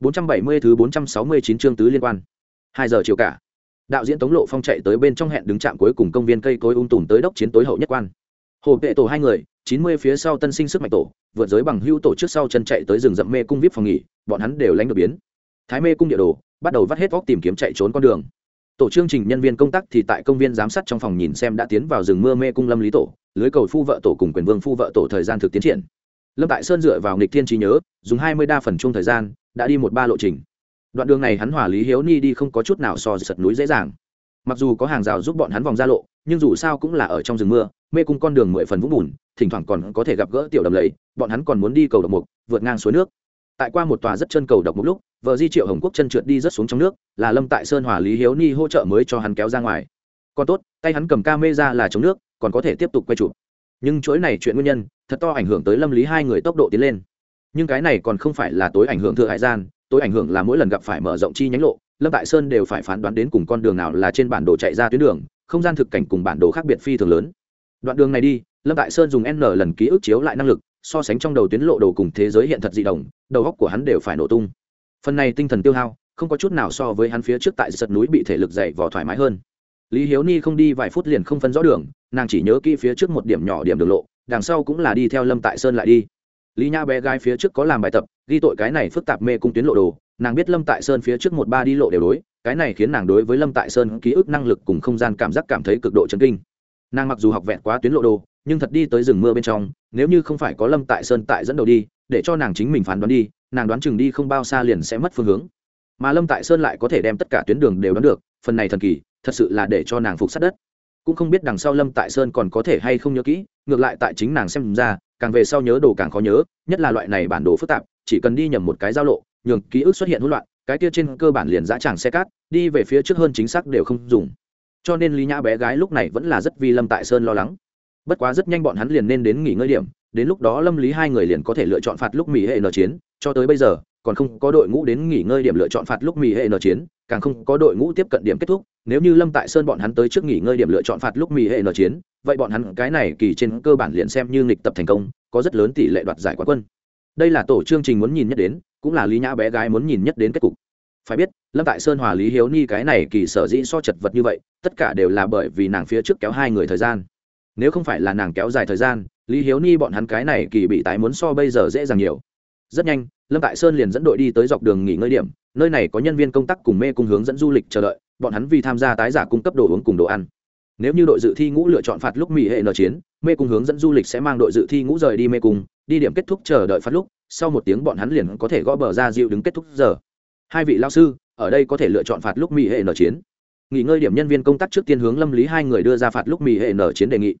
470 thứ 469 chương tứ liên quan. 2 giờ chiều cả. Đạo diễn Tống Lộ Phong chạy tới bên trong hẹn đứng trạm cuối cùng công viên cây cối um tùm tới đốc chiến tối hậu nhất quan. Hồ vệ tổ hai người, 90 phía sau tân sinh sức mạnh tổ, vượt giới bằng hưu tổ trước sau chân chạy tới rừng rậm mê cung vip phòng nghỉ, bọn hắn đều lánh đột biến. Thái mê cung địa đồ, bắt đầu vắt hết óc tìm kiếm chạy trốn con đường. Tổ chương trình nhân viên công tác thì tại công viên giám sát trong phòng nhìn xem đã tiến vào rừng mưa mê cung lâm lý tổ, lưới cầu phu vợ tổ cùng quyền vương phu vợ tổ thời gian thực tiến triển. Lâm Tại Sơn dựa vào nghịch thiên trí nhớ, dùng 20 đa phần chung thời gian, đã đi một ba lộ trình. Đoạn đường này hắn hòa lý hiếu ni đi không có chút nào so sật núi dễ dàng. Mặc dù có hàng rào giúp bọn hắn vòng ra lộ, nhưng dù sao cũng là ở trong rừng mưa, mê cung con đường mười phần vũng bùn, thỉnh thoảng còn có thể gặp gỡ tiểu đầm lầy, bọn hắn còn muốn đi cầu độc mục, vượt ngang suối nước. Tại qua một tòa rất chân cầu độc mục lúc, vợ di triệu hồng quốc chân trượt đi rất xuống trong nước, là lâm tại sơn hòa lý hiếu ni hỗ trợ mới cho hắn kéo ra ngoài. Còn tốt, tay hắn cầm ca mê ra là chống nước, còn có thể tiếp tục quay chụp. Nhưng chuỗi này chuyện nguyên nhân, thật to ảnh hưởng tới lâm lý hai người tốc độ tiến lên nhưng cái này còn không phải là tối ảnh hưởng thừa hải gian, tối ảnh hưởng là mỗi lần gặp phải mở rộng chi nhánh lộ, lâm tại sơn đều phải phán đoán đến cùng con đường nào là trên bản đồ chạy ra tuyến đường, không gian thực cảnh cùng bản đồ khác biệt phi thường lớn. Đoạn đường này đi, lâm tại sơn dùng n lần ký ức chiếu lại năng lực, so sánh trong đầu tuyến lộ đồ cùng thế giới hiện thật dị đồng đầu góc của hắn đều phải nổ tung. Phần này tinh thần tiêu hao, không có chút nào so với hắn phía trước tại sật núi bị thể lực dày vò thoải mái hơn. Lý hiếu ni không đi vài phút liền không phân rõ đường, nàng chỉ nhớ kỹ phía trước một điểm nhỏ điểm đường lộ, đằng sau cũng là đi theo lâm tại sơn lại đi lý nha bé gái phía trước có làm bài tập, ghi tội cái này phức tạp mê cung tuyến lộ đồ, nàng biết lâm tại sơn phía trước một ba đi lộ đều đối, cái này khiến nàng đối với lâm tại sơn ký ức năng lực cùng không gian cảm giác cảm thấy cực độ chấn kinh. Nàng mặc dù học vẹn quá tuyến lộ đồ, nhưng thật đi tới rừng mưa bên trong, nếu như không phải có lâm tại sơn tại dẫn đầu đi, để cho nàng chính mình phán đoán đi, nàng đoán chừng đi không bao xa liền sẽ mất phương hướng. Mà lâm tại sơn lại có thể đem tất cả tuyến đường đều đoán được, phần này thần kỳ, thật sự là để cho nàng phục sát đất. Cũng không biết đằng sau lâm tại sơn còn có thể hay không nhớ kỹ, ngược lại tại chính nàng xem ra càng về sau nhớ đồ càng khó nhớ, nhất là loại này bản đồ phức tạp, chỉ cần đi nhầm một cái giao lộ, nhường ký ức xuất hiện hỗn loạn, cái kia trên cơ bản liền dã tràng xe cát, đi về phía trước hơn chính xác đều không dùng. Cho nên lý nhã bé gái lúc này vẫn là rất vi lâm tại sơn lo lắng. Bất quá rất nhanh bọn hắn liền nên đến nghỉ ngơi điểm, đến lúc đó lâm lý hai người liền có thể lựa chọn phạt lúc mỹ hệ nở chiến, cho tới bây giờ còn không có đội ngũ đến nghỉ ngơi điểm lựa chọn phạt lúc mì hệ nở chiến, càng không có đội ngũ tiếp cận điểm kết thúc. Nếu như lâm tại sơn bọn hắn tới trước nghỉ ngơi điểm lựa chọn phạt lúc mì hệ nở chiến, vậy bọn hắn cái này kỳ trên cơ bản liền xem như nghịch tập thành công, có rất lớn tỷ lệ đoạt giải quán quân. Đây là tổ chương trình muốn nhìn nhất đến, cũng là lý nhã bé gái muốn nhìn nhất đến kết cục. Phải biết, lâm tại sơn hòa lý hiếu ni cái này kỳ sở dĩ so chật vật như vậy, tất cả đều là bởi vì nàng phía trước kéo hai người thời gian. Nếu không phải là nàng kéo dài thời gian, lý hiếu ni bọn hắn cái này kỳ bị tái muốn so bây giờ dễ dàng nhiều rất nhanh, lâm tại sơn liền dẫn đội đi tới dọc đường nghỉ ngơi điểm. Nơi này có nhân viên công tác cùng mê cung hướng dẫn du lịch chờ đợi, bọn hắn vì tham gia tái giả cung cấp đồ uống cùng đồ ăn. Nếu như đội dự thi ngũ lựa chọn phạt lúc mỹ hệ nở chiến, mê cung hướng dẫn du lịch sẽ mang đội dự thi ngũ rời đi mê cung, đi điểm kết thúc chờ đợi phát lúc, sau một tiếng bọn hắn liền có thể gõ bờ ra dịu đứng kết thúc giờ. Hai vị lao sư, ở đây có thể lựa chọn phạt lúc mỹ hệ nở chiến. Nghỉ ngơi điểm nhân viên công tác trước tiên hướng lâm lý hai người đưa ra phạt lúc mỹ hệ nở chiến đề nghị.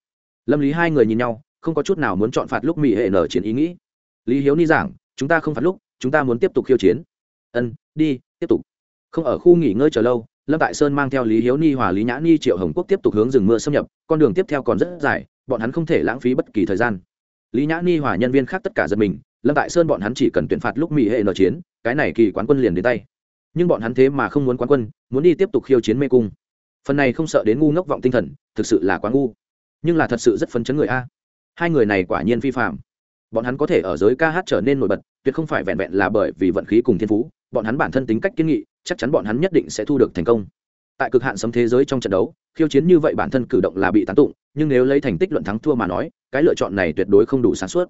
Lâm lý hai người nhìn nhau, không có chút nào muốn chọn phạt lúc mỹ hệ nở chiến ý nghĩ. Lý hiếu ni giảng chúng ta không phạt lúc, chúng ta muốn tiếp tục khiêu chiến. Ân, đi, tiếp tục. Không ở khu nghỉ ngơi chờ lâu, lâm tại sơn mang theo lý hiếu ni, hòa lý nhã ni, triệu hồng quốc tiếp tục hướng rừng mưa xâm nhập, con đường tiếp theo còn rất dài, bọn hắn không thể lãng phí bất kỳ thời gian. Lý nhã ni, hòa nhân viên khác tất cả giật mình, lâm tại sơn bọn hắn chỉ cần tuyển phạt lúc mỹ hệ nợ chiến, cái này kỳ quán quân liền đến tay. Nhưng bọn hắn thế mà không muốn quán quân, muốn đi tiếp tục khiêu chiến mê cung. Phần này không sợ đến ngu ngốc vọng tinh thần, thực sự là quá ngu. Nhưng là thật sự rất phấn chấn người a. Hai người này quả nhiên vi phạm bọn hắn có thể ở giới ca hát trở nên nổi bật, tuyệt không phải vẹn vẹn là bởi vì vận khí cùng thiên phú, bọn hắn bản thân tính cách kiên nghị, chắc chắn bọn hắn nhất định sẽ thu được thành công. Tại cực hạn sấm thế giới trong trận đấu, khiêu chiến như vậy bản thân cử động là bị tán tụng, nhưng nếu lấy thành tích luận thắng thua mà nói, cái lựa chọn này tuyệt đối không đủ sáng suốt.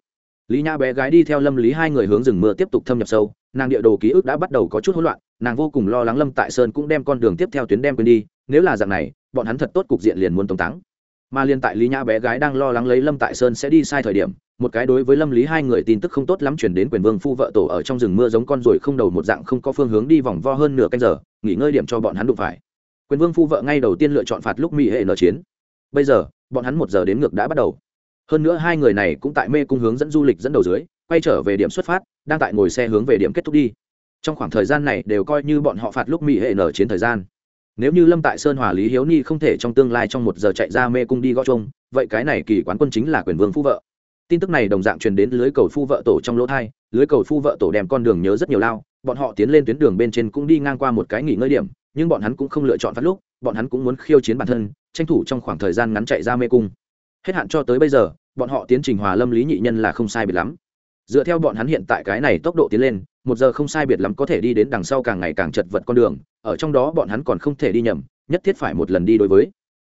Lý nha bé gái đi theo lâm lý hai người hướng rừng mưa tiếp tục thâm nhập sâu, nàng địa đồ ký ức đã bắt đầu có chút hỗn loạn, nàng vô cùng lo lắng lâm tại sơn cũng đem con đường tiếp theo tuyến đem quên đi, nếu là dạng này, bọn hắn thật tốt cục diện liền muốn tống táng mà liên tại lý nhã bé gái đang lo lắng lấy lâm tại sơn sẽ đi sai thời điểm, một cái đối với lâm lý hai người tin tức không tốt lắm chuyển đến quyền vương phu vợ tổ ở trong rừng mưa giống con ruồi không đầu một dạng không có phương hướng đi vòng vo hơn nửa canh giờ, nghỉ ngơi điểm cho bọn hắn đụng phải. Quyền vương phu vợ ngay đầu tiên lựa chọn phạt lúc mỹ hệ nở chiến. Bây giờ, bọn hắn một giờ đến ngược đã bắt đầu. Hơn nữa hai người này cũng tại mê cung hướng dẫn du lịch dẫn đầu dưới, quay trở về điểm xuất phát, đang tại ngồi xe hướng về điểm kết thúc đi. Trong khoảng thời gian này đều coi như bọn họ phạt lúc mỹ hệ nở chiến thời gian nếu như lâm tại sơn hòa lý hiếu ni không thể trong tương lai trong một giờ chạy ra mê cung đi gõ chung vậy cái này kỳ quán quân chính là quyền vương phu vợ. Tin tức này đồng dạng truyền đến lưới cầu phu vợ tổ trong lỗ thai, lưới cầu phu vợ tổ đem con đường nhớ rất nhiều lao, bọn họ tiến lên tuyến đường bên trên cũng đi ngang qua một cái nghỉ ngơi điểm, nhưng bọn hắn cũng không lựa chọn phát lúc, bọn hắn cũng muốn khiêu chiến bản thân, tranh thủ trong khoảng thời gian ngắn chạy ra mê cung. Hết hạn cho tới bây giờ, bọn họ tiến trình hòa lâm lý nhị nhân là không sai biệt lắm. Dựa theo bọn hắn hiện tại cái này tốc độ tiến lên, một giờ không sai biệt lắm có thể đi đến đằng sau càng ngày càng chật vật con đường ở trong đó bọn hắn còn không thể đi nhầm, nhất thiết phải một lần đi đối với.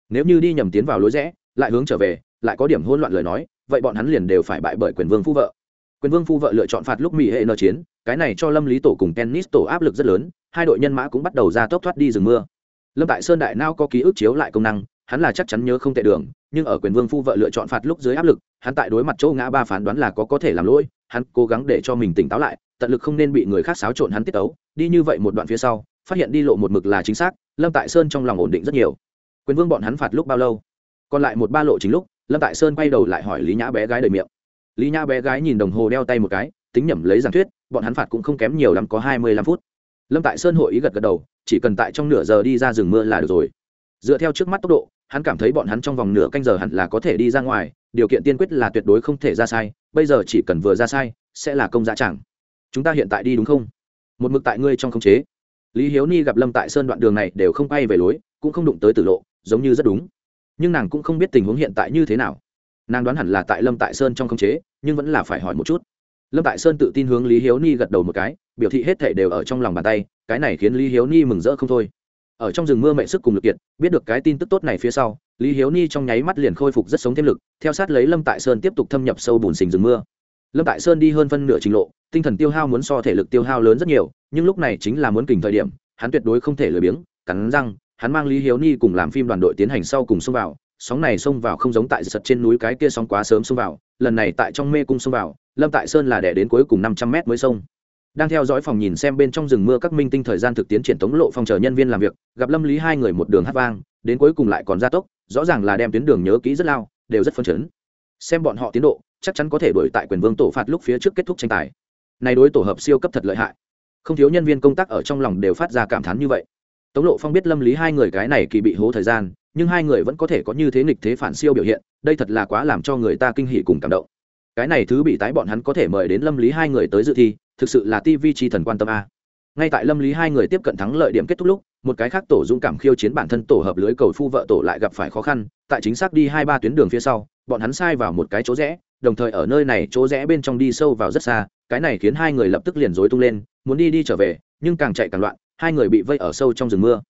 Nếu như đi nhầm tiến vào lối rẽ, lại hướng trở về, lại có điểm hỗn loạn lời nói, vậy bọn hắn liền đều phải bại bởi quyền vương phu vợ. Quyền vương phu vợ lựa chọn phạt lúc mỹ hệ nợ chiến, cái này cho lâm lý tổ cùng tennis tổ áp lực rất lớn, hai đội nhân mã cũng bắt đầu ra tốc thoát đi rừng mưa. Lâm tại sơn đại nao có ký ức chiếu lại công năng, hắn là chắc chắn nhớ không tệ đường, nhưng ở quyền vương phu vợ lựa chọn phạt lúc dưới áp lực, hắn tại đối mặt chỗ ngã ba phán đoán là có có thể làm lỗi, hắn cố gắng để cho mình tỉnh táo lại, tận lực không nên bị người khác xáo trộn hắn tiết tấu, đi như vậy một đoạn phía sau phát hiện đi lộ một mực là chính xác, lâm tại sơn trong lòng ổn định rất nhiều. Quyền vương bọn hắn phạt lúc bao lâu? Còn lại một ba lộ chính lúc, lâm tại sơn quay đầu lại hỏi lý nhã bé gái đời miệng. Lý nhã bé gái nhìn đồng hồ đeo tay một cái, tính nhẩm lấy giảng thuyết, bọn hắn phạt cũng không kém nhiều lắm có hai mươi lăm phút. Lâm tại sơn hội ý gật gật đầu, chỉ cần tại trong nửa giờ đi ra rừng mưa là được rồi. Dựa theo trước mắt tốc độ, hắn cảm thấy bọn hắn trong vòng nửa canh giờ hẳn là có thể đi ra ngoài, điều kiện tiên quyết là tuyệt đối không thể ra sai, bây giờ chỉ cần vừa ra sai, sẽ là công giá chẳng. Chúng ta hiện tại đi đúng không? Một mực tại ngươi trong khống chế lý hiếu ni gặp lâm tại sơn đoạn đường này đều không bay về lối, cũng không đụng tới tử lộ, giống như rất đúng. Nhưng nàng cũng không biết tình huống hiện tại như thế nào. Nàng đoán hẳn là tại lâm tại sơn trong khống chế, nhưng vẫn là phải hỏi một chút. Lâm tại sơn tự tin hướng lý hiếu ni gật đầu một cái, biểu thị hết thể đều ở trong lòng bàn tay, cái này khiến lý hiếu ni mừng rỡ không thôi. Ở trong rừng mưa mệ sức cùng lực kiệt, biết được cái tin tức tốt này phía sau, lý hiếu ni trong nháy mắt liền khôi phục rất sống thêm lực, theo sát lấy lâm tại sơn tiếp tục thâm nhập sâu bùn xình rừng mưa lâm tại sơn đi hơn phân nửa trình lộ, tinh thần tiêu hao muốn so thể lực tiêu hao lớn rất nhiều, nhưng lúc này chính là muốn kình thời điểm, hắn tuyệt đối không thể lười biếng, cắn răng, hắn mang lý hiếu ni cùng làm phim đoàn đội tiến hành sau cùng xông vào, sóng này xông vào không giống tại sật trên núi cái kia sóng quá sớm xông vào, lần này tại trong mê cung xông vào, lâm tại sơn là đẻ đến cuối cùng năm trăm mét mới xông. Đang theo dõi phòng nhìn xem bên trong rừng mưa các minh tinh thời gian thực tiến triển tống lộ phòng chờ nhân viên làm việc, gặp lâm lý hai người một đường hát vang, đến cuối cùng lại còn gia tốc, rõ ràng là đem tuyến đường nhớ kỹ rất lao, đều rất phân chấn xem bọn họ tiến độ, chắc chắn có thể đổi tại quyền vương tổ phạt lúc phía trước kết thúc tranh tài. Này đối tổ hợp siêu cấp thật lợi hại. Không thiếu nhân viên công tác ở trong lòng đều phát ra cảm thán như vậy. Tống lộ phong biết lâm lý hai người cái này kỳ bị hố thời gian, nhưng hai người vẫn có thể có như thế nghịch thế phản siêu biểu hiện, đây thật là quá làm cho người ta kinh hỉ cùng cảm động. Cái này thứ bị tái bọn hắn có thể mời đến lâm lý hai người tới dự thi, thực sự là tv chi thần quan tâm a. Ngay tại lâm lý hai người tiếp cận thắng lợi điểm kết thúc lúc, một cái khác tổ dũng cảm khiêu chiến bản thân tổ hợp lưới cầu phu vợ tổ lại gặp phải khó khăn, tại chính xác đi hai ba tuyến đường phía sau bọn hắn sai vào một cái chỗ rẽ, đồng thời ở nơi này chỗ rẽ bên trong đi sâu vào rất xa, cái này khiến hai người lập tức liền rối tung lên, muốn đi đi trở về, nhưng càng chạy càng loạn, hai người bị vây ở sâu trong rừng mưa.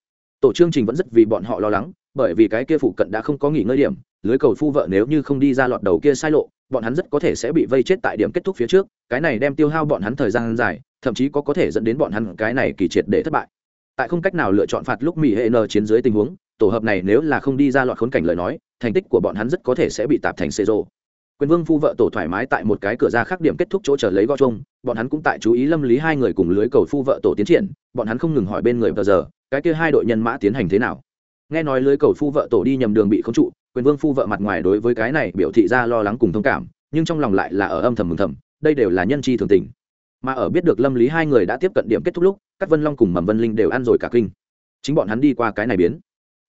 Tổ chương trình vẫn rất vì bọn họ lo lắng, bởi vì cái kia phụ cận đã không có nghỉ ngơi điểm, lưới cầu phu vợ nếu như không đi ra lọt đầu kia sai lộ, bọn hắn rất có thể sẽ bị vây chết tại điểm kết thúc phía trước, cái này đem tiêu hao bọn hắn thời gian dài, thậm chí có có thể dẫn đến bọn hắn cái này kỳ triệt để thất bại. Tại không cách nào lựa chọn phạt lúc mỹ hệ n chiến dưới tình huống, tổ hợp này nếu là không đi ra lọt khốn cảnh lời nói thành tích của bọn hắn rất có thể sẽ bị tạp thành xê rô. Quyền vương phu vợ tổ thoải mái tại một cái cửa ra khác điểm kết thúc chỗ chờ lấy gõ chung bọn hắn cũng tại chú ý lâm lý hai người cùng lưới cầu phu vợ tổ tiến triển, bọn hắn không ngừng hỏi bên người bây giờ, cái kia hai đội nhân mã tiến hành thế nào. Nghe nói lưới cầu phu vợ tổ đi nhầm đường bị khống trụ, quyền vương phu vợ mặt ngoài đối với cái này biểu thị ra lo lắng cùng thông cảm, nhưng trong lòng lại là ở âm thầm mừng thầm, đây đều là nhân chi thường tình. Mà ở biết được lâm lý hai người đã tiếp cận điểm kết thúc lúc các vân long cùng mầm vân linh đều ăn rồi cả kinh. Chính bọn hắn đi qua cái này biến.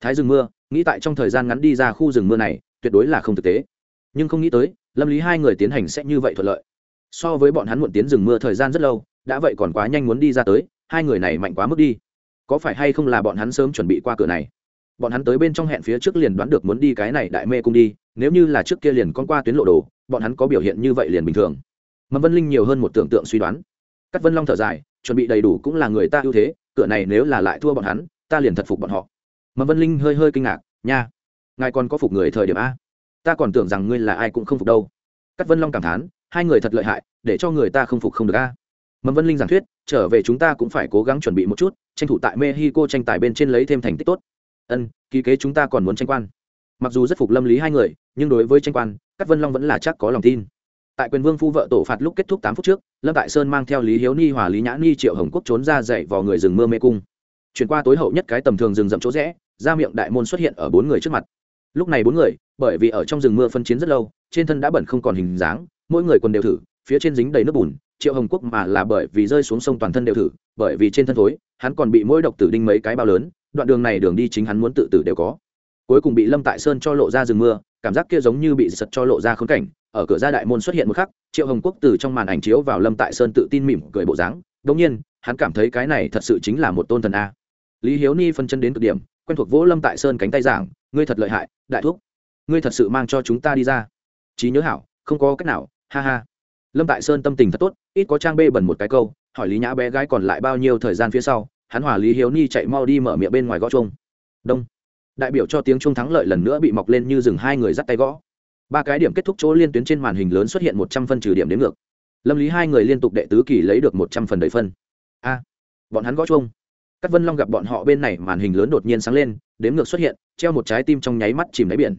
Thái rừng mưa nghĩ tại trong thời gian ngắn đi ra khu rừng mưa này, tuyệt đối là không thực tế. Nhưng không nghĩ tới, lâm lý hai người tiến hành sẽ như vậy thuận lợi. So với bọn hắn muộn tiến rừng mưa thời gian rất lâu, đã vậy còn quá nhanh muốn đi ra tới, hai người này mạnh quá mức đi. Có phải hay không là bọn hắn sớm chuẩn bị qua cửa này? Bọn hắn tới bên trong hẹn phía trước liền đoán được muốn đi cái này đại mê cung đi, nếu như là trước kia liền con qua tuyến lộ đồ, bọn hắn có biểu hiện như vậy liền bình thường. Mầm vân linh nhiều hơn một tưởng tượng suy đoán. Cắt vân long thở dài, chuẩn bị đầy đủ cũng là người ta ưu thế, cửa này nếu là lại thua bọn hắn, ta liền thật phục bọn họ mà vân linh hơi hơi kinh ngạc, nha, ngài còn có phục người thời điểm a? Ta còn tưởng rằng ngươi là ai cũng không phục đâu. Cắt vân long cảm thán, hai người thật lợi hại, để cho người ta không phục không được a. Mầm vân linh giảng thuyết, trở về chúng ta cũng phải cố gắng chuẩn bị một chút, tranh thủ tại mexico tranh tài bên trên lấy thêm thành tích tốt. Ân, ký kế chúng ta còn muốn tranh quan. Mặc dù rất phục lâm lý hai người, nhưng đối với tranh quan, Cát vân long vẫn là chắc có lòng tin. Tại quyền vương phu vợ tổ phạt lúc kết thúc tám phút trước, lâm tại sơn mang theo lý hiếu ni, hòa lý nhã ni, triệu hồng quốc trốn ra dậy vào người rừng mưa mê cung. Chuyển qua tối hậu nhất cái tầm thường rừng rậm chỗ rẽ ra miệng đại môn xuất hiện ở bốn người trước mặt. Lúc này bốn người, bởi vì ở trong rừng mưa phân chiến rất lâu, trên thân đã bẩn không còn hình dáng, mỗi người quần đều thử, phía trên dính đầy nước bùn, triệu hồng quốc mà là bởi vì rơi xuống sông toàn thân đều thử, bởi vì trên thân thối, hắn còn bị mỗi độc tử đinh mấy cái bao lớn, đoạn đường này đường đi chính hắn muốn tự tử đều có. Cuối cùng bị lâm tại sơn cho lộ ra rừng mưa, cảm giác kia giống như bị giật cho lộ ra khốn cảnh, ở cửa ra đại môn xuất hiện một khắc, triệu hồng quốc từ trong màn ảnh chiếu vào lâm tại sơn tự tin mỉm cười bộ dáng đống nhiên, hắn cảm thấy cái này thật sự chính là một tôn thần a. Lý hiếu ni phân chân đến cực điểm quen thuộc vỗ lâm tại sơn cánh tay giảng, ngươi thật lợi hại, đại thúc. Ngươi thật sự mang cho chúng ta đi ra. Trí nhớ hảo, không có cách nào, ha ha. Lâm tại sơn tâm tình thật tốt, ít có trang bê bẩn một cái câu, hỏi lý nhã bé gái còn lại bao nhiêu thời gian phía sau, hắn hòa lý hiếu ni chạy mau đi mở miệng bên ngoài gõ chuông. Đông. Đại biểu cho tiếng chuông thắng lợi lần nữa bị mọc lên như rừng hai người dắt tay gõ. Ba cái điểm kết thúc chỗ liên tuyến trên màn hình lớn xuất hiện một trăm phân trừ điểm đến ngược. Lâm lý hai người liên tục đệ tứ kỳ lấy được một trăm phần đầy phân. A, bọn hắn gõ chuông các vân long gặp bọn họ bên này, màn hình lớn đột nhiên sáng lên, đếm ngược xuất hiện, treo một trái tim trong nháy mắt chìm đáy biển.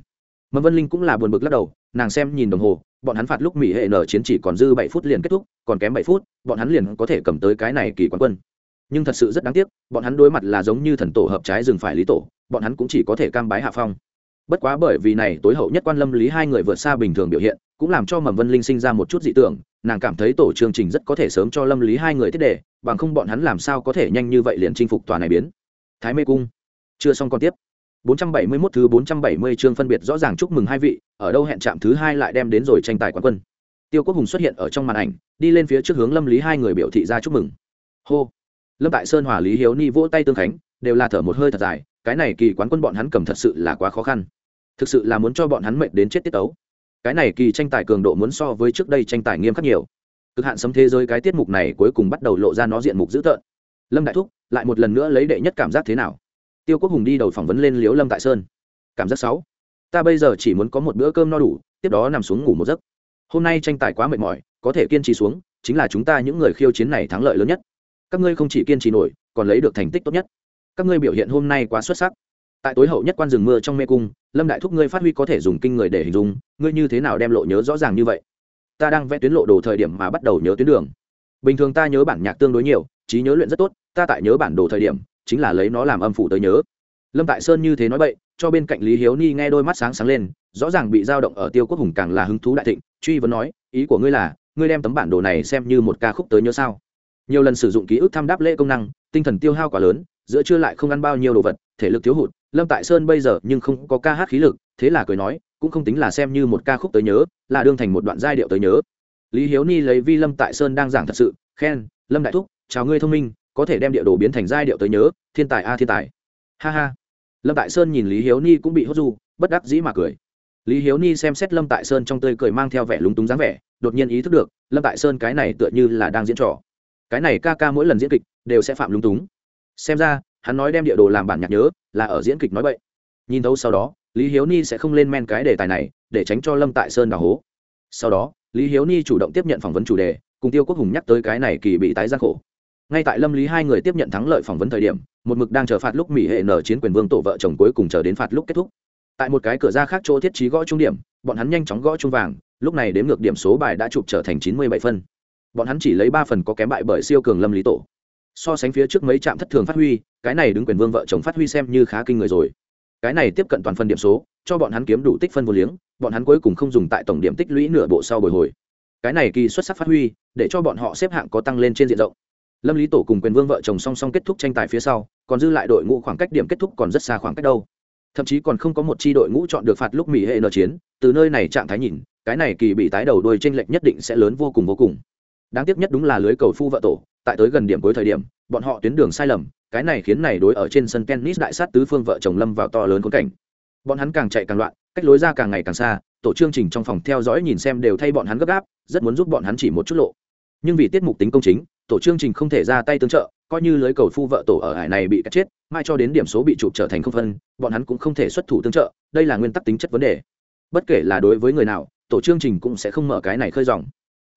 Mầm vân linh cũng là buồn bực lắc đầu, nàng xem nhìn đồng hồ, bọn hắn phạt lúc mỹ hệ nở chiến chỉ còn dư bảy phút liền kết thúc, còn kém bảy phút, bọn hắn liền có thể cầm tới cái này kỳ quán quân. Nhưng thật sự rất đáng tiếc, bọn hắn đối mặt là giống như thần tổ hợp trái rừng phải lý tổ, bọn hắn cũng chỉ có thể cam bái hạ phong. Bất quá bởi vì này tối hậu nhất quan lâm lý hai người vượt xa bình thường biểu hiện, cũng làm cho mầm vân linh sinh ra một chút dị tưởng nàng cảm thấy tổ chương trình rất có thể sớm cho lâm lý hai người thiết đề bằng không bọn hắn làm sao có thể nhanh như vậy liền chinh phục tòa này biến thái mê cung chưa xong còn tiếp 471 thứ 470 chương phân biệt rõ ràng chúc mừng hai vị, ở đâu hẹn chạm thứ hai lại đem đến rồi tranh tài quán quân. Tiêu Quốc Hùng xuất hiện ở trong màn ảnh, đi lên phía trước hướng Lâm Lý hai người biểu thị ra chúc mừng. Hô. Lâm Tại Sơn hòa Lý Hiếu Ni vỗ tay tương khánh, đều là thở một hơi thật dài, cái này kỳ quán quân bọn hắn cầm thật sự là quá khó khăn. Thực sự là muốn cho bọn hắn mệt đến chết tiết tấu. Cái này kỳ tranh tài cường độ muốn so với trước đây tranh tài nghiêm khắc nhiều. Cực hạn sấm thế giới cái tiết mục này cuối cùng bắt đầu lộ ra nó diện mục dữ tợn. Lâm Đại Thúc, lại một lần nữa lấy đệ nhất cảm giác thế nào? tiêu quốc hùng đi đầu phỏng vấn lên liếu lâm tại sơn cảm giác sáu ta bây giờ chỉ muốn có một bữa cơm no đủ, tiếp đó nằm xuống ngủ một giấc hôm nay tranh tài quá mệt mỏi, có thể kiên trì xuống, chính là chúng ta những người khiêu chiến này thắng lợi lớn nhất các ngươi không chỉ kiên trì nổi, còn lấy được thành tích tốt nhất các ngươi biểu hiện hôm nay quá xuất sắc tại tối hậu nhất quan rừng mưa trong mê cung, lâm đại thúc ngươi phát huy có thể dùng kinh người để hình dung, ngươi như thế nào đem lộ nhớ rõ ràng như vậy? Ta đang vẽ tuyến lộ đồ thời điểm mà bắt đầu nhớ tuyến đường. Bình thường ta nhớ bản nhạc tương đối nhiều, trí nhớ luyện rất tốt, ta tại nhớ bản đồ thời điểm, chính là lấy nó làm âm phủ tới nhớ. Lâm tại sơn như thế nói vậy, cho bên cạnh lý hiếu ni nghe đôi mắt sáng sáng lên, rõ ràng bị dao động ở tiêu quốc hùng càng là hứng thú đại thịnh, truy vấn nói, ý của ngươi là, ngươi đem tấm bản đồ này xem như một ca khúc tới nhớ sao? Nhiều lần sử dụng ký ức thăm đáp lễ công năng, tinh thần tiêu hao quá lớn, giữa chưa lại không ăn bao nhiêu đồ vật, thể lực thiếu hụt lâm tại sơn bây giờ nhưng không có ca hát khí lực, thế là cười nói, cũng không tính là xem như một ca khúc tới nhớ, là đương thành một đoạn giai điệu tới nhớ. Lý hiếu ni lấy vi lâm tại sơn đang giảng thật sự, khen, lâm đại thúc, chào ngươi thông minh, có thể đem địa đồ biến thành giai điệu tới nhớ, thiên tài a à, thiên tài. Ha ha. Lâm tại sơn nhìn lý hiếu ni cũng bị hốt du, bất đắc dĩ mà cười. Lý hiếu ni xem xét lâm tại sơn trong tươi cười mang theo vẻ lúng túng dáng vẻ, đột nhiên ý thức được, lâm tại sơn cái này tựa như là đang diễn trò. Cái này ca ca mỗi lần diễn kịch đều sẽ phạm lúng túng. Xem ra hắn nói đem địa đồ làm bản nhạc nhớ, là ở diễn kịch nói vậy nhìn thấu sau đó, lý hiếu ni sẽ không lên men cái đề tài này, để tránh cho lâm tại sơn đào hố. Sau đó, lý hiếu ni chủ động tiếp nhận phỏng vấn chủ đề, cùng tiêu quốc hùng nhắc tới cái này kỳ bị tái gian khổ. Ngay tại lâm lý hai người tiếp nhận thắng lợi phỏng vấn thời điểm, một mực đang chờ phạt lúc mỹ hệ nở chiến quyền vương tổ vợ chồng cuối cùng chờ đến phạt lúc kết thúc. Tại một cái cửa ra khác chỗ thiết trí gõ trung điểm, bọn hắn nhanh chóng gõ trung vàng, lúc này đếm ngược điểm số bài đã chụp trở thành chín mươi bảy phân. Bọn hắn chỉ lấy ba phần có kém bại bởi siêu cường lâm lý tổ so sánh phía trước mấy trạm thất thường phát huy, cái này đứng quyền vương vợ chồng phát huy xem như khá kinh người rồi. Cái này tiếp cận toàn phần điểm số, cho bọn hắn kiếm đủ tích phân vô liếng, bọn hắn cuối cùng không dùng tại tổng điểm tích lũy nửa bộ sau bồi hồi. Cái này kỳ xuất sắc phát huy, để cho bọn họ xếp hạng có tăng lên trên diện rộng. Lâm lý tổ cùng quyền vương vợ chồng song song kết thúc tranh tài phía sau, còn dư lại đội ngũ khoảng cách điểm kết thúc còn rất xa khoảng cách đâu. Thậm chí còn không có một chi đội ngũ chọn được phạt lúc mỹ hệ nợ chiến, từ nơi này trạng thái nhìn, cái này kỳ bị tái đầu đuôi tranh lệch nhất định sẽ lớn vô cùng vô cùng. Đáng tiếc nhất đúng là lưới cầu phu vợ tổ tại tới gần điểm cuối thời điểm, bọn họ tuyến đường sai lầm, cái này khiến này đối ở trên sân tennis đại sát tứ phương vợ chồng lâm vào to lớn khốn cảnh. Bọn hắn càng chạy càng loạn, cách lối ra càng ngày càng xa, tổ chương trình trong phòng theo dõi nhìn xem đều thay bọn hắn gấp gáp, rất muốn giúp bọn hắn chỉ một chút lộ. Nhưng vì tiết mục tính công chính, tổ chương trình không thể ra tay tương trợ, coi như lưới cầu phu vợ tổ ở hải này bị cắt chết, mai cho đến điểm số bị chụp trở thành không phân, bọn hắn cũng không thể xuất thủ tương trợ, đây là nguyên tắc tính chất vấn đề. Bất kể là đối với người nào, tổ chương trình cũng sẽ không mở cái này khơi dòng.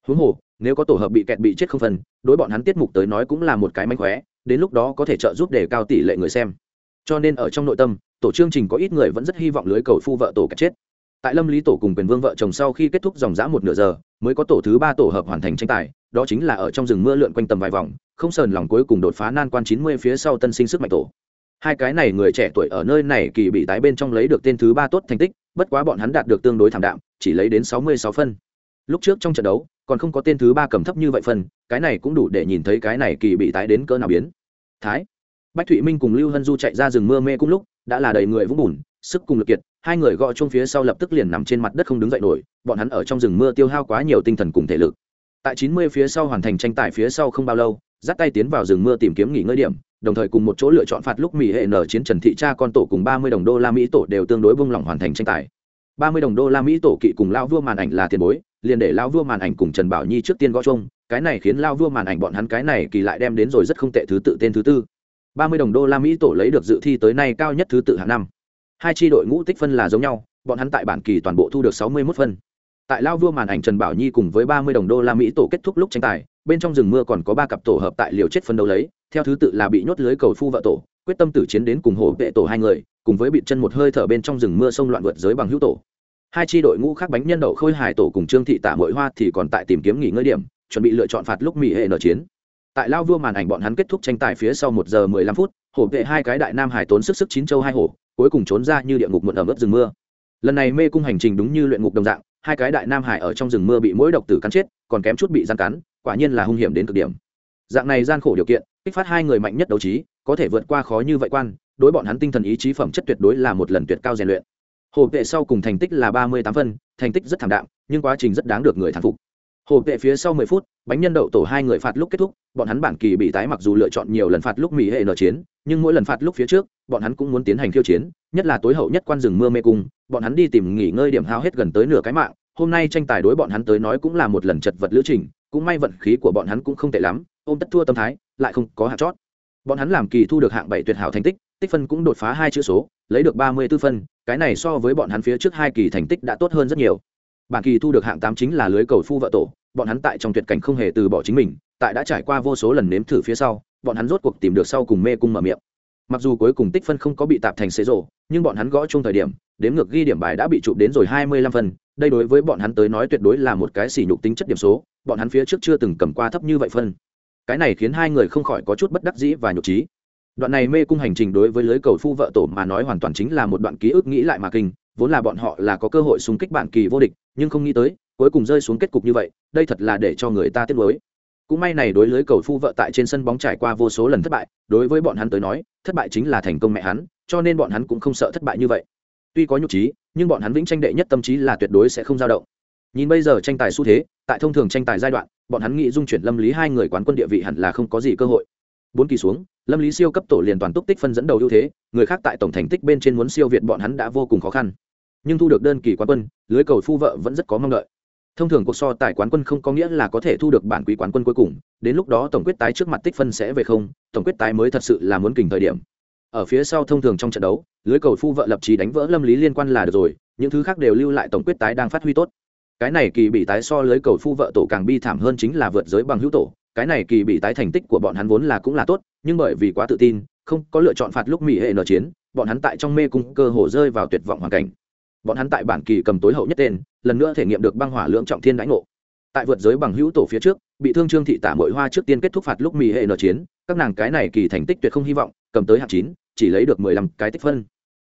Huống hồ nếu có tổ hợp bị kẹt bị chết không phân, đối bọn hắn tiết mục tới nói cũng là một cái mánh khóe, đến lúc đó có thể trợ giúp để cao tỷ lệ người xem. Cho nên ở trong nội tâm, tổ chương trình có ít người vẫn rất hy vọng lưới cầu phu vợ tổ kẹt chết. Tại lâm lý tổ cùng quyền vương vợ chồng sau khi kết thúc dòng dã một nửa giờ, mới có tổ thứ ba tổ hợp hoàn thành tranh tài, đó chính là ở trong rừng mưa lượn quanh tầm vài vòng, không sờn lòng cuối cùng đột phá nan quan chín mươi phía sau tân sinh sức mạnh tổ. Hai cái này người trẻ tuổi ở nơi này kỳ bị tái bên trong lấy được tên thứ ba tốt thành tích, bất quá bọn hắn đạt được tương đối thảm đạm, chỉ lấy đến sáu mươi sáu phân. Lúc trước trong trận đấu còn không có tên thứ ba cầm thấp như vậy phần cái này cũng đủ để nhìn thấy cái này kỳ bị tái đến cỡ nào biến. Thái. Bách thụy minh cùng lưu hân du chạy ra rừng mưa mê cung lúc, đã là đầy người vũng bùn, sức cùng lực kiệt, hai người gõ chung phía sau lập tức liền nằm trên mặt đất không đứng dậy nổi, bọn hắn ở trong rừng mưa tiêu hao quá nhiều tinh thần cùng thể lực. Tại 90 phía sau hoàn thành tranh tài phía sau không bao lâu, dắt tay tiến vào rừng mưa tìm kiếm nghỉ ngơi điểm, đồng thời cùng một chỗ lựa chọn phạt lúc mỹ hệ nở chiến trần thị cha con tổ cùng 30 đồng đô la mỹ tổ đều tương đối bung lòng hoàn thành tranh tài ba mươi đồng đô la mỹ tổ kỵ cùng lao vua màn ảnh là tiền bối, liền để lao vua màn ảnh cùng trần bảo nhi trước tiên gõ chung cái này khiến lao vua màn ảnh bọn hắn cái này kỳ lại đem đến rồi rất không tệ thứ tự tên thứ tư. Ba mươi đồng đô la mỹ tổ lấy được dự thi tới nay cao nhất thứ tự hàng năm. Hai tri đội ngũ tích phân là giống nhau, bọn hắn tại bản kỳ toàn bộ thu được sáu mươi mốt phân. Tại lao vua màn ảnh trần bảo nhi cùng với ba mươi đồng đô la mỹ tổ kết thúc lúc tranh tài, bên trong rừng mưa còn có ba cặp tổ hợp tại liều chết phân đấu lấy, theo thứ tự là bị nhốt lưới cầu phu vợ tổ, quyết tâm tử chiến đến cùng hổ vệ tổ hai người cùng với bị chân một hơi thở bên trong rừng mưa sông loạn vượt giới bằng hữu tổ. Hai tri đội ngũ khác bánh nhân đậu khôi hài tổ cùng trương thị tả mội hoa thì còn tại tìm kiếm nghỉ ngơi điểm, chuẩn bị lựa chọn phạt lúc mỹ hệ nở chiến. Tại lao vua màn ảnh bọn hắn kết thúc tranh tài phía sau một giờ mười lăm phút, hổ vệ hai cái đại nam hải tốn sức sức chín châu hai hổ, cuối cùng trốn ra như địa ngục muộn ở ướt rừng mưa. Lần này mê cung hành trình đúng như luyện ngục đồng dạng, hai cái đại nam hải ở trong rừng mưa bị mỗi độc tử cắn chết, còn kém chút bị gian cắn, quả nhiên là hung hiểm đến cực điểm. Dạng này gian khổ điều kiện, kích phát hai người mạnh nhất đấu trí, có thể vượt qua khó như vậy quan đối bọn hắn tinh thần ý chí phẩm chất tuyệt đối là một lần tuyệt cao rèn luyện. Hồ vệ sau cùng thành tích là ba mươi tám phân, thành tích rất thảm đạm, nhưng quá trình rất đáng được người thán phục. Hồ vệ phía sau mười phút, bánh nhân đậu tổ hai người phạt lúc kết thúc, bọn hắn bản kỳ bị tái mặc dù lựa chọn nhiều lần phạt lúc mỹ hệ nở chiến, nhưng mỗi lần phạt lúc phía trước, bọn hắn cũng muốn tiến hành khiêu chiến, nhất là tối hậu nhất quan rừng mưa mê cung, bọn hắn đi tìm nghỉ ngơi điểm hao hết gần tới nửa cái mạng, hôm nay tranh tài đối bọn hắn tới nói cũng là một lần chật vật lữ trình, cũng may vận khí của bọn hắn cũng không tệ lắm, ôm tất thua tâm thái, lại không có hạt chót bọn hắn làm kỳ thu được hạng bảy tuyệt hảo thành tích tích phân cũng đột phá hai chữ số, lấy được ba mươi 34 phân, cái này so với bọn hắn phía trước hai kỳ thành tích đã tốt hơn rất nhiều. Bản kỳ thu được hạng tám chính là lưới cầu phu vợ tổ, bọn hắn tại trong tuyệt cảnh không hề từ bỏ chính mình, tại đã trải qua vô số lần nếm thử phía sau, bọn hắn rốt cuộc tìm được sau cùng mê cung mở miệng. Mặc dù cuối cùng tích phân không có bị tạp thành xế rổ, nhưng bọn hắn gõ chung thời điểm, đếm ngược ghi điểm bài đã bị chụp đến rồi hai mươi lăm phân, đây đối với bọn hắn tới nói tuyệt đối là một cái sỉ nhục tính chất điểm số, bọn hắn phía trước chưa từng cầm qua thấp như vậy phân cái này khiến hai người không khỏi có chút bất đắc dĩ và nhục trí. Đoạn này mê cung hành trình đối với lưới cầu phu vợ tổ mà nói hoàn toàn chính là một đoạn ký ức nghĩ lại mà kinh, vốn là bọn họ là có cơ hội xung kích bản kỳ vô địch, nhưng không nghĩ tới, cuối cùng rơi xuống kết cục như vậy, đây thật là để cho người ta tiếc nuối. Cũng may này đối lưới cầu phu vợ tại trên sân bóng trải qua vô số lần thất bại, đối với bọn hắn tới nói, thất bại chính là thành công mẹ hắn, cho nên bọn hắn cũng không sợ thất bại như vậy. Tuy có nhục trí, nhưng bọn hắn vĩnh tranh đệ nhất tâm trí là tuyệt đối sẽ không dao động nhìn bây giờ tranh tài xu thế, tại thông thường tranh tài giai đoạn, bọn hắn nghĩ dung chuyển lâm lý hai người quán quân địa vị hẳn là không có gì cơ hội. Bốn kỳ xuống, lâm lý siêu cấp tổ liền toàn túc tích phân dẫn đầu ưu thế, người khác tại tổng thành tích bên trên muốn siêu việt bọn hắn đã vô cùng khó khăn. Nhưng thu được đơn kỳ quán quân, lưới cầu phu vợ vẫn rất có mong đợi. Thông thường cuộc so tài quán quân không có nghĩa là có thể thu được bản quý quán quân cuối cùng, đến lúc đó tổng quyết tái trước mặt tích phân sẽ về không, tổng quyết tái mới thật sự là muốn kình thời điểm. Ở phía sau thông thường trong trận đấu, lưới cầu phu vợ lập trí đánh vỡ lâm lý liên quan là được rồi, những thứ khác đều lưu lại tổng quyết tái đang phát huy tốt cái này kỳ bị tái so lưới cầu phu vợ tổ càng bi thảm hơn chính là vượt giới bằng hữu tổ. Cái này kỳ bị tái thành tích của bọn hắn vốn là cũng là tốt, nhưng bởi vì quá tự tin, không có lựa chọn phạt lúc mỹ hệ nở chiến, bọn hắn tại trong mê cung cơ hồ rơi vào tuyệt vọng hoàn cảnh. Bọn hắn tại bản kỳ cầm tối hậu nhất tên, lần nữa thể nghiệm được băng hỏa lượng trọng thiên đãi ngộ. Tại vượt giới bằng hữu tổ phía trước, bị thương trương thị tả mội hoa trước tiên kết thúc phạt lúc mỹ hệ nở chiến, các nàng cái này kỳ thành tích tuyệt không hy vọng, cầm tới hạng chín, chỉ lấy được mười lăm cái tích phân.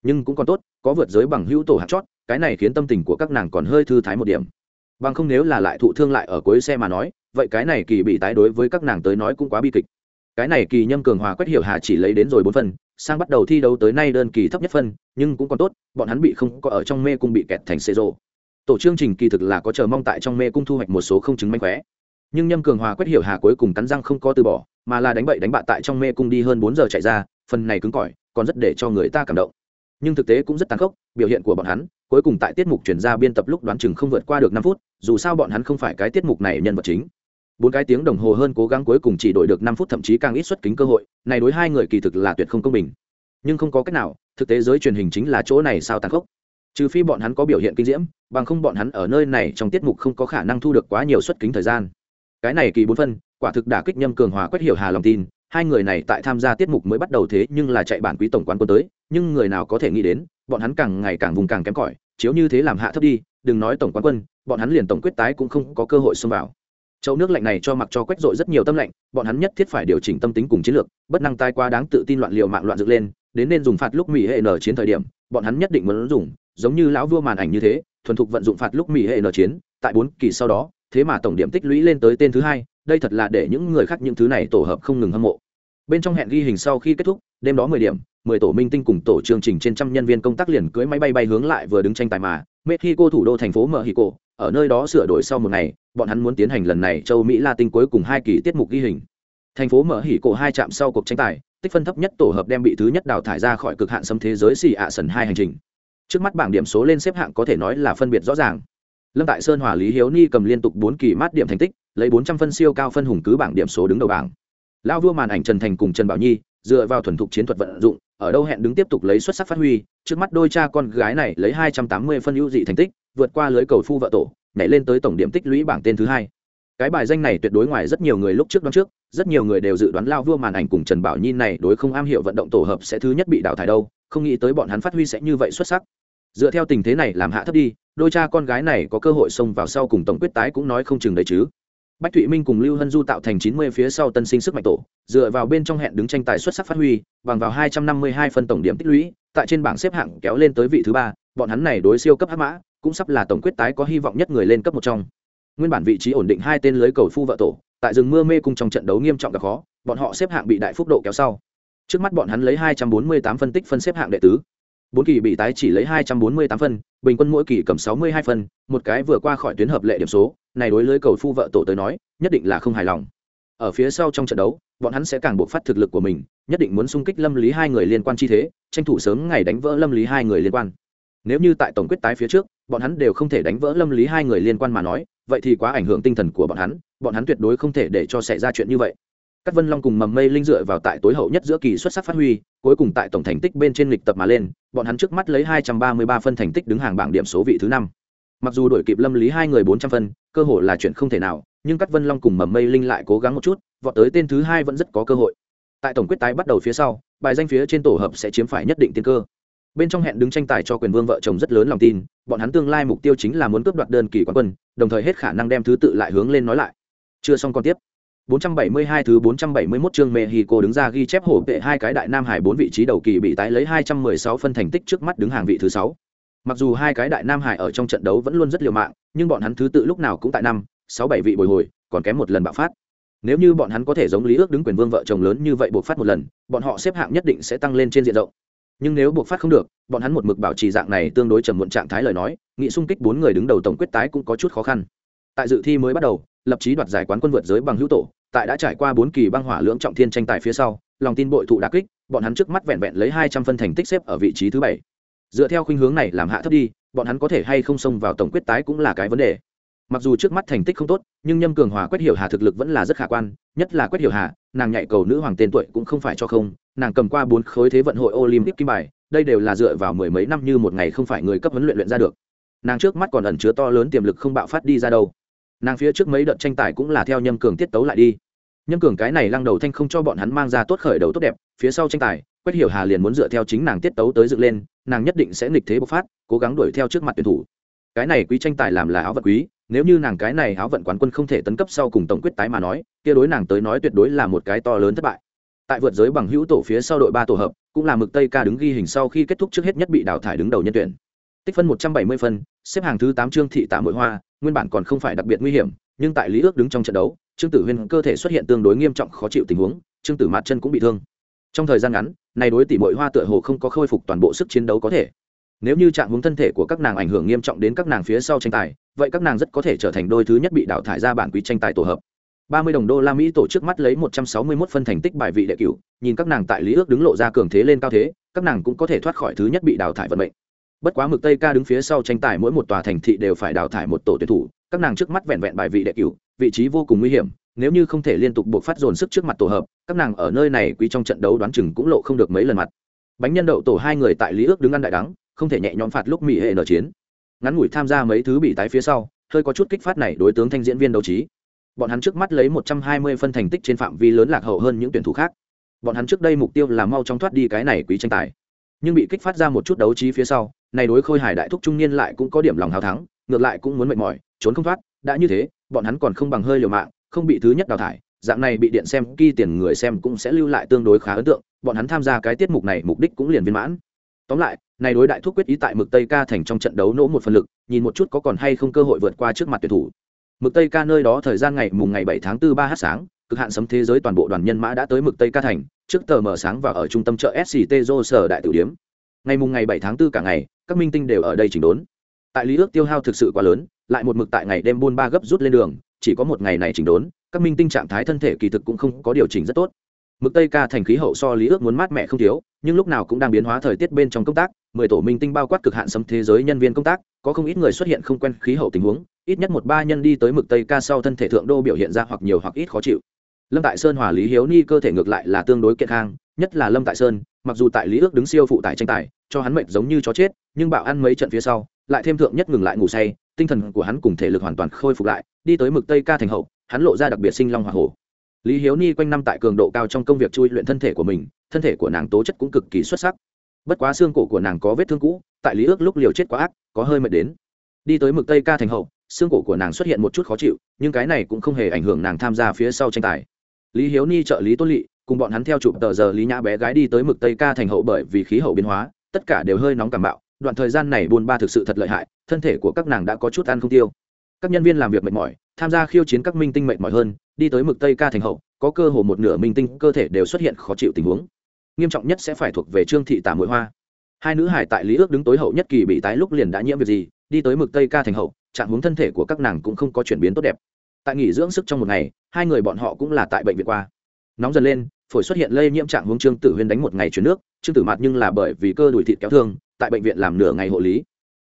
Nhưng cũng còn tốt, có vượt giới bằng hữu tổ hạt chót cái này khiến tâm tình của các nàng còn hơi thư thái một điểm. Bằng không nếu là lại thụ thương lại ở cuối xe mà nói vậy cái này kỳ bị tái đối với các nàng tới nói cũng quá bi kịch. Cái này kỳ nhâm cường hòa quét hiểu hà chỉ lấy đến rồi bốn phần, sang bắt đầu thi đấu tới nay đơn kỳ thấp nhất phân nhưng cũng còn tốt bọn hắn bị không có ở trong mê cung bị kẹt thành xê rộ. Tổ chương trình kỳ thực là có chờ mong tại trong mê cung thu hoạch một số không chứng manh khóe. Nhưng nhâm cường hòa quét hiểu hà cuối cùng cắn răng không có từ bỏ mà là đánh bậy đánh bạ tại trong mê cung đi hơn bốn giờ chạy ra phần này cứng cỏi còn rất để cho người ta cảm động nhưng thực tế cũng rất tàn khốc, biểu hiện của bọn hắn, cuối cùng tại tiết mục chuyển ra biên tập lúc đoán chừng không vượt qua được năm phút, dù sao bọn hắn không phải cái tiết mục này nhân vật chính. Bốn cái tiếng đồng hồ hơn cố gắng cuối cùng chỉ đổi được năm phút thậm chí càng ít xuất kính cơ hội, này đối hai người kỳ thực là tuyệt không công bình. Nhưng không có cách nào, thực tế giới truyền hình chính là chỗ này sao tàn khốc. Trừ phi bọn hắn có biểu hiện kinh diễm, bằng không bọn hắn ở nơi này trong tiết mục không có khả năng thu được quá nhiều xuất kính thời gian. Cái này kỳ bốn phân, quả thực đả kích nhâm cường hòa quét hiểu hà lòng tin hai người này tại tham gia tiết mục mới bắt đầu thế nhưng là chạy bản quý tổng quán quân tới, nhưng người nào có thể nghĩ đến, bọn hắn càng ngày càng vùng càng kém cỏi, chiếu như thế làm hạ thấp đi, đừng nói tổng quán quân, bọn hắn liền tổng quyết tái cũng không có cơ hội xông vào. Chậu nước lạnh này cho mặc cho quét dội rất nhiều tâm lạnh, bọn hắn nhất thiết phải điều chỉnh tâm tính cùng chiến lược, bất năng tai qua đáng tự tin loạn liệu mạng loạn dựng lên, đến nên dùng phạt lúc mỹ hệ nở chiến thời điểm, bọn hắn nhất định muốn dùng, giống như lão vua màn ảnh như thế, thuần thục vận dụng phạt lúc mỹ hệ nở chiến, tại bốn kỳ sau đó, thế mà tổng điểm tích lũy lên tới tên thứ hai đây thật là để những người khác những thứ này tổ hợp không ngừng hâm mộ. Bên trong hẹn ghi hình sau khi kết thúc, đêm đó mười điểm, mười tổ minh tinh cùng tổ chương trình trên trăm nhân viên công tác liền cưới máy bay bay hướng lại vừa đứng tranh tài mà, mexico thủ đô thành phố mexico, ở nơi đó sửa đổi sau một ngày, bọn hắn muốn tiến hành lần này châu mỹ latin cuối cùng hai kỳ tiết mục ghi hình. Thành phố mở hỉ cổ hai trạm sau cuộc tranh tài, tích phân thấp nhất tổ hợp đem bị thứ nhất đào thải ra khỏi cực hạn xâm thế giới xì ạ sần hai hành trình. Trước mắt bảng điểm số lên xếp hạng có thể nói là phân biệt rõ ràng lâm tại sơn hòa lý hiếu ni cầm liên tục bốn kỳ mát điểm thành tích, lấy bốn trăm phân siêu cao phân hùng cứ bảng điểm số đứng đầu bảng. Lao vua màn ảnh trần thành cùng trần bảo nhi, dựa vào thuần thục chiến thuật vận dụng, ở đâu hẹn đứng tiếp tục lấy xuất sắc phát huy, trước mắt đôi cha con gái này lấy hai trăm tám mươi phân ưu dị thành tích, vượt qua lưới cầu phu vợ tổ, nhảy lên tới tổng điểm tích lũy bảng tên thứ hai. Cái bài danh này tuyệt đối ngoài rất nhiều người lúc trước đoán trước, rất nhiều người đều dự đoán lao vua màn ảnh cùng trần bảo nhi này đối không am hiểu vận động tổ hợp sẽ thứ nhất bị đào thải đâu, không nghĩ tới bọn hắn phát huy sẽ như vậy xuất sắc. Dựa theo tình thế này làm hạ thấp đi đôi cha con gái này có cơ hội xông vào sau cùng tổng quyết tái cũng nói không chừng đấy chứ. Bách thụy minh cùng lưu hân du tạo thành chín mươi phía sau tân sinh sức mạnh tổ, dựa vào bên trong hẹn đứng tranh tài xuất sắc phát huy, bằng vào hai trăm năm mươi hai phân tổng điểm tích lũy, tại trên bảng xếp hạng kéo lên tới vị thứ ba, bọn hắn này đối siêu cấp hắc mã, cũng sắp là tổng quyết tái có hy vọng nhất người lên cấp một trong. Nguyên bản vị trí ổn định hai tên lưới cầu phu vợ tổ, tại rừng mưa mê cùng trong trận đấu nghiêm trọng gặp khó, bọn họ xếp hạng bị đại phúc độ kéo sau. Trước mắt bọn hắn lấy hai trăm bốn mươi tám phân tích phân xếp hạng đệ tứ bốn kỳ bị tái chỉ lấy hai trăm bốn mươi tám phân, bình quân mỗi kỳ cầm sáu mươi hai phân, một cái vừa qua khỏi tuyến hợp lệ điểm số, này đối lưới cầu phu vợ tổ tới nói, nhất định là không hài lòng. Ở phía sau trong trận đấu, bọn hắn sẽ càng buộc phát thực lực của mình, nhất định muốn xung kích lâm lý hai người liên quan chi thế, tranh thủ sớm ngày đánh vỡ lâm lý hai người liên quan. Nếu như tại tổng quyết tái phía trước, bọn hắn đều không thể đánh vỡ lâm lý hai người liên quan mà nói, vậy thì quá ảnh hưởng tinh thần của bọn hắn bọn hắn tuyệt đối không thể để cho xảy ra chuyện như vậy các vân long cùng mầm mây linh dựa vào tại tối hậu nhất giữa kỳ xuất sắc phát huy, cuối cùng tại tổng thành tích bên trên lịch tập mà lên, bọn hắn trước mắt lấy hai trăm ba mươi ba phân thành tích đứng hàng bảng điểm số vị thứ năm. Mặc dù đổi kịp lâm lý hai người bốn trăm phân, cơ hội là chuyện không thể nào, nhưng các vân long cùng mầm mây linh lại cố gắng một chút, vọt tới tên thứ hai vẫn rất có cơ hội. Tại tổng quyết tái bắt đầu phía sau, bài danh phía trên tổ hợp sẽ chiếm phải nhất định tiên cơ. Bên trong hẹn đứng tranh tài cho quyền vương vợ chồng rất lớn lòng tin, bọn hắn tương lai mục tiêu chính là muốn cướp đoạt đơn kỳ quán quân, đồng thời hết khả năng đem thứ tự lại hướng lên nói lại. Chưa xong còn tiếp. 472 thứ 471 chương Mexico đứng ra ghi chép hổ vệ hai cái đại nam hải bốn vị trí đầu kỳ bị tái lấy 216 phân thành tích trước mắt đứng hàng vị thứ 6. Mặc dù hai cái đại nam hải ở trong trận đấu vẫn luôn rất liều mạng, nhưng bọn hắn thứ tự lúc nào cũng tại năm, 6 7 vị bồi hồi, còn kém một lần bạo phát. Nếu như bọn hắn có thể giống Lý Ước đứng quyền vương vợ chồng lớn như vậy buộc phát một lần, bọn họ xếp hạng nhất định sẽ tăng lên trên diện rộng. Nhưng nếu buộc phát không được, bọn hắn một mực bảo trì dạng này tương đối trầm muộn trạng thái lời nói, nghị xung kích bốn người đứng đầu tổng quyết tái cũng có chút khó khăn. Tại dự thi mới bắt đầu, lập chí đoạt giải quán quân vượt giới bằng hữu tổ, tại đã trải qua bốn kỳ băng hỏa lưỡng trọng thiên tranh tài phía sau, lòng tin bội thụ đả kích, bọn hắn trước mắt vẹn vẹn lấy hai trăm phân thành tích xếp ở vị trí thứ bảy. Dựa theo khuynh hướng này làm hạ thấp đi, bọn hắn có thể hay không xông vào tổng quyết tái cũng là cái vấn đề. Mặc dù trước mắt thành tích không tốt, nhưng Nhâm Cường Hòa Quét Hiểu Hà thực lực vẫn là rất khả quan, nhất là Quét Hiểu Hà, nàng nhạy cầu nữ hoàng tên tuổi cũng không phải cho không, nàng cầm qua bốn khối thế vận hội Olympic kim bài, đây đều là dựa vào mười mấy năm như một ngày không phải người cấp huấn luyện luyện ra được. Nàng trước mắt còn ẩn chứa to lớn tiềm lực không bạo phát đi ra đâu. Nàng phía trước mấy đợt tranh tài cũng là theo Nhâm Cường tiết tấu lại đi. Nhâm cường cái này lăng đầu thanh không cho bọn hắn mang ra tốt khởi đầu tốt đẹp, phía sau tranh tài, quách hiểu hà liền muốn dựa theo chính nàng tiết tấu tới dựng lên, nàng nhất định sẽ nghịch thế bộc phát, cố gắng đuổi theo trước mặt tuyển thủ. Cái này quý tranh tài làm là áo vận quý, nếu như nàng cái này áo vận quán quân không thể tấn cấp sau cùng tổng quyết tái mà nói, kia đối nàng tới nói tuyệt đối là một cái to lớn thất bại. Tại vượt giới bằng hữu tổ phía sau đội ba tổ hợp, cũng là mực tây ca đứng ghi hình sau khi kết thúc trước hết nhất bị đào thải đứng đầu nhân tuyển. Tích phân một trăm bảy mươi phân xếp hàng thứ tám trương thị tạ mội hoa, nguyên bản còn không phải đặc biệt nguy hiểm, nhưng tại lý ước đứng trong trận đấu, trương tử huyên cơ thể xuất hiện tương đối nghiêm trọng khó chịu tình huống, trương tử mặt chân cũng bị thương. Trong thời gian ngắn này đối tỷ mội hoa tựa hồ không có khôi phục toàn bộ sức chiến đấu có thể. Nếu như trạng hướng thân thể của các nàng ảnh hưởng nghiêm trọng đến các nàng phía sau tranh tài, vậy các nàng rất có thể trở thành đôi thứ nhất bị đào thải ra bản quý tranh tài tổ hợp. ba mươi đồng đô la mỹ tổ chức mắt lấy một trăm sáu mươi 161 phân thành tích bài vị đệ cửu, nhìn các nàng tại lý ước đứng lộ ra cường thế lên cao thế, các nàng cũng có thể thoát khỏi thứ nhất bị đào thải vận mệnh bất quá mực tây ca đứng phía sau tranh tài mỗi một tòa thành thị đều phải đào thải một tổ tuyển thủ, các nàng trước mắt vẹn vẹn bài vị đệ cửu, vị trí vô cùng nguy hiểm, nếu như không thể liên tục buộc phát dồn sức trước mặt tổ hợp, các nàng ở nơi này quý trong trận đấu đoán chừng cũng lộ không được mấy lần mặt. Bánh nhân đậu tổ hai người tại lý ước đứng ăn đại đắng, không thể nhẹ nhõm phạt lúc mỹ hệ nở chiến. Ngắn ngủi tham gia mấy thứ bị tái phía sau, hơi có chút kích phát này đối tướng thanh diễn viên đấu trí. Bọn hắn trước mắt lấy một trăm hai mươi phân thành tích trên phạm vi lớn lạc hậu hơn những tuyển thủ khác. Bọn hắn trước đây mục tiêu là mau chóng thoát đi cái này quý tranh tài nhưng bị kích phát ra một chút đấu trí phía sau, này đối khôi hải đại thúc trung niên lại cũng có điểm lòng hào thắng, ngược lại cũng muốn mệt mỏi, trốn không thoát, đã như thế, bọn hắn còn không bằng hơi liều mạng, không bị thứ nhất đào thải, dạng này bị điện xem kỳ tiền người xem cũng sẽ lưu lại tương đối khá ấn tượng, bọn hắn tham gia cái tiết mục này mục đích cũng liền viên mãn. Tóm lại, này đối đại thúc quyết ý tại mực tây ca thành trong trận đấu nỗ một phần lực, nhìn một chút có còn hay không cơ hội vượt qua trước mặt tuyển thủ. Mực tây ca nơi đó thời gian ngày mùng ngày bảy tháng 4 ba h sáng, cực hạn sấm thế giới toàn bộ đoàn nhân mã đã tới mực tây ca thành trước tờ mở sáng và ở trung tâm chợ sct do sở đại tử điếm. Ngày mùng ngày bảy tháng 4 cả ngày, các minh tinh đều ở đây chỉnh đốn. Tại lý ước tiêu hao thực sự quá lớn, lại một mực tại ngày đêm buôn ba gấp rút lên đường, chỉ có một ngày này chỉnh đốn, các minh tinh trạng thái thân thể kỳ thực cũng không có điều chỉnh rất tốt. Mực tây ca thành khí hậu so lý ước muốn mát mẻ không thiếu, nhưng lúc nào cũng đang biến hóa thời tiết bên trong công tác, mười tổ minh tinh bao quát cực hạn xâm thế giới nhân viên công tác, có không ít người xuất hiện không quen khí hậu tình huống, ít nhất một ba nhân đi tới mực tây ca sau thân thể thượng đô biểu hiện ra hoặc nhiều hoặc ít khó chịu lâm tại sơn hòa lý hiếu ni cơ thể ngược lại là tương đối kiện khang, nhất là lâm tại sơn, mặc dù tại lý ước đứng siêu phụ tải tranh tài, cho hắn mệnh giống như chó chết, nhưng bảo ăn mấy trận phía sau, lại thêm thượng nhất ngừng lại ngủ say, tinh thần của hắn cùng thể lực hoàn toàn khôi phục lại, đi tới mực tây ca thành hậu, hắn lộ ra đặc biệt sinh long hoa hổ. Lý hiếu ni quanh năm tại cường độ cao trong công việc chui luyện thân thể của mình, thân thể của nàng tố chất cũng cực kỳ xuất sắc. Bất quá xương cổ của nàng có vết thương cũ, tại lý ước lúc liều chết quá ác, có hơi mệt đến. Đi tới mực tây ca thành hậu, xương cổ của nàng xuất hiện một chút khó chịu, nhưng cái này cũng không hề ảnh hưởng nàng tham gia phía sau tranh tài lý hiếu ni trợ lý tôn lỵ cùng bọn hắn theo chụp tờ giờ lý nhã bé gái đi tới mực tây ca thành hậu bởi vì khí hậu biến hóa, tất cả đều hơi nóng cảm bạo, đoạn thời gian này buôn ba thực sự thật lợi hại, thân thể của các nàng đã có chút ăn không tiêu. Các nhân viên làm việc mệt mỏi, tham gia khiêu chiến các minh tinh mệt mỏi hơn, đi tới mực tây ca thành hậu, có cơ hồ một nửa minh tinh cơ thể đều xuất hiện khó chịu tình huống. Nghiêm trọng nhất sẽ phải thuộc về trương thị tả mũi hoa. Hai nữ hải tại lý ước đứng tối hậu nhất kỳ bị tái lúc liền đã nhiễm việc gì, đi tới mực tây ca thành hậu, trạng hướng thân thể của các nàng cũng không có chuyển biến tốt đẹp. Tại nghỉ dưỡng sức trong một ngày hai người bọn họ cũng là tại bệnh viện qua. Nóng dần lên, phổi xuất hiện lây nhiễm trạng hướng trương tử huyên đánh một ngày chuyển nước, trương tử mạt nhưng là bởi vì cơ đùi thịt kéo thương, tại bệnh viện làm nửa ngày hộ lý.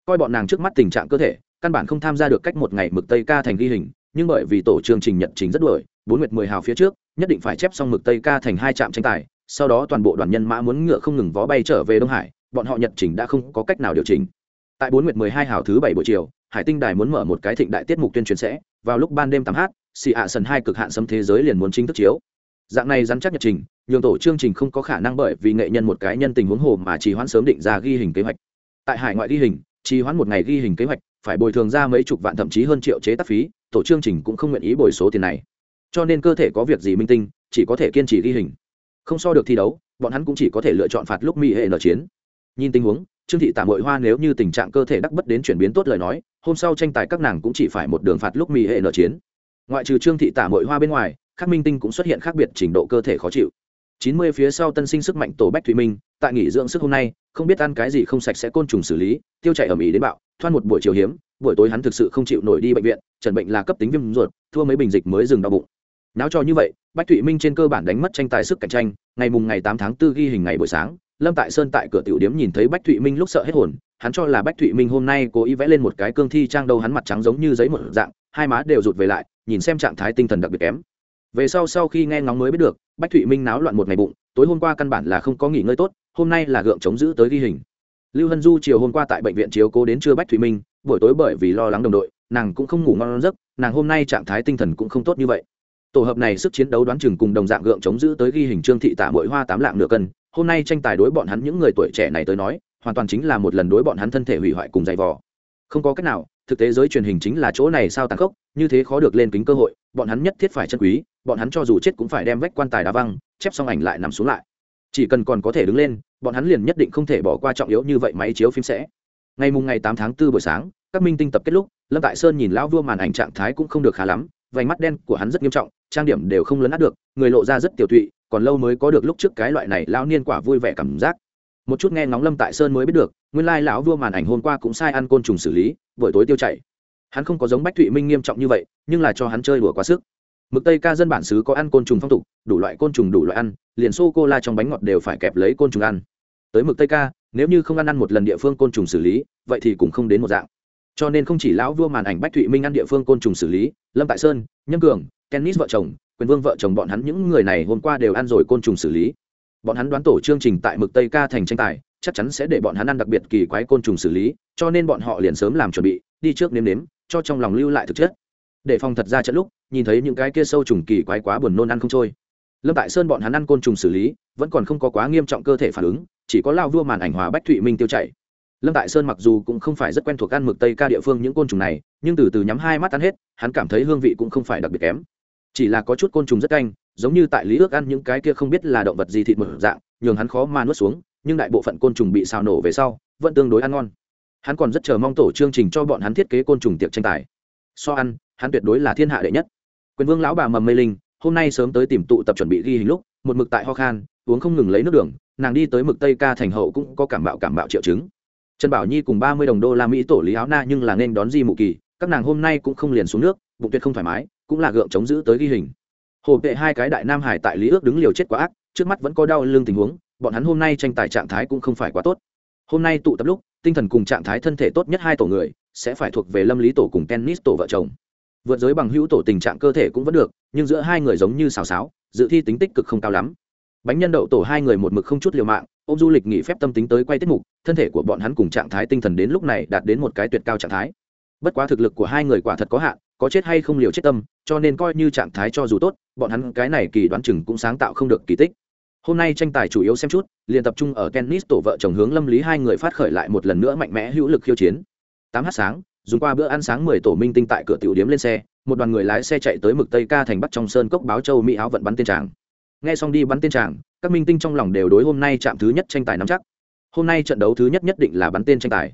Coi bọn nàng trước mắt tình trạng cơ thể, căn bản không tham gia được cách một ngày mực tây ca thành ghi hình, nhưng bởi vì tổ chương trình nhận chính rất đuổi, bốn nguyệt mười hào phía trước, nhất định phải chép xong mực tây ca thành hai trạm tranh tài, sau đó toàn bộ đoàn nhân mã muốn ngựa không ngừng vó bay trở về đông hải, bọn họ nhận trình đã không có cách nào điều chỉnh. Tại bốn nguyệt mười hai hào thứ bảy buổi chiều, hải tinh đài muốn mở một cái thịnh đại tiết mục tuyên truyền sẽ, vào lúc ban đêm tám h xì ạ sần hai cực hạn xâm thế giới liền muốn chính thức chiếu. Dạng này dám chắc nhật trình, nhường tổ chương trình không có khả năng bởi vì nghệ nhân một cái nhân tình huống hồ mà trì hoãn sớm định ra ghi hình kế hoạch. Tại hải ngoại ghi hình, trì hoãn một ngày ghi hình kế hoạch, phải bồi thường ra mấy chục vạn thậm chí hơn triệu chế tác phí, tổ chương trình cũng không nguyện ý bồi số tiền này. Cho nên cơ thể có việc gì minh tinh, chỉ có thể kiên trì ghi hình. Không so được thi đấu, bọn hắn cũng chỉ có thể lựa chọn phạt lúc mỹ hệ nở chiến. Nhìn tình huống, trương thị tạm hội hoa nếu như tình trạng cơ thể đắc bất đến chuyển biến tốt lời nói, hôm sau tranh tài các nàng cũng chỉ phải một đường phạt lúc mỹ hệ nở chiến ngoại trừ trương thị tả mội hoa bên ngoài các minh tinh cũng xuất hiện khác biệt trình độ cơ thể khó chịu. Chín mươi phía sau tân sinh sức mạnh tổ bách thủy minh, tại nghỉ dưỡng sức hôm nay, không biết ăn cái gì không sạch sẽ côn trùng xử lý, tiêu chảy ở mỹ đến bạo thoan một buổi chiều hiếm, buổi tối hắn thực sự không chịu nổi đi bệnh viện trần bệnh là cấp tính viêm ruột, thua mấy bình dịch mới dừng đau bụng. Náo cho như vậy, bách thụy minh trên cơ bản đánh mất tranh tài sức cạnh tranh, ngày mùng ngày tám tháng 4 ghi hình ngày buổi sáng, lâm tại sơn tại cửa tiểu điếm nhìn thấy bách thụy minh lúc sợ hết hồn, hắn cho là bách thụy minh hôm nay cố ý vẽ lên một cái cương thi trang đầu hắn mặt trắng giống như giấy một dạng, hai má đều rụt về lại nhìn xem trạng thái tinh thần đặc biệt kém. Về sau sau khi nghe ngóng mới biết được, bách thụy minh náo loạn một ngày bụng, tối hôm qua căn bản là không có nghỉ ngơi tốt, hôm nay là gượng chống giữ tới ghi hình. Lưu hân du chiều hôm qua tại bệnh viện chiếu cố đến trưa bách thụy minh, buổi tối bởi vì lo lắng đồng đội, nàng cũng không ngủ ngon giấc, nàng hôm nay trạng thái tinh thần cũng không tốt như vậy. Tổ hợp này sức chiến đấu đoán chừng cùng đồng dạng gượng chống giữ tới ghi hình trương thị tả mỗi hoa tám lạng nửa cân, hôm nay tranh tài đối bọn hắn những người tuổi trẻ này tới nói, hoàn toàn chính là một lần đối bọn hắn thân thể hủy hoại cùng dày vò. Không có cách nào, thực tế giới truyền hình chính là chỗ này sao tàn khốc như thế khó được lên kính cơ hội, bọn hắn nhất thiết phải chân quý, bọn hắn cho dù chết cũng phải đem vách quan tài đá văng, chép xong ảnh lại nằm xuống lại. Chỉ cần còn có thể đứng lên, bọn hắn liền nhất định không thể bỏ qua trọng yếu như vậy máy chiếu phim sẽ. Ngày mùng ngày tám tháng 4 buổi sáng, các minh tinh tập kết lúc, lâm tại sơn nhìn lão vua màn ảnh trạng thái cũng không được khá lắm, vành mắt đen của hắn rất nghiêm trọng, trang điểm đều không lấn át được, người lộ ra rất tiểu tụy, còn lâu mới có được lúc trước cái loại này lão niên quả vui vẻ cảm giác. Một chút nghe ngóng lâm tại sơn mới biết được, nguyên lai lão vua màn ảnh hôm qua cũng sai ăn côn trùng xử lý, buổi tối tiêu chảy hắn không có giống bách thụy minh nghiêm trọng như vậy nhưng là cho hắn chơi đùa quá sức mực tây ca dân bản xứ có ăn côn trùng phong tục đủ loại côn trùng đủ loại ăn liền sô cô la trong bánh ngọt đều phải kẹp lấy côn trùng ăn tới mực tây ca nếu như không ăn ăn một lần địa phương côn trùng xử lý vậy thì cũng không đến một dạng cho nên không chỉ lão vua màn ảnh bách thụy minh ăn địa phương côn trùng xử lý lâm tại sơn nhâm cường tennis vợ chồng quyền vương vợ chồng bọn hắn những người này hôm qua đều ăn rồi côn trùng xử lý bọn hắn đoán tổ chương trình tại mực tây ca thành tranh tài chắc chắn sẽ để bọn hắn ăn đặc biệt kỳ quái côn trùng xử lý cho nên bọn họ liền sớm làm chuẩn bị đi trước nếm nếm cho trong lòng lưu lại thực chất. Để phòng thật ra trận lúc, nhìn thấy những cái kia sâu trùng kỳ quái quá buồn nôn ăn không trôi. Lâm tại sơn bọn hắn ăn côn trùng xử lý, vẫn còn không có quá nghiêm trọng cơ thể phản ứng, chỉ có lao vua màn ảnh hòa bách thụy minh tiêu chảy. Lâm tại sơn mặc dù cũng không phải rất quen thuộc ăn mực tây ca địa phương những côn trùng này, nhưng từ từ nhắm hai mắt ăn hết, hắn cảm thấy hương vị cũng không phải đặc biệt kém. Chỉ là có chút côn trùng rất canh, giống như tại lý ước ăn những cái kia không biết là động vật gì thịt một dạng, nhường hắn khó mà nuốt xuống, nhưng đại bộ phận côn trùng bị xào nổ về sau, vẫn tương đối ăn ngon hắn còn rất chờ mong tổ chương trình cho bọn hắn thiết kế côn trùng tiệc tranh tài. So ăn, hắn tuyệt đối là thiên hạ đệ nhất. Quyền vương lão bà mầm mây linh, hôm nay sớm tới tìm tụ tập chuẩn bị ghi hình lúc, một mực tại ho khan, uống không ngừng lấy nước đường, nàng đi tới mực tây ca thành hậu cũng có cảm bạo cảm bạo triệu chứng. Trần bảo nhi cùng ba mươi đồng đô la mỹ tổ lý áo na nhưng là nên đón di mụ kỳ, các nàng hôm nay cũng không liền xuống nước, bụng tuyệt không thoải mái, cũng là gượng chống giữ tới ghi hình. Hồ vệ hai cái đại nam hải tại lý ước đứng liều chết quá ác, trước mắt vẫn có đau lưng tình huống, bọn hắn hôm nay tranh tài trạng thái cũng không phải quá tốt hôm nay tụ tập lúc, tinh thần cùng trạng thái thân thể tốt nhất hai tổ người, sẽ phải thuộc về lâm lý tổ cùng tennis tổ vợ chồng. Vượt giới bằng hữu tổ tình trạng cơ thể cũng vẫn được, nhưng giữa hai người giống như xào xáo, dự thi tính tích cực không cao lắm. Bánh nhân đậu tổ hai người một mực không chút liều mạng ô m du lịch nghỉ phép tâm tính tới quay tiết mục, thân thể của bọn hắn cùng trạng thái tinh thần đến lúc này đạt đến một cái tuyệt cao trạng thái. Bất quá thực lực của hai người quả thật có hạn, có chết hay không liều chết tâm, cho nên coi như trạng thái cho dù tốt, bọn hắn cái này kỳ đoán chừng cũng sáng tạo không được kỳ tích hôm nay tranh tài chủ yếu xem chút, liền tập trung ở tennis tổ vợ chồng hướng lâm lý hai người phát khởi lại một lần nữa mạnh mẽ hữu lực khiêu chiến. Tám h sáng, dùng qua bữa ăn sáng mười tổ minh tinh tại cửa tiểu điếm lên xe, một đoàn người lái xe chạy tới mực tây ca thành bắc trong sơn cốc báo châu mỹ áo vận bắn tên tràng nghe xong đi bắn tên tràng các minh tinh trong lòng đều đối hôm nay chạm thứ nhất tranh tài nắm chắc. Hôm nay trận đấu thứ nhất nhất định là bắn tên tranh tài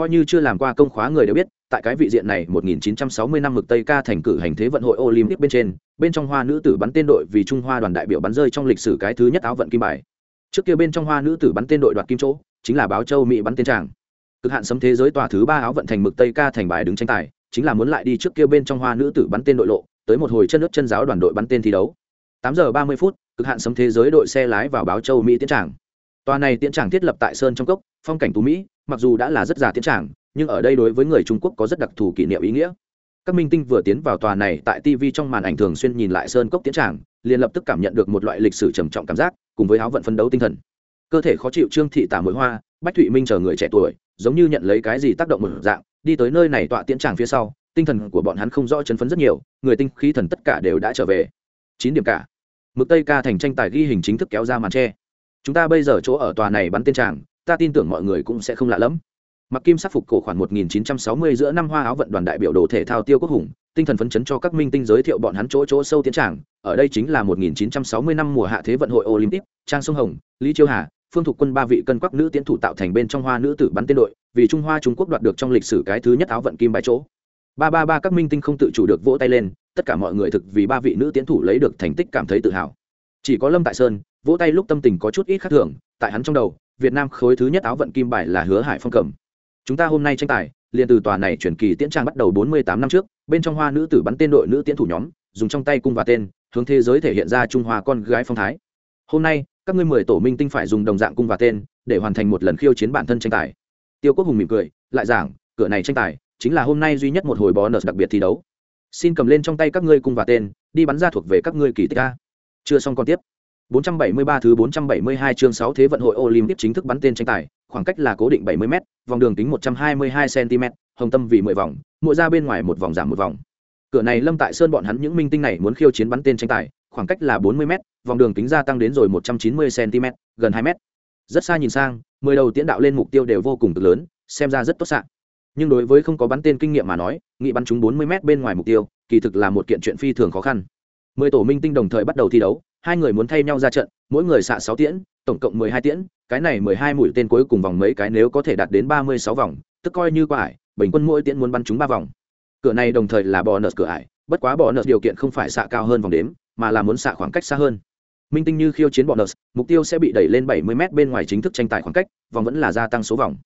coi như chưa làm qua công khóa người đều biết tại cái vị diện này 1960 năm mực Tây Ca thành cử hành thế vận hội Olympic bên trên, bên trong hoa nữ tử bắn tên đội vì Trung Hoa đoàn đại biểu bắn rơi trong lịch sử cái thứ nhất áo vận kim bài. Trước kia bên trong hoa nữ tử bắn tên đội đoạt kim chỗ, chính là báo châu Mỹ bắn tên tràng. Cực hạn sấm thế giới tòa thứ ba áo vận thành mực Tây Ca thành bài đứng tranh tài, chính là muốn lại đi trước kia bên trong hoa nữ tử bắn tên đội lộ, tới một hồi chân nước chân giáo đoàn đội bắn tên thi đấu. 8 giờ 30 phút, cực hạn sấm thế giới đội xe lái vào báo châu Mỹ tiến tràng. Tòa này tiến tràng thiết lập tại sơn trong cốc, phong cảnh tú Mỹ, mặc dù đã là rất già tiến tràng, nhưng ở đây đối với người trung quốc có rất đặc thù kỷ niệm ý nghĩa. Các minh tinh vừa tiến vào tòa này tại tv trong màn ảnh thường xuyên nhìn lại sơn cốc tiến tràng liền lập tức cảm nhận được một loại lịch sử trầm trọng cảm giác cùng với áo vận phân đấu tinh thần. Cơ thể khó chịu trương thị tả mối hoa bách thụy minh chờ người trẻ tuổi giống như nhận lấy cái gì tác động một dạng đi tới nơi này tọa tiến tràng phía sau tinh thần của bọn hắn không rõ chấn phấn rất nhiều người tinh khí thần tất cả đều đã trở về. Chín điểm cả. Mực tây ca thành tranh tài ghi hình chính thức kéo ra màn tre. Chúng ta bây giờ chỗ ở tòa này bắn tên tràng ta tin tưởng mọi người cũng sẽ không lạ lẫm. Mặc kim sắc phục cổ khoản 1960 giữa năm hoa áo vận đoàn đại biểu đồ thể thao tiêu quốc hùng, tinh thần phấn chấn cho các minh tinh giới thiệu bọn hắn chỗ chỗ sâu tiến tràng. Ở đây chính là 1960 năm mùa hạ thế vận hội olympic, trang sông hồng, lý chiêu hà, phương thục quân ba vị cân quắc nữ tiến thủ tạo thành bên trong hoa nữ tử bắn tên đội, vì trung hoa trung quốc đoạt được trong lịch sử cái thứ nhất áo vận kim bài chỗ. Ba ba ba, các minh tinh không tự chủ được vỗ tay lên, tất cả mọi người thực vì ba vị nữ tiến thủ lấy được thành tích cảm thấy tự hào. Chỉ có lâm tại sơn, vỗ tay lúc tâm tình có chút ít khác thường, tại hắn trong đầu việt nam khối thứ nhất áo vận kim bài là hứa hải phong cẩm chúng ta hôm nay tranh tài, liền từ tòa này chuyển kỳ tiễn trang bắt đầu bốn mươi tám năm trước, bên trong hoa nữ tử bắn tên đội nữ tiễn thủ nhóm, dùng trong tay cung và tên, hướng thế giới thể hiện ra trung hoa con gái phong thái. Hôm nay, các ngươi mười tổ minh tinh phải dùng đồng dạng cung và tên, để hoàn thành một lần khiêu chiến bản thân tranh tài. Tiêu quốc hùng mỉm cười, lại giảng, cửa này tranh tài, chính là hôm nay duy nhất một hồi bó nợ đặc biệt thi đấu. Xin cầm lên trong tay các ngươi cung và tên, đi bắn ra thuộc về các ngươi kỳ tích a. Chưa xong còn tiếp. 473 thứ 472 chương 6 thế vận hội Olympic chính thức bắn tên tranh tài, khoảng cách là cố định 70m, vòng đường kính 122 cm, hồng tâm vì 10 vòng, mỗi ra bên ngoài một vòng giảm một vòng. Cửa này Lâm Tại Sơn bọn hắn những minh tinh này muốn khiêu chiến bắn tên tranh tài, khoảng cách là 40m, vòng đường kính gia tăng đến rồi 190 cm, gần 2m. Rất xa nhìn sang, 10 đầu tiến đạo lên mục tiêu đều vô cùng cực lớn, xem ra rất tốt sạng. Nhưng đối với không có bắn tên kinh nghiệm mà nói, nghị bắn trúng 40m bên ngoài mục tiêu, kỳ thực là một kiện chuyện phi thường khó khăn. 10 tổ minh tinh đồng thời bắt đầu thi đấu, hai người muốn thay nhau ra trận, mỗi người xạ sáu tiễn, tổng cộng mười hai tiễn, cái này mười hai mũi tên cuối cùng vòng mấy cái nếu có thể đạt đến ba mươi sáu vòng, tức coi như quả ải, bình quân mỗi tiễn muốn bắn trúng ba vòng. Cửa này đồng thời là bò nợ cửa ải, bất quá bò nợ điều kiện không phải xạ cao hơn vòng đếm, mà là muốn xạ khoảng cách xa hơn. Minh tinh như khiêu chiến bò nợ mục tiêu sẽ bị đẩy lên bảy mươi m bên ngoài chính thức tranh tài khoảng cách, vòng vẫn là gia tăng số vòng.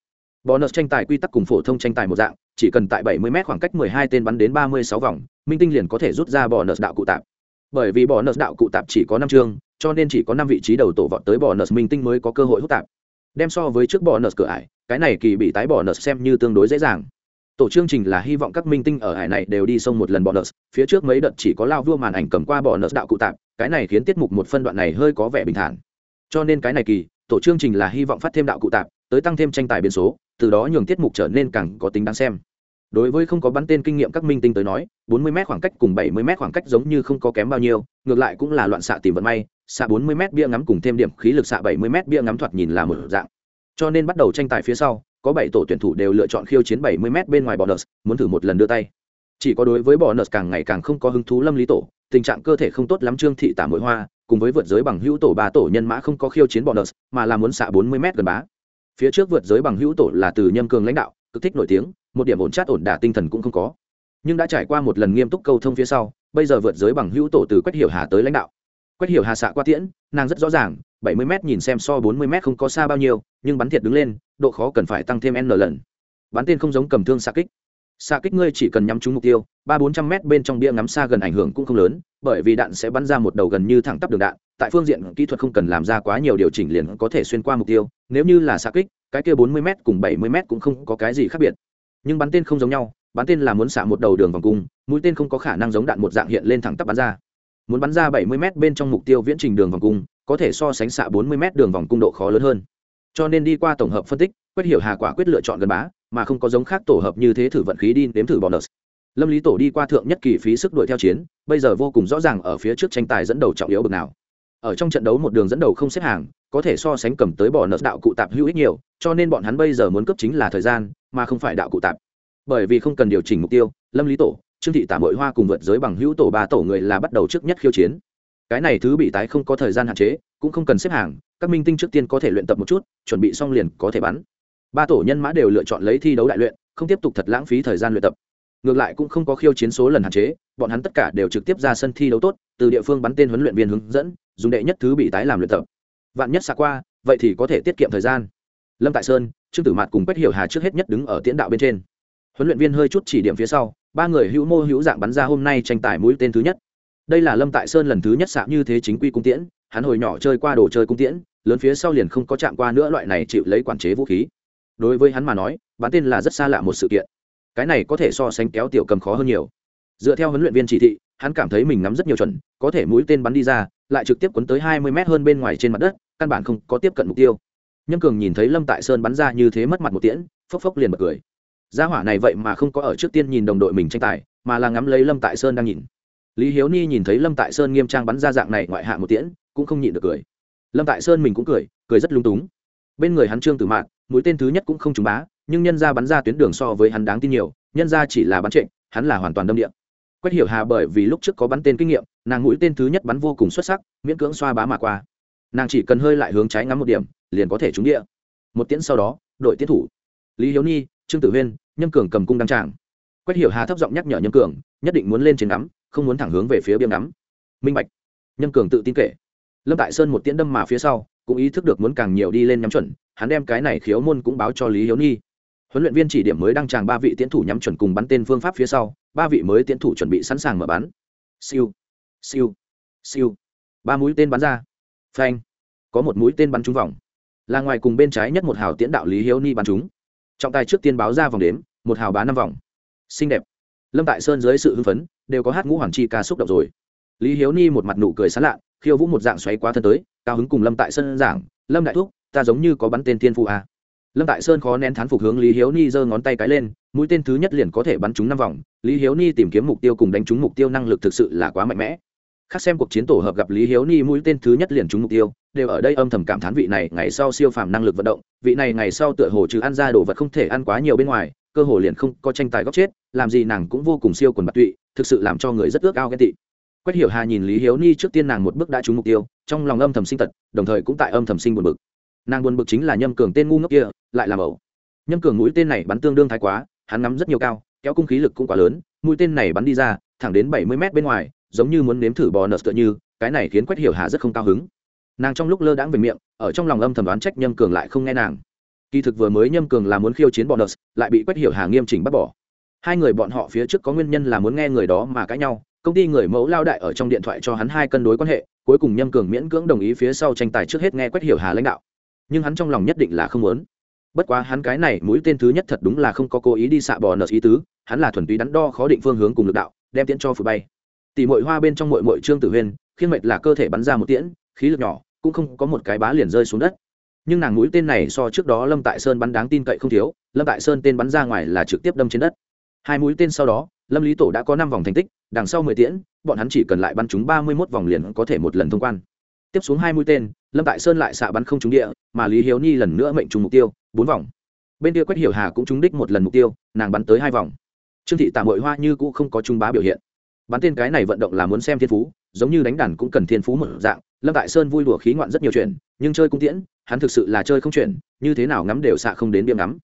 Bò nợ tranh tài quy tắc cùng phổ thông tranh tài một dạng, chỉ cần tại bảy mươi m khoảng cách mười hai tên bắn đến ba mươi sáu vòng, minh tinh liền có thể rút ra bò nợ đạo cụ tạp bởi vì bỏ nợ đạo cụ tạp chỉ có năm chương, cho nên chỉ có năm vị trí đầu tổ vọt tới bỏ nợ minh tinh mới có cơ hội hút tạp. Đem so với trước bỏ nợ cửa ải, cái này kỳ bị tái bỏ nợ xem như tương đối dễ dàng. Tổ chương trình là hy vọng các minh tinh ở hải này đều đi sông một lần bỏ nợ, phía trước mấy đợt chỉ có lao vua màn ảnh cầm qua bỏ nợ đạo cụ tạp, cái này khiến tiết mục một phân đoạn này hơi có vẻ bình thản. Cho nên cái này kỳ, tổ chương trình là hy vọng phát thêm đạo cụ tạp, tới tăng thêm tranh tài biến số, từ đó nhường tiết mục trở nên càng có tính đáng xem đối với không có bắn tên kinh nghiệm các minh tinh tới nói 40 m khoảng cách cùng 70 m khoảng cách giống như không có kém bao nhiêu, ngược lại cũng là loạn xạ tìm vận may, xạ 40 m bia ngắm cùng thêm điểm khí lực xạ 70 m bia ngắm thoạt nhìn là một dạng. Cho nên bắt đầu tranh tài phía sau, có bảy tổ tuyển thủ đều lựa chọn khiêu chiến 70 m bên ngoài bonus, muốn thử một lần đưa tay. Chỉ có đối với bonus càng ngày càng không có hứng thú lâm lý tổ, tình trạng cơ thể không tốt lắm trương thị tả mỗi hoa, cùng với vượt giới bằng hữu tổ ba tổ nhân mã không có khiêu chiến bonus, mà là muốn xạ 40 m gần bá. Phía trước vượt giới bằng hữu tổ là từ nhâm cường lãnh đạo, cực thích nổi tiếng một điểm ổn chát ổn đả tinh thần cũng không có. Nhưng đã trải qua một lần nghiêm túc câu thông phía sau, bây giờ vượt giới bằng hữu tổ từ quách hiểu hà tới lãnh đạo. Quách hiểu hà xạ qua tiễn, nàng rất rõ ràng, bảy mươi m nhìn xem so bốn mươi m không có xa bao nhiêu, nhưng bắn thiệt đứng lên, độ khó cần phải tăng thêm n lần. Bắn tên không giống cầm thương xạ kích. Xạ kích ngươi chỉ cần nhắm trúng mục tiêu, ba bốn trăm mét bên trong bia ngắm xa gần ảnh hưởng cũng không lớn, bởi vì đạn sẽ bắn ra một đầu gần như thẳng tắp đường đạn, tại phương diện kỹ thuật không cần làm ra quá nhiều điều chỉnh liền có thể xuyên qua mục tiêu, nếu như là xạ kích, cái kia bốn mươi m cùng bảy mươi m cũng không có cái gì khác biệt nhưng bắn tên không giống nhau, bắn tên là muốn xả một đầu đường vòng cung, mũi tên không có khả năng giống đạn một dạng hiện lên thẳng tắp bắn ra. Muốn bắn ra bảy mươi m bên trong mục tiêu viễn trình đường vòng cung, có thể so sánh xạ bốn mươi m đường vòng cung độ khó lớn hơn. Cho nên đi qua tổng hợp phân tích quét hiểu hà quả quyết lựa chọn gần bá, mà không có giống khác tổ hợp như thế thử vận khí đi nếm thử bonus. Lâm lý tổ đi qua thượng nhất kỳ phí sức đuổi theo chiến, bây giờ vô cùng rõ ràng ở phía trước tranh tài dẫn đầu trọng yếu bực nào ở trong trận đấu một đường dẫn đầu không xếp hàng, có thể so sánh cầm tới bỏ nợ đạo cụ tạp hữu ích nhiều, cho nên bọn hắn bây giờ muốn cấp chính là thời gian, mà không phải đạo cụ tạp. Bởi vì không cần điều chỉnh mục tiêu, lâm lý tổ, trương thị tả mội hoa cùng vượt giới bằng hữu tổ ba tổ người là bắt đầu trước nhất khiêu chiến. Cái này thứ bị tái không có thời gian hạn chế, cũng không cần xếp hàng, các minh tinh trước tiên có thể luyện tập một chút, chuẩn bị xong liền có thể bắn. Ba tổ nhân mã đều lựa chọn lấy thi đấu đại luyện, không tiếp tục thật lãng phí thời gian luyện tập. Ngược lại cũng không có khiêu chiến số lần hạn chế, bọn hắn tất cả đều trực tiếp ra sân thi đấu tốt từ địa phương bắn tên huấn luyện viên hướng dẫn, dùng đệ nhất thứ bị tái làm luyện tập. Vạn nhất xa qua, vậy thì có thể tiết kiệm thời gian. Lâm tại sơn, trương tử mạt cùng quách hiểu hà trước hết nhất đứng ở tiễn đạo bên trên. Huấn luyện viên hơi chút chỉ điểm phía sau, ba người hữu mô hữu dạng bắn ra hôm nay tranh tài mũi tên thứ nhất. Đây là lâm tại sơn lần thứ nhất xạ như thế chính quy cung tiễn, hắn hồi nhỏ chơi qua đồ chơi cung tiễn, lớn phía sau liền không có chạm qua nữa loại này chịu lấy quản chế vũ khí. Đối với hắn mà nói, bắn tên là rất xa lạ một sự kiện. Cái này có thể so sánh kéo tiểu cầm khó hơn nhiều. Dựa theo huấn luyện viên chỉ thị hắn cảm thấy mình nắm rất nhiều chuẩn, có thể mũi tên bắn đi ra, lại trực tiếp quấn tới hai mươi mét hơn bên ngoài trên mặt đất, căn bản không có tiếp cận mục tiêu. Nhâm cường nhìn thấy lâm tại sơn bắn ra như thế mất mặt một tiễn, phốc phốc liền bật cười. Gia hỏa này vậy mà không có ở trước tiên nhìn đồng đội mình tranh tài, mà là ngắm lấy lâm tại sơn đang nhìn. Lý hiếu ni nhìn thấy lâm tại sơn nghiêm trang bắn ra dạng này ngoại hạ một tiễn, cũng không nhịn được cười. Lâm tại sơn mình cũng cười cười rất lung túng. Bên người hắn trương tử mạn, mũi tên thứ nhất cũng không trúng bá, nhưng nhân ra bắn ra tuyến đường so với hắn đáng tin nhiều, nhân ra chỉ là bắn trệnh hắn là hoàn toàn đâm điện quách hiểu hà bởi vì lúc trước có bắn tên kinh nghiệm, nàng mũi tên thứ nhất bắn vô cùng xuất sắc, miễn cưỡng xoa bá mà qua. Nàng chỉ cần hơi lại hướng trái ngắm một điểm, liền có thể trúng địa. Một tiễn sau đó, đội tiến thủ. Lý hiếu ni trương tử huyên, nhâm cường cầm cung đăng tràng. Quách hiểu hà thấp giọng nhắc nhở nhâm cường, nhất định muốn lên trên ngắm, không muốn thẳng hướng về phía biếm ngắm. Minh bạch. Nhâm cường tự tin kể. Lâm tại sơn một tiễn đâm mà phía sau, cũng ý thức được muốn càng nhiều đi lên nhắm chuẩn, hắn đem cái này khiếu môn cũng báo cho lý hiếu ni huấn luyện viên chỉ điểm mới đăng tràng ba vị tiến thủ nhắm chuẩn cùng bắn tên phương pháp phía sau ba vị mới tiến thủ chuẩn bị sẵn sàng mở bắn siêu. Siêu. Siêu. Ba mũi tên bắn ra. Phanh. Có một mũi tên bắn trúng vòng. Là ngoài cùng bên trái nhất một hào tiễn đạo lý hiếu ni bắn trúng. Trọng tài trước tiên báo ra vòng đếm, một hào bá năm vòng. Xinh đẹp. Lâm tại sơn dưới sự hưng phấn, đều có hát ngũ hoàn chi ca xúc động rồi. Lý hiếu ni một mặt nụ cười sán lạ, khiêu vũ một dạng xoáy quá thân tới, cao hứng cùng lâm tại sơn giảng, lâm đại thúc, ta giống như có bắn tên tiên phụ à lâm tại sơn khó nén thán phục hướng lý hiếu ni giơ ngón tay cái lên, mũi tên thứ nhất liền có thể bắn trúng năm vòng. Lý hiếu ni tìm kiếm mục tiêu cùng đánh trúng mục tiêu năng lực thực sự là quá mạnh mẽ. Khác xem cuộc chiến tổ hợp gặp lý hiếu ni, mũi tên thứ nhất liền trúng mục tiêu, đều ở đây âm thầm cảm thán vị này ngày sau siêu phàm năng lực vận động. Vị này ngày sau tựa hồ trừ ăn ra đồ vật không thể ăn quá nhiều bên ngoài, cơ hồ liền không có tranh tài góc chết, làm gì nàng cũng vô cùng siêu quần bạc tụy, thực sự làm cho người rất ước ao ghen tị. Quách hiểu hà nhìn lý hiếu ni trước tiên nàng một bước đã trúng mục tiêu, trong lòng âm thầm sinh tật, đồng thời cũng tại âm thầm sinh buồn bực nàng buồn bực chính là nhâm cường tên ngu ngốc kia, lại làm ẩu nhâm cường mũi tên này bắn tương đương thái quá, hắn ngắm rất nhiều cao, kéo cung khí lực cũng quá lớn, mũi tên này bắn đi ra, thẳng đến bảy mươi mét bên ngoài, giống như muốn nếm thử bò nợ tựa như, cái này khiến quách hiểu hà rất không cao hứng. Nàng trong lúc lơ đãng về miệng, ở trong lòng âm thầm đoán trách nhâm cường lại không nghe nàng. Kỳ thực vừa mới nhâm cường là muốn khiêu chiến bò nợ lại bị quách hiểu hà nghiêm chỉnh bắt bỏ. Hai người bọn họ phía trước có nguyên nhân là muốn nghe người đó mà cãi nhau, công ty người mẫu lao đại ở trong điện thoại cho hắn hai cân đối quan hệ, cuối cùng nhâm cường miễn cưỡng đồng ý phía sau tranh tài trước hết nghe quách hiểu hà lãnh đạo nhưng hắn trong lòng nhất định là không muốn. Bất quá hắn cái này mũi tên thứ nhất thật đúng là không có cố ý đi xạ bò nợ ý tứ, hắn là thuần túy đắn đo khó định phương hướng cùng lực đạo, đem tiễn cho phụ bay. Tỷ mội hoa bên trong mội mội trương tử huyên khiên mệt là cơ thể bắn ra một tiễn, khí lực nhỏ, cũng không có một cái bá liền rơi xuống đất. Nhưng nàng mũi tên này so trước đó lâm tại sơn bắn đáng tin cậy không thiếu, lâm tại sơn tên bắn ra ngoài là trực tiếp đâm trên đất. Hai mũi tên sau đó, lâm lý tổ đã có năm vòng thành tích, đằng sau mười tiễn, bọn hắn chỉ cần lại bắn chúng ba mươi mốt vòng liền có thể một lần thông quan tiếp xuống hai mũi tên, lâm tại sơn lại xạ bắn không trúng địa, mà lý hiếu ni lần nữa mệnh trúng mục tiêu, bốn vòng. Bên kia quách hiểu hà cũng trúng đích một lần mục tiêu, nàng bắn tới hai vòng. Trương thị tạm hội hoa như cũ không có trung bá biểu hiện. Bắn tên cái này vận động là muốn xem thiên phú, giống như đánh đàn cũng cần thiên phú một dạng, lâm tại sơn vui đùa khí ngoạn rất nhiều chuyện, nhưng chơi cung tiễn, hắn thực sự là chơi không chuyển, như thế nào ngắm đều xạ không đến điểm ngắm.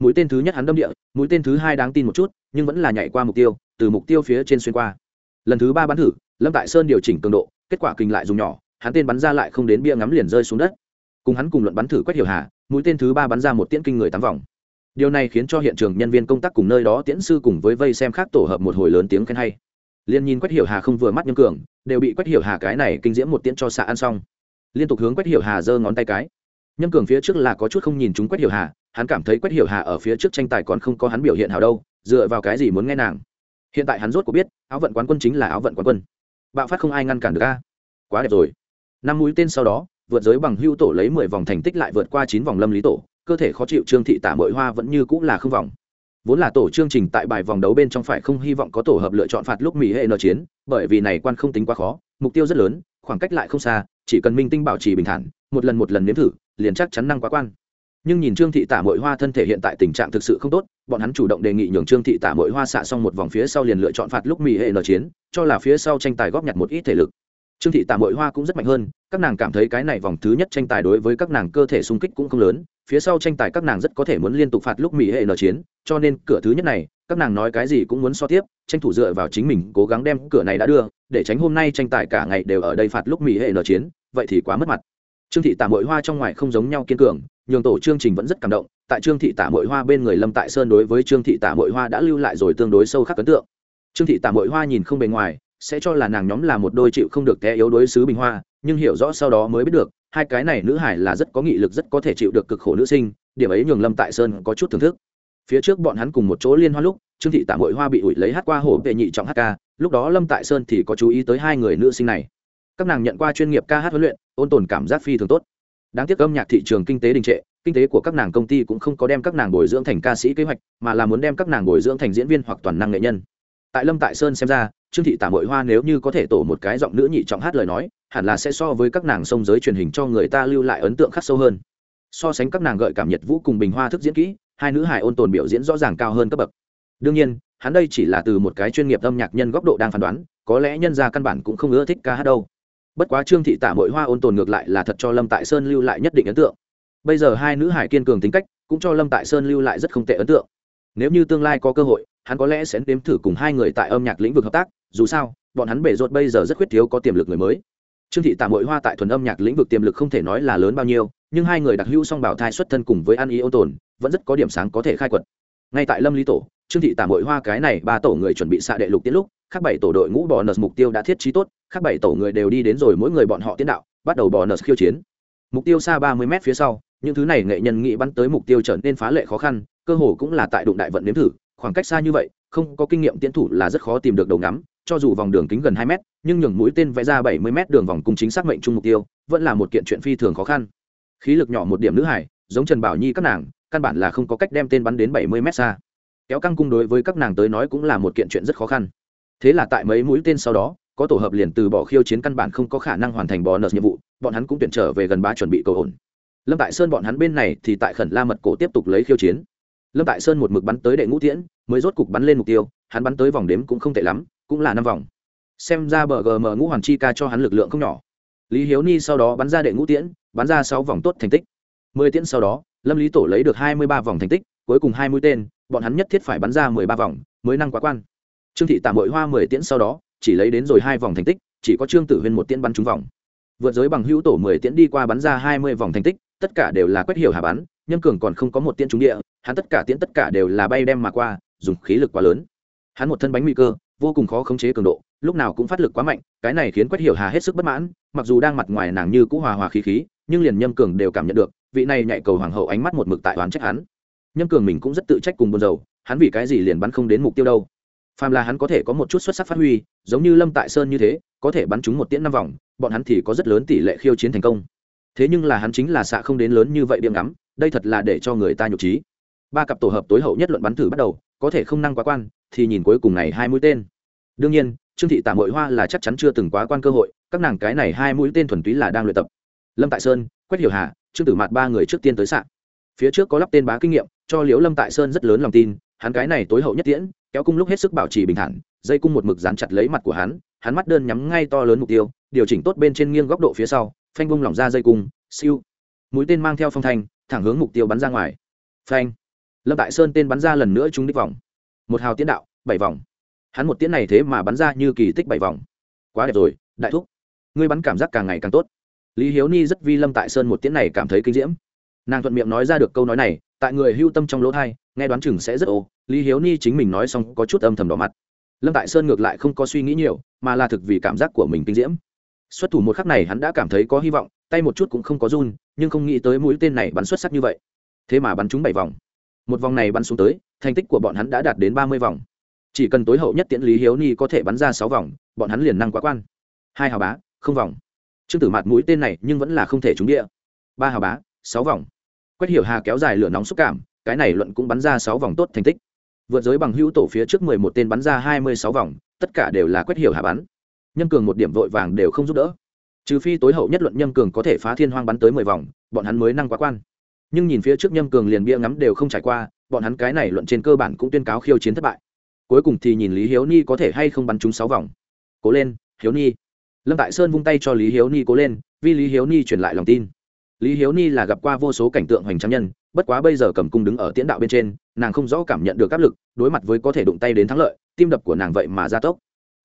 Mũi tên thứ nhất hắn đâm địa, mũi tên thứ hai đáng tin một chút, nhưng vẫn là nhảy qua mục tiêu, từ mục tiêu phía trên xuyên qua. Lần thứ ba bắn thử, lâm tại sơn điều chỉnh cường độ, kết quả kinh lại dùng nhỏ hắn tên bắn ra lại không đến bia ngắm liền rơi xuống đất. Cùng hắn cùng luận bắn thử quét hiểu hà, mũi tên thứ ba bắn ra một tiễn kinh người tám vòng. Điều này khiến cho hiện trường nhân viên công tác cùng nơi đó tiễn sư cùng với vây xem khác tổ hợp một hồi lớn tiếng khen hay. Liên nhìn quét hiểu hà không vừa mắt nhâm cường, đều bị quét hiểu hà cái này kinh diễm một tiễn cho xạ ăn xong. Liên tục hướng quét hiểu hà giơ ngón tay cái. Nhâm cường phía trước là có chút không nhìn chúng quét hiểu hà, hắn cảm thấy quét hiểu hà ở phía trước tranh tài còn không có hắn biểu hiện hào đâu, dựa vào cái gì muốn nghe nàng. Hiện tại hắn rốt có biết, áo vận quán quân chính là áo vận quán quân. Bạo phát không ai ngăn cản được a. Quá đẹp rồi năm mũi tên sau đó, vượt giới bằng hưu tổ lấy mười vòng thành tích lại vượt qua chín vòng lâm lý tổ, cơ thể khó chịu trương thị tả mội hoa vẫn như cũng là không vòng. Vốn là tổ chương trình tại bài vòng đấu bên trong phải không hy vọng có tổ hợp lựa chọn phạt lúc mỹ hệ nợ chiến, bởi vì này quan không tính quá khó, mục tiêu rất lớn, khoảng cách lại không xa, chỉ cần minh tinh bảo trì bình thản, một lần một lần nếm thử, liền chắc chắn năng quá quan. Nhưng nhìn trương thị tả mội hoa thân thể hiện tại tình trạng thực sự không tốt, bọn hắn chủ động đề nghị nhường trương thị tả mội hoa xạ xong một vòng phía sau liền lựa chọn phạt lúc mỹ hệ nợ chiến, cho là phía sau tranh tài góp nhặt một ít thể lực trương thị tả mội hoa cũng rất mạnh hơn, các nàng cảm thấy cái này vòng thứ nhất tranh tài đối với các nàng cơ thể sung kích cũng không lớn, phía sau tranh tài các nàng rất có thể muốn liên tục phạt lúc mỹ hệ nở chiến, cho nên cửa thứ nhất này, các nàng nói cái gì cũng muốn so tiếp, tranh thủ dựa vào chính mình cố gắng đem cửa này đã đưa, để tránh hôm nay tranh tài cả ngày đều ở đây phạt lúc mỹ hệ nở chiến, vậy thì quá mất mặt. Trương thị tả mội hoa trong ngoài không giống nhau kiên cường, nhường tổ chương trình vẫn rất cảm động, tại trương thị tả mội hoa bên người lâm tại sơn đối với trương thị tả mội hoa đã lưu lại rồi tương đối sâu khắc ấn tượng. Trương thị tả mội hoa nhìn không bề ngoài sẽ cho là nàng nhóm là một đôi chịu không được té yếu đối xứ bình hoa, nhưng hiểu rõ sau đó mới biết được, hai cái này nữ hải là rất có nghị lực, rất có thể chịu được cực khổ nữ sinh, điểm ấy nhường lâm tại sơn có chút thưởng thức. Phía trước bọn hắn cùng một chỗ liên hoa lúc, trương thị tạm hội hoa bị ủi lấy hát qua hổ vệ nhị trọng hát ca, lúc đó lâm tại sơn thì có chú ý tới hai người nữ sinh này. Các nàng nhận qua chuyên nghiệp ca hát huấn luyện, ôn tồn cảm giác phi thường tốt. Đáng tiếc âm nhạc thị trường kinh tế đình trệ, kinh tế của các nàng công ty cũng không có đem các nàng bồi dưỡng thành ca sĩ kế hoạch, mà là muốn đem các nàng bồi dưỡng thành diễn viên hoặc toàn năng nghệ nhân tại lâm tại sơn xem ra, trương thị tả mội hoa nếu như có thể tổ một cái giọng nữ nhị trọng hát lời nói, hẳn là sẽ so với các nàng sông giới truyền hình cho người ta lưu lại ấn tượng khắc sâu hơn. So sánh các nàng gợi cảm nhiệt vũ cùng bình hoa thức diễn kỹ, hai nữ hải ôn tồn biểu diễn rõ ràng cao hơn cấp bậc. Đương nhiên, hắn đây chỉ là từ một cái chuyên nghiệp âm nhạc nhân góc độ đang phán đoán, có lẽ nhân ra căn bản cũng không ưa thích ca hát đâu. Bất quá trương thị tả mội hoa ôn tồn ngược lại là thật cho lâm tại sơn lưu lại nhất định ấn tượng. Bây giờ hai nữ hải kiên cường tính cách, cũng cho lâm tại sơn lưu lại rất không tệ ấn tượng. Nếu như tương lai có cơ hội hắn có lẽ sẽ nếm thử cùng hai người tại âm nhạc lĩnh vực hợp tác, dù sao, bọn hắn bể rột bây giờ rất khuyết thiếu có tiềm lực người mới. Trương thị tạm mội hoa tại thuần âm nhạc lĩnh vực tiềm lực không thể nói là lớn bao nhiêu, nhưng hai người đặc hữu song bảo thai xuất thân cùng với ăn ý ô tồn, vẫn rất có điểm sáng có thể khai quật. Ngay tại lâm lý tổ, trương thị tạm mội hoa cái này ba tổ người chuẩn bị xạ đệ lục tiến lúc, các bảy tổ đội ngũ bò nợ mục tiêu đã thiết trí tốt, các bảy tổ người đều đi đến rồi mỗi người bọn họ tiến đạo, bắt đầu bò nợ khiêu chiến. Mục tiêu xa ba mươi m phía sau, những thứ này nghệ nhân nghĩ bắn tới mục tiêu trở nên phá lệ khó khăn, cơ hồ cũng là tại đụng đại vận nếm thử khoảng cách xa như vậy, không có kinh nghiệm tiến thủ là rất khó tìm được đầu ngắm, cho dù vòng đường kính gần hai mét, nhưng nhường mũi tên vẽ ra bảy mươi mét đường vòng cung chính xác mệnh chung mục tiêu, vẫn là một kiện chuyện phi thường khó khăn. Khí lực nhỏ một điểm nữ hải, giống trần bảo nhi các nàng, căn bản là không có cách đem tên bắn đến bảy mươi mét xa. Kéo căng cung đối với các nàng tới nói cũng là một kiện chuyện rất khó khăn. Thế là tại mấy mũi tên sau đó, có tổ hợp liền từ bỏ khiêu chiến căn bản không có khả năng hoàn thành bò nợ nhiệm vụ, bọn hắn cũng tuyển trở về gần ba chuẩn bị cầu ổn. Lâm tại sơn bọn hắn bên này thì tại khẩn la mật cổ tiếp tục lấy khiêu chiến lâm tại sơn một mực bắn tới đệ ngũ tiễn, mới rốt cục bắn lên mục tiêu, hắn bắn tới vòng đếm cũng không tệ lắm, cũng là năm vòng. Xem ra bờ gm ngũ hoàn chi ca cho hắn lực lượng không nhỏ. Lý hiếu ni sau đó bắn ra đệ ngũ tiễn, bắn ra sáu vòng tốt thành tích. Mười tiễn sau đó, lâm lý tổ lấy được hai mươi ba vòng thành tích, cuối cùng hai mũi tên, bọn hắn nhất thiết phải bắn ra mười ba vòng, mới năng quá quan. Trương thị tạm hội hoa mười tiễn sau đó, chỉ lấy đến rồi hai vòng thành tích, chỉ có trương tử huyên một tiễn bắn trúng vòng. Vượt giới bằng hữu tổ mười tiễn đi qua bắn ra hai mươi vòng thành tích, tất cả đều là quét hiểu hà bắn Nhâm cường còn không có một tiễn trúng địa, hắn tất cả tiễn tất cả đều là bay đem mà qua, dùng khí lực quá lớn. Hắn một thân bánh nguy cơ, vô cùng khó khống chế cường độ, lúc nào cũng phát lực quá mạnh, cái này khiến quách hiểu hà hết sức bất mãn, mặc dù đang mặt ngoài nàng như cũ hòa hòa khí khí, nhưng liền nhâm cường đều cảm nhận được, vị này nhạy cầu hoàng hậu ánh mắt một mực tại oán trách hắn. Nhâm cường mình cũng rất tự trách cùng buồn rầu, hắn vì cái gì liền bắn không đến mục tiêu đâu. Phàm là hắn có thể có một chút xuất sắc phát huy, giống như lâm tại sơn như thế, có thể bắn trúng một tiễn năm vòng, bọn hắn thì có rất lớn tỷ lệ khiêu chiến thành công. Thế nhưng là hắn chính là xạ không đến lớn như vậy điểm ngắm đây thật là để cho người ta nhục trí. Ba cặp tổ hợp tối hậu nhất luận bắn thử bắt đầu, có thể không năng quá quan, thì nhìn cuối cùng này hai mũi tên. Đương nhiên, trương thị tả mội hoa là chắc chắn chưa từng quá quan cơ hội, các nàng cái này hai mũi tên thuần túy là đang luyện tập. Lâm tại sơn quét hiểu hà, trương tử mạt ba người trước tiên tới sạn. Phía trước có lắp tên bá kinh nghiệm, cho liễu lâm tại sơn rất lớn lòng tin, hắn cái này tối hậu nhất tiễn, kéo cung lúc hết sức bảo trì bình thản, dây cung một mực dán chặt lấy mặt của hắn hắn mắt đơn nhắm ngay to lớn mục tiêu, điều chỉnh tốt bên trên nghiêng góc độ phía sau, phanh bung lỏng ra dây cung, siêu. Mũi tên mang theo phong thanh thẳng hướng mục tiêu bắn ra ngoài. Phanh. Lâm tại sơn tên bắn ra lần nữa trúng đích vòng. Một hào tiến đạo, bảy vòng. Hắn một tiến này thế mà bắn ra như kỳ tích bảy vòng. Quá đẹp rồi, đại thúc. Ngươi bắn cảm giác càng ngày càng tốt. Lý hiếu ni rất vi lâm tại sơn một tiến này cảm thấy kinh diễm. Nàng thuận miệng nói ra được câu nói này, tại người hưu tâm trong lỗ thai, nghe đoán chừng sẽ rất ô lý hiếu ni chính mình nói xong có chút âm thầm đỏ mặt. Lâm tại sơn ngược lại không có suy nghĩ nhiều, mà là thực vì cảm giác của mình kinh diễm. Xuất thủ một khắc này hắn đã cảm thấy có hy vọng, tay một chút cũng không có run nhưng không nghĩ tới mũi tên này bắn xuất sắc như vậy. Thế mà bắn trúng bảy vòng. Một vòng này bắn xuống tới, thành tích của bọn hắn đã đạt đến ba mươi vòng. Chỉ cần tối hậu nhất tiễn lý hiếu ni có thể bắn ra sáu vòng, bọn hắn liền năng quá quan. Hai hào bá, không vòng. Trương tử mạt mũi tên này nhưng vẫn là không thể trúng địa. Ba hào bá, sáu vòng. Quét hiểu hà kéo dài lửa nóng xúc cảm, cái này luận cũng bắn ra sáu vòng tốt thành tích. Vượt giới bằng hữu tổ phía trước mười một tên bắn ra hai mươi sáu vòng, tất cả đều là quét hiểu hà bắn. Nhân cường một điểm vội vàng đều không giúp đỡ trừ phi tối hậu nhất luận nhâm cường có thể phá thiên hoang bắn tới mười vòng, bọn hắn mới năng quá quan. Nhưng nhìn phía trước nhâm cường liền bia ngắm đều không trải qua, bọn hắn cái này luận trên cơ bản cũng tuyên cáo khiêu chiến thất bại. Cuối cùng thì nhìn lý hiếu ni có thể hay không bắn trúng sáu vòng. Cố lên, hiếu ni. Lâm tại sơn vung tay cho lý hiếu ni cố lên, vì lý hiếu ni truyền lại lòng tin. Lý hiếu ni là gặp qua vô số cảnh tượng hoành tráng nhân, bất quá bây giờ cầm cung đứng ở tiễn đạo bên trên, nàng không rõ cảm nhận được áp lực, đối mặt với có thể đụng tay đến thắng lợi, tim đập của nàng vậy mà ra tốc.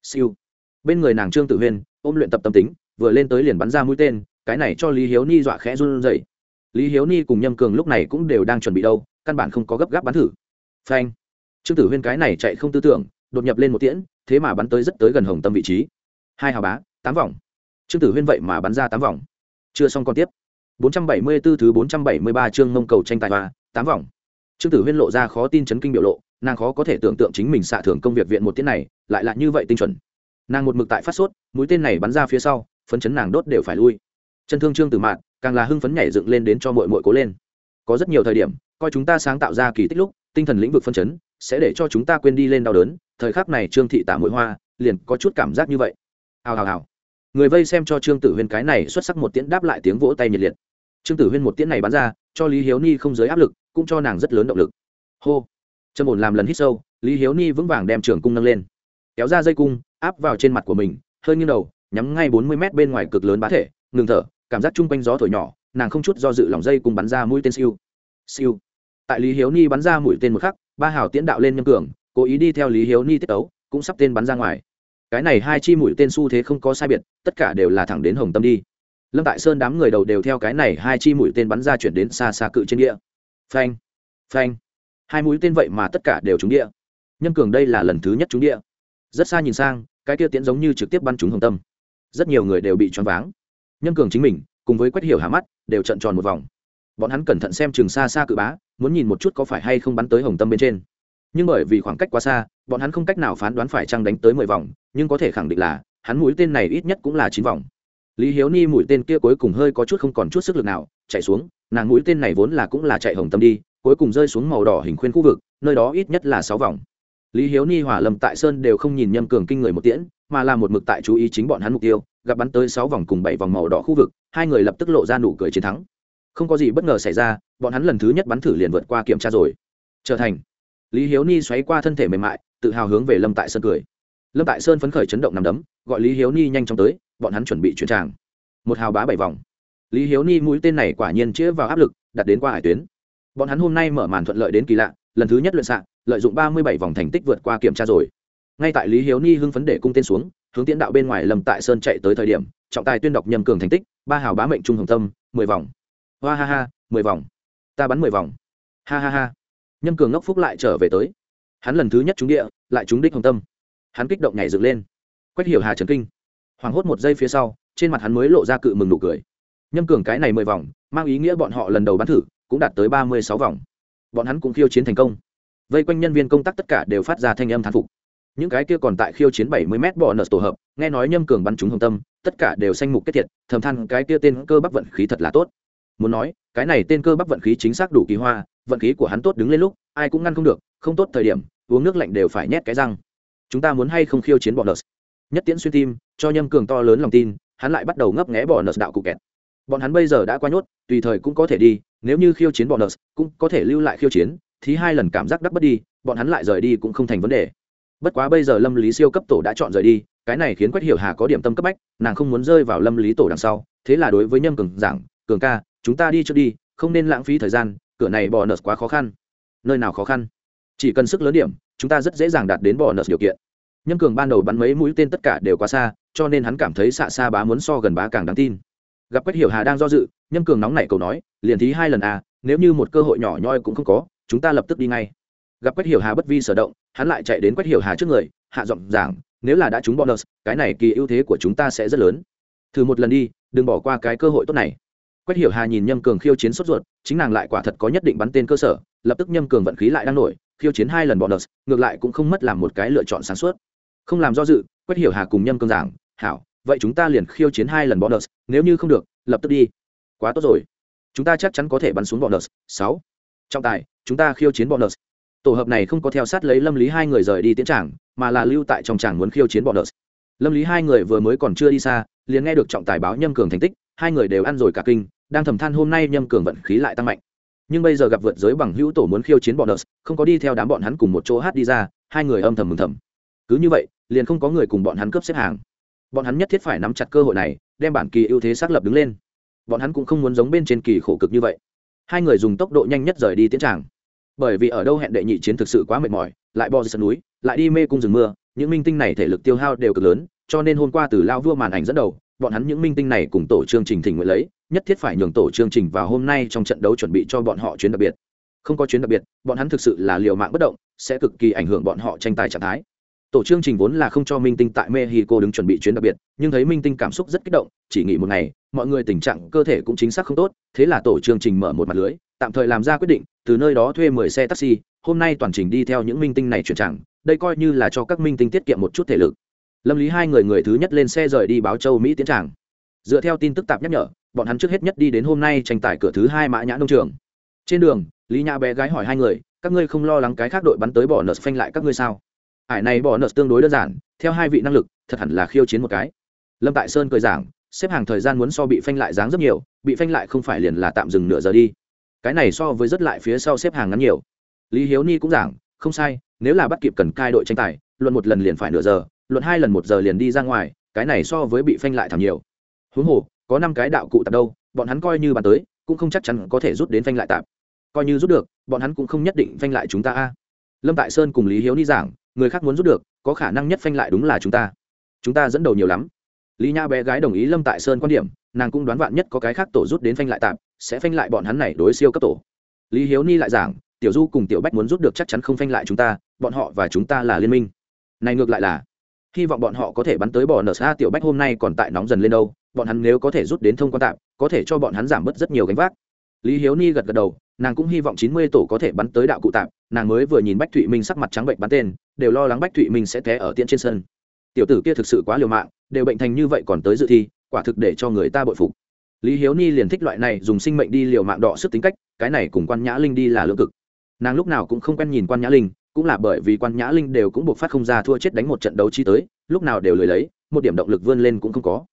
Siêu. Bên người nàng trương tử huyên ôm luyện tập tâm tính, vừa lên tới liền bắn ra mũi tên, cái này cho lý hiếu ni dọa khẽ run dậy lý hiếu ni cùng nhâm cường lúc này cũng đều đang chuẩn bị đâu, căn bản không có gấp gáp bắn thử. Phanh. Trương tử huyên cái này chạy không tư tưởng, đột nhập lên một tiễn, thế mà bắn tới rất tới gần hồng tâm vị trí. Hai hào bá, tám vòng. Trương tử huyên vậy mà bắn ra tám vòng. Chưa xong còn tiếp. 474 thứ 473 chương mông cầu tranh tài và tám vòng. Trương tử huyên lộ ra khó tin chấn kinh biểu lộ, nàng khó có thể tưởng tượng chính mình xạ thưởng công việc viện một tiết này, lại là như vậy tinh chuẩn nàng một mực tại phát sốt, mũi tên này bắn ra phía sau, phấn chấn nàng đốt đều phải lui. Chân thương trương tử mạn, càng là hưng phấn nhảy dựng lên đến cho mội mội cố lên. Có rất nhiều thời điểm, coi chúng ta sáng tạo ra kỳ tích lúc, tinh thần lĩnh vực phân chấn, sẽ để cho chúng ta quên đi lên đau đớn, thời khắc này trương thị tả mũi hoa, liền có chút cảm giác như vậy. Hào hào hào. Người vây xem cho trương tử huyên cái này xuất sắc một tiễn đáp lại tiếng vỗ tay nhiệt liệt. Trương tử huyên một tiễn này bắn ra, cho lý hiếu ni không giới áp lực, cũng cho nàng rất lớn động lực. Hô. Trâm ổn làm lần hít sâu, lý hiếu ni vững vàng đem trường cung nâng lên. Kéo ra dây cung áp vào trên mặt của mình, hơi nghiêng đầu, nhắm ngay bốn mươi mét bên ngoài cực lớn bá thể, ngừng thở, cảm giác chung quanh gió thổi nhỏ, nàng không chút do dự lòng dây cùng bắn ra mũi tên siêu. Siêu. Tại lý hiếu ni bắn ra mũi tên một khắc, ba hào tiễn đạo lên nhâm cường, cố ý đi theo lý hiếu ni tiết ấu cũng sắp tên bắn ra ngoài. Cái này hai chi mũi tên xu thế không có sai biệt, tất cả đều là thẳng đến hồng tâm đi. Lâm tại sơn đám người đầu đều theo cái này hai chi mũi tên bắn ra chuyển đến xa xa cự trên địa. Phanh phanh. Hai mũi tên vậy mà tất cả đều trúng địa. Nhâm cường đây là lần thứ nhất trúng địa rất xa nhìn sang, cái kia tiễn giống như trực tiếp bắn trúng hồng tâm. Rất nhiều người đều bị choáng váng. Nhân cường chính mình, cùng với quét hiểu hạ mắt, đều trận tròn một vòng. Bọn hắn cẩn thận xem chừng xa xa cự bá, muốn nhìn một chút có phải hay không bắn tới hồng tâm bên trên. Nhưng bởi vì khoảng cách quá xa, bọn hắn không cách nào phán đoán phải chăng đánh tới mười vòng, nhưng có thể khẳng định là, hắn mũi tên này ít nhất cũng là chín vòng. Lý hiếu ni mũi tên kia cuối cùng hơi có chút không còn chút sức lực nào, chạy xuống, nàng mũi tên này vốn là cũng là chạy hồng tâm đi, cuối cùng rơi xuống màu đỏ hình khuyên khu vực, nơi đó ít nhất là sáu vòng lý hiếu ni hỏa lầm tại sơn đều không nhìn nhâm cường kinh người một tiễn, mà là một mực tại chú ý chính bọn hắn mục tiêu, gặp bắn tới sáu vòng cùng bảy vòng màu đỏ khu vực, hai người lập tức lộ ra nụ cười chiến thắng. Không có gì bất ngờ xảy ra, bọn hắn lần thứ nhất bắn thử liền vượt qua kiểm tra rồi. Trở thành. Lý hiếu ni xoáy qua thân thể mềm mại, tự hào hướng về lâm tại sơn cười. Lâm tại sơn phấn khởi chấn động nằm đấm, gọi lý hiếu ni nhanh chóng tới, bọn hắn chuẩn bị chuyển tràng. Một hào bá bảy vòng. Lý hiếu ni mũi tên này quả nhiên chĩa vào áp lực, đặt đến qua hải tuyến. Bọn hắn hôm nay mở màn thuận lợi đến kỳ lạ, lần thứ nhất luyện xạ lợi dụng ba mươi bảy vòng thành tích vượt qua kiểm tra rồi. Ngay tại lý hiếu ni hưng phấn để cung tên xuống, hướng tiến đạo bên ngoài lâm tại sơn chạy tới thời điểm, trọng tài tuyên đọc nhầm cường thành tích, ba hào bá mệnh trung hồng tâm, mười vòng. Hoa ha ha, mười vòng. Ta bắn mười vòng. Ha ha ha. Nhâm cường ngốc phúc lại trở về tới. Hắn lần thứ nhất trúng địa, lại trúng đích hồng tâm. Hắn kích động nhảy dựng lên. Quét hiểu hà trần kinh. Hoảng hốt một giây phía sau, trên mặt hắn mới lộ ra cự mừng nụ cười. Nhâm cường cái này mười vòng, mang ý nghĩa bọn họ lần đầu bắn thử, cũng đạt tới ba mươi sáu vòng. Bọn hắn cũng khiêu chiến thành công vây quanh nhân viên công tác tất cả đều phát ra thanh âm thán phục. Những cái kia còn tại khiêu chiến bảy mươi m bỏ nợ tổ hợp, nghe nói nhâm cường bắn trúng hồng tâm, tất cả đều xanh mục kết thiệt, thầm than cái kia tên cơ bắp vận khí thật là tốt. Muốn nói, cái này tên cơ bắp vận khí chính xác đủ kỳ hoa, vận khí của hắn tốt đứng lên lúc, ai cũng ngăn không được, không tốt thời điểm, uống nước lạnh đều phải nhét cái răng. Chúng ta muốn hay không khiêu chiến bỏ nợ nhất tiễn xuyên tim, cho nhâm cường to lớn lòng tin, hắn lại bắt đầu ngấp nghé bỏ nợ đạo cụ kẹt. Bọn hắn bây giờ đã qua nhốt, tùy thời cũng có thể đi, nếu như khiêu chiến bỏ nợ cũng có thể lưu lại khiêu chiến thì hai lần cảm giác đắc bất đi, bọn hắn lại rời đi cũng không thành vấn đề. Bất quá bây giờ lâm lý siêu cấp tổ đã chọn rời đi, cái này khiến quách hiểu hà có điểm tâm cấp bách, nàng không muốn rơi vào lâm lý tổ đằng sau, thế là đối với nhâm cường giảng, cường ca, chúng ta đi trước đi, không nên lãng phí thời gian, cửa này bỏ nợ quá khó khăn. Nơi nào khó khăn? Chỉ cần sức lớn điểm, chúng ta rất dễ dàng đạt đến bỏ nợ điều kiện. Nhâm cường ban đầu bắn mấy mũi tên tất cả đều quá xa, cho nên hắn cảm thấy xạ xa bá muốn so gần bá càng đáng tin. Gặp quách hiểu hà đang do dự, nhâm cường nóng nảy cầu nói, liền thí hai lần à nếu như một cơ hội nhỏ nhoi cũng không có chúng ta lập tức đi ngay. Gặp quách hiểu hà bất vi sở động, hắn lại chạy đến quách hiểu hà trước người, hạ giọng giảng, nếu là đã trúng bonus, cái này kỳ ưu thế của chúng ta sẽ rất lớn. Thử một lần đi, đừng bỏ qua cái cơ hội tốt này. Quách hiểu hà nhìn nhâm cường khiêu chiến sốt ruột, chính nàng lại quả thật có nhất định bắn tên cơ sở, lập tức nhâm cường vận khí lại đang nổi, khiêu chiến hai lần bonus, ngược lại cũng không mất làm một cái lựa chọn sáng suốt. Không làm do dự, quách hiểu hà cùng nhâm cường giảng, hảo, vậy chúng ta liền khiêu chiến hai lần bonus, nếu như không được, lập tức đi. Quá tốt rồi. Chúng ta chắc chắn có thể bắn xuống bonus. Sáu trọng tài, chúng ta khiêu chiến bọn bonus tổ hợp này không có theo sát lấy lâm lý hai người rời đi tiến trảng mà là lưu tại trong tràng muốn khiêu chiến bọn bonus lâm lý hai người vừa mới còn chưa đi xa, liền nghe được trọng tài báo nhâm cường thành tích, hai người đều ăn rồi cả kinh, đang thầm than hôm nay nhâm cường vận khí lại tăng mạnh. Nhưng bây giờ gặp vượt giới bằng hữu tổ muốn khiêu chiến bọn bonus không có đi theo đám bọn hắn cùng một chỗ hát đi ra, hai người âm thầm mừng thầm. Cứ như vậy, liền không có người cùng bọn hắn cướp xếp hàng. Bọn hắn nhất thiết phải nắm chặt cơ hội này, đem bản kỳ ưu thế xác lập đứng lên. Bọn hắn cũng không muốn giống bên trên kỳ khổ cực như vậy hai người dùng tốc độ nhanh nhất rời đi tiến tràng. Bởi vì ở đâu hẹn đệ nhị chiến thực sự quá mệt mỏi, lại bò dưới sân núi, lại đi mê cung rừng mưa, những minh tinh này thể lực tiêu hao đều cực lớn, cho nên hôm qua từ lao vua màn ảnh dẫn đầu, bọn hắn những minh tinh này cùng tổ chương trình thỉnh nguyện lấy, nhất thiết phải nhường tổ chương trình vào hôm nay trong trận đấu chuẩn bị cho bọn họ chuyến đặc biệt. Không có chuyến đặc biệt, bọn hắn thực sự là liều mạng bất động, sẽ cực kỳ ảnh hưởng bọn họ tranh tài trạng thái tổ chương trình vốn là không cho minh tinh tại mexico đứng chuẩn bị chuyến đặc biệt, nhưng thấy minh tinh cảm xúc rất kích động, chỉ nghỉ một ngày, mọi người tình trạng, cơ thể cũng chính xác không tốt, thế là tổ chương trình mở một mặt lưới, tạm thời làm ra quyết định, từ nơi đó thuê mười xe taxi, hôm nay toàn trình đi theo những minh tinh này chuyển chẳng đây coi như là cho các minh tinh tiết kiệm một chút thể lực. Lâm lý hai người người thứ nhất lên xe rời đi báo châu mỹ tiến tràng dựa theo tin tức tạp nhắc nhở, bọn hắn trước hết nhất đi đến hôm nay tranh tài cửa thứ hai mã nhã nông trường. Trên đường, lý nhã bé gái hỏi hai người, các ngươi không lo lắng cái khác đội bắn tới bỏ nợ phanh lại các ngươi sao? Ải này bỏ nợ tương đối đơn giản, theo hai vị năng lực, thật hẳn là khiêu chiến một cái. Lâm tại sơn cười giảng, xếp hàng thời gian muốn so bị phanh lại dáng rất nhiều, bị phanh lại không phải liền là tạm dừng nửa giờ đi. Cái này so với rất lại phía sau xếp hàng ngắn nhiều. Lý hiếu ni cũng giảng, không sai, nếu là bắt kịp cần cai đội tranh tài, luận một lần liền phải nửa giờ, luận hai lần một giờ liền đi ra ngoài, cái này so với bị phanh lại thảm nhiều. Huống hồ, có năm cái đạo cụ tạp đâu, bọn hắn coi như bàn tới, cũng không chắc chắn có thể rút đến phanh lại tạp. Coi như rút được, bọn hắn cũng không nhất định phanh lại chúng ta a. Lâm tại sơn cùng lý hiếu ni giảng người khác muốn rút được, có khả năng nhất phanh lại đúng là chúng ta. Chúng ta dẫn đầu nhiều lắm. Lý nha bé gái đồng ý lâm tại sơn quan điểm, nàng cũng đoán vạn nhất có cái khác tổ rút đến phanh lại tạm, sẽ phanh lại bọn hắn này đối siêu cấp tổ. Lý hiếu ni lại giảng, tiểu du cùng tiểu bách muốn rút được chắc chắn không phanh lại chúng ta, bọn họ và chúng ta là liên minh. Này ngược lại là, hy vọng bọn họ có thể bắn tới bỏ nở xa tiểu bách hôm nay còn tại nóng dần lên đâu, bọn hắn nếu có thể rút đến thông quan tạm, có thể cho bọn hắn giảm bớt rất nhiều gánh vác. Lý hiếu ni gật gật đầu, nàng cũng hy vọng chín mươi tổ có thể bắn tới đạo cụ tạm nàng mới vừa nhìn bách thụy minh sắc mặt trắng bệnh bắn tên, đều lo lắng bách thụy minh sẽ té ở tiễn trên sân. Tiểu tử kia thực sự quá liều mạng, đều bệnh thành như vậy còn tới dự thi, quả thực để cho người ta bội phục. Lý hiếu ni liền thích loại này dùng sinh mệnh đi liều mạng đọ sức tính cách, cái này cùng quan nhã linh đi là lưỡng cực. Nàng lúc nào cũng không quen nhìn quan nhã linh, cũng là bởi vì quan nhã linh đều cũng buộc phát không ra thua chết đánh một trận đấu chi tới, lúc nào đều lười lấy, một điểm động lực vươn lên cũng không có.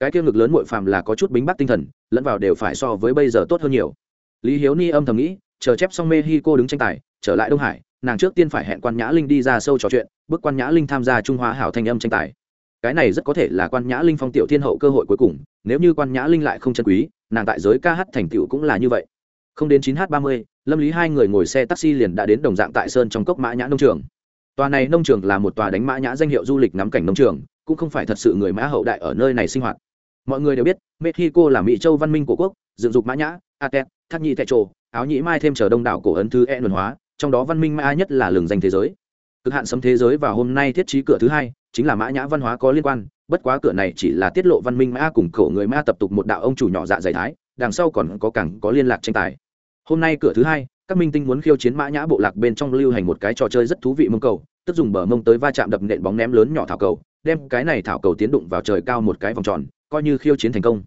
Cái tiêu ngực lớn mội phàm là có chút bính bắc tinh thần, lẫn vào đều phải so với bây giờ tốt hơn nhiều. Lý hiếu ni âm thầm nghĩ, chờ chép xong mexico đứng tranh tài trở lại đông hải, nàng trước tiên phải hẹn quan nhã linh đi ra sâu trò chuyện bức quan nhã linh tham gia trung hoa hảo thanh âm tranh tài. Cái này rất có thể là quan nhã linh phong tiểu thiên hậu cơ hội cuối cùng, nếu như quan nhã linh lại không chân quý, nàng tại giới ca hát thành tựu cũng là như vậy. Không đến chín h ba mươi, lâm lý hai người ngồi xe taxi liền đã đến đồng dạng tại sơn trong cốc mã nhã nông trường. Tòa này nông trường là một tòa đánh mã nhã danh hiệu du lịch ngắm cảnh nông trường, cũng không phải thật sự người mã hậu đại ở nơi này sinh hoạt. Mọi người đều biết, mexico là mỹ châu văn minh của quốc, dựng dục mã nhã atet thác nhị tệ trồ, áo nhĩ mai thêm chờ đông đảo cổ ấn thư e luận hóa trong đó văn minh mã nhất là lường danh thế giới. Cực hạn sấm thế giới và hôm nay thiết trí cửa thứ hai, chính là mã nhã văn hóa có liên quan, bất quá cửa này chỉ là tiết lộ văn minh mã cùng khổ người mã tập tục một đạo ông chủ nhỏ dạ dày thái, đằng sau còn có cảng có liên lạc tranh tài. Hôm nay cửa thứ hai, các minh tinh muốn khiêu chiến mã nhã bộ lạc bên trong lưu hành một cái trò chơi rất thú vị mông cầu, tức dùng bờ mông tới va chạm đập nện bóng ném lớn nhỏ thảo cầu, đem cái này thảo cầu tiến đụng vào trời cao một cái vòng tròn, coi như khiêu chiến thành công.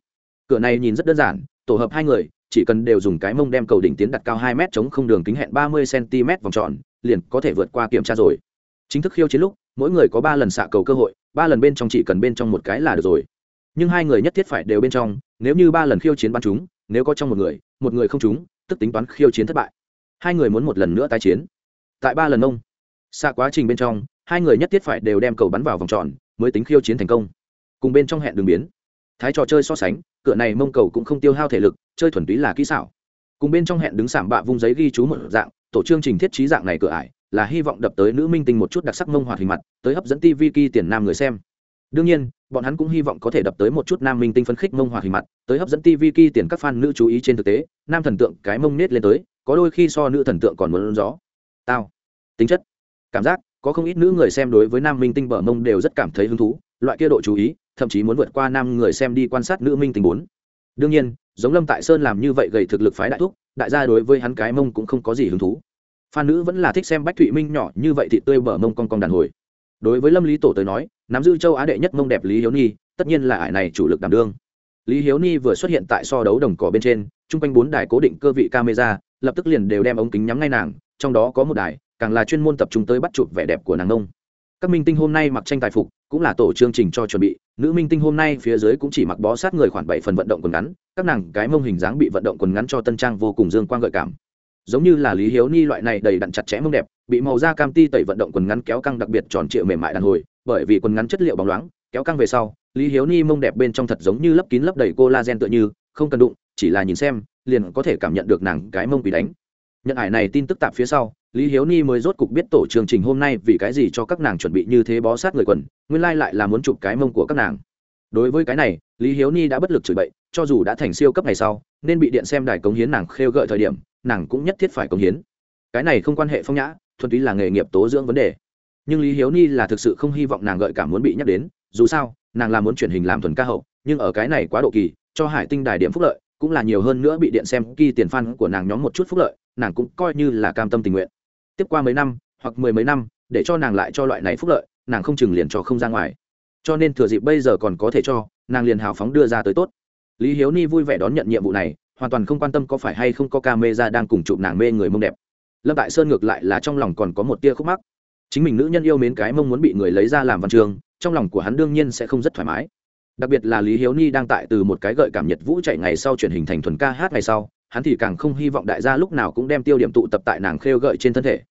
Cửa này nhìn rất đơn giản tổ hợp hai người, chỉ cần đều dùng cái mông đem cầu đỉnh tiến đặt cao hai mét chống không đường kính hẹn ba mươi cm vòng tròn, liền có thể vượt qua kiểm tra rồi. Chính thức khiêu chiến lúc, mỗi người có ba lần xạ cầu cơ hội, ba lần bên trong chỉ cần bên trong một cái là được rồi. Nhưng hai người nhất thiết phải đều bên trong, nếu như ba lần khiêu chiến bắn chúng, nếu có trong một người một người không chúng tức tính toán khiêu chiến thất bại. Hai người muốn một lần nữa tái chiến. Tại ba lần ông xa quá trình bên trong, hai người nhất thiết phải đều đem cầu bắn vào vòng tròn, mới tính khiêu chiến thành công. Cùng bên trong hẹn đường biến. Thái trò chơi so sánh cửa này mông cầu cũng không tiêu hao thể lực, chơi thuần túy là kỹ xảo. Cùng bên trong hẹn đứng sảm bạ vung giấy ghi chú một dạng, tổ chương trình thiết trí dạng này cửa ải, là hy vọng đập tới nữ minh tinh một chút đặc sắc mông hoạt hình mặt, tới hấp dẫn tv ki tiền nam người xem. Đương nhiên, bọn hắn cũng hy vọng có thể đập tới một chút nam minh tinh phấn khích mông hoạt hình mặt, tới hấp dẫn tv ki tiền các fan nữ chú ý trên thực tế, nam thần tượng cái mông nết lên tới, có đôi khi so nữ thần tượng còn muốn rõ. tao. Tính chất. Cảm giác, có không ít nữ người xem đối với nam minh tinh bờ mông đều rất cảm thấy hứng thú loại kia độ chú ý, thậm chí muốn vượt qua nam người xem đi quan sát nữ minh tình bốn. Đương nhiên, giống lâm tại sơn làm như vậy gầy thực lực phái đại thúc, đại gia đối với hắn cái mông cũng không có gì hứng thú. Phan nữ vẫn là thích xem bách thụy minh nhỏ như vậy thì tươi bở mông con con đàn hồi. Đối với lâm lý tổ tới nói, nắm giữ châu á đệ nhất mông đẹp lý hiếu nhi tất nhiên là ải này chủ lực đảm đương. Lý hiếu ni vừa xuất hiện tại so đấu đồng cỏ bên trên, chung quanh bốn đài cố định cơ vị camera, lập tức liền đều đem ống kính nhắm ngay nàng, trong đó có một đài, càng là chuyên môn tập trung tới bắt chụp vẻ đẹp của nàng nông các minh tinh hôm nay mặc tranh tài phục cũng là tổ chương trình cho chuẩn bị. Nữ minh tinh hôm nay phía dưới cũng chỉ mặc bó sát người khoảng bảy phần vận động quần ngắn, các nàng cái mông hình dáng bị vận động quần ngắn cho tân trang vô cùng dương quang gợi cảm. Giống như là lý hiếu ni loại này đầy đặn chặt chẽ mông đẹp, bị màu da cam ti tẩy vận động quần ngắn kéo căng đặc biệt tròn trịa mềm mại đàn hồi, bởi vì quần ngắn chất liệu bóng loáng, kéo căng về sau, lý hiếu ni mông đẹp bên trong thật giống như lấp kín lấp đầy collagen tựa như, không cần đụng, chỉ là nhìn xem, liền có thể cảm nhận được nàng cái mông bị đánh nhận ải này tin tức tạp phía sau, lý hiếu ni mới rốt cục biết tổ chương trình hôm nay vì cái gì cho các nàng chuẩn bị như thế bó sát người quần, nguyên lai、like、lại là muốn chụp cái mông của các nàng. Đối với cái này, lý hiếu ni đã bất lực chửi bậy, cho dù đã thành siêu cấp ngày sau, nên bị điện xem đài cống hiến nàng khêu gợi thời điểm, nàng cũng nhất thiết phải cống hiến. Cái này không quan hệ phong nhã, thuần túy là nghề nghiệp tố dưỡng vấn đề. Nhưng lý hiếu ni là thực sự không hy vọng nàng gợi cảm muốn bị nhắc đến, dù sao, nàng là muốn chuyển hình làm thuần ca hậu, nhưng ở cái này quá độ kỳ, cho hải tinh đài điểm phúc lợi cũng là nhiều hơn nữa bị điện xem kỳ tiền fan của nàng nhóm một chút phúc lợi, nàng cũng coi như là cam tâm tình nguyện. Tiếp qua mấy năm, hoặc mười mấy năm, để cho nàng lại cho loại này phúc lợi, nàng không chừng liền cho không ra ngoài. Cho nên thừa dịp bây giờ còn có thể cho, nàng liền hào phóng đưa ra tới tốt. Lý hiếu ni vui vẻ đón nhận nhiệm vụ này, hoàn toàn không quan tâm có phải hay không có ca mê ra đang cùng chụp nàng mê người mông đẹp. Lâm tại sơn ngược lại là trong lòng còn có một tia khúc mắc. Chính mình nữ nhân yêu mến cái mông muốn bị người lấy ra làm văn trường, trong lòng của hắn đương nhiên sẽ không rất thoải mái đặc biệt là lý hiếu ni đang tại từ một cái gợi cảm nhiệt vũ chạy ngày sau chuyển hình thành thuần ca hát ngày sau, hắn thì càng không hy vọng đại gia lúc nào cũng đem tiêu điểm tụ tập tại nàng khêu gợi trên thân thể.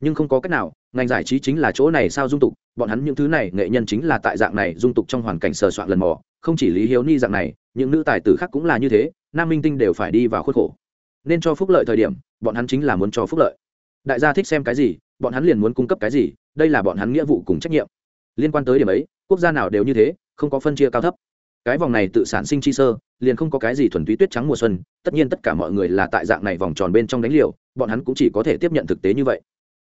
Nhưng không có cách nào, ngành giải trí chính là chỗ này sao dung tục, bọn hắn những thứ này nghệ nhân chính là tại dạng này dung tục trong hoàn cảnh sờ soạn lần mò, không chỉ lý hiếu ni dạng này, những nữ tài tử khác cũng là như thế, nam minh tinh đều phải đi vào khuất khổ. Nên cho phúc lợi thời điểm, bọn hắn chính là muốn cho phúc lợi. Đại gia thích xem cái gì, bọn hắn liền muốn cung cấp cái gì, đây là bọn hắn nghĩa vụ cùng trách nhiệm. Liên quan tới điểm ấy, quốc gia nào đều như thế không có phân chia cao thấp. Cái vòng này tự sản sinh chi sơ, liền không có cái gì thuần túy tuyết trắng mùa xuân, tất nhiên tất cả mọi người là tại dạng này vòng tròn bên trong đánh liều, bọn hắn cũng chỉ có thể tiếp nhận thực tế như vậy.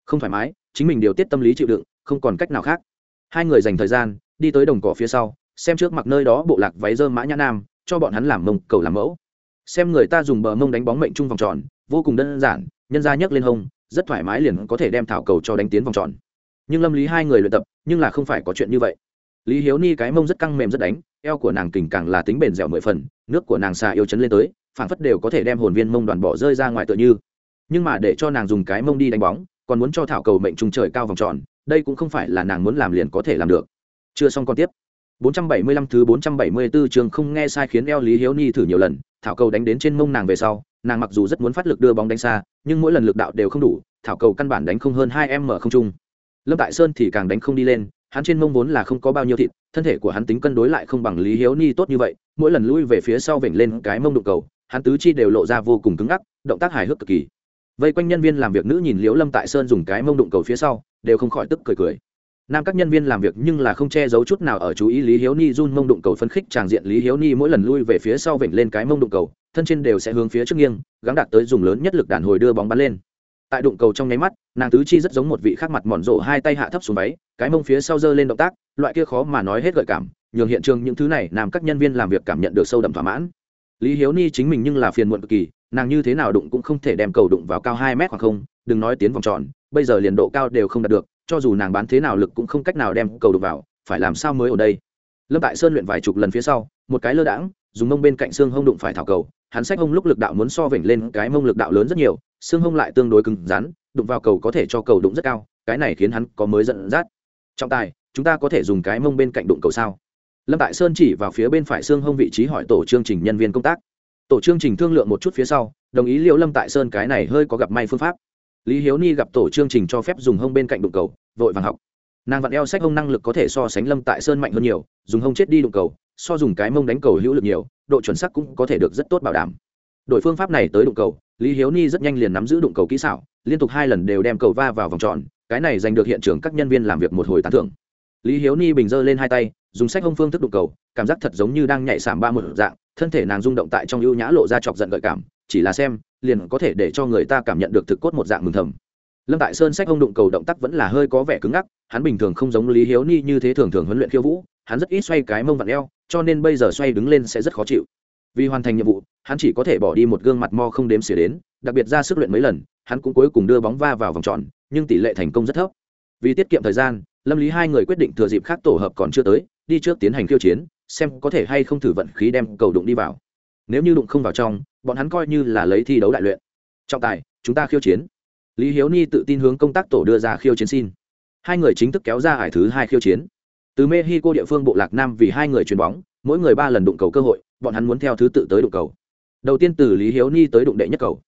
Không thoải mái, chính mình điều tiết tâm lý chịu đựng, không còn cách nào khác. Hai người dành thời gian, đi tới đồng cỏ phía sau, xem trước mặt nơi đó bộ lạc váy dơ mã nhã nam, cho bọn hắn làm mông, cầu làm mẫu. Xem người ta dùng bờ mông đánh bóng mệnh chung vòng tròn, vô cùng đơn giản, nhân ra nhấc lên hông, rất thoải mái liền có thể đem thảo cầu cho đánh tiến vòng tròn. Nhưng lâm lý hai người luyện tập, nhưng là không phải có chuyện như vậy lý hiếu ni cái mông rất căng mềm rất đánh eo của nàng kình càng là tính bền dẻo mười phần nước của nàng xà yêu chấn lên tới phản phất đều có thể đem hồn viên mông đoàn bỏ rơi ra ngoài tựa như. Nhưng mà để cho nàng dùng cái mông đi đánh bóng còn muốn cho thảo cầu mệnh trung trời cao vòng tròn đây cũng không phải là nàng muốn làm liền có thể làm được. Chưa xong còn tiếp. 475 thứ 474 trường không nghe sai khiến eo Lý Hiếu Ni thử nhiều lần, thảo cầu đánh đến trên mông nàng về sau, nàng mặc dù rất muốn phát lực đưa bóng đánh xa, nhưng mỗi lần lực đạo đều không đủ, thảo cầu căn bản đánh không hơn 2m không trung. Lâm Tại Sơn thì càng đánh không đi lên, hắn trên mông vốn là không có bao nhiêu thịt, thân thể của hắn tính cân đối lại không bằng Lý Hiếu Ni tốt như vậy, mỗi lần lui về phía sau vểnh lên cái mông đụng cầu, hắn tứ chi đều lộ ra vô cùng cứng ngắc, động tác hài hước cực kỳ. Vây quanh nhân viên làm việc nữ nhìn Liễu Lâm Tại Sơn dùng cái mông đụng cầu phía sau, đều không khỏi tức cười cười nam các nhân viên làm việc nhưng là không che giấu chút nào ở chú ý lý hiếu ni run mông đụng cầu phấn khích tràng diện lý hiếu ni mỗi lần lui về phía sau vểnh lên cái mông đụng cầu thân trên đều sẽ hướng phía trước nghiêng gắng đạt tới dùng lớn nhất lực đàn hồi đưa bóng bắn lên tại đụng cầu trong nháy mắt nàng tứ chi rất giống một vị khác mặt mòn rộ hai tay hạ thấp xuống váy cái mông phía sau giơ lên động tác, loại kia khó mà nói hết gợi cảm, nhường hiện trường những thứ này làm các nhân viên làm việc cảm nhận được sâu đậm thỏa mãn. Lý hiếu ni chính mình nhưng là phiền muộn cực kỳ, nàng như thế nào đụng cũng không thể đem cầu đụng vào cao hai mét hoặc không, đừng nói tiến vòng tròn, bây giờ liền độ cao đều không đạt được, cho dù nàng bán thế nào lực cũng không cách nào đem cầu đụng vào, phải làm sao mới ở đây? Lâm tại sơn luyện vài chục lần phía sau, một cái lơ đãng, dùng mông bên cạnh xương hông đụng phải thảo cầu, hắn sách hông lúc lực đạo muốn so vểnh lên cái mông lực đạo lớn rất nhiều, xương hông lại tương đối cứng rắn, đụng vào cầu có thể cho cầu đụng rất cao, cái này khiến hắn có mới giận dắt trọng tài, chúng ta có thể dùng cái mông bên cạnh đụng cầu sao? Lâm tại sơn chỉ vào phía bên phải xương hông vị trí hỏi tổ chương trình nhân viên công tác. Tổ chương trình thương lượng một chút phía sau, đồng ý liệu lâm tại sơn cái này hơi có gặp may phương pháp. Lý hiếu ni gặp tổ chương trình cho phép dùng hông bên cạnh đụng cầu, vội vàng học. Nàng vặn eo sách hông năng lực có thể so sánh lâm tại sơn mạnh hơn nhiều, dùng hông chết đi đụng cầu, so dùng cái mông đánh cầu hữu lực nhiều, độ chuẩn sắc cũng có thể được rất tốt bảo đảm. Đội phương pháp này tới đụng cầu, lý hiếu ni rất nhanh liền nắm giữ đụng cầu kỹ xảo, liên tục hai lần đều đem cầu va vào vòng tròn cái này giành được hiện trường các nhân viên làm việc một hồi tán thưởng. Lý hiếu ni bình giơ lên hai tay, dùng sách hông phương thức đụng cầu, cảm giác thật giống như đang nhảy sảm ba một dạng, thân thể nàng rung động tại trong ưu nhã lộ ra chọc giận gợi cảm, chỉ là xem, liền có thể để cho người ta cảm nhận được thực cốt một dạng mừng thầm. Lâm tại sơn sách ông đụng cầu động tác vẫn là hơi có vẻ cứng ngắc, hắn bình thường không giống lý hiếu ni như thế thường thường huấn luyện khiêu vũ, hắn rất ít xoay cái mông vặn eo, cho nên bây giờ xoay đứng lên sẽ rất khó chịu. Vì hoàn thành nhiệm vụ, hắn chỉ có thể bỏ đi một gương mặt mo không đếm xỉa đến, đặc biệt ra sức luyện mấy lần, hắn cũng cuối cùng đưa bóng va vào vòng tròn nhưng tỷ lệ thành công rất thấp. Vì tiết kiệm thời gian, lâm lý hai người quyết định thừa dịp khác tổ hợp còn chưa tới, đi trước tiến hành khiêu chiến, xem có thể hay không thử vận khí đem cầu đụng đi vào. Nếu như đụng không vào trong, bọn hắn coi như là lấy thi đấu đại luyện. Trọng tài, chúng ta khiêu chiến. Lý hiếu ni tự tin hướng công tác tổ đưa ra khiêu chiến xin. Hai người chính thức kéo ra hải thứ hai khiêu chiến. Từ mexico địa phương bộ lạc nam vì hai người chuyền bóng, mỗi người ba lần đụng cầu cơ hội, bọn hắn muốn theo thứ tự tới đụng cầu. Đầu tiên từ lý hiếu ni tới đụng đệ nhất cầu.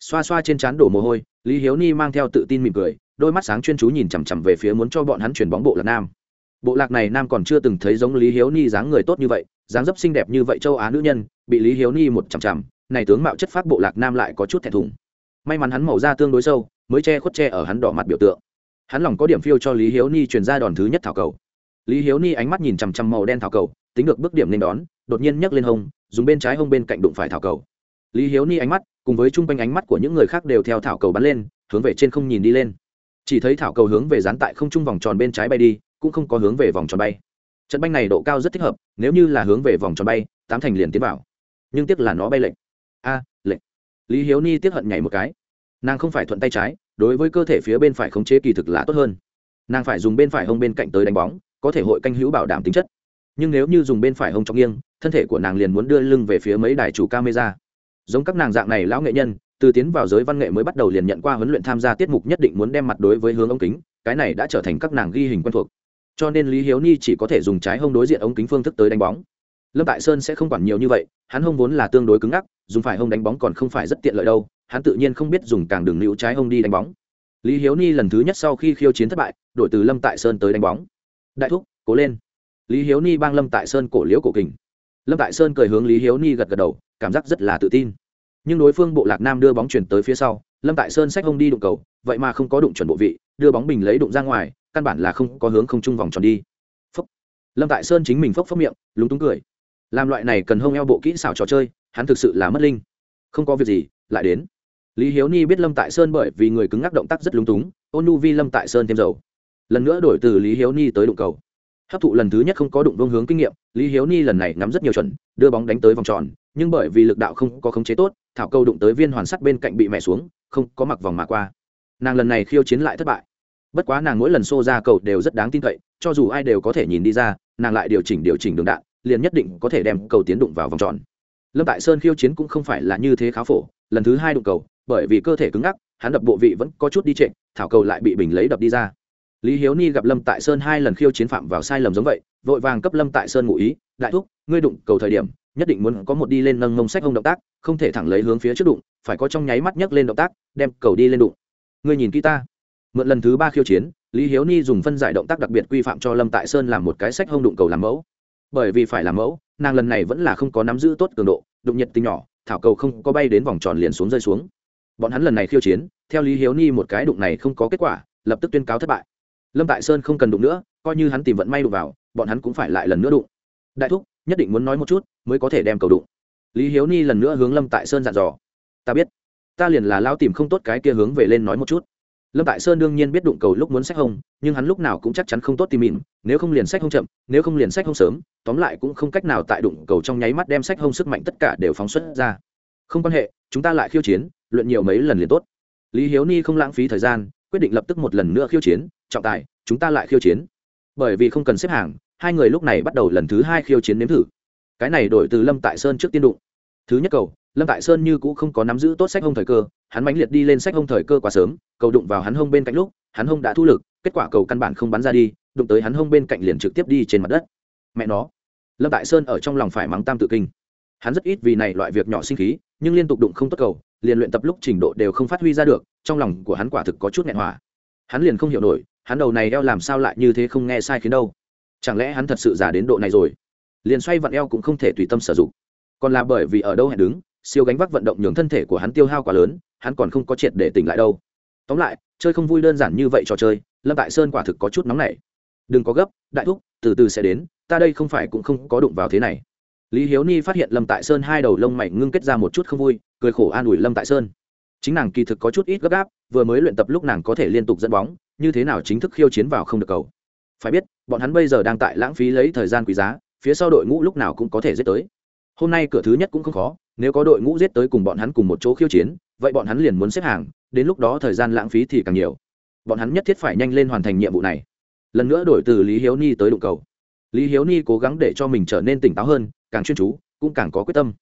Xoa xoa trên trán đổ mồ hôi lý hiếu ni mang theo tự tin mỉm cười, đôi mắt sáng chuyên chú nhìn chằm chằm về phía muốn cho bọn hắn chuyển bóng bộ lạc nam. Bộ lạc này nam còn chưa từng thấy giống lý hiếu ni dáng người tốt như vậy, dáng dấp xinh đẹp như vậy châu á nữ nhân, bị lý hiếu ni một chằm chằm, này tướng mạo chất phát bộ lạc nam lại có chút thẹn thùng. May mắn hắn màu da tương đối sâu, mới che khuất che ở hắn đỏ mặt biểu tượng. Hắn lòng có điểm phiêu cho lý hiếu ni truyền ra đòn thứ nhất thảo cầu. Lý hiếu ni ánh mắt nhìn chằm chằm màu đen thảo cầu, tính được bước điểm nên đón, đột nhiên nhấc lên hông, dùng bên trái hông bên cạnh đụng phải thảo cầu. Lý hiếu ni ánh mắt cùng với chung quanh ánh mắt của những người khác đều theo thảo cầu bắn lên, hướng về trên không nhìn đi lên. Chỉ thấy thảo cầu hướng về dán tại không trung vòng tròn bên trái bay đi, cũng không có hướng về vòng tròn bay. Trận banh này độ cao rất thích hợp, nếu như là hướng về vòng tròn bay, tám thành liền tiến vào. Nhưng tiếc là nó bay lệnh a lệnh lý hiếu ni tiếc hận nhảy một cái. Nàng không phải thuận tay trái, đối với cơ thể phía bên phải khống chế kỳ thực là tốt hơn. Nàng phải dùng bên phải hông bên cạnh tới đánh bóng, có thể hội canh hữu bảo đảm tính chất. Nhưng nếu như dùng bên phải hông trong nghiêng, thân thể của nàng liền muốn đưa lưng về phía mấy đài chủ camera giống các nàng dạng này lão nghệ nhân, từ tiến vào giới văn nghệ mới bắt đầu liền nhận qua huấn luyện tham gia tiết mục nhất định muốn đem mặt đối với hướng ống kính, cái này đã trở thành các nàng ghi hình quen thuộc. Cho nên lý hiếu ni chỉ có thể dùng trái hông đối diện ống kính phương thức tới đánh bóng. Lâm tại sơn sẽ không quản nhiều như vậy, hắn hông vốn là tương đối cứng ngắc, dùng phải hông đánh bóng còn không phải rất tiện lợi đâu, hắn tự nhiên không biết dùng càng đường nữ trái hông đi đánh bóng. Lý hiếu ni lần thứ nhất sau khi khiêu chiến thất bại, đổi từ lâm tại sơn tới đánh bóng. Đại thúc, cố lên. Lý hiếu ni bang lâm tại sơn cổ liễu cổ kình lâm tại sơn cười hướng lý hiếu ni gật gật đầu, cảm giác rất là tự tin. Nhưng đối phương bộ lạc nam đưa bóng chuyển tới phía sau, lâm tại sơn sách hông đi đụng cầu, vậy mà không có đụng chuẩn bộ vị, đưa bóng bình lấy đụng ra ngoài, căn bản là không có hướng không chung vòng tròn đi. Phốc. lâm tại sơn chính mình phốc phốc miệng, lúng túng cười. Làm loại này cần hông eo bộ kỹ xảo trò chơi, hắn thực sự là mất linh. Không có việc gì, lại đến. Lý hiếu ni biết lâm tại sơn bởi vì người cứng ngắc động tác rất lúng túng, ôn nu vi lâm tại sơn thêm dầu. Lần nữa đổi từ lý hiếu ni tới đụng cầu hấp thụ lần thứ nhất không có đụng vương hướng kinh nghiệm, lý hiếu ni lần này nắm rất nhiều chuẩn, đưa bóng đánh tới vòng tròn, nhưng bởi vì lực đạo không có khống chế tốt, thảo câu đụng tới viên hoàn sắt bên cạnh bị mẹ xuống, không có mặc vòng mà qua. Nàng lần này khiêu chiến lại thất bại. Bất quá nàng mỗi lần xô ra cầu đều rất đáng tin cậy, cho dù ai đều có thể nhìn đi ra, nàng lại điều chỉnh điều chỉnh đường đạn, liền nhất định có thể đem cầu tiến đụng vào vòng tròn. Lâm tại sơn khiêu chiến cũng không phải là như thế khá phổ, lần thứ hai đụng cầu, bởi vì cơ thể cứng ngắc, hắn đập bộ vị vẫn có chút đi trệ, thảo cầu lại bị bình lấy đập đi ra lý hiếu ni gặp lâm tại sơn hai lần khiêu chiến phạm vào sai lầm giống vậy, vội vàng cấp lâm tại sơn ngụ ý, đại thúc, ngươi đụng cầu thời điểm, nhất định muốn có một đi lên nâng mông sách hông động tác, không thể thẳng lấy hướng phía trước đụng, phải có trong nháy mắt nhấc lên động tác, đem cầu đi lên đụng. Ngươi nhìn kỹ ta. Mượn lần thứ ba khiêu chiến, lý hiếu ni dùng phân giải động tác đặc biệt quy phạm cho lâm tại sơn làm một cái sách hông đụng cầu làm mẫu. Bởi vì phải làm mẫu, nàng lần này vẫn là không có nắm giữ tốt cường độ, đụng nhiệt tinh nhỏ, thảo cầu không có bay đến vòng tròn liền xuống rơi xuống. Bọn hắn lần này khiêu chiến, theo lý hiếu ni một cái đụng này không có kết quả, lập tức tuyên cáo thất bại lâm tại sơn không cần đụng nữa, coi như hắn tìm vận may đụng vào, bọn hắn cũng phải lại lần nữa đụng. Đại thúc, nhất định muốn nói một chút, mới có thể đem cầu đụng. Lý hiếu ni lần nữa hướng lâm tại sơn dặn dò. Ta biết, ta liền là lao tìm không tốt cái kia hướng về lên nói một chút. Lâm tại sơn đương nhiên biết đụng cầu lúc muốn sách hông, nhưng hắn lúc nào cũng chắc chắn không tốt tìm mịn, nếu không liền sách hông chậm, nếu không liền sách hông sớm, tóm lại cũng không cách nào tại đụng cầu trong nháy mắt đem sách hông sức mạnh tất cả đều phóng xuất ra. Không quan hệ, chúng ta lại khiêu chiến, luyện nhiều mấy lần liền tốt. Lý hiếu ni không lãng phí thời gian, quyết định lập tức một lần nữa khiêu chiến trọng tài, chúng ta lại khiêu chiến. Bởi vì không cần xếp hàng, hai người lúc này bắt đầu lần thứ hai khiêu chiến nếm thử. Cái này đổi từ lâm tại sơn trước tiên đụng. Thứ nhất cầu, lâm tại sơn như cũ không có nắm giữ tốt sách hông thời cơ, hắn mãnh liệt đi lên sách hông thời cơ quá sớm, cầu đụng vào hắn hông bên cạnh lúc, hắn hông đã thu lực, kết quả cầu căn bản không bắn ra đi, đụng tới hắn hông bên cạnh liền trực tiếp đi trên mặt đất. Mẹ nó. Lâm tại sơn ở trong lòng phải mắng tam tự kinh. Hắn rất ít vì này loại việc nhỏ sinh khí, nhưng liên tục đụng không tốt cầu, liền luyện tập lúc trình độ đều không phát huy ra được, trong lòng của hắn quả thực có chút nghẹn hỏa hắn liền không hiểu nổi hắn đầu này eo làm sao lại như thế không nghe sai khiến đâu? Chẳng lẽ hắn thật sự giả đến độ này rồi? Liền xoay vặn eo cũng không thể tùy tâm sử dụng. Còn là bởi vì ở đâu hẹn đứng, siêu gánh vác vận động nhường thân thể của hắn tiêu hao quá lớn, hắn còn không có triệt để tỉnh lại đâu. Tóm lại, chơi không vui đơn giản như vậy trò chơi, lâm tại sơn quả thực có chút nóng nảy. Đừng có gấp, đại thúc, từ từ sẽ đến, ta đây không phải cũng không có đụng vào thế này. Lý hiếu ni phát hiện lâm tại sơn hai đầu lông mày ngưng kết ra một chút không vui, cười khổ an ủi lâm tại sơn. Chính nàng kỳ thực có chút ít gấp gáp, vừa mới luyện tập lúc nàng có thể liên tục dẫn bóng như thế nào chính thức khiêu chiến vào không được cầu. Phải biết, bọn hắn bây giờ đang tại lãng phí lấy thời gian quý giá, phía sau đội ngũ lúc nào cũng có thể giết tới. Hôm nay cửa thứ nhất cũng không khó, nếu có đội ngũ giết tới cùng bọn hắn cùng một chỗ khiêu chiến, vậy bọn hắn liền muốn xếp hàng, đến lúc đó thời gian lãng phí thì càng nhiều. Bọn hắn nhất thiết phải nhanh lên hoàn thành nhiệm vụ này. Lần nữa đổi từ lý hiếu ni tới đụng cầu. Lý hiếu ni cố gắng để cho mình trở nên tỉnh táo hơn, càng chuyên chú, cũng càng có quyết tâm.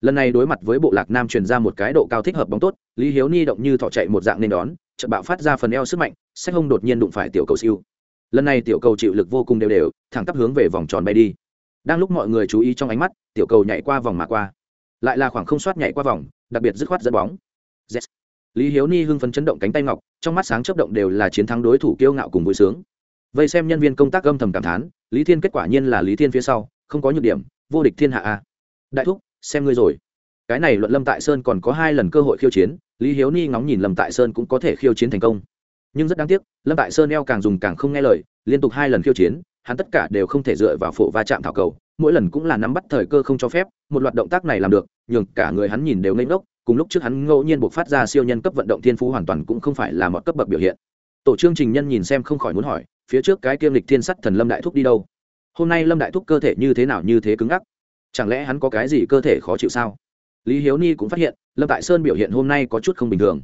Lần này đối mặt với bộ lạc nam truyền ra một cái độ cao thích hợp bóng tốt, lý hiếu ni động như thọ chạy một dạng nên đón chợt bạo phát ra phần eo sức mạnh, sách hông đột nhiên đụng phải tiểu cầu siêu. Lần này tiểu cầu chịu lực vô cùng đều đều, thẳng tắp hướng về vòng tròn bay đi. Đang lúc mọi người chú ý trong ánh mắt, tiểu cầu nhảy qua vòng mà qua. Lại là khoảng không soát nhảy qua vòng, đặc biệt dứt khoát dẫn bóng. Yes. lý hiếu ni hưng phấn chấn động cánh tay ngọc, trong mắt sáng chấp động đều là chiến thắng đối thủ kiêu ngạo cùng vui sướng. Vây xem nhân viên công tác âm thầm cảm thán, lý thiên kết quả nhiên là lý thiên phía sau, không có nhược điểm, vô địch thiên hạ a. Đại thúc, xem ngươi rồi. Cái này luận lâm tại sơn còn có hai lần cơ hội khiêu chiến lý hiếu ni ngóng nhìn lâm tại sơn cũng có thể khiêu chiến thành công. Nhưng rất đáng tiếc, lâm tại sơn eo càng dùng càng không nghe lời, liên tục hai lần khiêu chiến, hắn tất cả đều không thể dựa vào phổ va chạm thảo cầu, mỗi lần cũng là nắm bắt thời cơ không cho phép, một loạt động tác này làm được, nhường cả người hắn nhìn đều ngây ngốc, cùng lúc trước hắn ngẫu nhiên buộc phát ra siêu nhân cấp vận động thiên phú hoàn toàn cũng không phải là một cấp bậc biểu hiện. Tổ chương trình nhân nhìn xem không khỏi muốn hỏi, phía trước cái kiêm lịch thiên sắt thần lâm đại thúc đi đâu? Hôm nay lâm đại thúc cơ thể như thế nào như thế cứng ngắc? Chẳng lẽ hắn có cái gì cơ thể khó chịu sao? Lý hiếu ni cũng phát hiện lâm tại sơn biểu hiện hôm nay có chút không bình thường.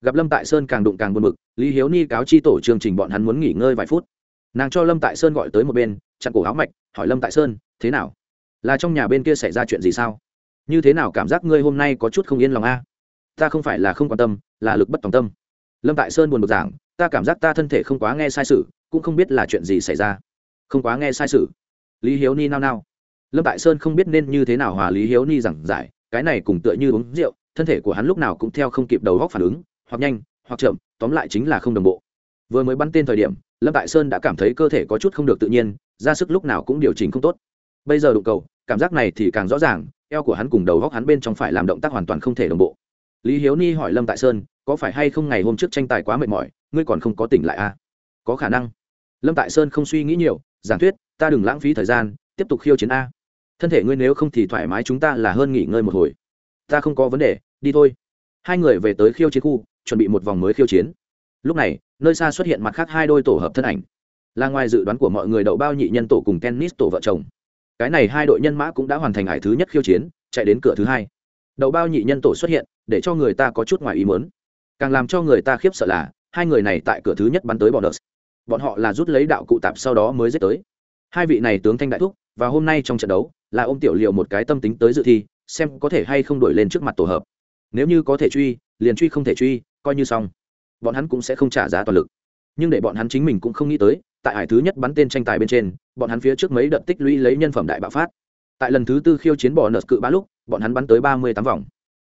Gặp lâm tại sơn càng đụng càng buồn bực, lý hiếu ni cáo chi tổ chương trình bọn hắn muốn nghỉ ngơi vài phút. Nàng cho lâm tại sơn gọi tới một bên, chặn cổ áo mạch, hỏi lâm tại sơn, thế nào? Là trong nhà bên kia xảy ra chuyện gì sao? Như thế nào cảm giác ngươi hôm nay có chút không yên lòng a? Ta không phải là không quan tâm, là lực bất tòng tâm. Lâm tại sơn buồn bực giảng, ta cảm giác ta thân thể không quá nghe sai sự, cũng không biết là chuyện gì xảy ra. Không quá nghe sai sự. Lý hiếu ni nao nao. Lâm tại sơn không biết nên như thế nào hòa lý hiếu ni giảng giải, cái này cùng tựa như uống rượu thân thể của hắn lúc nào cũng theo không kịp đầu góc phản ứng, hoặc nhanh, hoặc chậm, tóm lại chính là không đồng bộ. Vừa mới bắn tên thời điểm, lâm tại sơn đã cảm thấy cơ thể có chút không được tự nhiên, ra sức lúc nào cũng điều chỉnh không tốt. Bây giờ đụng cầu, cảm giác này thì càng rõ ràng, eo của hắn cùng đầu góc hắn bên trong phải làm động tác hoàn toàn không thể đồng bộ. Lý hiếu ni hỏi lâm tại sơn, có phải hay không ngày hôm trước tranh tài quá mệt mỏi, ngươi còn không có tỉnh lại à? có khả năng. Lâm tại sơn không suy nghĩ nhiều, giảng thuyết, ta đừng lãng phí thời gian, tiếp tục khiêu chiến a. Thân thể ngươi nếu không thì thoải mái chúng ta là hơn nghỉ ngơi một hồi. Ta không có vấn đề đi thôi. Hai người về tới khiêu chiến khu, chuẩn bị một vòng mới khiêu chiến. Lúc này, nơi xa xuất hiện mặt khác hai đôi tổ hợp thân ảnh. Là ngoài dự đoán của mọi người đậu bao nhị nhân tổ cùng tennis tổ vợ chồng. Cái này hai đội nhân mã cũng đã hoàn thành hải thứ nhất khiêu chiến, chạy đến cửa thứ hai. Đậu bao nhị nhân tổ xuất hiện, để cho người ta có chút ngoài ý mớn càng làm cho người ta khiếp sợ là, hai người này tại cửa thứ nhất bắn tới bọn đợt bọn họ là rút lấy đạo cụ tạp sau đó mới giết tới. Hai vị này tướng thanh đại thúc, và hôm nay trong trận đấu, là ôm tiểu liệu một cái tâm tính tới dự thi, xem có thể hay không đổi lên trước mặt tổ hợp nếu như có thể truy, liền truy không thể truy, coi như xong. Bọn hắn cũng sẽ không trả giá toàn lực. Nhưng để bọn hắn chính mình cũng không nghĩ tới, tại hải thứ nhất bắn tên tranh tài bên trên, bọn hắn phía trước mấy đợt tích lũy lấy nhân phẩm đại bạo phát. Tại lần thứ tư khiêu chiến bò nợt cự bá lúc, bọn hắn bắn tới ba mươi tám vòng.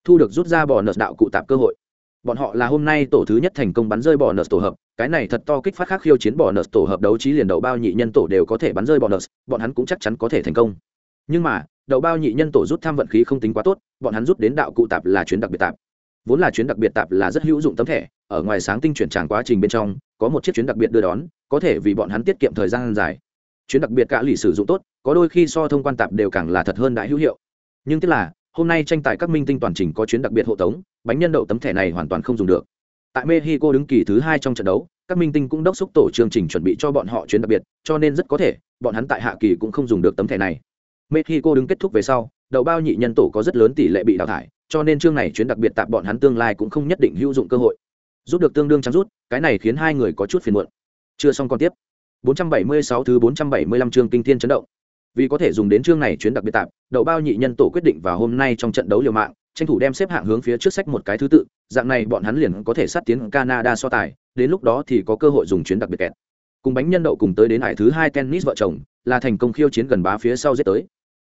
Thu được rút ra bò nợt đạo cụ tạp cơ hội. Bọn họ là hôm nay tổ thứ nhất thành công bắn rơi bò nợt tổ hợp, cái này thật to kích phát khác khiêu chiến bò nợt tổ hợp đấu trí liền đầu bao nhị nhân tổ đều có thể bắn rơi bò nợt, bọn hắn cũng chắc chắn có thể thành công. Nhưng mà đậu bao nhị nhân tổ rút tham vận khí không tính quá tốt, bọn hắn rút đến đạo cụ tạp là chuyến đặc biệt tạp. Vốn là chuyến đặc biệt tạp là rất hữu dụng tấm thẻ, ở ngoài sáng tinh chuyển tràng quá trình bên trong, có một chiếc chuyến đặc biệt đưa đón, có thể vì bọn hắn tiết kiệm thời gian dài. Chuyến đặc biệt cả lì sử dụng tốt, có đôi khi so thông quan tạp đều càng là thật hơn đại hữu hiệu. Nhưng tức là, hôm nay tranh tài các minh tinh toàn trình có chuyến đặc biệt hộ tống, bánh nhân đậu tấm thẻ này hoàn toàn không dùng được. Tại mexico đứng kỳ thứ hai trong trận đấu, các minh tinh cũng đốc xúc tổ chương trình chuẩn bị cho bọn họ chuyến đặc biệt, cho nên rất có thể, bọn hắn tại hạ kỳ cũng không dùng được tấm thẻ này mexico đứng kết thúc về sau đậu bao nhị nhân tổ có rất lớn tỷ lệ bị đào thải, cho nên chương này chuyến đặc biệt tạp bọn hắn tương lai cũng không nhất định hữu dụng cơ hội. Rút được tương đương trắng rút, cái này khiến hai người có chút phiền muộn. Chưa xong còn tiếp. 476 thứ 475 chương kinh thiên chấn động. Vì có thể dùng đến chương này chuyến đặc biệt tạp đậu bao nhị nhân tổ quyết định vào hôm nay trong trận đấu liều mạng, tranh thủ đem xếp hạng hướng phía trước sách một cái thứ tự, dạng này bọn hắn liền có thể sát tiến canada so tài, đến lúc đó thì có cơ hội dùng chuyến đặc biệt kẹt. Cùng bánh nhân đậu cùng tới đến hải thứ hai tennis vợ chồng, là thành công khiêu chiến gần bá phía sau giết tới.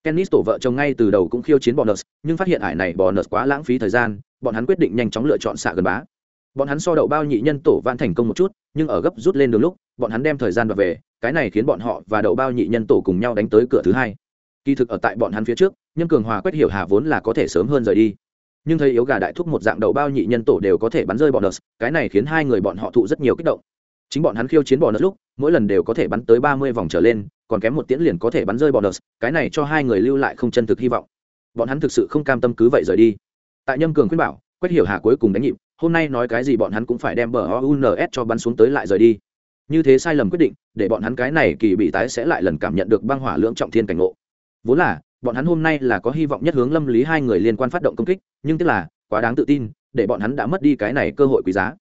Kennis tổ vợ chồng ngay từ đầu cũng khiêu chiến bonus nhưng phát hiện ải này bonus quá lãng phí thời gian bọn hắn quyết định nhanh chóng lựa chọn xạ gần bá. Bọn hắn so đậu bao nhị nhân tổ vạn thành công một chút nhưng ở gấp rút lên đường lúc bọn hắn đem thời gian đoạt về cái này khiến bọn họ và đậu bao nhị nhân tổ cùng nhau đánh tới cửa thứ hai. Kỳ thực ở tại bọn hắn phía trước nhân cường hòa quét hiểu hà vốn là có thể sớm hơn rời đi. Nhưng thấy yếu gà đại thúc một dạng đậu bao nhị nhân tổ đều có thể bắn rơi bonus, cái này khiến hai người bọn họ thụ rất nhiều kích động. Chính bọn hắn khiêu chiến bonus lúc mỗi lần đều có thể bắn tới ba mươi vòng trở lên còn kém một tiễn liền có thể bắn rơi bọn nợ cái này cho hai người lưu lại không chân thực hy vọng. Bọn hắn thực sự không cam tâm cứ vậy rời đi. Tại nhâm cường khuyên bảo quét hiểu hà cuối cùng đánh nhịp, hôm nay nói cái gì bọn hắn cũng phải đem bờ UNS cho bắn xuống tới lại rời đi. Như thế sai lầm quyết định, để bọn hắn cái này kỳ bị tái sẽ lại lần cảm nhận được băng hỏa lưỡng trọng thiên cảnh ngộ. Vốn là, bọn hắn hôm nay là có hy vọng nhất hướng lâm lý hai người liên quan phát động công kích, nhưng tức là, quá đáng tự tin, để bọn hắn đã mất đi cái này cơ hội quý giá.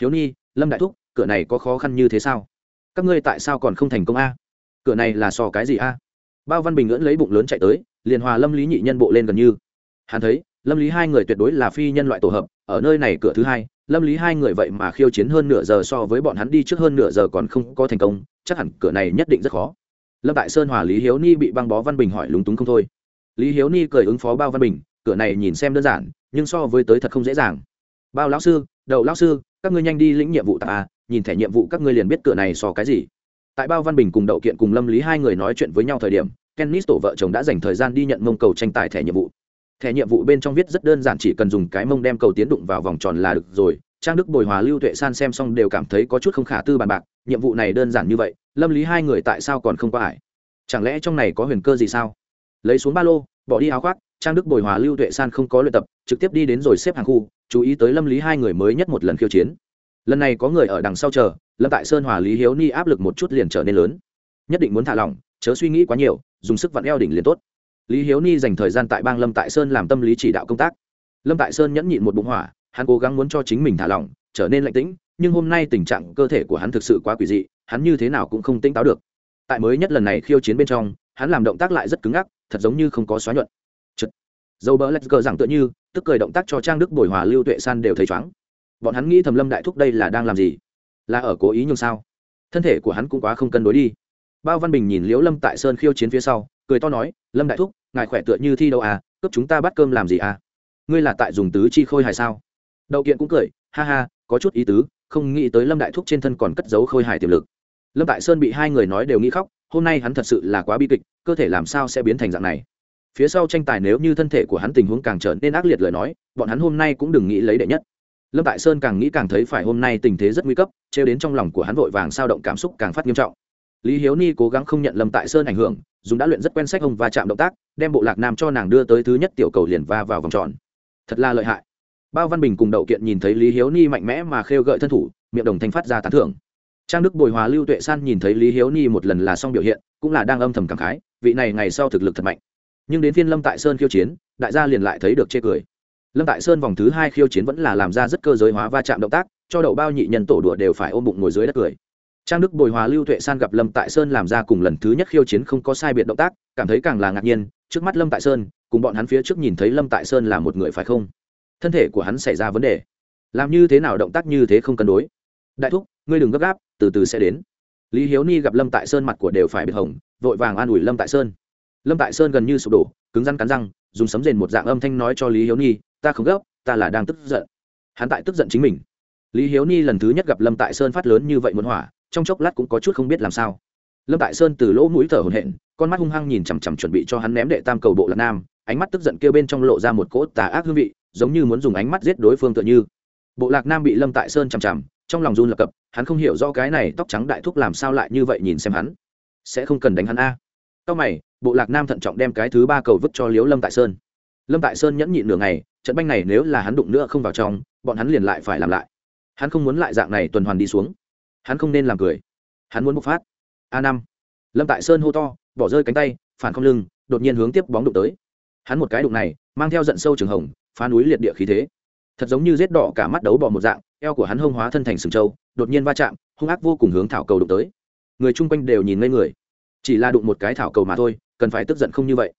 Hiếu ni lâm đại thúc, cửa này có khó khăn như thế sao? Các ngươi tại sao còn không thành công a? Cửa này là so cái gì a? Bao văn bình ngưỡng lấy bụng lớn chạy tới, liền hòa lâm lý nhị nhân bộ lên gần như. Hắn thấy, lâm lý hai người tuyệt đối là phi nhân loại tổ hợp, ở nơi này cửa thứ hai, lâm lý hai người vậy mà khiêu chiến hơn nửa giờ so với bọn hắn đi trước hơn nửa giờ còn không có thành công, chắc hẳn cửa này nhất định rất khó. Lâm tại sơn hòa lý hiếu ni bị băng bó văn bình hỏi lúng túng không thôi. Lý hiếu ni cười ứng phó bao văn bình, cửa này nhìn xem đơn giản, nhưng so với tới thật không dễ dàng. Bao lão sư đậu lão sư, các ngươi nhanh đi lĩnh nhiệm vụ tạ nhìn thẻ nhiệm vụ các ngươi liền biết cửa này so cái gì tại bao văn bình cùng đậu kiện cùng lâm lý hai người nói chuyện với nhau thời điểm, kennis tổ vợ chồng đã dành thời gian đi nhận mông cầu tranh tài thẻ nhiệm vụ. Thẻ nhiệm vụ bên trong viết rất đơn giản chỉ cần dùng cái mông đem cầu tiến đụng vào vòng tròn là được rồi. Trang đức bồi hòa, lưu tuệ san xem xong đều cảm thấy có chút không khả tư bàn bạc, nhiệm vụ này đơn giản như vậy, lâm lý hai người tại sao còn không qua ải? Chẳng lẽ trong này có huyền cơ gì sao? Lấy xuống ba lô, bỏ đi áo khoác, trang đức bồi hòa, lưu tuệ san không có luyện tập, trực tiếp đi đến rồi xếp hàng khu, chú ý tới lâm lý hai người mới nhất một lần khiêu chiến lần này có người ở đằng sau chờ, lâm tại sơn hòa lý hiếu ni áp lực một chút liền trở nên lớn. Nhất định muốn thả lỏng, chớ suy nghĩ quá nhiều, dùng sức vặn eo đỉnh liền tốt. Lý hiếu ni dành thời gian tại bang lâm tại sơn làm tâm lý chỉ đạo công tác. Lâm tại sơn nhẫn nhịn một bụng hỏa, hắn cố gắng muốn cho chính mình thả lỏng, trở nên lạnh tĩnh, nhưng hôm nay tình trạng cơ thể của hắn thực sự quá quỷ dị, hắn như thế nào cũng không tỉnh táo được. Tại mới nhất lần này khiêu chiến bên trong, hắn làm động tác lại rất cứng ngắc, thật giống như không có xóa nhuận. Chật. dầu bờ lạch cờ rằng tựa như, tức cười động tác cho trang đức bồi hòa, lưu tuệ san đều thấy chóng bọn hắn nghĩ thầm lâm đại thúc đây là đang làm gì? Là ở cố ý nhưng sao? Thân thể của hắn cũng quá không cân đối đi. Bao văn bình nhìn liễu lâm tại sơn khiêu chiến phía sau, cười to nói, lâm đại thúc, ngài khỏe tựa như thi đâu à? Cướp chúng ta bắt cơm làm gì à? Ngươi là tại dùng tứ chi khôi hài sao? Đậu kiện cũng cười, ha ha, có chút ý tứ, không nghĩ tới lâm đại thúc trên thân còn cất giấu khôi hài tiềm lực. Lâm tại sơn bị hai người nói đều nghĩ khóc, hôm nay hắn thật sự là quá bi kịch, cơ thể làm sao sẽ biến thành dạng này? Phía sau tranh tài nếu như thân thể của hắn tình huống càng trở nên ác liệt lời nói, bọn hắn hôm nay cũng đừng nghĩ lấy đệ nhất lâm tại sơn càng nghĩ càng thấy phải hôm nay tình thế rất nguy cấp, trêu đến trong lòng của hắn vội vàng sao động cảm xúc càng phát nghiêm trọng. Lý hiếu ni cố gắng không nhận lâm tại sơn ảnh hưởng, dùng đã luyện rất quen sách hông và chạm động tác, đem bộ lạc nam cho nàng đưa tới thứ nhất tiểu cầu liền va vào vòng tròn. Thật là lợi hại. Bao văn bình cùng đậu kiện nhìn thấy lý hiếu ni mạnh mẽ mà khêu gợi thân thủ, miệng đồng thanh phát ra tán thưởng. Trang đức bồi hòa lưu tuệ san nhìn thấy lý hiếu ni một lần là xong biểu hiện, cũng là đang âm thầm cảm khái, vị này ngày sau thực lực thật mạnh. Nhưng đến phiên lâm tại sơn khiêu chiến, đại gia liền lại thấy được chê cười lâm tại sơn vòng thứ hai khiêu chiến vẫn là làm ra rất cơ giới hóa va chạm động tác, cho đậu bao nhị nhân tổ đùa đều phải ôm bụng ngồi dưới đất cười. Trang đức bồi hòa lưu tuệ san gặp lâm tại sơn làm ra cùng lần thứ nhất khiêu chiến không có sai biệt động tác, cảm thấy càng là ngạc nhiên, trước mắt lâm tại sơn, cùng bọn hắn phía trước nhìn thấy lâm tại sơn là một người phải không? Thân thể của hắn xảy ra vấn đề. Làm như thế nào động tác như thế không cân đối. Đại thúc, ngươi đừng gấp gáp, từ từ sẽ đến. Lý hiếu ni gặp lâm tại sơn mặt của đều phải bị hỏng, vội vàng an ủi lâm tại sơn. Lâm tại sơn gần như sụp đổ, cứng rắn cắn răng, dùng sấm rền một dạng âm thanh nói cho lý hiếu ni ta không gấp, ta là đang tức giận. Hắn tại tức giận chính mình. Lý hiếu ni lần thứ nhất gặp lâm tại sơn phát lớn như vậy muốn hỏa, trong chốc lát cũng có chút không biết làm sao. Lâm tại sơn từ lỗ mũi thở hổn hển, con mắt hung hăng nhìn chằm chằm chuẩn bị cho hắn ném đệ tam cầu bộ lạc nam, ánh mắt tức giận kêu bên trong lộ ra một cỗ tà ác hương vị, giống như muốn dùng ánh mắt giết đối phương tựa như. Bộ lạc nam bị lâm tại sơn chằm chằm, trong lòng run lập cập, hắn không hiểu do cái này tóc trắng đại thúc làm sao lại như vậy nhìn xem hắn. Sẽ không cần đánh hắn a. Sau mày, bộ lạc nam thận trọng đem cái thứ ba cầu vứt cho liếu lâm tại sơn. Lâm tại sơn nhẫn nhịn nửa ngày trận banh này nếu là hắn đụng nữa không vào trong, bọn hắn liền lại phải làm lại. Hắn không muốn lại dạng này tuần hoàn đi xuống. Hắn không nên làm cười. Hắn muốn bộc phát. A năm. Lâm tại sơn hô to, bỏ rơi cánh tay, phản không lưng, đột nhiên hướng tiếp bóng đụng tới. Hắn một cái đụng này, mang theo giận sâu trường hồng, phá núi liệt địa khí thế. Thật giống như rết đỏ cả mắt đấu bỏ một dạng, eo của hắn hông hóa thân thành sừng trâu, đột nhiên va chạm, hung ác vô cùng hướng thảo cầu đụng tới. Người chung quanh đều nhìn ngây người. Chỉ là đụng một cái thảo cầu mà thôi, cần phải tức giận không như vậy.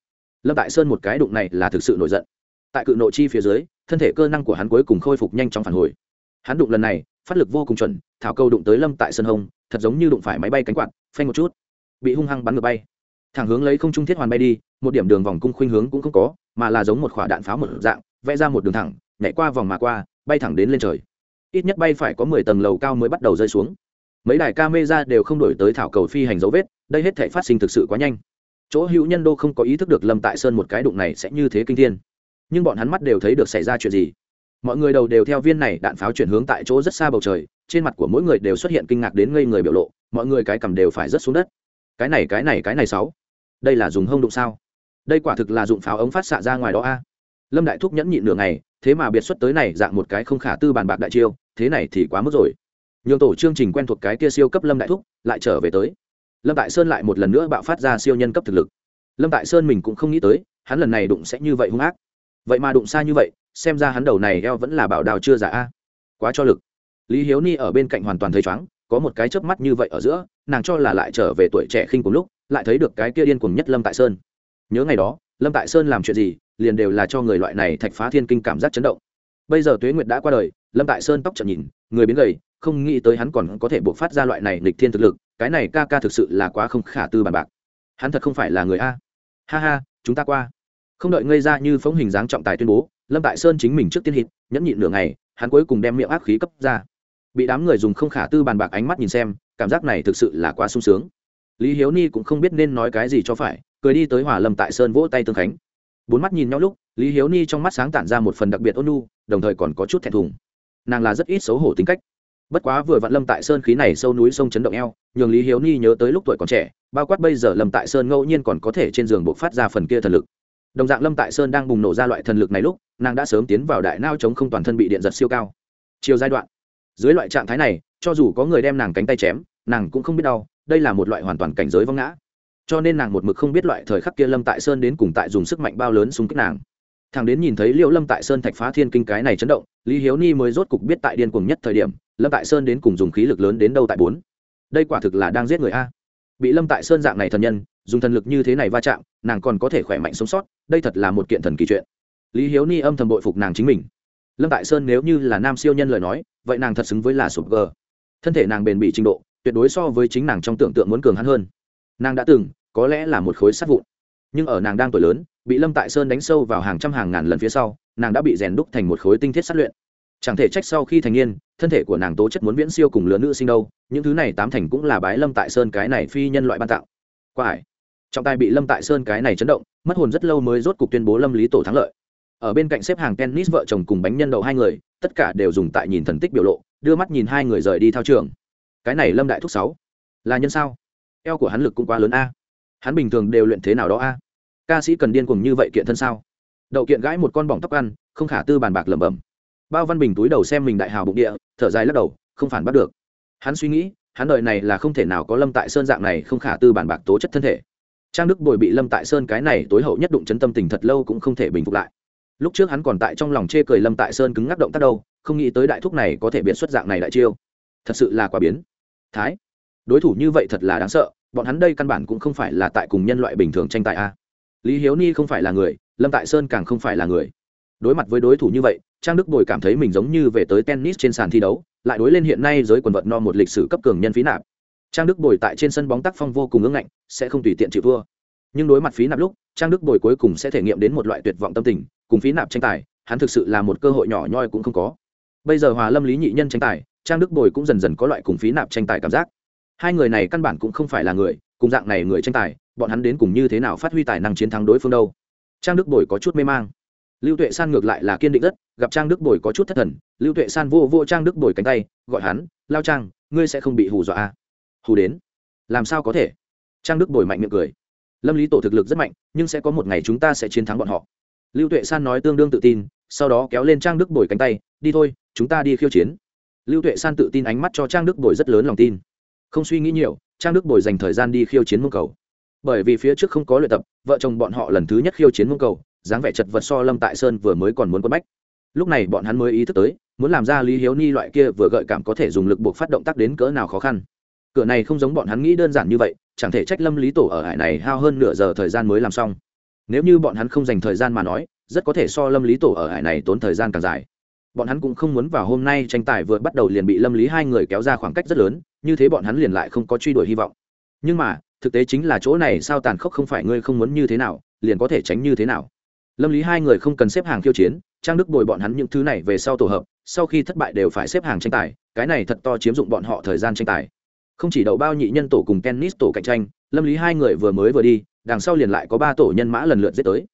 Lâm tại sơn một cái đụng này là thực sự nổi giận tại cự nội chi phía dưới, thân thể cơ năng của hắn cuối cùng khôi phục nhanh chóng phản hồi. Hắn đụng lần này, phát lực vô cùng chuẩn, thảo cầu đụng tới lâm tại sân hông, thật giống như đụng phải máy bay cánh quạt, phanh một chút, bị hung hăng bắn ngược bay. Thẳng hướng lấy không trung thiết hoàn bay đi, một điểm đường vòng cung khuynh hướng cũng không có, mà là giống một quả đạn pháo một dạng, vẽ ra một đường thẳng, nhảy qua vòng mà qua, bay thẳng đến lên trời. Ít nhất bay phải có mười tầng lầu cao mới bắt đầu rơi xuống. Mấy đài ca mê ra đều không đổi tới thảo cầu phi hành dấu vết, đây hết thể phát sinh thực sự quá nhanh. Chỗ hữu nhân đô không có ý thức được lâm tại sơn một cái đụng này sẽ như thế kinh thiên nhưng bọn hắn mắt đều thấy được xảy ra chuyện gì. Mọi người đầu đều theo viên này đạn pháo chuyển hướng tại chỗ rất xa bầu trời, trên mặt của mỗi người đều xuất hiện kinh ngạc đến ngây người biểu lộ, mọi người cái cầm đều phải rớt xuống đất. Cái này cái này cái này sáu. Đây là dùng hông đụng sao? Đây quả thực là dụng pháo ống phát xạ ra ngoài đó a. Lâm đại thúc nhẫn nhịn nửa ngày, thế mà biệt xuất tới này dạng một cái không khả tư bàn bạc đại chiêu, thế này thì quá mức rồi. Nhường tổ chương trình quen thuộc cái kia siêu cấp lâm đại thúc lại trở về tới. Lâm tại sơn lại một lần nữa bạo phát ra siêu nhân cấp thực lực. Lâm tại sơn mình cũng không nghĩ tới, hắn lần này đụng sẽ như vậy hung ác vậy mà đụng xa như vậy, xem ra hắn đầu này eo vẫn là bảo đào chưa giả a. Quá cho lực. Lý hiếu ni ở bên cạnh hoàn toàn thấy chóng có một cái chớp mắt như vậy ở giữa, nàng cho là lại trở về tuổi trẻ khinh cùng lúc, lại thấy được cái kia điên cùng nhất lâm tại sơn. Nhớ ngày đó, lâm tại sơn làm chuyện gì, liền đều là cho người loại này thạch phá thiên kinh cảm giác chấn động. Bây giờ tuế nguyệt đã qua đời, lâm tại sơn tóc chậm nhìn, người biến gầy, không nghĩ tới hắn còn có thể buộc phát ra loại này lịch thiên thực lực, cái này ca ca thực sự là quá không khả tư bàn bạc. Hắn thật không phải là người a. Ha ha, chúng ta qua không đợi ngây ra như phóng hình dáng trọng tài tuyên bố, lâm tại sơn chính mình trước tiên hít, nhẫn nhịn nửa ngày, hắn cuối cùng đem miệng ác khí cấp ra. Bị đám người dùng không khả tư bàn bạc ánh mắt nhìn xem, cảm giác này thực sự là quá sung sướng. Lý hiếu ni cũng không biết nên nói cái gì cho phải, cười đi tới hỏa lâm tại sơn vỗ tay tương khánh. Bốn mắt nhìn nhau lúc, lý hiếu ni trong mắt sáng tản ra một phần đặc biệt ôn nu đồng thời còn có chút thẹn thùng. Nàng là rất ít xấu hổ tính cách. Bất quá vừa vặn lâm tại sơn khí này sâu núi sông chấn động eo, nhường lý hiếu ni nhớ tới lúc tuổi còn trẻ, bao quát bây giờ lâm tại sơn ngẫu nhiên còn có thể trên giường buộc phát ra phần kia thần lực đồng dạng lâm tại sơn đang bùng nổ ra loại thần lực này lúc, nàng đã sớm tiến vào đại nao chống không toàn thân bị điện giật siêu cao. Chiều giai đoạn. Dưới loại trạng thái này, cho dù có người đem nàng cánh tay chém, nàng cũng không biết đau, đây là một loại hoàn toàn cảnh giới vong ngã. Cho nên nàng một mực không biết loại thời khắc kia lâm tại sơn đến cùng tại dùng sức mạnh bao lớn xung kích nàng. Thằng đến nhìn thấy liễu lâm tại sơn thạch phá thiên kinh cái này chấn động, lý hiếu ni mới rốt cục biết tại điên cuồng nhất thời điểm, lâm tại sơn đến cùng dùng khí lực lớn đến đâu tại bốn. Đây quả thực là đang giết người a. Bị lâm tại sơn dạng này thần nhân dùng thần lực như thế này va chạm, nàng còn có thể khỏe mạnh sống sót, đây thật là một kiện thần kỳ chuyện. Lý hiếu ni âm thầm bội phục nàng chính mình. Lâm tại sơn nếu như là nam siêu nhân lời nói, vậy nàng thật xứng với là sụp gờ. Thân thể nàng bền bỉ trình độ, tuyệt đối so với chính nàng trong tưởng tượng muốn cường hắn hơn. Nàng đã từng, có lẽ là một khối sắt vụn. Nhưng ở nàng đang tuổi lớn, bị lâm tại sơn đánh sâu vào hàng trăm hàng ngàn lần phía sau, nàng đã bị rèn đúc thành một khối tinh thiết sát luyện. Chẳng thể trách sau khi thành niên, thân thể của nàng tố chất muốn viễn siêu cùng lứa nữ sinh đâu, những thứ này tám thành cũng là bái lâm tại sơn cái này phi nhân loại ban tạo Quả trọng tài bị lâm tại sơn cái này chấn động, mất hồn rất lâu mới rốt cuộc tuyên bố lâm lý tổ thắng lợi. Ở bên cạnh xếp hàng tennis vợ chồng cùng bánh nhân đậu hai người, tất cả đều dùng tại nhìn thần tích biểu lộ, đưa mắt nhìn hai người rời đi thao trường. Cái này lâm đại thúc sáu, là nhân sao? Eo của hắn lực cũng quá lớn a. Hắn bình thường đều luyện thế nào đó a? Ca sĩ cần điên cùng như vậy kiện thân sao? Đậu kiện gãi một con bỏng tóc ăn, không khả tư bàn bạc lẩm bẩm. Bao văn bình túi đầu xem mình đại hào bụng địa, thở dài lắc đầu, không phản bắt được. Hắn suy nghĩ, hắn đợi này là không thể nào có lâm tại sơn dạng này không khả tư bàn bạc tố chất thân thể trang đức bồi bị lâm tại sơn cái này tối hậu nhất đụng chấn tâm tình thật lâu cũng không thể bình phục lại. Lúc trước hắn còn tại trong lòng chê cười lâm tại sơn cứng ngắc động tác đâu, không nghĩ tới đại thúc này có thể biến xuất dạng này đại chiêu. Thật sự là quả biến. Thái, đối thủ như vậy thật là đáng sợ, bọn hắn đây căn bản cũng không phải là tại cùng nhân loại bình thường tranh tài a. Lý hiếu ni không phải là người, lâm tại sơn càng không phải là người. Đối mặt với đối thủ như vậy, trang đức bồi cảm thấy mình giống như về tới tennis trên sàn thi đấu, lại đối lên hiện nay giới quần vợt no một lịch sử cấp cường nhân phí nạp trang đức bồi tại trên sân bóng tác phong vô cùng ưng ngạnh, sẽ không tùy tiện chịu thua. Nhưng đối mặt phí nạp lúc, trang đức bồi cuối cùng sẽ thể nghiệm đến một loại tuyệt vọng tâm tình, cùng phí nạp tranh tài, hắn thực sự là một cơ hội nhỏ nhoi cũng không có. Bây giờ hòa lâm lý nhị nhân tranh tài, trang đức bồi cũng dần dần có loại cùng phí nạp tranh tài cảm giác. Hai người này căn bản cũng không phải là người, cùng dạng này người tranh tài, bọn hắn đến cùng như thế nào phát huy tài năng chiến thắng đối phương đâu. Trang đức bồi có chút mê mang. Lưu tuệ san ngược lại là kiên định rất, gặp trang đức bồi có chút thất thần, lưu tuệ san vô vô trang đức bồi cánh tay, gọi hắn, lao trang, ngươi sẽ không bị hù dọa à? Hù đến. Làm sao có thể? Trang đức bồi mạnh miệng cười. Lâm lý tổ thực lực rất mạnh, nhưng sẽ có một ngày chúng ta sẽ chiến thắng bọn họ. Lưu tuệ san nói tương đương tự tin, sau đó kéo lên trang đức bồi cánh tay, đi thôi, chúng ta đi khiêu chiến. Lưu tuệ san tự tin ánh mắt cho trang đức bồi rất lớn lòng tin. Không suy nghĩ nhiều, trang đức bồi dành thời gian đi khiêu chiến mông cầu. Bởi vì phía trước không có luyện tập, vợ chồng bọn họ lần thứ nhất khiêu chiến mông cầu, dáng vẻ chật vật so lâm tại sơn vừa mới còn muốn quân bách. Lúc này bọn hắn mới ý thức tới, muốn làm ra lý hiếu ni loại kia vừa gợi cảm có thể dùng lực buộc phát động tác đến cỡ nào khó khăn cửa này không giống bọn hắn nghĩ đơn giản như vậy, chẳng thể trách lâm lý tổ ở hải này hao hơn nửa giờ thời gian mới làm xong. Nếu như bọn hắn không dành thời gian mà nói, rất có thể so lâm lý tổ ở hải này tốn thời gian càng dài. Bọn hắn cũng không muốn vào hôm nay tranh tài vừa bắt đầu liền bị lâm lý hai người kéo ra khoảng cách rất lớn, như thế bọn hắn liền lại không có truy đuổi hy vọng. Nhưng mà, thực tế chính là chỗ này sao tàn khốc không phải ngươi không muốn như thế nào, liền có thể tránh như thế nào. Lâm lý hai người không cần xếp hàng khiêu chiến, trang đức bồi bọn hắn những thứ này về sau tổ hợp, sau khi thất bại đều phải xếp hàng tranh tài, cái này thật to chiếm dụng bọn họ thời gian tranh tài không chỉ đậu bao nhị nhân tổ cùng tennis tổ cạnh tranh, lâm lý hai người vừa mới vừa đi, đằng sau liền lại có ba tổ nhân mã lần lượt giết tới.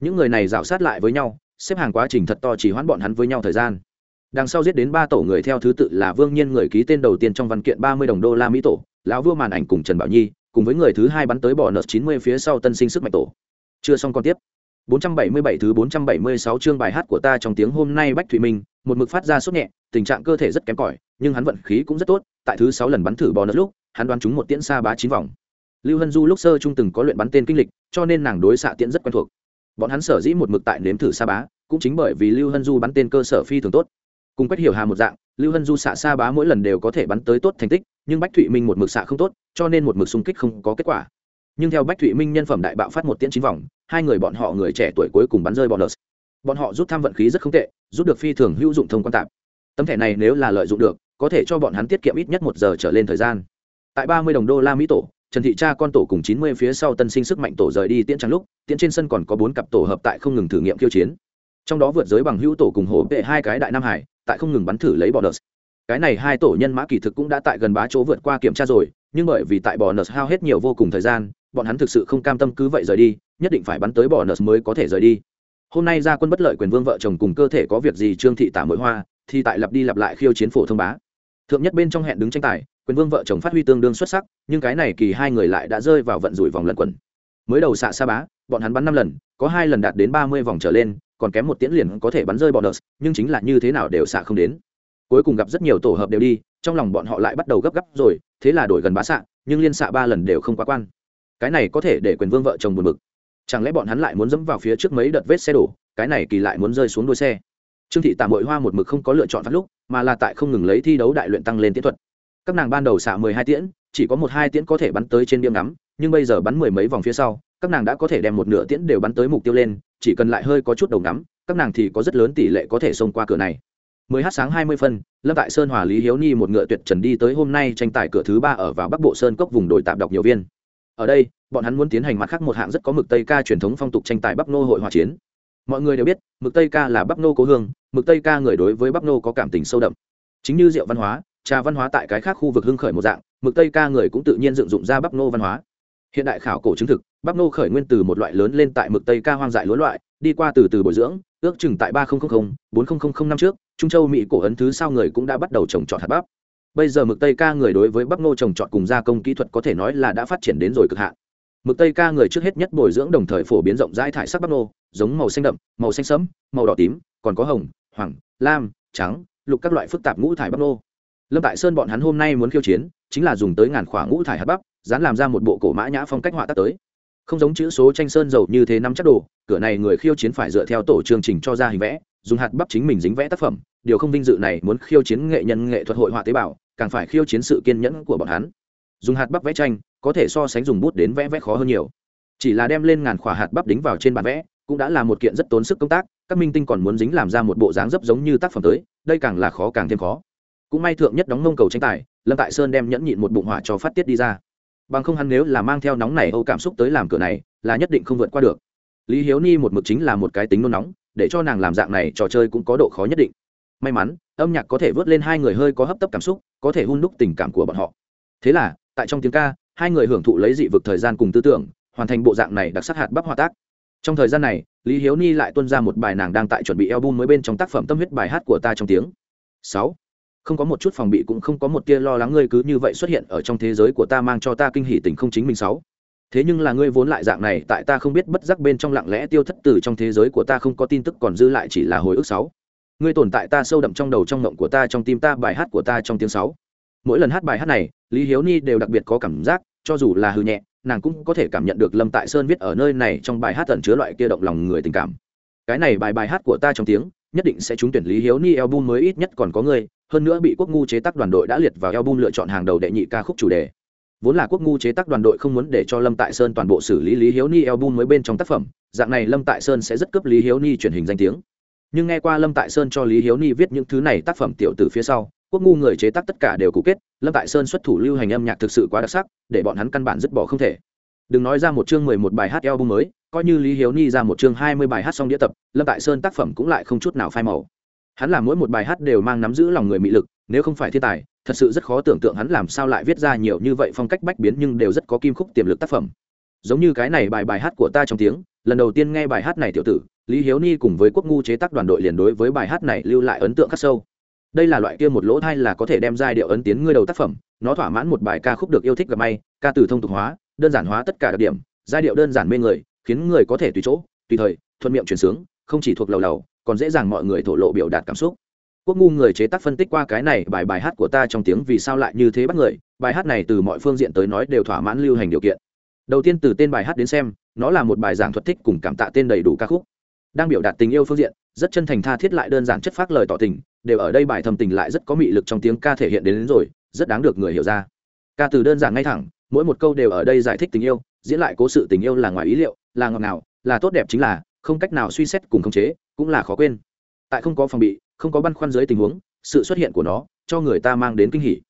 Những người này rảo sát lại với nhau, xếp hàng quá trình thật to chỉ hoãn bọn hắn với nhau thời gian. Đằng sau giết đến ba tổ người theo thứ tự là vương nhiên người ký tên đầu tiên trong văn kiện ba mươi đồng đô la mỹ tổ, lão vua màn ảnh cùng trần bảo nhi, cùng với người thứ hai bắn tới bỏ nợ chín mươi phía sau tân sinh sức mạnh tổ. Chưa xong còn tiếp. 477 thứ 476 chương bài hát của ta trong tiếng hôm nay Bách Thụy Minh, một mực phát ra sốt nhẹ, tình trạng cơ thể rất kém cỏi, nhưng hắn vận khí cũng rất tốt, tại thứ 6 lần bắn thử bò nợ lúc, hắn đoán trúng một tiễn xa bá chín vòng. Lưu Hân Du lúc sơ trung từng có luyện bắn tên kinh lịch, cho nên nàng đối xạ tiễn rất quen thuộc. Bọn hắn sở dĩ một mực tại nếm thử xa bá, cũng chính bởi vì Lưu Hân Du bắn tên cơ sở phi thường tốt. Cùng Quách Hiểu Hà một dạng, Lưu Hân Du xạ xa bá mỗi lần đều có thể bắn tới tốt thành tích, nhưng Bách Thụy Minh một mực xạ không tốt, cho nên một mực xung kích không có kết quả nhưng theo bách thụy minh nhân phẩm đại bạo phát một tiễn chín vòng hai người bọn họ người trẻ tuổi cuối cùng bắn rơi bọn bonus bọn họ rút tham vận khí rất không tệ, rút được phi thường hữu dụng thông quan tạp. Tấm thẻ này nếu là lợi dụng được, có thể cho bọn hắn tiết kiệm ít nhất một giờ trở lên thời gian. Tại ba mươi đồng đô la mỹ tổ, trần thị cha con tổ cùng chín mươi phía sau tân sinh sức mạnh tổ rời đi tiễn trắng lúc, tiễn trên sân còn có bốn cặp tổ hợp tại không ngừng thử nghiệm khiêu chiến. Trong đó vượt giới bằng hữu tổ cùng hổ vệ hai cái đại nam hải, tại không ngừng bắn thử lấy bonus cái này hai tổ nhân mã kỳ thực cũng đã tại gần bá chỗ vượt qua kiểm tra rồi, nhưng bởi vì tại bonus hao hết nhiều vô cùng thời gian, bọn hắn thực sự không cam tâm cứ vậy rời đi nhất định phải bắn tới bỏ nợ mới có thể rời đi. Hôm nay ra quân bất lợi quyền vương vợ chồng cùng cơ thể có việc gì trương thị tả mỗi hoa, thì tại lặp đi lặp lại khiêu chiến phổ thông bá. Thượng nhất bên trong hẹn đứng tranh tài, quyền vương vợ chồng phát huy tương đương xuất sắc, nhưng cái này kỳ hai người lại đã rơi vào vận rủi vòng lẩn quẩn. Mới đầu xạ xa bá, bọn hắn bắn năm lần, có hai lần đạt đến ba mươi vòng trở lên, còn kém một tiễn liền có thể bắn rơi bọn đợt nhưng chính là như thế nào đều xạ không đến. Cuối cùng gặp rất nhiều tổ hợp đều đi, trong lòng bọn họ lại bắt đầu gấp gáp rồi, thế là đổi gần bá xạ, nhưng liên xạ ba lần đều không quá quan. Cái này có thể để quyền vương vợ chồng buồn bực chẳng lẽ bọn hắn lại muốn dẫm vào phía trước mấy đợt vết xe đổ, cái này kỳ lại muốn rơi xuống đuôi xe. Trương thị tạm mội hoa một mực không có lựa chọn phát lúc, mà là tại không ngừng lấy thi đấu đại luyện tăng lên tiến thuật. Các nàng ban đầu xạ mười hai tiễn, chỉ có một hai tiễn có thể bắn tới trên điểm ngắm, nhưng bây giờ bắn mười mấy vòng phía sau, các nàng đã có thể đem một nửa tiễn đều bắn tới mục tiêu lên, chỉ cần lại hơi có chút đầu ngắm, các nàng thì có rất lớn tỷ lệ có thể xông qua cửa này. Mười h sáng hai mươi phân, lâm tại sơn hòa, lý hiếu ni một ngựa tuyệt trần đi tới hôm nay tranh tài cửa thứ ba ở vào bắc bộ sơn cốc vùng đồi tạm đọc nhiều viên ở đây, bọn hắn muốn tiến hành mặt khác một hạng rất có mực tây ca truyền thống phong tục tranh tài bắc nô hội hòa chiến. Mọi người đều biết, mực tây ca là bắc nô cố hương, mực tây ca người đối với bắc nô có cảm tình sâu đậm. Chính như rượu văn hóa, trà văn hóa tại cái khác khu vực hưng khởi một dạng, mực tây ca người cũng tự nhiên dựng dụng ra bắc nô văn hóa. Hiện đại khảo cổ chứng thực, bắc nô khởi nguyên từ một loại lớn lên tại mực tây ca hoang dại lúa loại, đi qua từ từ bồi dưỡng, ước chừng tại ba nghìn bốn nghìn năm trước, trung châu mỹ cổ ấn thứ sao người cũng đã bắt đầu trồng trọt hạt bắp bây giờ mực tây ca người đối với bắp ngô trồng trọt cùng gia công kỹ thuật có thể nói là đã phát triển đến rồi cực hạn. Mực tây ca người trước hết nhất bồi dưỡng đồng thời phổ biến rộng rãi thải sắc bắp ngô, giống màu xanh đậm, màu xanh sẫm, màu đỏ tím, còn có hồng, hoàng, lam, trắng, lục các loại phức tạp ngũ thải bắp ngô. Lâm tại sơn bọn hắn hôm nay muốn khiêu chiến, chính là dùng tới ngàn khỏa ngũ thải hạt bắp, dán làm ra một bộ cổ mã nhã phong cách họa tác tới. Không giống chữ số tranh sơn dầu như thế năm chắc đồ, cửa này người khiêu chiến phải dựa theo tổ chương trình cho ra hình vẽ, dùng hạt bắp chính mình dính vẽ tác phẩm, điều không vinh dự này muốn khiêu chiến nghệ nhân nghệ thuật hội họa tế bào càng phải khiêu chiến sự kiên nhẫn của bọn hắn. Dùng hạt bắp vẽ tranh, có thể so sánh dùng bút đến vẽ vẽ khó hơn nhiều. Chỉ là đem lên ngàn khỏa hạt bắp đính vào trên bàn vẽ, cũng đã là một kiện rất tốn sức công tác, các minh tinh còn muốn dính làm ra một bộ dáng dấp giống như tác phẩm tới, đây càng là khó càng thêm khó. Cũng may thượng nhất đóng mông cầu tranh tài, lâm tại sơn đem nhẫn nhịn một bụng hỏa cho phát tiết đi ra. Bằng không hắn nếu là mang theo nóng này âu cảm xúc tới làm cửa này, là nhất định không vượt qua được. Lý hiếu ni một mực chính là một cái tính nôn nóng, để cho nàng làm dạng này trò chơi cũng có độ khó nhất định may mắn, âm nhạc có thể vớt lên hai người hơi có hấp tấp cảm xúc, có thể hun đúc tình cảm của bọn họ. Thế là, tại trong tiếng ca, hai người hưởng thụ lấy dị vực thời gian cùng tư tưởng, hoàn thành bộ dạng này đặc sắc hạt bắp hòa tác. Trong thời gian này, lý hiếu ni lại tuân ra một bài nàng đang tại chuẩn bị album mới bên trong tác phẩm tâm huyết bài hát của ta trong tiếng. Sáu. Không có một chút phòng bị cũng không có một tia lo lắng ngươi cứ như vậy xuất hiện ở trong thế giới của ta mang cho ta kinh hỉ tình không chính mình sáu. Thế nhưng là ngươi vốn lại dạng này, tại ta không biết bất giác bên trong lặng lẽ tiêu thất từ trong thế giới của ta không có tin tức còn dư lại chỉ là hồi ức sáu ngươi tồn tại ta sâu đậm trong đầu trong ngộng của ta, trong tim ta, bài hát của ta trong tiếng sáu. Mỗi lần hát bài hát này, lý hiếu ni đều đặc biệt có cảm giác, cho dù là hư nhẹ, nàng cũng có thể cảm nhận được lâm tại sơn viết ở nơi này trong bài hát tẩn chứa loại kia động lòng người tình cảm. Cái này bài bài hát của ta trong tiếng, nhất định sẽ trúng tuyển lý hiếu ni album mới ít nhất còn có người hơn nữa bị quốc ngu chế tác đoàn đội đã liệt vào album lựa chọn hàng đầu đệ nhị ca khúc chủ đề. Vốn là quốc ngu chế tác đoàn đội không muốn để cho lâm tại sơn toàn bộ xử lý lý hiếu ni album mới bên trong tác phẩm, dạng này lâm tại sơn sẽ rất cấp lý hiếu ni truyền hình danh tiếng nhưng nghe qua lâm tại sơn cho lý hiếu ni viết những thứ này tác phẩm tiểu từ phía sau, quốc ngu người chế tác tất cả đều cụ kết, lâm tại sơn xuất thủ lưu hành âm nhạc thực sự quá đặc sắc, để bọn hắn căn bản dứt bỏ không thể. Đừng nói ra một chương mười một bài hát album mới, coi như lý hiếu ni ra một chương hai mươi bài hát xong đĩa tập, lâm tại sơn tác phẩm cũng lại không chút nào phai màu. Hắn làm mỗi một bài hát đều mang nắm giữ lòng người mị lực, nếu không phải thiên tài, thật sự rất khó tưởng tượng hắn làm sao lại viết ra nhiều như vậy phong cách bách biến nhưng đều rất có kim khúc tiềm lực tác phẩm. Giống như cái này bài bài hát của ta trong tiếng, lần đầu tiên nghe bài hát này tiểu tử lý hiếu ni cùng với quốc ngu chế tác đoàn đội liền đối với bài hát này lưu lại ấn tượng khắc sâu. Đây là loại kia một lỗ thai là có thể đem giai điệu ấn tiến ngươi đầu tác phẩm, nó thỏa mãn một bài ca khúc được yêu thích gặp may, ca từ thông tục hóa, đơn giản hóa tất cả đặc điểm, giai điệu đơn giản mê người, khiến người có thể tùy chỗ, tùy thời, thuận miệng chuyển sướng, không chỉ thuộc lầu lầu, còn dễ dàng mọi người thổ lộ biểu đạt cảm xúc. Quốc ngu người chế tác phân tích qua cái này, bài bài hát của ta trong tiếng vì sao lại như thế bắt người, bài hát này từ mọi phương diện tới nói đều thỏa mãn lưu hành điều kiện. Đầu tiên từ tên bài hát đến xem, nó là một bài giảng thuật thích cùng cảm tạ tên đầy đủ ca khúc đang biểu đạt tình yêu phương diện rất chân thành tha thiết lại đơn giản chất phác lời tỏ tình đều ở đây bài thầm tình lại rất có mị lực trong tiếng ca thể hiện đến, đến rồi rất đáng được người hiểu ra. Ca từ đơn giản ngay thẳng mỗi một câu đều ở đây giải thích tình yêu diễn lại cố sự tình yêu là ngoài ý liệu là ngọt ngào là tốt đẹp chính là không cách nào suy xét cùng khống chế cũng là khó quên. Tại không có phòng bị không có băn khoăn dưới tình huống sự xuất hiện của nó cho người ta mang đến kinh hỉ.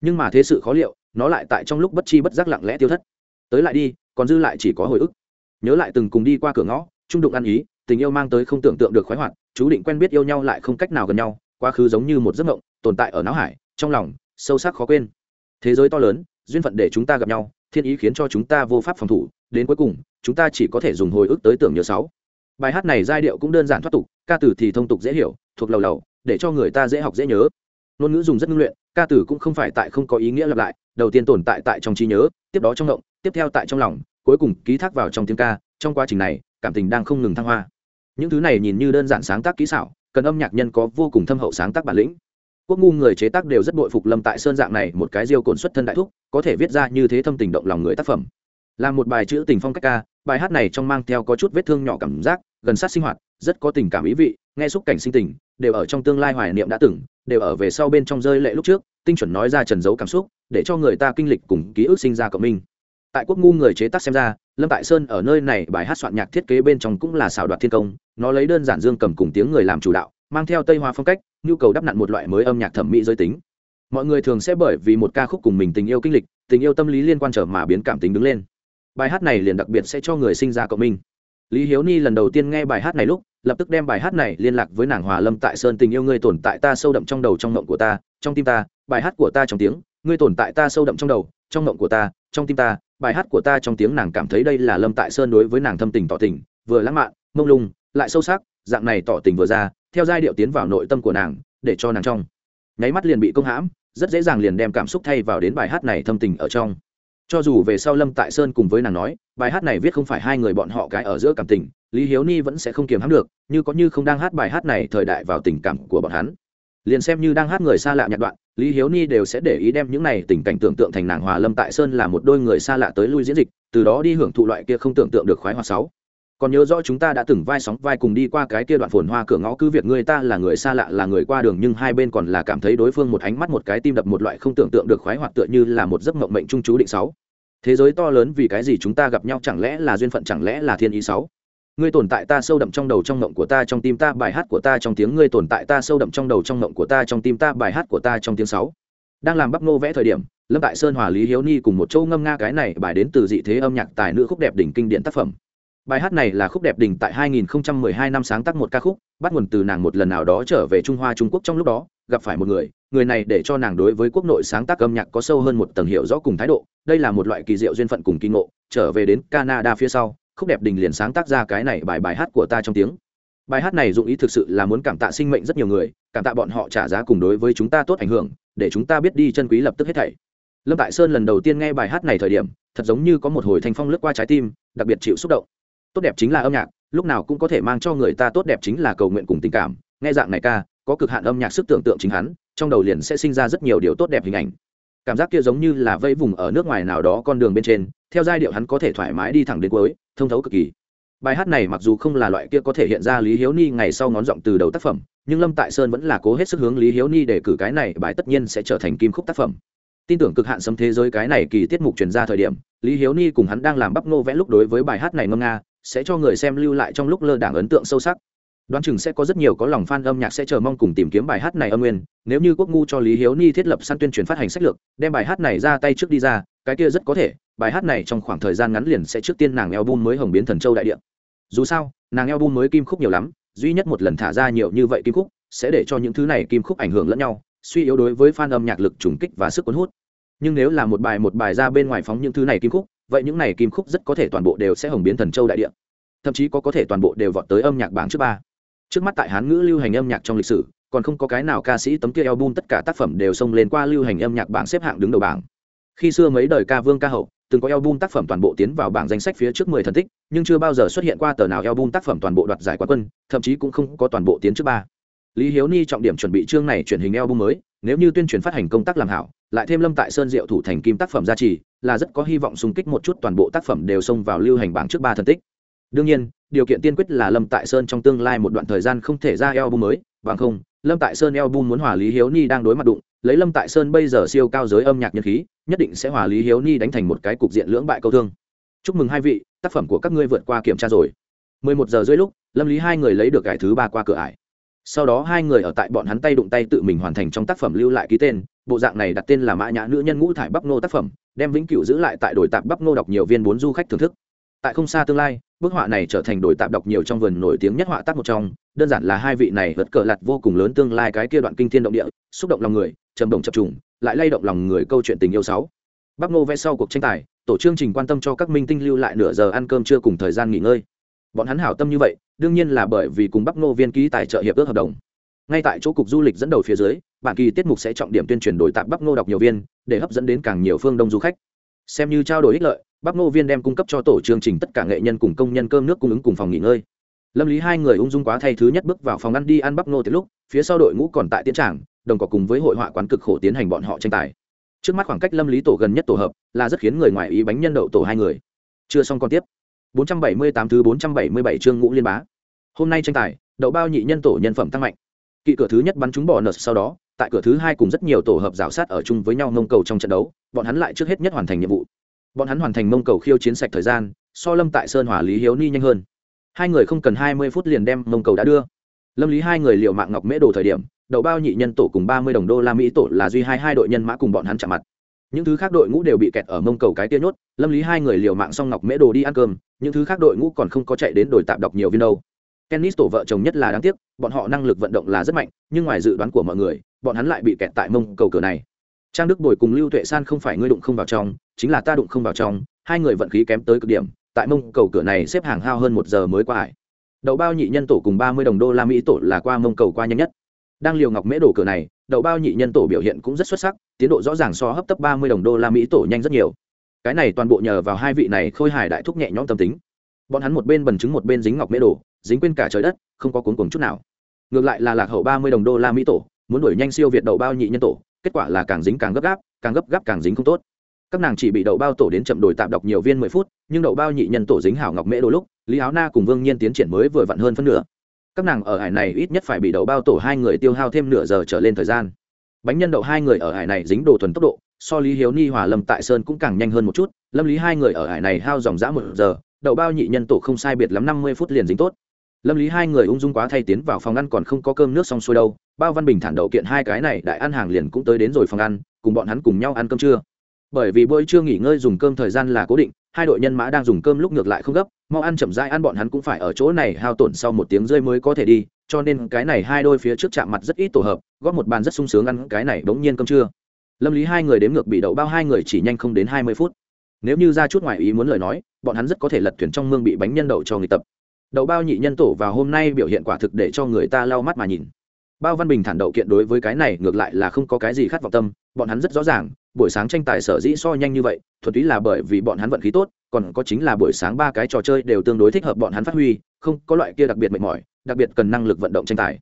Nhưng mà thế sự khó liệu nó lại tại trong lúc bất chi bất giác lặng lẽ tiêu thất. Tới lại đi còn dư lại chỉ có hồi ức. Nhớ lại từng cùng đi qua cửa ngõ trung đụng ăn ý tình yêu mang tới không tưởng tượng được khoái hoạt, chú định quen biết yêu nhau lại không cách nào gần nhau, quá khứ giống như một giấc mộng, tồn tại ở não hải, trong lòng, sâu sắc khó quên. Thế giới to lớn, duyên phận để chúng ta gặp nhau, thiên ý khiến cho chúng ta vô pháp phòng thủ, đến cuối cùng, chúng ta chỉ có thể dùng hồi ức tới tưởng nhớ sáu. Bài hát này giai điệu cũng đơn giản thoát tục, ca từ thì thông tục dễ hiểu, thuộc lầu lầu, để cho người ta dễ học dễ nhớ. Ngôn ngữ dùng rất ngưng luyện, ca từ cũng không phải tại không có ý nghĩa lặp lại, đầu tiên tồn tại tại trong trí nhớ, tiếp đó trong động tiếp theo tại trong lòng, cuối cùng ký thác vào trong tiếng ca, trong quá trình này, cảm tình đang không ngừng thăng hoa những thứ này nhìn như đơn giản sáng tác kỹ xảo, cần âm nhạc nhân có vô cùng thâm hậu sáng tác bản lĩnh. Quốc ngu người chế tác đều rất bội phục lâm tại sơn dạng này, một cái diêu cồn xuất thân đại thúc, có thể viết ra như thế thâm tình động lòng người tác phẩm. Là một bài chữ tình phong cách ca, bài hát này trong mang theo có chút vết thương nhỏ cảm giác, gần sát sinh hoạt, rất có tình cảm ý vị, nghe xúc cảnh sinh tình, đều ở trong tương lai hoài niệm đã từng, đều ở về sau bên trong rơi lệ lúc trước, tinh chuẩn nói ra trần dấu cảm xúc, để cho người ta kinh lịch cùng ký ức sinh ra cộng minh tại quốc ngu người chế tác xem ra, lâm tại sơn ở nơi này bài hát soạn nhạc thiết kế bên trong cũng là xảo đoạt thiên công, nó lấy đơn giản dương cầm cùng tiếng người làm chủ đạo, mang theo tây hoa phong cách, nhu cầu đắp nặn một loại mới âm nhạc thẩm mỹ giới tính. Mọi người thường sẽ bởi vì một ca khúc cùng mình tình yêu kinh lịch, tình yêu tâm lý liên quan trở mà biến cảm tính đứng lên. Bài hát này liền đặc biệt sẽ cho người sinh ra cộng minh. Lý hiếu ni lần đầu tiên nghe bài hát này lúc, lập tức đem bài hát này liên lạc với nàng hòa lâm tại sơn tình yêu ngươi tồn tại ta sâu đậm trong đầu trong mộng của ta, trong tim ta, bài hát của ta trong tiếng, ngươi tồn tại ta sâu đậm trong đầu trong mộng của ta, trong tim ta, bài hát của ta trong tiếng nàng cảm thấy đây là lâm tại sơn đối với nàng thâm tình tỏ tình, vừa lãng mạn, mông lung, lại sâu sắc, dạng này tỏ tình vừa ra, theo giai điệu tiến vào nội tâm của nàng, để cho nàng trong nháy mắt liền bị công hãm, rất dễ dàng liền đem cảm xúc thay vào đến bài hát này thâm tình ở trong. Cho dù về sau lâm tại sơn cùng với nàng nói, bài hát này viết không phải hai người bọn họ cái ở giữa cảm tình, lý hiếu ni vẫn sẽ không kiềm hãm được, như có như không đang hát bài hát này thời đại vào tình cảm của bọn hắn liền xem như đang hát người xa lạ nhạc đoạn, lý hiếu ni đều sẽ để ý đem những này tình cảnh tưởng tượng thành nàng hòa lâm tại sơn là một đôi người xa lạ tới lui diễn dịch, từ đó đi hưởng thụ loại kia không tưởng tượng được khoái hoa sáu. Còn nhớ rõ chúng ta đã từng vai sóng vai cùng đi qua cái kia đoạn phồn hoa cửa ngõ cứ việc người ta là người xa lạ, là người qua đường nhưng hai bên còn là cảm thấy đối phương một ánh mắt, một cái tim đập, một loại không tưởng tượng được khoái hoạt tựa như là một giấc mộng mệnh trung chú định sáu. Thế giới to lớn vì cái gì chúng ta gặp nhau chẳng lẽ là duyên phận, chẳng lẽ là thiên ý sáu? Ngươi tồn tại ta sâu đậm trong đầu trong mộng của ta trong tim ta, bài hát của ta trong tiếng, ngươi tồn tại ta sâu đậm trong đầu trong mộng của ta trong tim ta, bài hát của ta trong tiếng sáu. Đang làm bắp nô vẽ thời điểm, lâm tại sơn, hòa lý hiếu ni cùng một châu ngâm nga cái này bài đến từ dị thế âm nhạc tài nữ khúc đẹp đỉnh kinh điển tác phẩm. Bài hát này là khúc đẹp đỉnh tại 2012 năm sáng tác một ca khúc, bắt nguồn từ nàng một lần nào đó trở về trung hoa, trung quốc trong lúc đó, gặp phải một người người này để cho nàng đối với quốc nội sáng tác âm nhạc có sâu hơn một tầng hiệu rõ cùng thái độ. Đây là một loại kỳ diệu duyên phận cùng kinh ngộ, trở về đến canada phía sau khúc đẹp đình liền sáng tác ra cái này bài bài hát của ta trong tiếng. Bài hát này dụng ý thực sự là muốn cảm tạ sinh mệnh rất nhiều người, cảm tạ bọn họ trả giá cùng đối với chúng ta tốt ảnh hưởng, để chúng ta biết đi chân quý lập tức hết thảy. Lâm tại sơn lần đầu tiên nghe bài hát này thời điểm, thật giống như có một hồi thanh phong lướt qua trái tim, đặc biệt chịu xúc động. Tốt đẹp chính là âm nhạc, lúc nào cũng có thể mang cho người ta tốt đẹp chính là cầu nguyện cùng tình cảm. Nghe dạng này ca, có cực hạn âm nhạc sức tưởng tượng chính hắn, trong đầu liền sẽ sinh ra rất nhiều điều tốt đẹp hình ảnh cảm giác kia giống như là vẫy vùng ở nước ngoài nào đó con đường bên trên, theo giai điệu hắn có thể thoải mái đi thẳng đến cuối, thông thấu cực kỳ. Bài hát này mặc dù không là loại kia có thể hiện ra lý hiếu ni ngày sau ngón giọng từ đầu tác phẩm, nhưng lâm tại sơn vẫn là cố hết sức hướng lý hiếu ni để cử cái này bài tất nhiên sẽ trở thành kim khúc tác phẩm. Tin tưởng cực hạn sấm thế giới cái này kỳ tiết mục truyền ra thời điểm, lý hiếu ni cùng hắn đang làm bắp nô vẽ lúc đối với bài hát này ngâm nga, sẽ cho người xem lưu lại trong lúc lơ đảng ấn tượng sâu sắc đoán chừng sẽ có rất nhiều có lòng fan âm nhạc sẽ chờ mong cùng tìm kiếm bài hát này âm nguyên, nếu như quốc ngu cho lý hiếu ni thiết lập săn tuyên truyền phát hành sách lược, đem bài hát này ra tay trước đi ra, cái kia rất có thể, bài hát này trong khoảng thời gian ngắn liền sẽ trước tiên nàng eo bun mới hồng biến thần châu đại địa. Dù sao, nàng eo bun mới kim khúc nhiều lắm, duy nhất một lần thả ra nhiều như vậy kim khúc, sẽ để cho những thứ này kim khúc ảnh hưởng lẫn nhau, suy yếu đối với fan âm nhạc lực trùng kích và sức cuốn hút. Nhưng nếu là một bài một bài ra bên ngoài phóng những thứ này kim khúc, vậy những này kim khúc rất có thể toàn bộ đều sẽ hồng biến thần châu đại địa. Thậm chí có có thể toàn bộ đều vọt tới âm nhạc bảng trước ba trước mắt tại hán ngữ lưu hành âm nhạc trong lịch sử, còn không có cái nào ca sĩ tấm kia album tất cả tác phẩm đều xông lên qua lưu hành âm nhạc bảng xếp hạng đứng đầu bảng. Khi xưa mấy đời ca vương ca hậu, từng có album tác phẩm toàn bộ tiến vào bảng danh sách phía trước mười thần tích, nhưng chưa bao giờ xuất hiện qua tờ nào album tác phẩm toàn bộ đoạt giải quán quân, thậm chí cũng không có toàn bộ tiến trước ba. Lý hiếu ni trọng điểm chuẩn bị chương này truyền hình album mới, nếu như tuyên truyền phát hành công tác làm hảo, lại thêm lâm tại sơn diệu thủ thành kim tác phẩm gia trì, là rất có hy vọng xung kích một chút toàn bộ tác phẩm đều xông vào lưu hành bảng trước ba thần tích đương nhiên, điều kiện tiên quyết là lâm tại sơn trong tương lai một đoạn thời gian không thể ra album mới, bằng không, lâm tại sơn album muốn hòa lý hiếu ni đang đối mặt đụng, lấy lâm tại sơn bây giờ siêu cao giới âm nhạc nhân khí, nhất định sẽ hòa lý hiếu ni đánh thành một cái cục diện lưỡng bại câu thương. Chúc mừng hai vị, tác phẩm của các ngươi vượt qua kiểm tra rồi. 11 giờ rưỡi lúc, lâm lý hai người lấy được cải thứ ba qua cửa ải. Sau đó hai người ở tại bọn hắn tay đụng tay tự mình hoàn thành trong tác phẩm lưu lại ký tên, bộ dạng này đặt tên là mã nhã nữ nhân ngũ thải bắp nô tác phẩm, đem vĩnh cửu giữ lại tại đổi tạp bắp nô đọc nhiều viên bốn du khách thưởng thức tại không xa tương lai, bức họa này trở thành đổi tạp đọc nhiều trong vườn nổi tiếng nhất họa tác một trong, đơn giản là hai vị này vật cờ lặt vô cùng lớn tương lai cái kia đoạn kinh thiên động địa, xúc động lòng người, trầm động chập trùng, lại lay động lòng người câu chuyện tình yêu sáu. Bắp nô vẽ sau cuộc tranh tài, tổ chương trình quan tâm cho các minh tinh lưu lại nửa giờ ăn cơm trưa cùng thời gian nghỉ ngơi. Bọn hắn hảo tâm như vậy, đương nhiên là bởi vì cùng bắc nô viên ký tài trợ hiệp ước hợp đồng. Ngay tại chỗ cục du lịch dẫn đầu phía dưới, bản kỳ tiết mục sẽ trọng điểm tuyên truyền đổi tạp bắc nô đọc nhiều viên, để hấp dẫn đến càng nhiều phương đông du khách. Xem như trao đổi ích lợi bác nô viên đem cung cấp cho tổ chương trình tất cả nghệ nhân cùng công nhân cơm nước cung ứng cùng phòng nghỉ ngơi. Lâm lý hai người ung dung quá thay thứ nhất bước vào phòng ăn đi ăn bắp nô từ lúc, phía sau đội ngũ còn tại tiến trảng đồng cỏ cùng với hội họa quán cực khổ tiến hành bọn họ tranh tài. Trước mắt khoảng cách lâm lý tổ gần nhất tổ hợp, là rất khiến người ngoài ý bánh nhân đậu tổ hai người. Chưa xong còn tiếp. 478 thứ 477 chương ngũ liên bá. Hôm nay tranh tài, đậu bao nhị nhân tổ nhân phẩm tăng mạnh. Kỵ cửa thứ nhất bắn trúng bỏ nợ sau đó, tại cửa thứ hai cùng rất nhiều tổ hợp rào sát ở chung với nhau ngông cầu trong trận đấu, bọn hắn lại trước hết nhất hoàn thành nhiệm vụ bọn hắn hoàn thành mông cầu khiêu chiến sạch thời gian so lâm tại sơn hỏa lý hiếu ni nhanh hơn. Hai người không cần hai mươi phút liền đem mông cầu đã đưa. Lâm lý hai người liệu mạng ngọc mễ đồ thời điểm đậu bao nhị nhân tổ cùng ba mươi đồng đô la mỹ tổ là duy hai hai đội nhân mã cùng bọn hắn chạm mặt. Những thứ khác đội ngũ đều bị kẹt ở mông cầu cái tiên nhốt lâm lý hai người liều mạng xong ngọc mễ đồ đi ăn cơm những thứ khác đội ngũ còn không có chạy đến đổi tạm đọc nhiều viên đâu. Kennis tổ vợ chồng nhất là đáng tiếc, bọn họ năng lực vận động là rất mạnh, nhưng ngoài dự đoán của mọi người, bọn hắn lại bị kẹt tại mông cầu cửa này. Trang Đức Bồi cùng Lưu Tuệ San không phải ngươi đụng không vào trong, chính là ta đụng không vào trong, hai người vận khí kém tới cực điểm, tại mông cầu cửa này xếp hàng hao hơn một giờ mới qua ải. Đậu bao nhị nhân tổ cùng ba mươi đồng đô la Mỹ tổ là qua mông cầu qua nhanh nhất. Đang liều ngọc mễ đổ cửa này, đậu bao nhị nhân tổ biểu hiện cũng rất xuất sắc, tiến độ rõ ràng so hấp tấp ba mươi đồng đô la Mỹ tổ nhanh rất nhiều. Cái này toàn bộ nhờ vào hai vị này khôi hài đại thúc nhẹ nhõm tâm tính. Bọn hắn một bên bần chứng một bên dính ngọc mễ đổ, dính quên cả trời đất không có cuốn cuồng chút nào ngược lại là lạc hậu ba mươi đồng đô la mỹ tổ muốn đuổi nhanh siêu việt đậu bao nhị nhân tổ kết quả là càng dính càng gấp gáp, càng gấp gáp càng dính không tốt. Các nàng chỉ bị đậu bao tổ đến chậm đổi tạm đọc nhiều viên mười phút, nhưng đậu bao nhị nhân tổ dính hảo ngọc mễ đôi lúc, lý áo na cùng vương nhiên tiến triển mới vừa vặn hơn phân nửa. Các nàng ở hải này ít nhất phải bị đậu bao tổ hai người tiêu hao thêm nửa giờ trở lên thời gian. Bánh nhân đậu hai người ở hải này dính đồ thuần tốc độ, so lý hiếu ni, hòa lâm, tại sơn cũng càng nhanh hơn một chút, lâm lý hai người ở hải này hao dòng dã một giờ, đậu bao nhị nhân tổ không sai biệt lắm năm mươi phút liền dính tốt. Lâm lý hai người ung dung quá thay tiến vào phòng ăn còn không có cơm nước xong xuôi đâu bao văn bình thản đậu kiện hai cái này, đại ăn hàng liền cũng tới đến rồi phòng ăn, cùng bọn hắn cùng nhau ăn cơm trưa. Bởi vì bữa trưa nghỉ ngơi dùng cơm thời gian là cố định, hai đội nhân mã đang dùng cơm lúc ngược lại không gấp, mau ăn chậm rãi ăn bọn hắn cũng phải ở chỗ này hao tổn sau một tiếng rơi mới có thể đi, cho nên cái này hai đôi phía trước chạm mặt rất ít tổ hợp, góp một bàn rất sung sướng ăn cái này bỗng nhiên cơm trưa. Lâm lý hai người đếm ngược bị đậu bao hai người chỉ nhanh không đến hai mươi phút. Nếu như ra chút ngoài ý muốn lời nói, bọn hắn rất có thể lật thuyền trong mương bị bánh nhân đậu cho người tập. Đậu bao nhị nhân tổ vào hôm nay biểu hiện quả thực để cho người ta lau mắt mà nhìn bao văn bình thản đậu kiện đối với cái này ngược lại là không có cái gì khát vọng tâm, bọn hắn rất rõ ràng, buổi sáng tranh tài sở dĩ so nhanh như vậy thuật túy là bởi vì bọn hắn vận khí tốt, còn có chính là buổi sáng ba cái trò chơi đều tương đối thích hợp bọn hắn phát huy, không có loại kia đặc biệt mệt mỏi, đặc biệt cần năng lực vận động tranh tài.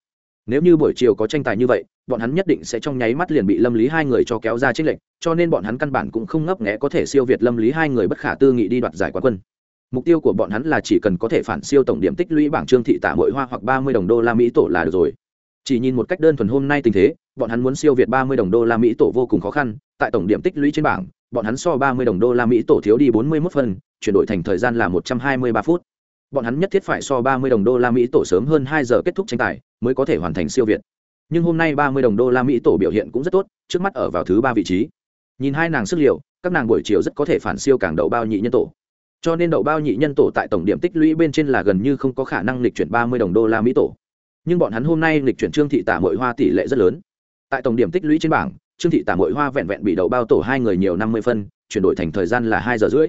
Nếu như buổi chiều có tranh tài như vậy, bọn hắn nhất định sẽ trong nháy mắt liền bị lâm lý hai người cho kéo ra trích lệnh cho nên bọn hắn căn bản cũng không ngấp nghẽ có thể siêu việt lâm lý hai người bất khả tư nghị đi đoạt giải quán quân. Mục tiêu của bọn hắn là chỉ cần có thể phản siêu tổng điểm tích lũy bảng trương thị tả mỗi hoa hoặc ba mươi đồng đô la mỹ tổ là được rồi chỉ nhìn một cách đơn thuần hôm nay tình thế, bọn hắn muốn siêu việt ba mươi đồng đô la mỹ tổ vô cùng khó khăn, tại tổng điểm tích lũy trên bảng, bọn hắn so ba mươi đồng đô la mỹ tổ thiếu đi bốn mươi mốt phần, chuyển đổi thành thời gian là một trăm hai mươi ba phút. Bọn hắn nhất thiết phải so ba mươi đồng đô la mỹ tổ sớm hơn hai giờ kết thúc tranh tài, mới có thể hoàn thành siêu việt. Nhưng hôm nay ba mươi đồng đô la mỹ tổ biểu hiện cũng rất tốt, trước mắt ở vào thứ ba vị trí. Nhìn hai nàng sức liệu, các nàng buổi chiều rất có thể phản siêu càng đậu bao nhị nhân tổ. Cho nên đậu bao nhị nhân tổ tại tổng điểm tích lũy bên trên là gần như không có khả năng lịch chuyển ba mươi đồng đô la mỹ tổ nhưng bọn hắn hôm nay lịch chuyển trương thị tả mội hoa tỷ lệ rất lớn. Tại tổng điểm tích lũy trên bảng, trương thị tả mội hoa vẹn vẹn bị đậu bao tổ hai người nhiều năm mươi phân, chuyển đổi thành thời gian là hai giờ rưỡi.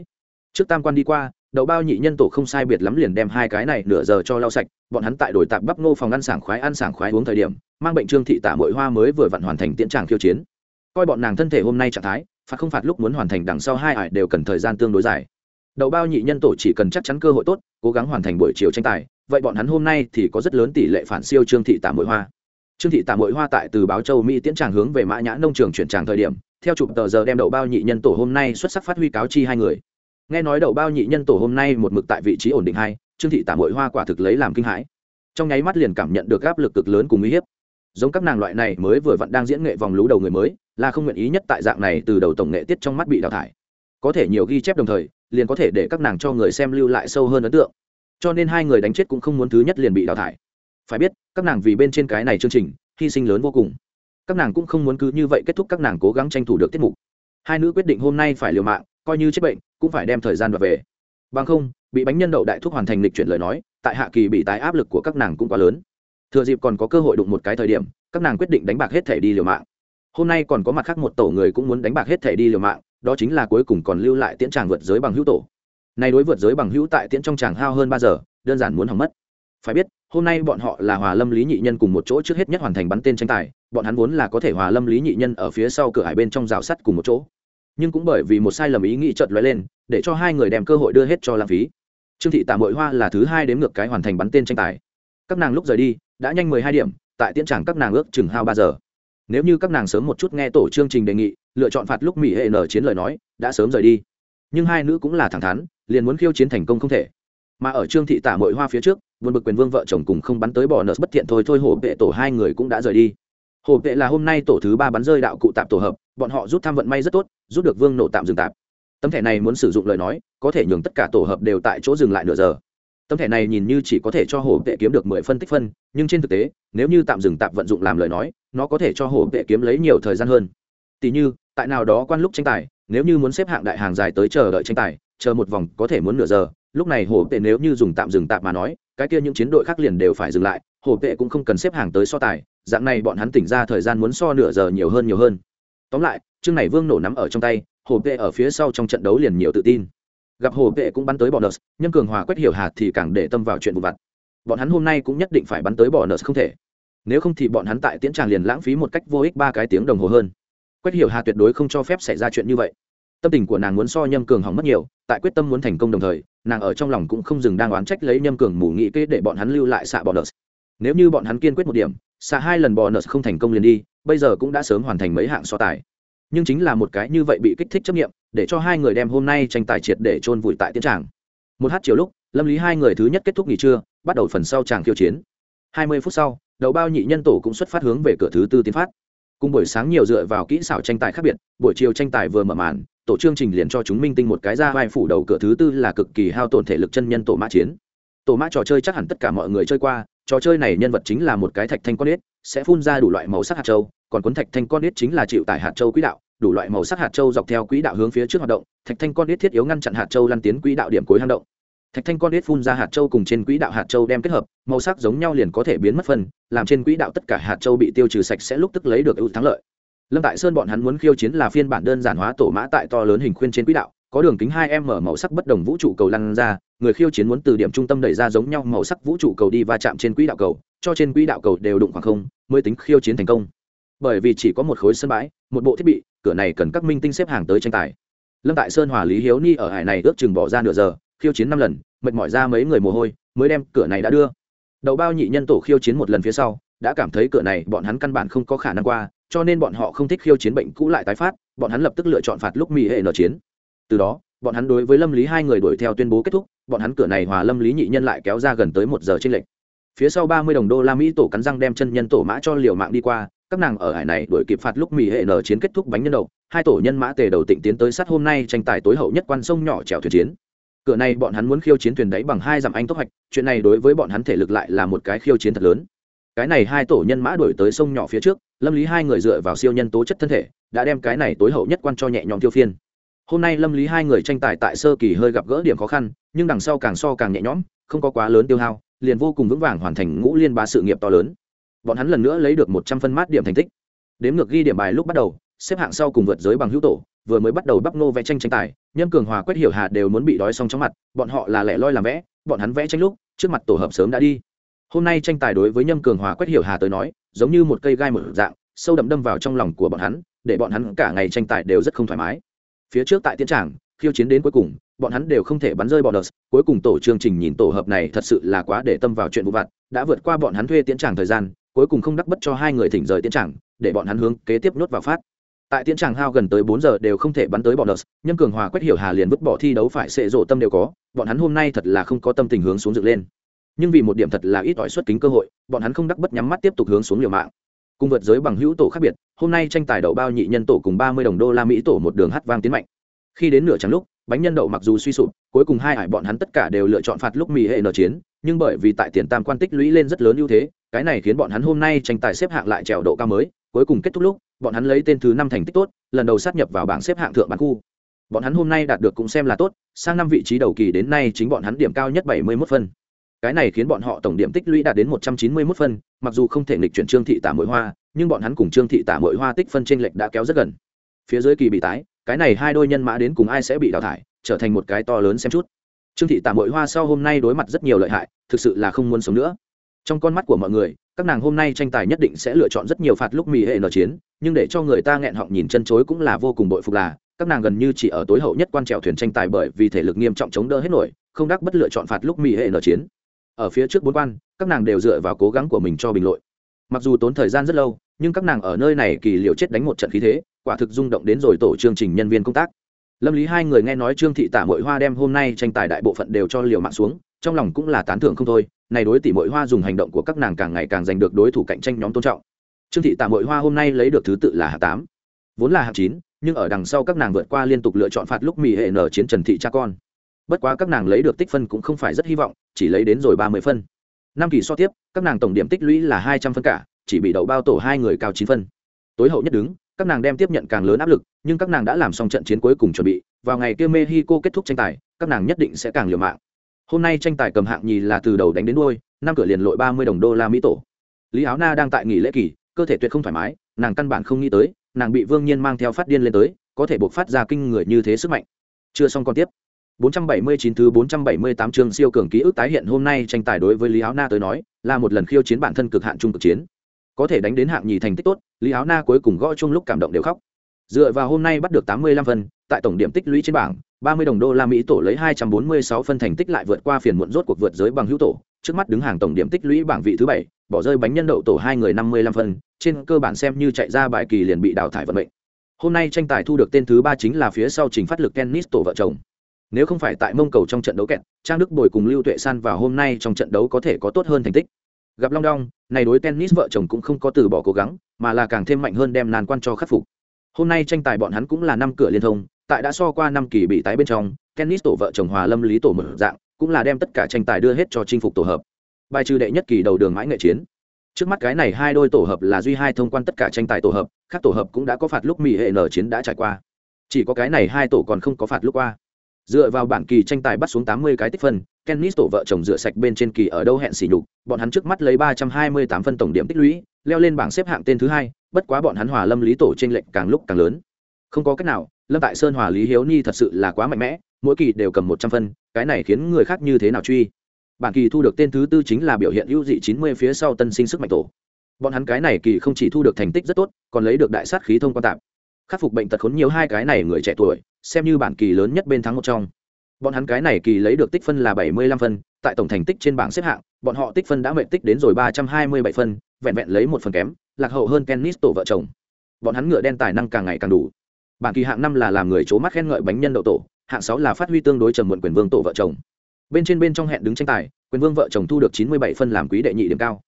Trước tam quan đi qua đậu bao nhị nhân tổ không sai biệt lắm liền đem hai cái này nửa giờ cho lau sạch, bọn hắn tại đổi tạp bắp ngô phòng ăn sảng khoái ăn sảng khoái uống thời điểm, mang bệnh trương thị tả mội hoa mới vừa vặn hoàn thành tiễn tràng khiêu chiến. Coi bọn nàng thân thể hôm nay trạng thái, phạt không phạt lúc muốn hoàn thành đằng sau hai ải đều cần thời gian tương đối dài. Đậu bao nhị nhân tổ chỉ cần chắc chắn cơ hội tốt, cố gắng hoàn thành buổi chiều tranh tài vậy bọn hắn hôm nay thì có rất lớn tỷ lệ phản siêu trương thị tả mội hoa. Trương thị tả mội hoa tại từ báo châu mỹ tiễn tràng hướng về mã nhã nông trường chuyển tràng thời điểm, theo chụp tờ giờ đem đậu bao nhị nhân tổ hôm nay xuất sắc phát huy cáo chi hai người. Nghe nói đậu bao nhị nhân tổ hôm nay một mực tại vị trí ổn định hai, trương thị tả mội hoa quả thực lấy làm kinh hãi. Trong nháy mắt liền cảm nhận được áp lực cực lớn cùng uy hiếp. Giống các nàng loại này mới vừa vặn đang diễn nghệ vòng lú đầu người mới, là không nguyện ý nhất tại dạng này từ đầu tổng nghệ tiết trong mắt bị đào thải. Có thể nhiều ghi chép đồng thời, liền có thể để các nàng cho người xem lưu lại sâu hơn ấn tượng cho nên hai người đánh chết cũng không muốn thứ nhất liền bị đào thải. Phải biết, các nàng vì bên trên cái này chương trình, hy sinh lớn vô cùng. Các nàng cũng không muốn cứ như vậy kết thúc các nàng cố gắng tranh thủ được tiết mục. Hai nữ quyết định hôm nay phải liều mạng, coi như chết bệnh, cũng phải đem thời gian đoạt về. Bằng không, bị bánh nhân đậu đại thuốc hoàn thành lịch chuyển lời nói, tại hạ kỳ bị tái áp lực của các nàng cũng quá lớn. Thừa dịp còn có cơ hội đụng một cái thời điểm, các nàng quyết định đánh bạc hết thể đi liều mạng. Hôm nay còn có mặt khác một tổ người cũng muốn đánh bạc hết thể đi liều mạng, đó chính là cuối cùng còn lưu lại tiễn tràng vượt giới bằng hữu tổ nay đối vượt giới bằng hữu tại tiễn trong chàng hao hơn ba giờ, đơn giản muốn hỏng mất. Phải biết, hôm nay bọn họ là hòa lâm lý nhị nhân cùng một chỗ trước hết nhất hoàn thành bắn tên tranh tài, bọn hắn vốn là có thể hòa lâm lý nhị nhân ở phía sau cửa hải bên trong rào sắt cùng một chỗ. Nhưng cũng bởi vì một sai lầm ý nghĩ chợt lóe lên, để cho hai người đem cơ hội đưa hết cho lãng phí. Trương thị tạm mội hoa là thứ hai đến ngược cái hoàn thành bắn tên tranh tài. Các nàng lúc rời đi, đã nhanh mười hai điểm, tại tiễn tràng các nàng ước chừng hao ba giờ. Nếu như các nàng sớm một chút nghe tổ chương trình đề nghị, lựa chọn phạt lúc mỹ hệ nở chiến lời nói, đã sớm rời đi nhưng hai nữ cũng là thẳng thắn, liền muốn khiêu chiến thành công không thể. Mà ở trương thị tả mội hoa phía trước vượt bực quyền vương vợ chồng cùng không bắn tới bỏ nợ bất thiện thôi thôi hổ vệ tổ hai người cũng đã rời đi. Hổ vệ là hôm nay tổ thứ ba bắn rơi đạo cụ tạp tổ hợp, bọn họ rút tham vận may rất tốt, rút được vương nổ tạm dừng tạp. Tấm thẻ này muốn sử dụng lời nói, có thể nhường tất cả tổ hợp đều tại chỗ dừng lại nửa giờ. Tấm thẻ này nhìn như chỉ có thể cho hổ vệ kiếm được mười phân tích phân, nhưng trên thực tế, nếu như tạm dừng tạp vận dụng làm lời nói, nó có thể cho hổ vệ kiếm lấy nhiều thời gian hơn. Tỷ như, tại nào đó quan lúc tranh tài nếu như muốn xếp hạng đại hàng dài tới chờ đợi tranh tài, chờ một vòng có thể muốn nửa giờ, lúc này hồ tệ nếu như dùng tạm dừng tạm mà nói, cái kia những chiến đội khác liền đều phải dừng lại, hồ tệ cũng không cần xếp hàng tới so tài, dạng này bọn hắn tỉnh ra thời gian muốn so nửa giờ nhiều hơn nhiều hơn. Tóm lại, chương này vương nổ nắm ở trong tay, hồ tệ ở phía sau trong trận đấu liền nhiều tự tin. Gặp hồ tệ cũng bắn tới bọn nợ nhưng cường hòa quét hiểu hạt thì càng để tâm vào chuyện vụ vặt. Bọn hắn hôm nay cũng nhất định phải bắn tới bỏ nợ không thể. Nếu không thì bọn hắn tại tiễn tràng liền lãng phí một cách vô ích ba cái tiếng đồng hồ hơn quách hiểu hà tuyệt đối không cho phép xảy ra chuyện như vậy. Tâm tình của nàng muốn so nhâm cường hỏng mất nhiều, tại quyết tâm muốn thành công đồng thời, nàng ở trong lòng cũng không dừng đang oán trách lấy nhâm cường mù nghĩ kế để bọn hắn lưu lại xạ bò nợ. Nếu như bọn hắn kiên quyết một điểm, xạ hai lần bò nợ không thành công liền đi, bây giờ cũng đã sớm hoàn thành mấy hạng so tài. Nhưng chính là một cái như vậy bị kích thích chấp nghiệm, để cho hai người đem hôm nay tranh tài triệt để chôn vùi tại tiến tràng. Một hát chiều lúc, lâm lý hai người thứ nhất kết thúc nghỉ trưa, bắt đầu phần sau tràng khiêu chiến. Hai mươi phút sau đầu bao nhị nhân tổ cũng xuất phát hướng về cửa thứ tư tiến phát cùng buổi sáng nhiều dựa vào kỹ xảo tranh tài khác biệt, buổi chiều tranh tài vừa mở màn, tổ chương trình liền cho chúng minh tinh một cái ra vai phủ đầu cửa thứ tư là cực kỳ hao tổn thể lực chân nhân tổ mã chiến. Tổ mã trò chơi chắc hẳn tất cả mọi người chơi qua, trò chơi này nhân vật chính là một cái thạch thanh con ếch sẽ phun ra đủ loại màu sắc hạt châu, còn cuốn thạch thanh con ếch chính là chịu tải hạt châu quỹ đạo, đủ loại màu sắc hạt châu dọc theo quỹ đạo hướng phía trước hoạt động, thạch thanh con ếch thiết yếu ngăn chặn hạt châu lăn tiến quỹ đạo điểm cuối hang động thạch thanh con ếch phun ra hạt châu cùng trên quỹ đạo hạt châu đem kết hợp, màu sắc giống nhau liền có thể biến mất phân, làm trên quỹ đạo tất cả hạt châu bị tiêu trừ sạch sẽ lúc tức lấy được ưu thắng lợi. Lâm tại sơn bọn hắn muốn khiêu chiến là phiên bản đơn giản hóa tổ mã tại to lớn hình khuyên trên quỹ đạo, có đường kính hai m màu sắc bất đồng vũ trụ cầu lăn ra, người khiêu chiến muốn từ điểm trung tâm đẩy ra giống nhau màu sắc vũ trụ cầu đi va chạm trên quỹ đạo cầu, cho trên quỹ đạo cầu đều đụng khoảng không, mới tính khiêu chiến thành công. Bởi vì chỉ có một khối sân bãi, một bộ thiết bị, cửa này cần các minh tinh xếp hàng tới tranh tài. Lâm tại sơn hòa lý hiếu ni ở hải này ước chừng bỏ ra nửa giờ, khiêu chiến năm lần mệt mỏi ra mấy người mồ hôi, mới đem cửa này đã đưa. Đầu bao nhị nhân tổ khiêu chiến một lần phía sau, đã cảm thấy cửa này bọn hắn căn bản không có khả năng qua, cho nên bọn họ không thích khiêu chiến bệnh cũ lại tái phát, bọn hắn lập tức lựa chọn phạt lúc mỹ hệ nở chiến. Từ đó, bọn hắn đối với lâm lý hai người đuổi theo tuyên bố kết thúc, bọn hắn cửa này hòa lâm lý nhị nhân lại kéo ra gần tới một giờ trên lệnh phía sau ba mươi đồng đô la mỹ tổ cắn răng đem chân nhân tổ mã cho liều mạng đi qua, các nàng ở hải này đuổi kịp phạt lúc mỹ hệ nở chiến kết thúc bánh nhân đầu hai tổ nhân mã tề đầu tịnh tiến tới sát hôm nay tranh tài tối hậu nhất quan sông nhỏ trèo thuyền chiến cửa này bọn hắn muốn khiêu chiến thuyền đáy bằng hai dặm anh tốc hoạch, chuyện này đối với bọn hắn thể lực lại là một cái khiêu chiến thật lớn. Cái này hai tổ nhân mã đuổi tới sông nhỏ phía trước, lâm lý hai người dựa vào siêu nhân tố chất thân thể, đã đem cái này tối hậu nhất quan cho nhẹ nhõm tiêu phiên. Hôm nay lâm lý hai người tranh tài tại sơ kỳ hơi gặp gỡ điểm khó khăn, nhưng đằng sau càng so càng nhẹ nhõm, không có quá lớn tiêu hao, liền vô cùng vững vàng hoàn thành ngũ liên ba sự nghiệp to lớn. Bọn hắn lần nữa lấy được một trăm phân mát điểm thành tích. Đếm ngược ghi điểm bài lúc bắt đầu, xếp hạng sau cùng vượt giới bằng hữu tổ vừa mới bắt đầu bắp nô vẽ tranh tranh tài, nhâm cường hòa quét hiểu hà đều muốn bị đói xong chóng mặt, bọn họ là lẻ loi làm vẽ, bọn hắn vẽ tranh lúc, trước mặt tổ hợp sớm đã đi. Hôm nay tranh tài đối với nhâm cường hòa quét hiểu hà tới nói, giống như một cây gai mở dạng, sâu đậm đâm vào trong lòng của bọn hắn, để bọn hắn cả ngày tranh tài đều rất không thoải mái. Phía trước tại tiến tràng, khiêu chiến đến cuối cùng, bọn hắn đều không thể bắn rơi bọn đợt, cuối cùng tổ chương trình nhìn tổ hợp này thật sự là quá để tâm vào chuyện vụ vặt, đã vượt qua bọn hắn thuê tiến tràng thời gian, cuối cùng không đắc bất cho hai người thỉnh rời tiến tràng, để bọn hắn hướng kế tiếp nuốt vào phát tại tiến tràng hao gần tới bốn giờ đều không thể bắn tới bọn đợt nhân cường hòa quét hiểu hà liền vứt bỏ thi đấu phải sệ rộ tâm đều có, bọn hắn hôm nay thật là không có tâm tình hướng xuống dựng lên. Nhưng vì một điểm thật là ít ỏi xuất kính cơ hội, bọn hắn không đắc bất nhắm mắt tiếp tục hướng xuống liều mạng. Cùng vượt giới bằng hữu tổ khác biệt, hôm nay tranh tài đậu bao nhị nhân tổ cùng ba mươi đồng đô la mỹ tổ một đường hát vang tiến mạnh. Khi đến nửa trắng lúc, bánh nhân đậu mặc dù suy sụp, cuối cùng hai hải bọn hắn tất cả đều lựa chọn phạt lúc mì hệ nở chiến, nhưng bởi vì tại tiền tam quan tích lũy lên rất lớn ưu thế, cái này khiến bọn hắn hôm nay tranh tài xếp hạng lại trèo độ cao mới cuối cùng kết thúc lúc, bọn hắn lấy tên thứ năm thành tích tốt, lần đầu sát nhập vào bảng xếp hạng thượng bán khu. Bọn hắn hôm nay đạt được cũng xem là tốt, sang năm vị trí đầu kỳ đến nay chính bọn hắn điểm cao nhất bảy mươi 71 phân. Cái này khiến bọn họ tổng điểm tích lũy đạt đến một trăm chín mươi 191 phân, mặc dù không thể nghịch chuyển trương thị tả mỗi hoa, nhưng bọn hắn cùng trương thị tả mỗi hoa tích phân tranh lệch đã kéo rất gần. Phía dưới kỳ bị tái, cái này hai đôi nhân mã đến cùng ai sẽ bị đào thải, trở thành một cái to lớn xem chút. Trương thị tả mỗi hoa sau hôm nay đối mặt rất nhiều lợi hại, thực sự là không muốn sống nữa trong con mắt của mọi người, các nàng hôm nay tranh tài nhất định sẽ lựa chọn rất nhiều phạt lúc mỹ hệ nở chiến, nhưng để cho người ta nghẹn họng nhìn chân chối cũng là vô cùng bội phục là, các nàng gần như chỉ ở tối hậu nhất quan trèo thuyền tranh tài bởi vì thể lực nghiêm trọng chống đỡ hết nổi, không đắc bất lựa chọn phạt lúc mỹ hệ nở chiến. Ở phía trước bốn quan, các nàng đều dựa vào cố gắng của mình cho bình lội. Mặc dù tốn thời gian rất lâu, nhưng các nàng ở nơi này kỳ liệu chết đánh một trận khí thế, quả thực rung động đến rồi tổ chương trình nhân viên công tác. Lâm lý hai người nghe nói trương thị tả mội hoa đem hôm nay tranh tài đại bộ phận đều cho liều mạng xuống, trong lòng cũng là tán thưởng không thôi này đối tỷ mội hoa dùng hành động của các nàng càng ngày càng giành được đối thủ cạnh tranh nhóm tôn trọng. Trương thị tả mội hoa hôm nay lấy được thứ tự là hạng tám. Vốn là hạng chín, nhưng ở đằng sau các nàng vượt qua liên tục lựa chọn phạt lúc mỹ hệ nở chiến trần thị cha con. Bất quá các nàng lấy được tích phân cũng không phải rất hy vọng, chỉ lấy đến rồi ba mươi phân. Năm kỳ so tiếp, các nàng tổng điểm tích lũy là hai trăm phân cả, chỉ bị đậu bao tổ hai người cao chín phân. Tối hậu nhất đứng, các nàng đem tiếp nhận càng lớn áp lực, nhưng các nàng đã làm xong trận chiến cuối cùng chuẩn bị, vào ngày kia mexico kết thúc tranh tài, các nàng nhất định sẽ càng liều mạng hôm nay tranh tài cầm hạng nhì là từ đầu đánh đến đuôi năm cửa liền lội ba mươi đồng đô la mỹ tổ lý áo na đang tại nghỉ lễ kỳ cơ thể tuyệt không thoải mái nàng căn bản không nghĩ tới nàng bị vương nhiên mang theo phát điên lên tới có thể buộc phát ra kinh người như thế sức mạnh chưa xong còn tiếp 479 thứ 478 chương siêu cường ký ức tái hiện hôm nay tranh tài đối với Lý Áo Na tới nói, là một lần khiêu chiến bản thân cực hạn trung cực chiến. Có thể đánh đến hạng nhì thành tích tốt, Lý Áo Na cuối cùng gõ chung lúc cảm động đều khóc. Dựa vào hôm nay bắt được 85 phân, tại tổng điểm tích lũy trên bảng, 30 đồng đô la Mỹ tổ lấy 246 phân thành tích lại vượt qua phiền muộn rốt cuộc vượt giới bằng hữu tổ, trước mắt đứng hàng tổng điểm tích lũy bảng vị thứ 7, bỏ rơi bánh nhân đậu tổ hai người 55 phân, trên cơ bản xem như chạy ra bài kỳ liền bị đào thải vận mệnh. Hôm nay tranh tài thu được tên thứ ba chính là phía sau trình phát lực tennis tổ vợ chồng. Nếu không phải tại mông cầu trong trận đấu kẹt trang đức bồi cùng lưu tuệ san vào hôm nay trong trận đấu có thể có tốt hơn thành tích. Gặp long đong này đối tennis vợ chồng cũng không có từ bỏ cố gắng mà là càng thêm mạnh hơn đem nàn quan cho khắc phục. Hôm nay tranh tài bọn hắn cũng là năm cửa liên thông tại đã so qua năm kỳ bị tái bên trong, tennis tổ vợ chồng hòa lâm lý tổ mở dạng, cũng là đem tất cả tranh tài đưa hết cho chinh phục tổ hợp. Bài trừ đệ nhất kỳ đầu đường mãi nghệ chiến. Trước mắt cái này hai đôi tổ hợp là duy hai thông quan tất cả tranh tài tổ hợp các tổ hợp cũng đã có phạt lúc mỹ hệ nở chiến đã trải qua. Chỉ có cái này hai tổ còn không có phạt lúc qua. Dựa vào bản kỳ tranh tài bắt xuống 80 cái tích phân kennis tổ vợ chồng rửa sạch bên trên kỳ ở đâu hẹn xỉ nhục, bọn hắn trước mắt lấy 328 phân tổng điểm tích lũy, leo lên bảng xếp hạng tên thứ hai, bất quá bọn hắn hòa lâm lý tổ trên lệnh càng lúc càng lớn. Không có cách nào lâm tại sơn hòa lý hiếu ni thật sự là quá mạnh mẽ, mỗi kỳ đều cầm 100 phân, cái này khiến người khác như thế nào truy? Bản kỳ thu được tên thứ tư chính là biểu hiện ưu dị 90 phía sau tân sinh sức mạnh tổ. Bọn hắn cái này kỳ không chỉ thu được thành tích rất tốt, còn lấy được đại sát khí thông quan tạm khắc phục bệnh tật khốn nhiều hai cái này người trẻ tuổi, xem như bản kỳ lớn nhất bên thắng một trong. Bọn hắn cái này kỳ lấy được tích phân là bảy mươi lăm phân, tại tổng thành tích trên bảng xếp hạng, bọn họ tích phân đã mệnh tích đến rồi ba trăm hai mươi bảy phân, vẹn vẹn lấy một phần kém, lạc hậu hơn kennis tổ vợ chồng. Bọn hắn ngựa đen tài năng càng ngày càng đủ bản kỳ hạng năm là làm người c mắt khen ngợi bánh nhân đậu tổ, hạng sáu là phát huy tương đối trầm muộn quyền vương tổ vợ chồng. Bên trên bên trong hẹn đứng tranh tài, quyền vương vợ chồng thu được chín mươi bảy phân làm quý đệ nhị điểm cao.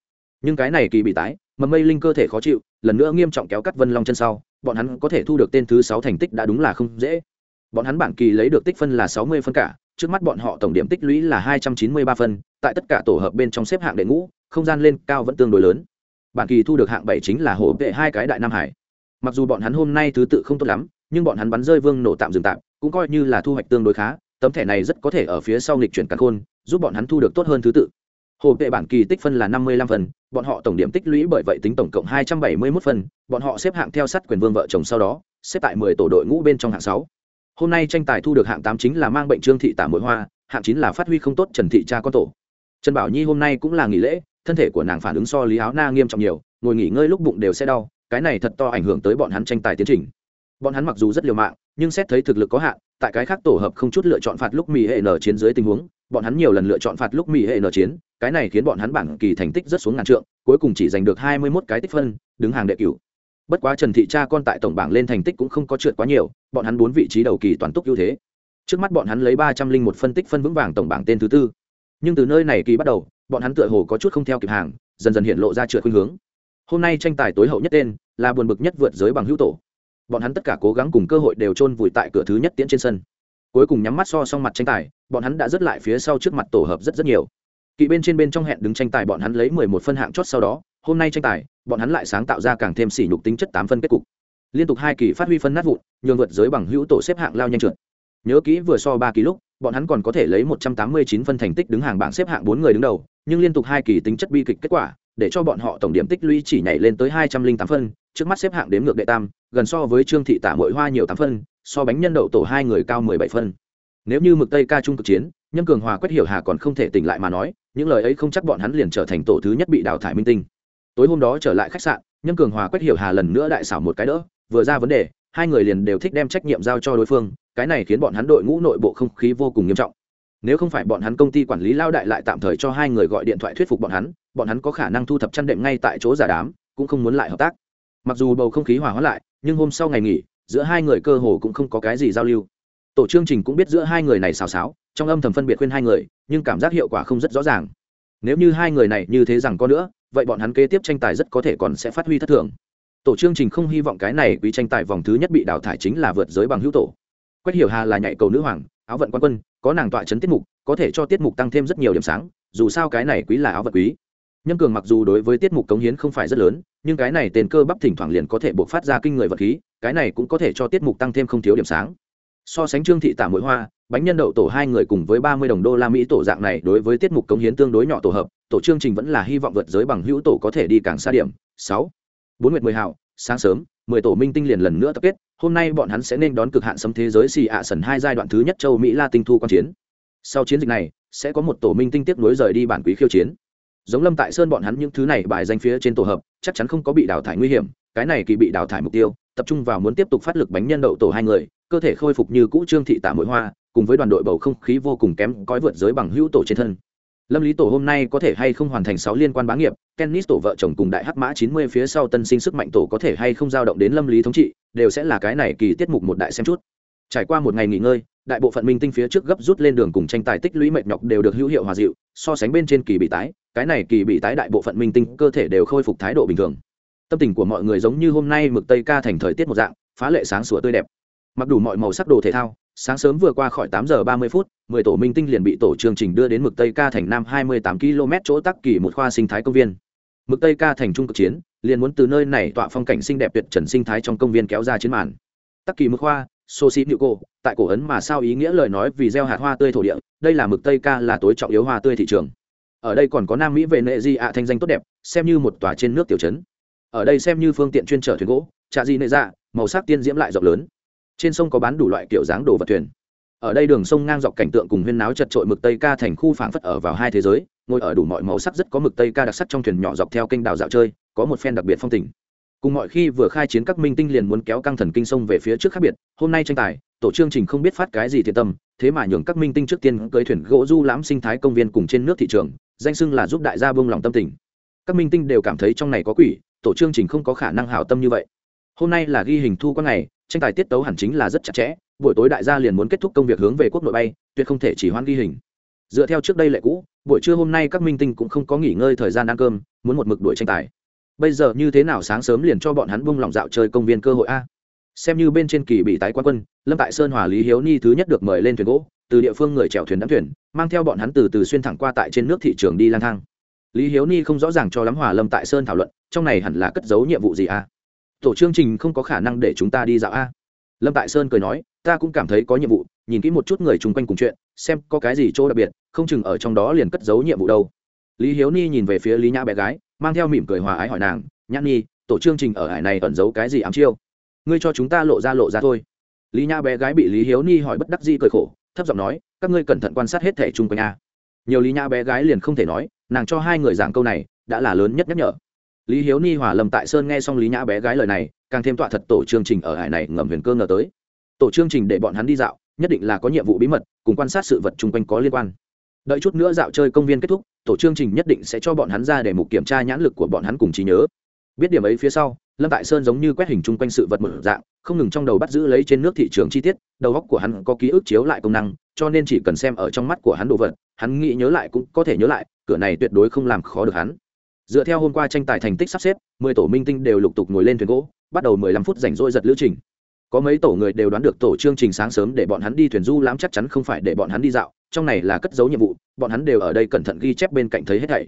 Nhưng cái này kỳ bị tái, mầm mây linh cơ thể khó chịu, lần nữa nghiêm trọng kéo cắt vân long chân sau, bọn hắn có thể thu được tên thứ sáu thành tích đã đúng là không dễ. Bọn hắn bản kỳ lấy được tích phân là sáu mươi phân cả, trước mắt bọn họ tổng điểm tích lũy là hai trăm chín mươi ba phân, tại tất cả tổ hợp bên trong xếp hạng đệ ngũ, không gian lên cao vẫn tương đối lớn. Bản kỳ thu được hạng bảy chính là hổ vệ hai cái đại nam hải. Mặc dù bọn hắn hôm nay thứ tự không tốt lắm nhưng bọn hắn bắn rơi vương nổ tạm dừng tạm, cũng coi như là thu hoạch tương đối khá, tấm thẻ này rất có thể ở phía sau nghịch chuyển cắn khôn, giúp bọn hắn thu được tốt hơn thứ tự. Hồ tệ bản kỳ tích phân là năm mươi lăm phần, bọn họ tổng điểm tích lũy bởi vậy tính tổng cộng hai trăm bảy mươi mốt phần, bọn họ xếp hạng theo sát quyền vương vợ chồng sau đó, xếp tại mười tổ đội ngũ bên trong hạng sáu. Hôm nay tranh tài thu được hạng tám chính là mang bệnh trương thị tả mội hoa, hạng chín là phát huy không tốt trần thị cha con tổ. Trần bảo nhi hôm nay cũng là nghỉ lễ, thân thể của nàng phản ứng so lý áo na nghiêm trọng nhiều, ngồi nghỉ ngơi lúc bụng đều sẽ đau, cái này thật to ảnh hưởng tới bọn hắn tranh tài tiến trình bọn hắn mặc dù rất liều mạng, nhưng xét thấy thực lực có hạn, tại cái khác tổ hợp không chút lựa chọn phạt lúc mỹ hệ nở chiến dưới tình huống, bọn hắn nhiều lần lựa chọn phạt lúc mỹ hệ nở chiến, cái này khiến bọn hắn bảng kỳ thành tích rất xuống ngàn trượng, cuối cùng chỉ giành được hai mươi 21 cái tích phân, đứng hàng đệ cửu. Bất quá trần thị cha con tại tổng bảng lên thành tích cũng không có trượt quá nhiều, bọn hắn bốn vị trí đầu kỳ toàn túc ưu thế. Trước mắt bọn hắn lấy ba trăm linh một phân tích phân vững vàng tổng bảng tên thứ tư. Nhưng từ nơi này kỳ bắt đầu, bọn hắn tựa hồ có chút không theo kịp hàng, dần dần hiện lộ ra trượt khuynh hướng. Hôm nay tranh tài tối hậu nhất tên là buồn bực nhất vượt giới bằng hữu tổ bọn hắn tất cả cố gắng cùng cơ hội đều chôn vùi tại cửa thứ nhất tiễn trên sân. Cuối cùng nhắm mắt so xong mặt tranh tài, bọn hắn đã dứt lại phía sau trước mặt tổ hợp rất rất nhiều. Kỵ bên trên bên trong hẹn đứng tranh tài bọn hắn lấy mười một phân hạng chót sau đó, hôm nay tranh tài, bọn hắn lại sáng tạo ra càng thêm sỉ nhục tính chất tám phân kết cục. Liên tục hai kỳ phát huy phân nát vụn, nhường vượt giới bằng hữu tổ xếp hạng lao nhanh trượt. Nhớ kỹ vừa so ba kỳ lúc, bọn hắn còn có thể lấy một trăm tám mươi chín phân thành tích đứng hàng bảng xếp hạng bốn người đứng đầu, nhưng liên tục hai kỳ tính chất bi kịch kết quả, để cho bọn họ tổng điểm tích lũy chỉ nhảy lên tới hai trăm linh tám phân trước mắt xếp hạng đếm ngược đệ tam, gần so với trương thị tả mỗi hoa nhiều tám phân, so bánh nhân đậu tổ hai người cao mười bảy phân. Nếu như mực tây ca trung cực chiến, nhâm cường hòa quét hiểu hà còn không thể tỉnh lại mà nói, những lời ấy không chắc bọn hắn liền trở thành tổ thứ nhất bị đào thải minh tinh. Tối hôm đó trở lại khách sạn, nhâm cường hòa quét hiểu hà lần nữa đại xảo một cái đỡ, vừa ra vấn đề, hai người liền đều thích đem trách nhiệm giao cho đối phương, cái này khiến bọn hắn đội ngũ nội bộ không khí vô cùng nghiêm trọng. Nếu không phải bọn hắn công ty quản lý lao đại lại tạm thời cho hai người gọi điện thoại thuyết phục bọn hắn bọn hắn có khả năng thu thập chăn đệm ngay tại chỗ giả đám, cũng không muốn lại hợp tác mặc dù bầu không khí hòa hóa lại, nhưng hôm sau ngày nghỉ, giữa hai người cơ hồ cũng không có cái gì giao lưu. Tổ chương trình cũng biết giữa hai người này xào xáo, trong âm thầm phân biệt khuyên hai người, nhưng cảm giác hiệu quả không rất rõ ràng. Nếu như hai người này như thế rằng có nữa, vậy bọn hắn kế tiếp tranh tài rất có thể còn sẽ phát huy thất thường. Tổ chương trình không hy vọng cái này quý tranh tài vòng thứ nhất bị đào thải chính là vượt giới bằng hữu tổ. Quách hiểu hà là nhạy cầu nữ hoàng, áo vận quan quân, có nàng tọa chấn tiết mục, có thể cho tiết mục tăng thêm rất nhiều điểm sáng, dù sao cái này quý là áo vận quý nhâm cường mặc dù đối với tiết mục cống hiến không phải rất lớn, nhưng cái này tên cơ bắp thỉnh thoảng liền có thể buộc phát ra kinh người vật khí, cái này cũng có thể cho tiết mục tăng thêm không thiếu điểm sáng. So sánh trương thị tả mũi hoa, bánh nhân đậu tổ hai người cùng với ba mươi đồng đô la mỹ tổ dạng này đối với tiết mục cống hiến tương đối nhỏ tổ hợp, tổ chương trình vẫn là hy vọng vượt giới bằng hữu tổ có thể đi càng xa điểm. Sáu. Bốn nguyệt mười hào sáng sớm, mười tổ minh tinh liền lần nữa tập kết, hôm nay bọn hắn sẽ nên đón cực hạn sấm thế giới xì ạ sần hai giai đoạn thứ nhất châu mỹ la tinh thu quan chiến. Sau chiến dịch này, sẽ có một tổ minh tinh tiếp nối rời đi bản quý khiêu chiến giống lâm tại sơn bọn hắn những thứ này bài danh phía trên tổ hợp, chắc chắn không có bị đào thải nguy hiểm, cái này kỳ bị đào thải mục tiêu, tập trung vào muốn tiếp tục phát lực bánh nhân đậu tổ hai người, cơ thể khôi phục như cũ trương thị tạ mỗi hoa, cùng với đoàn đội bầu không khí vô cùng kém, cõi vượt giới bằng hữu tổ trên thân. Lâm lý tổ hôm nay có thể hay không hoàn thành sáu liên quan bá nghiệp, tennis tổ vợ chồng cùng đại hắc mã chín mươi phía sau tân sinh sức mạnh tổ có thể hay không giao động đến lâm lý thống trị, đều sẽ là cái này kỳ tiết mục một đại xem chút. Trải qua một ngày nghỉ ngơi, đại bộ phận minh tinh phía trước gấp rút lên đường cùng tranh tài tích lũy mệt nhọc đều được hữu hiệu hòa dịu, so sánh bên trên kỳ bị tái cái này kỳ bị tái đại bộ phận minh tinh cơ thể đều khôi phục thái độ bình thường. Tâm tình của mọi người giống như hôm nay mực tây ca thành thời tiết một dạng, phá lệ sáng sủa tươi đẹp. Mặc đủ mọi màu sắc đồ thể thao, sáng sớm vừa qua khỏi tám giờ ba mươi phút, mười tổ minh tinh liền bị tổ chương trình đưa đến mực tây ca thành nam hai mươi tám km chỗ tắc kỳ một khoa sinh thái công viên. Mực tây ca thành trung cực chiến, liền muốn từ nơi này tọa phong cảnh xinh đẹp tuyệt trần sinh thái trong công viên kéo ra chiến màn. Tắc kỳ một khoa sosi nữ cô tại cổ ấn mà sao ý nghĩa lời nói vì gieo hạt hoa tươi thổ địa, đây là mực tây ca là tối trọng yếu hoa tươi thị trường ở đây còn có nam mỹ về nệ di ạ thanh danh tốt đẹp, xem như một tòa trên nước tiểu trấn. Ở đây xem như phương tiện chuyên trở thuyền gỗ trà di nệ dạ màu sắc tiên diễm lại rộng lớn. Trên sông có bán đủ loại kiểu dáng đồ vật thuyền. Ở đây đường sông ngang dọc cảnh tượng cùng huyên náo chật trội mực tây ca thành khu phảng phất ở vào hai thế giới, ngồi ở đủ mọi màu sắc rất có mực tây ca đặc sắc trong thuyền nhỏ dọc theo kênh đào dạo chơi, có một phen đặc biệt phong tình. Cùng mọi khi vừa khai chiến các minh tinh liền muốn kéo căng thần kinh sông về phía trước khác biệt, hôm nay tranh tài, tổ chương trình không biết phát cái gì thiệt tâm, thế mà nhường các minh tinh trước tiên cưới thuyền gỗ du lãm sinh thái công viên cùng trên nước thị trường danh xưng là giúp đại gia bông lòng tâm tình. Các minh tinh đều cảm thấy trong này có quỷ, tổ chương trình không có khả năng hảo tâm như vậy. Hôm nay là ghi hình thu quan ngày, tranh tài tiết tấu hẳn chính là rất chặt chẽ, buổi tối đại gia liền muốn kết thúc công việc hướng về quốc nội bay, tuyệt không thể chỉ hoan ghi hình. Dựa theo trước đây lệ cũ, buổi trưa hôm nay các minh tinh cũng không có nghỉ ngơi thời gian ăn cơm, muốn một mực đuổi tranh tài. Bây giờ như thế nào sáng sớm liền cho bọn hắn buông lòng dạo chơi công viên cơ hội a? Xem như bên trên kỳ bị tái quan quân, lâm tại sơn hòa lý hiếu ni thứ nhất được mời lên thuyền gỗ từ địa phương người chèo thuyền đắm thuyền, mang theo bọn hắn từ từ xuyên thẳng qua tại trên nước thị trường đi lang thang. Lý hiếu ni không rõ ràng cho lắm hòa lâm tại sơn thảo luận, trong này hẳn là cất giấu nhiệm vụ gì à? tổ chương trình không có khả năng để chúng ta đi dạo a lâm tại sơn cười nói, ta cũng cảm thấy có nhiệm vụ, nhìn kỹ một chút người chung quanh cùng chuyện, xem có cái gì chỗ đặc biệt, không chừng ở trong đó liền cất giấu nhiệm vụ đâu. Lý hiếu ni nhìn về phía lý nhã bé gái, mang theo mỉm cười hòa ái hỏi nàng nhãn nhi tổ chương trình ở hải này ẩn giấu cái gì ám chiêu? Ngươi cho chúng ta lộ ra lộ ra thôi. Lý nhã bé gái bị lý hiếu ni hỏi bất đắc di cười khổ thấp giọng nói, các ngươi cẩn thận quan sát hết thẻ chung quanh a. Nhiều lý nhã bé gái liền không thể nói, nàng cho hai người giảng câu này, đã là lớn nhất nhắc nhở. Lý hiếu ni hòa lâm tại sơn nghe xong lý nhã bé gái lời này, càng thêm tọa thật tổ chương trình ở hải này ngầm huyền cơ ngờ tới. Tổ chương trình để bọn hắn đi dạo, nhất định là có nhiệm vụ bí mật, cùng quan sát sự vật chung quanh có liên quan. Đợi chút nữa dạo chơi công viên kết thúc, tổ chương trình nhất định sẽ cho bọn hắn ra để mục kiểm tra nhãn lực của bọn hắn cùng trí nhớ. Biết điểm ấy phía sau, lâm tại sơn giống như quét hình chung quanh sự vật mở dạng không ngừng trong đầu bắt giữ lấy trên nước thị trường chi tiết, đầu góc của hắn có ký ức chiếu lại công năng, cho nên chỉ cần xem ở trong mắt của hắn đồ vật, hắn nghĩ nhớ lại cũng có thể nhớ lại, cửa này tuyệt đối không làm khó được hắn. Dựa theo hôm qua tranh tài thành tích sắp xếp, mười tổ minh tinh đều lục tục ngồi lên thuyền gỗ, bắt đầu mười lăm phút rảnh rỗi giật lữ trình. Có mấy tổ người đều đoán được tổ chương trình sáng sớm để bọn hắn đi thuyền du lãm chắc chắn không phải để bọn hắn đi dạo, trong này là cất giấu nhiệm vụ, bọn hắn đều ở đây cẩn thận ghi chép bên cạnh thấy hết thảy.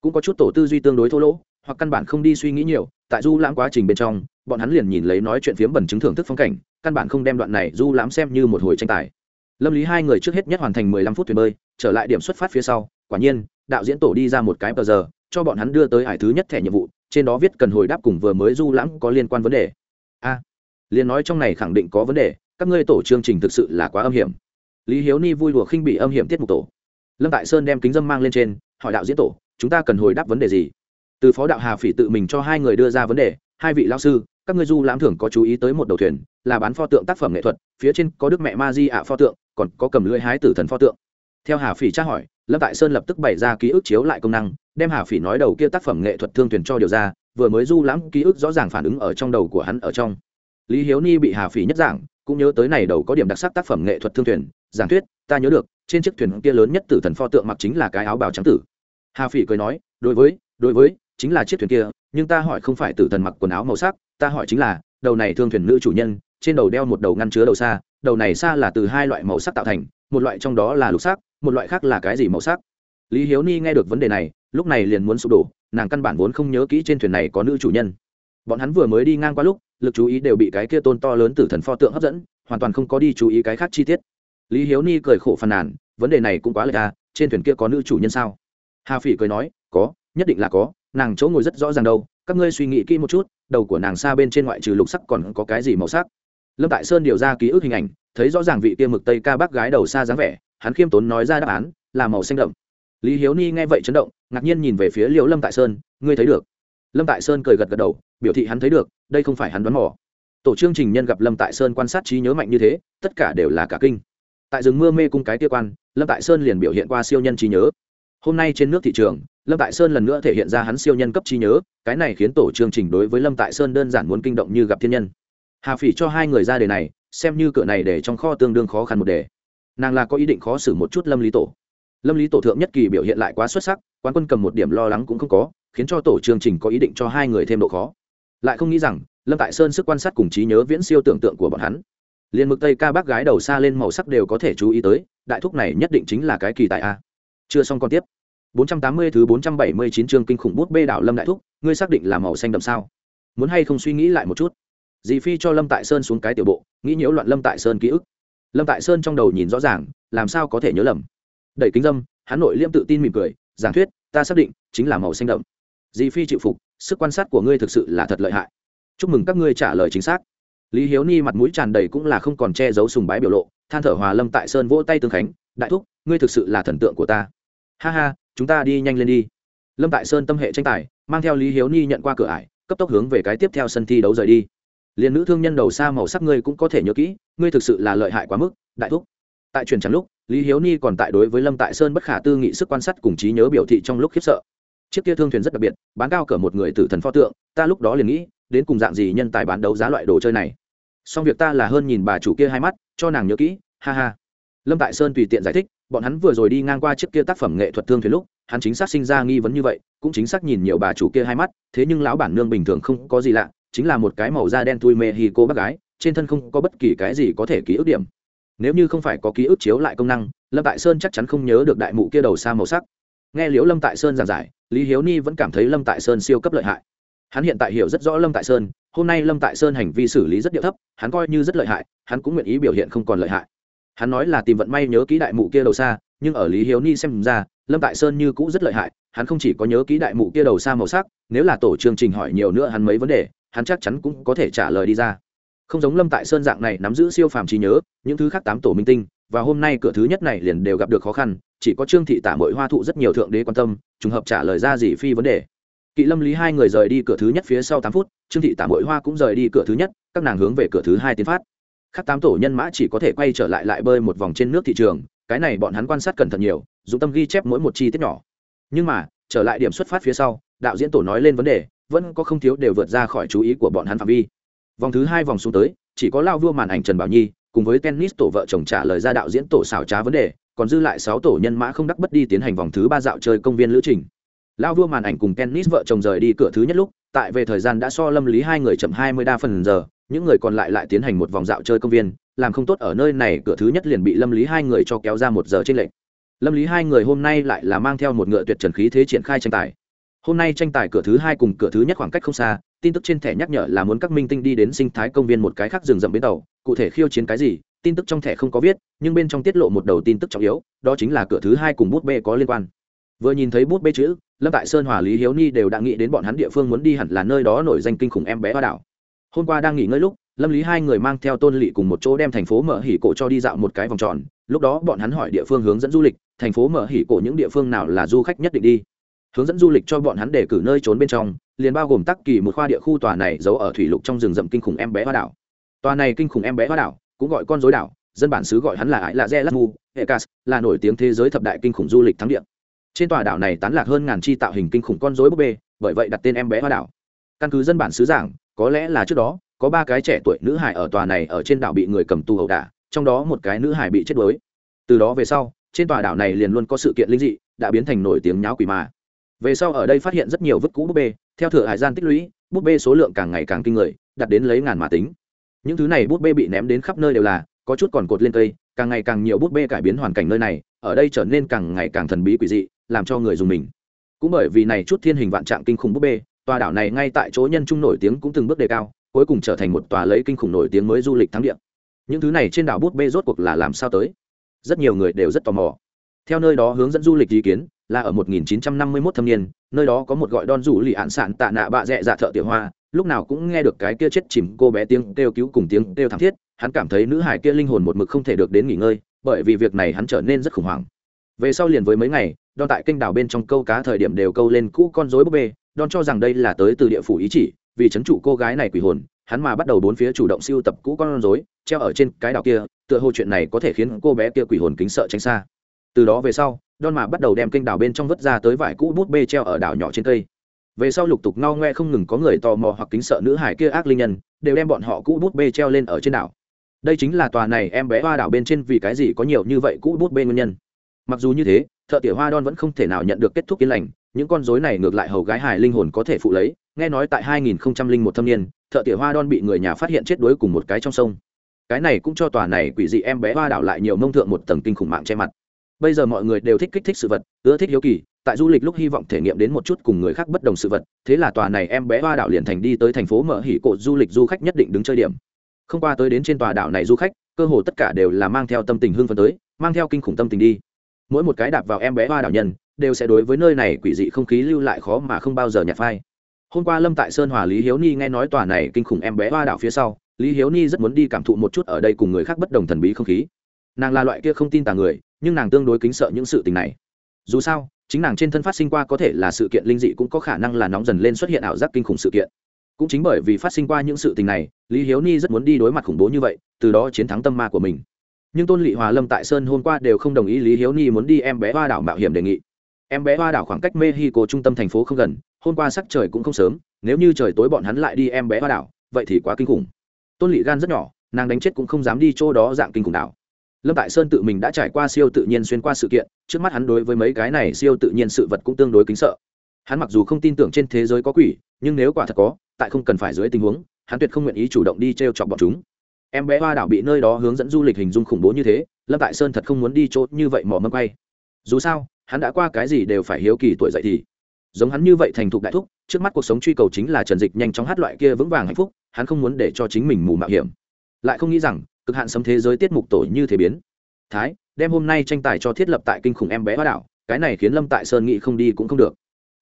Cũng có chút tổ tư duy tương đối thô lỗ, hoặc căn bản không đi suy nghĩ nhiều, tại du lãm quá trình bên trong bọn hắn liền nhìn lấy nói chuyện phiếm bẩn chứng thưởng thức phong cảnh, căn bản không đem đoạn này du lãm xem như một hồi tranh tài. Lâm lý hai người trước hết nhất hoàn thành mười lăm phút thuyền bơi, trở lại điểm xuất phát phía sau, quả nhiên, đạo diễn tổ đi ra một cái bờ giờ, cho bọn hắn đưa tới hải thứ nhất thẻ nhiệm vụ, trên đó viết cần hồi đáp cùng vừa mới du lãm có liên quan vấn đề. A, liền nói trong này khẳng định có vấn đề, các ngươi tổ chương trình thực sự là quá âm hiểm. Lý hiếu ni vui đùa khinh bị âm hiểm tiết mục tổ. Lâm tại sơn đem kính dâm mang lên trên, hỏi đạo diễn tổ, chúng ta cần hồi đáp vấn đề gì? Từ phó đạo hà phỉ tự mình cho hai người đưa ra vấn đề, hai vị lao sư các ngươi du lãm thưởng có chú ý tới một đầu thuyền, là bán pho tượng tác phẩm nghệ thuật, phía trên có đức mẹ ma di ạ pho tượng, còn có cầm lưỡi hái tử thần pho tượng. Theo hà phỉ tra hỏi, lâm tại sơn lập tức bày ra ký ức chiếu lại công năng, đem hà phỉ nói đầu kia tác phẩm nghệ thuật thương thuyền cho điều ra, vừa mới du lãm ký ức rõ ràng phản ứng ở trong đầu của hắn ở trong. Lý hiếu ni bị hà phỉ nhất giảng, cũng nhớ tới này đầu có điểm đặc sắc tác phẩm nghệ thuật thương thuyền, giảng thuyết, ta nhớ được, trên chiếc thuyền kia lớn nhất tử thần pho tượng mặc chính là cái áo bào trắng tử. Hà phỉ cười nói, đối với đối với chính là chiếc thuyền kia, nhưng ta hỏi không phải tử thần mặc quần áo màu sắc, ta hỏi chính là, đầu này thương thuyền nữ chủ nhân, trên đầu đeo một đầu ngăn chứa đầu xa đầu này xa là từ hai loại màu sắc tạo thành, một loại trong đó là lục sắc, một loại khác là cái gì màu sắc? Lý hiếu ni nghe được vấn đề này, lúc này liền muốn sụp đổ, nàng căn bản vốn không nhớ kỹ trên thuyền này có nữ chủ nhân. Bọn hắn vừa mới đi ngang qua lúc, lực chú ý đều bị cái kia tôn to lớn tử thần pho tượng hấp dẫn, hoàn toàn không có đi chú ý cái khác chi tiết. Lý hiếu ni cười khổ phàn nàn, vấn đề này cũng quá lệch à trên thuyền kia có nữ chủ nhân sao? Hà phỉ cười nói, có, nhất định là có nàng chỗ ngồi rất rõ ràng đâu, các ngươi suy nghĩ kỹ một chút, đầu của nàng xa bên trên ngoại trừ lục sắc còn có cái gì màu sắc? Lâm tại sơn điều ra ký ức hình ảnh, thấy rõ ràng vị kia mực tây ca bác gái đầu xa dáng vẻ, hắn khiêm tốn nói ra đáp án, là màu xanh đậm. Lý hiếu ni nghe vậy chấn động, ngạc nhiên nhìn về phía liễu lâm tại sơn, ngươi thấy được? Lâm tại sơn cười gật gật đầu, biểu thị hắn thấy được, đây không phải hắn đoán mò. Tổ chương trình nhân gặp lâm tại sơn quan sát trí nhớ mạnh như thế, tất cả đều là cả kinh. Tại rừng mưa mê cung cái kia quan, lâm tại sơn liền biểu hiện qua siêu nhân trí nhớ. Hôm nay trên nước thị trường lâm tại sơn lần nữa thể hiện ra hắn siêu nhân cấp trí nhớ, cái này khiến tổ chương trình đối với lâm tại sơn đơn giản muốn kinh động như gặp thiên nhân. Hà phỉ cho hai người ra đề này, xem như cửa này để trong kho tương đương khó khăn một đề. Nàng là có ý định khó xử một chút lâm lý tổ. Lâm lý tổ thượng nhất kỳ biểu hiện lại quá xuất sắc, quán quân cầm một điểm lo lắng cũng không có, khiến cho tổ chương trình có ý định cho hai người thêm độ khó. Lại không nghĩ rằng, lâm tại sơn sức quan sát cùng trí nhớ viễn siêu tưởng tượng của bọn hắn. Liền mực tây ca bác gái đầu xa lên màu sắc đều có thể chú ý tới, đại thúc này nhất định chính là cái kỳ tại a. Chưa xong còn tiếp. 480 thứ 479 chương kinh khủng bút bê đảo lâm đại thúc, ngươi xác định là màu xanh đậm sao? Muốn hay không suy nghĩ lại một chút? Dì phi cho lâm tại sơn xuống cái tiểu bộ, nghĩ nhiễu loạn lâm tại sơn ký ức. Lâm tại sơn trong đầu nhìn rõ ràng, làm sao có thể nhớ lầm? Đẩy kính dâm, hắn nội liêm tự tin mỉm cười, giảng thuyết, ta xác định chính là màu xanh đậm. Dì phi chịu phục, sức quan sát của ngươi thực sự là thật lợi hại. Chúc mừng các ngươi trả lời chính xác. Lý hiếu ni mặt mũi tràn đầy cũng là không còn che giấu sùng bái biểu lộ, than thở hòa lâm tại sơn vỗ tay tương khánh, đại thúc, ngươi thực sự là thần tượng của ta. Ha ha chúng ta đi nhanh lên đi. Lâm tại sơn tâm hệ tranh tài, mang theo lý hiếu ni nhận qua cửa ải, cấp tốc hướng về cái tiếp theo sân thi đấu rời đi. Liền nữ thương nhân đầu xa màu sắc ngươi cũng có thể nhớ kỹ, ngươi thực sự là lợi hại quá mức, đại thúc. Tại truyền trắng lúc, lý hiếu ni còn tại đối với lâm tại sơn bất khả tư nghị sức quan sát cùng trí nhớ biểu thị trong lúc khiếp sợ. Chiếc kia thương thuyền rất đặc biệt, bán cao cỡ một người tử thần pho tượng, ta lúc đó liền nghĩ, đến cùng dạng gì nhân tài bán đấu giá loại đồ chơi này. Song việc ta là hơn nhìn bà chủ kia hai mắt, cho nàng nhớ kỹ, ha ha. Lâm tại sơn tùy tiện giải thích bọn hắn vừa rồi đi ngang qua chiếc kia tác phẩm nghệ thuật thương thuyền lúc, hắn chính xác sinh ra nghi vấn như vậy, cũng chính xác nhìn nhiều bà chủ kia hai mắt, thế nhưng lão bản nương bình thường không có gì lạ, chính là một cái màu da đen thui mê hi cô bác gái, trên thân không có bất kỳ cái gì có thể ký ức điểm. Nếu như không phải có ký ức chiếu lại công năng, lâm tại sơn chắc chắn không nhớ được đại mụ kia đầu xa màu sắc. Nghe liễu lâm tại sơn giảng giải, lý hiếu ni vẫn cảm thấy lâm tại sơn siêu cấp lợi hại. Hắn hiện tại hiểu rất rõ lâm tại sơn, hôm nay lâm tại sơn hành vi xử lý rất điệu thấp, hắn coi như rất lợi hại, hắn cũng nguyện ý biểu hiện không còn lợi hại hắn nói là tìm vận may nhớ kỹ đại mụ kia đầu xa, nhưng ở lý hiếu ni xem ra, lâm tại sơn như cũ rất lợi hại, hắn không chỉ có nhớ kỹ đại mụ kia đầu xa màu sắc, nếu là tổ chương trình hỏi nhiều nữa hắn mấy vấn đề, hắn chắc chắn cũng có thể trả lời đi ra. Không giống lâm tại sơn dạng này nắm giữ siêu phàm trí nhớ, những thứ khác tám tổ minh tinh, và hôm nay cửa thứ nhất này liền đều gặp được khó khăn, chỉ có trương thị tả mội hoa thụ rất nhiều thượng đế quan tâm, trùng hợp trả lời ra gì phi vấn đề. Kỵ lâm lý hai người rời đi cửa thứ nhất phía sau tám phút, trương thị tả mội hoa cũng rời đi cửa thứ nhất, các nàng hướng về cửa thứ hai tiến phát khác tám tổ nhân mã chỉ có thể quay trở lại lại bơi một vòng trên nước thị trường, cái này bọn hắn quan sát cẩn thận nhiều dùng tâm ghi chép mỗi một chi tiết nhỏ. Nhưng mà, trở lại điểm xuất phát phía sau, đạo diễn tổ nói lên vấn đề, vẫn có không thiếu đều vượt ra khỏi chú ý của bọn hắn phạm vi. Vòng thứ hai vòng xuống tới, chỉ có lao vua màn ảnh trần bảo nhi, cùng với tennis tổ vợ chồng trả lời ra đạo diễn tổ xảo trá vấn đề, còn dư lại sáu tổ nhân mã không đắc bất đi tiến hành vòng thứ ba dạo chơi công viên lữ trình. Lao vua màn ảnh cùng tennis vợ chồng rời đi cửa thứ nhất lúc, tại về thời gian đã so lâm lý hai người chậm hai mươi đa phần giờ những người còn lại lại tiến hành một vòng dạo chơi công viên, làm không tốt ở nơi này, cửa thứ nhất liền bị lâm lý hai người cho kéo ra một giờ trên lệnh lâm lý hai người hôm nay lại là mang theo một ngựa tuyệt trần khí thế triển khai tranh tài. Hôm nay tranh tài cửa thứ hai cùng cửa thứ nhất khoảng cách không xa, tin tức trên thẻ nhắc nhở là muốn các minh tinh đi đến sinh thái công viên một cái khác rừng rậm bến tàu, cụ thể khiêu chiến cái gì, tin tức trong thẻ không có viết, nhưng bên trong tiết lộ một đầu tin tức trọng yếu, đó chính là cửa thứ hai cùng bút bê có liên quan. Vừa nhìn thấy bút bê chữ, lâm tại sơn, hòa lý, hiếu ni đều đã nghĩ đến bọn hắn địa phương muốn đi hẳn là nơi đó nổi danh kinh khủng em bé hoa đảo hôm qua đang nghỉ ngơi lúc, lâm lý hai người mang theo tôn lỵ cùng một chỗ đem thành phố mở hỉ cổ cho đi dạo một cái vòng tròn. Lúc đó bọn hắn hỏi địa phương hướng dẫn du lịch, thành phố mở hỉ cổ những địa phương nào là du khách nhất định đi. Hướng dẫn du lịch cho bọn hắn để cử nơi trốn bên trong, liền bao gồm tắc kỳ một khoa địa khu tòa này giấu ở thủy lục trong rừng rậm kinh khủng em bé hoa đảo. Tòa này kinh khủng em bé hoa đảo cũng gọi con dối đảo, dân bản xứ gọi hắn là ải là re lắc mu ecas là nổi tiếng thế giới thập đại kinh khủng du lịch thắng địa. Trên tòa đảo này tán lạc hơn ngàn chi tạo hình kinh khủng con dối búp bê, bởi vậy đặt tên em bé hoa đảo căn cứ dân bản xứ giảng, có lẽ là trước đó, có ba cái trẻ tuổi nữ hải ở tòa này ở trên đảo bị người cầm tù ẩu đả, trong đó một cái nữ hải bị chết đuối. Từ đó về sau, trên tòa đảo này liền luôn có sự kiện linh dị, đã biến thành nổi tiếng nháo quỷ mà. Về sau ở đây phát hiện rất nhiều vứt cũ búp bê, theo thừa hải gian tích lũy, búp bê số lượng càng ngày càng kinh người đặt đến lấy ngàn mà tính. Những thứ này búp bê bị ném đến khắp nơi đều là, có chút còn cột lên cây, càng ngày càng nhiều búp bê cải biến hoàn cảnh nơi này, ở đây trở nên càng ngày càng thần bí quỷ dị, làm cho người dùng mình. Cũng bởi vì này chút thiên hình vạn trạng kinh khủng búp bê tòa đảo này ngay tại chỗ nhân trung nổi tiếng cũng từng bước đề cao, cuối cùng trở thành một tòa lấy kinh khủng nổi tiếng mới du lịch thắng địa. Những thứ này trên đảo bút bê rốt cuộc là làm sao tới? Rất nhiều người đều rất tò mò. Theo nơi đó hướng dẫn du lịch ý kiến, là ở 1951 thâm niên, nơi đó có một gọi đòn rủ lì ạn sạn tạ nạ bạ dẹ dạ thợ tiểu hoa, lúc nào cũng nghe được cái kia chết chìm cô bé tiếng kêu cứu cùng tiếng kêu thảm thiết, hắn cảm thấy nữ hải kia linh hồn một mực không thể được đến nghỉ ngơi, bởi vì việc này hắn trở nên rất khủng hoảng. Về sau liền với mấy ngày đo tại kênh đảo bên trong câu cá thời điểm đều câu lên cũ con rối búp bê đòn cho rằng đây là tới từ địa phủ ý chỉ, vì c h ấ n trụ cô gái này quỷ hồn, hắn mà bắt đầu bốn phía chủ động siêu tập cũ con rối, treo ở trên cái đảo kia, tựa hồ chuyện này có thể khiến cô bé kia quỷ hồn kính sợ tránh xa. Từ đó về sau đòn mà bắt đầu đem kênh đảo bên trong vứt ra tới vải cũ bút bê treo ở đảo nhỏ trên cây. Về sau lục tục ngao ngoe không ngừng có người tò mò hoặc kính sợ nữ hải kia ác linh nhân, đều đem bọn họ cũ bút bê treo lên ở trên đảo. Đây chính là tòa này em bé hoa đảo bên trên vì cái gì có nhiều như vậy cũ bút bê nguyên nhân. Mặc dù như thế, thợ tiểu hoa đon vẫn không thể nào nhận được kết thúc yên lành những con rối này ngược lại hầu gái hài linh hồn có thể phụ lấy, nghe nói tại 2001 thâm niên, thợ tỉa hoa đon bị người nhà phát hiện chết đuối cùng một cái trong sông. Cái này cũng cho tòa này quỷ dị em bé hoa đảo lại nhiều mông thượng một tầng kinh khủng mạng che mặt. Bây giờ mọi người đều thích kích thích sự vật, ưa thích hiếu kỳ, tại du lịch lúc hy vọng thể nghiệm đến một chút cùng người khác bất đồng sự vật, thế là tòa này em bé hoa đảo liền thành đi tới thành phố mở hỉ cộ du lịch du khách nhất định đứng chơi điểm. Không qua tới đến trên tòa đảo này du khách, cơ hồ tất cả đều là mang theo tâm tình hưng phấn tới, mang theo kinh khủng tâm tình đi. Mỗi một cái đạp vào em bé hoa đảo nhân đều sẽ đối với nơi này quỷ dị không khí lưu lại khó mà không bao giờ nhạt phai. Hôm qua lâm tại sơn hòa lý hiếu ni nghe nói tòa này kinh khủng em bé hoa đảo phía sau, lý hiếu ni rất muốn đi cảm thụ một chút ở đây cùng người khác bất đồng thần bí không khí. Nàng là loại kia không tin tà người, nhưng nàng tương đối kính sợ những sự tình này. Dù sao, chính nàng trên thân phát sinh qua có thể là sự kiện linh dị cũng có khả năng là nóng dần lên xuất hiện ảo giác kinh khủng sự kiện. Cũng chính bởi vì phát sinh qua những sự tình này, lý hiếu ni rất muốn đi đối mặt khủng bố như vậy, từ đó chiến thắng tâm ma của mình. Nhưng tôn lị hòa, lâm tại sơn hôm qua đều không đồng ý lý hiếu ni muốn đi em bé hoa đảo mạo hiểm đề nghị em bé hoa đảo khoảng cách mexico trung tâm thành phố không gần, hôm qua sắc trời cũng không sớm, nếu như trời tối bọn hắn lại đi em bé hoa đảo, vậy thì quá kinh khủng. Tôn lị gan rất nhỏ, nàng đánh chết cũng không dám đi chỗ đó dạng kinh khủng đảo. Lâm tại sơn tự mình đã trải qua siêu tự nhiên xuyên qua sự kiện, trước mắt hắn đối với mấy cái này siêu tự nhiên sự vật cũng tương đối kính sợ. Hắn mặc dù không tin tưởng trên thế giới có quỷ, nhưng nếu quả thật có, tại không cần phải dưới tình huống, hắn tuyệt không nguyện ý chủ động đi t r e o chọc bọn chúng. Em bé hoa đảo bị nơi đó hướng dẫn du lịch hình dung khủng bố như thế, lâm tại sơn thật không muốn đi chỗ như vậy mò mâm quay. Dù sao hắn đã qua cái gì đều phải hiếu kỳ tuổi dậy thì. Giống hắn như vậy thành thục đại thúc, trước mắt cuộc sống truy cầu chính là trần dịch nhanh chóng hát loại kia vững vàng hạnh phúc, hắn không muốn để cho chính mình mù mạo hiểm. Lại không nghĩ rằng, cực hạn sấm thế giới tiết mục tổ như thế biến. Thái, đem hôm nay tranh tài cho thiết lập tại kinh khủng em bé hoa đảo, cái này khiến lâm tại sơn nghĩ không đi cũng không được.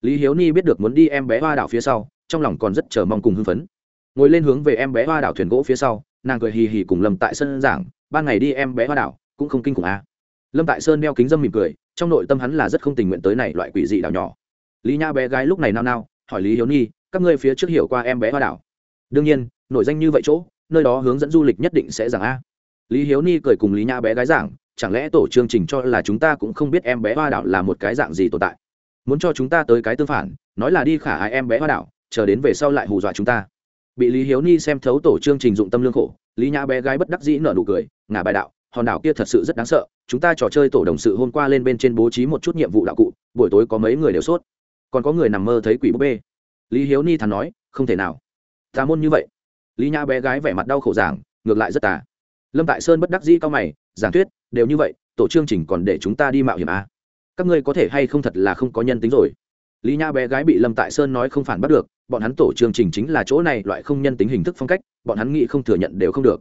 Lý hiếu ni biết được muốn đi em bé hoa đảo phía sau, trong lòng còn rất chờ mong cùng hưng phấn. Ngồi lên hướng về em bé hoa đảo thuyền gỗ phía sau, nàng cười hì hì cùng lâm tại sơn giảng, ban ngày đi em bé hoa đảo cũng không kinh khủng à. lâm tại sơn đeo kính dâm mỉm cười trong nội tâm hắn là rất không tình nguyện tới này loại quỷ dị đảo nhỏ. Lý nha bé gái lúc này nao nao hỏi lý hiếu Nhi, các ngươi phía trước hiểu qua em bé hoa đảo? Đương nhiên nổi danh như vậy chỗ nơi đó hướng dẫn du lịch nhất định sẽ giảng a. Lý hiếu ni cười cùng lý Nha bé gái giảng chẳng lẽ tổ chương trình cho là chúng ta cũng không biết em bé hoa đảo là một cái dạng gì tồn tại? Muốn cho chúng ta tới cái tương phản nói là đi khả ai em bé hoa đảo chờ đến về sau lại hù dọa chúng ta. Bị lý hiếu ni xem thấu tổ chương trình dụng tâm lương khổ lý nhã bé gái bất đắc dĩ nở nụ cười ngả bài đạo hòn đảo kia thật sự rất đáng sợ, chúng ta trò chơi tổ đồng sự hôm qua lên bên trên bố trí một chút nhiệm vụ đạo cụ, buổi tối có mấy người đều sốt. Còn có người nằm mơ thấy quỷ búp bê. Lý hiếu ni thắn nói, không thể nào. Tà môn như vậy. Lý nhã bé gái vẻ mặt đau khổ giảng, ngược lại rất tà. Lâm tại sơn bất đắc dĩ cao mày, giảng thuyết, đều như vậy, tổ chương trình còn để chúng ta đi mạo hiểm à. các ngươi có thể hay không thật là không có nhân tính rồi? Lý nhã bé gái bị lâm tại sơn nói không phản bắt được, bọn hắn tổ chương trình chính là chỗ này loại không nhân tính hình thức phong cách, bọn hắn nghĩ không thừa nhận đều không được.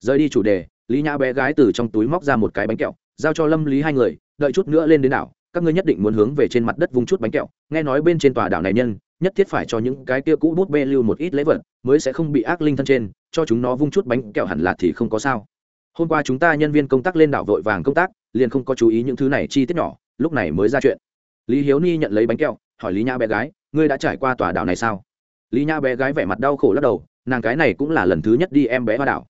Rời đi chủ đề lý nhã bé gái từ trong túi móc ra một cái bánh kẹo, giao cho lâm lý hai người, đợi chút nữa lên đến đảo, các ngươi nhất định muốn hướng về trên mặt đất vung chút bánh kẹo. Nghe nói bên trên tòa đảo này nhân, nhất thiết phải cho những cái kia cũ bút bê lưu một ít lễ vật, mới sẽ không bị ác linh thân trên, cho chúng nó vung chút bánh kẹo hẳn là thì không có sao. Hôm qua chúng ta nhân viên công tác lên đảo vội vàng công tác, liền không có chú ý những thứ này chi tiết nhỏ, lúc này mới ra chuyện. Lý hiếu ni nhận lấy bánh kẹo, hỏi lý nhã bé gái, ngươi đã trải qua tòa đảo này sao? Lý nhã bé gái vẻ mặt đau khổ lắc đầu, nàng cái này cũng là lần thứ nhất đi em bé hoa đảo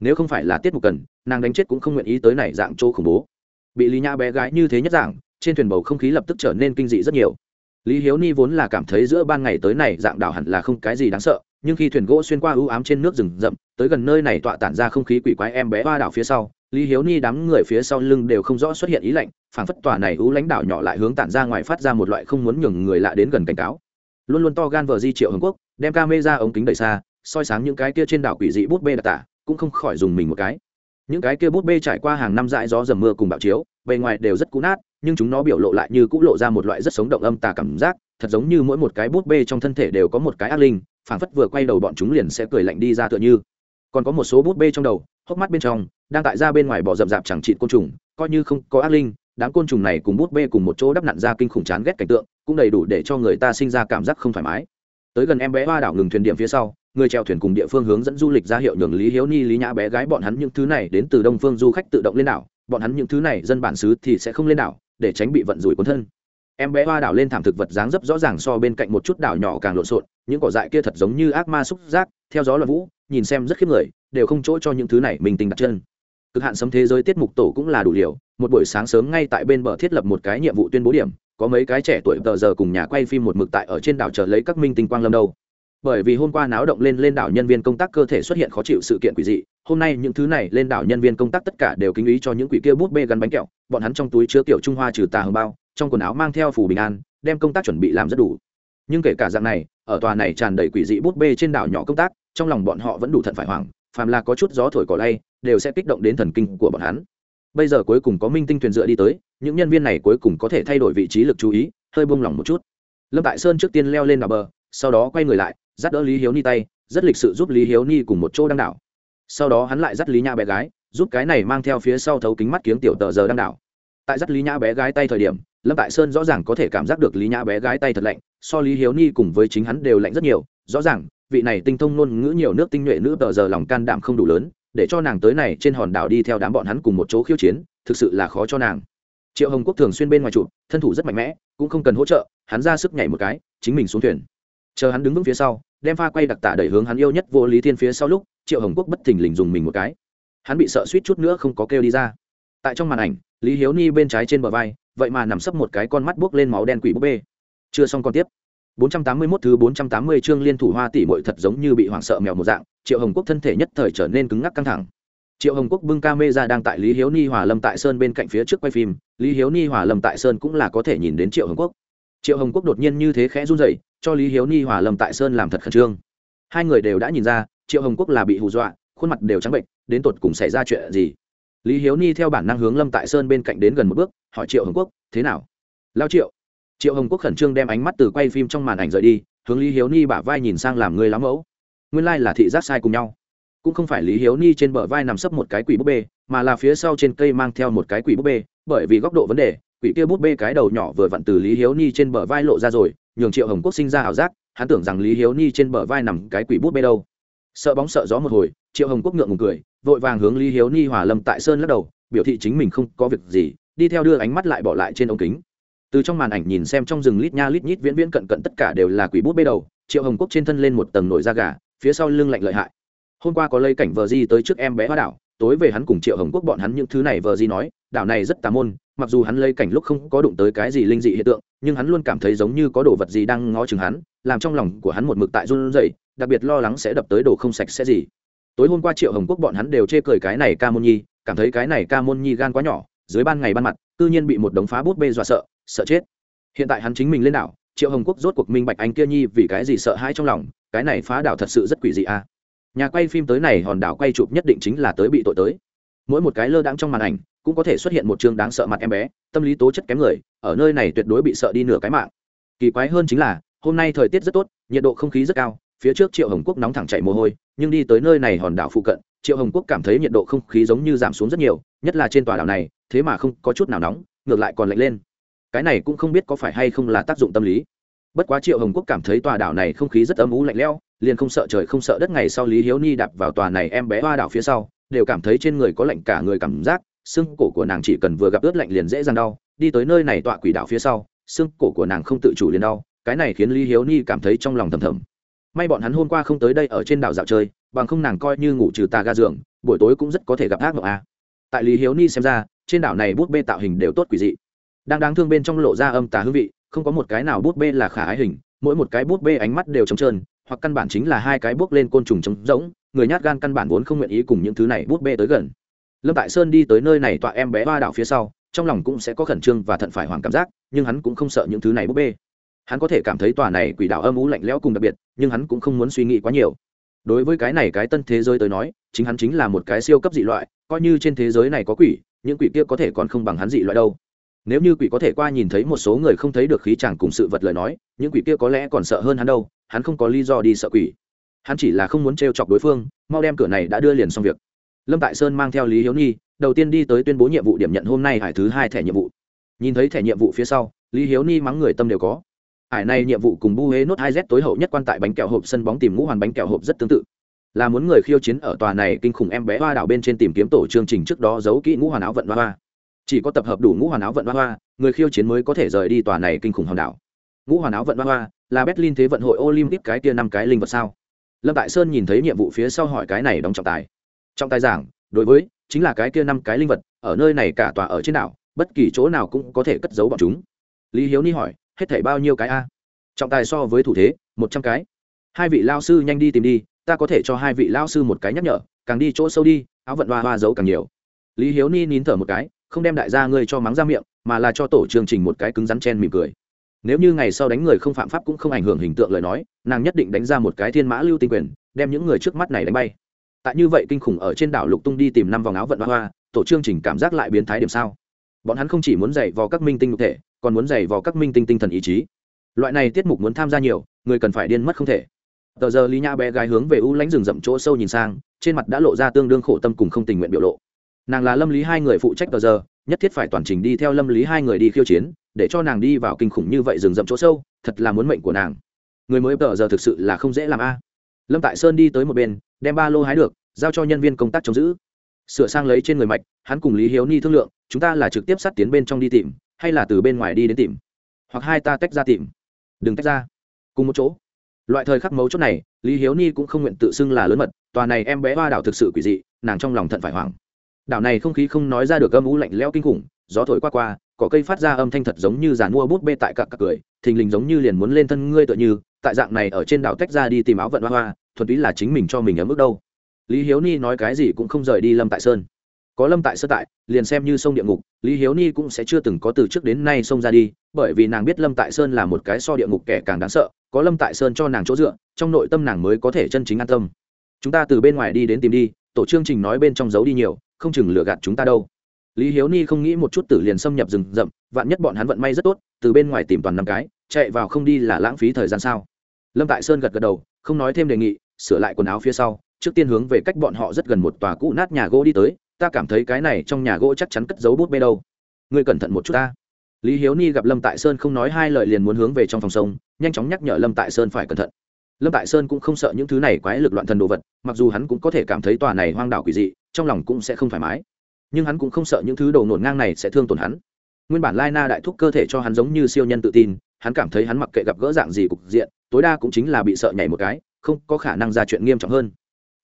nếu không phải là tiết mục cần, nàng đánh chết cũng không nguyện ý tới này dạng chỗ khủng bố. Bị lý nhã bé gái như thế nhất dạng, trên thuyền bầu không khí lập tức trở nên kinh dị rất nhiều. Lý hiếu ni vốn là cảm thấy giữa ban ngày tới này dạng đảo hẳn là không cái gì đáng sợ, nhưng khi thuyền gỗ xuyên qua ưu ám trên nước rừng rậm, tới gần nơi này tọa tản ra không khí quỷ quái em bé hoa đảo phía sau, lý hiếu ni đám người phía sau lưng đều không rõ xuất hiện ý lạnh, phảng phất tòa này ưu lãnh đảo nhỏ lại hướng tản ra ngoài phát ra một loại không muốn nhường người lạ đến gần cảnh cáo. Luôn luôn to gan vờ di triệu hồng quốc, đem ca mê ra ống kính đầy xa, soi sáng những cái kia trên đảo quỷ dị bút bê đặc tả cũng không khỏi dùng mình một cái. Những cái kia bút bê trải qua hàng năm dãi gió dầm mưa cùng bạo chiếu, bề ngoài đều rất cũ nát, nhưng chúng nó biểu lộ lại như cũ lộ ra một loại rất sống động âm tà cảm giác, thật giống như mỗi một cái bút bê trong thân thể đều có một cái ác linh, phảng phất vừa quay đầu bọn chúng liền sẽ cười lạnh đi ra tựa như. Còn có một số bút bê trong đầu, hốc mắt bên trong, đang tại ra bên ngoài bỏ rậm rạp chẳng trị côn trùng, coi như không có ác linh, đám côn trùng này cùng bút bê cùng một chỗ đắp nặn ra kinh khủng chán ghét cảnh tượng, cũng đầy đủ để cho người ta sinh ra cảm giác không thoải mái. Tới gần em bé hoa đảo ngừng thuyền điểm phía sau người chèo thuyền cùng địa phương hướng dẫn du lịch ra hiệu nhường lý hiếu ni, lý nhã bé gái bọn hắn những thứ này đến từ đông phương du khách tự động lên đảo, bọn hắn những thứ này dân bản xứ thì sẽ không lên đảo, để tránh bị vận rủi cuốn thân. Em bé hoa đảo lên thảm thực vật dáng dấp rõ ràng so bên cạnh một chút đảo nhỏ càng lộn xộn, những cỏ dại kia thật giống như ác ma xúc giác, theo gió loạn vũ, nhìn xem rất khiếp người, đều không chỗ cho những thứ này mình tình đặt chân. Cực hạn sấm thế giới tiết mục tổ cũng là đủ liều, một buổi sáng sớm ngay tại bên bờ thiết lập một cái nhiệm vụ tuyên bố điểm, có mấy cái trẻ tuổi tờ giờ cùng nhà quay phim một mực tại ở trên đảo chờ lấy các minh tinh quang lâm đâu bởi vì hôm qua náo động lên lên đảo nhân viên công tác cơ thể xuất hiện khó chịu sự kiện quỷ dị, hôm nay những thứ này lên đảo nhân viên công tác tất cả đều kính ý cho những quỷ kia bút bê gắn bánh kẹo, bọn hắn trong túi chứa kiểu trung hoa trừ tà hương bao, trong quần áo mang theo phủ bình an, đem công tác chuẩn bị làm rất đủ. Nhưng kể cả dạng này, ở tòa này tràn đầy quỷ dị bút bê trên đảo nhỏ công tác, trong lòng bọn họ vẫn đủ thận phải hoảng, phàm là có chút gió thổi cỏ lay, đều sẽ kích động đến thần kinh của bọn hắn. Bây giờ cuối cùng có minh tinh thuyền dựa đi tới, những nhân viên này cuối cùng có thể thay đổi vị trí lực chú ý, hơi buông lỏng một chút. Lâm tại sơn trước tiên leo lên đảo bờ, sau đó quay người lại dắt đỡ lý hiếu ni tay, rất lịch sự giúp lý hiếu ni cùng một chỗ đăng đảo. Sau đó hắn lại dắt lý nhã bé gái, giúp cái này mang theo phía sau thấu kính mắt kiếng tiểu tờ giờ đăng đảo. Tại dắt lý nhã bé gái tay thời điểm, lâm tại sơn rõ ràng có thể cảm giác được lý nhã bé gái tay thật lạnh, so lý hiếu ni cùng với chính hắn đều lạnh rất nhiều. Rõ ràng, vị này tinh thông ngôn ngữ nhiều nước tinh nhuệ nữ tờ giờ lòng can đảm không đủ lớn, để cho nàng tới này trên hòn đảo đi theo đám bọn hắn cùng một chỗ khiêu chiến, thực sự là khó cho nàng. Triệu hồng quốc thường xuyên bên ngoài trụ, thân thủ rất mạnh mẽ, cũng không cần hỗ trợ, hắn ra sức nhảy một cái, chính mình xuống thuyền chờ hắn đứng vững phía sau đem pha quay đặc tả đẩy hướng hắn yêu nhất vô lý thiên phía sau lúc triệu hồng quốc bất thình lình dùng mình một cái hắn bị sợ suýt chút nữa không có kêu đi ra tại trong màn ảnh lý hiếu ni bên trái trên bờ vai vậy mà nằm sấp một cái con mắt buốc lên máu đen quỷ búp bê chưa xong còn tiếp 481 thứ 480 chương liên thủ hoa tỷ muội thật giống như bị hoảng sợ mèo một dạng, Triệu Hồng Quốc thân thể nhất thời trở nên cứng ngắc căng thẳng. Triệu Hồng Quốc bưng camera đang tại Lý Hiếu Ni Hòa Lâm tại Sơn bên cạnh phía trước quay phim, Lý Hiếu Ni Hòa Lâm tại Sơn cũng là có thể nhìn đến Triệu Hồng Quốc. Triệu Hồng Quốc đột nhiên như thế khẽ run rẩy, cho Lý Hiếu Ni Hòa Lâm tại Sơn làm thật khẩn trương. Hai người đều đã nhìn ra, Triệu Hồng Quốc là bị hù dọa, khuôn mặt đều trắng bệnh, đến tột cùng xảy ra chuyện gì. Lý Hiếu Ni theo bản năng hướng Lâm tại Sơn bên cạnh đến gần một bước, hỏi Triệu Hồng Quốc, "Thế nào?" "Lao Triệu." triệu hồng quốc khẩn trương đem ánh mắt từ quay phim trong màn ảnh rời đi hướng lý hiếu ni bả vai nhìn sang làm người lắm mẫu nguyên lai、like、là thị giác sai cùng nhau cũng không phải lý hiếu ni trên bờ vai nằm sấp một cái quỷ búp bê mà là phía sau trên cây mang theo một cái quỷ búp bê bởi vì góc độ vấn đề quỷ kia búp bê cái đầu nhỏ vừa vặn từ lý hiếu ni trên bờ vai lộ ra rồi nhường triệu hồng quốc sinh ra ảo giác, hắn tưởng rằng lý hiếu ni trên bờ vai nằm cái quỷ bút bê đâu. Sợ bóng sợ gió một hồi, triệu hồng quốc ngượng ngùng cười, vội vàng hướng lý hiếu ni hòa lâm tại sơn lắc đầu, biểu thị chính mình không có việc gì, đi theo đưa ánh mắt lại bỏ lại trên ống kính. Từ trong màn ảnh nhìn xem trong rừng lít nha lít nhít viễn viễn cận cận tất cả đều là quỷ bút bê đầu, triệu hồng quốc trên thân lên một tầng nổi da gà, phía sau lưng lạnh lợi hại. Hôm qua có lây cảnh vờ di tới trước em bé hoa đảo, tối về hắn cùng triệu hồng quốc bọn hắn những thứ này vờ di nói, đảo này rất tà môn, mặc dù hắn lây cảnh lúc không có đụng tới cái gì linh dị hiện tượng nhưng hắn luôn cảm thấy giống như có đồ vật gì đang ngó chừng hắn, làm trong lòng của hắn một mực tại run rẩy, đặc biệt lo lắng sẽ đập tới đồ không sạch sẽ gì. Tối hôm qua triệu hồng quốc bọn hắn đều chê cười cái này ca môn nhi, cảm thấy cái này ca môn nhi gan quá nhỏ, dưới ban ngày ban mặt tự nhiên bị một đống phá bút bê dọa sợ sợ chết. Hiện tại hắn chính mình lên đảo, triệu hồng quốc rốt cuộc minh bạch anh kia nhi vì cái gì sợ hãi trong lòng, cái này phá đảo thật sự rất quỷ dị à nhà quay phim tới này hòn đảo quay chụp nhất định chính là tới bị tội tới mỗi một cái lơ đãng trong màn ảnh cũng có thể xuất hiện một chương đáng sợ mặt em bé, tâm lý tố chất kém người, ở nơi này tuyệt đối bị sợ đi nửa cái mạng. Kỳ quái hơn chính là, hôm nay thời tiết rất tốt, nhiệt độ không khí rất cao, phía trước triệu hồng quốc nóng thẳng chạy mồ hôi, nhưng đi tới nơi này hòn đảo phụ cận, triệu hồng quốc cảm thấy nhiệt độ không khí giống như giảm xuống rất nhiều, nhất là trên tòa đảo này, thế mà không có chút nào nóng, ngược lại còn lạnh lên. Cái này cũng không biết có phải hay không là tác dụng tâm lý. Bất quá triệu hồng quốc cảm thấy tòa đảo này không khí rất ấm ú lạnh lẽo, liền không sợ trời không sợ đất ngày sau lý hiếu ni đạp vào tòa này em bé hoa đảo phía sau đều cảm thấy trên người có lạnh cả người cảm giác, xương cổ của nàng chỉ cần vừa gặp ướt lạnh liền dễ dàng đau, đi tới nơi này tọa quỷ đảo phía sau, xương cổ của nàng không tự chủ liền đau, cái này khiến lý hiếu ni cảm thấy trong lòng thầm thầm. May bọn hắn hôm qua không tới đây ở trên đảo dạo chơi, bằng không nàng coi như ngủ trừ tà ga giường, buổi tối cũng rất có thể gặp ác mộng a. Tại lý hiếu ni xem ra, trên đảo này bút bê tạo hình đều tốt quỷ dị. Đang đáng thương bên trong lộ ra âm tà hương vị, không có một cái nào bút bê là khả ái hình, mỗi một cái bút bê ánh mắt đều trống trơn hoặc căn bản chính là hai cái bước lên côn trùng trống rỗng, người nhát gan căn bản vốn không nguyện ý cùng những thứ này bút bê tới gần. Lâm tại sơn đi tới nơi này tọa em bé ba đảo phía sau, trong lòng cũng sẽ có khẩn trương và thận phải hoàng cảm giác, nhưng hắn cũng không sợ những thứ này bút bê. Hắn có thể cảm thấy tòa này quỷ đảo âm ú lạnh lẽo cùng đặc biệt, nhưng hắn cũng không muốn suy nghĩ quá nhiều. Đối với cái này cái tân thế giới tới nói, chính hắn chính là một cái siêu cấp dị loại, coi như trên thế giới này có quỷ, những quỷ kia có thể còn không bằng hắn dị loại đâu nếu như quỷ có thể qua nhìn thấy một số người không thấy được khí chàng cùng sự vật lời nói, những quỷ kia có lẽ còn sợ hơn hắn đâu, hắn không có lý do đi sợ quỷ. Hắn chỉ là không muốn t chọc đối phương, mau đem cửa này đã đưa liền xong việc. Lâm tại sơn mang theo lý hiếu nhi, đầu tiên đi tới tuyên bố nhiệm vụ điểm nhận hôm nay hải thứ hai thẻ nhiệm vụ. Nhìn thấy thẻ nhiệm vụ phía sau, lý hiếu ni mắng người tâm đều có. Hải này nhiệm vụ cùng bu hế nốt hai z tối hậu nhất quan tại bánh kẹo hộp sân bóng tìm ngũ hoàn bánh kẹo hộp rất tương tự. Là muốn người khiêu chiến ở tòa này kinh khủng em bé hoa đảo bên trên tìm kiếm tổ chương trình trước đó giấu kỹ ngũ hoàn áo vận hoa hoa chỉ có tập hợp đủ ngũ hoàn áo vận hoa hoa, người khiêu chiến mới có thể rời đi tòa này kinh khủng hòn đảo. Ngũ hoàn áo vận hoa hoa, là berlin thế vận hội olympic cái kia năm cái linh vật sao? Lâm tại sơn nhìn thấy nhiệm vụ phía sau hỏi cái này đóng trọng tài. Trọng tài giảng, đối với, chính là cái kia năm cái linh vật, ở nơi này cả tòa ở trên đảo, bất kỳ chỗ nào cũng có thể cất giấu bọn chúng. Lý hiếu ni hỏi, hết thảy bao nhiêu cái a? Trọng tài so với thủ thế, một trăm cái. Hai vị lao sư nhanh đi tìm đi, ta có thể cho hai vị lao sư một cái nhắc nhở, càng đi chỗ sâu đi, áo vận hoa hoa giấu càng nhiều. Lý hiếu ni nín thở một cái không đem đại gia ngươi cho mắng ra miệng, mà là cho tổ chương trình một cái cứng rắn chen mỉm cười. Nếu như ngày sau đánh người không phạm pháp cũng không ảnh hưởng hình tượng lời nói, nàng nhất định đánh ra một cái thiên mã lưu tinh quyền, đem những người trước mắt này đánh bay. Tại như vậy kinh khủng ở trên đảo lục tung đi tìm năm vòng áo vận hoa hoa, tổ chương trình cảm giác lại biến thái điểm sao? Bọn hắn không chỉ muốn dạy vào các minh tinh cụ thể, còn muốn dạy vào các minh tinh tinh thần ý chí. Loại này tiết mục muốn tham gia nhiều, người cần phải điên mất không thể. Tờ giờ lý nha bé gái hướng về u lãnh rừng rậm chỗ sâu nhìn sang, trên mặt đã lộ ra tương đương khổ tâm cùng không tình nguyện biểu lộ nàng là lâm lý hai người phụ trách tờ giờ, nhất thiết phải toàn trình đi theo lâm lý hai người đi khiêu chiến, để cho nàng đi vào kinh khủng như vậy rừng rậm chỗ sâu, thật là muốn mệnh của nàng. Người mới tờ giờ thực sự là không dễ làm a. Lâm tại sơn đi tới một bên, đem ba lô hái được, giao cho nhân viên công tác trông giữ. Sửa sang lấy trên người mạch, hắn cùng lý hiếu ni thương lượng, chúng ta là trực tiếp sát tiến bên trong đi tìm, hay là từ bên ngoài đi đến tìm? Hoặc hai ta tách ra tìm. Đừng tách ra. Cùng một chỗ. Loại thời khắc mấu chốt này, lý hiếu ni cũng không nguyện tự xưng là lớn mật, tòa này em bé hoa đảo thực sự quỷ dị, nàng trong lòng thận phải hoảng đảo này không khí không nói ra được âm u lạnh lẽo kinh khủng, gió thổi qua qua, cỏ cây phát ra âm thanh thật giống như giàn mua bút bê tại cặp cặp cười, thình lình giống như liền muốn lên thân ngươi tựa như, tại dạng này ở trên đảo tách ra đi tìm áo vận hoa hoa, thuần túy là chính mình cho mình ở mức đâu. Lý hiếu ni nói cái gì cũng không rời đi lâm tại sơn. Có lâm tại sơ tại, liền xem như sông địa ngục, lý hiếu ni cũng sẽ chưa từng có từ trước đến nay xông ra đi, bởi vì nàng biết lâm tại sơn là một cái so địa ngục kẻ càng đáng sợ, có lâm tại sơn cho nàng chỗ dựa, trong nội tâm nàng mới có thể chân chính an tâm. Chúng ta từ bên ngoài đi đến tìm đi, tổ chương trình nói bên trong giấu đi nhiều không chừng lừa gạt chúng ta đâu. Lý hiếu ni không nghĩ một chút tử liền xâm nhập rừng rậm, vạn nhất bọn hắn vận may rất tốt, từ bên ngoài tìm toàn năm cái, chạy vào không đi là lãng phí thời gian sao? Lâm tại sơn gật gật đầu, không nói thêm đề nghị, sửa lại quần áo phía sau, trước tiên hướng về cách bọn họ rất gần một tòa cũ nát nhà gỗ đi tới, ta cảm thấy cái này trong nhà gỗ chắc chắn cất giấu bút bê đâu. Ngươi cẩn thận một chút ta. Lý hiếu ni gặp lâm tại sơn không nói hai lời liền muốn hướng về trong phòng sông, nhanh chóng nhắc nhở lâm tại sơn phải cẩn thận lâm tại sơn cũng không sợ những thứ này quái lực loạn thần đồ vật, mặc dù hắn cũng có thể cảm thấy tòa này hoang đảo quỷ dị, trong lòng cũng sẽ không thoải mái. Nhưng hắn cũng không sợ những thứ đầu nổn ngang này sẽ thương tổn hắn. Nguyên bản lai na đại thúc cơ thể cho hắn giống như siêu nhân tự tin, hắn cảm thấy hắn mặc kệ gặp gỡ dạng gì cục diện, tối đa cũng chính là bị sợ nhảy một cái, không có khả năng ra chuyện nghiêm trọng hơn.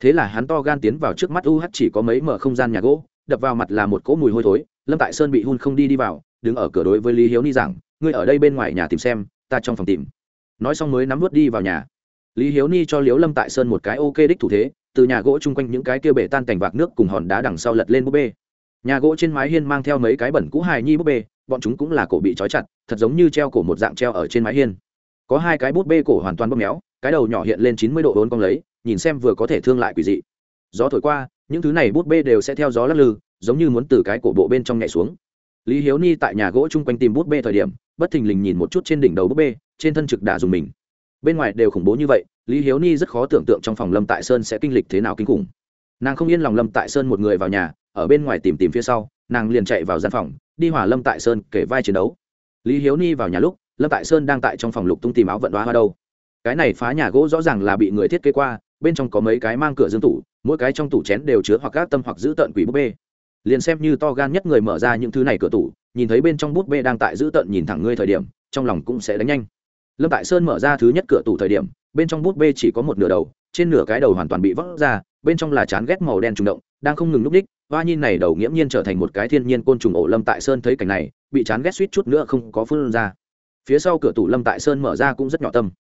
Thế là hắn to gan tiến vào trước mắt uh chỉ có mấy mở không gian nhà gỗ, đập vào mặt là một cỗ mùi hôi thối, lâm tại sơn bị hun không đi đi vào, đứng ở cửa đối với lý hiếu ni rằng, ngươi ở đây bên ngoài nhà tìm xem, ta trong phòng tìm. Nói xong mới nắm vớt đi vào nhà lý hiếu ni cho liếu lâm tại sơn một cái ok đích thủ thế, từ nhà gỗ chung quanh những cái kia bể tan cảnh vạc nước cùng hòn đá đằng sau lật lên búp bê. Nhà gỗ trên mái hiên mang theo mấy cái bẩn cũ hài nhi búp bê, bọn chúng cũng là cổ bị trói chặt, thật giống như treo cổ một dạng treo ở trên mái hiên. Có hai cái búp bê cổ hoàn toàn bóp méo, cái đầu nhỏ hiện lên chín mươi độ vốn cong lấy, nhìn xem vừa có thể thương lại quỷ dị. Gió thổi qua, những thứ này búp bê đều sẽ theo gió lắc lư, giống như muốn từ cái cổ bộ bên trong nhảy xuống. Lý hiếu ni tại nhà gỗ chung quanh tìm búp bê thời điểm, bất thình lình nhìn một chút trên đỉnh đầu búp bê, trên thân trực đà dùng mình bên ngoài đều khủng bố như vậy, lý hiếu ni rất khó tưởng tượng trong phòng lâm tại sơn sẽ kinh lịch thế nào kinh khủng. Nàng không yên lòng lâm tại sơn một người vào nhà, ở bên ngoài tìm tìm phía sau, nàng liền chạy vào gian phòng, đi hỏa lâm tại sơn kể vai chiến đấu. Lý hiếu ni vào nhà lúc, lâm tại sơn đang tại trong phòng lục tung tìm áo vận đoá hoa đâu. Cái này phá nhà gỗ rõ ràng là bị người thiết kế qua, bên trong có mấy cái mang cửa dương tủ, mỗi cái trong tủ chén đều chứa hoặc các tâm hoặc giữ tận quỷ búp bê. Liền xem như to gan nhất người mở ra những thứ này cửa tủ, nhìn thấy bên trong búp bê đang tại giữ tận nhìn thẳng ngươi thời điểm, trong lòng cũng sẽ đánh nhanh lâm tại sơn mở ra thứ nhất cửa tủ thời điểm, bên trong búp bê chỉ có một nửa đầu, trên nửa cái đầu hoàn toàn bị vỡ ra, bên trong là chán ghét màu đen trùng động, đang không ngừng núp đích, hoa nhìn này đầu nghiễm nhiên trở thành một cái thiên nhiên côn trùng ổ lâm tại sơn thấy cảnh này, bị chán ghét suýt chút nữa không có phương ra. Phía sau cửa tủ lâm tại sơn mở ra cũng rất nhỏ tâm.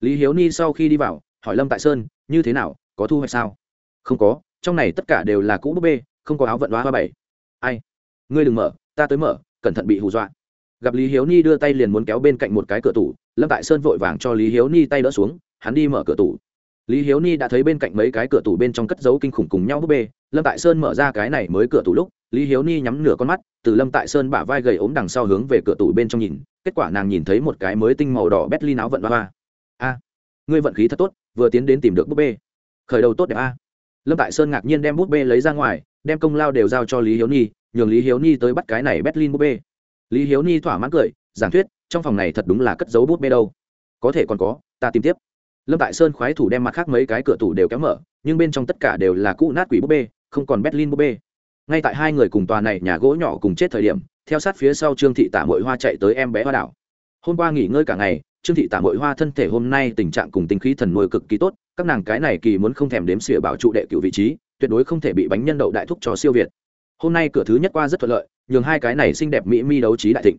Lý hiếu ni sau khi đi vào, hỏi lâm tại sơn, như thế nào, có thu hoạch sao? Không có, trong này tất cả đều là cũ búp bê, không có áo vận hóa hoa bảy. Ai? Ngươi đừng mở, ta tới mở, cẩn thận bị hù dọa gặp lý hiếu ni đưa tay liền muốn kéo bên cạnh một cái cửa tủ, lâm tại sơn vội vàng cho lý hiếu ni tay đỡ xuống, hắn đi mở cửa tủ. Lý hiếu ni đã thấy bên cạnh mấy cái cửa tủ bên trong cất dấu kinh khủng cùng nhau búp bê, lâm tại sơn mở ra cái này mới cửa tủ lúc, lý hiếu ni nhắm nửa con mắt, từ lâm tại sơn bả vai gầy ốm đằng sau hướng về cửa tủ bên trong nhìn, kết quả nàng nhìn thấy một cái mới tinh màu đỏ bét ly áo vận ba ba a, ngươi vận khí thật tốt, vừa tiến đến tìm được búp bê. Khởi đầu tốt đẹp a. Lâm tại sơn ngạc nhiên đem búp bê lấy ra ngoài, đem công lao đều giao cho lý hiếu ni, nhường lý hiếu ni tới bắt cái này berlin búp bê lý hiếu ni thỏa mãn cười, giảng thuyết, trong phòng này thật đúng là cất giấu bút bê đâu. Có thể còn có, ta tìm tiếp. Lâm tại sơn khoái thủ đem mặt khác mấy cái cửa tủ đều kéo mở, nhưng bên trong tất cả đều là cũ nát quỷ búp bê, không còn berlin búp bê. Ngay tại hai người cùng tòa này nhà gỗ nhỏ cùng chết thời điểm, theo sát phía sau trương thị tả mội hoa chạy tới em bé hoa đảo. Hôm qua nghỉ ngơi cả ngày, trương thị tả mội hoa thân thể hôm nay tình trạng cùng tinh khí thần nuôi cực kỳ tốt, các nàng cái này kỳ muốn không thèm đếm xỉa bảo trụ đệ cựu vị trí, tuyệt đối không thể bị bánh nhân đậu đại thúc cho siêu việt. Hôm nay cửa thứ nhất qua rất thuận lợi nhường hai cái này xinh đẹp mỹ mi đấu trí đại thịnh.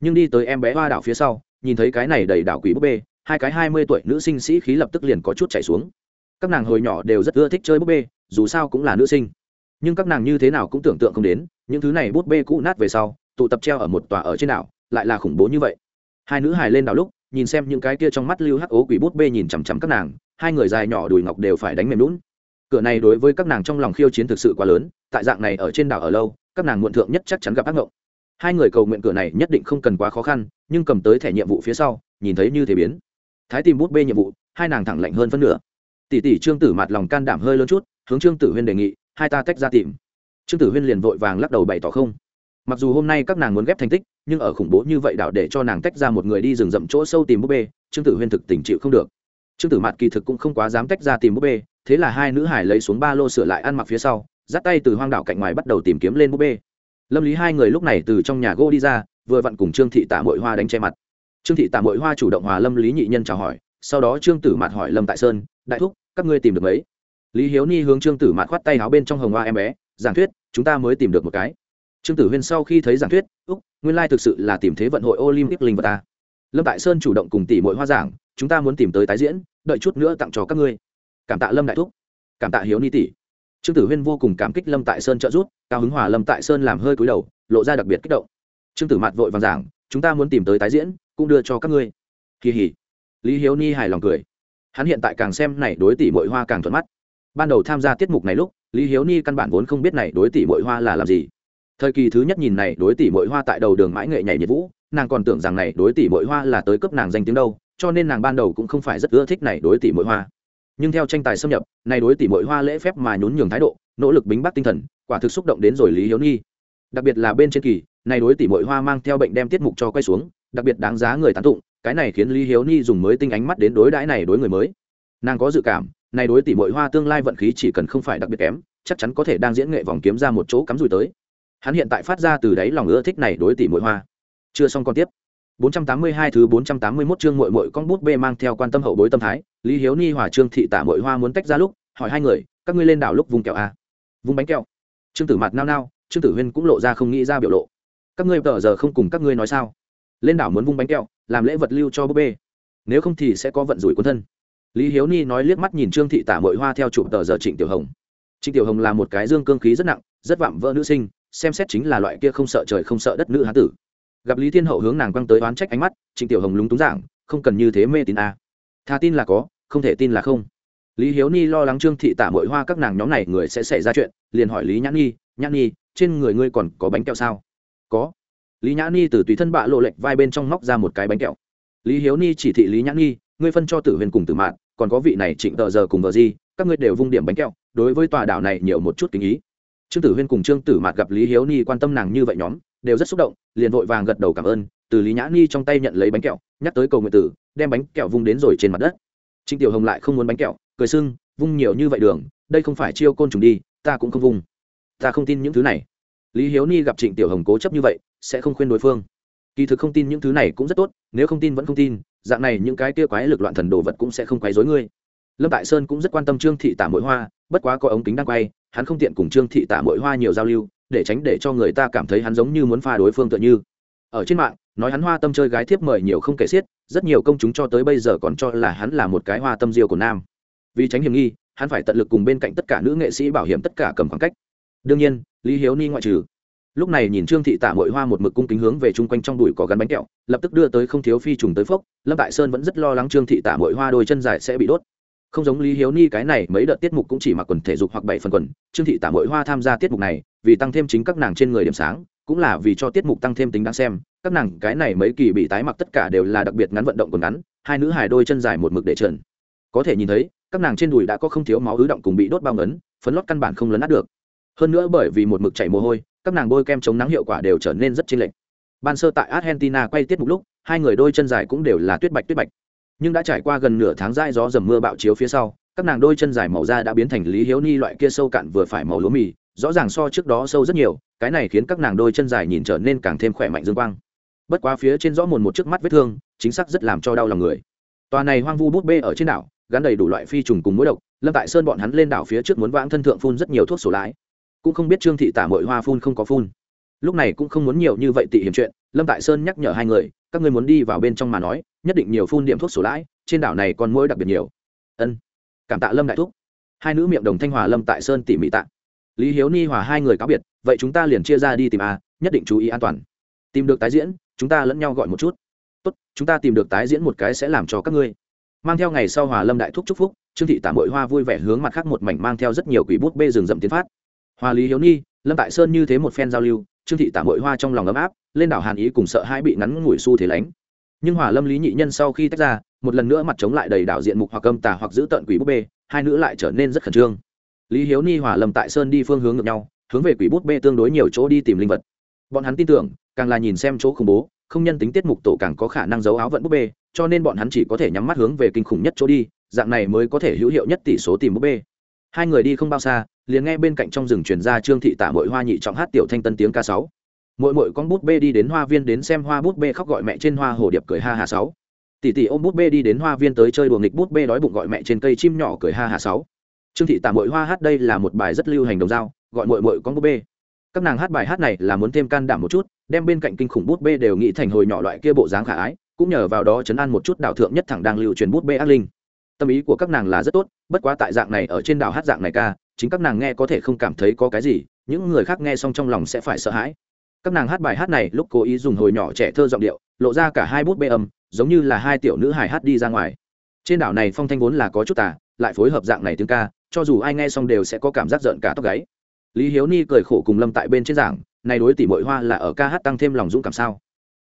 Nhưng đi tới em bé hoa đảo phía sau, nhìn thấy cái này đầy đảo quỷ búp bê, hai cái hai mươi tuổi nữ sinh sĩ khí lập tức liền có chút chảy xuống. Các nàng hồi nhỏ đều rất ưa thích chơi búp bê, dù sao cũng là nữ sinh. Nhưng các nàng như thế nào cũng tưởng tượng không đến, những thứ này búp bê cũ nát về sau, tụ tập treo ở một tòa ở trên đảo, lại là khủng bố như vậy. Hai nữ hài lên đảo lúc, nhìn xem những cái kia trong mắt lưu hắc ố quỷ bút bê nhìn chằm chằm các nàng, hai người dài nhỏ đùi ngọc đều phải đánh mềm lún cửa này đối với các nàng trong lòng khiêu chiến thực sự quá lớn, tại dạng này ở trên đảo ở lâu, các nàng muộn thượng nhất chắc chắn gặp ác ngộng hai người cầu nguyện cửa này nhất định không cần quá khó khăn, nhưng cầm tới thẻ nhiệm vụ phía sau, nhìn thấy như thế biến. Thái tìm bút bê nhiệm vụ, hai nàng thẳng lạnh hơn phân nửa. Tỷ tỷ trương tử mặt lòng can đảm hơi lớn chút, hướng trương tử huyên đề nghị, hai ta tách ra tìm. Trương tử huyên liền vội vàng lắc đầu bày tỏ không. Mặc dù hôm nay các nàng muốn ghép thành tích, nhưng ở khủng bố như vậy đảo để cho nàng tách ra một người đi rừng rậm chỗ sâu tìm búp bê, trương tử huyên thực tình chịu không được. Trương tử mạt kỳ thực cũng không quá dám tách ra tìm búp bê thế là hai nữ hải lấy xuống ba lô sửa lại ăn mặc phía sau, dắt tay từ hoang đảo cạnh ngoài bắt đầu tìm kiếm lên búp bê. Lâm lý hai người lúc này từ trong nhà gỗ đi ra, vừa vặn cùng trương thị Tả mội hoa đánh che mặt. Trương thị Tả mội hoa chủ động hòa lâm lý nhị nhân chào hỏi, sau đó trương tử mạt hỏi lâm tại sơn, đại thúc, các ngươi tìm được mấy? Lý hiếu ni hướng trương tử mạt khoát tay áo bên trong hồng hoa em bé, giảng thuyết, chúng ta mới tìm được một cái. Trương tử huyên sau khi thấy giảng thuyết, úc, nguyên lai thực sự là tìm thế vận hội olympic linh vật ta. Lâm tại sơn chủ động cùng tỷ Mội hoa giảng, chúng ta muốn tìm tới tái diễn, đợi chút nữa tặng cho các ngươi cảm tạ lâm đại thúc cảm tạ hiếu ni tỷ trương tử huyên vô cùng cảm kích lâm tại sơn trợ giúp cao hứng hòa lâm tại sơn làm hơi cúi đầu lộ ra đặc biệt kích động trương tử mặt vội vàng giảng chúng ta muốn tìm tới tái diễn cũng đưa cho các ngươi kỳ hỉ lý hiếu ni hài lòng cười hắn hiện tại càng xem này đối tỷ mỗi hoa càng thuận mắt ban đầu tham gia tiết mục này lúc lý hiếu ni căn bản vốn không biết này đối tỷ mỗi hoa là làm gì thời kỳ thứ nhất nhìn này đối tỷ mỗi hoa tại đầu đường mãi nghệ nhảy nhiệt vũ nàng còn tưởng rằng này đối tỷ mỗi hoa là tới cấp nàng danh tiếng đâu cho nên nàng ban đầu cũng không phải rất ưa thích này đối tỷ mỗi hoa nhưng theo tranh tài xâm nhập này đối tỷ mỗi hoa lễ phép mà nhún nhường thái độ nỗ lực bính bắt tinh thần quả thực xúc động đến rồi lý hiếu nghi đặc biệt là bên trên kỳ này đối tỷ mỗi hoa mang theo bệnh đem tiết mục cho quay xuống đặc biệt đáng giá người tán tụng cái này khiến lý hiếu ni dùng mới tinh ánh mắt đến đối đãi này đối người mới. Nàng có dự cảm này đối tỷ mỗi hoa tương lai vận khí chỉ cần không phải đặc biệt kém chắc chắn có thể đang diễn nghệ vòng kiếm ra một chỗ cắm rùi tới. Hắn hiện tại phát ra từ đáy lòng ưa thích này đối tỷ mỗi hoa. Chưa xong còn tiếp. 482 thứ 481 chương muội muội con bút bê mang theo quan tâm hậu bối tâm thái, Lý Hiếu Ni hòa Trương thị tả Mội hoa muốn tách ra lúc, hỏi hai người, các ngươi lên đảo lúc vùng kẹo a? Vùng bánh kẹo. Trương Tử mặt nao nao, Trương Tử Huyên cũng lộ ra không nghĩ ra biểu lộ. Các ngươi tờ giờ không cùng các ngươi nói sao? Lên đảo muốn vung bánh kẹo, làm lễ vật lưu cho búp bê. Nếu không thì sẽ có vận rủi quân thân. Lý Hiếu Ni nói liếc mắt nhìn Trương thị tả Mội hoa theo chụp tờ giờ Trịnh Tiểu Hồng. Trịnh Tiểu Hồng là một cái dương cương khí rất nặng, rất vạm vỡ nữ sinh, xem xét chính là loại kia không sợ trời không sợ đất nữ hán tử gặp lý thiên hậu hướng nàng quăng tới oán trách ánh mắt trịnh tiểu hồng lúng túng giảng không cần như thế mê tín a à. thà tin là có không thể tin là không. Lý hiếu ni lo lắng trương thị tả mội hoa các nàng nhóm này người sẽ xảy ra chuyện, liền hỏi lý nhãn nhi nhãn nhi trên người ngươi còn có bánh kẹo sao? Có. Lý nhãn nhi từ tùy thân bạ lộ lệnh vai bên trong móc ra một cái bánh kẹo. Lý hiếu ni chỉ thị lý nhãn nhi ngươi phân cho tử huyền cùng tử mạn, còn có vị này trịnh tờ giờ cùng vợ di, các ngươi đều vung điểm bánh kẹo, đối với tòa đảo này nhiều một chút kính ý. Trương tử huyên cùng trương tử mạt gặp lý hiếu ni quan tâm nàng như vậy nhóm, đều rất xúc động, liền vội vàng gật đầu cảm ơn, từ lý nhã ni trong tay nhận lấy bánh kẹo, nhắc tới cầu nguyện tử, đem bánh kẹo vung đến rồi trên mặt đất trịnh tiểu hồng lại không muốn bánh kẹo, cười sưng, vung nhiều như vậy đường, đây không phải chiêu côn trùng đi, ta cũng không vung. Ta không tin những thứ này. Lý hiếu ni gặp trịnh tiểu hồng cố chấp như vậy, sẽ không khuyên đối phương. Kỳ thực không tin những thứ này cũng rất tốt, nếu không tin vẫn không tin, dạng này những cái kia quái lực loạn thần đồ vật cũng sẽ không quấy dối ngươi. Lâm tại sơn cũng rất quan tâm trương thị tả mỗi hoa, bất quá có ống kính đang quay, hắn không tiện cùng trương thị tả mỗi hoa nhiều giao lưu, để tránh để cho người ta cảm thấy hắn giống như muốn pha đối phương tựa như. Ở trên mạng nói hắn hoa tâm chơi gái thiếp mời nhiều không kể xiết, rất nhiều công chúng cho tới bây giờ còn cho là hắn là một cái hoa tâm diêu của nam. Vì tránh hiểm nghi, hắn phải tận lực cùng bên cạnh tất cả nữ nghệ sĩ bảo hiểm tất cả cầm khoảng cách. Đương nhiên, lý hiếu ni ngoại trừ. Lúc này nhìn trương thị tạ mội hoa một mực cung kính hướng về chung quanh trong đùi có gắn bánh kẹo, lập tức đưa tới không thiếu phi trùng tới phốc, lâm tại sơn vẫn rất lo lắng trương thị tạ mội hoa đôi chân dài sẽ bị đốt. Không giống lý hiếu ni cái này, mấy đợt tiết mục cũng chỉ mặc quần thể dục hoặc bảy phần quần, trương thị tạ mội hoa tham gia tiết mục này, vì tăng thêm chính các nàng trên người điểm sáng, cũng là vì cho tiết mục tăng thêm tính đáng xem các nàng cái này mấy kỳ bị tái mặc tất cả đều là đặc biệt ngắn vận động quần ngắn, hai nữ hài đôi chân dài một mực để trần có thể nhìn thấy, các nàng trên đùi đã có không thiếu máu ứ động cùng bị đốt bao ngấn, phấn lót căn bản không lấn át được. Hơn nữa bởi vì một mực chảy mồ hôi, các nàng bôi kem chống nắng hiệu quả đều trở nên rất chênh lệch. Ban sơ tại argentina quay tiết mục lúc, hai người đôi chân dài cũng đều là tuyết bạch tuyết bạch. Nhưng đã trải qua gần nửa tháng dai gió dầm mưa bạo chiếu phía sau, các nàng đôi chân dài màu da đã biến thành lý hiếu ni loại kia sâu cạn vừa phải màu lúa mì, rõ ràng so trước đó sâu rất nhiều, cái này khiến các nàng đôi chân dài nhìn trở nên càng thêm khỏe mạnh dương quang bất quá phía trên rõ mồn một trước mắt vết thương, chính xác rất làm cho đau lòng người. Tòa này hoang vu bút bê ở trên đảo, gắn đầy đủ loại phi trùng cùng mũi độc, lâm tại sơn bọn hắn lên đảo phía trước muốn vãng thân thượng phun rất nhiều thuốc sổ lái cũng không biết trương thị tả mội hoa phun không có phun. Lúc này cũng không muốn nhiều như vậy tị hiểm chuyện, lâm tại sơn nhắc nhở hai người, các người muốn đi vào bên trong mà nói, nhất định nhiều phun điểm thuốc sổ lãi, trên đảo này còn mũi đặc biệt nhiều. Ân. Cảm tạ lâm đại thúc. Hai nữ miệng đồng thanh hòa lâm tại sơn tỉ mỉ tạ. Lý hiếu ni hòa hai người cáo biệt, vậy chúng ta liền chia ra đi tìm a, nhất định chú ý an toàn. Tìm được tái diễn chúng ta lẫn nhau gọi một chút. Tốt, chúng ta tìm được tái diễn một cái sẽ làm cho các ngươi. Mang theo ngày sau hòa lâm đại thúc chúc phúc, trương thị tả mội hoa vui vẻ hướng mặt khác một mảnh mang theo rất nhiều quỷ bút bê rừng rậm tiến phát. Hòa lý hiếu ni, lâm tại sơn như thế một phen giao lưu, trương thị tả mội hoa trong lòng ấm áp, lên đảo hàn ý cùng sợ hai bị ngắn ngủi su thế lánh. Nhưng hòa lâm lý nhị nhân sau khi tách ra, một lần nữa mặt chống lại đầy đảo diện mục hoặc âm tà hoặc giữ tận quỷ bút bê, hai nữ lại trở nên rất khẩn trương. Lý hiếu ni, hòa lâm tại sơn đi phương hướng ngược nhau, hướng về quỷ bút bê tương đối nhiều chỗ đi tìm linh vật bọn hắn tin tưởng, càng là nhìn xem chỗ khủng bố, không nhân tính tiết mục tổ càng có khả năng giấu áo vận búp bê, cho nên bọn hắn chỉ có thể nhắm mắt hướng về kinh khủng nhất chỗ đi, dạng này mới có thể hữu hiệu nhất tỷ số tìm búp bê. Hai người đi không bao xa, liền nghe bên cạnh trong rừng truyền ra trương thị tả mội hoa nhị trọng hát tiểu thanh tân tiếng ca sáu. Mỗi mỗi con bút bê đi đến hoa viên đến xem hoa bút bê khóc gọi mẹ trên hoa, hồ điệp cười ha hà sáu. Tỷ tỷ ôm bút bê đi đến hoa viên tới chơi đùa nghịch bút bê đói bụng gọi mẹ trên cây chim nhỏ cười ha hà sáu. Trương thị tả mội hoa hát đây là một bài rất lưu hành đồng dao, gọi mội mội con bút bê các nàng hát bài hát này là muốn thêm can đảm một chút, đem bên cạnh kinh khủng bút bê đều nghĩ thành hồi nhỏ loại kia bộ dáng khả ái, cũng nhờ vào đó chấn an một chút đảo thượng nhất thẳng đang lưu truyền bút bê ác linh. Tâm ý của các nàng là rất tốt, bất quá tại dạng này ở trên đảo hát dạng này ca, chính các nàng nghe có thể không cảm thấy có cái gì, những người khác nghe xong trong lòng sẽ phải sợ hãi. Các nàng hát bài hát này lúc cố ý dùng hồi nhỏ trẻ thơ giọng điệu, lộ ra cả hai bút bê âm, giống như là hai tiểu nữ hài hát đi ra ngoài. Trên đảo này phong thanh vốn là có chút tà, lại phối hợp dạng này tiếng ca, cho dù ai nghe xong đều sẽ có cảm giác giận cả tóc gáy lý hiếu ni cười khổ cùng lâm tại bên trên giảng, này đối tỷ mội hoa là ở ca hát tăng thêm lòng dũng cảm sao?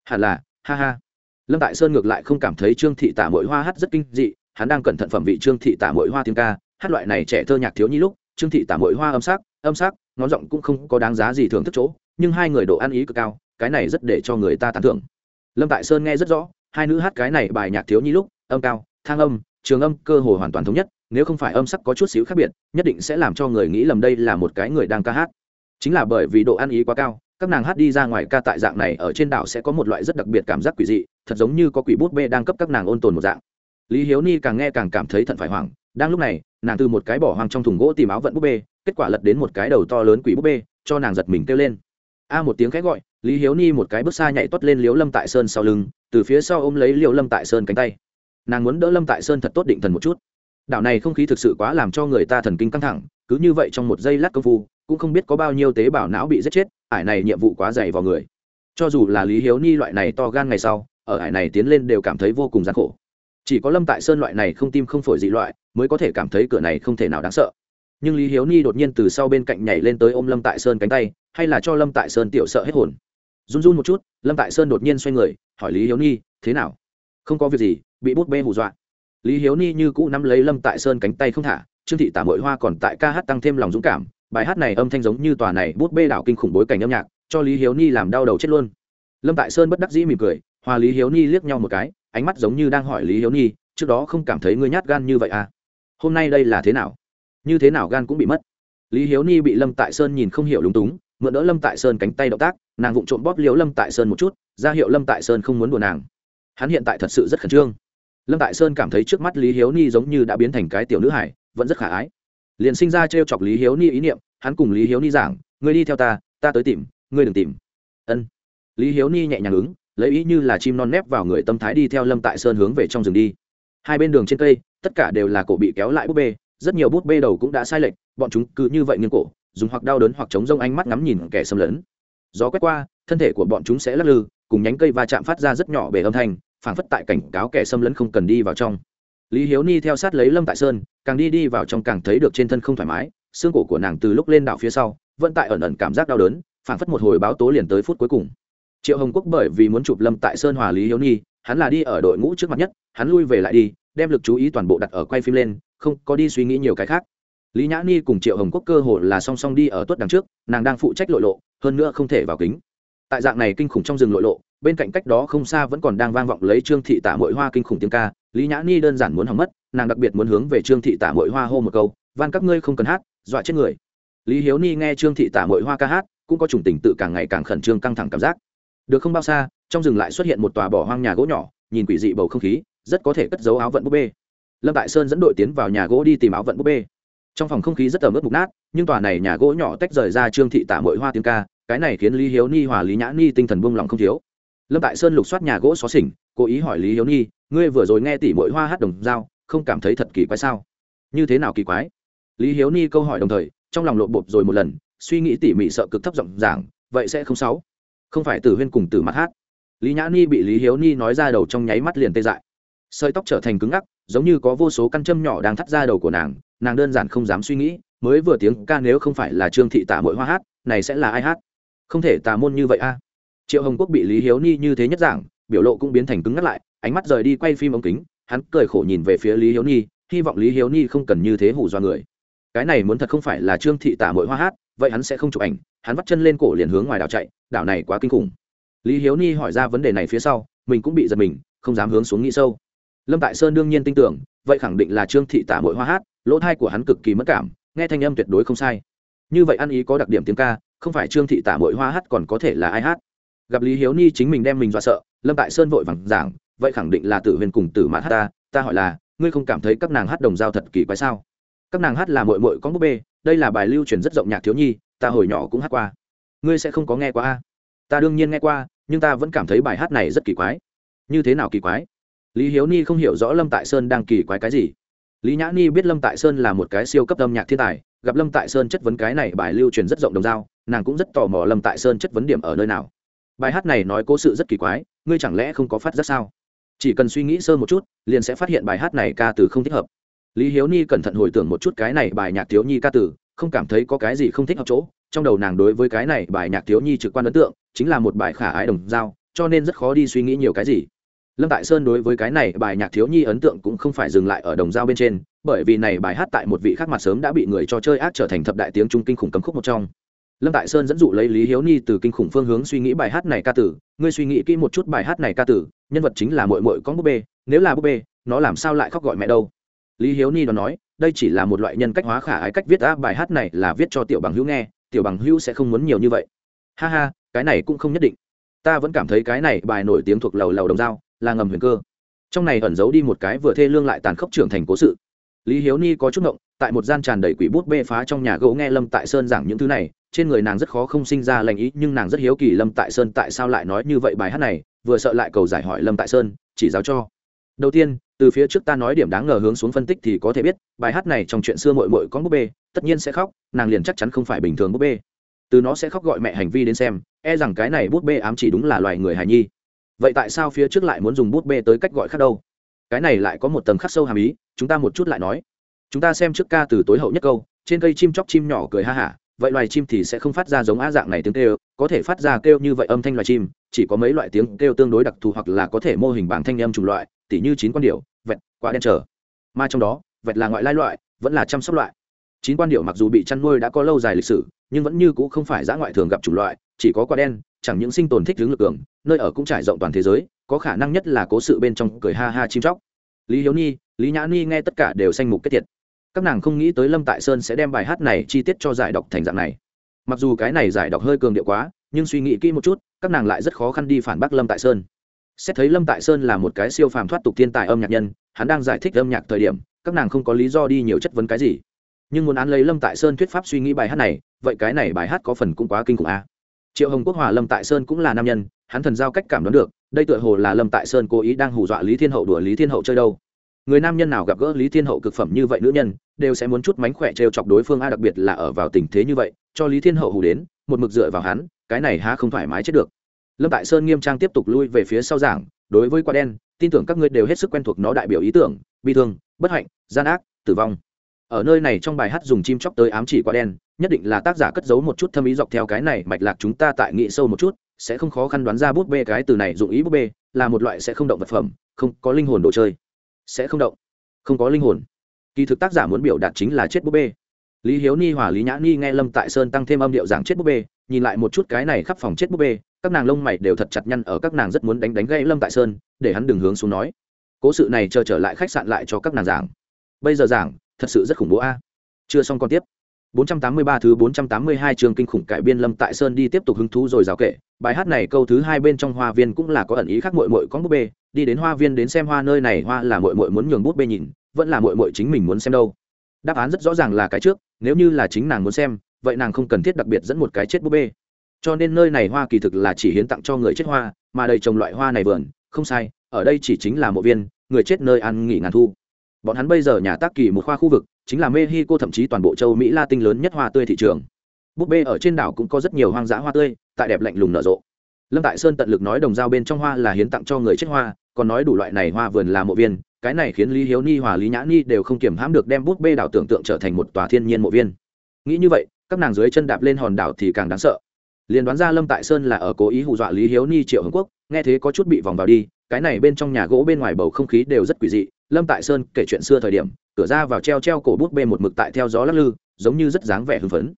Hẳn là, ha ha. Lâm tại sơn ngược lại không cảm thấy trương thị tả mội hoa hát rất kinh dị, hắn đang cẩn thận phẩm vị trương thị tả mội hoa tiếng ca, hát loại này trẻ thơ nhạc thiếu nhi lúc, trương thị tả mội hoa âm sắc âm sắc, ngón giọng cũng không có đáng giá gì thường thức chỗ, nhưng hai người độ ăn ý cực cao, cái này rất để cho người ta tán thưởng. Lâm tại sơn nghe rất rõ, hai nữ hát cái này bài nhạc thiếu nhi lúc, âm cao, thang âm, trường âm cơ hồ hoàn toàn thống nhất nếu không phải âm sắc có chút xíu khác biệt, nhất định sẽ làm cho người nghĩ lầm đây là một cái người đang ca hát. Chính là bởi vì độ ăn ý quá cao, các nàng hát đi ra ngoài ca tại dạng này ở trên đảo sẽ có một loại rất đặc biệt cảm giác quỷ dị, thật giống như có quỷ bút bê đang cấp các nàng ôn tồn một dạng. Lý hiếu ni càng nghe càng cảm thấy thận phải hoảng, đang lúc này, nàng từ một cái bỏ hoang trong thùng gỗ tìm áo vận búp bê, kết quả lật đến một cái đầu to lớn quỷ búp bê, cho nàng giật mình kêu lên. A một tiếng khẽ gọi, lý hiếu ni một cái bước xa nhảy tuất lên liếu lâm tại sơn sau lưng, từ phía sau ôm lấy liều lâm tại sơn cánh tay. Nàng muốn đỡ lâm tại sơn thật tốt định thần một chút đảo này không khí thực sự quá làm cho người ta thần kinh căng thẳng, cứ như vậy trong một giây lát công phu, cũng không biết có bao nhiêu tế bào não bị giết chết, ải này nhiệm vụ quá dày vào người. Cho dù là lý hiếu ni loại này to gan ngày sau, ở ải này tiến lên đều cảm thấy vô cùng gian khổ. Chỉ có lâm tại sơn loại này không tim không phổi dị loại, mới có thể cảm thấy cửa này không thể nào đáng sợ. Nhưng lý hiếu ni đột nhiên từ sau bên cạnh nhảy lên tới ôm lâm tại sơn cánh tay, hay là cho lâm tại sơn tiểu sợ hết hồn. Run run một chút, lâm tại sơn đột nhiên xoay người, hỏi lý hiếu ni, thế nào? Không có việc gì, bị bút bê hù dọa lý hiếu ni như cũ nắm lấy lâm tại sơn cánh tay không thả, trương thị tả mội hoa còn tại ca hát tăng thêm lòng dũng cảm, bài hát này âm thanh giống như tòa này bút bê đảo kinh khủng bối cảnh âm nhạc, cho lý hiếu ni làm đau đầu chết luôn. Lâm tại sơn bất đắc dĩ mỉm cười, hòa lý hiếu ni liếc nhau một cái, ánh mắt giống như đang hỏi lý hiếu ni, trước đó không cảm thấy ngươi nhát gan như vậy à? Hôm nay đây là thế nào? Như thế nào gan cũng bị mất. Lý hiếu ni bị lâm tại sơn nhìn không hiểu lúng túng, mượn đỡ lâm tại sơn cánh tay động tác, nàng vụng trộm bóp liếu lâm tại sơn một chút, ra hiệu lâm tại sơn không muốn đùa nàng. Hắn hiện tại thật sự rất khẩn trương lâm tại sơn cảm thấy trước mắt lý hiếu ni giống như đã biến thành cái tiểu nữ hải vẫn rất khả ái. Liền sinh ra t r e o chọc lý hiếu ni ý niệm, hắn cùng lý hiếu ni giảng, ngươi đi theo ta ta tới tìm, ngươi đừng tìm. Ân. Lý hiếu ni nhẹ nhàng ứng, lấy ý như là chim non nép vào người tâm thái đi theo lâm tại sơn hướng về trong rừng đi. Hai bên đường trên cây, tất cả đều là cổ bị kéo lại búp bê, rất nhiều búp bê đầu cũng đã sai lệch, bọn chúng cứ như vậy nghiêng cổ, dùng hoặc đau đớn hoặc chống rông ánh mắt ngắm nhìn kẻ xâm lấn. Gió quét qua, thân thể của bọn chúng sẽ lắc lư, cùng nhánh cây va chạm phát ra rất nhỏ bể âm thanh phảng phất tại cảnh cáo kẻ xâm lấn không cần đi vào trong. Lý hiếu ni theo sát lấy lâm tại sơn, càng đi đi vào trong càng thấy được trên thân không thoải mái, xương cổ của nàng từ lúc lên đảo phía sau, vẫn tại ẩn ẩn cảm giác đau đớn, phảng phất một hồi báo tố liền tới phút cuối cùng. Triệu hồng quốc bởi vì muốn chụp lâm tại sơn hòa lý hiếu ni, hắn là đi ở đội ngũ trước mặt nhất, hắn lui về lại đi, đem lực chú ý toàn bộ đặt ở quay phim lên, không có đi suy nghĩ nhiều cái khác. Lý nhã ni cùng triệu hồng quốc cơ hồ là song song đi ở tuất đằng trước, nàng đang phụ trách lội lộ, hơn nữa không thể vào kính. Tại dạng này kinh khủng trong rừng lội lộ bên cạnh cách đó không xa vẫn còn đang vang vọng lấy trương thị tả mội hoa kinh khủng tiếng ca, lý nhã ni đơn giản muốn hỏng mất, nàng đặc biệt muốn hướng về trương thị tả mội hoa hô một câu, van các ngươi không cần hát, dọa chết người. Lý hiếu ni nghe trương thị tả mội hoa ca hát, cũng có chủng tình tự càng ngày càng khẩn trương căng thẳng cảm giác. Được không bao xa, trong rừng lại xuất hiện một tòa bỏ hoang nhà gỗ nhỏ, nhìn quỷ dị bầu không khí, rất có thể cất giấu áo vận búp bê. Lâm tại sơn dẫn đội tiến vào nhà gỗ đi tìm áo vận búp bê. Trong phòng không khí rất ẩm ướt mục nát, nhưng tòa này nhà gỗ nhỏ tách rời ra trương thị tả mội hoa tiếng ca, cái này khiến lý hiếu ni hòa lý nhã ni tinh thần buông lỏng không thiếu lâm tại sơn lục soát nhà gỗ xó xỉnh, cố ý hỏi lý hiếu Nhi: ngươi vừa rồi nghe tỉ mỗi hoa hát đồng dao không cảm thấy thật kỳ quái sao? Như thế nào kỳ quái? Lý hiếu ni câu hỏi đồng thời, trong lòng lộn bột rồi một lần, suy nghĩ tỉ mỉ sợ cực thấp giọng giảng, vậy sẽ không sáu không phải tử huyên cùng tử mặt hát. Lý nhã ni bị lý hiếu ni nói ra đầu trong nháy mắt liền tê dại. Sợi tóc trở thành cứng ngắc, giống như có vô số căn châm nhỏ đang thắt ra đầu của nàng nàng đơn giản không dám suy nghĩ, mới vừa tiếng ca nếu không phải là trương thị tả mỗi hoa hát, này sẽ là ai hát? Không thể tà môn như vậy a triệu hồng quốc bị lý hiếu ni như thế nhất giảng biểu lộ cũng biến thành cứng ngắt lại, ánh mắt rời đi quay phim ống kính, hắn cười khổ nhìn về phía lý hiếu ni, hy vọng lý hiếu ni không cần như thế hủ do người. Cái này muốn thật không phải là trương thị tả mội hoa hát, vậy hắn sẽ không chụp ảnh, hắn vắt chân lên cổ liền hướng ngoài đảo chạy, đảo này quá kinh khủng. Lý hiếu ni hỏi ra vấn đề này phía sau, mình cũng bị giật mình, không dám hướng xuống nghĩ sâu. Lâm tại sơn đương nhiên tin tưởng, vậy khẳng định là trương thị tả mội hoa hát, lỗ thai của hắn cực kỳ mất cảm, nghe thanh âm tuyệt đối không sai. Như vậy ăn ý có đặc điểm tiếng ca, không phải trương thị tả mội hoa hát còn có thể là ai hát? Gặp lý hiếu ni chính mình đem mình dọa sợ, lâm tại sơn vội vàng giảng, vậy khẳng định là tử huyền cùng tử mã hát ta ta hỏi là, ngươi không cảm thấy các nàng hát đồng dao thật kỳ quái sao? Các nàng hát là mội mội con búp bê, đây là bài lưu truyền rất rộng nhạc thiếu nhi, ta hồi nhỏ cũng hát qua. Ngươi sẽ không có nghe qua a? Ta đương nhiên nghe qua, nhưng ta vẫn cảm thấy bài hát này rất kỳ quái. Như thế nào kỳ quái? Lý hiếu ni không hiểu rõ lâm tại sơn đang kỳ quái cái gì. Lý nhã ni biết lâm tại sơn là một cái siêu cấp âm nhạc thiên tài, gặp lâm tại sơn chất vấn cái này bài lưu truyền rất rộng đồng dao nàng cũng rất tò mò lâm tại sơn chất vấn điểm ở nơi nào bài hát này nói cố sự rất kỳ quái, ngươi chẳng lẽ không có phát giác sao? Chỉ cần suy nghĩ sơ một chút, liền sẽ phát hiện bài hát này ca từ không thích hợp. Lý hiếu ni cẩn thận hồi tưởng một chút cái này bài nhạc thiếu nhi ca từ, không cảm thấy có cái gì không thích hợp chỗ. Trong đầu nàng đối với cái này bài nhạc thiếu nhi trực quan ấn tượng, chính là một bài khả ái đồng dao cho nên rất khó đi suy nghĩ nhiều cái gì. Lâm tại sơn đối với cái này bài nhạc thiếu nhi ấn tượng cũng không phải dừng lại ở đồng dao bên trên, bởi vì này bài hát tại một vị khác mặt sớm đã bị người cho chơi ác trở thành thập đại tiếng trung kinh khủng cấm khúc một trong lâm tại sơn dẫn dụ lấy lý hiếu ni từ kinh khủng phương hướng suy nghĩ bài hát này ca tử. Ngươi suy nghĩ kỹ một chút bài hát này ca tử, nhân vật chính là mội mội con búp bê. Nếu là búp bê, nó làm sao lại khóc gọi mẹ đâu? Lý hiếu ni đó nói, đây chỉ là một loại nhân cách hóa khả ái cách viết á, bài hát này là viết cho tiểu bằng hữu nghe, tiểu bằng hữu sẽ không muốn nhiều như vậy. Ha ha, cái này cũng không nhất định. Ta vẫn cảm thấy cái này bài nổi tiếng thuộc lầu lầu đồng dao, là ngầm huyền cơ. Trong này ẩn giấu đi một cái vừa thê lương lại tàn khốc trưởng thành cố sự. Lý hiếu ni có chút ngộng tại một gian tràn đầy quỷ bút bê phá trong nhà gỗ nghe lâm tại sơn giảng những thứ này, trên người nàng rất khó không sinh ra lành ý, nhưng nàng rất hiếu kỳ lâm tại sơn tại sao lại nói như vậy bài hát này, vừa sợ lại cầu giải hỏi lâm tại sơn, chỉ giáo cho. Đầu tiên, từ phía trước ta nói điểm đáng ngờ hướng xuống phân tích thì có thể biết, bài hát này trong chuyện xưa mội mội con búp bê, tất nhiên sẽ khóc, nàng liền chắc chắn không phải bình thường búp bê. Từ nó sẽ khóc gọi mẹ hành vi đến xem e rằng cái này búp bê ám chỉ đúng là loài người hài nhi. Vậy tại sao phía trước lại muốn dùng búp bê tới cách gọi khác đâu? Cái này lại có một tầng khắc sâu hàm ý, chúng ta một chút lại nói chúng ta xem trước ca từ tối hậu nhất câu, trên cây chim chóc chim nhỏ cười ha hả, vậy loài chim thì sẽ không phát ra giống á dạng này tiếng kêu, có thể phát ra kêu như vậy âm thanh loài chim, chỉ có mấy loại tiếng kêu tương đối đặc thù hoặc là có thể mô hình bảng thanh âm chủng loại, tỉ như chín quan điệu vẹt, quả đen trở. Mà trong đó, vẹt là ngoại lai loại, vẫn là chăm sóc loại. Chín quan điệu mặc dù bị chăn nuôi đã có lâu dài lịch sử, nhưng vẫn như c ũ không phải giã ngoại thường gặp chủng loại, chỉ có quả đen, chẳng những sinh tồn thích hướng lực cường, nơi ở cũng trải rộng toàn thế giới, có khả năng nhất là cố sự bên trong cười ha ha chim chóc. Lý hiếu ni lý nhã ni nghe tất cả đều sanh mục kết thiệt các nàng không nghĩ tới lâm tại sơn sẽ đem bài hát này chi tiết cho giải đọc thành dạng này. Mặc dù cái này giải đọc hơi cường điệu quá, nhưng suy nghĩ kỹ một chút, các nàng lại rất khó khăn đi phản bác lâm tại sơn. Xét thấy lâm tại sơn là một cái siêu phàm thoát tục thiên tài âm nhạc nhân, hắn đang giải thích âm nhạc thời điểm, các nàng không có lý do đi nhiều chất vấn cái gì. Nhưng muốn án lấy lâm tại sơn thuyết pháp suy nghĩ bài hát này, vậy cái này bài hát có phần cũng quá kinh khủng a. À? triệu hồng quốc hòa lâm tại sơn cũng là nam nhân, hắn thần giao cách cảm đoán được, đây tựa hồ là lâm tại sơn cố ý đang hù dọa lý thiên hậu đùa lý thiên hậu chơi đâu người nam nhân nào gặp gỡ lý thiên hậu cực phẩm như vậy nữ nhân, đều sẽ muốn chút mánh khỏe trêu chọc đối phương, a, đặc biệt là ở vào tình thế như vậy, cho lý thiên hậu hù đến, một mực dựa vào hắn, cái này há không thoải mái chết được. Lâm tại sơn nghiêm trang tiếp tục lui về phía sau giảng, đối với quả đen, tin tưởng các ngươi đều hết sức quen thuộc nó đại biểu ý tưởng, bi thương, bất hạnh, gian ác, tử vong. Ở nơi này trong bài hát dùng chim chóc tới ám chỉ quả đen, nhất định là tác giả cất giấu một chút thâm ý dọc theo cái này mạch lạc chúng ta tại nghị sâu một chút, sẽ không khó khăn đoán ra bút bê cái từ này dụng ý bút bê, là một loại sẽ không động vật phẩm, không có linh hồn đồ chơi sẽ không động. Không có linh hồn. Kỳ thực tác giả muốn biểu đạt chính là chết búp bê. Lý hiếu ni hòa lý nhã ni nghe lâm tại sơn tăng thêm âm điệu giảng chết búp bê nhìn lại một chút cái này khắp phòng chết búp bê các nàng lông mày đều thật chặt nhăn ở các nàng rất muốn đánh đánh gây lâm tại sơn để hắn đừng hướng xuống nói. Cố sự này chờ trở lại khách sạn lại cho các nàng giảng. Bây giờ giảng thật sự rất khủng bố a. Chưa xong còn tiếp. 483 thứ 482 trường kinh khủng cải biên Lâm Tại Sơn đi tiếp tục hứng thú rồi giáo kể, bài hát này câu thứ hai bên trong hoa viên cũng là có ẩn ý khác muội muội con búp bê, đi đến hoa viên đến xem hoa nơi này hoa là muội muội muốn nhường bút bê nhìn, vẫn là muội muội chính mình muốn xem đâu. Đáp án rất rõ ràng là cái trước, nếu như là chính nàng muốn xem, vậy nàng không cần thiết đặc biệt dẫn một cái chết búp bê. Cho nên nơi này hoa kỳ thực là chỉ hiến tặng cho người chết hoa, mà đầy trồng loại hoa này vườn, không sai, ở đây chỉ chính là một viên, người chết nơi ăn nghỉ ngàn thu. Bọn hắn bây giờ nhà tác kỳ một khoa khu vực, chính là mexico thậm chí toàn bộ châu mỹ la tinh lớn nhất hoa tươi thị trường búp bê ở trên đảo cũng có rất nhiều hoang dã hoa tươi tại đẹp lạnh lùng nở rộ lâm tại sơn tận lực nói đồng dao bên trong hoa là hiến tặng cho người chết hoa còn nói đủ loại này hoa vườn là mộ viên, cái này khiến lý hiếu ni, hòa lý nhã ni đều không kiểm hãm được đem bút bê đảo tưởng tượng trở thành một tòa thiên nhiên mộ viên. Nghĩ như vậy, các nàng dưới chân đạp lên hòn đảo thì càng đáng sợ. Liền đoán ra lâm tại sơn là ở cố ý hù dọa lý hiếu ni triệu hồng quốc, nghe thế có chút bị vòng vào đi, cái này bên trong nhà gỗ bên ngoài bầu không khí đều rất quỷ dị. Lâm tại sơn kể chuyện xưa thời điểm, cửa ra vào treo treo cổ bút bê một mực tại theo gió lắc lư, giống như rất dáng vẻ hưng phấn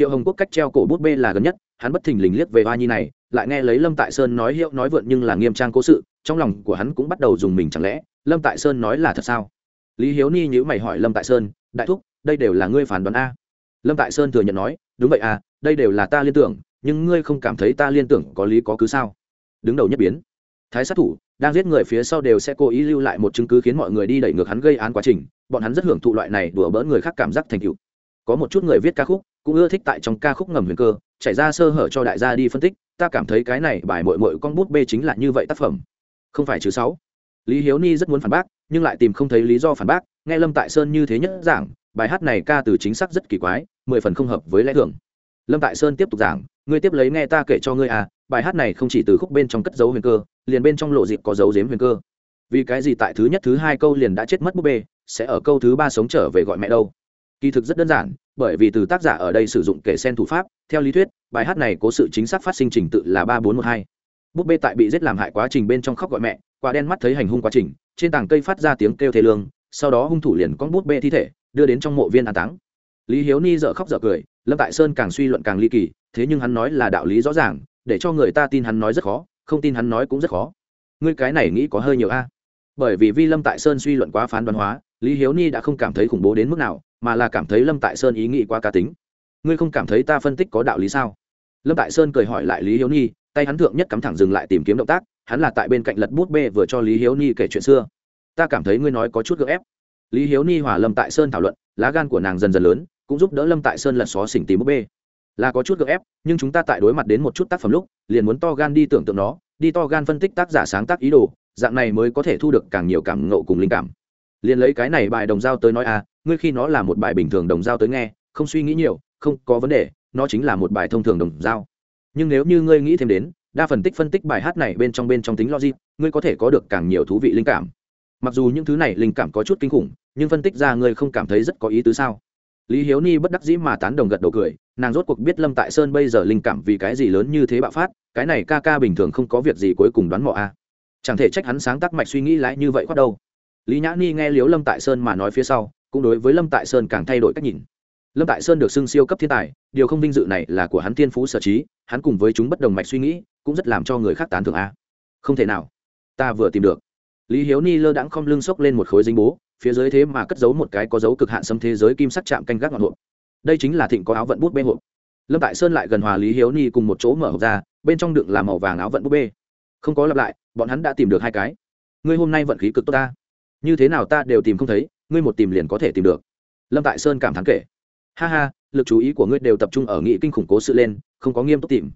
triệu hồng quốc cách treo cổ bút bê là gần nhất, hắn bất thình lình liếc về hoa nhi này, lại nghe lấy lâm tại sơn nói hiệu nói vượn nhưng là nghiêm trang cố sự, trong lòng của hắn cũng bắt đầu dùng mình chẳng lẽ, lâm tại sơn nói là thật sao? Lý hiếu ni nhữ mày hỏi lâm tại sơn, đại thúc, đây đều là ngươi phản đoán a? Lâm tại sơn thừa nhận nói, đúng vậy à đây đều là ta liên tưởng, nhưng ngươi không cảm thấy ta liên tưởng có lý có cứ sao? Đứng đầu nhất biến. Thái sát thủ, đang giết người phía sau đều sẽ cố ý lưu lại một chứng cứ khiến mọi người đi đẩy ngược hắn gây án quá trình, bọn hắn rất hưởng thụ loại này đùa bỡn người khác cảm giác thành tựu có một chút người viết ca khúc, cũng ưa thích tại trong ca khúc ngầm huyền cơ, chảy ra sơ hở cho đại gia đi phân tích, ta cảm thấy cái này bài mội mội con bút bê chính là như vậy tác phẩm. Không phải chứ sáu? Lý hiếu ni rất muốn phản bác, nhưng lại tìm không thấy lý do phản bác, nghe lâm tại sơn như thế nhất giảng, bài hát này ca từ chính xác rất kỳ quái, mười phần không hợp với lẽ thường. Lâm tại sơn tiếp tục giảng, ngươi tiếp lấy nghe ta kể cho ngươi à bài hát này không chỉ từ khúc bên trong cất dấu huyền cơ, liền bên trong lộ dịp có dấu dếm huyền cơ. Vì cái gì tại thứ nhất, thứ hai câu liền đã chết mất búp bê, sẽ ở câu thứ ba sống trở về gọi mẹ đâu? Kỳ thực rất đơn giản, bởi vì từ tác giả ở đây sử dụng kể sen thủ pháp, theo lý thuyết, bài hát này có sự chính xác phát sinh trình tự là ba bốn một hai. Búp bê tại bị giết làm hại quá trình bên trong khóc gọi mẹ, quả đen mắt thấy hành hung quá trình, trên tảng cây phát ra tiếng kêu thê lương, sau đó hung thủ liền con bút bê thi thể, đưa đến trong mộ viên an táng. Lý hiếu ni dợ khóc dợ cười, lâm tại sơn càng suy luận càng ly kỳ, thế nhưng hắn nói là đạo lý rõ ràng, để cho người ta tin hắn nói rất khó, không tin hắn nói cũng rất khó. Ngươi cái này nghĩ có hơi nhiều a. Bởi vì vi lâm tại sơn suy luận quá phán đoán hóa lý hiếu ni đã không cảm thấy khủng bố đến mức nào, mà là cảm thấy lâm tại sơn ý nghĩ quá cá tính. Ngươi không cảm thấy ta phân tích có đạo lý sao? Lâm tại sơn cười hỏi lại lý hiếu ni, tay hắn thượng nhất cắm thẳng dừng lại tìm kiếm động tác, hắn là tại bên cạnh lật bút bê vừa cho lý hiếu ni kể chuyện xưa. Ta cảm thấy ngươi nói có chút gợ ép. Lý hiếu ni hòa lâm tại sơn thảo luận, lá gan của nàng dần dần lớn, cũng giúp đỡ lâm tại sơn lật xó xỉnh tìm bút bê. Là có chút gợ ép, nhưng chúng ta tại đối mặt đến một chút tác phẩm lúc, liền muốn to gan đi tưởng tượng nó, đi to gan phân tích tác giả sáng tác ý đồ, dạng này mới có thể thu được càng nhiều cảm ngộ cùng linh cảm liền lấy cái này bài đồng giao tới nói à ngươi khi nó là một bài bình thường đồng giao tới nghe, không suy nghĩ nhiều, không có vấn đề, nó chính là một bài thông thường đồng giao. Nhưng nếu như ngươi nghĩ thêm đến, đa phần tích phân tích bài hát này bên trong bên trong tính logic, ngươi có thể có được càng nhiều thú vị linh cảm. Mặc dù những thứ này linh cảm có chút kinh khủng, nhưng phân tích ra ngươi không cảm thấy rất có ý tứ sao? Lý hiếu ni bất đắc dĩ mà tán đồng gật đầu cười, nàng rốt cuộc biết lâm tại sơn bây giờ linh cảm vì cái gì lớn như thế bạo phát, cái này ca ca bình thường không có việc gì cuối cùng đoán mò a chẳng thể trách hắn sáng tác mạch suy nghĩ lại như vậy khoát đâu lý nhã ni nghe liếu lâm tại sơn mà nói phía sau, cũng đối với lâm tại sơn càng thay đổi cách nhìn. Lâm tại sơn được xưng siêu cấp thiên tài, điều không vinh dự này là của hắn thiên phú sở trí, hắn cùng với chúng bất đồng mạch suy nghĩ, cũng rất làm cho người khác tán thưởng a. Không thể nào. Ta vừa tìm được. Lý hiếu ni lơ đãng không lưng xốc lên một khối dính bố, phía dưới thế mà cất giấu một cái có dấu cực hạn xâm thế giới kim sắc chạm canh gác ngọn hộp. Đây chính là thịnh có áo vận bút bê hộp. Lâm tại sơn lại gần hòa lý hiếu ni cùng một chỗ mở hộp ra, bên trong đựng là màu vàng áo vận bút bê. Không có lặp lại, bọn hắn đã tìm được hai cái. Ngươi hôm nay vận khí cực tốt ta như thế nào ta đều tìm không thấy, ngươi một tìm liền có thể tìm được. Lâm tại sơn cảm thán kể. Ha ha, lực chú ý của ngươi đều tập trung ở nghị kinh khủng cố sự lên, không có nghiêm túc tìm.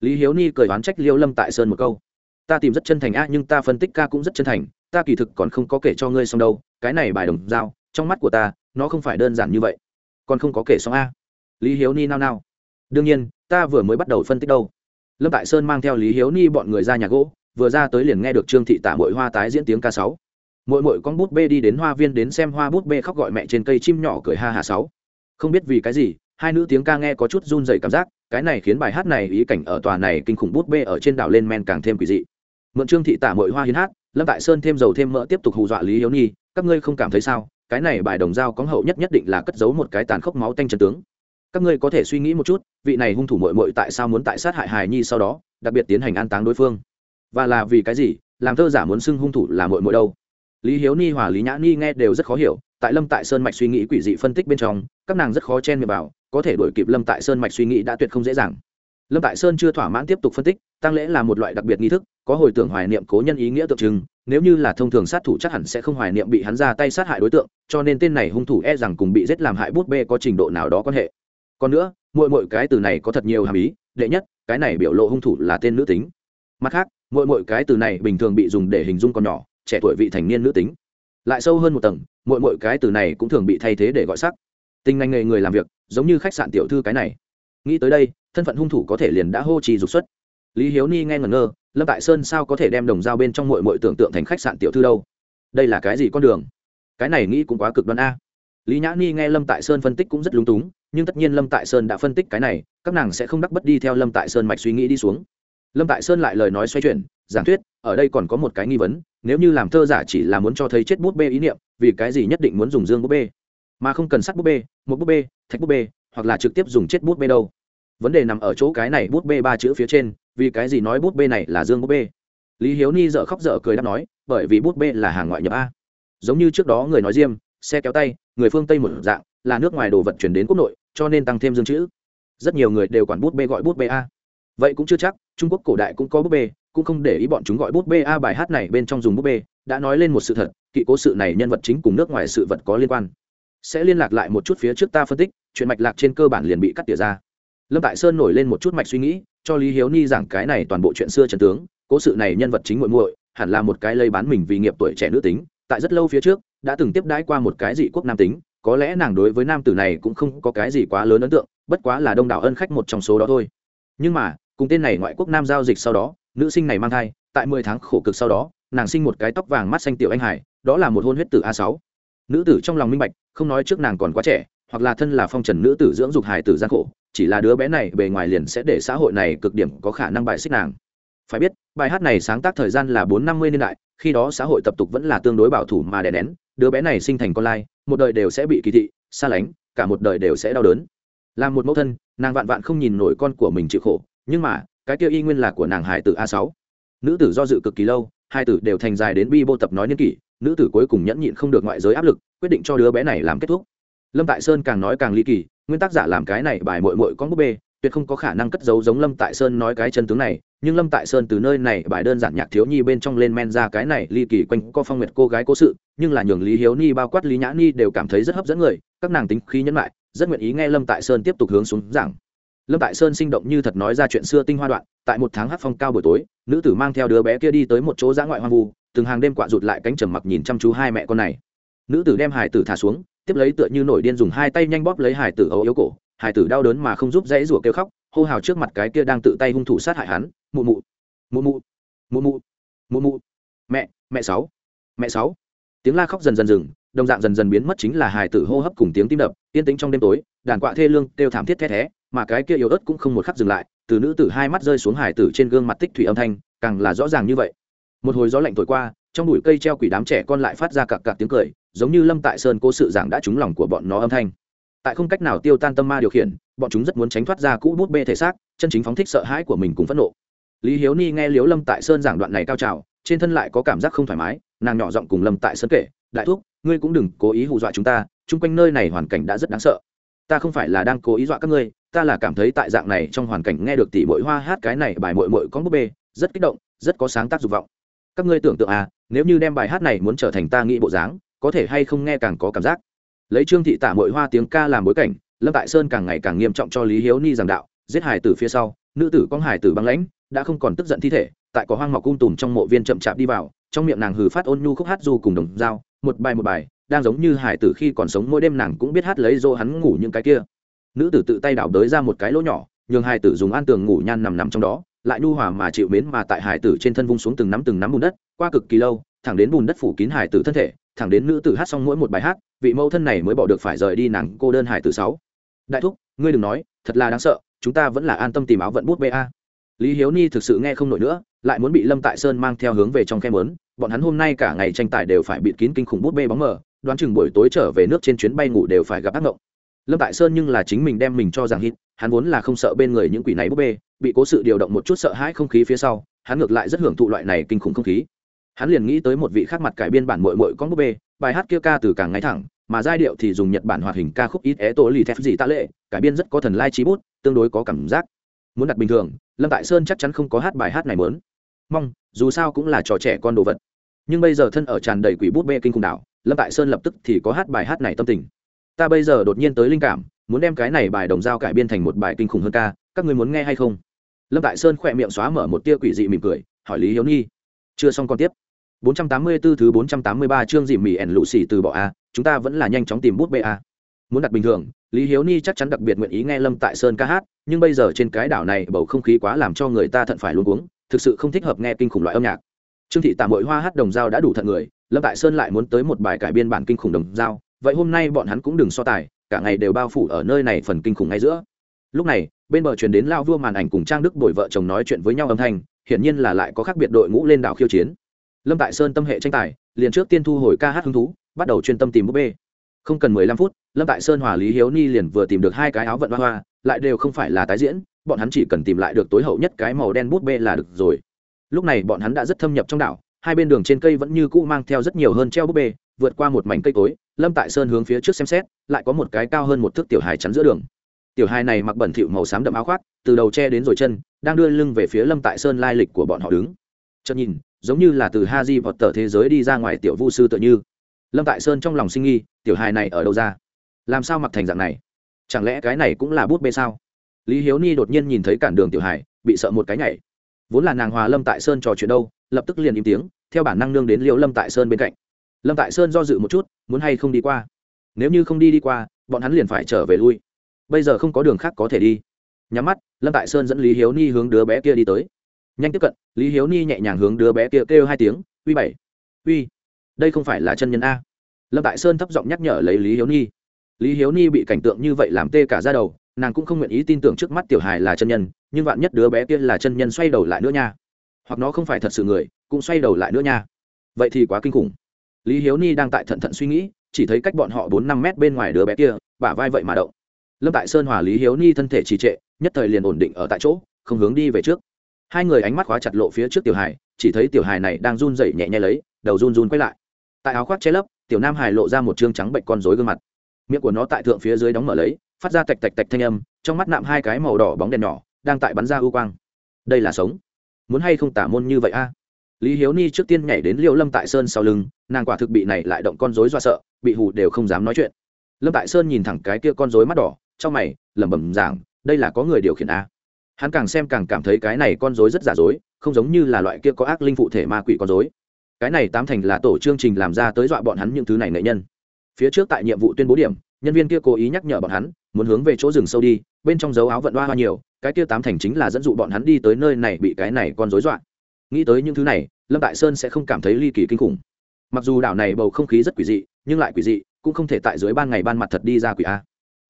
Lý hiếu ni cười oán trách liêu lâm tại sơn một câu. Ta tìm rất chân thành a nhưng ta phân tích ca cũng rất chân thành, ta kỳ thực còn không có kể cho ngươi xong đâu, cái này bài đồng dao trong mắt của ta, nó không phải đơn giản như vậy. Còn không có kể xong a lý hiếu ni nao nao. Đương nhiên, ta vừa mới bắt đầu phân tích đâu. Lâm tại sơn mang theo lý hiếu ni bọn người ra nhà gỗ, vừa ra tới liền nghe được trương thị tả mội hoa tái diễn tiếng ca sáu mỗi mỗi con bút bê đi đến hoa viên đến xem hoa bút bê khóc gọi mẹ trên cây chim nhỏ cười ha hà sáu. Không biết vì cái gì, hai nữ tiếng ca nghe có chút run dày cảm giác, cái này khiến bài hát này ý cảnh ở tòa này kinh khủng bút bê ở trên đảo lên men càng thêm quỷ dị. Mượn trương thị tả mội hoa hiến hát, lâm tại sơn thêm dầu thêm mỡ tiếp tục hù dọa lý hiếu nhi, các ngươi không cảm thấy sao, cái này bài đồng dao có hậu nhất nhất định là cất giấu một cái tàn khốc máu tanh chân tướng. Các ngươi có thể suy nghĩ một chút, vị này hung thủ mội mội tại sao muốn tại sát hại hài nhi sau đó, đặc biệt tiến hành an táng đối phương? Và là vì cái gì, làm thơ giả muốn xưng hung thủ là mội mội đâu? Lý hiếu ni hòa lý nhã ni nghe đều rất khó hiểu, tại lâm tại sơn mạch suy nghĩ quỷ dị phân tích bên trong, các nàng rất khó chen miệng vào, có thể đổi kịp lâm tại sơn mạch suy nghĩ đã tuyệt không dễ dàng. Lâm tại sơn chưa thỏa mãn tiếp tục phân tích, tăng lễ là một loại đặc biệt nghi thức, có hồi tưởng hoài niệm cố nhân ý nghĩa tượng trưng, nếu như là thông thường sát thủ chắc hẳn sẽ không hoài niệm bị hắn ra tay sát hại đối tượng, cho nên tên này hung thủ e rằng cùng bị giết làm hại bút bê có trình độ nào đó quan hệ. Còn nữa mỗi mỗi cái từ này có thật nhiều hàm ý, đệ nhất, cái này biểu lộ hung thủ là tên nữ tính. Mặt khác mỗi mỗi cái từ này bình thường bị dùng để hình dung con nhỏ trẻ tuổi vị thành niên nữ tính. Lại sâu hơn một tầng mỗi mỗi cái từ này cũng thường bị thay thế để gọi sắc. Tình ngành nghề người làm việc, giống như khách sạn tiểu thư cái này. Nghĩ tới đây, thân phận hung thủ có thể liền đã hô trì dục xuất. Lý hiếu ni nghe ngẩn ngơ, lâm tại sơn sao có thể đem đồng dao bên trong mội mội tưởng tượng thành khách sạn tiểu thư đâu? Đây là cái gì con đường? Cái này nghĩ cũng quá cực đoan a. Lý nhã ni nghe lâm tại sơn phân tích cũng rất lúng túng, nhưng tất nhiên lâm tại sơn đã phân tích cái này, các nàng sẽ không đắc bất đi theo lâm tại sơn mạch suy nghĩ đi xuống. Lâm tại sơn lại lời nói xoay chuyển, giảng thuyết ở đây còn có một cái nghi vấn, nếu như làm thơ giả chỉ là muốn cho thấy chết bút bê ý niệm, vì cái gì nhất định muốn dùng dương bút bê? Mà không cần sắt bút bê, một bút bê, thạch bút bê, hoặc là trực tiếp dùng chết bút bê đâu. Vấn đề nằm ở chỗ cái này bút bê ba chữ phía trên, vì cái gì nói bút bê này là dương bút bê? Lý hiếu ni dợ khóc dở cười đáp nói, bởi vì bút bê là hàng ngoại nhập a. Giống như trước đó người nói diêm, xe kéo tay, người phương tây một dạng, là nước ngoài đồ vật chuyển đến quốc nội, cho nên tăng thêm dương chữ. Rất nhiều người đều quản bút bê gọi bút bê a. Vậy cũng chưa chắc, trung quốc cổ đại cũng có bút bê cũng không để ý bọn chúng gọi bút bê. A, bài hát này bên trong dùng bút bê, đã nói lên một sự thật, kỵ cố sự này nhân vật chính cùng nước ngoài sự vật có liên quan. Sẽ liên lạc lại một chút phía trước ta phân tích, chuyện mạch lạc trên cơ bản liền bị cắt tỉa ra. Lâm tại sơn nổi lên một chút mạch suy nghĩ, cho lý hiếu ni giảng cái này toàn bộ chuyện xưa trần tướng, cố sự này nhân vật chính muội muội, hẳn là một cái lây bán mình vì nghiệp tuổi trẻ nữ tính, tại rất lâu phía trước, đã từng tiếp đãi qua một cái dị quốc nam tính, có lẽ nàng đối với nam tử này cũng không có cái gì quá lớn ấn tượng, bất quá là đông đảo ân khách một trong số đó thôi. Nhưng mà, cùng tên này ngoại quốc nam giao dịch sau đó nữ sinh này mang thai, tại mười tháng khổ cực sau đó, nàng sinh một cái tóc vàng mắt xanh tiểu anh hải, đó là một hôn huyết tử a sáu. Nữ tử trong lòng minh bạch, không nói trước nàng còn quá trẻ, hoặc là thân là phong trần nữ tử dưỡng dục hải tử gian khổ, chỉ là đứa bé này bề ngoài liền sẽ để xã hội này cực điểm có khả năng bài xích nàng. Phải biết, bài hát này sáng tác thời gian là bốn năm mươi niên đại, khi đó xã hội tập tục vẫn là tương đối bảo thủ mà đè nén, đứa bé này sinh thành con lai, một đời đều sẽ bị kỳ thị, xa lánh, cả một đời đều sẽ đau đớn. Là một mẫu thân, nàng vạn vạn không nhìn nổi con của mình chịu khổ, nhưng mà cái kia y nguyên là của nàng hải tử a sáu. Nữ tử do dự cực kỳ lâu, hai tử đều thành dài đến bi bô tập nói niên kỷ, nữ tử cuối cùng nhẫn nhịn không được ngoại giới áp lực, quyết định cho đứa bé này làm kết thúc. Lâm tại sơn càng nói càng ly kỳ, nguyên tác giả làm cái này bài mội mội con búp bê, tuyệt không có khả năng cất giấu giống lâm tại sơn nói cái chân tướng này, nhưng lâm tại sơn từ nơi này bài đơn giản nhạc thiếu nhi bên trong lên men ra cái này ly kỳ quanh co phong nguyệt cô gái cố sự, nhưng là nhường lý hiếu ni bao quát lý nhã ni đều cảm thấy rất hấp dẫn người, các nàng tính khí nhẫn lại rất nguyện ý nghe lâm tại sơn tiếp tục hướng xuống giảng lâm tại sơn sinh động như thật nói ra chuyện xưa tinh hoa đoạn, tại một tháng hát phong cao buổi tối, nữ tử mang theo đứa bé kia đi tới một chỗ dã ngoại hoang vu, từng hàng đêm quạ rụt lại cánh trầm mặc nhìn chăm chú hai mẹ con này. Nữ tử đem hải tử thả xuống, tiếp lấy tựa như nổi điên dùng hai tay nhanh bóp lấy hải tử ấu yếu cổ hải tử đau đớn mà không giúp dãy rủa kêu khóc, hô hào trước mặt cái kia đang tự tay hung thủ sát hại hắn, mụ mụ mụ mụ mụ mụ mụ mụ, mẹ mẹ sáu mẹ sáu. Tiếng la khóc dần dần dừng, đồng dạng dần dần biến mất chính là hài tử hô hấp cùng tiếng tim đập, yên tĩnh trong đêm tối, đàn quạ thê lương kêu thảm thiết thét thé mà cái kia yếu ớt cũng không một khắc dừng lại, từ nữ tử hai mắt rơi xuống hải tử trên gương mặt tích thủy âm thanh, càng là rõ ràng như vậy. Một hồi gió lạnh thổi qua, trong bụi cây treo quỷ đám trẻ con lại phát ra cặp cặp tiếng cười, giống như lâm tại sơn cố sự giảng đã trúng lòng của bọn nó âm thanh. Tại không cách nào tiêu tan tâm ma điều khiển, bọn chúng rất muốn tránh thoát ra cũ bút bê thể xác, chân chính phóng thích sợ hãi của mình cũng phẫn nộ. Lý hiếu ni nghe liếu lâm tại sơn giảng đoạn này cao trào, trên thân lại có cảm giác không thoải mái, nàng nhỏ giọng cùng lâm tại sơn kể, đại thúc, ngươi cũng đừng cố ý hù dọa chúng ta, chung quanh nơi này hoàn cảnh đã rất đáng sợ. Ta không phải là đang cố ý dọa các ngươi ta là cảm thấy tại dạng này trong hoàn cảnh nghe được tỷ mội hoa hát cái này bài mội mội có búp bê, rất kích động, rất có sáng tác dục vọng. Các ngươi tưởng tượng à nếu như đem bài hát này muốn trở thành ta nghĩ bộ dáng, có thể hay không nghe càng có cảm giác. Lấy trương thị tả mội hoa tiếng ca làm bối cảnh, lâm tại sơn càng ngày càng nghiêm trọng cho lý hiếu ni giảng đạo, giết hải tử phía sau, nữ tử con hải tử băng lãnh, đã không còn tức giận thi thể, tại có hoang mọc cung tùm trong mộ viên chậm chạp đi vào, trong miệng nàng hừ phát ôn nhu khúc hát du cùng đồng dao, một bài một bài, đang giống như hải tử khi còn sống mỗi đêm nàng cũng biết hát lấy dô hắn ngủ những cái kia nữ tử tự tay đảo đới ra một cái lỗ nhỏ, nhường hải tử dùng an tường ngủ nhan nằm nằm trong đó, lại nhu hòa mà chịu mến mà tại hải tử trên thân vung xuống từng nắm từng nắm bùn đất, qua cực kỳ lâu, thẳng đến bùn đất phủ kín hải tử thân thể, thẳng đến nữ tử hát xong mỗi một bài hát, vị mẫu thân này mới bỏ được phải rời đi nàng cô đơn hải tử sáu. Đại thúc, ngươi đừng nói, thật là đáng sợ, chúng ta vẫn là an tâm tìm áo vận bút ba lý hiếu ni thực sự nghe không nổi nữa, lại muốn bị lâm tại sơn mang theo hướng về trong khe mớn, bọn hắn hôm nay cả ngày tranh tài đều phải bịt kín kinh khủng bút bê bóng mờ, đoán chừng buổi tối trở về nước trên chuyến bay ngủ đều phải gặp ác mộng lâm tại sơn nhưng là chính mình đem mình cho rằng hít, hắn vốn là không sợ bên người những quỷ này búp bê, bị cố sự điều động một chút sợ hãi không khí phía sau, hắn ngược lại rất hưởng thụ loại này kinh khủng không khí. Hắn liền nghĩ tới một vị khác mặt cải biên bản mội mội con búp bê, bài hát kia ca từ càng ngay thẳng, mà giai điệu thì dùng nhật bản hoạt hình ca khúc ít é tổ lì thép gì tạ lệ, cải biên rất có thần lai trí bút, tương đối có cảm giác. Muốn đặt bình thường, lâm tại sơn chắc chắn không có hát bài hát này mớn mong, dù sao cũng là trò trẻ con đồ vật. Nhưng bây giờ thân ở tràn đầy quỷ bút bê kinh khủng đảo, lâm tại sơn lập tức thì có hát bài hát này tâm tình ta bây giờ đột nhiên tới linh cảm, muốn đem cái này bài đồng dao cải biên thành một bài kinh khủng hơn ca, các người muốn nghe hay không? Lâm tại sơn khỏe miệng xóa mở một tia quỷ dị mỉm cười, hỏi lý hiếu nghi chưa xong còn tiếp. 484 thứ 483 chương dìm mỉ ẻn lũ xì từ bỏ a, chúng ta vẫn là nhanh chóng tìm bút bê a. Muốn đặt bình thường, lý hiếu ni chắc chắn đặc biệt nguyện ý nghe lâm tại sơn ca hát, nhưng bây giờ trên cái đảo này bầu không khí quá làm cho người ta thận phải luôn uống thực sự không thích hợp nghe kinh khủng loại âm nhạc. Trương thị tạm mội hoa hát đồng dao đã đủ thận người, lâm tại sơn lại muốn tới một bài cải biên bản kinh khủng đồng dao vậy hôm nay bọn hắn cũng đừng so tài, cả ngày đều bao phủ ở nơi này phần kinh khủng ngay giữa. Lúc này, bên bờ truyền đến lao vua màn ảnh cùng trang đức bồi vợ chồng nói chuyện với nhau âm thanh, hiển nhiên là lại có khác biệt đội ngũ lên đảo khiêu chiến. Lâm tại sơn tâm hệ tranh tài, liền trước tiên thu hồi ca hát hứng thú, bắt đầu chuyên tâm tìm búp bê. Không cần mười lăm phút, lâm tại sơn hòa lý hiếu ni liền vừa tìm được hai cái áo vận hoa hoa, lại đều không phải là tái diễn, bọn hắn chỉ cần tìm lại được tối hậu nhất cái màu đen bút bê là được rồi. Lúc này bọn hắn đã rất thâm nhập trong đảo, hai bên đường trên cây vẫn như cũ mang theo rất nhiều hơn treo búp bê, vượt qua một mảnh cây cối lâm tại sơn hướng phía trước xem xét, lại có một cái cao hơn một thước tiểu hài chắn giữa đường. Tiểu hài này mặc bẩn thịu màu xám đậm áo khoác, từ đầu tre đến rồi chân, đang đưa lưng về phía lâm tại sơn lai lịch của bọn họ đứng. Chợt nhìn, giống như là từ ha di vọt tờ thế giới đi ra ngoài tiểu vu sư tự như. Lâm tại sơn trong lòng sinh nghi tiểu hài này ở đâu ra? Làm sao mặc thành dạng này? Chẳng lẽ cái này cũng là bút bê sao? Lý hiếu ni đột nhiên nhìn thấy cản đường tiểu hài, bị sợ một cái nhảy. Vốn là nàng hòa lâm tại sơn trò chuyện đâu, lập tức liền im tiếng, theo bản năng nương đến liệu lâm tại sơn bên cạnh lâm tại sơn do dự một chút, muốn hay không đi qua. Nếu như không đi đi qua, bọn hắn liền phải trở về lui. Bây giờ không có đường khác có thể đi. Nhắm mắt, lâm tại sơn dẫn lý hiếu ni hướng đứa bé kia đi tới. Nhanh tiếp cận, lý hiếu ni nhẹ nhàng hướng đứa bé kia kêu hai tiếng, uy bảy, uy, đây không phải là chân nhân a. Lâm tại sơn thấp giọng nhắc nhở lấy lý hiếu ni. Lý hiếu ni bị cảnh tượng như vậy làm tê cả ra đầu, nàng cũng không nguyện ý tin tưởng trước mắt tiểu hài là chân nhân, nhưng vạn nhất đứa bé kia là chân nhân xoay đầu lại nữa nha. Hoặc nó không phải thật sự người, cũng xoay đầu lại nữa nha. Vậy thì quá kinh khủng lý hiếu ni đang tại thận thận suy nghĩ, chỉ thấy cách bọn họ bốn năm mét bên ngoài đứa bé kia, bả vai vậy mà động. Lâm tại sơn hòa lý hiếu ni thân thể trì trệ, nhất thời liền ổn định ở tại chỗ, không hướng đi về trước. Hai người ánh mắt khóa chặt lộ phía trước tiểu hài, chỉ thấy tiểu hài này đang run rẩy nhẹ nhẹ lấy, đầu run run quay lại. Tại áo khoác che lấp, tiểu nam hài lộ ra một trương trắng bệnh con rối gương mặt. Miệng của nó tại thượng phía dưới đóng mở lấy, phát ra tạch tạch tạch thanh âm, trong mắt nạm hai cái màu đỏ bóng đèn nhỏ, đang tại bắn ra ưu quang. Đây là sống. Muốn hay không tả môn như vậy a? Lý hiếu ni trước tiên nhảy đến liêu lâm tại sơn sau lưng, nàng quả thực bị này lại động con rối do sợ, bị hù đều không dám nói chuyện. Lâm tại sơn nhìn thẳng cái kia con rối mắt đỏ, trong mày, lẩm bẩm giảng, đây là có người điều khiển a? Hắn càng xem càng cảm thấy cái này con rối rất giả dối, không giống như là loại kia có ác linh phụ thể ma quỷ con rối. Cái này tám thành là tổ chương trình làm ra tới dọa bọn hắn những thứ này nghệ nhân. Phía trước tại nhiệm vụ tuyên bố điểm, nhân viên kia cố ý nhắc nhở bọn hắn, muốn hướng về chỗ rừng sâu đi, bên trong dấu áo vận hoa hoa nhiều, cái kia tám thành chính là dẫn dụ bọn hắn đi tới nơi này bị cái này con rối dọa nghĩ tới những thứ này, lâm tại sơn sẽ không cảm thấy ly kỳ kinh khủng. Mặc dù đảo này bầu không khí rất quỷ dị, nhưng lại quỷ dị, cũng không thể tại dưới ban ngày ban mặt thật đi ra quỷ a.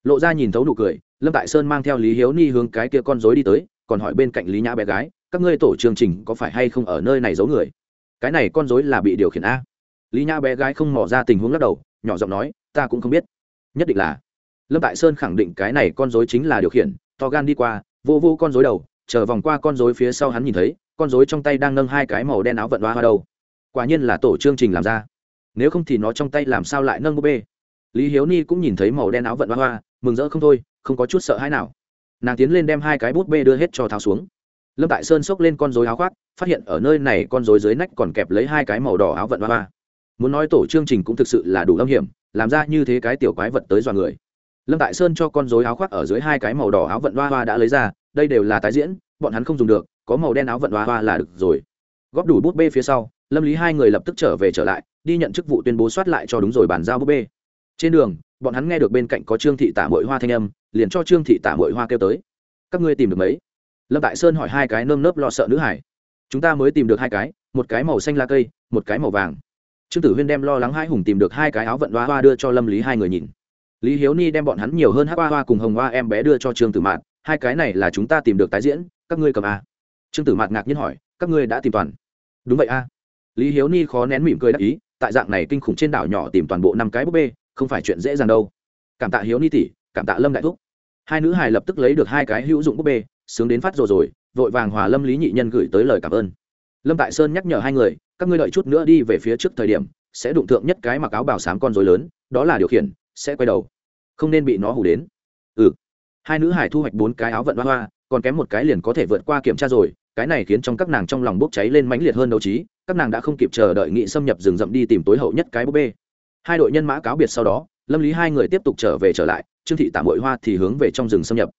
Lộ ra nhìn thấu nụ cười, lâm tại sơn mang theo lý hiếu ni hướng cái kia con dối đi tới, còn hỏi bên cạnh lý nhã bé gái, các ngươi tổ chương trình có phải hay không ở nơi này giấu người? Cái này con dối là bị điều khiển a? Lý nhã bé gái không mỏ ra tình huống lắc đầu, nhỏ giọng nói, ta cũng không biết. Nhất định là, lâm tại sơn khẳng định cái này con dối chính là điều khiển, to gan đi qua, vô vô con dối đầu, chờ vòng qua con dối phía sau hắn nhìn thấy con rối trong tay đang nâng hai cái màu đen áo vận hoa hoa đầu quả nhiên là tổ chương trình làm ra. Nếu không thì nó trong tay làm sao lại nâng búp bê? Lý hiếu ni cũng nhìn thấy màu đen áo vận hoa hoa, mừng rỡ không thôi, không có chút sợ hãi nào. Nàng tiến lên đem hai cái bút bê đưa hết cho tháo xuống. Lâm tại sơn xốc lên con rối áo khoác, phát hiện ở nơi này con rối dưới nách còn kẹp lấy hai cái màu đỏ áo vận hoa hoa. Muốn nói tổ chương trình cũng thực sự là đủ âm hiểm, làm ra như thế cái tiểu quái vật tới dọa người. Lâm tại sơn cho con rối áo khoác ở dưới hai cái màu đỏ áo vận hoa hoa đã lấy ra, đây đều là tái diễn, bọn hắn không dùng được có màu đen áo vận hoa hoa là được rồi. Góp đủ bút bê phía sau, lâm lý hai người lập tức trở về trở lại, đi nhận chức vụ tuyên bố soát lại cho đúng rồi bàn giao bút bê. Trên đường, bọn hắn nghe được bên cạnh có trương thị tả mội hoa thanh âm, liền cho trương thị tả mội hoa kêu tới. Các ngươi tìm được mấy? Lâm tại sơn hỏi hai cái nơm nớp lo sợ nữ hải. Chúng ta mới tìm được hai cái, một cái màu xanh la cây, một cái màu vàng. Trương tử huyên đem lo lắng hai hùng tìm được hai cái áo vận hoa hoa đưa cho lâm lý hai người nhìn. Lý hiếu ni đem bọn hắn nhiều hơn hát hoa hoa cùng hồng hoa em bé đưa cho trương tử mạn. Hai cái này là chúng ta tìm được tái diễn, các ngươi cầm a trương tử mạt ngạc nhiên hỏi, các ngươi đã tìm toàn? Đúng vậy a. Lý hiếu ni khó nén mỉm cười đắc ý, tại dạng này kinh khủng trên đảo nhỏ tìm toàn bộ năm cái búp bê, không phải chuyện dễ dàng đâu. Cảm tạ hiếu ni tỷ, cảm tạ lâm đại thúc. Hai nữ hài lập tức lấy được hai cái hữu dụng búp bê, sướng đến phát rồi rồi, vội vàng hòa lâm lý nhị nhân gửi tới lời cảm ơn. Lâm tại sơn nhắc nhở hai người, các ngươi đợi chút nữa đi về phía trước thời điểm, sẽ đụng thượng nhất cái mặc áo bảo sám con dối lớn, đó là điều khiển, sẽ quay đầu, không nên bị nó hủ đến. Ừ. Hai nữ hải thu hoạch bốn cái áo vận hoa hoa còn kém một cái liền có thể vượt qua kiểm tra rồi, cái này khiến trong các nàng trong lòng bốc cháy lên mãnh liệt hơn đấu trí, các nàng đã không kịp chờ đợi nghị xâm nhập rừng rậm đi tìm tối hậu nhất cái búp bê. Hai đội nhân mã cáo biệt sau đó, lâm lý hai người tiếp tục trở về trở lại, trương thị tạm hội hoa thì hướng về trong rừng xâm nhập.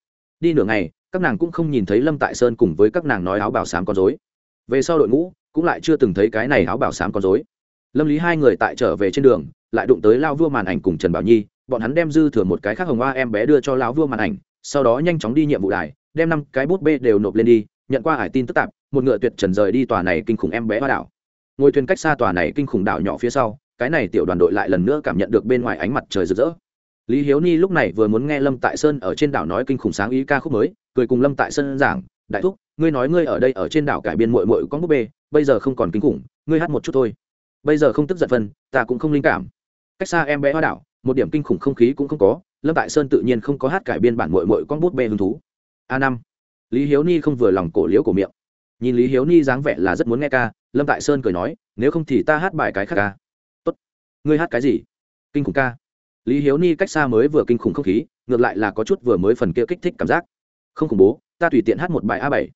Đi nửa ngày, các nàng cũng không nhìn thấy lâm tại sơn cùng với các nàng nói áo bảo sám con dối về sau đội ngũ, cũng lại chưa từng thấy cái này áo bảo sám con dối lâm lý hai người tại trở về trên đường, lại đụng tới lao vua màn ảnh cùng trần bảo nhi, bọn hắn đem dư thừa một cái khác hồng hoa em bé đưa cho lão vua màn ảnh, sau đó nhanh chóng đi nhiệm vụ đài đem năm cái bút bê đều nộp lên đi, nhận qua hải tin tức tạp, một ngựa tuyệt trần rời đi tòa này kinh khủng em bé hoa đảo. Ngồi thuyền cách xa tòa này kinh khủng đảo nhỏ phía sau, cái này tiểu đoàn đội lại lần nữa cảm nhận được bên ngoài ánh mặt trời rực rỡ. Lý hiếu ni lúc này vừa muốn nghe lâm tại sơn ở trên đảo nói kinh khủng sáng ý ca khúc mới, cười cùng lâm tại sơn giảng, đại thúc, ngươi nói ngươi ở đây ở trên đảo cải biên mội mội con búp bê, bây giờ không còn kinh khủng, ngươi hát một chút thôi. Bây giờ không tức giận phân, ta cũng không linh cảm. Cách xa em bé hoa đảo, một điểm kinh khủng không khí cũng không có, lâm tại sơn tự nhiên không có hát cải biên bản mội mội con bút bê hứng thú a năm. Lý hiếu ni không vừa lòng cổ liễu của miệng. Nhìn lý hiếu ni dáng vẻ là rất muốn nghe ca, lâm tại sơn cười nói, nếu không thì ta hát bài cái khác ca. Tốt. Ngươi hát cái gì? Kinh khủng ca. Lý hiếu ni cách xa mới vừa kinh khủng không khí, ngược lại là có chút vừa mới phần kia kích thích cảm giác. Không khủng bố, ta tùy tiện hát một bài a bảy.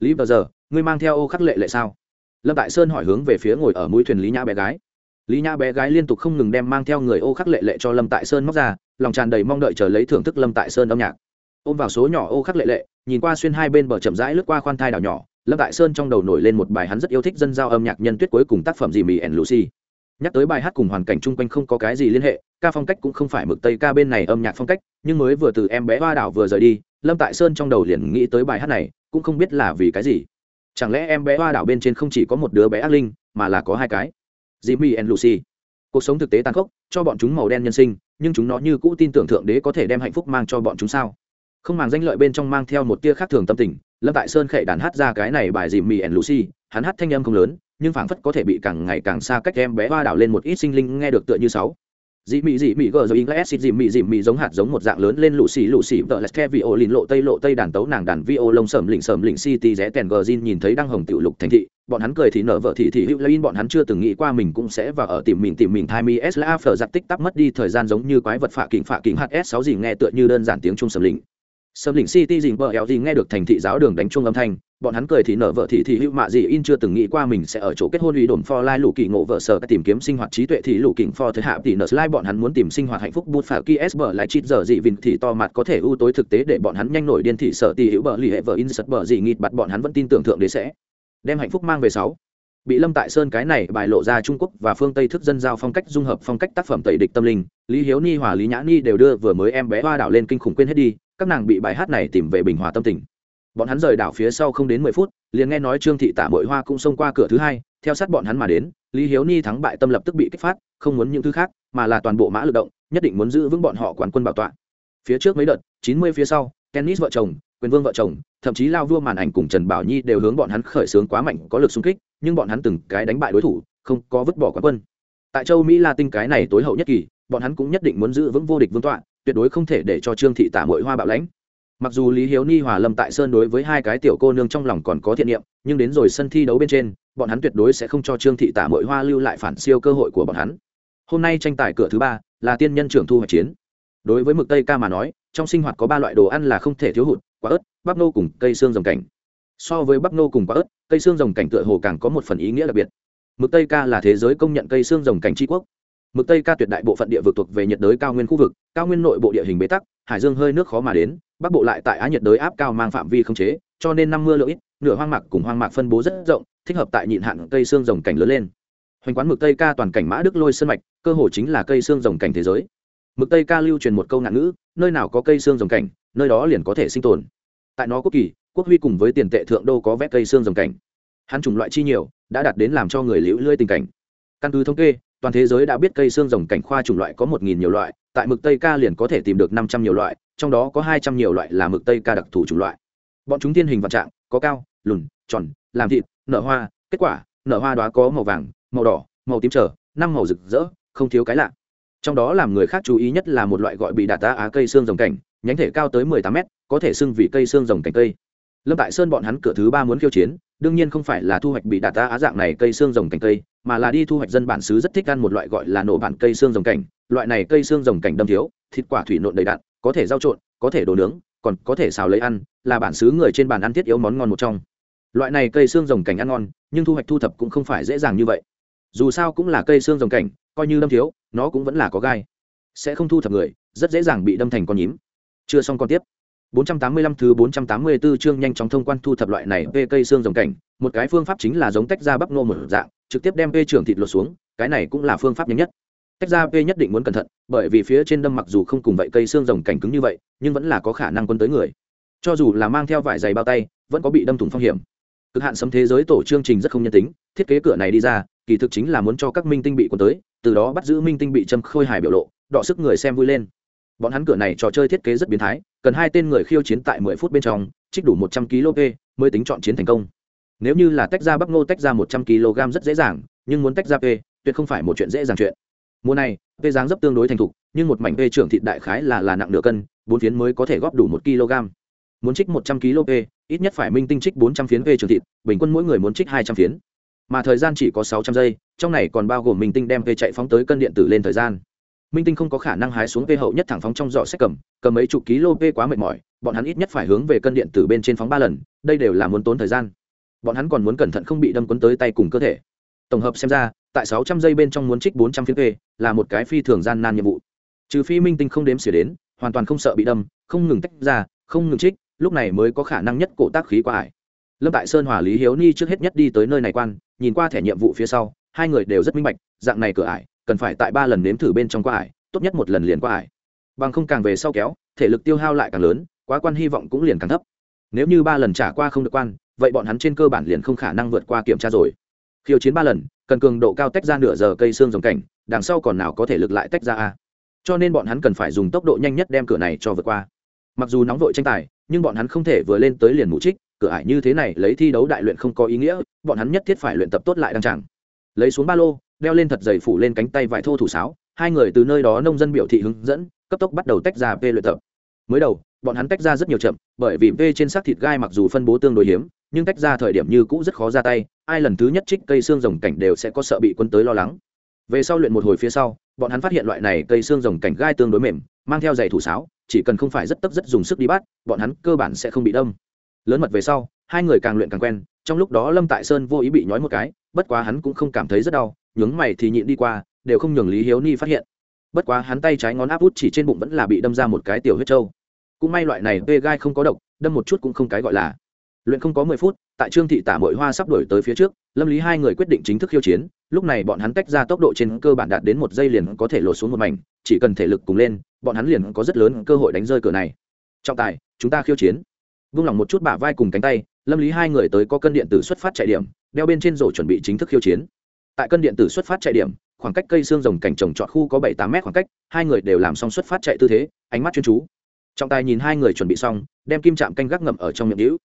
Lý bờ giờ, ngươi mang theo ô khắc lệ lệ sao? Lâm tại sơn hỏi hướng về phía ngồi ở mũi thuyền lý nhã bé gái. Lý nhã bé gái liên tục không ngừng đem mang theo người ô khắc lệ lệ cho lâm tại sơn móc ra, lòng tràn đầy mong đợi chờ lấy thưởng thức lâm tại sơn âm nhạc ôm vào số nhỏ ô khắc lệ lệ, nhìn qua xuyên hai bên bờ chậm rãi lướt qua khoan thai đảo nhỏ, lâm tại sơn trong đầu nổi lên một bài hắn rất yêu thích dân giao âm nhạc nhân tuyết cuối cùng tác phẩm gì mì ẩn lucy. Nhắc tới bài hát cùng hoàn cảnh chung quanh không có cái gì liên hệ, ca phong cách cũng không phải mực tây ca bên này âm nhạc phong cách, nhưng mới vừa từ em bé hoa đảo vừa rời đi, lâm tại sơn trong đầu liền nghĩ tới bài hát này, cũng không biết là vì cái gì. Chẳng lẽ em bé hoa đảo bên trên không chỉ có một đứa bé ác linh, mà là có hai cái? Jimmy and lucy. Cuộc sống thực tế tàn khốc, cho bọn chúng màu đen nhân sinh, nhưng chúng nó như cũ tin tưởng thượng đế có thể đem hạnh phúc mang cho bọn chúng sao? Không màng danh lợi bên trong mang theo một tia khác thường tâm tình, lâm tại sơn khệ đàn hát ra cái này bài dìm mì ẩn lucy, hắn hát thanh âm không lớn, nhưng phảng phất có thể bị càng ngày càng xa cách em bé hoa đảo lên một ít sinh linh nghe được tựa như sáu. Dị mị dị mị gờ rồi ingles dị mị dị mị giống hạt giống một dạng lớn lên lũ xì lũ xì vợ lẹt ke vi ô lìn lộ tây lộ tây đàn tấu nàng đàn vi ô lông sầm lỉnh sầm lỉnh city rẽ tèn gờ zin nhìn thấy đăng hồng tiểu lục thành thị, bọn hắn cười thì nở vợ thị thị hữu lein bọn hắn chưa từng nghĩ qua mình cũng sẽ vào ở tìm mình tìm mình thai mi s la phở giặc tích tắc mất đi thời gian giống như quái vật phạ kình phạ kình hs sáu gì nghe tựa như đơn giản tiếng trung sầm lỉnh sâm lĩnh city dình vợ éo gì nghe được thành thị giáo đường đánh chuông âm thanh, bọn hắn cười thì nở vợ thì thì hữu mạ gì in chưa từng nghĩ qua mình sẽ ở chỗ kết hôn ủy đồn for lai lũ kỳ ngộ vợ sở tìm kiếm sinh hoạt trí tuệ thì lũ kỉnh for thời hạ tỷ nở lai bọn hắn muốn tìm sinh hoạt hạnh phúc bút phả kia s bờ lại chít giờ dị vịn thì to mặt có thể ưu tối thực tế để bọn hắn nhanh nổi điên thị sở tỷ hữu bờ lì hệ vợ in sật bờ dị nghịt bặt bọn hắn vẫn tin tưởng thượng đế sẽ đem hạnh phúc mang về sáu. Bị lâm tại sơn cái này bài lộ ra trung quốc và phương tây thức dân giao phong cách dung hợp phong cách tác phẩm tẩy địch tâm linh, lý hiếu ni, hòa lý nhã ni đều đưa vừa mới em bé hoa đảo lên kinh khủng quên hết đi các nàng bị bài hát này tìm về bình hòa tâm tình. Bọn hắn rời đảo phía sau không đến mười phút, liền nghe nói trương thị tả mội hoa cũng xông qua cửa thứ hai, theo sát bọn hắn mà đến, lý hiếu ni thắng bại tâm lập tức bị kích phát, không muốn những thứ khác, mà là toàn bộ mã lực động, nhất định muốn giữ vững bọn họ quán quân bảo tọa. Phía trước mấy đợt, chín mươi phía sau, tennis vợ chồng, quyền vương vợ chồng, thậm chí lao vua màn ảnh cùng trần bảo nhi đều hướng bọn hắn khởi xướng quá mạnh, có lực xung kích, nhưng bọn hắn từng cái đánh bại đối thủ, không có vứt bỏ quán quân. Tại châu mỹ la tinh cái này tối hậu nhất kỳ, bọn hắn cũng nhất định muốn giữ vững vô địch vương tọa tuyệt đối không thể để cho trương thị tả mội hoa bạo lãnh. Mặc dù lý hiếu ni hòa lâm tại sơn đối với hai cái tiểu cô nương trong lòng còn có thiện niệm, nhưng đến rồi sân thi đấu bên trên, bọn hắn tuyệt đối sẽ không cho trương thị tả mội hoa lưu lại phản siêu cơ hội của bọn hắn. Hôm nay tranh tài cửa thứ ba là tiên nhân trưởng thu hoạch chiến. Đối với mực tây ca mà nói, trong sinh hoạt có ba loại đồ ăn là không thể thiếu hụt, quả ớt, bắp nô cùng cây xương rồng cảnh. So với bắp nô cùng quả ớt, cây xương rồng cảnh tựa hồ càng có một phần ý nghĩa đặc biệt. Mực tây ca là thế giới công nhận cây xương rồng cảnh tri quốc mực tây ca tuyệt đại bộ phận địa vực thuộc về nhiệt đới cao nguyên khu vực, cao nguyên nội bộ địa hình bế tắc, hải dương hơi nước khó mà đến, bắc bộ lại tại á nhiệt đới áp cao mang phạm vi không chế, cho nên năm mưa lượng ít, nửa hoang mạc cùng hoang mạc phân bố rất rộng, thích hợp tại nhịn hạn cây xương rồng cảnh lớn lên. Hoành quán mực tây ca toàn cảnh mã đức lôi sân mạch, cơ hồ chính là cây xương rồng cảnh thế giới. Mực tây ca lưu truyền một câu ngạn ngữ, nơi nào có cây xương rồng cảnh, nơi đó liền có thể sinh tồn. Tại nó quốc kỳ, quốc huy cùng với tiền tệ thượng đô có vét cây xương rồng cảnh. Hắn chủng loại chi nhiều, đã đạt đến làm cho người liễu lưỡi tình cảnh. Căn cứ thống kê toàn thế giới đã biết cây xương rồng cảnh khoa chủng loại có một nghìn nhiều loại, tại mực tây ca liền có thể tìm được năm trăm nhiều loại, trong đó có hai trăm nhiều loại là mực tây ca đặc thù chủng loại. Bọn chúng tiên hình vạn trạng, có cao, lùn, tròn, làm thịt, nở hoa, kết quả, nở hoa đó có màu vàng, màu đỏ, màu tím trở năm màu rực rỡ, không thiếu cái lạ. Trong đó làm người khác chú ý nhất là một loại gọi bị đạt tá á cây xương rồng cảnh, nhánh thể cao tới mười tám mét, có thể xưng vì cây xương rồng cảnh cây. Lâm tại sơn bọn hắn cửa thứ ba muốn khiêu chiến đương nhiên không phải là thu hoạch bị đạt ta á dạng này cây xương rồng cảnh cây, mà là đi thu hoạch dân bản xứ rất thích ăn một loại gọi là nổ bản cây xương rồng cảnh loại này cây xương rồng cảnh đâm thiếu, thịt quả thủy nộn đầy đạn có thể rau trộn, có thể đồ nướng, còn có thể xào lấy ăn, là bản xứ người trên bàn ăn thiết yếu món ngon một trong. Loại này cây xương rồng cảnh ăn ngon, nhưng thu hoạch thu thập cũng không phải dễ dàng như vậy. Dù sao cũng là cây xương rồng cảnh coi như đâm thiếu, nó cũng vẫn là có gai. Sẽ không thu thập người, rất dễ dàng bị đâm thành con nhím. Chưa xong con tiếp. 485 thứ 484 chương nhanh chóng thông quan thu thập loại này về cây xương rồng cảnh, một cái phương pháp chính là giống tách ra bắp nô một dạng, trực tiếp đem vê trưởng thịt lột xuống, cái này cũng là phương pháp nhanh nhất. Tách ra vê nhất định muốn cẩn thận, bởi vì phía trên đâm mặc dù không cùng vậy cây xương rồng cảnh cứng như vậy, nhưng vẫn là có khả năng quân tới người. Cho dù là mang theo vải dày bao tay, vẫn có bị đâm thủng phong hiểm. Cực hạn sấm thế giới tổ chương trình rất không nhân tính, thiết kế cửa này đi ra, kỳ thực chính là muốn cho các minh tinh bị quân tới, từ đó bắt giữ minh tinh bị châm khôi hài biểu lộ, đọ sức người xem vui lên bọn hắn cửa này trò chơi thiết kế rất biến thái, cần hai tên người khiêu chiến tại mười phút bên trong, trích đủ một trăm kg mới tính chọn chiến thành công. Nếu như là tách ra bắc ngô tách ra một trăm kg rất dễ dàng, nhưng muốn tách ra p, tuyệt không phải một chuyện dễ dàng chuyện. Mùa này, p dáng dấp tương đối thành thục, nhưng một mảnh p trưởng thịt đại khái là là nặng nửa cân, bốn phiến mới có thể góp đủ một kg muốn trích một trăm kg p, ít nhất phải minh tinh trích bốn trăm phiến p trưởng thịt, bình quân mỗi người muốn trích hai trăm phiến. Mà thời gian chỉ có sáu trăm giây, trong này còn bao gồm minh tinh đem p chạy phóng tới cân điện tử lên thời gian minh tinh không có khả năng hái xuống vê hậu nhất thẳng phóng trong giỏ sách cầm cầm mấy chục lô vê quá mệt mỏi, bọn hắn ít nhất phải hướng về cân điện tử bên trên phóng ba lần, đây đều là muốn tốn thời gian. Bọn hắn còn muốn cẩn thận không bị đâm quấn tới tay cùng cơ thể. Tổng hợp xem ra, tại sáu trăm giây bên trong muốn trích bốn trăm phiến vê, là một cái phi thường gian nan nhiệm vụ. Trừ phi minh tinh không đếm xỉa đến, hoàn toàn không sợ bị đâm, không ngừng tách ra, không ngừng trích, lúc này mới có khả năng nhất cổ tác khí qua ải. Lâm tại sơn hòa lý hiếu ni trước hết nhất đi tới nơi này quan, nhìn qua thẻ nhiệm vụ phía sau, hai người đều rất minh bạch, dạng này cửa ải cần phải tại ba lần nếm thử bên trong qua ải, tốt nhất một lần liền qua ải. Bằng không càng về sau kéo, thể lực tiêu hao lại càng lớn, quá quan hy vọng cũng liền càng thấp. Nếu như ba lần trả qua không được quan, vậy bọn hắn trên cơ bản liền không khả năng vượt qua kiểm tra rồi. Khiêu chiến ba lần, cần cường độ cao tách ra nửa giờ cây xương dòng cảnh, đằng sau còn nào có thể lực lại tách ra a. Cho nên bọn hắn cần phải dùng tốc độ nhanh nhất đem cửa này cho vượt qua. Mặc dù nóng vội tranh tài, nhưng bọn hắn không thể vừa lên tới liền mũ trích cửa ải như thế này lấy thi đấu đại luyện không có ý nghĩa, bọn hắn nhất thiết phải luyện tập tốt lại đăng tràng. Lấy xuống ba lô đeo lên thật dày phủ lên cánh tay vải thô thủ sáo, hai người từ nơi đó nông dân biểu thị hướng dẫn, cấp tốc bắt đầu tách ra p luyện tập. Mới đầu, bọn hắn tách ra rất nhiều chậm, bởi vì p trên xác thịt gai mặc dù phân bố tương đối hiếm, nhưng tách ra thời điểm như cũ rất khó ra tay, ai lần thứ nhất trích cây xương rồng cảnh đều sẽ có sợ bị quân tới lo lắng. Về sau luyện một hồi phía sau, bọn hắn phát hiện loại này cây xương rồng cảnh gai tương đối mềm, mang theo giày thủ sáo, chỉ cần không phải rất tấp rất dùng sức đi bắt, bọn hắn cơ bản sẽ không bị đâm. Lớn mật về sau, hai người càng luyện càng quen, trong lúc đó lâm tại sơn vô ý bị nhói một cái, bất quá hắn cũng không cảm thấy rất đau nhướng mày thì nhịn đi qua, đều không nhường lý hiếu ni phát hiện. Bất quá hắn tay trái ngón áp út chỉ trên bụng vẫn là bị đâm ra một cái tiểu huyết trâu. Cũng may loại này vê gai không có độc, đâm một chút cũng không cái gọi là. Luyện không có mười phút, tại trương thị tả mội hoa sắp đổi tới phía trước, lâm lý hai người quyết định chính thức khiêu chiến, lúc này bọn hắn tách ra tốc độ trên cơ bản đạt đến một giây liền có thể lột xuống một mảnh, chỉ cần thể lực cùng lên, bọn hắn liền có rất lớn cơ hội đánh rơi cửa này. Trọng tài, chúng ta khiêu chiến. Vung lòng một chút bả vai cùng cánh tay, lâm lý hai người tới có cân điện tử xuất phát chạy điểm, đeo bên trên rổ chuẩn bị chính thức khiêu chiến tại cân điện tử xuất phát chạy điểm, khoảng cách cây xương rồng cảnh trồng trọt khu có bảy tám mét khoảng cách, hai người đều làm xong xuất phát chạy tư thế, ánh mắt chuyên chú. Trọng tài nhìn hai người chuẩn bị xong, đem kim chạm canh gác ngậm ở trong miệng hữu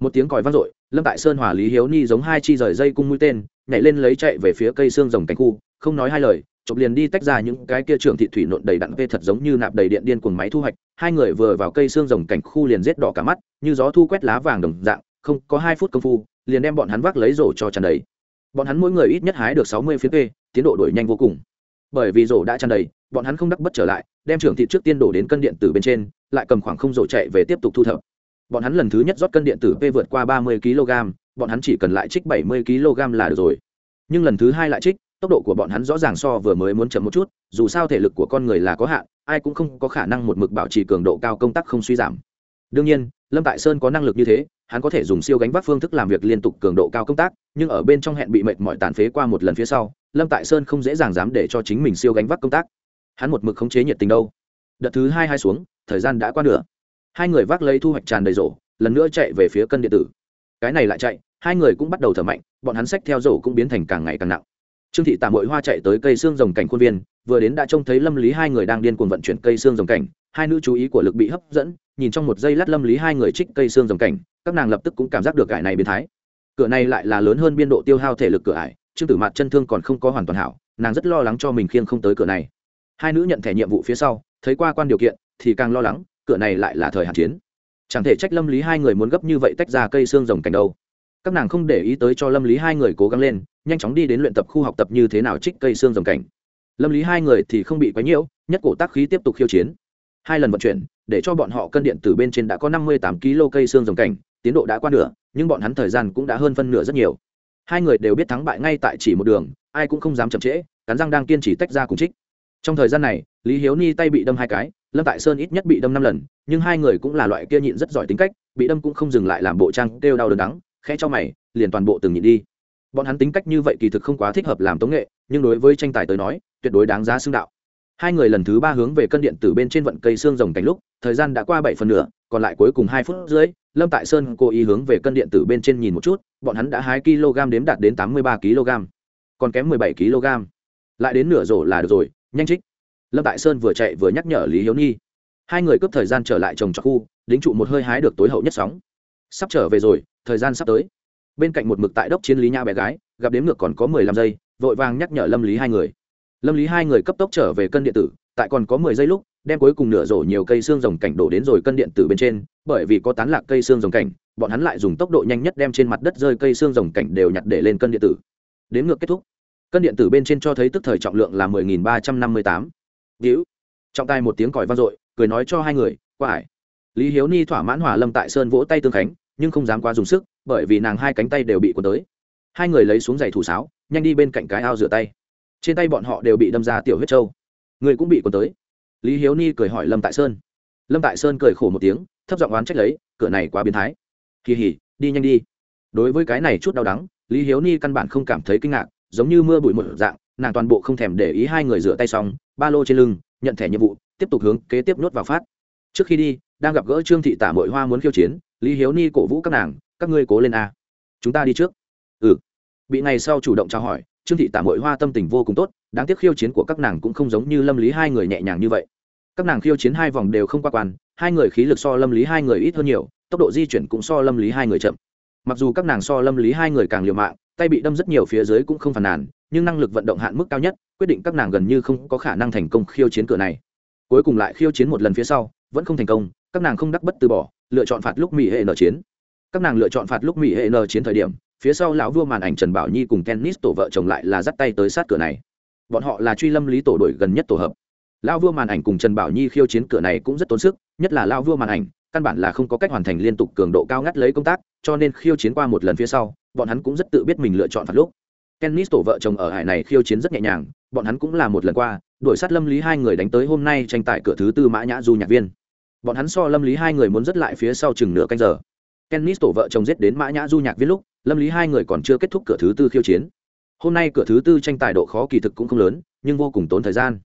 một tiếng còi vang dội, lâm tại sơn hòa lý hiếu ni giống hai chi rời dây cung mũi tên, nhảy lên lấy chạy về phía cây xương rồng cánh khu, không nói hai lời, chụp liền đi tách ra những cái kia trưởng thị thủy nộn đầy đặn vê thật giống như nạp đầy điện điên cuồng máy thu hoạch. Hai người vừa vào cây xương rồng cảnh khu liền rết đỏ cả mắt, như gió thu quét lá vàng đồng dạng, không có hai phút công phu, liền đem bọn hắn vác lấy rổ cho tràn đầy bọn hắn mỗi người ít nhất hái được sáu mươi phiến p tiến độ đổi nhanh vô cùng. Bởi vì rổ đã tràn đầy, bọn hắn không đắc bất trở lại, đem trưởng thị trước tiên đổ đến cân điện tử bên trên, lại cầm khoảng không rổ chạy về tiếp tục thu thập. Bọn hắn lần thứ nhất rót cân điện tử p vượt qua ba mươi kg bọn hắn chỉ cần lại trích bảy mươi kg là được rồi. Nhưng lần thứ hai lại trích, tốc độ của bọn hắn rõ ràng so vừa mới muốn chậm một chút, dù sao thể lực của con người là có hạn, ai cũng không có khả năng một mực bảo trì cường độ cao công tác không suy giảm. Đương nhiên, lâm tại sơn có năng lực như thế hắn có thể dùng siêu gánh vác phương thức làm việc liên tục cường độ cao công tác, nhưng ở bên trong hẹn bị mệt mỏi tàn phế qua một lần phía sau, lâm tại sơn không dễ dàng dám để cho chính mình siêu gánh vác công tác. Hắn một mực khống chế nhiệt tình đâu. Đợt thứ hai hai xuống, thời gian đã qua nửa. Hai người vác lấy thu hoạch tràn đầy rổ, lần nữa chạy về phía cân điện tử. Cái này lại chạy, hai người cũng bắt đầu thở mạnh, bọn hắn sách theo rổ cũng biến thành càng ngày càng nặng. Trương thị tạm mội hoa chạy tới cây xương rồng cảnh khuôn viên, vừa đến đã trông thấy lâm lý hai người đang điên cuồng vận chuyển cây xương rồng cảnh, hai nữ chú ý của lực bị hấp dẫn nhìn trong một giây lát lâm lý hai người trích cây xương rồng cảnh, các nàng lập tức cũng cảm giác được cải này biến thái. Cửa này lại là lớn hơn biên độ tiêu hao thể lực cửa ải, trương tử mặt chân thương còn không có hoàn toàn hảo, nàng rất lo lắng cho mình khiêng không tới cửa này. Hai nữ nhận thẻ nhiệm vụ phía sau, thấy qua quan điều kiện, thì càng lo lắng, cửa này lại là thời hạn chiến. Chẳng thể trách lâm lý hai người muốn gấp như vậy tách ra cây xương rồng cảnh đâu. Các nàng không để ý tới cho lâm lý hai người cố gắng lên, nhanh chóng đi đến luyện tập khu học tập như thế nào trích cây xương rồng cảnh. Lâm lý hai người thì không bị quấy nhiễu, nhất cổ tác khí tiếp tục khiêu chiến hai lần vận chuyển, để cho bọn họ cân điện từ bên trên đã có năm mươi tám kg cây xương rồng cảnh, tiến độ đã qua nửa, nhưng bọn hắn thời gian cũng đã hơn phân nửa rất nhiều. Hai người đều biết thắng bại ngay tại chỉ một đường, ai cũng không dám chậm trễ, cắn răng đang kiên trì tách ra cùng trích. Trong thời gian này, lý hiếu ni tay bị đâm hai cái, lâm tại sơn ít nhất bị đâm năm lần, nhưng hai người cũng là loại kia nhịn rất giỏi tính cách, bị đâm cũng không dừng lại làm bộ trang kêu đau đớn đắng, khẽ cho mày, liền toàn bộ từng nhịn đi. Bọn hắn tính cách như vậy kỳ thực không quá thích hợp làm tống nghệ, nhưng đối với tranh tài tới nói, tuyệt đối đáng giá xưng đạo hai người lần thứ ba hướng về cân điện từ bên trên vận cây xương rồng cánh lúc, thời gian đã qua bảy phần nửa, còn lại cuối cùng hai phút rưỡi, lâm tại sơn cố ý hướng về cân điện tử bên trên nhìn một chút, bọn hắn đã hai kg đếm đạt đến tám mươi ba kg, còn kém mười bảy kg. Lại đến nửa rổ là được rồi, nhanh trích. Lâm tại sơn vừa chạy vừa nhắc nhở lý hiếu nhi. Hai người cướp thời gian trở lại trồng trọt khu, đính trụ một hơi hái được tối hậu nhất sóng. Sắp trở về rồi, thời gian sắp tới. Bên cạnh một mực tại đốc chiến lý nha bé gái, gặp đếm ngược còn có mười lăm giây, vội vàng nhắc nhở lâm lý hai người lâm lý hai người cấp tốc trở về cân điện tử, tại còn có mười giây lúc, đem cuối cùng nửa rổ nhiều cây xương rồng cảnh đổ đến rồi cân điện tử bên trên, bởi vì có tán lạc cây xương rồng cảnh, bọn hắn lại dùng tốc độ nhanh nhất đem trên mặt đất rơi cây xương rồng cảnh đều nhặt để lên cân điện tử. Đến ngược kết thúc. Cân điện tử bên trên cho thấy tức thời trọng lượng là mười nghìn ba trăm năm mươi tám. Víu. Trọng tài một tiếng còi vang dội, cười nói cho hai người qua ải lý hiếu ni thỏa mãn hòa lâm tại sơn vỗ tay tương khánh, nhưng không dám quá dùng sức, bởi vì nàng hai cánh tay đều bị cuốn tới. Hai người lấy xuống giày thủ sáo, nhanh đi bên cạnh cái ao rửa tay trên tay bọn họ đều bị đâm ra tiểu huyết trâu. Người cũng bị cuốn tới. Lý hiếu ni cười hỏi lâm tại sơn. Lâm tại sơn cười khổ một tiếng, thấp giọng oán trách lấy, cửa này quá biến thái. Kỳ hỉ đi nhanh đi. Đối với cái này chút đau đắng, lý hiếu ni căn bản không cảm thấy kinh ngạc, giống như mưa bụi một dạng, nàng toàn bộ không thèm để ý hai người rửa tay xong, ba lô trên lưng, nhận thẻ nhiệm vụ, tiếp tục hướng kế tiếp nuốt vào phát. Trước khi đi, đang gặp gỡ trương thị tả mội hoa muốn khiêu chiến, lý hiếu ni cổ vũ các nàng, các ngươi cố lên a, chúng ta đi trước. Ừ. Bị ngày sau chủ động trao hỏi trương thị tả mội hoa tâm tình vô cùng tốt, đáng tiếc khiêu chiến của các nàng cũng không giống như lâm lý hai người nhẹ nhàng như vậy. Các nàng khiêu chiến hai vòng đều không qua quan, hai người khí lực so lâm lý hai người ít hơn nhiều, tốc độ di chuyển cũng so lâm lý hai người chậm. Mặc dù các nàng so lâm lý hai người càng liều mạng, tay bị đâm rất nhiều phía dưới cũng không phàn nàn, nhưng năng lực vận động hạn mức cao nhất, quyết định các nàng gần như không có khả năng thành công khiêu chiến cửa này. Cuối cùng lại khiêu chiến một lần phía sau, vẫn không thành công, các nàng không đắc bất từ bỏ, lựa chọn phạt lúc mỹ hệ n chiến. Các nàng lựa chọn phạt lúc mỹ hệ n chiến thời điểm phía sau lão vua màn ảnh trần bảo nhi cùng tennis tổ vợ chồng lại là dắt tay tới sát cửa này. Bọn họ là truy lâm lý tổ đội gần nhất tổ hợp. Lão vua màn ảnh cùng trần bảo nhi khiêu chiến cửa này cũng rất tốn sức, nhất là lão vua màn ảnh, căn bản là không có cách hoàn thành liên tục cường độ cao ngắt lấy công tác, cho nên khiêu chiến qua một lần phía sau, bọn hắn cũng rất tự biết mình lựa chọn phạt lúc. Tennis tổ vợ chồng ở hải này khiêu chiến rất nhẹ nhàng, bọn hắn cũng là một lần qua, đuổi sát lâm lý hai người đánh tới hôm nay tranh tài cửa thứ tư mã nhã du nhạc viên. Bọn hắn so lâm lý hai người muốn rất lại phía sau chừng nửa canh giờ. Tennis tổ vợ chồng giết đến mã nhã du nhạc viên lúc lâm lý hai người còn chưa kết thúc cửa thứ tư khiêu chiến. Hôm nay cửa thứ tư tranh tài độ khó kỳ thực cũng không lớn, nhưng vô cùng tốn thời gian.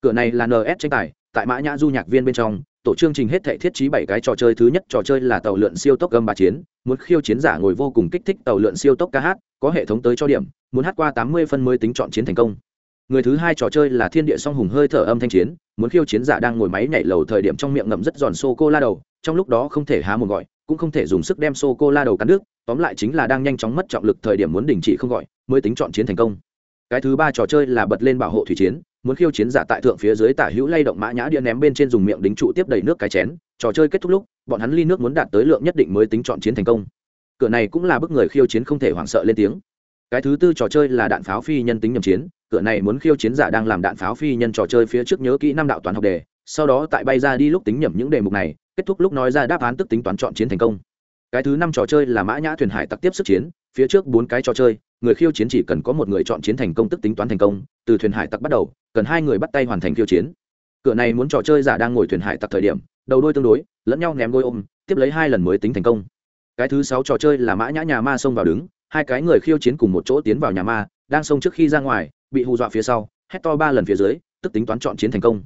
Cửa này là ns tranh tài, tại mã nhã du nhạc viên bên trong, tổ chương trình hết thể thiết trí bảy cái trò chơi. Thứ nhất trò chơi là tàu lượn siêu tốc gầm ba chiến, muốn khiêu chiến giả ngồi vô cùng kích thích tàu lượn siêu tốc ca hát, có hệ thống tới cho điểm, muốn hát qua tám mươi phân mới tính chọn chiến thành công. Người thứ hai trò chơi là thiên địa song hùng hơi thở âm thanh chiến, muốn khiêu chiến giả đang ngồi máy nhảy lầu thời điểm trong miệng ngậm rất giòn sô cô la đầu, trong lúc đó không thể há một gọi, cũng không thể dùng sức đem sô cô la đầu cắn nước tóm lại chính là đang nhanh chóng mất trọng lực thời điểm muốn đình chỉ không gọi, mới tính chọn chiến thành công. Cái thứ ba trò chơi là bật lên bảo hộ thủy chiến, muốn khiêu chiến giả tại thượng phía dưới tả hữu lay động mã nhã điện ném bên trên dùng miệng đính trụ tiếp đầy nước cái chén, trò chơi kết thúc lúc, bọn hắn ly nước muốn đạt tới lượng nhất định mới tính chọn chiến thành công. Cửa này cũng là bức người khiêu chiến không thể hoảng sợ lên tiếng. Cái thứ tư trò chơi là đạn pháo phi nhân tính nhầm chiến, cửa này muốn khiêu chiến giả đang làm đạn pháo phi nhân trò chơi phía trước nhớ kỹ năm đạo toán học đề, sau đó tại bay ra đi lúc tính nhầm những đề mục này, kết thúc lúc nói ra đáp án tức tính toán chọn chiến thành công cái thứ năm trò chơi là mã nhã thuyền hải tặc tiếp sức chiến, phía trước bốn cái trò chơi, người khiêu chiến chỉ cần có một người chọn chiến thành công tức tính toán thành công, từ thuyền hải tặc bắt đầu, cần hai người bắt tay hoàn thành khiêu chiến. Cửa này muốn trò chơi giả đang ngồi thuyền hải tặc thời điểm, đầu đôi tương đối, lẫn nhau ném đôi ôm, tiếp lấy hai lần mới tính thành công. Cái thứ sáu trò chơi là mã nhã nhà ma xông vào đứng, hai cái người khiêu chiến cùng một chỗ tiến vào nhà ma, đang xông trước khi ra ngoài, bị hù dọa phía sau, hét to ba lần phía dưới, tức tính toán chọn chiến thành công.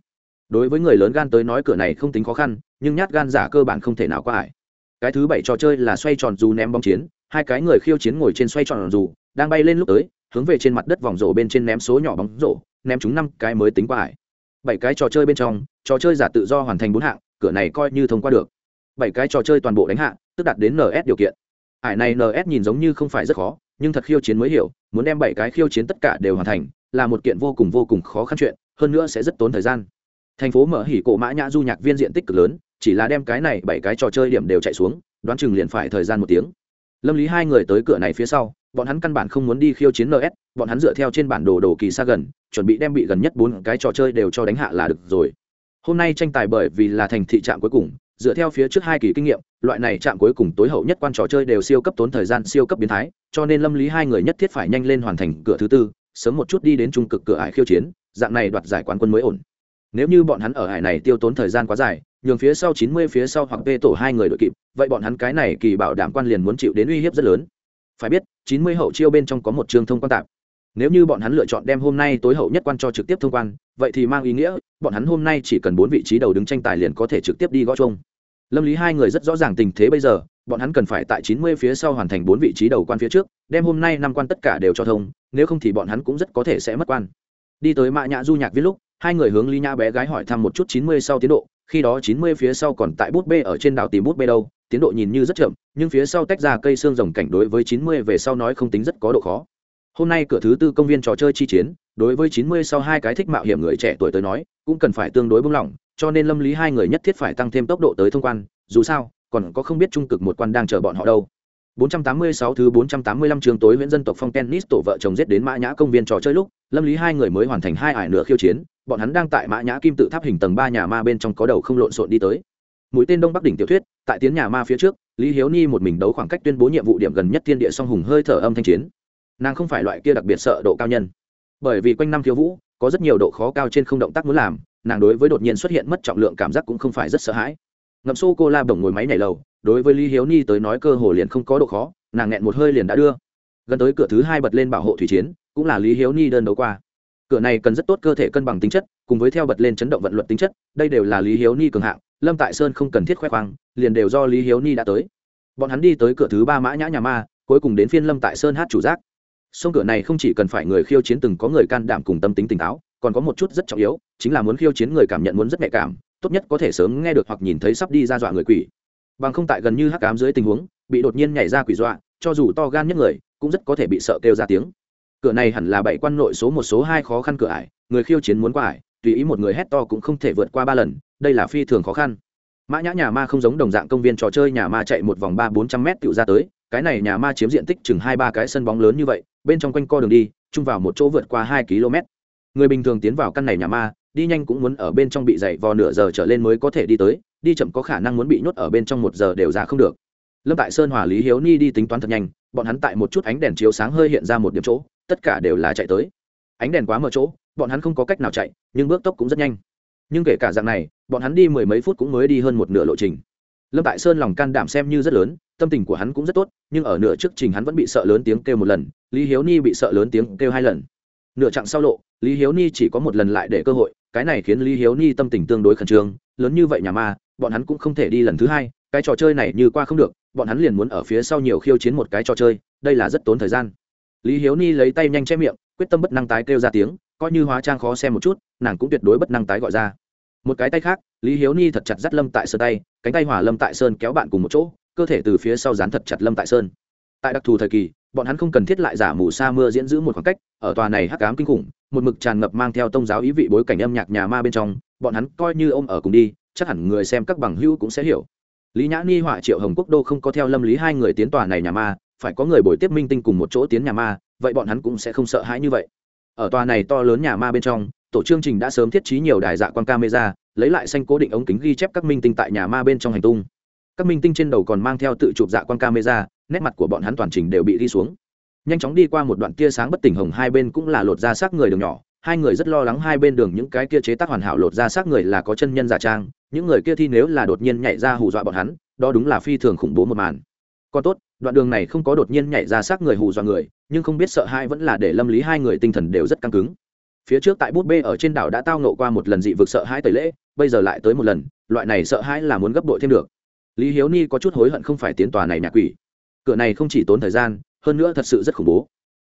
Đối với người lớn gan tới nói cửa này không tính khó khăn, nhưng nhát gan giả cơ bản không thể nào qua ải cái thứ bảy trò chơi là xoay tròn dù ném bóng chiến, hai cái người khiêu chiến ngồi trên xoay tròn dù, đang bay lên lúc tới, hướng về trên mặt đất vòng rổ bên trên ném số nhỏ bóng rổ, ném chúng năm cái mới tính qua ải. Bảy cái trò chơi bên trong, trò chơi giả tự do hoàn thành bốn hạng, cửa này coi như thông qua được. Bảy cái trò chơi toàn bộ đánh hạ, tức đạt đến ns điều kiện. Ải này ns nhìn giống như không phải rất khó, nhưng thật khiêu chiến mới hiểu, muốn đem bảy cái khiêu chiến tất cả đều hoàn thành, là một kiện vô cùng vô cùng khó khăn chuyện, hơn nữa sẽ rất tốn thời gian. Thành phố mở hỉ cổ mã nhã du nhạc viên diện tích cực lớn chỉ là đem cái này bảy cái trò chơi điểm đều chạy xuống, đoán chừng liền phải thời gian một tiếng. Lâm lý hai người tới cửa này phía sau, bọn hắn căn bản không muốn đi khiêu chiến ns bọn hắn dựa theo trên bản đồ đồ kỳ xa gần, chuẩn bị đem bị gần nhất bốn cái trò chơi đều cho đánh hạ là được rồi. Hôm nay tranh tài bởi vì là thành thị trạm cuối cùng, dựa theo phía trước hai kỳ kinh nghiệm, loại này trạm cuối cùng tối hậu nhất quan trò chơi đều siêu cấp tốn thời gian, siêu cấp biến thái, cho nên lâm lý hai người nhất thiết phải nhanh lên hoàn thành cửa thứ tư, sớm một chút đi đến trung cực cửa ải khiêu chiến, dạng này đoạt giải quán quân mới ổn. Nếu như bọn hắn ở hải này tiêu tốn thời gian quá dài nhường phía sau chín mươi, phía sau hoặc p tổ hai người đội kịp, vậy bọn hắn cái này kỳ bảo đảm quan liền muốn chịu đến uy hiếp rất lớn. Phải biết, chín mươi hậu chiêu bên trong có một trường thông quan tạp. Nếu như bọn hắn lựa chọn đem hôm nay tối hậu nhất quan cho trực tiếp thông quan, vậy thì mang ý nghĩa, bọn hắn hôm nay chỉ cần bốn vị trí đầu đứng tranh tài liền có thể trực tiếp đi gõ chung lâm lý hai người rất rõ ràng tình thế bây giờ, bọn hắn cần phải tại chín mươi phía sau hoàn thành bốn vị trí đầu quan phía trước, đem hôm nay năm quan tất cả đều cho thông, nếu không thì bọn hắn cũng rất có thể sẽ mất quan. Đi tới mạ nhã du nhạc viết lúc, hai người hướng lý nhã bé gái hỏi thăm một chút chín mươi sau tiến độ khi đó chín mươi phía sau còn tại bút bê ở trên đảo tìm bút bê đâu, tiến độ nhìn như rất chậm, nhưng phía sau tách ra cây xương rồng cảnh đối với chín mươi về sau nói không tính rất có độ khó. Hôm nay cửa thứ tư công viên trò chơi chi chiến, đối với chín mươi sau hai cái thích mạo hiểm người trẻ tuổi tới nói, cũng cần phải tương đối bung lỏng cho nên lâm lý hai người nhất thiết phải tăng thêm tốc độ tới thông quan, dù sao, còn có không biết trung cực một quan đang chờ bọn họ đâu. 486 thứ 485 trường tối huyện dân tộc phong tennis tổ vợ chồng giết đến Mã Nhã công viên trò chơi lúc, Lâm Lý hai người mới hoàn thành hai ải nửa khiêu chiến, bọn hắn đang tại Mã Nhã kim tự tháp hình tầng 3 nhà ma bên trong có đầu không lộn xộn đi tới. Mũi tên Đông Bắc đỉnh tiểu thuyết, tại tiến nhà ma phía trước, Lý Hiếu Ni một mình đấu khoảng cách tuyên bố nhiệm vụ điểm gần nhất thiên địa song hùng hơi thở âm thanh chiến. Nàng không phải loại kia đặc biệt sợ độ cao nhân, bởi vì quanh năm thiếu vũ, có rất nhiều độ khó cao trên không động tác muốn làm, nàng đối với đột nhiên xuất hiện mất trọng lượng cảm giác cũng không phải rất sợ hãi ngậm sô cô la bổng ngồi máy nhảy lầu, đối với lý hiếu ni tới nói cơ hồ liền không có độ khó, nàng nghẹn một hơi liền đã đưa. Gần tới cửa thứ hai bật lên bảo hộ thủy chiến, cũng là lý hiếu ni đơn đấu qua. Cửa này cần rất tốt cơ thể cân bằng tính chất, cùng với theo bật lên chấn động vận luật tính chất, đây đều là lý hiếu ni cường hạng, lâm tại sơn không cần thiết khoe khoang, liền đều do lý hiếu ni đã tới. Bọn hắn đi tới cửa thứ ba mã nhã nhà ma, cuối cùng đến phiên lâm tại sơn hát chủ giác. Sông cửa này không chỉ cần phải người khiêu chiến từng có người can đảm cùng tâm tính tỉnh táo, còn có một chút rất trọng yếu, chính là muốn khiêu chiến người cảm nhận muốn rất nhạy cảm tốt nhất có thể sớm nghe được hoặc nhìn thấy sắp đi ra dọa người quỷ. Bằng không tại gần như hắc cám dưới tình huống, bị đột nhiên nhảy ra quỷ dọa, cho dù to gan nhất người, cũng rất có thể bị sợ kêu ra tiếng. Cửa này hẳn là bảy quan nội số một số hai khó khăn cửa ải, người khiêu chiến muốn qua ải, tùy ý một người hét to cũng không thể vượt qua ba lần, đây là phi thường khó khăn. Mã nhã nhà ma không giống đồng dạng công viên trò chơi nhà ma chạy một vòng ba bốn trăm mét tự ra tới, cái này nhà ma chiếm diện tích chừng hai ba cái sân bóng lớn như vậy, bên trong quanh co đường đi, chung vào một chỗ vượt qua hai km. Người bình thường tiến vào căn này nhà ma đi nhanh cũng muốn ở bên trong bị dày vò nửa giờ trở lên mới có thể đi tới, đi chậm có khả năng muốn bị nhốt ở bên trong một giờ đều ra không được. Lâm tại sơn, hòa lý hiếu ni đi tính toán thật nhanh, bọn hắn tại một chút ánh đèn chiếu sáng hơi hiện ra một điểm chỗ, tất cả đều là chạy tới. Ánh đèn quá mở chỗ, bọn hắn không có cách nào chạy, nhưng bước tốc cũng rất nhanh. Nhưng kể cả dạng này, bọn hắn đi mười mấy phút cũng mới đi hơn một nửa lộ trình. Lâm tại sơn lòng can đảm xem như rất lớn, tâm tình của hắn cũng rất tốt, nhưng ở nửa trước trình hắn vẫn bị sợ lớn tiếng kêu một lần, lý hiếu ni bị sợ lớn tiếng kêu hai lần. Nửa chặng sau lộ, lý hiếu ni chỉ có một lần lại để cơ hội cái này khiến lý hiếu ni tâm tình tương đối khẩn trương, lớn như vậy nhà ma, bọn hắn cũng không thể đi lần thứ hai, cái trò chơi này như qua không được, bọn hắn liền muốn ở phía sau nhiều khiêu chiến một cái trò chơi, đây là rất tốn thời gian. Lý hiếu ni lấy tay nhanh che miệng, quyết tâm bất năng tái kêu ra tiếng, coi như hóa trang khó xem một chút, nàng cũng tuyệt đối bất năng tái gọi ra. Một cái tay khác, lý hiếu ni thật chặt dắt lâm tại sơn tay, cánh tay hỏa lâm tại sơn kéo bạn cùng một chỗ, cơ thể từ phía sau dán thật chặt lâm tại sơn. Tại đặc thù thời kỳ bọn hắn không cần thiết lại giả mù sa mưa diễn giữ một khoảng cách, ở tòa này hắc cám kinh khủng, một mực tràn ngập mang theo tông giáo ý vị bối cảnh âm nhạc nhà ma bên trong, bọn hắn coi như ôm ở cùng đi, chắc hẳn người xem các bằng hữu cũng sẽ hiểu. Lý nhã ni họa triệu hồng quốc đô không có theo lâm lý hai người tiến tòa này nhà ma, phải có người bồi tiếp minh tinh cùng một chỗ tiến nhà ma, vậy bọn hắn cũng sẽ không sợ hãi như vậy. Ở tòa này to lớn nhà ma bên trong, tổ chương trình đã sớm thiết trí nhiều đài dạ quan camera, lấy lại xanh cố định ống kính ghi chép các minh tinh tại nhà ma bên trong hành tung. Các minh tinh trên đầu còn mang theo tự chụp dạ quan camera nét mặt của bọn hắn toàn trình đều bị ghi xuống. Nhanh chóng đi qua một đoạn tia sáng bất tỉnh hồng hai bên cũng là lột ra xác người đường nhỏ, hai người rất lo lắng hai bên đường những cái kia chế tác hoàn hảo lột ra xác người là có chân nhân giả trang, những người kia thi nếu là đột nhiên nhảy ra hù dọa bọn hắn, đó đúng là phi thường khủng bố một màn. Còn tốt, đoạn đường này không có đột nhiên nhảy ra xác người hù dọa người, nhưng không biết sợ hai vẫn là để lâm lý hai người tinh thần đều rất căng cứng. Phía trước tại bút bê ở trên đảo đã tao nộ qua một lần dị vực sợ hãi tẩy lễ, bây giờ lại tới một lần, loại này sợ hãi là muốn gấp đội thêm được. Lý hiếu ni có chút hối hận không phải tiến tòa này nhà quỷ cửa này không chỉ tốn thời gian, hơn nữa thật sự rất khủng bố.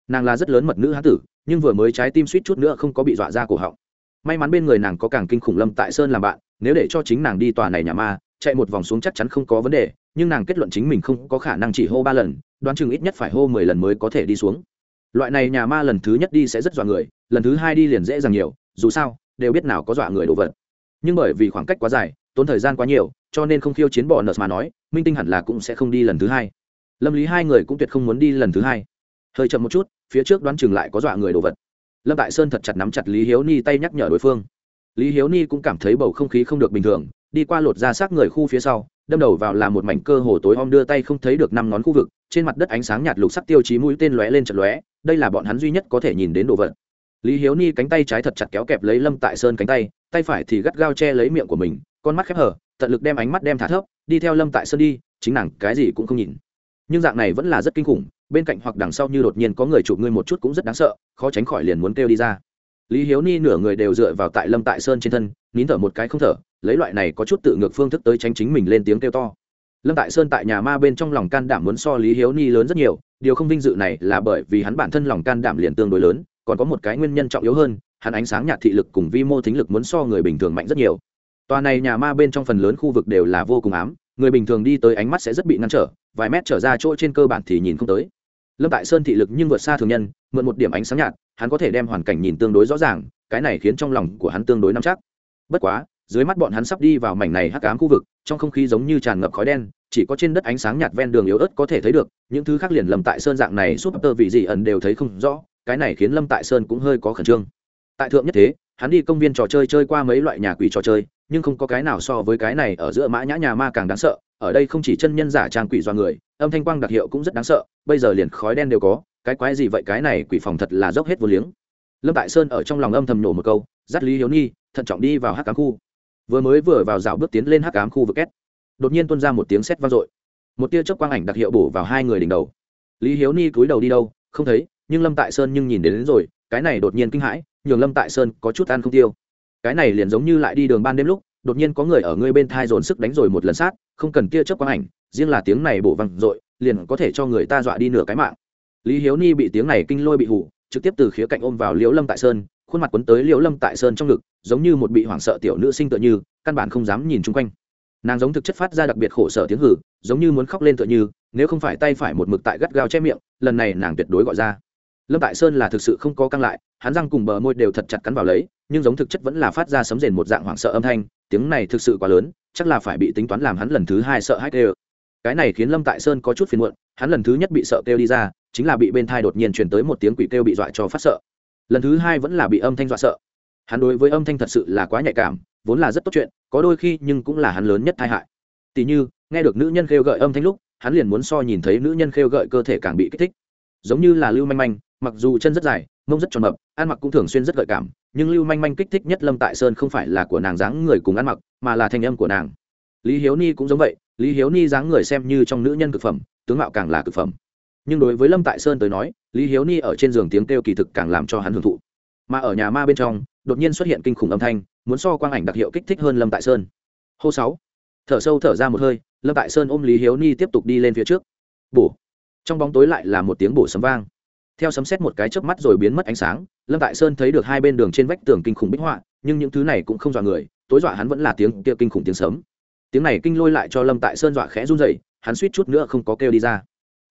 Nàng là rất lớn mật nữ hán tử, nhưng vừa mới trái tim suýt chút nữa không có bị dọa ra cổ họng. May mắn bên người nàng có càng kinh khủng lâm tại sơn làm bạn, nếu để cho chính nàng đi tòa này nhà ma, chạy một vòng xuống chắc chắn không có vấn đề, nhưng nàng kết luận chính mình không có khả năng chỉ hô ba lần, đoán chừng ít nhất phải hô mười lần mới có thể đi xuống. Loại này nhà ma lần thứ nhất đi sẽ rất dọa người, lần thứ hai đi liền dễ dàng nhiều, dù sao, đều biết nào có dọa người đồ vật. Nhưng bởi vì khoảng cách quá dài, tốn thời gian quá nhiều, cho nên không khiêu chiến bỏ nợ mà nói, minh tinh hẳn là cũng sẽ không đi lần thứ hai lâm lý hai người cũng tuyệt không muốn đi lần thứ hai. Hơi chậm một chút, phía trước đoán chừng lại có dọa người đồ vật. Lâm tại sơn thật chặt nắm chặt lý hiếu ni tay nhắc nhở đối phương. Lý hiếu ni cũng cảm thấy bầu không khí không được bình thường, đi qua lột ra xác người khu phía sau, đâm đầu vào là một mảnh cơ hồ tối om đưa tay không thấy được năm ngón khu vực, trên mặt đất ánh sáng nhạt lục sắc tiêu chí mũi tên lóe lên chật lóe, đây là bọn hắn duy nhất có thể nhìn đến đồ vật. Lý hiếu ni cánh tay trái thật chặt kéo kẹp lấy lâm tại sơn cánh tay tay phải thì gắt gao che lấy miệng của mình, con mắt khép hở, tận lực đem ánh mắt đem thả thấp, đi theo lâm tại sơn đi, chính nàng cái gì cũng không nhìn nhưng dạng này vẫn là rất kinh khủng, bên cạnh hoặc đằng sau như đột nhiên có người chụp ngươi một chút cũng rất đáng sợ, khó tránh khỏi liền muốn kêu đi ra. Lý hiếu ni nửa người đều dựa vào tại lâm tại sơn trên thân, nín thở một cái không thở, lấy loại này có chút tự ngược phương thức tới tránh chính mình lên tiếng kêu to. Lâm tại sơn tại nhà ma bên trong lòng can đảm muốn so lý hiếu ni lớn rất nhiều, điều không vinh dự này là bởi vì hắn bản thân lòng can đảm liền tương đối lớn, còn có một cái nguyên nhân trọng yếu hơn, hắn ánh sáng nhạt thị lực cùng vi mô thính lực muốn so người bình thường mạnh rất nhiều. Tòa này nhà ma bên trong phần lớn khu vực đều là vô cùng ám người bình thường đi tới ánh mắt sẽ rất bị ngăn trở, vài mét trở ra chỗ trên cơ bản thì nhìn không tới. Lâm tại sơn thị lực nhưng vượt xa thường nhân, mượn một điểm ánh sáng nhạt, hắn có thể đem hoàn cảnh nhìn tương đối rõ ràng, cái này khiến trong lòng của hắn tương đối nắm chắc. Bất quá, dưới mắt bọn hắn sắp đi vào mảnh này hắc ám khu vực, trong không khí giống như tràn ngập khói đen, chỉ có trên đất ánh sáng nhạt ven đường yếu ớt có thể thấy được, những thứ khác liền lâm tại sơn dạng này súp tơ vị gì ẩn đều thấy không rõ, cái này khiến lâm tại sơn cũng hơi có khẩn trương. Tại thượng nhất thế, hắn đi công viên trò chơi chơi qua mấy loại nhà quỷ trò chơi nhưng không có cái nào so với cái này ở giữa mã nhã nhà ma càng đáng sợ ở đây không chỉ chân nhân giả trang quỷ do người âm thanh quang đặc hiệu cũng rất đáng sợ bây giờ liền khói đen đều có cái quái gì vậy cái này quỷ phòng thật là dốc hết vô liếng. Lâm tại sơn ở trong lòng âm thầm nổ một câu dắt lý hiếu nhi thận trọng đi vào hát cám khu. Vừa mới vừa vào rào bước tiến lên hát cám khu vực két đột nhiên tuôn ra một tiếng sét vang dội. Một tia chớp quang ảnh đặc hiệu bổ vào hai người đỉnh đầu. Lý hiếu ni cúi đầu đi đâu không thấy nhưng lâm tại sơn nhưng nhìn đến, đến rồi cái này đột nhiên kinh hãi nhường lâm tại sơn có chút ăn không tiêu cái này liền giống như lại đi đường ban đêm lúc, đột nhiên có người ở ngươi bên thai dồn sức đánh rồi một lần sát, không cần kia chớp quang ảnh, riêng là tiếng này bổ văng dội, liền có thể cho người ta dọa đi nửa cái mạng. Lý hiếu ni bị tiếng này kinh lôi bị hủ trực tiếp từ khía cạnh ôm vào liễu lâm tại sơn, khuôn mặt quấn tới liễu lâm tại sơn trong ngực, giống như một bị hoảng sợ tiểu nữ sinh tựa như, căn bản không dám nhìn chung quanh. Nàng giống thực chất phát ra đặc biệt khổ sở tiếng hử, giống như muốn khóc lên tựa như, nếu không phải tay phải một mực tại gắt gao che miệng, lần này nàng tuyệt đối gọi ra. Lâm tại sơn là thực sự không có căng lại hắn răng cùng bờ môi đều thật chặt cắn vào lấy, nhưng giống thực chất vẫn là phát ra sấm rền một dạng hoảng sợ âm thanh, tiếng này thực sự quá lớn, chắc là phải bị tính toán làm hắn lần thứ hai sợ hãi kêu. Cái này khiến lâm tại sơn có chút phiền muộn, hắn lần thứ nhất bị sợ kêu đi ra, chính là bị bên thai đột nhiên truyền tới một tiếng quỷ kêu bị dọa cho phát sợ. Lần thứ hai vẫn là bị âm thanh dọa sợ. Hắn đối với âm thanh thật sự là quá nhạy cảm, vốn là rất tốt chuyện, có đôi khi nhưng cũng là hắn lớn nhất tai hại. Tỉ như, nghe được nữ nhân kêu gợi âm thanh lúc, hắn liền muốn so nhìn thấy nữ nhân kêu gợi cơ thể càng bị kích thích. Giống như là lưu manh manh, mặc dù chân rất dài mông rất tròn mập, ăn mặc cũng thường xuyên rất gợi cảm, nhưng lưu manh manh kích thích nhất lâm tại sơn không phải là của nàng dáng người cùng ăn mặc, mà là thanh âm của nàng. Lý hiếu ni cũng giống vậy, lý hiếu ni dáng người xem như trong nữ nhân cực phẩm, tướng mạo càng là cực phẩm. Nhưng đối với lâm tại sơn tới nói, lý hiếu ni ở trên giường tiếng kêu kỳ thực càng làm cho hắn hưởng thụ. Mà ở nhà ma bên trong, đột nhiên xuất hiện kinh khủng âm thanh, muốn so quang ảnh đặc hiệu kích thích hơn lâm tại sơn. Hô sáu. Thở sâu thở ra một hơi, lâm tại sơn ôm lý hiếu ni tiếp tục đi lên phía trước. Bổ. Trong bóng tối lại là một tiếng bổ sấm vang theo sấm xét một cái chớp mắt rồi biến mất ánh sáng, lâm tại sơn thấy được hai bên đường trên vách tường kinh khủng bích họa, nhưng những thứ này cũng không dọa người, tối dọa hắn vẫn là tiếng kia kinh khủng tiếng sấm. Tiếng này kinh lôi lại cho lâm tại sơn dọa khẽ run dậy hắn suýt chút nữa không có kêu đi ra.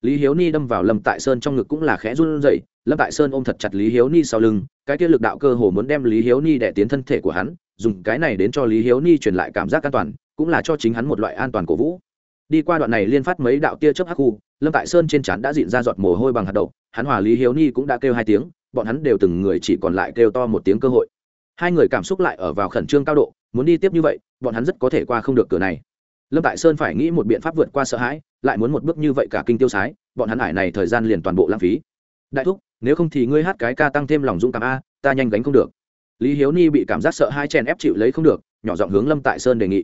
Lý hiếu ni đâm vào lâm tại sơn trong ngực cũng là khẽ run dậy lâm tại sơn ôm thật chặt lý hiếu ni sau lưng, cái kia lực đạo cơ hồ muốn đem lý hiếu ni đẻ tiến thân thể của hắn, dùng cái này đến cho lý hiếu ni truyền lại cảm giác an toàn, cũng là cho chính hắn một loại an toàn cổ vũ. Đi qua đoạn này liên phát mấy đạo tia chớp hắc khu, lâm tại sơn trên trán đã dịn ra giọt mồ hôi bằng hạt đậu hắn hòa lý hiếu ni cũng đã kêu hai tiếng, bọn hắn đều từng người chỉ còn lại kêu to một tiếng cơ hội. Hai người cảm xúc lại ở vào khẩn trương cao độ, muốn đi tiếp như vậy, bọn hắn rất có thể qua không được cửa này. Lâm tại sơn phải nghĩ một biện pháp vượt qua sợ hãi, lại muốn một bước như vậy cả kinh tiêu sái, bọn hắn hải này thời gian liền toàn bộ lãng phí. Đại thúc, nếu không thì ngươi hát cái ca tăng thêm lòng dũng cảm a, ta nhanh gánh không được. Lý hiếu ni bị cảm giác sợ hai chèn ép chịu lấy không được, nhỏ giọng hướng lâm tại sơn đề nghị.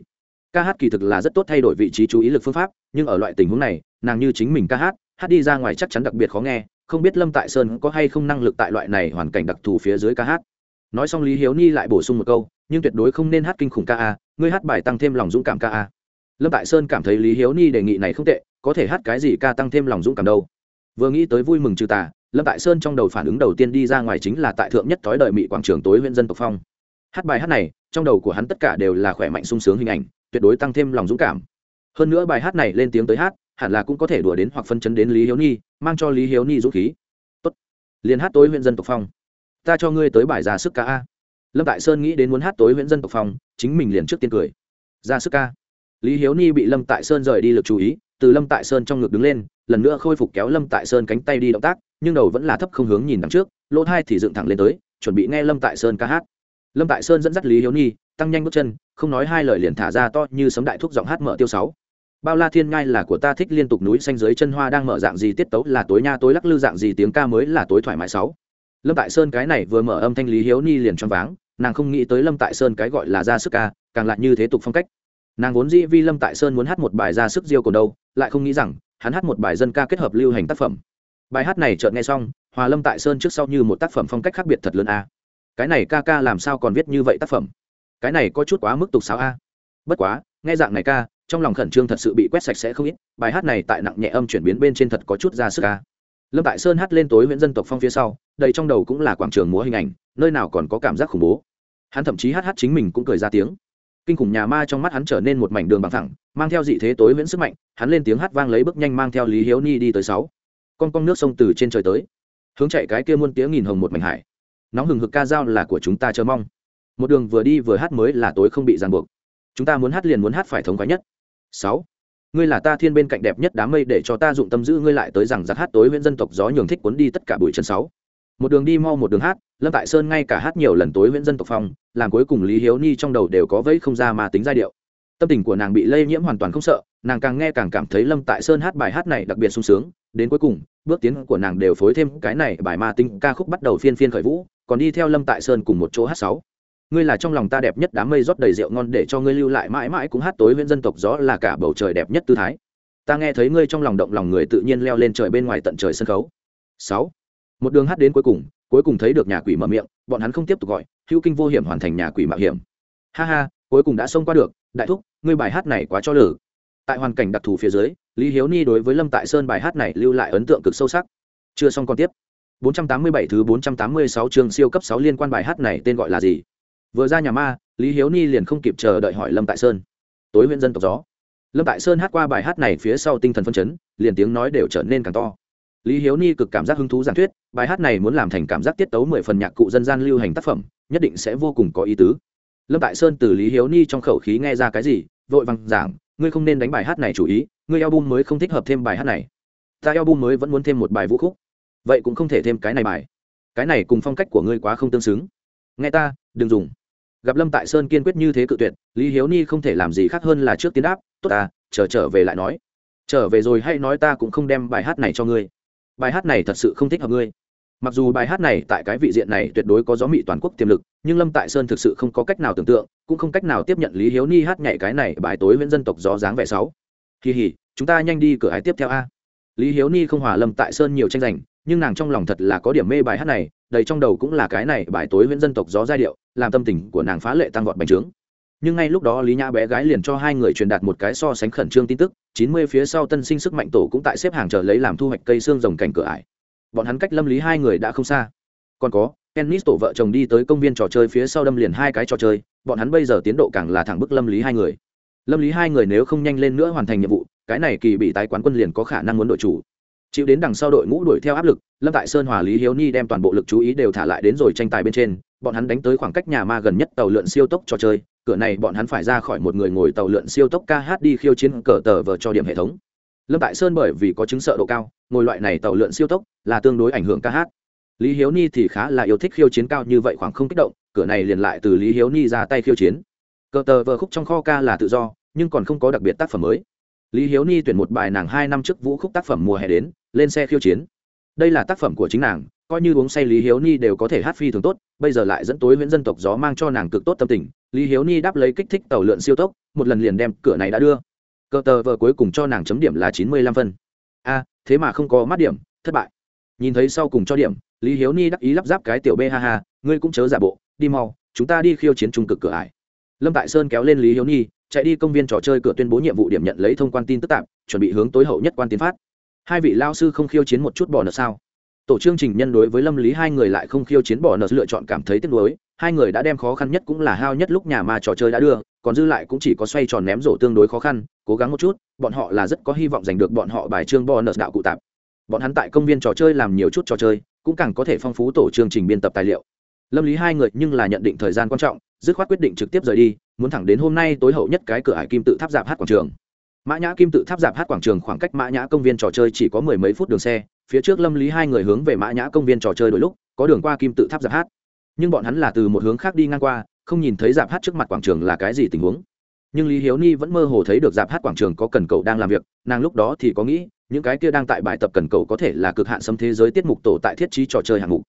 Ca hát kỳ thực là rất tốt thay đổi vị trí chú ý lực phương pháp, nhưng ở loại tình huống này, nàng như chính mình ca hát hát đi ra ngoài chắc chắn đặc biệt khó nghe không biết lâm tại sơn có hay không năng lực tại loại này hoàn cảnh đặc thù phía dưới ca hát. Nói xong lý hiếu ni lại bổ sung một câu, nhưng tuyệt đối không nên hát kinh khủng ca a, ngươi hát bài tăng thêm lòng dũng cảm ca a. Lâm tại sơn cảm thấy lý hiếu ni đề nghị này không tệ, có thể hát cái gì ca tăng thêm lòng dũng cảm đâu. Vừa nghĩ tới vui mừng trừ tà, lâm tại sơn trong đầu phản ứng đầu tiên đi ra ngoài chính là tại thượng nhất thói đời mỹ quảng trường tối huyện dân tộc phong. Hát bài hát này, trong đầu của hắn tất cả đều là khỏe mạnh sung sướng hình ảnh, tuyệt đối tăng thêm lòng dũng cảm. Hơn nữa bài hát này lên tiếng tới hát hẳn là cũng có thể đùa đến hoặc phân chấn đến lý hiếu ni mang cho lý hiếu ni dũng khí. Tốt. Liền hát tối huyện dân tộc phong. Ta cho ngươi tới bài ra sức ca a. Lâm tại sơn nghĩ đến muốn hát tối huyện dân tộc phong, chính mình liền trước tiên cười. Ra sức ca. Lý hiếu ni bị lâm tại sơn rời đi lực chú ý, từ lâm tại sơn trong ngực đứng lên, lần nữa khôi phục kéo lâm tại sơn cánh tay đi động tác, nhưng đầu vẫn là thấp không hướng nhìn đằng trước, lỗ hai thì dựng thẳng lên tới, chuẩn bị nghe lâm tại sơn ca hát. Lâm tại sơn dẫn dắt lý hiếu ni tăng nhanh bước chân, không nói hai lời liền thả ra to như sấm đại thuốc giọng hát mở tiêu sáu bao la thiên ngai là của ta thích liên tục núi xanh dưới chân hoa đang mở dạng gì tiết tấu là tối nha tối lắc lư dạng gì tiếng ca mới là tối thoải mái sáu. Lâm tại sơn cái này vừa mở âm thanh lý hiếu ni liền choáng váng, nàng không nghĩ tới lâm tại sơn cái gọi là ra sức ca, càng lại như thế tục phong cách. Nàng vốn dĩ vi lâm tại sơn muốn hát một bài ra sức diêu cổ đâu, lại không nghĩ rằng, hắn hát một bài dân ca kết hợp lưu hành tác phẩm. Bài hát này chợt nghe xong, hòa lâm tại sơn trước sau như một tác phẩm phong cách khác biệt thật lớn a. Cái này ca ca làm sao còn viết như vậy tác phẩm? Cái này có chút quá mức tục sáo a. Bất quá, nghe dạng này ca trong lòng khẩn trương thật sự bị quét sạch sẽ không ít, bài hát này tại nặng nhẹ âm chuyển biến bên trên thật có chút ra sức ca lâm tại sơn hát lên tối huyện dân tộc phong phía sau, đầy trong đầu cũng là quảng trường múa hình ảnh, nơi nào còn có cảm giác khủng bố. Hắn thậm chí hát hát chính mình cũng cười ra tiếng. Kinh khủng nhà ma trong mắt hắn trở nên một mảnh đường bằng thẳng, mang theo dị thế tối viễn sức mạnh, hắn lên tiếng hát vang lấy bước nhanh mang theo lý hiếu ni đi tới sáu. Con con nước sông từ trên trời tới. Hướng chạy cái kia muôn tiếng nghìn hồng một mảnh hải. Nóng hừng hực ca dao là của chúng ta chờ mong. Một đường vừa đi vừa hát mới là tối không bị ràng buộc. Chúng ta muốn hát liền muốn hát phải thống khoái nhất sáu. Ngươi là ta thiên bên cạnh đẹp nhất đám mây để cho ta dụng tâm giữ ngươi lại tới rằng giặc hát tối huyễn dân tộc gió nhường thích cuốn đi tất cả bụi chân sáu. Một đường đi mau một đường hát, lâm tại sơn ngay cả hát nhiều lần tối huyễn dân tộc phong, làm cuối cùng lý hiếu ni trong đầu đều có vẫy không ra mà tính giai điệu. Tâm tình của nàng bị lây nhiễm hoàn toàn không sợ, nàng càng nghe càng cảm thấy lâm tại sơn hát bài hát này đặc biệt sung sướng, đến cuối cùng, bước tiến của nàng đều phối thêm cái này bài ma tinh ca khúc bắt đầu phiên phiên khởi vũ, còn đi theo lâm tại sơn cùng một chỗ hát sáu ngươi là trong lòng ta đẹp nhất đám mây rót đầy rượu ngon để cho ngươi lưu lại mãi mãi cũng hát tối huyện dân tộc gió là cả bầu trời đẹp nhất tư thái. Ta nghe thấy ngươi trong lòng động lòng người tự nhiên leo lên trời bên ngoài tận trời sân khấu. Sáu. Một đường hát đến cuối cùng cuối cùng thấy được nhà quỷ mở miệng, bọn hắn không tiếp tục gọi, hữu kinh vô hiểm hoàn thành nhà quỷ mạo hiểm. Ha ha, cuối cùng đã xông qua được, đại thúc, ngươi bài hát này quá cho lử. Tại hoàn cảnh đặc thù phía dưới, lý hiếu ni đối với lâm tại sơn bài hát này lưu lại ấn tượng cực sâu sắc. Chưa xong còn tiếp. 487 thứ 486 chương siêu cấp 6 liên quan bài hát này tên gọi là gì? Vừa ra nhà ma, lý hiếu ni liền không kịp chờ đợi hỏi lâm tại sơn. Tối huyện dân tộc gió. Lâm tại sơn hát qua bài hát này phía sau tinh thần phân chấn, liền tiếng nói đều trở nên càng to. Lý hiếu ni cực cảm giác hứng thú giảng thuyết, bài hát này muốn làm thành cảm giác tiết tấu mười phần nhạc cụ dân gian lưu hành tác phẩm, nhất định sẽ vô cùng có ý tứ. Lâm tại sơn từ lý hiếu ni trong khẩu khí nghe ra cái gì, vội vàng giảng, ngươi không nên đánh bài hát này chủ ý, ngươi eo bum mới không thích hợp thêm bài hát này. Ta eo bum mới vẫn muốn thêm một bài vũ khúc. Vậy cũng không thể thêm cái này bài. Cái này cùng phong cách của ngươi quá không tương xứng. Nghe ta, đừng dùng gặp lâm tại sơn kiên quyết như thế cự tuyệt, lý hiếu ni không thể làm gì khác hơn là trước tiến đáp, tốt ta, chờ trở về lại nói. Trở về rồi hay nói ta cũng không đem bài hát này cho ngươi. Bài hát này thật sự không thích hợp ngươi. Mặc dù bài hát này tại cái vị diện này tuyệt đối có gió mị toàn quốc tiềm lực, nhưng lâm tại sơn thực sự không có cách nào tưởng tượng, cũng không cách nào tiếp nhận lý hiếu ni hát nhảy cái này bài tối viễn dân tộc gió dáng vẻ sáu kỳ hỉ chúng ta nhanh đi cửa ái tiếp theo a. Lý hiếu ni không hòa lâm tại sơn nhiều tranh giành, nhưng nàng trong lòng thật là có điểm mê bài hát này đầy trong đầu cũng là cái này bài tối huyễn dân tộc gió giai điệu, làm tâm tình của nàng phá lệ tăng vọt bành trướng. Nhưng ngay lúc đó lý nhã bé gái liền cho hai người truyền đạt một cái so sánh khẩn trương tin tức, chín mươi phía sau tân sinh sức mạnh tổ cũng tại xếp hàng chờ lấy làm thu hoạch cây xương rồng cảnh cửa ải. Bọn hắn cách lâm lý hai người đã không xa. Còn có ennis tổ vợ chồng đi tới công viên trò chơi phía sau đâm liền hai cái trò chơi, bọn hắn bây giờ tiến độ càng là thẳng bức lâm lý hai người. Lâm lý hai người nếu không nhanh lên nữa hoàn thành nhiệm vụ, cái này kỳ bị tái quán quân liền có khả năng muốn đội chủ chịu đến đằng sau đội ngũ đuổi theo áp lực, lâm tại sơn hòa lý hiếu ni đem toàn bộ lực chú ý đều thả lại đến rồi tranh tài bên trên, bọn hắn đánh tới khoảng cách nhà ma gần nhất tàu lượn siêu tốc trò chơi, cửa này bọn hắn phải ra khỏi một người ngồi tàu lượn siêu tốc kh đi khiêu chiến cờ tờ vờ cho điểm hệ thống. Lâm tại sơn bởi vì có chứng sợ độ cao, ngồi loại này tàu lượn siêu tốc là tương đối ảnh hưởng ca hát lý hiếu ni thì khá là yêu thích khiêu chiến cao như vậy khoảng không kích động, cửa này liền lại từ lý hiếu ni ra tay khiêu chiến. Cờ tờ vờ khúc trong kho ca là tự do, nhưng còn không có đặc biệt tác phẩm mới. Lý hiếu ni tuyển một bài nàng hai năm trước vũ khúc tác phẩm mùa hè đến lên xe khiêu chiến. Đây là tác phẩm của chính nàng, coi như uống say lý hiếu ni đều có thể hát phi thường tốt, bây giờ lại dẫn tối huyện dân tộc gió mang cho nàng cực tốt tâm tình. Lý hiếu ni đáp lấy kích thích tàu lượn siêu tốc, một lần liền đem cửa này đã đưa. Cờ tờ vờ cuối cùng cho nàng chấm điểm là chín mươi lăm phân. A, thế mà không có mắt điểm, thất bại. Nhìn thấy sau cùng cho điểm, lý hiếu ni đắc ý lắp ráp cái tiểu b ha ha, ngươi cũng chớ giả bộ, đi mau, chúng ta đi khiêu chiến trung cực cửa ải. Lâm tại sơn kéo lên lý hiếu ni, chạy đi công viên trò chơi cửa tuyên bố nhiệm vụ điểm nhận lấy thông quan tin tức tạp chuẩn bị hướng tối hậu nhất quan tiến phát hai vị lao sư không khiêu chiến một chút bỏ nợ sao? Tổ chương trình nhân đối với lâm lý hai người lại không khiêu chiến bỏ nợ, lựa chọn cảm thấy tiếc nuối. Hai người đã đem khó khăn nhất cũng là hao nhất lúc nhà mà trò chơi đã đưa, còn dư lại cũng chỉ có xoay tròn ném rổ tương đối khó khăn, cố gắng một chút. Bọn họ là rất có hy vọng giành được bọn họ bài chương bỏ nợ đạo cụ tạp. Bọn hắn tại công viên trò chơi làm nhiều chút trò chơi, cũng càng có thể phong phú tổ chương trình biên tập tài liệu. Lâm lý hai người nhưng là nhận định thời gian quan trọng, dứt khoát quyết định trực tiếp rời đi, muốn thẳng đến hôm nay tối hậu nhất cái cửa hải kim tự tháp dạp hát quảng trường mã nhã kim tự tháp giảm hát quảng trường khoảng cách mã nhã công viên trò chơi chỉ có mười mấy phút đường xe, phía trước lâm lý hai người hướng về mã nhã công viên trò chơi đôi lúc, có đường qua kim tự tháp giảm hát. Nhưng bọn hắn là từ một hướng khác đi ngang qua, không nhìn thấy giảm hát trước mặt quảng trường là cái gì tình huống. Nhưng lý hiếu ni vẫn mơ hồ thấy được giảm hát quảng trường có cần cầu đang làm việc, nàng lúc đó thì có nghĩ, những cái kia đang tại bài tập cần cầu có thể là cực hạn xâm thế giới tiết mục tổ tại thiết trí trò chơi hạng mục.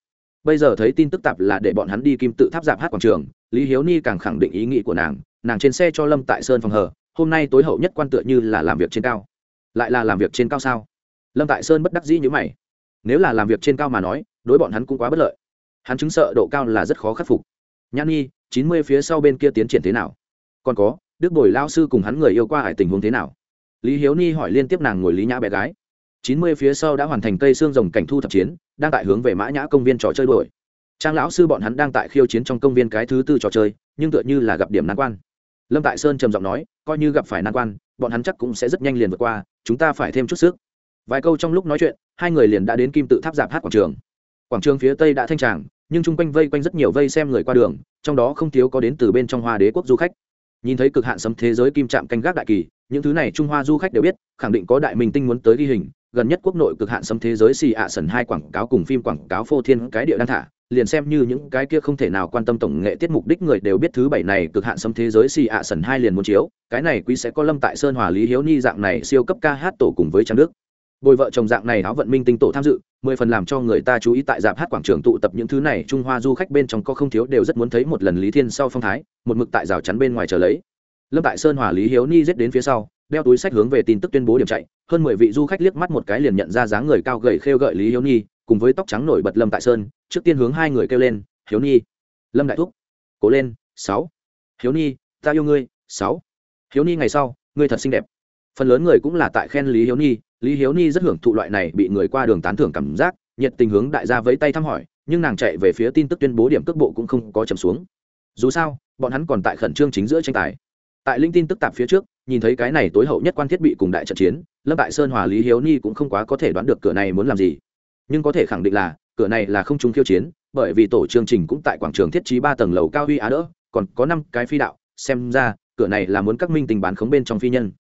Bây giờ thấy tin tức tạp là để bọn hắn đi kim tự tháp giảm hát quảng trường, lý hiếu ni càng khẳng định ý nghĩ của nàng nàng trên xe cho lâm tại sơn phòng hờ hôm nay tối hậu nhất quan tựa như là làm việc trên cao. Lại là làm việc trên cao sao? Lâm tại sơn bất đắc dĩ như mày. Nếu là làm việc trên cao mà nói, đối bọn hắn cũng quá bất lợi. Hắn chứng sợ độ cao là rất khó khắc phục. Nhan nhi, chín mươi phía sau bên kia tiến triển thế nào? Còn có, đức bồi lao sư cùng hắn người yêu qua hải tình huống thế nào? Lý hiếu ni hỏi liên tiếp nàng ngồi lý nhã bé gái. Chín mươi phía sau đã hoàn thành cây xương rồng cảnh thu thập chiến, đang tại hướng về mã nhã công viên trò chơi đuổi. Trang lão sư bọn hắn đang tại khiêu chiến trong công viên cái thứ tư trò chơi, nhưng tựa như là gặp điểm nan quan lâm tại sơn trầm giọng nói, coi như gặp phải nan quan, bọn hắn chắc cũng sẽ rất nhanh liền vượt qua, chúng ta phải thêm chút sức. Vài câu trong lúc nói chuyện, hai người liền đã đến kim tự tháp dạp hát quảng trường. Quảng trường phía tây đã thanh tràng, nhưng chung quanh vây quanh rất nhiều vây xem người qua đường, trong đó không thiếu có đến từ bên trong hoa đế quốc du khách. Nhìn thấy cực hạn sấm thế giới kim trạm canh gác đại kỳ, những thứ này trung hoa du khách đều biết, khẳng định có đại minh tinh muốn tới ghi hình, gần nhất quốc nội cực hạn sấm thế giới xì ạ sần hai quảng cáo cùng phim quảng cáo phô thiên cái địa đang thả liền xem như những cái kia không thể nào quan tâm tổng nghệ tiết mục đích người đều biết thứ bảy này cực hạn sấm thế giới xì ạ sần hai liền muốn chiếu, cái này quý sẽ có lâm tại sơn hòa lý hiếu ni dạng này siêu cấp ca hát tổ cùng với trang đức. Bồi vợ chồng dạng này áo vận minh tinh tổ tham dự, mười phần làm cho người ta chú ý tại dạp hát quảng trường tụ tập những thứ này, trung hoa du khách bên trong có không thiếu đều rất muốn thấy một lần lý thiên sau phong thái, một mực tại rào chắn bên ngoài chờ lấy. Lâm tại sơn hòa lý hiếu ni giết đến phía sau, đeo túi sách hướng về tin tức tuyên bố điểm chạy, hơn mười vị du khách liếc mắt một cái liền nhận ra dáng người cao gầy khêu gợi lý hiếu ni cùng với tóc trắng nổi bật lâm tại sơn, trước tiên hướng hai người kêu lên, hiếu ni lâm đại thúc, cố lên, sáu. Hiếu ni ta yêu ngươi, sáu. Hiếu ni ngày sau, ngươi thật xinh đẹp. Phần lớn người cũng là tại khen lý hiếu ni lý hiếu ni rất hưởng thụ loại này bị người qua đường tán thưởng cảm giác, nhiệt tình hướng đại gia vẫy tay thăm hỏi, nhưng nàng chạy về phía tin tức tuyên bố điểm cước bộ cũng không có chầm xuống. Dù sao, bọn hắn còn tại khẩn trương chính giữa tranh tài. Tại linh tin tức tạp phía trước, nhìn thấy cái này tối hậu nhất quan thiết bị cùng đại trận chiến, lâm tại sơn hòa lý hiếu ni cũng không quá có thể đoán được cửa này muốn làm gì nhưng có thể khẳng định là, cửa này là không chúng khiêu chiến, bởi vì tổ chương trình cũng tại quảng trường thiết trí ba tầng lầu cao huy á đỡ, còn có năm cái phi đạo, xem ra, cửa này là muốn các minh tình bán khống bên trong phi nhân.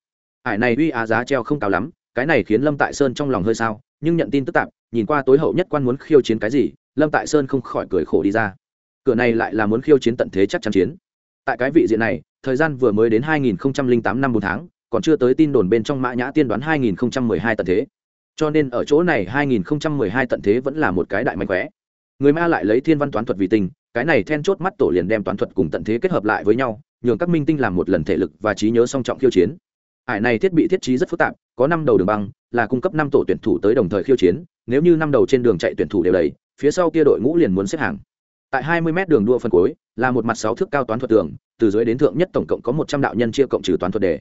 Hải này uy á giá treo không cao lắm, cái này khiến lâm tại sơn trong lòng hơi sao, nhưng nhận tin tức tạp nhìn qua tối hậu nhất quan muốn khiêu chiến cái gì, lâm tại sơn không khỏi cười khổ đi ra. Cửa này lại là muốn khiêu chiến tận thế chắc chắn chiến. Tại cái vị diện này, thời gian vừa mới đến 2008 năm bốn tháng, còn chưa tới tin đồn bên trong mã nhã tiên đoán 2012 tận thế cho nên ở chỗ này 2012 tận thế vẫn là một cái đại mạnh khỏe người ma lại lấy thiên văn toán thuật vì tình, cái này then chốt mắt tổ liền đem toán thuật cùng tận thế kết hợp lại với nhau, nhường các minh tinh làm một lần thể lực và trí nhớ song trọng khiêu chiến. Ải này thiết bị thiết trí rất phức tạp, có năm đầu đường băng, là cung cấp năm tổ tuyển thủ tới đồng thời khiêu chiến, nếu như năm đầu trên đường chạy tuyển thủ đều đầy, phía sau kia đội ngũ liền muốn xếp hàng. Tại 20 m đường đua phân cuối, là một mặt sáu thước cao toán thuật tường, từ dưới đến thượng nhất tổng cộng có một trăm đạo nhân chia cộng trừ toán thuật đề.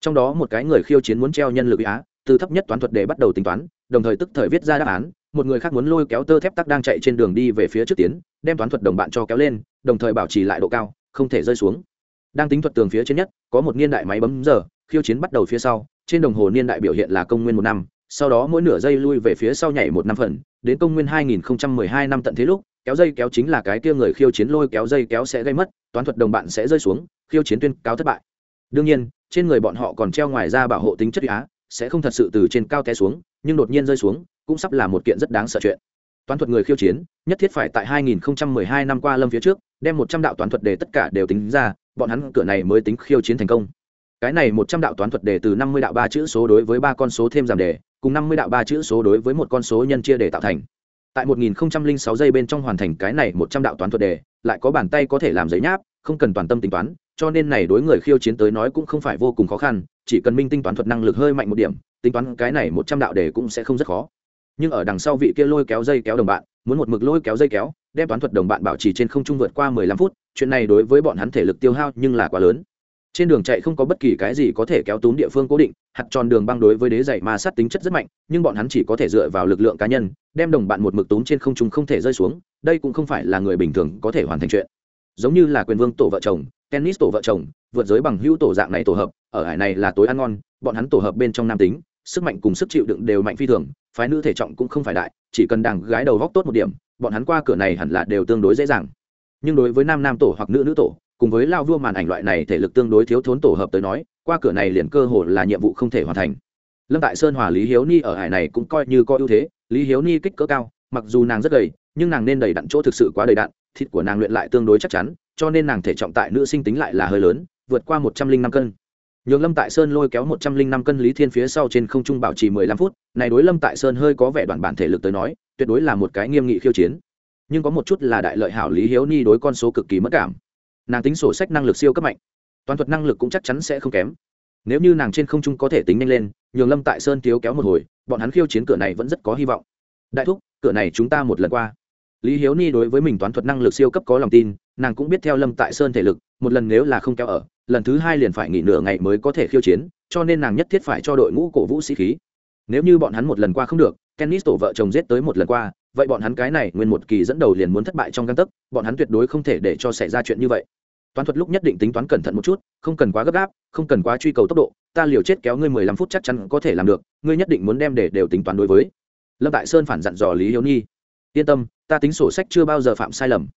Trong đó một cái người khiêu chiến muốn treo nhân lực á từ thấp nhất toán thuật để bắt đầu tính toán, đồng thời tức thời viết ra đáp án. Một người khác muốn lôi kéo tơ thép tắc đang chạy trên đường đi về phía trước tiến, đem toán thuật đồng bạn cho kéo lên, đồng thời bảo trì lại độ cao, không thể rơi xuống. Đang tính thuật tường phía trên nhất, có một niên đại máy bấm giờ, khiêu chiến bắt đầu phía sau, trên đồng hồ niên đại biểu hiện là công nguyên một năm, sau đó mỗi nửa giây lui về phía sau nhảy một năm phần, đến công nguyên 2012 năm tận thế lúc, kéo dây kéo chính là cái kia người khiêu chiến lôi kéo dây kéo sẽ gây mất, toán thuật đồng bạn sẽ rơi xuống, khiêu chiến tuyên cáo thất bại. Đương nhiên, trên người bọn họ còn treo ngoài ra bảo hộ tính chất á sẽ không thật sự từ trên cao té xuống, nhưng đột nhiên rơi xuống, cũng sắp là một kiện rất đáng sợ chuyện. Toán thuật người khiêu chiến, nhất thiết phải tại 2012 năm qua lâm phía trước, đem một trăm đạo toán thuật đề tất cả đều tính ra, bọn hắn cửa này mới tính khiêu chiến thành công. Cái này một trăm đạo toán thuật đề từ năm mươi đạo ba chữ số đối với ba con số thêm giảm đề cùng năm mươi đạo ba chữ số đối với một con số nhân chia để tạo thành. Tại 1006 giây bên trong hoàn thành cái này một trăm đạo toán thuật đề lại có bàn tay có thể làm giấy nháp, không cần toàn tâm tính toán cho nên này đối người khiêu chiến tới nói cũng không phải vô cùng khó khăn, chỉ cần minh tinh toán thuật năng lực hơi mạnh một điểm, tính toán cái này một trăm đạo đề cũng sẽ không rất khó. Nhưng ở đằng sau vị kia lôi kéo dây kéo đồng bạn, muốn một mực lôi kéo dây kéo, đem toán thuật đồng bạn bảo trì trên không trung vượt qua 15 phút, chuyện này đối với bọn hắn thể lực tiêu hao nhưng là quá lớn. Trên đường chạy không có bất kỳ cái gì có thể kéo túm địa phương cố định, hạt tròn đường băng đối với đế dày ma sát tính chất rất mạnh, nhưng bọn hắn chỉ có thể dựa vào lực lượng cá nhân, đem đồng bạn một mực túm trên không trung không thể rơi xuống, đây cũng không phải là người bình thường có thể hoàn thành chuyện. Giống như là quyền vương tổ vợ chồng tennis tổ vợ chồng, vượt giới bằng hữu tổ dạng này tổ hợp, ở hải này là tối ăn ngon, bọn hắn tổ hợp bên trong nam tính, sức mạnh cùng sức chịu đựng đều mạnh phi thường, phái nữ thể trọng cũng không phải đại, chỉ cần đàng gái đầu góc tốt một điểm, bọn hắn qua cửa này hẳn là đều tương đối dễ dàng. Nhưng đối với nam nam tổ hoặc nữ nữ tổ, cùng với lao vua màn ảnh loại này thể lực tương đối thiếu thốn tổ hợp tới nói, qua cửa này liền cơ hồ là nhiệm vụ không thể hoàn thành. Lâm tại sơn hòa lý hiếu ni ở hải này cũng coi như có ưu thế, lý hiếu ni kích cỡ cao, mặc dù nàng rất gầy, nhưng nàng nên đầy đặn chỗ thực sự quá đầy đặn thịt của nàng luyện lại tương đối chắc chắn, cho nên nàng thể trọng tại nữ sinh tính lại là hơi lớn, vượt qua một trăm linh năm cân. Nhường lâm tại sơn lôi kéo một trăm linh năm cân lý thiên phía sau trên không trung bảo trì mười lăm phút, này đối lâm tại sơn hơi có vẻ đoạn bản thể lực tới nói, tuyệt đối là một cái nghiêm nghị khiêu chiến. Nhưng có một chút là đại lợi hảo lý hiếu ni đối con số cực kỳ mất cảm. Nàng tính sổ sách năng lực siêu cấp mạnh toàn thuật năng lực cũng chắc chắn sẽ không kém. Nếu như nàng trên không trung có thể tính nhanh lên nhường lâm tại sơn thiếu kéo một hồi, bọn hắn khiêu chiến cửa này vẫn rất có hy vọng. Đại thúc, cửa này chúng ta một lần qua lý hiếu ni đối với mình toán thuật năng lực siêu cấp có lòng tin, nàng cũng biết theo lâm tại sơn thể lực, một lần nếu là không kéo ở, lần thứ hai liền phải nghỉ nửa ngày mới có thể khiêu chiến, cho nên nàng nhất thiết phải cho đội ngũ cổ vũ sĩ khí. Nếu như bọn hắn một lần qua không được, tennis tổ vợ chồng giết tới một lần qua, vậy bọn hắn cái này nguyên một kỳ dẫn đầu liền muốn thất bại trong găng tấc, bọn hắn tuyệt đối không thể để cho xảy ra chuyện như vậy. Toán thuật lúc nhất định tính toán cẩn thận một chút, không cần quá gấp gáp, không cần quá truy cầu tốc độ, ta liều chết kéo ngươi mười lăm phút chắc chắn có thể làm được, ngươi nhất định muốn đem để đều tính toán đối với. Lâm tại sơn phản dặn dò lý hiếu nhi yên tâm, ta tính sổ sách chưa bao giờ phạm sai lầm.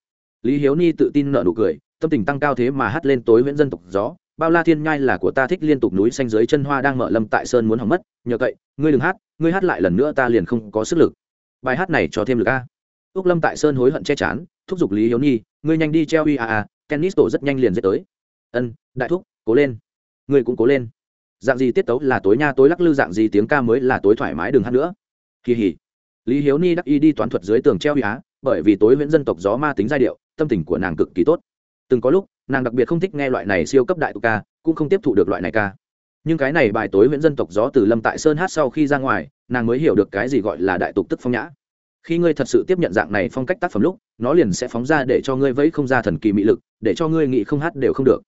Lý hiếu ni tự tin nợ nụ cười, tâm tình tăng cao thế mà hắt lên tối nguyễn dân tộc gió. Bao la thiên nhai là của ta thích liên tục núi xanh dưới chân hoa đang mở lâm tại sơn muốn hỏng mất. Nhờ cậy, ngươi đừng hát, ngươi hát lại lần nữa ta liền không có sức lực. Bài hát này cho thêm lực a. Úc lâm tại sơn hối hận che chán, thúc giục lý hiếu nhi ngươi nhanh đi treo uy a a, tennis tổ rất nhanh liền dễ tới. Ân, đại thúc, cố lên. Ngươi cũng cố lên. Dạng gì tiết tấu là tối nha tối lắc lư, dạng gì tiếng ca mới là tối thoải mái đừng hát nữa. Kỳ hỉ lý hiếu ni đắc y đi toán thuật dưới tường treo huy á, bởi vì tối nguyễn dân tộc gió ma tính giai điệu, tâm tình của nàng cực kỳ tốt. Từng có lúc, nàng đặc biệt không thích nghe loại này siêu cấp đại tục ca, cũng không tiếp thụ được loại này ca. Nhưng cái này bài tối nguyễn dân tộc gió từ lâm tại sơn hát sau khi ra ngoài, nàng mới hiểu được cái gì gọi là đại tục tức phong nhã. Khi ngươi thật sự tiếp nhận dạng này phong cách tác phẩm lúc, nó liền sẽ phóng ra để cho ngươi vẫy không ra thần kỳ mị lực, để cho ngươi nghĩ không hát đều không được.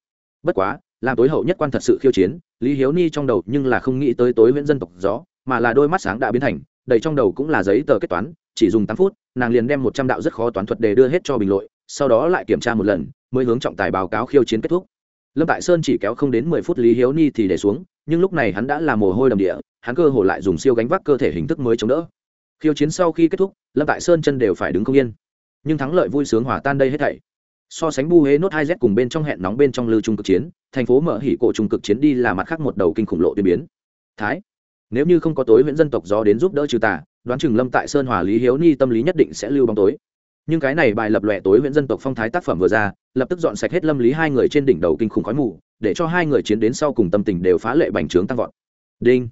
Bất quá, làm tối hậu nhất quan thật sự khiêu chiến, lý hiếu ni trong đầu nhưng là không nghĩ tới tối nguyễn dân tộc gió, mà là đôi mắt sáng đã biến thành đầy trong đầu cũng là giấy tờ kết toán, chỉ dùng tám phút, nàng liền đem một trăm đạo rất khó toán thuật để đưa hết cho bình lội, sau đó lại kiểm tra một lần, mới hướng trọng tài báo cáo khiêu chiến kết thúc. Lâm tại sơn chỉ kéo không đến mười phút lý hiếu ni thì để xuống, nhưng lúc này hắn đã là mồ hôi đầm địa, hắn cơ hồ lại dùng siêu gánh vác cơ thể hình thức mới chống đỡ. Khiêu chiến sau khi kết thúc, lâm tại sơn chân đều phải đứng không yên. Nhưng thắng lợi vui sướng hòa tan đây hết thảy. So sánh bu hế nốt hai z cùng bên trong hẹn nóng bên trong lưu trung cực chiến, thành phố mở hỉ cổ trung cực chiến đi là mặt khác một đầu kinh khủng lộ tiên biến. Thái nếu như không có tối huyện dân tộc do đến giúp đỡ trừ tà, đoán chừng lâm tại sơn hòa lý hiếu ni tâm lý nhất định sẽ lưu bóng tối. Nhưng cái này bài lập lòe tối huyện dân tộc phong thái tác phẩm vừa ra, lập tức dọn sạch hết lâm lý hai người trên đỉnh đầu kinh khủng khói mù, để cho hai người chiến đến sau cùng tâm tình đều phá lệ bành trướng tăng vọt. Đinh.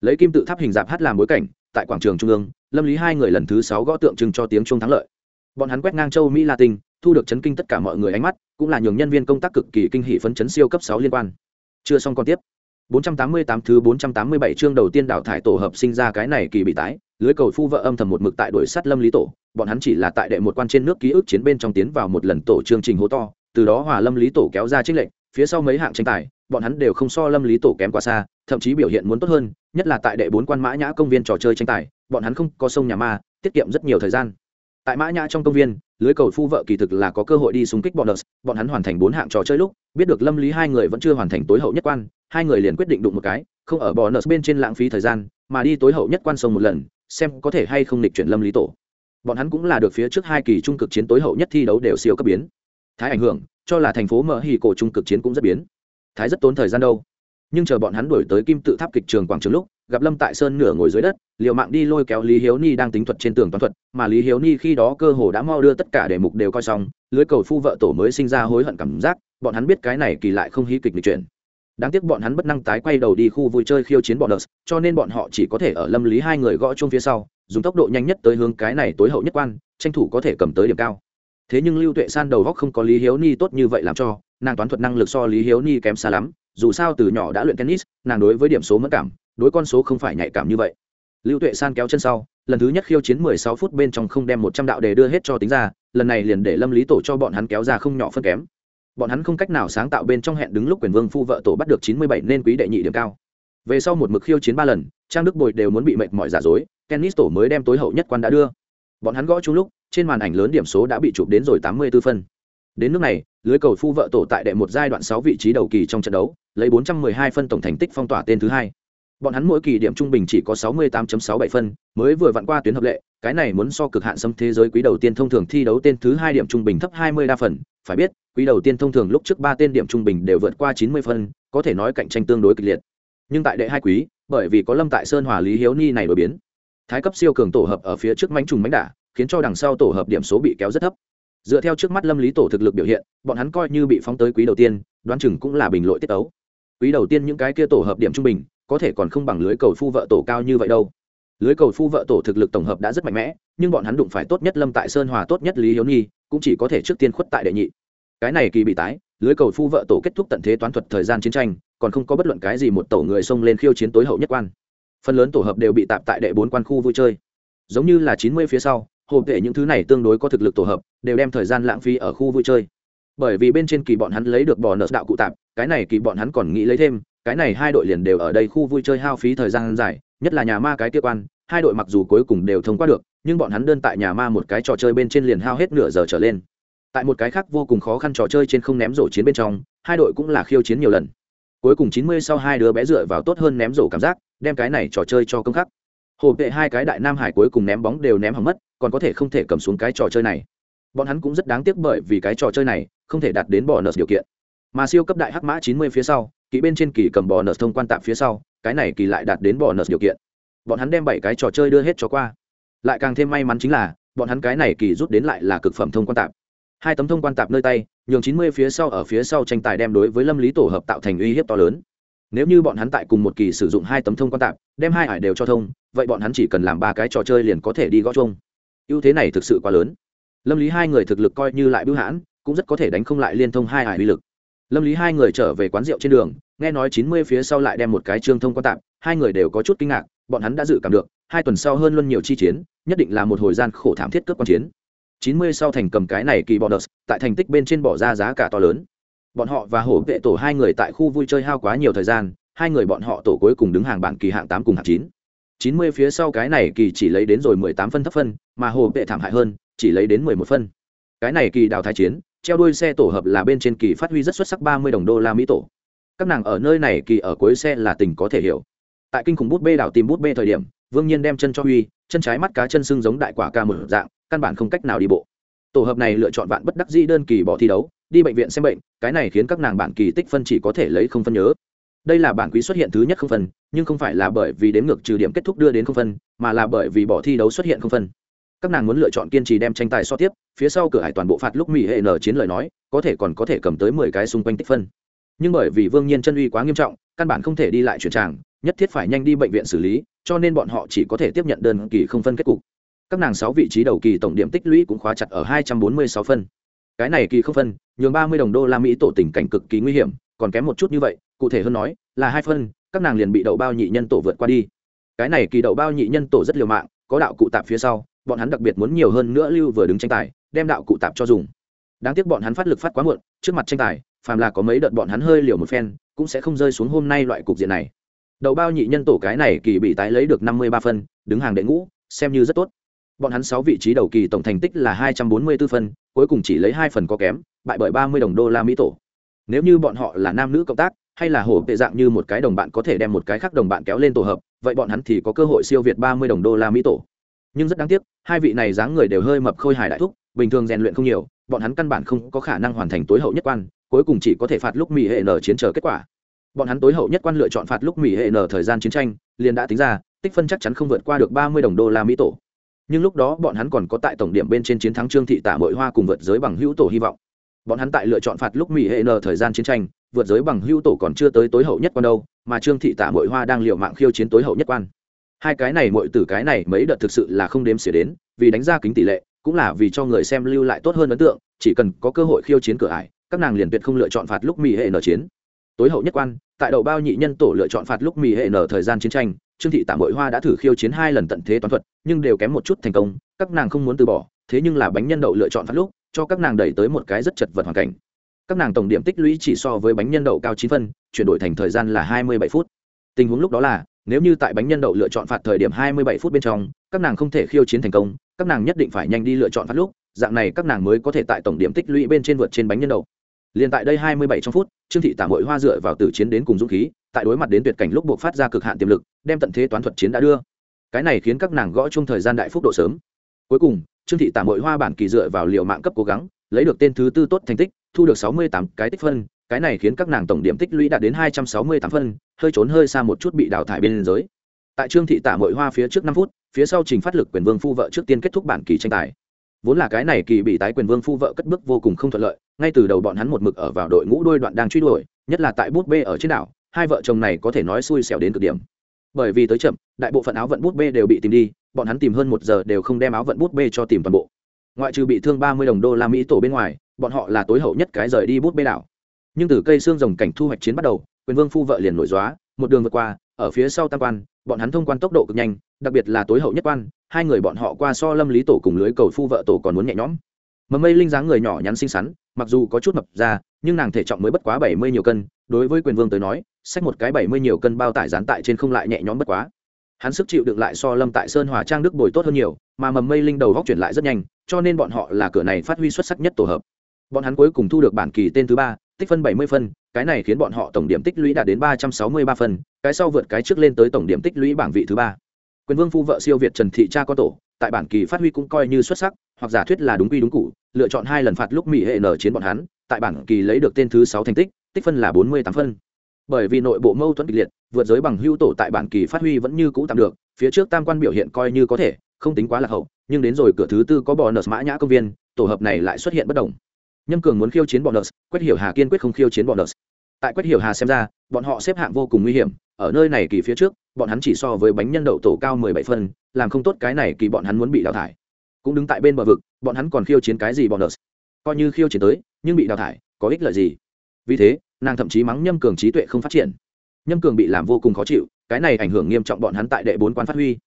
Lấy kim tự tháp hình dạp hát làm bối cảnh, tại quảng trường trung ương, lâm lý hai người lần thứ sáu gõ tượng trưng cho tiếng trung thắng lợi. Bọn hắn quét ngang châu mỹ latin, thu được chấn kinh tất cả mọi người ánh mắt, cũng là nhường nhân viên công tác cực kỳ kinh hỷ phấn chấn siêu cấp sáu liên quan. Chưa xong còn tiếp. 488 thứ 487 chương đầu tiên đào thải tổ hợp sinh ra cái này kỳ bị tái, lưới cầu phu vợ âm thầm một mực tại đuổi sát lâm lý tổ, bọn hắn chỉ là tại đệ một quan trên nước ký ức chiến bên trong tiến vào một lần tổ chương trình hô to, từ đó hòa lâm lý tổ kéo ra chiến lệnh phía sau mấy hạng tranh tài, bọn hắn đều không so lâm lý tổ kém quá xa, thậm chí biểu hiện muốn tốt hơn, nhất là tại đệ bốn quan mã nhã công viên trò chơi tranh tài, bọn hắn không có sông nhà ma, tiết kiệm rất nhiều thời gian. Tại mã nhã trong công viên, lưới cầu phu vợ kỳ thực là có cơ hội đi xung kích bọn đợt bọn hắn hoàn thành bốn hạng trò chơi lúc, biết được lâm lý hai người vẫn chưa hoàn thành tối hậu nhất quan hai người liền quyết định đụng một cái, không ở bò nợ bên trên lãng phí thời gian, mà đi tối hậu nhất quan sông một lần, xem có thể hay không lịch chuyển lâm lý tổ. Bọn hắn cũng là được phía trước hai kỳ trung cực chiến tối hậu nhất thi đấu đều siêu cấp biến. Thái ảnh hưởng, cho là thành phố mở hì cổ trung cực chiến cũng rất biến. Thái rất tốn thời gian đâu. Nhưng chờ bọn hắn đuổi tới kim tự tháp kịch trường quảng trường lúc, gặp lâm tại sơn nửa ngồi dưới đất, liều mạng đi lôi kéo lý hiếu ni đang tính thuật trên tường toán thuật, mà lý hiếu ni khi đó cơ hồ đã mau đưa tất cả đề mục đều coi xong, lưới cầu phu vợ tổ mới sinh ra hối hận cảm giác, bọn hắn biết cái này kỳ lại không hí kịch lịch chuyển đáng tiếc bọn hắn bất năng tái quay đầu đi khu vui chơi khiêu chiến bọn đợt cho nên bọn họ chỉ có thể ở lâm lý hai người gõ chung phía sau, dùng tốc độ nhanh nhất tới hướng cái này tối hậu nhất quan, tranh thủ có thể cầm tới điểm cao. Thế nhưng lưu tuệ san đầu góc không có lý hiếu ni tốt như vậy làm cho, nàng toán thuật năng lực so lý hiếu ni kém xa lắm, dù sao từ nhỏ đã luyện tennis, nàng đối với điểm số mất cảm, đối con số không phải nhạy cảm như vậy. Lưu tuệ san kéo chân sau, lần thứ nhất khiêu chiến mười sáu phút bên trong không đem một trăm đạo đề đưa hết cho tính ra, lần này liền để lâm lý tổ cho bọn hắn kéo ra không nhỏ phân kém bọn hắn không cách nào sáng tạo bên trong hẹn đứng lúc quyền vương phu vợ tổ bắt được chín mươi bảy nên quý đệ nhị điểm cao. Về sau một mực khiêu chiến ba lần, trang đức bồi đều muốn bị mệt mỏi giả dối, kennis tổ mới đem tối hậu nhất quan đã đưa. Bọn hắn gõ chung lúc, trên màn ảnh lớn điểm số đã bị chụp đến rồi tám mươi 84 phân. Đến nước này, lưới cầu phu vợ tổ tại đệ một giai đoạn sáu vị trí đầu kỳ trong trận đấu, lấy bốn trăm hai phân tổng thành tích phong tỏa tên thứ hai bọn hắn mỗi kỳ điểm trung bình chỉ có 68 sáu bảy phân, mới vừa vặn qua tuyến hợp lệ, cái này muốn so cực hạn xâm thế giới quý đầu tiên thông thường thi đấu tên thứ hai điểm trung bình thấp hai mươi đa phần, phải biết, quý đầu tiên thông thường lúc trước ba tên điểm trung bình đều vượt qua chín mươi phân, có thể nói cạnh tranh tương đối kịch liệt nhưng tại đệ hai quý, bởi vì có lâm tại sơn hòa lý hiếu ni này đổi biến, thái cấp siêu cường tổ hợp ở phía trước mánh trùng mánh đả, khiến cho đằng sau tổ hợp điểm số bị kéo rất thấp dựa theo trước mắt lâm lý tổ thực lực biểu hiện, bọn hắn coi như bị phóng tới quý đầu tiên, đoán chừng cũng là bình lội tiết tấu. quý đầu tiên những cái kia tổ hợp điểm trung bình có thể còn không bằng lưới cầu phu vợ tổ cao như vậy đâu. Lưới cầu phu vợ tổ thực lực tổng hợp đã rất mạnh mẽ, nhưng bọn hắn đụng phải tốt nhất lâm tại sơn hòa, tốt nhất lý hiếu nhi, cũng chỉ có thể trước tiên khuất tại đệ nhị. Cái này kỳ bị tái, lưới cầu phu vợ tổ kết thúc tận thế toán thuật thời gian chiến tranh, còn không có bất luận cái gì một tổ người xông lên khiêu chiến tối hậu nhất quan. Phần lớn tổ hợp đều bị tạp tại đệ bốn quan khu vui chơi. Giống như là chín mươi phía sau hộp vệ những thứ này tương đối có thực lực tổ hợp, đều đem thời gian lãng phí ở khu vui chơi. Bởi vì bên trên kỳ bọn hắn lấy được bò nợ đạo cụ tạp, cái này kỳ bọn hắn còn nghĩ lấy thêm cái này hai đội liền đều ở đây khu vui chơi hao phí thời gian dài, nhất là nhà ma cái kia quan, hai đội mặc dù cuối cùng đều thông qua được, nhưng bọn hắn đơn tại nhà ma một cái trò chơi bên trên liền hao hết nửa giờ trở lên. Tại một cái khác vô cùng khó khăn trò chơi trên không ném rổ chiến bên trong, hai đội cũng là khiêu chiến nhiều lần. Cuối cùng chín mươi sau hai đứa bé dựa vào tốt hơn ném rổ cảm giác, đem cái này trò chơi cho công khắc. Hồ vệ hai cái đại nam hải cuối cùng ném bóng đều ném hỏng mất, còn có thể không thể cầm xuống cái trò chơi này. Bọn hắn cũng rất đáng tiếc bởi vì cái trò chơi này không thể đạt đến bỏ nợ điều kiện. Mà siêu cấp đại hắc mã chín mươi phía sau kỳ bên trên kỳ cầm bò nợ thông quan tạm phía sau, cái này kỳ lại đạt đến bò nợ điều kiện. Bọn hắn đem bảy cái trò chơi đưa hết cho qua. Lại càng thêm may mắn chính là, bọn hắn cái này kỳ rút đến lại là cực phẩm thông quan tạm. Hai tấm thông quan tạp nơi tay, nhường chín mươi phía sau ở phía sau tranh tài đem đối với lâm lý tổ hợp tạo thành uy hiếp to lớn. Nếu như bọn hắn tại cùng một kỳ sử dụng hai tấm thông quan tạp đem hai hải đều cho thông, vậy bọn hắn chỉ cần làm ba cái trò chơi liền có thể đi gõ chung ưu thế này thực sự quá lớn. Lâm lý hai người thực lực coi như lại bưu hãn, cũng rất có thể đánh không lại liên thông hai hải uy lực lâm lý hai người trở về quán rượu trên đường nghe nói chín mươi phía sau lại đem một cái trương thông quan tạm, hai người đều có chút kinh ngạc bọn hắn đã dự cảm được hai tuần sau hơn luôn nhiều chi chiến nhất định là một hồi gian khổ thảm thiết cướp quan chiến 90 sau thành cầm cái này kỳ bonus, tại thành tích bên trên bỏ ra giá cả to lớn. Bọn họ và hổ vệ tổ hai người tại khu vui chơi hao quá nhiều thời gian, hai người bọn họ tổ cuối cùng đứng hàng bảng kỳ hạng 8 cùng hạng 9. 90 phía sau cái này kỳ chỉ lấy đến rồi 18 phân thấp phân, mà hổ vệ thảm hại hơn, chỉ lấy đến 11 phân. Cái này kỳ đào thái chiến, treo đuôi xe tổ hợp là bên trên kỳ phát huy rất xuất sắc 30 đồng đô la Mỹ tổ. Các nàng ở nơi này kỳ ở cuối xe là tình có thể hiểu. Tại kinh khủng bút bê đảo tìm bút bê thời điểm, Vương Nhiên đem chân cho Huy, chân trái mắt cá chân sưng giống đại quả ca mở dạng, căn bản không cách nào đi bộ tổ hợp này lựa chọn vạn bất đắc dĩ đơn kỳ bỏ thi đấu đi bệnh viện xem bệnh cái này khiến các nàng bản kỳ tích phân chỉ có thể lấy không phân nhớ đây là bản quý xuất hiện thứ nhất không phân nhưng không phải là bởi vì đếm ngược trừ điểm kết thúc đưa đến không phân mà là bởi vì bỏ thi đấu xuất hiện không phân các nàng muốn lựa chọn kiên trì đem tranh tài so tiếp, phía sau cửa hải toàn bộ phạt lúc mỹ hệ n chiến lời nói, có thể còn có thể cầm tới mười cái xung quanh tích phân. Nhưng bởi vì vương nhiên chân uy quá nghiêm trọng, căn bản không thể đi lại chuyển tràng, nhất thiết phải nhanh đi bệnh viện xử lý, cho nên bọn họ chỉ có thể tiếp nhận đơn kỳ không phân kết cục. Các nàng sáu vị trí đầu kỳ tổng điểm tích lũy cũng khóa chặt ở hai trăm bốn mươi sáu phân. Cái này kỳ không phân, nhường ba mươi đồng đô la mỹ tổ tình cảnh cực kỳ nguy hiểm, còn kém một chút như vậy, cụ thể hơn nói, là hai phân, các nàng liền bị đậu bao nhị nhân tổ vượt qua đi. Cái này kỳ đậu bao nhị nhân tổ rất liều mạng, có đạo cụ tạp phía sau bọn hắn đặc biệt muốn nhiều hơn nữa lưu vừa đứng tranh tài, đem đạo cụ tạp cho dùng. Đáng tiếc bọn hắn phát lực phát quá muộn, trước mặt tranh tài, phàm là có mấy đợt bọn hắn hơi liều một phen, cũng sẽ không rơi xuống hôm nay loại cục diện này. Đầu bao nhị nhân tổ cái này kỳ bị tái lấy được năm mươi ba phân, đứng hàng đệ ngũ, xem như rất tốt. Bọn hắn sáu vị trí đầu kỳ tổng thành tích là hai trăm bốn mươi 244 phân, cuối cùng chỉ lấy hai phần có kém, bại bởi ba mươi đồng đô la mỹ tổ. Nếu như bọn họ là nam nữ cộng tác, hay là hổ tệ dạng như một cái đồng bạn có thể đem một cái khác đồng bạn kéo lên tổ hợp, vậy bọn hắn thì có cơ hội siêu việt ba mươi đồng đô la mỹ tổ nhưng rất đáng tiếc, hai vị này dáng người đều hơi mập khôi hài đại thúc, bình thường rèn luyện không nhiều, bọn hắn căn bản không có khả năng hoàn thành tối hậu nhất quan, cuối cùng chỉ có thể phạt lúc mỹ hệ n chiến chờ kết quả. Bọn hắn tối hậu nhất quan lựa chọn phạt lúc mỹ hệ n thời gian chiến tranh, liền đã tính ra, tích phân chắc chắn không vượt qua được ba mươi đồng đô la mỹ tổ. Nhưng lúc đó bọn hắn còn có tại tổng điểm bên trên chiến thắng trương thị tả mội hoa cùng vượt giới bằng hữu tổ hy vọng. Bọn hắn tại lựa chọn phạt lúc mỹ hệ n thời gian chiến tranh, vượt giới bằng hữu tổ còn chưa tới tối hậu nhất quan đâu, mà trương thị tả mội hoa đang liệu mạng khiêu chiến tối hậu nhất quan hai cái này mọi từ cái này mấy đợt thực sự là không đếm xỉa đến, vì đánh ra kính tỷ lệ, cũng là vì cho người xem lưu lại tốt hơn ấn tượng, chỉ cần có cơ hội khiêu chiến cửa ải, các nàng liền tuyệt không lựa chọn phạt lúc mỹ hệ n chiến. Tối hậu nhất quan, tại đầu bao nhị nhân tổ lựa chọn phạt lúc mỹ hệ n thời gian chiến tranh, trương thị tạm bội hoa đã thử khiêu chiến hai lần tận thế toán thuật, nhưng đều kém một chút thành công, các nàng không muốn từ bỏ, thế nhưng là bánh nhân đậu lựa chọn phạt lúc, cho các nàng đẩy tới một cái rất chật vật hoàn cảnh. Các nàng tổng điểm tích lũy chỉ so với bánh nhân đậu cao chín phân, chuyển đổi thành thời gian là hai mươi bảy phút. Tình huống lúc đó là nếu như tại bánh nhân đậu lựa chọn phạt thời điểm hai mươi bảy phút bên trong, các nàng không thể khiêu chiến thành công, các nàng nhất định phải nhanh đi lựa chọn phạt lúc, dạng này các nàng mới có thể tại tổng điểm tích lũy bên trên vượt trên bánh nhân đậu. Liền tại đây hai mươi bảy trong phút, trương thị tả muội hoa dựa vào tử chiến đến cùng dũng khí, tại đối mặt đến tuyệt cảnh lúc buộc phát ra cực hạn tiềm lực, đem tận thế toán thuật chiến đã đưa. Cái này khiến các nàng gõ chung thời gian đại phúc độ sớm. Cuối cùng, trương thị tả muội hoa bản kỳ dựa vào liều mạng cấp cố gắng, lấy được tên thứ tư tốt thành tích, thu được sáu mươi tám cái tích phân cái này khiến các nàng tổng điểm tích lũy đạt đến hai trăm sáu mươi tám phân, hơi trốn hơi xa một chút bị đào thải bên giới. Tại trương thị tả mội hoa phía trước năm phút, phía sau trình phát lực quyền vương phu vợ trước tiên kết thúc bản kỳ tranh tài. Vốn là cái này kỳ bị tái quyền vương phu vợ cất bước vô cùng không thuận lợi, ngay từ đầu bọn hắn một mực ở vào đội ngũ đôi đoạn đang truy đuổi, nhất là tại bút bê ở trên đảo, hai vợ chồng này có thể nói xui xẻo đến cực điểm. Bởi vì tới chậm, đại bộ phận áo vận bút bê đều bị tìm đi, bọn hắn tìm hơn một giờ đều không đem áo vận bút bê cho tìm toàn bộ. Ngoại trừ bị thương ba mươi đồng đô la mỹ tổ bên ngoài, bọn họ là tối hậu nhất cái rời đi bút bê đảo nhưng từ cây xương rồng cảnh thu hoạch chiến bắt đầu, quyền vương phu vợ liền nổi dóa một đường vượt qua, ở phía sau tam quan, bọn hắn thông quan tốc độ cực nhanh, đặc biệt là tối hậu nhất quan, hai người bọn họ qua so lâm lý tổ cùng lưới cầu phu vợ tổ còn muốn nhẹ nhõm. Mầm mây linh dáng người nhỏ nhắn xinh xắn, mặc dù có chút mập ra, nhưng nàng thể trọng mới bất quá bảy mươi nhiều cân, đối với quyền vương tới nói, xách một cái bảy mươi nhiều cân bao tải dán tại trên không lại nhẹ nhõm bất quá. Hắn sức chịu đựng lại so lâm tại sơn hòa trang đức bồi tốt hơn nhiều, mà mầm mây linh đầu góc chuyển lại rất nhanh, cho nên bọn họ là cửa này phát huy xuất sắc nhất tổ hợp. Bọn hắn cuối cùng thu được bản kỳ tên thứ ba tích phân bảy mươi phân cái này khiến bọn họ tổng điểm tích lũy đạt đến ba trăm sáu mươi ba phân cái sau vượt cái trước lên tới tổng điểm tích lũy bảng vị thứ ba. Quyền vương phu vợ siêu việt trần thị cha có tổ tại bản kỳ phát huy cũng coi như xuất sắc hoặc giả thuyết là đúng quy đúng cũ, lựa chọn hai lần phạt lúc mỹ hệ nở chiến bọn hắn tại bản kỳ lấy được tên thứ sáu thành tích tích phân là bốn mươi tám phân. Bởi vì nội bộ mâu thuẫn kịch liệt vượt giới bằng hưu tổ tại bản kỳ phát huy vẫn như cũ tạm được phía trước tam quan biểu hiện coi như có thể không tính quá lạc hậu nhưng đến rồi cửa thứ tư có bonus mã nhã công viên tổ hợp này lại xuất hiện bất đồng nhâm cường muốn khiêu chiến bọn nợ quét hiểu hà kiên quyết không khiêu chiến bọn nợ tại quét hiểu hà xem ra, bọn họ xếp hạng vô cùng nguy hiểm, ở nơi này kỳ phía trước, bọn hắn chỉ so với bánh nhân đậu tổ cao mười bảy phân, làm không tốt cái này kỳ bọn hắn muốn bị đào thải. Cũng đứng tại bên bờ vực, bọn hắn còn khiêu chiến cái gì bọn nợ coi như khiêu chiến tới, nhưng bị đào thải, có ích lợi gì? Vì thế, nàng thậm chí mắng nhâm cường trí tuệ không phát triển. Nhâm cường bị làm vô cùng khó chịu, cái này ảnh hưởng nghiêm trọng bọn hắn tại đệ bốn quan phát huy.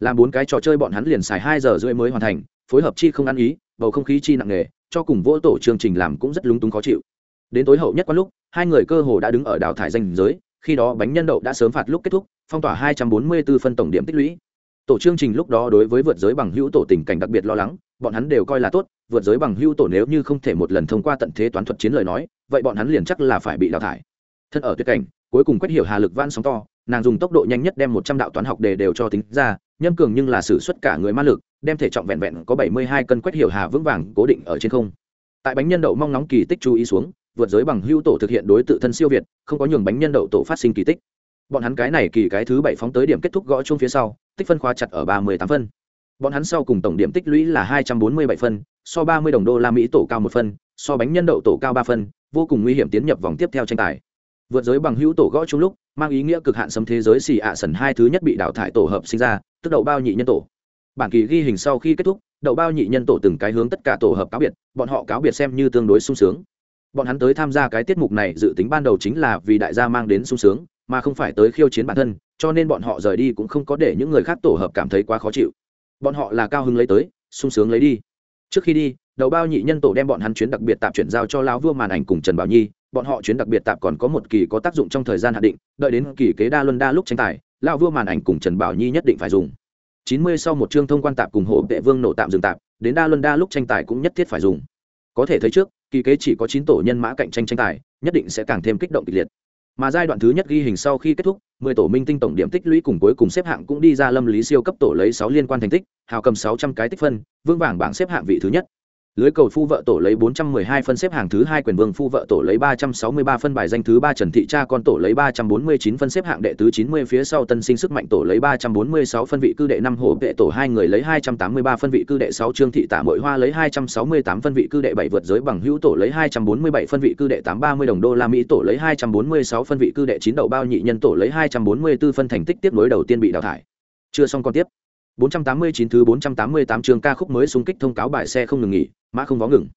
Làm bốn cái trò chơi bọn hắn liền xài hai giờ rưỡi mới hoàn thành, phối hợp chi không ăn ý, bầu không khí chi nặng nề cho cùng vô tổ chương trình làm cũng rất lúng túng khó chịu. Đến tối hậu nhất quan lúc, hai người cơ hồ đã đứng ở đào thải danh giới, khi đó bánh nhân đậu đã sớm phạt lúc kết thúc, phong tỏa hai trăm bốn mươi 244 phân tổng điểm tích lũy. Tổ chương trình lúc đó đối với vượt giới bằng hữu tổ tình cảnh đặc biệt lo lắng, bọn hắn đều coi là tốt, vượt giới bằng hữu tổ nếu như không thể một lần thông qua tận thế toán thuật chiến lời nói, vậy bọn hắn liền chắc là phải bị đào thải. Thân ở tuyệt cảnh, cuối cùng quét hiểu hà lực van sóng to, nàng dùng tốc độ nhanh nhất đem một trăm đạo toán học đề đều cho tính ra nhâm cường nhưng là xử suất cả người ma lực đem thể trọng vẹn vẹn có bảy mươi hai cân quét hiểu hà vững vàng cố định ở trên không. Tại bánh nhân đậu mong nóng kỳ tích chú ý xuống, vượt giới bằng hưu tổ thực hiện đối tự thân siêu việt, không có nhường bánh nhân đậu tổ phát sinh kỳ tích. Bọn hắn cái này kỳ cái thứ bảy phóng tới điểm kết thúc gõ chung phía sau, tích phân khóa chặt ở ba mươi tám phân. Bọn hắn sau cùng tổng điểm tích lũy là hai trăm bốn mươi bảy phân, so ba mươi đồng đô la mỹ tổ cao một phân, so bánh nhân đậu tổ cao ba phân, vô cùng nguy hiểm tiến nhập vòng tiếp theo tranh tài. Vượt giới bằng hữu tổ gõ chung lúc, mang ý nghĩa cực hạn sấm thế giới xì ạ sần hai thứ nhất bị đào thải tổ hợp sinh ra, tức đậu bao nhị nhân tổ bản kỳ ghi hình sau khi kết thúc, đậu bao nhị nhân tổ từng cái hướng tất cả tổ hợp cáo biệt, bọn họ cáo biệt xem như tương đối sung sướng. Bọn hắn tới tham gia cái tiết mục này dự tính ban đầu chính là vì đại gia mang đến sung sướng, mà không phải tới khiêu chiến bản thân, cho nên bọn họ rời đi cũng không có để những người khác tổ hợp cảm thấy quá khó chịu. Bọn họ là cao hứng lấy tới, sung sướng lấy đi. Trước khi đi đầu bao nhị nhân tổ đem bọn hắn chuyến đặc biệt tạm chuyển giao cho lão vua màn ảnh cùng trần bảo nhi, bọn họ chuyến đặc biệt tạm còn có một kỳ có tác dụng trong thời gian hạn định, đợi đến kỳ kế đa luân đa lúc tranh tài, lão vua màn ảnh cùng trần bảo nhi nhất định phải dùng chín mươi sau một chương thông quan tạp cùng hộ vệ vương nổ tạm dừng tạp, đến đa luân đa lúc tranh tài cũng nhất thiết phải dùng. Có thể thấy trước, kỳ kế chỉ có chín tổ nhân mã cạnh tranh tranh tài, nhất định sẽ càng thêm kích động kịch liệt. Mà giai đoạn thứ nhất ghi hình sau khi kết thúc, mười tổ minh tinh tổng điểm tích lũy cùng cuối cùng xếp hạng cũng đi ra lâm lý siêu cấp tổ lấy sáu liên quan thành tích, hào cầm sáu trăm cái tích phân, vương bảng bảng xếp hạng vị thứ nhất lưới cầu phu vợ tổ lấy 412 phân xếp hàng thứ hai quyền vương phu vợ tổ lấy 363 phân bài danh thứ ba trần thị cha, con tổ lấy 349 phân xếp hạng đệ tứ 90 phía sau tân sinh sức mạnh tổ lấy 346 phân vị cư đệ năm hồ vệ tổ hai người lấy 283 phân vị cư đệ sáu trương thị tả mội hoa lấy 268 phân vị cư đệ bảy vượt giới bằng hữu tổ lấy 247 phân vị cư đệ 830 đồng đô la Mỹ tổ lấy 246 phân vị cư đệ chín đậu bao nhị nhân tổ lấy 244 phân thành tích tiếp nối đầu tiên bị đào thải. Chưa xong còn tiếp. 489 thứ 488 trường ca khúc mới xung kích thông cáo bài xe không ngừng nghỉ, mã không vó ngừng.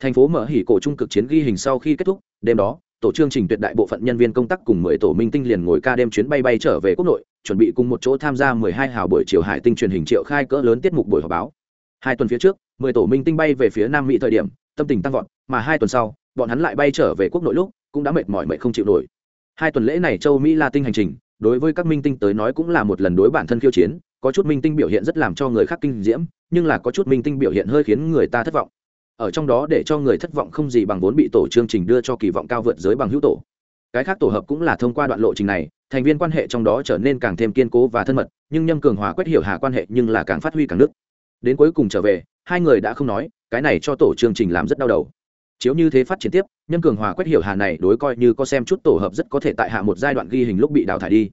Thành phố mở hỉ cổ trung cực chiến ghi hình sau khi kết thúc, đêm đó, tổ chương trình tuyệt đại bộ phận nhân viên công tác cùng 10 tổ minh tinh liền ngồi ca đêm chuyến bay bay trở về quốc nội, chuẩn bị cùng một chỗ tham gia 12 hào buổi chiều hải tinh truyền hình triệu khai cỡ lớn tiết mục buổi họp báo. Hai tuần phía trước, 10 tổ minh tinh bay về phía Nam Mỹ thời điểm, tâm tình tăng vọt, mà hai tuần sau, bọn hắn lại bay trở về quốc nội lúc, cũng đã mệt mỏi mệt không chịu nổi. Hai tuần lễ này châu Mỹ La tinh hành trình, đối với các minh tinh tới nói cũng là một lần đối bản thân khiêu chiến, có chút minh tinh biểu hiện rất làm cho người khác kinh diễm, nhưng là có chút minh tinh biểu hiện hơi khiến người ta thất vọng. Ở trong đó để cho người thất vọng không gì bằng vốn bị tổ chương trình đưa cho kỳ vọng cao vượt giới bằng hữu tổ. Cái khác tổ hợp cũng là thông qua đoạn lộ trình này, thành viên quan hệ trong đó trở nên càng thêm kiên cố và thân mật, nhưng nhâm cường hòa quét hiểu hà quan hệ nhưng là càng phát huy càng đức đến cuối cùng trở về, hai người đã không nói, cái này cho tổ chương trình làm rất đau đầu. Chiếu như thế phát triển tiếp, nhâm cường hòa quét hiểu hà này đối coi như có xem chút tổ hợp rất có thể tại hạ một giai đoạn ghi hình lúc bị đào thải đi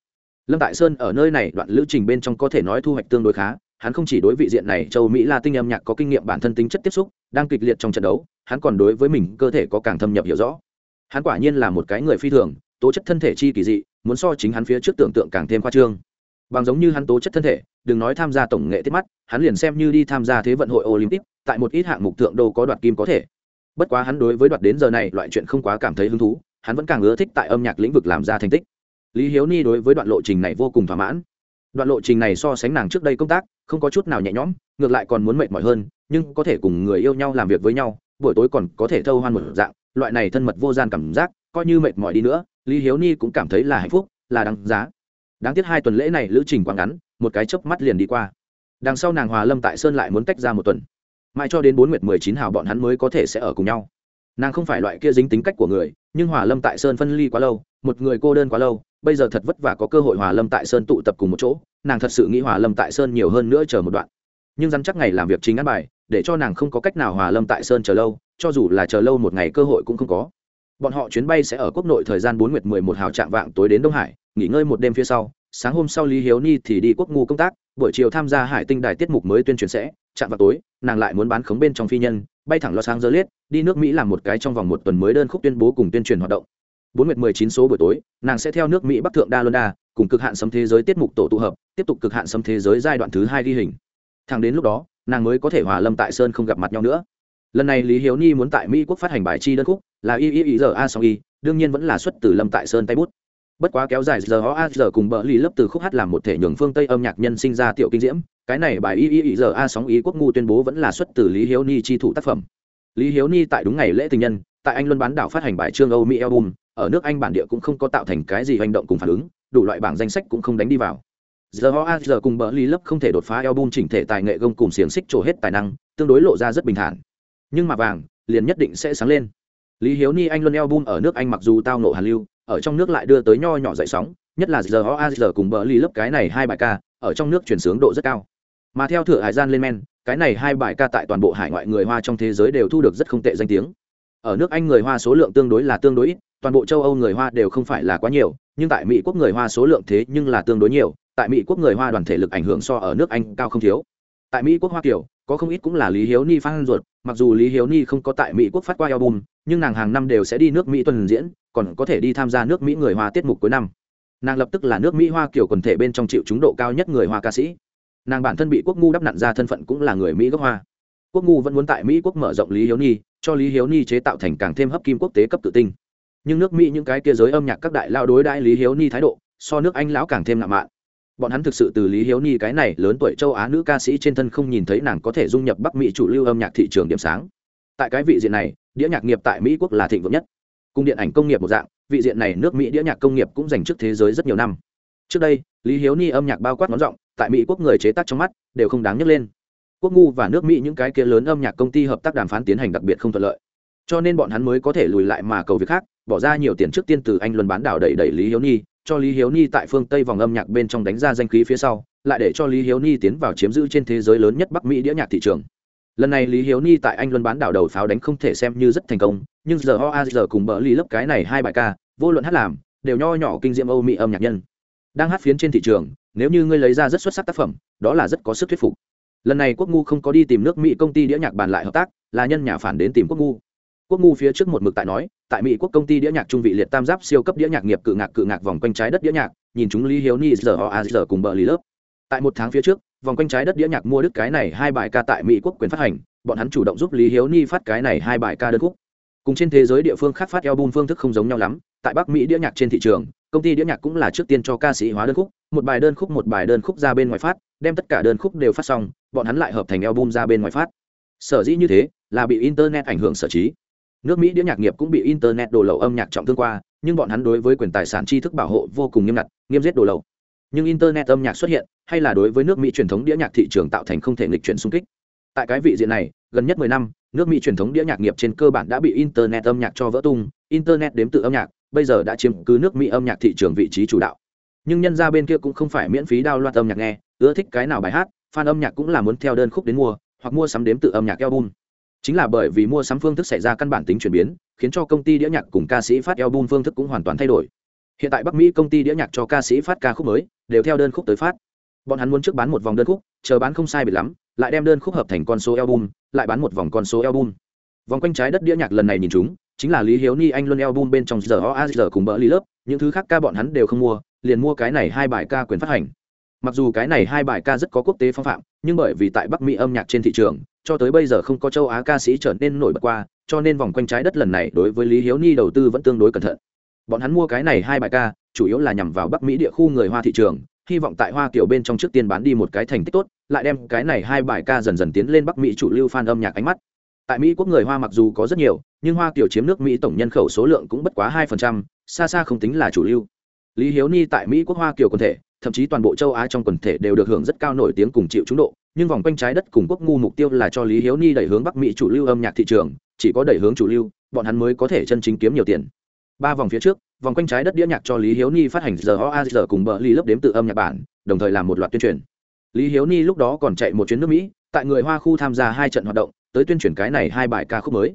lâm tại sơn ở nơi này đoạn lữ trình bên trong có thể nói thu hoạch tương đối khá, hắn không chỉ đối vị diện này châu mỹ la tinh âm nhạc có kinh nghiệm bản thân tính chất tiếp xúc, đang kịch liệt trong trận đấu, hắn còn đối với mình cơ thể có càng thâm nhập hiểu rõ. Hắn quả nhiên là một cái người phi thường, tố chất thân thể chi kỳ dị, muốn so chính hắn phía trước tưởng tượng càng thêm khoa trương. Bằng giống như hắn tố chất thân thể, đừng nói tham gia tổng nghệ tiết mắt, hắn liền xem như đi tham gia thế vận hội olympic, tại một ít hạng mục tượng đô có đoạt kim có thể. Bất quá hắn đối với đoạt đến giờ này loại chuyện không quá cảm thấy hứng thú, hắn vẫn càng ưa thích tại âm nhạc lĩnh vực làm ra thành tích lý hiếu ni đối với đoạn lộ trình này vô cùng thỏa mãn. Đoạn lộ trình này so sánh nàng trước đây công tác, không có chút nào nhẹ nhõm, ngược lại còn muốn mệt mỏi hơn, nhưng có thể cùng người yêu nhau làm việc với nhau, buổi tối còn có thể thâu hoan một dạng, loại này thân mật vô gian cảm giác, coi như mệt mỏi đi nữa, lý hiếu ni cũng cảm thấy là hạnh phúc, là đáng giá. Đáng tiếc hai tuần lễ này lữ trình quá ngắn, một cái chớp mắt liền đi qua. Đằng sau nàng hòa lâm tại sơn lại muốn tách ra một tuần. Mãi cho đến bốn nguyệt mười chín hào bọn hắn mới có thể sẽ ở cùng nhau. Nàng không phải loại kia dính tính cách của người, nhưng hòa lâm tại sơn phân ly quá lâu, một người cô đơn quá lâu bây giờ thật vất vả có cơ hội hòa lâm tại sơn tụ tập cùng một chỗ, nàng thật sự nghĩ hòa lâm tại sơn nhiều hơn nữa chờ một đoạn. Nhưng dám chắc ngày làm việc chính ăn bài, để cho nàng không có cách nào hòa lâm tại sơn chờ lâu, cho dù là chờ lâu một ngày cơ hội cũng không có. Bọn họ chuyến bay sẽ ở quốc nội thời gian bốn nguyệt mười một hào trạng vạng tối đến đông hải, nghỉ ngơi một đêm phía sau, sáng hôm sau lý hiếu ni thì đi quốc ngu công tác, buổi chiều tham gia hải tinh đài tiết mục mới tuyên truyền sẽ, chạm vào tối, nàng lại muốn bán khống bên trong phi nhân, bay thẳng lo sáng giờ liết đi nước mỹ làm một cái trong vòng một tuần mới đơn khúc tuyên bố cùng tuyên truyền hoạt động bốn nguyệt mười chín số buổi tối, nàng sẽ theo nước mỹ bắc thượng đa luân đa, cùng cực hạn sấm thế giới tiết mục tổ tụ hợp, tiếp tục cực hạn sấm thế giới giai đoạn thứ hai ghi hình. Thẳng đến lúc đó, nàng mới có thể hòa lâm tại sơn không gặp mặt nhau nữa. Lần này lý hiếu ni muốn tại mỹ quốc phát hành bài chi đơn khúc, là y y y giờ a song y, đương nhiên vẫn là xuất từ lâm tại sơn tay bút. Bất quá kéo dài giờ a giờ cùng bờ ly lớp từ khúc hát làm một thể nhường phương tây âm nhạc nhân sinh ra tiểu kinh diễm, cái này bài y y y giờ a sóng ý quốc ngu tuyên bố vẫn là xuất từ lý hiếu ni chi thủ tác phẩm. Lý hiếu ni tại đúng ngày lễ tình nhân, tại anh luân bán đảo phát hành bài trương âu mỹ album ở nước anh bản địa cũng không có tạo thành cái gì hành động cùng phản ứng, đủ loại bảng danh sách cũng không đánh đi vào. Giờ hoa giờ cùng bờ ly lấp không thể đột phá album chỉnh thể tài nghệ gông cùng xiềng xích trổ hết tài năng, tương đối lộ ra rất bình thản. Nhưng mà vàng, liền nhất định sẽ sáng lên. Lý hiếu ni anh luôn album ở nước anh mặc dù tao nộ hàn lưu, ở trong nước lại đưa tới nho nhỏ dậy sóng, nhất là giờ hoa giờ cùng bờ ly lấp cái này hai bài ca, ở trong nước chuyển sướng độ rất cao. Mà theo thừa hải gian lên men, cái này hai bài ca tại toàn bộ hải ngoại người hoa trong thế giới đều thu được rất không tệ danh tiếng. Ở nước anh người hoa số lượng tương đối là tương đối ít toàn bộ châu âu người hoa đều không phải là quá nhiều, nhưng tại mỹ quốc người hoa số lượng thế nhưng là tương đối nhiều, tại mỹ quốc người hoa đoàn thể lực ảnh hưởng so ở nước anh cao không thiếu. Tại mỹ quốc hoa kiều, có không ít cũng là lý hiếu ni fan ruột, mặc dù lý hiếu ni không có tại mỹ quốc phát qua album, nhưng nàng hàng năm đều sẽ đi nước mỹ tuần diễn, còn có thể đi tham gia nước mỹ người hoa tiết mục cuối năm. Nàng lập tức là nước mỹ hoa kiểu quần thể bên trong chịu chúng độ cao nhất người hoa ca sĩ. Nàng bản thân bị quốc ngu đắp nặn ra thân phận cũng là người mỹ gốc hoa. Quốc ngu vẫn muốn tại mỹ quốc mở rộng lý hiếu ni, cho lý hiếu ni chế tạo thành càng thêm hấp kim quốc tế cấp tự tinh nhưng nước mỹ những cái kia giới âm nhạc các đại lao đối đãi lý hiếu ni thái độ, so nước anh lão càng thêm nặng mạn. Bọn hắn thực sự từ lý hiếu ni cái này lớn tuổi châu á nữ ca sĩ trên thân không nhìn thấy nàng có thể dung nhập bắc mỹ chủ lưu âm nhạc thị trường điểm sáng. Tại cái vị diện này, đĩa nhạc nghiệp tại mỹ quốc là thịnh vượng nhất. Cung điện ảnh công nghiệp một dạng, vị diện này nước mỹ đĩa nhạc công nghiệp cũng dành trước thế giới rất nhiều năm. Trước đây, lý hiếu ni âm nhạc bao quát ngón rộng tại mỹ quốc người chế tác trong mắt đều không đáng nhắc lên. Quốc ngu và nước mỹ những cái kia lớn âm nhạc công ty hợp tác đàm phán tiến hành đặc biệt không thuận lợi. Cho nên bọn hắn mới có thể lùi lại mà cầu việc khác bỏ ra nhiều tiền trước tiên từ anh luân bán đảo đẩy đẩy lý hiếu ni, cho lý hiếu ni tại phương tây vòng âm nhạc bên trong đánh ra danh khí phía sau, lại để cho lý hiếu ni tiến vào chiếm giữ trên thế giới lớn nhất bắc mỹ đĩa nhạc thị trường. Lần này lý hiếu ni tại anh luân bán đảo đầu pháo đánh không thể xem như rất thành công, nhưng giờ hoa giờ cùng bỡ ly lớp cái này hai bài ca, vô luận hát làm, đều nho nhỏ kinh diệm âu mỹ âm nhạc nhân. Đang hát phiến trên thị trường, nếu như ngươi lấy ra rất xuất sắc tác phẩm, đó là rất có sức thuyết phục. Lần này quốc ngu không có đi tìm nước mỹ công ty đĩa nhạc bàn lại hợp tác, là nhân nhà phản đến tìm quốc ngu. Quốc ngu phía trước một mực tại nói tại mỹ quốc công ty đĩa nhạc trung vị liệt tam giáp siêu cấp đĩa nhạc nghiệp cự ngạc cự ngạc vòng quanh trái đất đĩa nhạc, nhìn chúng lý hiếu ni giờ họ a giờ cùng bờ lý lớp. Tại một tháng phía trước, vòng quanh trái đất đĩa nhạc mua đức cái này hai bài ca tại mỹ quốc quyền phát hành, bọn hắn chủ động giúp lý hiếu ni phát cái này hai bài ca đơn khúc. Cùng trên thế giới địa phương khác phát album phương thức không giống nhau lắm, tại bắc mỹ đĩa nhạc trên thị trường, công ty đĩa nhạc cũng là trước tiên cho ca sĩ hóa đơn khúc, một bài đơn khúc một bài đơn khúc ra bên ngoài phát, đem tất cả đơn khúc đều phát xong, bọn hắn lại hợp thành album ra bên ngoài phát. Sở dĩ như thế, là bị internet ảnh hưởng sở trí nước mỹ đĩa nhạc nghiệp cũng bị internet đổ lậu âm nhạc trọng thương qua, nhưng bọn hắn đối với quyền tài sản tri thức bảo hộ vô cùng nghiêm ngặt, nghiêm giết đổ lậu. Nhưng internet âm nhạc xuất hiện, hay là đối với nước mỹ truyền thống đĩa nhạc thị trường tạo thành không thể nghịch chuyển xung kích. Tại cái vị diện này, gần nhất mười năm, nước mỹ truyền thống đĩa nhạc nghiệp trên cơ bản đã bị internet âm nhạc cho vỡ tung, internet đếm tự âm nhạc, bây giờ đã chiếm cứ nước mỹ âm nhạc thị trường vị trí chủ đạo. Nhưng nhân ra bên kia cũng không phải miễn phí đao loạt âm nhạc nghe, ưa thích cái nào bài hát, fan âm nhạc cũng là muốn theo đơn khúc đến mua, hoặc mua sắm đếm tự âm nhạc album chính là bởi vì mua sắm phương thức xảy ra căn bản tính chuyển biến, khiến cho công ty đĩa nhạc cùng ca sĩ phát album phương thức cũng hoàn toàn thay đổi. Hiện tại bắc mỹ công ty đĩa nhạc cho ca sĩ phát ca khúc mới, đều theo đơn khúc tới phát. Bọn hắn muốn trước bán một vòng đơn khúc, chờ bán không sai bị lắm, lại đem đơn khúc hợp thành con số album, lại bán một vòng con số album. Vòng quanh trái đất đĩa nhạc lần này nhìn chúng, chính là lý hiếu ni anh luôn album bên trong giờ o giờ cùng bỡ lý lớp, những thứ khác ca bọn hắn đều không mua, liền mua cái này hai bài ca quyền phát hành. Mặc dù cái này hai bài ca rất có quốc tế phong phạm, nhưng bởi vì tại bắc mỹ âm nhạc trên thị trường cho tới bây giờ không có châu á ca sĩ trở nên nổi bật qua, cho nên vòng quanh trái đất lần này đối với lý hiếu ni đầu tư vẫn tương đối cẩn thận. Bọn hắn mua cái này hai bài ca, chủ yếu là nhằm vào bắc mỹ địa khu người hoa thị trường, hy vọng tại hoa kiểu bên trong trước tiên bán đi một cái thành tích tốt, lại đem cái này hai bài ca dần dần tiến lên bắc mỹ chủ lưu fan âm nhạc ánh mắt. Tại mỹ quốc người hoa mặc dù có rất nhiều, nhưng hoa kiểu chiếm nước mỹ tổng nhân khẩu số lượng cũng bất quá hai phần trăm, xa xa không tính là chủ lưu. Lý hiếu ni tại mỹ quốc hoa kiểu quần thể, thậm chí toàn bộ châu á trong quần thể đều được hưởng rất cao nổi tiếng cùng chịu trúng độ nhưng vòng quanh trái đất cùng quốc ngu mục tiêu là cho lý hiếu ni đẩy hướng bắc mỹ chủ lưu âm nhạc thị trường, chỉ có đẩy hướng chủ lưu, bọn hắn mới có thể chân chính kiếm nhiều tiền. Ba vòng phía trước, vòng quanh trái đất đĩa nhạc cho lý hiếu ni phát hành giờ ho a giờ cùng bờ ly lớp đếm tự âm nhạc bản, đồng thời làm một loạt tuyên truyền. Lý hiếu ni lúc đó còn chạy một chuyến nước mỹ, tại người hoa khu tham gia hai trận hoạt động, tới tuyên truyền cái này hai bài ca khúc mới.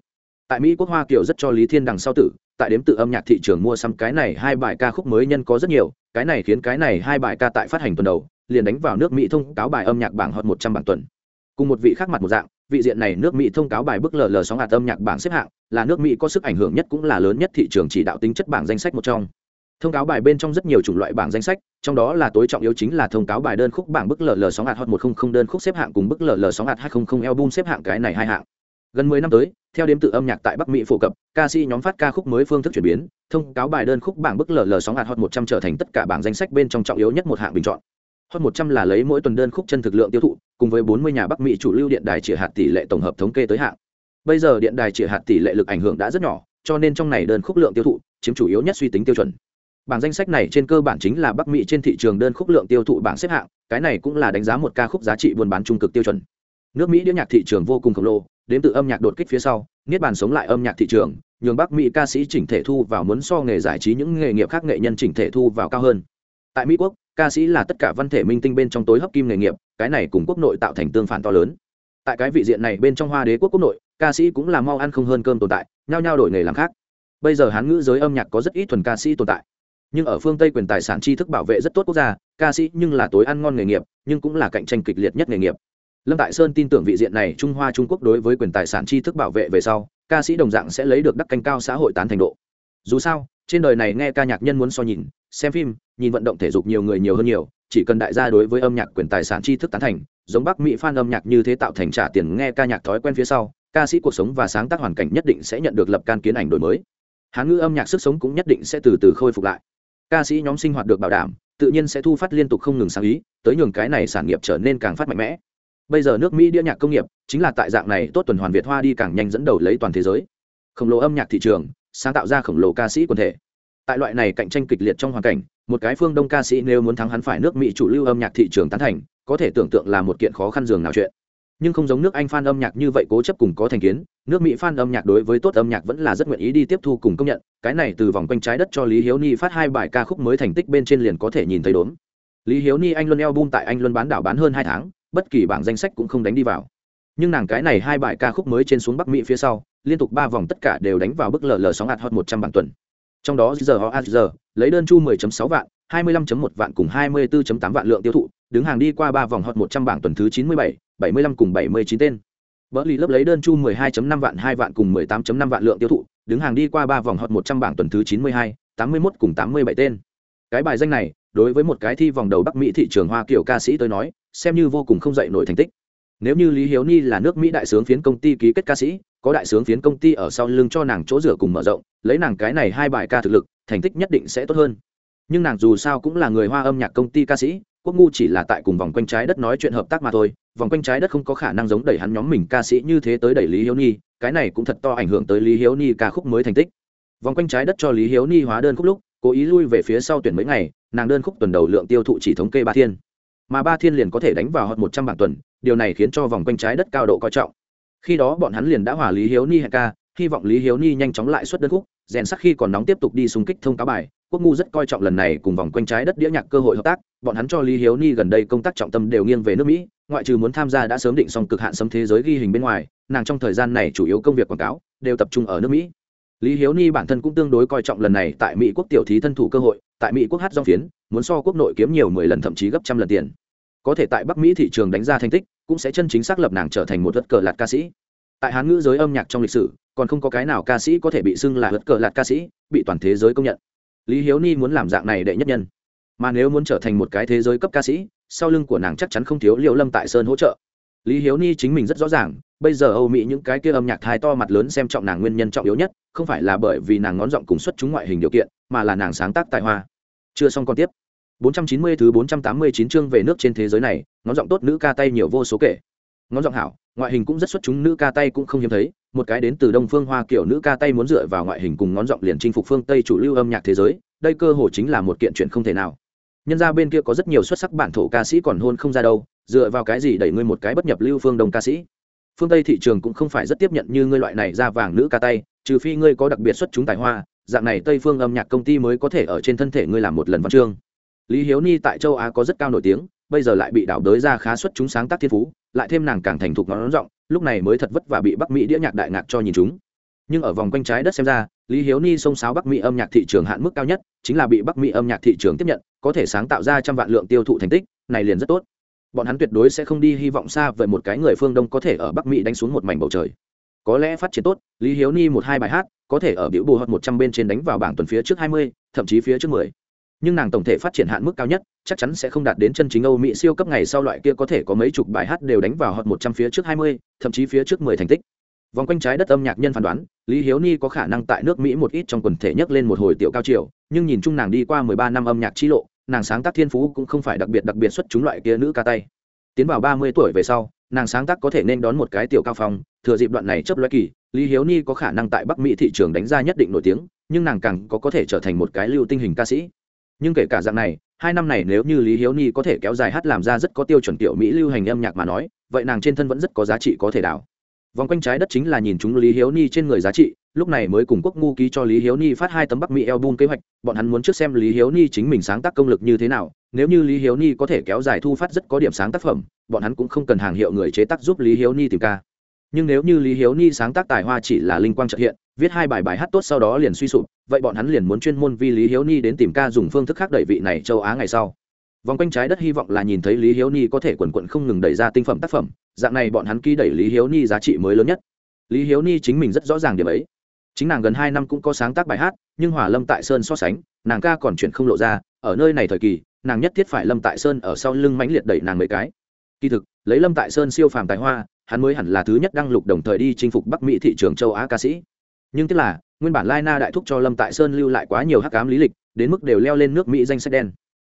Tại mỹ quốc hoa kiều rất cho lý thiên đằng sau tử, tại đếm tự âm nhạc thị trường mua xăm cái này hai bài ca khúc mới nhân có rất nhiều, cái này khiến cái này hai bài ca tại phát hành tuần đầu liền đánh vào nước mỹ thông cáo bài âm nhạc bảng hot một trăm bảng tuần. Cùng một vị khác mặt một dạng, vị diện này nước mỹ thông cáo bài bức lờ lờ sóng hạt âm nhạc bảng xếp hạng, là nước mỹ có sức ảnh hưởng nhất cũng là lớn nhất thị trường chỉ đạo tính chất bảng danh sách một trong. Thông cáo bài bên trong rất nhiều chủng loại bảng danh sách, trong đó là tối trọng yếu chính là thông cáo bài đơn khúc bảng bức lờ lờ sóng hạt hot một trăm linh đơn khúc xếp hạng cùng bức lờ lờ sóng hạt hai trăm linh album xếp hạng cái này hai hạng. Gần mười năm tới, theo đếm tự âm nhạc tại bắc mỹ phổ cập, ca sĩ nhóm phát ca khúc mới phương thức chuyển biến, thông cáo bài đơn khúc bảng bức lờ lờ sóng hạt hot một trăm trở thành tất cả bảng danh sách bên trong trọng yếu nhất một hạng bình chọn hot một trăm là lấy mỗi tuần đơn khúc chân thực lượng tiêu thụ, cùng với bốn mươi nhà bắc mỹ chủ lưu điện đài chỉ hạt tỷ lệ tổng hợp thống kê tới hạng. Bây giờ điện đài chỉ hạt tỷ lệ lực ảnh hưởng đã rất nhỏ, cho nên trong này đơn khúc lượng tiêu thụ chiếm chủ yếu nhất suy tính tiêu chuẩn. Bảng danh sách này trên cơ bản chính là bắc mỹ trên thị trường đơn khúc lượng tiêu thụ bảng xếp hạng, cái này cũng là đánh giá một ca khúc giá trị buôn bán trung cực tiêu chuẩn. Nước mỹ đĩa nhạc thị trường vô cùng khổng lồ, đến từ âm nhạc đột kích phía sau, niết bàn sống lại âm nhạc thị trường, nhường bắc mỹ ca sĩ chỉnh thể thu vào muốn so nghề giải trí những nghề nghiệp khác nghệ nhân chỉnh thể thu vào cao hơn. Tại mỹ quốc ca sĩ là tất cả văn thể minh tinh bên trong tối hấp kim nghề nghiệp, cái này cùng quốc nội tạo thành tương phản to lớn. Tại cái vị diện này bên trong hoa đế quốc quốc nội, ca sĩ cũng là mau ăn không hơn cơm tồn tại, nhao nhao đổi nghề làm khác. Bây giờ hán ngữ giới âm nhạc có rất ít thuần ca sĩ tồn tại. Nhưng ở phương tây quyền tài sản tri thức bảo vệ rất tốt quốc gia, ca sĩ nhưng là tối ăn ngon nghề nghiệp, nhưng cũng là cạnh tranh kịch liệt nhất nghề nghiệp. Lâm tại sơn tin tưởng vị diện này trung hoa trung quốc đối với quyền tài sản tri thức bảo vệ về sau, ca sĩ đồng dạng sẽ lấy được đắc canh cao xã hội tán thành độ. Dù sao trên đời này nghe ca nhạc nhân muốn so nhìn, xem phim, nhìn vận động thể dục nhiều người nhiều hơn nhiều, chỉ cần đại gia đối với âm nhạc quyền tài sản tri thức tán thành, giống bắc mỹ fan âm nhạc như thế tạo thành trả tiền nghe ca nhạc thói quen phía sau, ca sĩ cuộc sống và sáng tác hoàn cảnh nhất định sẽ nhận được lập can kiến ảnh đổi mới. Hán ngữ âm nhạc sức sống cũng nhất định sẽ từ từ khôi phục lại. Ca sĩ nhóm sinh hoạt được bảo đảm, tự nhiên sẽ thu phát liên tục không ngừng sáng ý, tới nhường cái này sản nghiệp trở nên càng phát mạnh mẽ. Bây giờ nước mỹ đĩa nhạc công nghiệp chính là tại dạng này tốt tuần hoàn việt hoa đi càng nhanh dẫn đầu lấy toàn thế giới. Khổng lồ âm nhạc thị trường sáng tạo ra khổng lồ ca sĩ quần thể. Tại loại này cạnh tranh kịch liệt trong hoàn cảnh, một cái phương đông ca sĩ nếu muốn thắng hắn phải nước mỹ chủ lưu âm nhạc thị trường tán thành, có thể tưởng tượng là một kiện khó khăn dường nào chuyện. Nhưng không giống nước anh fan âm nhạc như vậy cố chấp cùng có thành kiến, nước mỹ fan âm nhạc đối với tốt âm nhạc vẫn là rất nguyện ý đi tiếp thu cùng công nhận, cái này từ vòng quanh trái đất cho lý hiếu ni phát hai bài ca khúc mới thành tích bên trên liền có thể nhìn thấy đốn lý hiếu ni anh luân album tại anh luân bán đảo bán hơn hai tháng, bất kỳ bảng danh sách cũng không đánh đi vào nhưng nàng cái này hai bài ca khúc mới trên xuống bắc mỹ phía sau liên tục ba vòng tất cả đều đánh vào bức lờ lờ sóng hạt hot một trăm bảng tuần trong đó giờ họ giờ lấy đơn chu 10.6 vạn 25.1 vạn cùng 24.8 vạn lượng tiêu thụ đứng hàng đi qua ba vòng hot 100 bảng tuần thứ 97, 75 cùng 79 tên Bỡ lì lớp lấy đơn chu 12.5 vạn 2 vạn cùng 18.5 vạn lượng tiêu thụ, đứng hàng đi qua ba vòng hot 100 bảng tuần thứ 92, 81 cùng 87 tên. Cái bài danh này, đối với một cái thi vòng đầu Bắc Mỹ thị trường Hoa kiểu ca sĩ tới nói, xem như vô cùng không dậy nổi thành tích. Nếu như Lý Hiếu Ni là nước Mỹ đại sướng phiến công ty ký kết ca sĩ, có đại sướng phiến công ty ở sau lưng cho nàng chỗ rửa cùng mở rộng, lấy nàng cái này hai bài ca thực lực, thành tích nhất định sẽ tốt hơn. Nhưng nàng dù sao cũng là người Hoa âm nhạc công ty ca sĩ, quốc ngu chỉ là tại cùng vòng quanh trái đất nói chuyện hợp tác mà thôi vòng quanh trái đất không có khả năng giống đẩy hắn nhóm mình ca sĩ như thế tới đẩy lý hiếu ni cái này cũng thật to ảnh hưởng tới lý hiếu ni ca khúc mới thành tích vòng quanh trái đất cho lý hiếu ni hóa đơn khúc lúc cố ý lui về phía sau tuyển mấy ngày nàng đơn khúc tuần đầu lượng tiêu thụ chỉ thống kê ba thiên mà ba thiên liền có thể đánh vào hơn một trăm bảng tuần, điều này khiến cho vòng quanh trái đất cao độ coi trọng. Khi đó bọn hắn liền đã hòa lý hiếu ni hẹn ca, hy vọng lý hiếu ni nhanh chóng lại xuất đất khúc, rèn sắc khi còn nóng tiếp tục đi xung kích thông cáo bài. Quốc ngu rất coi trọng lần này cùng vòng quanh trái đất đĩa nhạc cơ hội hợp tác, bọn hắn cho lý hiếu ni gần đây công tác trọng tâm đều nghiêng về nước mỹ, ngoại trừ muốn tham gia đã sớm định xong cực hạn xâm thế giới ghi hình bên ngoài, nàng trong thời gian này chủ yếu công việc quảng cáo, đều tập trung ở nước mỹ. Lý hiếu ni bản thân cũng tương đối coi trọng lần này tại mỹ quốc tiểu thí thân thủ cơ hội, tại mỹ quốc hát dòng phiến, muốn so quốc nội kiếm nhiều mười lần thậm chí gấp trăm lần tiền có thể tại bắc mỹ thị trường đánh ra thành tích, cũng sẽ chân chính xác lập nàng trở thành một vật cờ lạt ca sĩ. Tại hán ngữ giới âm nhạc trong lịch sử, còn không có cái nào ca sĩ có thể bị xưng là vật cờ lạt ca sĩ, bị toàn thế giới công nhận. Lý hiếu ni muốn làm dạng này đệ nhất nhân. Mà nếu muốn trở thành một cái thế giới cấp ca sĩ, sau lưng của nàng chắc chắn không thiếu liệu lâm tại sơn hỗ trợ. Lý hiếu ni chính mình rất rõ ràng, bây giờ âu mỹ những cái kia âm nhạc thái to mặt lớn xem trọng nàng nguyên nhân trọng yếu nhất, không phải là bởi vì nàng ngón giọng cùng xuất chúng ngoại hình điều kiện, mà là nàng sáng tác tài hoa. Chưa xong còn tiếp. 490 thứ 489 chương về nước trên thế giới này, ngón giọng tốt nữ ca tay nhiều vô số kể. Ngón giọng hảo, ngoại hình cũng rất xuất chúng, nữ ca tay cũng không hiếm thấy, một cái đến từ đông phương hoa kiểu nữ ca tay muốn dựa vào ngoại hình cùng ngón giọng liền chinh phục phương tây chủ lưu âm nhạc thế giới, đây cơ hội chính là một kiện chuyện không thể nào. Nhân ra bên kia có rất nhiều xuất sắc bản thổ ca sĩ còn hôn không ra đâu, dựa vào cái gì đẩy ngươi một cái bất nhập lưu phương đông ca sĩ? Phương tây thị trường cũng không phải rất tiếp nhận như ngươi loại này ra vàng nữ ca tay, trừ phi ngươi có đặc biệt xuất chúng tài hoa, dạng này tây phương âm nhạc công ty mới có thể ở trên thân thể ngươi làm một lần văn chương lý hiếu ni tại châu á có rất cao nổi tiếng, bây giờ lại bị đảo đới ra khá xuất chúng sáng tác thiên phú, lại thêm nàng càng thành thục ngón rộng lúc này mới thật vất vả bị bắc mỹ đĩa nhạc đại ngạc cho nhìn chúng. Nhưng ở vòng quanh trái đất xem ra, lý hiếu ni xông sáo bắc mỹ âm nhạc thị trường hạn mức cao nhất, chính là bị bắc mỹ âm nhạc thị trường tiếp nhận, có thể sáng tạo ra trăm vạn lượng tiêu thụ thành tích, này liền rất tốt. Bọn hắn tuyệt đối sẽ không đi hy vọng xa về một cái người phương đông có thể ở bắc mỹ đánh xuống một mảnh bầu trời. Có lẽ phát triển tốt, lý hiếu ni một hai bài hát, có thể ở biểu bù hoặc một trăm bên trên đánh vào bảng tuần phía trước hai mươi, thậm chí phía trước mười nhưng nàng tổng thể phát triển hạn mức cao nhất, chắc chắn sẽ không đạt đến chân chính âu mỹ siêu cấp ngày sau loại kia có thể có mấy chục bài hát đều đánh vào hoặc một trăm phía trước hai mươi, thậm chí phía trước mười thành tích. Vòng quanh trái đất âm nhạc nhân phán đoán, lý hiếu ni có khả năng tại nước mỹ một ít trong quần thể nhấc lên một hồi tiểu cao triều nhưng nhìn chung nàng đi qua mười ba năm âm nhạc chi lộ, nàng sáng tác thiên phú cũng không phải đặc biệt đặc biệt xuất chúng loại kia nữ ca tay. Tiến vào ba mươi tuổi về sau, nàng sáng tác có thể nên đón một cái tiểu cao phong, thừa dịp đoạn này chấp loại kỳ, lý hiếu ni có khả năng tại bắc mỹ thị trường đánh ra nhất định nổi tiếng, nhưng nàng càng có có thể trở thành một cái lưu tinh hình ca sĩ nhưng kể cả dạng này, hai năm này nếu như lý hiếu ni có thể kéo dài hát làm ra rất có tiêu chuẩn tiểu mỹ lưu hành âm nhạc mà nói, vậy nàng trên thân vẫn rất có giá trị có thể đảo. Vòng quanh trái đất chính là nhìn chúng lý hiếu ni trên người giá trị, lúc này mới cùng quốc ngu ký cho lý hiếu ni phát hai tấm bắc mỹ album kế hoạch, bọn hắn muốn trước xem lý hiếu ni chính mình sáng tác công lực như thế nào, nếu như lý hiếu ni có thể kéo dài thu phát rất có điểm sáng tác phẩm, bọn hắn cũng không cần hàng hiệu người chế tác giúp lý hiếu ni tìm ca nhưng nếu như lý hiếu ni sáng tác tài hoa chỉ là linh quang trợ hiện, viết hai bài bài hát tốt sau đó liền suy sụp, vậy bọn hắn liền muốn chuyên môn vì lý hiếu ni đến tìm ca dùng phương thức khác đẩy vị này châu á ngày sau. Vòng quanh trái đất hy vọng là nhìn thấy lý hiếu ni có thể quần quận không ngừng đẩy ra tinh phẩm tác phẩm, dạng này bọn hắn ký đẩy lý hiếu ni giá trị mới lớn nhất. Lý hiếu ni chính mình rất rõ ràng điểm ấy. Chính nàng gần hai năm cũng có sáng tác bài hát, nhưng hòa lâm tại sơn so sánh, nàng ca còn chuyện không lộ ra, ở nơi này thời kỳ, nàng nhất thiết phải lâm tại sơn ở sau lưng mãnh liệt đẩy nàng mấy cái. Kỳ thực lấy lâm tại sơn siêu phàm tài hoa, hắn mới hẳn là thứ nhất đăng lục đồng thời đi chinh phục bắc mỹ thị trường châu á ca sĩ. Nhưng tức là, nguyên bản lai na đại thúc cho lâm tại sơn lưu lại quá nhiều hắc cám lý lịch, đến mức đều leo lên nước mỹ danh sách đen.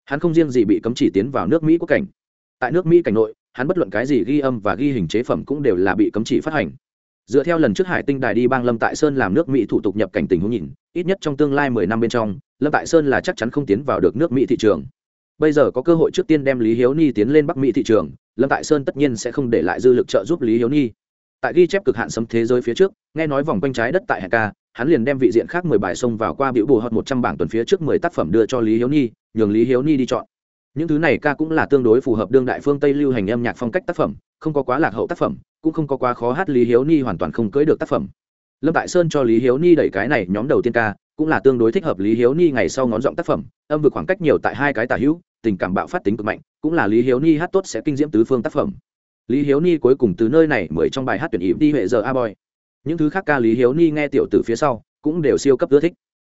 Hắn không riêng gì bị cấm chỉ tiến vào nước mỹ quốc cảnh. Tại nước mỹ cảnh nội, hắn bất luận cái gì ghi âm và ghi hình chế phẩm cũng đều là bị cấm chỉ phát hành. Dựa theo lần trước hải tinh đài đi bang lâm tại sơn làm nước mỹ thủ tục nhập cảnh tình huống nhìn, ít nhất trong tương lai mười năm bên trong, lâm tại sơn là chắc chắn không tiến vào được nước mỹ thị trường bây giờ có cơ hội trước tiên đem lý hiếu ni tiến lên bắc mỹ thị trường, lâm tại sơn tất nhiên sẽ không để lại dư lực trợ giúp lý hiếu ni. Tại ghi chép cực hạn sấm thế giới phía trước, nghe nói vòng quanh trái đất tại hẹn ca hắn liền đem vị diện khác mười bài xông vào qua biểu bù hot một trăm bảng tuần phía trước mười tác phẩm đưa cho lý hiếu ni, nhường lý hiếu ni đi chọn. Những thứ này ca cũng là tương đối phù hợp đương đại phương tây lưu hành âm nhạc phong cách tác phẩm, không có quá lạc hậu tác phẩm, cũng không có quá khó hát lý hiếu ni hoàn toàn không cưới được tác phẩm. Lâm tại sơn cho lý hiếu ni đẩy cái này nhóm đầu tiên ca cũng là tương đối thích hợp lý hiếu ni ngày sau ngón giọng tác phẩm, âm vực khoảng cách nhiều tại hai cái tả hữu, tình cảm bạo phát tính cực mạnh, cũng là lý hiếu ni hát tốt sẽ kinh diễm tứ phương tác phẩm. Lý hiếu ni cuối cùng từ nơi này mới trong bài hát tuyển ý đi huệ giờ a boy. Những thứ khác ca lý hiếu ni nghe tiểu từ phía sau cũng đều siêu cấp ưa thích.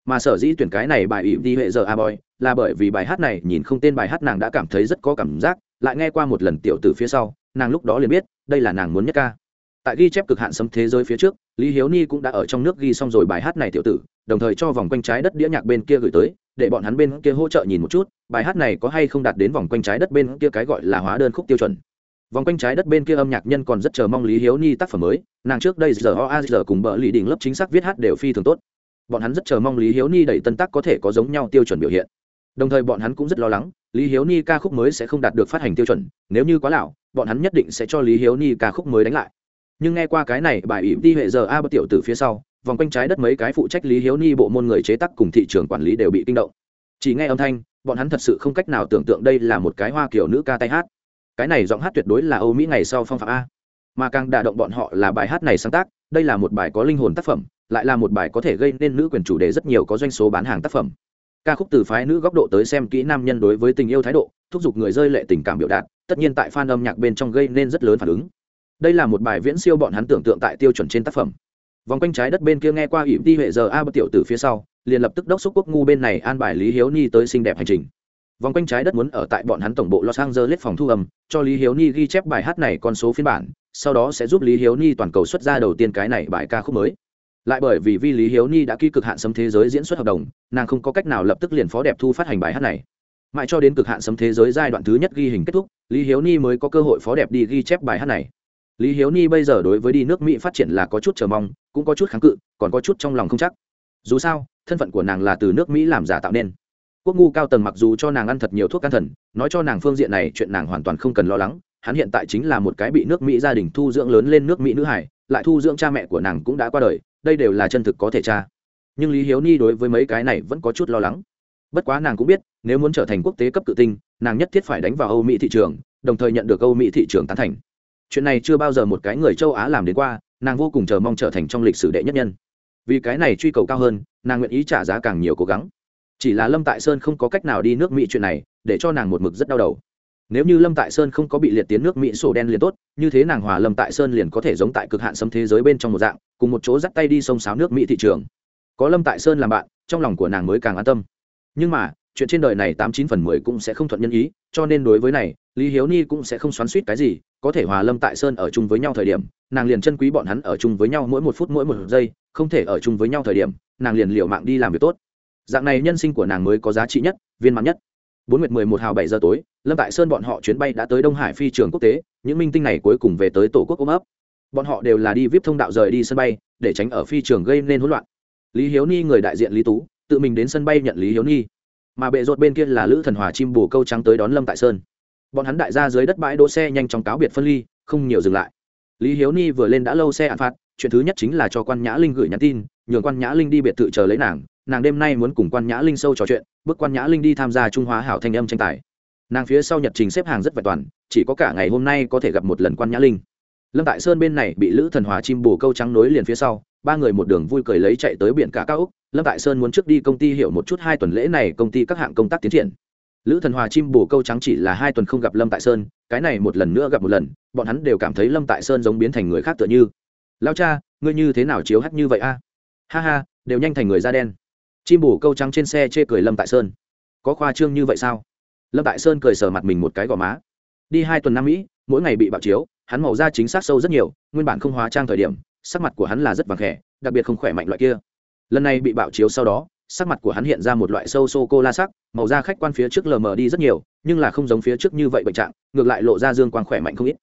Mà sở dĩ tuyển cái này bài ỉm đi huệ giờ a boy là bởi vì bài hát này nhìn không tên bài hát nàng đã cảm thấy rất có cảm giác, lại nghe qua một lần tiểu từ phía sau, nàng lúc đó liền biết đây là nàng muốn nhất ca tại ghi chép cực hạn sấm thế giới phía trước, lý hiếu ni cũng đã ở trong nước ghi xong rồi bài hát này tiểu tử, đồng thời cho vòng quanh trái đất đĩa nhạc bên kia gửi tới, để bọn hắn bên kia hỗ trợ nhìn một chút, bài hát này có hay không đạt đến vòng quanh trái đất bên kia cái gọi là hóa đơn khúc tiêu chuẩn. Vòng quanh trái đất bên kia âm nhạc nhân còn rất chờ mong lý hiếu ni tác phẩm mới, nàng trước đây giờ oa giờ cùng bờ lì đỉnh lớp chính xác viết hát đều phi thường tốt. Bọn hắn rất chờ mong lý hiếu ni đẩy tân tác có thể có giống nhau tiêu chuẩn biểu hiện. Đồng thời bọn hắn cũng rất lo lắng, lý hiếu ni ca khúc mới sẽ không đạt được phát hành tiêu chuẩn, nếu như quá lão, bọn hắn nhất định sẽ cho lý hiếu ni ca khúc mới đánh lại nhưng nghe qua cái này, bài ỉm đi hệ giờ a bất tiểu từ phía sau, vòng quanh trái đất mấy cái phụ trách lý hiếu ni bộ môn người chế tác cùng thị trường quản lý đều bị kinh động. Chỉ nghe âm thanh, bọn hắn thật sự không cách nào tưởng tượng đây là một cái hoa kiểu nữ ca tay hát. Cái này giọng hát tuyệt đối là âu mỹ ngày sau phong phạm a. Mà càng đả động bọn họ là bài hát này sáng tác, đây là một bài có linh hồn tác phẩm, lại là một bài có thể gây nên nữ quyền chủ đề rất nhiều có doanh số bán hàng tác phẩm. Ca khúc từ phái nữ góc độ tới xem kỹ nam nhân đối với tình yêu thái độ, thúc giục người rơi lệ tình cảm biểu đạt, tất nhiên tại fan âm nhạc bên trong gây nên rất lớn phản ứng đây là một bài viễn siêu bọn hắn tưởng tượng tại tiêu chuẩn trên tác phẩm. Vòng quanh trái đất bên kia nghe qua ỉm đi hệ giờ a bất tiểu từ phía sau, liền lập tức đốc xúc quốc ngu bên này an bài lý hiếu ni tới xinh đẹp hành trình. Vòng quanh trái đất muốn ở tại bọn hắn tổng bộ los angeles phòng thu âm, cho lý hiếu ni ghi chép bài hát này con số phiên bản, sau đó sẽ giúp lý hiếu ni toàn cầu xuất ra đầu tiên cái này bài ca khúc mới. Lại bởi vì vi lý hiếu ni đã ký cực hạn sấm thế giới diễn xuất hợp đồng, nàng không có cách nào lập tức liền phó đẹp thu phát hành bài hát này. Mãi cho đến cực hạn sấm thế giới giai đoạn thứ nhất ghi hình kết thúc, lý hiếu ni mới có cơ hội phó đẹp đi ghi chép bài hát này lý hiếu ni bây giờ đối với đi nước mỹ phát triển là có chút chờ mong, cũng có chút kháng cự, còn có chút trong lòng không chắc. Dù sao, thân phận của nàng là từ nước mỹ làm giả tạo nên. Quốc ngu cao tầng mặc dù cho nàng ăn thật nhiều thuốc can thần, nói cho nàng phương diện này chuyện nàng hoàn toàn không cần lo lắng, hắn hiện tại chính là một cái bị nước mỹ gia đình thu dưỡng lớn lên nước mỹ nữ hải lại thu dưỡng cha mẹ của nàng cũng đã qua đời, đây đều là chân thực có thể cha nhưng lý hiếu ni đối với mấy cái này vẫn có chút lo lắng. Bất quá nàng cũng biết, nếu muốn trở thành quốc tế cấp cự tinh, nàng nhất thiết phải đánh vào âu mỹ thị trường, đồng thời nhận được âu mỹ thị trường tán thành chuyện này chưa bao giờ một cái người châu á làm đến qua, nàng vô cùng chờ mong trở thành trong lịch sử đệ nhất nhân. Vì cái này truy cầu cao hơn, nàng nguyện ý trả giá càng nhiều cố gắng. Chỉ là lâm tại sơn không có cách nào đi nước mỹ chuyện này, để cho nàng một mực rất đau đầu. Nếu như lâm tại sơn không có bị liệt tiến nước mỹ sổ đen liền tốt, như thế nàng hòa lâm tại sơn liền có thể giống tại cực hạn xâm thế giới bên trong một dạng, cùng một chỗ dắt tay đi sông sáo nước mỹ thị trường. Có lâm tại sơn làm bạn, trong lòng của nàng mới càng an tâm. Nhưng mà, chuyện trên đời này tám chín phần mười cũng sẽ không thuận nhân ý, cho nên đối với này, lý hiếu ni cũng sẽ không xoắn suýt cái gì có thể hòa lâm tại sơn ở chung với nhau thời điểm, nàng liền chân quý bọn hắn ở chung với nhau mỗi một phút mỗi một giây, không thể ở chung với nhau thời điểm, nàng liền liều mạng đi làm việc tốt. Dạng này nhân sinh của nàng mới có giá trị nhất, viên mãn nhất. Bốn nguyệt mười một hào bảy giờ tối, lâm tại sơn bọn họ chuyến bay đã tới đông hải phi trường quốc tế, những minh tinh này cuối cùng về tới tổ quốc ôm ấp. Bọn họ đều là đi vip thông đạo rời đi sân bay, để tránh ở phi trường gây nên hỗn loạn. Lý hiếu ni người đại diện lý tú, tự mình đến sân bay nhận lý hiếu ni. Mà bệ rột bên kia là lữ thần hòa chim bù câu trắng tới đón lâm tại sơn bọn hắn đại ra dưới đất bãi đỗ xe nhanh chóng cáo biệt phân ly, không nhiều dừng lại. Lý hiếu ni vừa lên đã lâu xe án phạt, chuyện thứ nhất chính là cho quan nhã linh gửi nhắn tin, nhường quan nhã linh đi biệt thự chờ lấy nàng nàng đêm nay muốn cùng quan nhã linh sâu trò chuyện, bước quan nhã linh đi tham gia trung hóa hảo thanh âm tranh tài. Nàng phía sau nhật trình xếp hàng rất vẹn toàn, chỉ có cả ngày hôm nay có thể gặp một lần quan nhã linh. Lâm tại sơn bên này bị lữ thần hòa chim bù câu trắng nối liền phía sau, ba người một đường vui cười lấy chạy tới biển cả cao úc lâm tại sơn muốn trước đi công ty hiểu một chút hai tuần lễ này công ty các hạng công tác tiến triển lữ thần hòa chim bồ câu trắng chỉ là hai tuần không gặp lâm tại sơn, cái này một lần nữa gặp một lần, bọn hắn đều cảm thấy lâm tại sơn giống biến thành người khác tựa như. Lao cha, ngươi như thế nào chiếu hắt như vậy a? Ha ha, đều nhanh thành người da đen. Chim bồ câu trắng trên xe chê cười lâm tại sơn. Có khoa trương như vậy sao? Lâm tại sơn cười sờ mặt mình một cái gò má. Đi hai tuần nam mỹ, mỗi ngày bị bạo chiếu, hắn màu da chính xác sâu rất nhiều, nguyên bản không hóa trang thời điểm, sắc mặt của hắn là rất vàng khẽ, đặc biệt không khỏe mạnh loại kia. Lần này bị bạo chiếu sau đó sắc mặt của hắn hiện ra một loại sâu sô cô la sắc, màu da khách quan phía trước lờ mờ đi rất nhiều, nhưng là không giống phía trước như vậy bệnh trạng, ngược lại lộ ra dương quang khỏe mạnh không ít.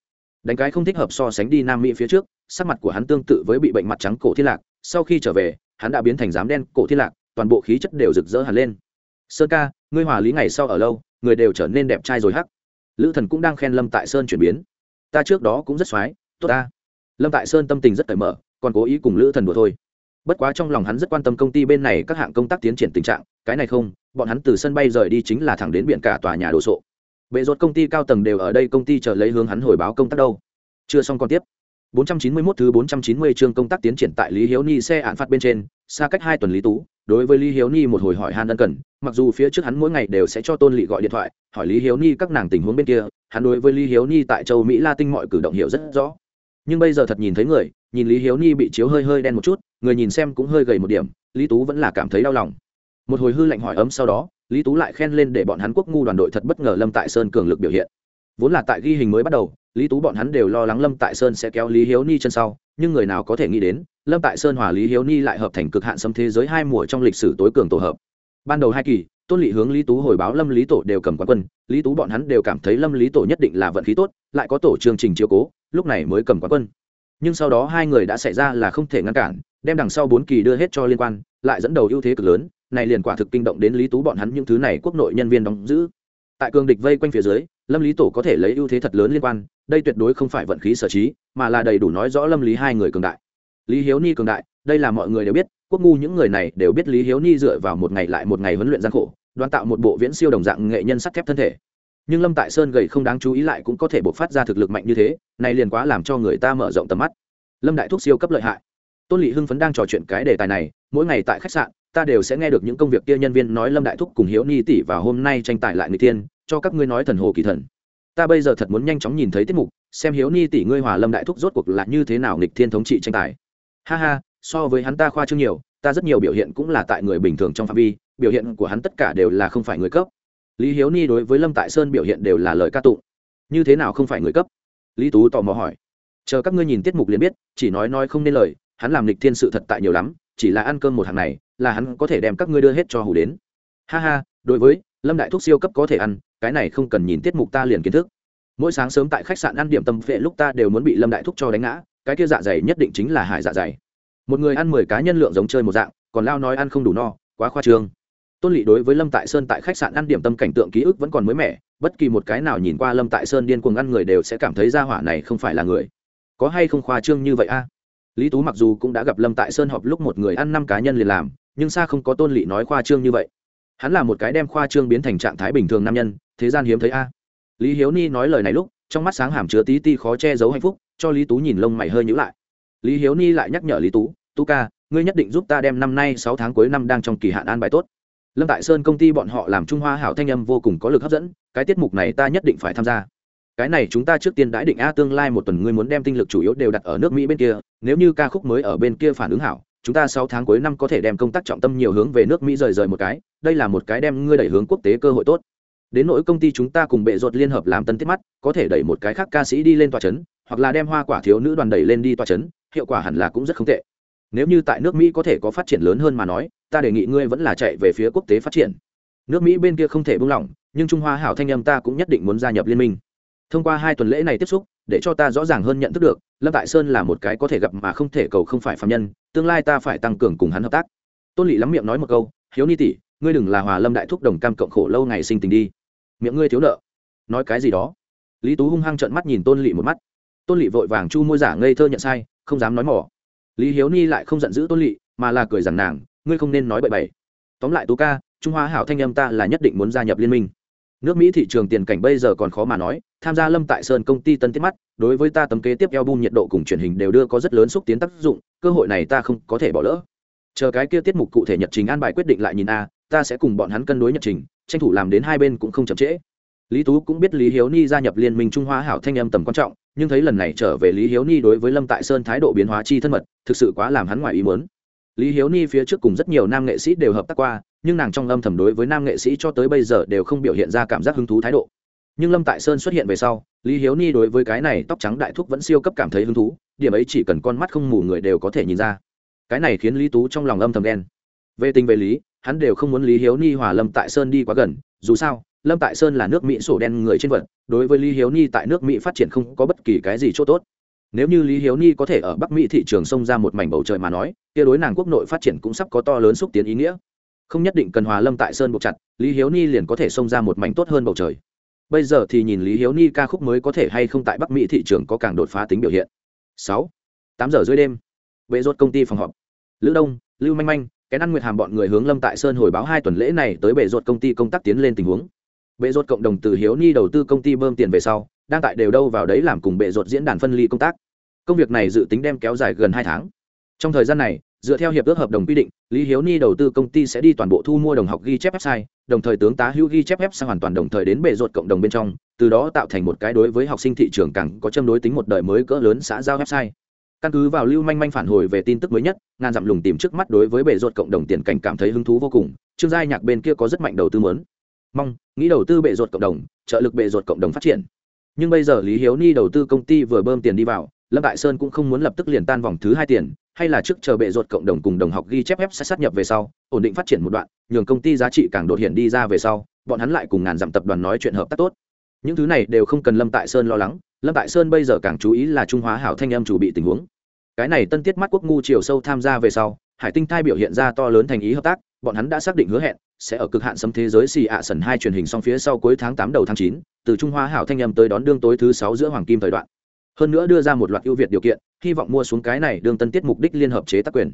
Đánh cái không thích hợp so sánh đi nam mỹ phía trước, sắc mặt của hắn tương tự với bị bệnh mặt trắng cổ thiên lạc, sau khi trở về, hắn đã biến thành dám đen cổ thiên lạc, toàn bộ khí chất đều rực rỡ hẳn lên. Sơn ca, ngươi hòa lý ngày sau ở lâu, người đều trở nên đẹp trai rồi hắc. Lữ thần cũng đang khen lâm tại sơn chuyển biến. Ta trước đó cũng rất x tốt ta. Lâm tại sơn tâm tình rất cởi mở, còn cố ý cùng lữ thần đùa thôi bất quá trong lòng hắn rất quan tâm công ty bên này các hạng công tác tiến triển tình trạng cái này không bọn hắn từ sân bay rời đi chính là thẳng đến biển cả tòa nhà đồ sộ. Bệ rốt công ty cao tầng đều ở đây công ty chờ lấy hướng hắn hồi báo công tác đâu. Chưa xong còn tiếp. 491 thứ 490 chương công tác tiến triển tại Lý Hiếu Ni xe án phạt bên trên, xa cách hai tuần Lý Tú, đối với Lý Hiếu Ni một hồi hỏi han ân cần, mặc dù phía trước hắn mỗi ngày đều sẽ cho Tôn Lệ gọi điện thoại, hỏi Lý Hiếu Ni các nàng tình huống bên kia, hắn đối với Lý Hiếu Ni tại châu Mỹ La Tinh mọi cử động hiểu rất rõ. Nhưng bây giờ thật nhìn thấy người, nhìn Lý Hiếu Ni bị chiếu hơi hơi đen một chút, người nhìn xem cũng hơi gầy một điểm, Lý Tú vẫn là cảm thấy đau lòng. Một hồi hư lạnh hỏi ấm sau đó, Lý Tú lại khen lên để bọn hắn quốc ngu đoàn đội thật bất ngờ Lâm Tại Sơn cường lực biểu hiện. Vốn là tại ghi hình mới bắt đầu, lý tú bọn hắn đều lo lắng lâm tại sơn sẽ kéo lý hiếu ni chân sau nhưng người nào có thể nghĩ đến lâm tại sơn hòa lý hiếu ni lại hợp thành cực hạn xâm thế giới hai mùa trong lịch sử tối cường tổ hợp ban đầu hai kỳ tôn lị hướng lý tú hồi báo lâm lý tổ đều cầm quán quân lý tú bọn hắn đều cảm thấy lâm lý tổ nhất định là vận khí tốt lại có tổ chương trình chiếu cố lúc này mới cầm quán quân nhưng sau đó hai người đã xảy ra là không thể ngăn cản, đem đằng sau bốn kỳ đưa hết cho liên quan, lại dẫn đầu ưu thế cực lớn, này liền quả thực kinh động đến lý tú bọn hắn những thứ này quốc nội nhân viên đóng giữ. Tại cường địch vây quanh phía dưới, lâm lý tổ có thể lấy ưu thế thật lớn liên quan, đây tuyệt đối không phải vận khí sở trí, mà là đầy đủ nói rõ lâm lý hai người cường đại. Lý hiếu ni cường đại, đây là mọi người đều biết, quốc ngu những người này đều biết lý hiếu ni dựa vào một ngày lại một ngày huấn luyện gian khổ, đoán tạo một bộ viễn siêu đồng dạng nghệ nhân sắt thép thân thể nhưng lâm tại sơn gầy không đáng chú ý lại cũng có thể bộc phát ra thực lực mạnh như thế, này liền quá làm cho người ta mở rộng tầm mắt. Lâm đại thúc siêu cấp lợi hại. Tôn lỵ hưng phấn đang trò chuyện cái đề tài này, mỗi ngày tại khách sạn, ta đều sẽ nghe được những công việc kia nhân viên nói lâm đại thúc cùng hiếu ni tỷ và hôm nay tranh tài lại người tiên, cho các ngươi nói thần hồ kỳ thần. Ta bây giờ thật muốn nhanh chóng nhìn thấy tiết mục, xem hiếu ni tỷ ngươi hòa lâm đại thúc rốt cuộc là như thế nào nghịch thiên thống trị tranh tài. Ha ha, so với hắn ta khoa trương nhiều, ta rất nhiều biểu hiện cũng là tại người bình thường trong phạm vi, biểu hiện của hắn tất cả đều là không phải người cấp lý hiếu ni đối với lâm tại sơn biểu hiện đều là lời ca tụng. Như thế nào không phải người cấp? Lý tú tò mò hỏi. Chờ các ngươi nhìn tiết mục liền biết, chỉ nói nói không nên lời, hắn làm lịch thiên sự thật tại nhiều lắm, chỉ là ăn cơm một hàng này, là hắn có thể đem các ngươi đưa hết cho hủ đến. Ha ha, đối với lâm đại thúc siêu cấp có thể ăn, cái này không cần nhìn tiết mục ta liền kiến thức. Mỗi sáng sớm tại khách sạn ăn điểm tâm vệ lúc ta đều muốn bị lâm đại thúc cho đánh ngã, cái kia dạ dày nhất định chính là hải dạ dày. Một người ăn mười cá nhân lượng giống chơi một dạng, còn lao nói ăn không đủ no, quá khoa trương tôn lỵ đối với lâm tại sơn tại khách sạn ăn điểm tâm cảnh tượng ký ức vẫn còn mới mẻ, bất kỳ một cái nào nhìn qua lâm tại sơn điên cuồng ăn người đều sẽ cảm thấy ra hỏa này không phải là người. Có hay không khoa trương như vậy a? Lý tú mặc dù cũng đã gặp lâm tại sơn họp lúc một người ăn năm cá nhân liền làm, nhưng xa không có tôn lỵ nói khoa trương như vậy. Hắn là một cái đem khoa trương biến thành trạng thái bình thường nam nhân, thế gian hiếm thấy a. Lý hiếu ni nói lời này lúc, trong mắt sáng hàm chứa tí ti khó che giấu hạnh phúc, cho lý tú nhìn lông mày hơi nhữ lại. Lý hiếu ni lại nhắc nhở lý tú tú ca, ngươi nhất định giúp ta đem năm nay sáu tháng cuối năm đang trong kỳ hạn an bài tốt lâm tại sơn công ty bọn họ làm trung hoa hảo thanh âm vô cùng có lực hấp dẫn, cái tiết mục này ta nhất định phải tham gia. Cái này chúng ta trước tiên đãi định a tương lai một tuần ngươi muốn đem tinh lực chủ yếu đều đặt ở nước mỹ bên kia, nếu như ca khúc mới ở bên kia phản ứng hảo, chúng ta sáu tháng cuối năm có thể đem công tác trọng tâm nhiều hướng về nước mỹ rời rời một cái, đây là một cái đem ngươi đẩy hướng quốc tế cơ hội tốt. Đến nỗi công ty chúng ta cùng bệ ruột liên hợp làm tân tiết mắt, có thể đẩy một cái khác ca sĩ đi lên tòa chấn, hoặc là đem hoa quả thiếu nữ đoàn đẩy lên đi tòa chấn, hiệu quả hẳn là cũng rất không tệ. Nếu như tại nước mỹ có thể có phát triển lớn hơn mà nói ta đề nghị ngươi vẫn là chạy về phía quốc tế phát triển. Nước mỹ bên kia không thể buông lỏng, nhưng trung hoa hảo thanh âm ta cũng nhất định muốn gia nhập liên minh. Thông qua hai tuần lễ này tiếp xúc, để cho ta rõ ràng hơn nhận thức được, lâm tại sơn là một cái có thể gặp mà không thể cầu không phải phạm nhân, tương lai ta phải tăng cường cùng hắn hợp tác. Tôn lỵ lắm miệng nói một câu, hiếu ni tỷ, ngươi đừng là hòa lâm đại thúc đồng cam cộng khổ lâu ngày sinh tình đi. Miệng ngươi thiếu nợ. Nói cái gì đó. Lý tú hung hăng trợn mắt nhìn tôn lỵ một mắt. Tôn lỵ vội vàng chu môi giả ngây thơ nhận sai, không dám nói mỏ. Lý hiếu ni lại không giận dữ tôn lỵ mà là cười rằng nàng ngươi không nên nói bậy bậy. Tóm lại tú ca, trung hoa hảo thanh âm ta là nhất định muốn gia nhập liên minh. Nước mỹ thị trường tiền cảnh bây giờ còn khó mà nói, tham gia lâm tại sơn công ty tân tiết mắt, đối với ta tấm kế tiếp eo nhiệt độ cùng truyền hình đều đưa có rất lớn xúc tiến tác dụng, cơ hội này ta không có thể bỏ lỡ. Chờ cái kia tiết mục cụ thể nhật trình an bài quyết định lại nhìn a, ta sẽ cùng bọn hắn cân đối nhật trình, tranh thủ làm đến hai bên cũng không chậm trễ. Lý tú cũng biết lý hiếu ni gia nhập liên minh trung hoa hảo thanh âm tầm quan trọng, nhưng thấy lần này trở về lý hiếu ni đối với lâm tại sơn thái độ biến hóa chi thân mật, thực sự quá làm hắn ngoài ý muốn lý hiếu ni phía trước cùng rất nhiều nam nghệ sĩ đều hợp tác qua, nhưng nàng trong âm thầm đối với nam nghệ sĩ cho tới bây giờ đều không biểu hiện ra cảm giác hứng thú thái độ. Nhưng lâm tại sơn xuất hiện về sau, lý hiếu ni đối với cái này tóc trắng đại thúc vẫn siêu cấp cảm thấy hứng thú, điểm ấy chỉ cần con mắt không mù người đều có thể nhìn ra. Cái này khiến lý tú trong lòng âm thầm đen về tình về lý, hắn đều không muốn lý hiếu ni hòa lâm tại sơn đi quá gần, dù sao, lâm tại sơn là nước mỹ sổ đen người trên vật, đối với lý hiếu ni tại nước mỹ phát triển không có bất kỳ cái gì c h ỗ t ố t nếu như lý hiếu ni có thể ở bắc mỹ thị trường xông ra một mảnh bầu trời mà nói, kia đối nàng quốc nội phát triển cũng sắp có to lớn xúc tiến ý nghĩa. Không nhất định cần hòa lâm tại sơn buộc chặt, lý hiếu ni liền có thể xông ra một mảnh tốt hơn bầu trời. Bây giờ thì nhìn lý hiếu ni ca khúc mới có thể hay không tại bắc mỹ thị trường có càng đột phá tính biểu hiện. Sáu, tám giờ dưới đêm, bệ rốt công ty phòng họp. Lữ đông, lưu manh manh cái ăn nguyệt hàm bọn người hướng lâm tại sơn hồi báo hai tuần lễ này tới bệ rốt công ty công tác tiến lên tình huống bệ ruột cộng đồng từ hiếu ni đầu tư công ty bơm tiền về sau, đang tại đều đâu vào đấy làm cùng bệ ruột diễn đàn phân ly công tác. Công việc này dự tính đem kéo dài gần hai tháng. Trong thời gian này, dựa theo hiệp ước hợp đồng quy định, lý hiếu ni đầu tư công ty sẽ đi toàn bộ thu mua đồng học ghi chép website, đồng thời tướng tá hữu ghi chép website hoàn toàn đồng thời đến bệ rột cộng đồng bên trong, từ đó tạo thành một cái đối với học sinh thị trường càng có châm đối tính một đời mới cỡ lớn xã giao website. Căn cứ vào lưu manh manh phản hồi về tin tức mới nhất, ngàn dặm lùng tìm trước mắt đối với bệ rột cộng đồng tiền cảnh cảm thấy hứng thú vô cùng, trương giai nhạc bên kia có rất mạnh đầu tư lớn mong, nghĩ đầu tư bệ ruột cộng đồng, trợ lực bệ ruột cộng đồng phát triển. Nhưng bây giờ lý hiếu ni đầu tư công ty vừa bơm tiền đi vào, lâm đại sơn cũng không muốn lập tức liền tan vòng thứ hai tiền, hay là trước chờ bệ ruột cộng đồng cùng đồng học ghi chép ép sẽ sát nhập về sau, ổn định phát triển một đoạn, nhường công ty giá trị càng đột hiện đi ra về sau, bọn hắn lại cùng ngàn dặm tập đoàn nói chuyện hợp tác tốt. Những thứ này đều không cần lâm tại sơn lo lắng, lâm tại sơn bây giờ càng chú ý là trung hóa hảo thanh em chủ bị tình huống. Cái này tân tiết mắt quốc ngu chiều sâu tham gia về sau, hải tinh thai biểu hiện ra to lớn thành ý hợp tác, bọn hắn đã xác định hứa hẹn sẽ ở cực hạn sấm thế giới xì ạ sần hai truyền hình xong phía sau cuối tháng tám đầu tháng chín, từ trung hoa hảo thanh âm tới đón đương tối thứ sáu giữa hoàng kim thời đoạn. Hơn nữa đưa ra một loạt ưu việt điều kiện, hy vọng mua xuống cái này đương tân tiết mục đích liên hợp chế tác quyền.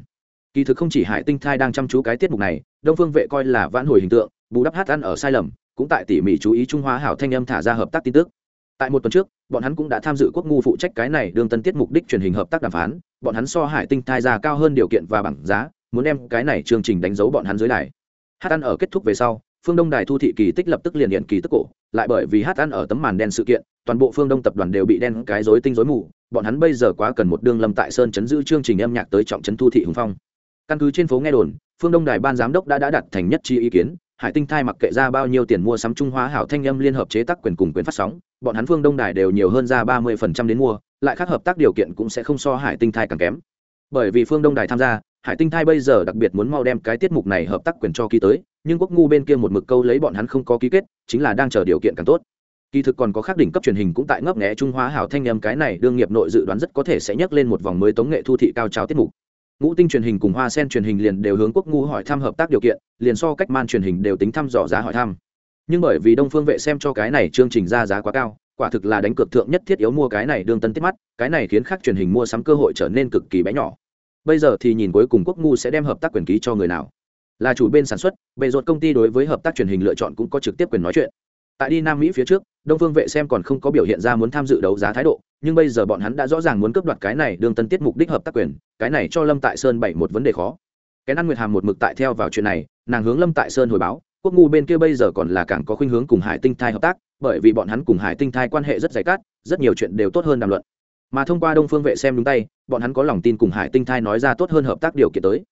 Kỳ thực không chỉ hải tinh thai đang chăm chú cái tiết mục này, đông phương vệ coi là vãn hồi hình tượng, bù đắp hát ăn ở sai lầm, cũng tại tỉ mỉ chú ý trung hoa hảo thanh âm thả ra hợp tác tin tức. Tại một tuần trước, bọn hắn cũng đã tham dự quốc ngu phụ trách cái này đương tân tiết mục đích truyền hình hợp tác đàm phán, bọn hắn so hải tinh thai ra cao hơn điều kiện và bảng giá, muốn đem cái này chương trình đánh dấu bọn hắn dưới đài hát ăn ở kết thúc về sau, phương đông đài thu thị kỳ tích lập tức liền hiện kỳ tức cổ, lại bởi vì hát ăn ở tấm màn đen sự kiện, toàn bộ phương đông tập đoàn đều bị đen cái rối tinh rối mù, bọn hắn bây giờ quá cần một đương lâm tại sơn chấn giữ chương trình âm nhạc tới trọng trấn thu thị hùng phong. Căn cứ trên phố nghe đồn, phương đông đài ban giám đốc đã đã đặt thành nhất chi ý kiến, hải tinh thai mặc kệ ra bao nhiêu tiền mua sắm trung hóa hảo thanh âm liên hợp chế tác quyền cùng quyền phát sóng, bọn hắn phương đông đài đều nhiều hơn ra ba mươi phần trăm đến mua, lại khác hợp tác điều kiện cũng sẽ không so hải tinh thai càng kém. Bởi vì phương đông đài tham gia hải tinh thai bây giờ đặc biệt muốn mau đem cái tiết mục này hợp tác quyền cho ký tới, nhưng quốc ngu bên kia một mực câu lấy bọn hắn không có ký kết, chính là đang chờ điều kiện càng tốt. Kỳ thực còn có khác đỉnh cấp truyền hình cũng tại ngấp nghé trung hóa hảo thanh em cái này đương nghiệp nội dự đoán rất có thể sẽ nhắc lên một vòng mới tống nghệ thu thị cao trào tiết mục. Ngũ tinh truyền hình cùng hoa sen truyền hình liền đều hướng quốc ngu hỏi thăm hợp tác điều kiện, liền so cách man truyền hình đều tính thăm dò giá hỏi thăm. Nhưng bởi vì đông phương vệ xem cho cái này chương trình ra giá quá cao, quả thực là đánh cược thượng nhất thiết yếu mua cái này đương tân tiết mắt, cái này khiến khác truyền hình mua sắm cơ hội trở nên cực kỳ bé nhỏ bây giờ thì nhìn cuối cùng quốc ngu sẽ đem hợp tác quyền ký cho người nào. Là chủ bên sản xuất bề ruột công ty đối với hợp tác truyền hình lựa chọn cũng có trực tiếp quyền nói chuyện. Tại đi nam mỹ phía trước, đông phương vệ xem còn không có biểu hiện ra muốn tham dự đấu giá thái độ, nhưng bây giờ bọn hắn đã rõ ràng muốn cướp đoạt cái này đương tân tiết mục đích hợp tác quyền, cái này cho lâm tại sơn bảy một vấn đề khó. Cái ăn nguyệt hàm một mực tại theo vào chuyện này, nàng hướng lâm tại sơn hồi báo, quốc ngu bên kia bây giờ còn là càng có khuynh hướng cùng hải tinh thai hợp tác, bởi vì bọn hắn cùng hải tinh thai quan hệ rất dày cát rất nhiều chuyện đều tốt hơn đàm luận mà thông qua đông phương vệ xem đúng tay bọn hắn có lòng tin cùng hải tinh thai nói ra tốt hơn hợp tác điều kiện tới.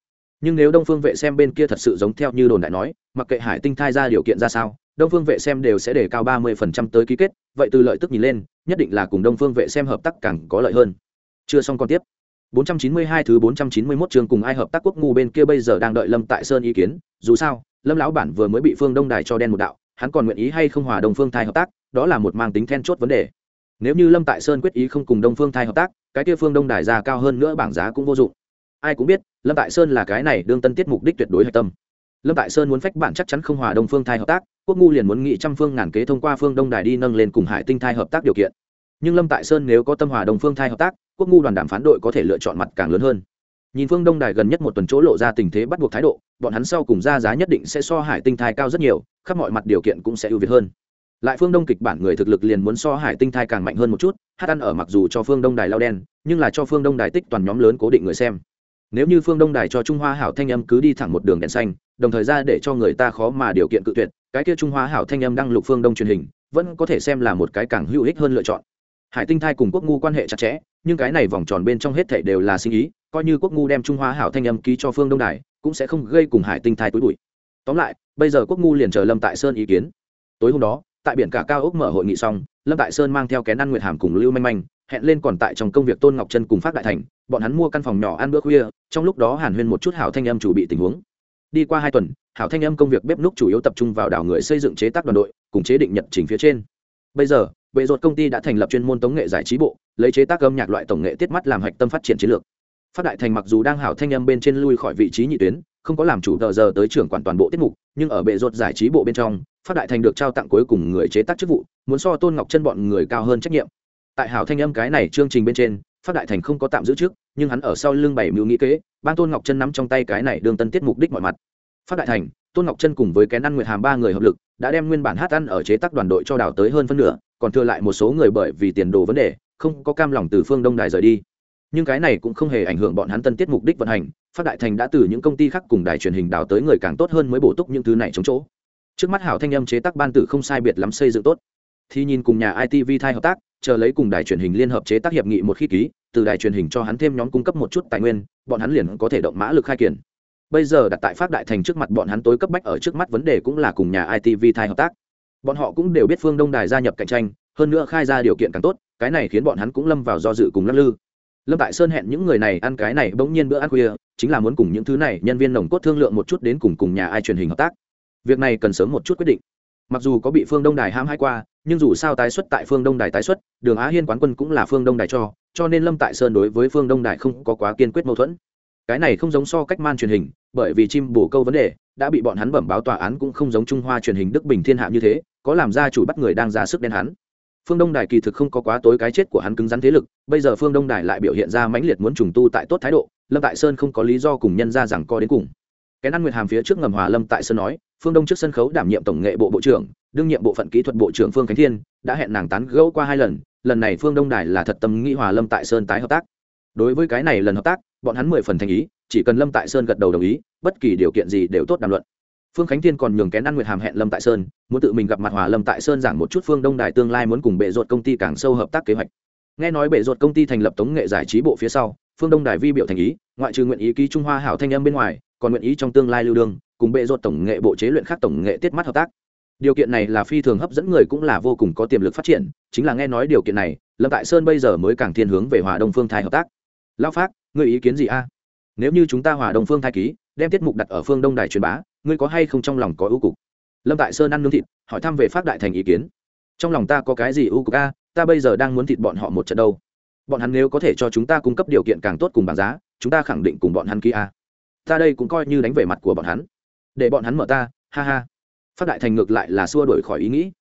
Nhưng nếu đông phương vệ xem bên kia thật sự giống theo như đồn đại nói mặc kệ hải tinh thai ra điều kiện ra sao đông phương vệ xem đều sẽ để cao ba mươi phần trăm tới ký kết vậy từ lợi tức nhìn lên nhất định là cùng đông phương vệ xem hợp tác càng có lợi hơn. Chưa xong còn tiếp. 492 thứ 491 chương cùng ai hợp tác quốc ngu bên kia bây giờ đang đợi Lâm Tại Sơn ý kiến, dù sao, Lâm lão bản vừa mới bị Phương Đông Đài cho đen một đạo, hắn còn nguyện ý hay không hòa đồng Phương Thai hợp tác, đó là một mang tính then chốt vấn đề. Nếu như Lâm Tại Sơn quyết ý không cùng Đông Phương Thai hợp tác, cái kia Phương Đông Đài ra cao hơn nữa bảng giá cũng vô dụng. Ai cũng biết, Lâm Tại Sơn là cái này đương tân tiết mục đích tuyệt đối hệ tâm. Lâm Tại Sơn muốn phách bản chắc chắn không hòa Đông Phương Thai hợp tác, quốc ngu liền muốn nghị trăm phương ngàn kế thông qua phương đông đài đi nâng lên cùng hải tinh thai hợp tác điều kiện nhưng lâm tại sơn nếu có tâm hòa đồng phương thai hợp tác quốc ngu đoàn đàm phán đội có thể lựa chọn mặt càng lớn hơn nhìn phương đông đài gần nhất một tuần chỗ lộ ra tình thế bắt buộc thái độ bọn hắn sau cùng ra giá nhất định sẽ so hải tinh thai cao rất nhiều khắp mọi mặt điều kiện cũng sẽ ưu việt hơn lại phương đông kịch bản người thực lực liền muốn so hải tinh thai càng mạnh hơn một chút, hát ăn ở mặc dù cho phương đông đài lao đen, nhưng là cho phương đông đài tích toàn nhóm lớn cố định người xem. Nếu như phương đông đài cho trung hoa hảo thanh âm cứ đi thẳng một đường đèn xanh, đồng thời ra để cho người ta khó mà điều kiện cự tuyệt, cái kia trung hoa hảo thanh âm đăng lục phương đông truyền hình, vẫn có thể xem là một cái càng hữu ích hơn lựa chọn. Hải tinh thai cùng quốc ngu quan hệ chặt chẽ, nhưng cái này vòng tròn bên trong hết thảy đều là sinh ý, coi như quốc ngu đem trung hoa hảo thanh âm ký cho phương đông đài, cũng sẽ không gây cùng hải tinh thai túi bụi. Tóm lại, bây giờ quốc ngu liền chờ lâm tại sơn ý kiến. Tối hôm đó tại biển cả cao ốc mở hội nghị xong, lâm tại sơn mang theo kén ăn nguyệt hàm cùng lưu manh manh, hẹn lên còn tại trong công việc tôn ngọc chân cùng phát đại thành, bọn hắn mua căn phòng nhỏ ăn bữa khuya, trong lúc đó hàn huyên một chút hảo thanh âm chủ bị tình huống. Đi qua hai tuần, hảo thanh âm công việc bếp núc chủ yếu tập trung vào đảo người xây dựng chế tác đoàn đội, cùng chế định nhật trình phía trên. Bây giờ, bệ ruột công ty đã thành lập chuyên môn tống nghệ giải trí bộ, lấy chế tác âm nhạc loại tổng nghệ tiết mắt làm hạch tâm phát triển chiến lược phát đại thành mặc dù đang hảo thanh âm bên trên lui khỏi vị trí nhị tuyến, không có làm chủ tờ giờ tới trưởng quản toàn bộ tiết mục, nhưng ở bệ ruột giải trí bộ bên trong, phát đại thành được trao tặng cuối cùng người chế tác chức vụ, muốn so tôn ngọc chân bọn người cao hơn trách nhiệm. Tại hảo thanh âm cái này chương trình bên trên, phát đại thành không có tạm giữ trước, nhưng hắn ở sau lưng bảy mưu nghĩ kế, ban tôn ngọc chân nắm trong tay cái này đường tân tiết mục đích mọi mặt. Phát đại thành, tôn ngọc chân cùng với kén ăn nguyệt hàm ba người hợp lực, đã đem nguyên bản hát ăn ở chế tác đoàn đội cho đào tới hơn phân nửa, còn thừa lại một số người bởi vì tiền đồ vấn đề, không có cam lòng từ phương đông đài rời đi nhưng cái này cũng không hề ảnh hưởng bọn hắn tân tiết mục đích vận hành, phát đại thành đã từ những công ty khác cùng đài truyền hình đào tới người càng tốt hơn mới bổ túc những thứ này chống chỗ. Trước mắt hảo thanh âm chế tác ban tử không sai biệt lắm xây dựng tốt. Thì nhìn cùng nhà itv thai hợp tác, chờ lấy cùng đài truyền hình liên hợp chế tác hiệp nghị một khi ký, từ đài truyền hình cho hắn thêm nhóm cung cấp một chút tài nguyên, bọn hắn liền có thể động mã lực khai kiển. Bây giờ đặt tại phát đại thành trước mặt bọn hắn tối cấp bách ở trước mắt vấn đề cũng là cùng nhà itv thai hợp tác. Bọn họ cũng đều biết phương đông đài gia nhập cạnh tranh, hơn nữa khai ra điều kiện càng tốt, cái này khiến bọn hắn cũng lâm vào do dự cùng lắc lư lâm tại sơn hẹn những người này ăn cái này bỗng nhiên bữa ăn khuya, chính là muốn cùng những thứ này nhân viên nồng cốt thương lượng một chút đến cùng cùng nhà ai truyền hình hợp tác. Việc này cần sớm một chút quyết định. Mặc dù có bị phương đông đài ham hai qua, nhưng dù sao tái xuất tại phương đông đài tái xuất, đường á hiên quán quân cũng là phương đông đài cho cho nên lâm tại sơn đối với phương đông đài không có quá kiên quyết mâu thuẫn. Cái này không giống so cách man truyền hình, bởi vì chim bổ câu vấn đề, đã bị bọn hắn bẩm báo tòa án cũng không giống trung hoa truyền hình đức bình thiên hạ như thế, có làm ra chủ bắt người đang ra sức đen hắn phương đông đài kỳ thực không có quá tối cái chết của hắn cứng rắn thế lực, bây giờ phương đông đài lại biểu hiện ra mãnh liệt muốn trùng tu tại tốt thái độ, lâm tại sơn không có lý do cùng nhân ra rằng co đến cùng. Cái ăn nguyệt hàm phía trước ngầm hòa lâm tại sơn nói, phương đông trước sân khấu đảm nhiệm tổng nghệ bộ bộ trưởng, đương nhiệm bộ phận kỹ thuật bộ trưởng phương khánh thiên, đã hẹn nàng tán gẫu qua hai lần lần này phương đông đài là thật tâm nghĩ hòa lâm tại sơn tái hợp tác. Đối với cái này lần hợp tác, bọn hắn mười phần thành ý, chỉ cần lâm tại sơn gật đầu đồng ý, bất kỳ điều kiện gì đều tốt đàm luận phương khánh thiên còn nhường kén ăn nguyệt hàm hẹn lâm tại sơn, muốn tự mình gặp mặt hòa lâm tại sơn giảng một chút phương đông đài tương lai muốn cùng bệ ruột công ty càng sâu hợp tác kế hoạch. Nghe nói bệ ruột công ty thành lập tống nghệ giải trí bộ phía sau, phương đông đài vi biểu thành ý, ngoại trừ nguyện ý ký trung hoa hảo thanh âm bên ngoài, còn nguyện ý trong tương lai lưu đương, cùng bệ ruột tổng nghệ bộ chế luyện khác tổng nghệ tiết mắt hợp tác. Điều kiện này là phi thường hấp dẫn người cũng là vô cùng có tiềm lực phát triển, chính là nghe nói điều kiện này, lâm tại sơn bây giờ mới càng thiên hướng về hòa đông phương Thái hợp tác. Lao phát người ý kiến gì a? Nếu như chúng ta hòa đông phương Thái ký đem tiết mục đặt ở phương đông đài truyền bá, ngươi có hay không trong lòng có ưu cục? Lâm tại sơn ăn nướng thịt, hỏi thăm về phát đại thành ý kiến. Trong lòng ta có cái gì ưu cục a? Ta bây giờ đang muốn thịt bọn họ một trận đâu. Bọn hắn nếu có thể cho chúng ta cung cấp điều kiện càng tốt cùng bảng giá, chúng ta khẳng định cùng bọn hắn ký a. Ta đây cũng coi như đánh về mặt của bọn hắn. Để bọn hắn mở ta, ha ha. Phát đại thành ngược lại là xua đổi khỏi ý nghĩ.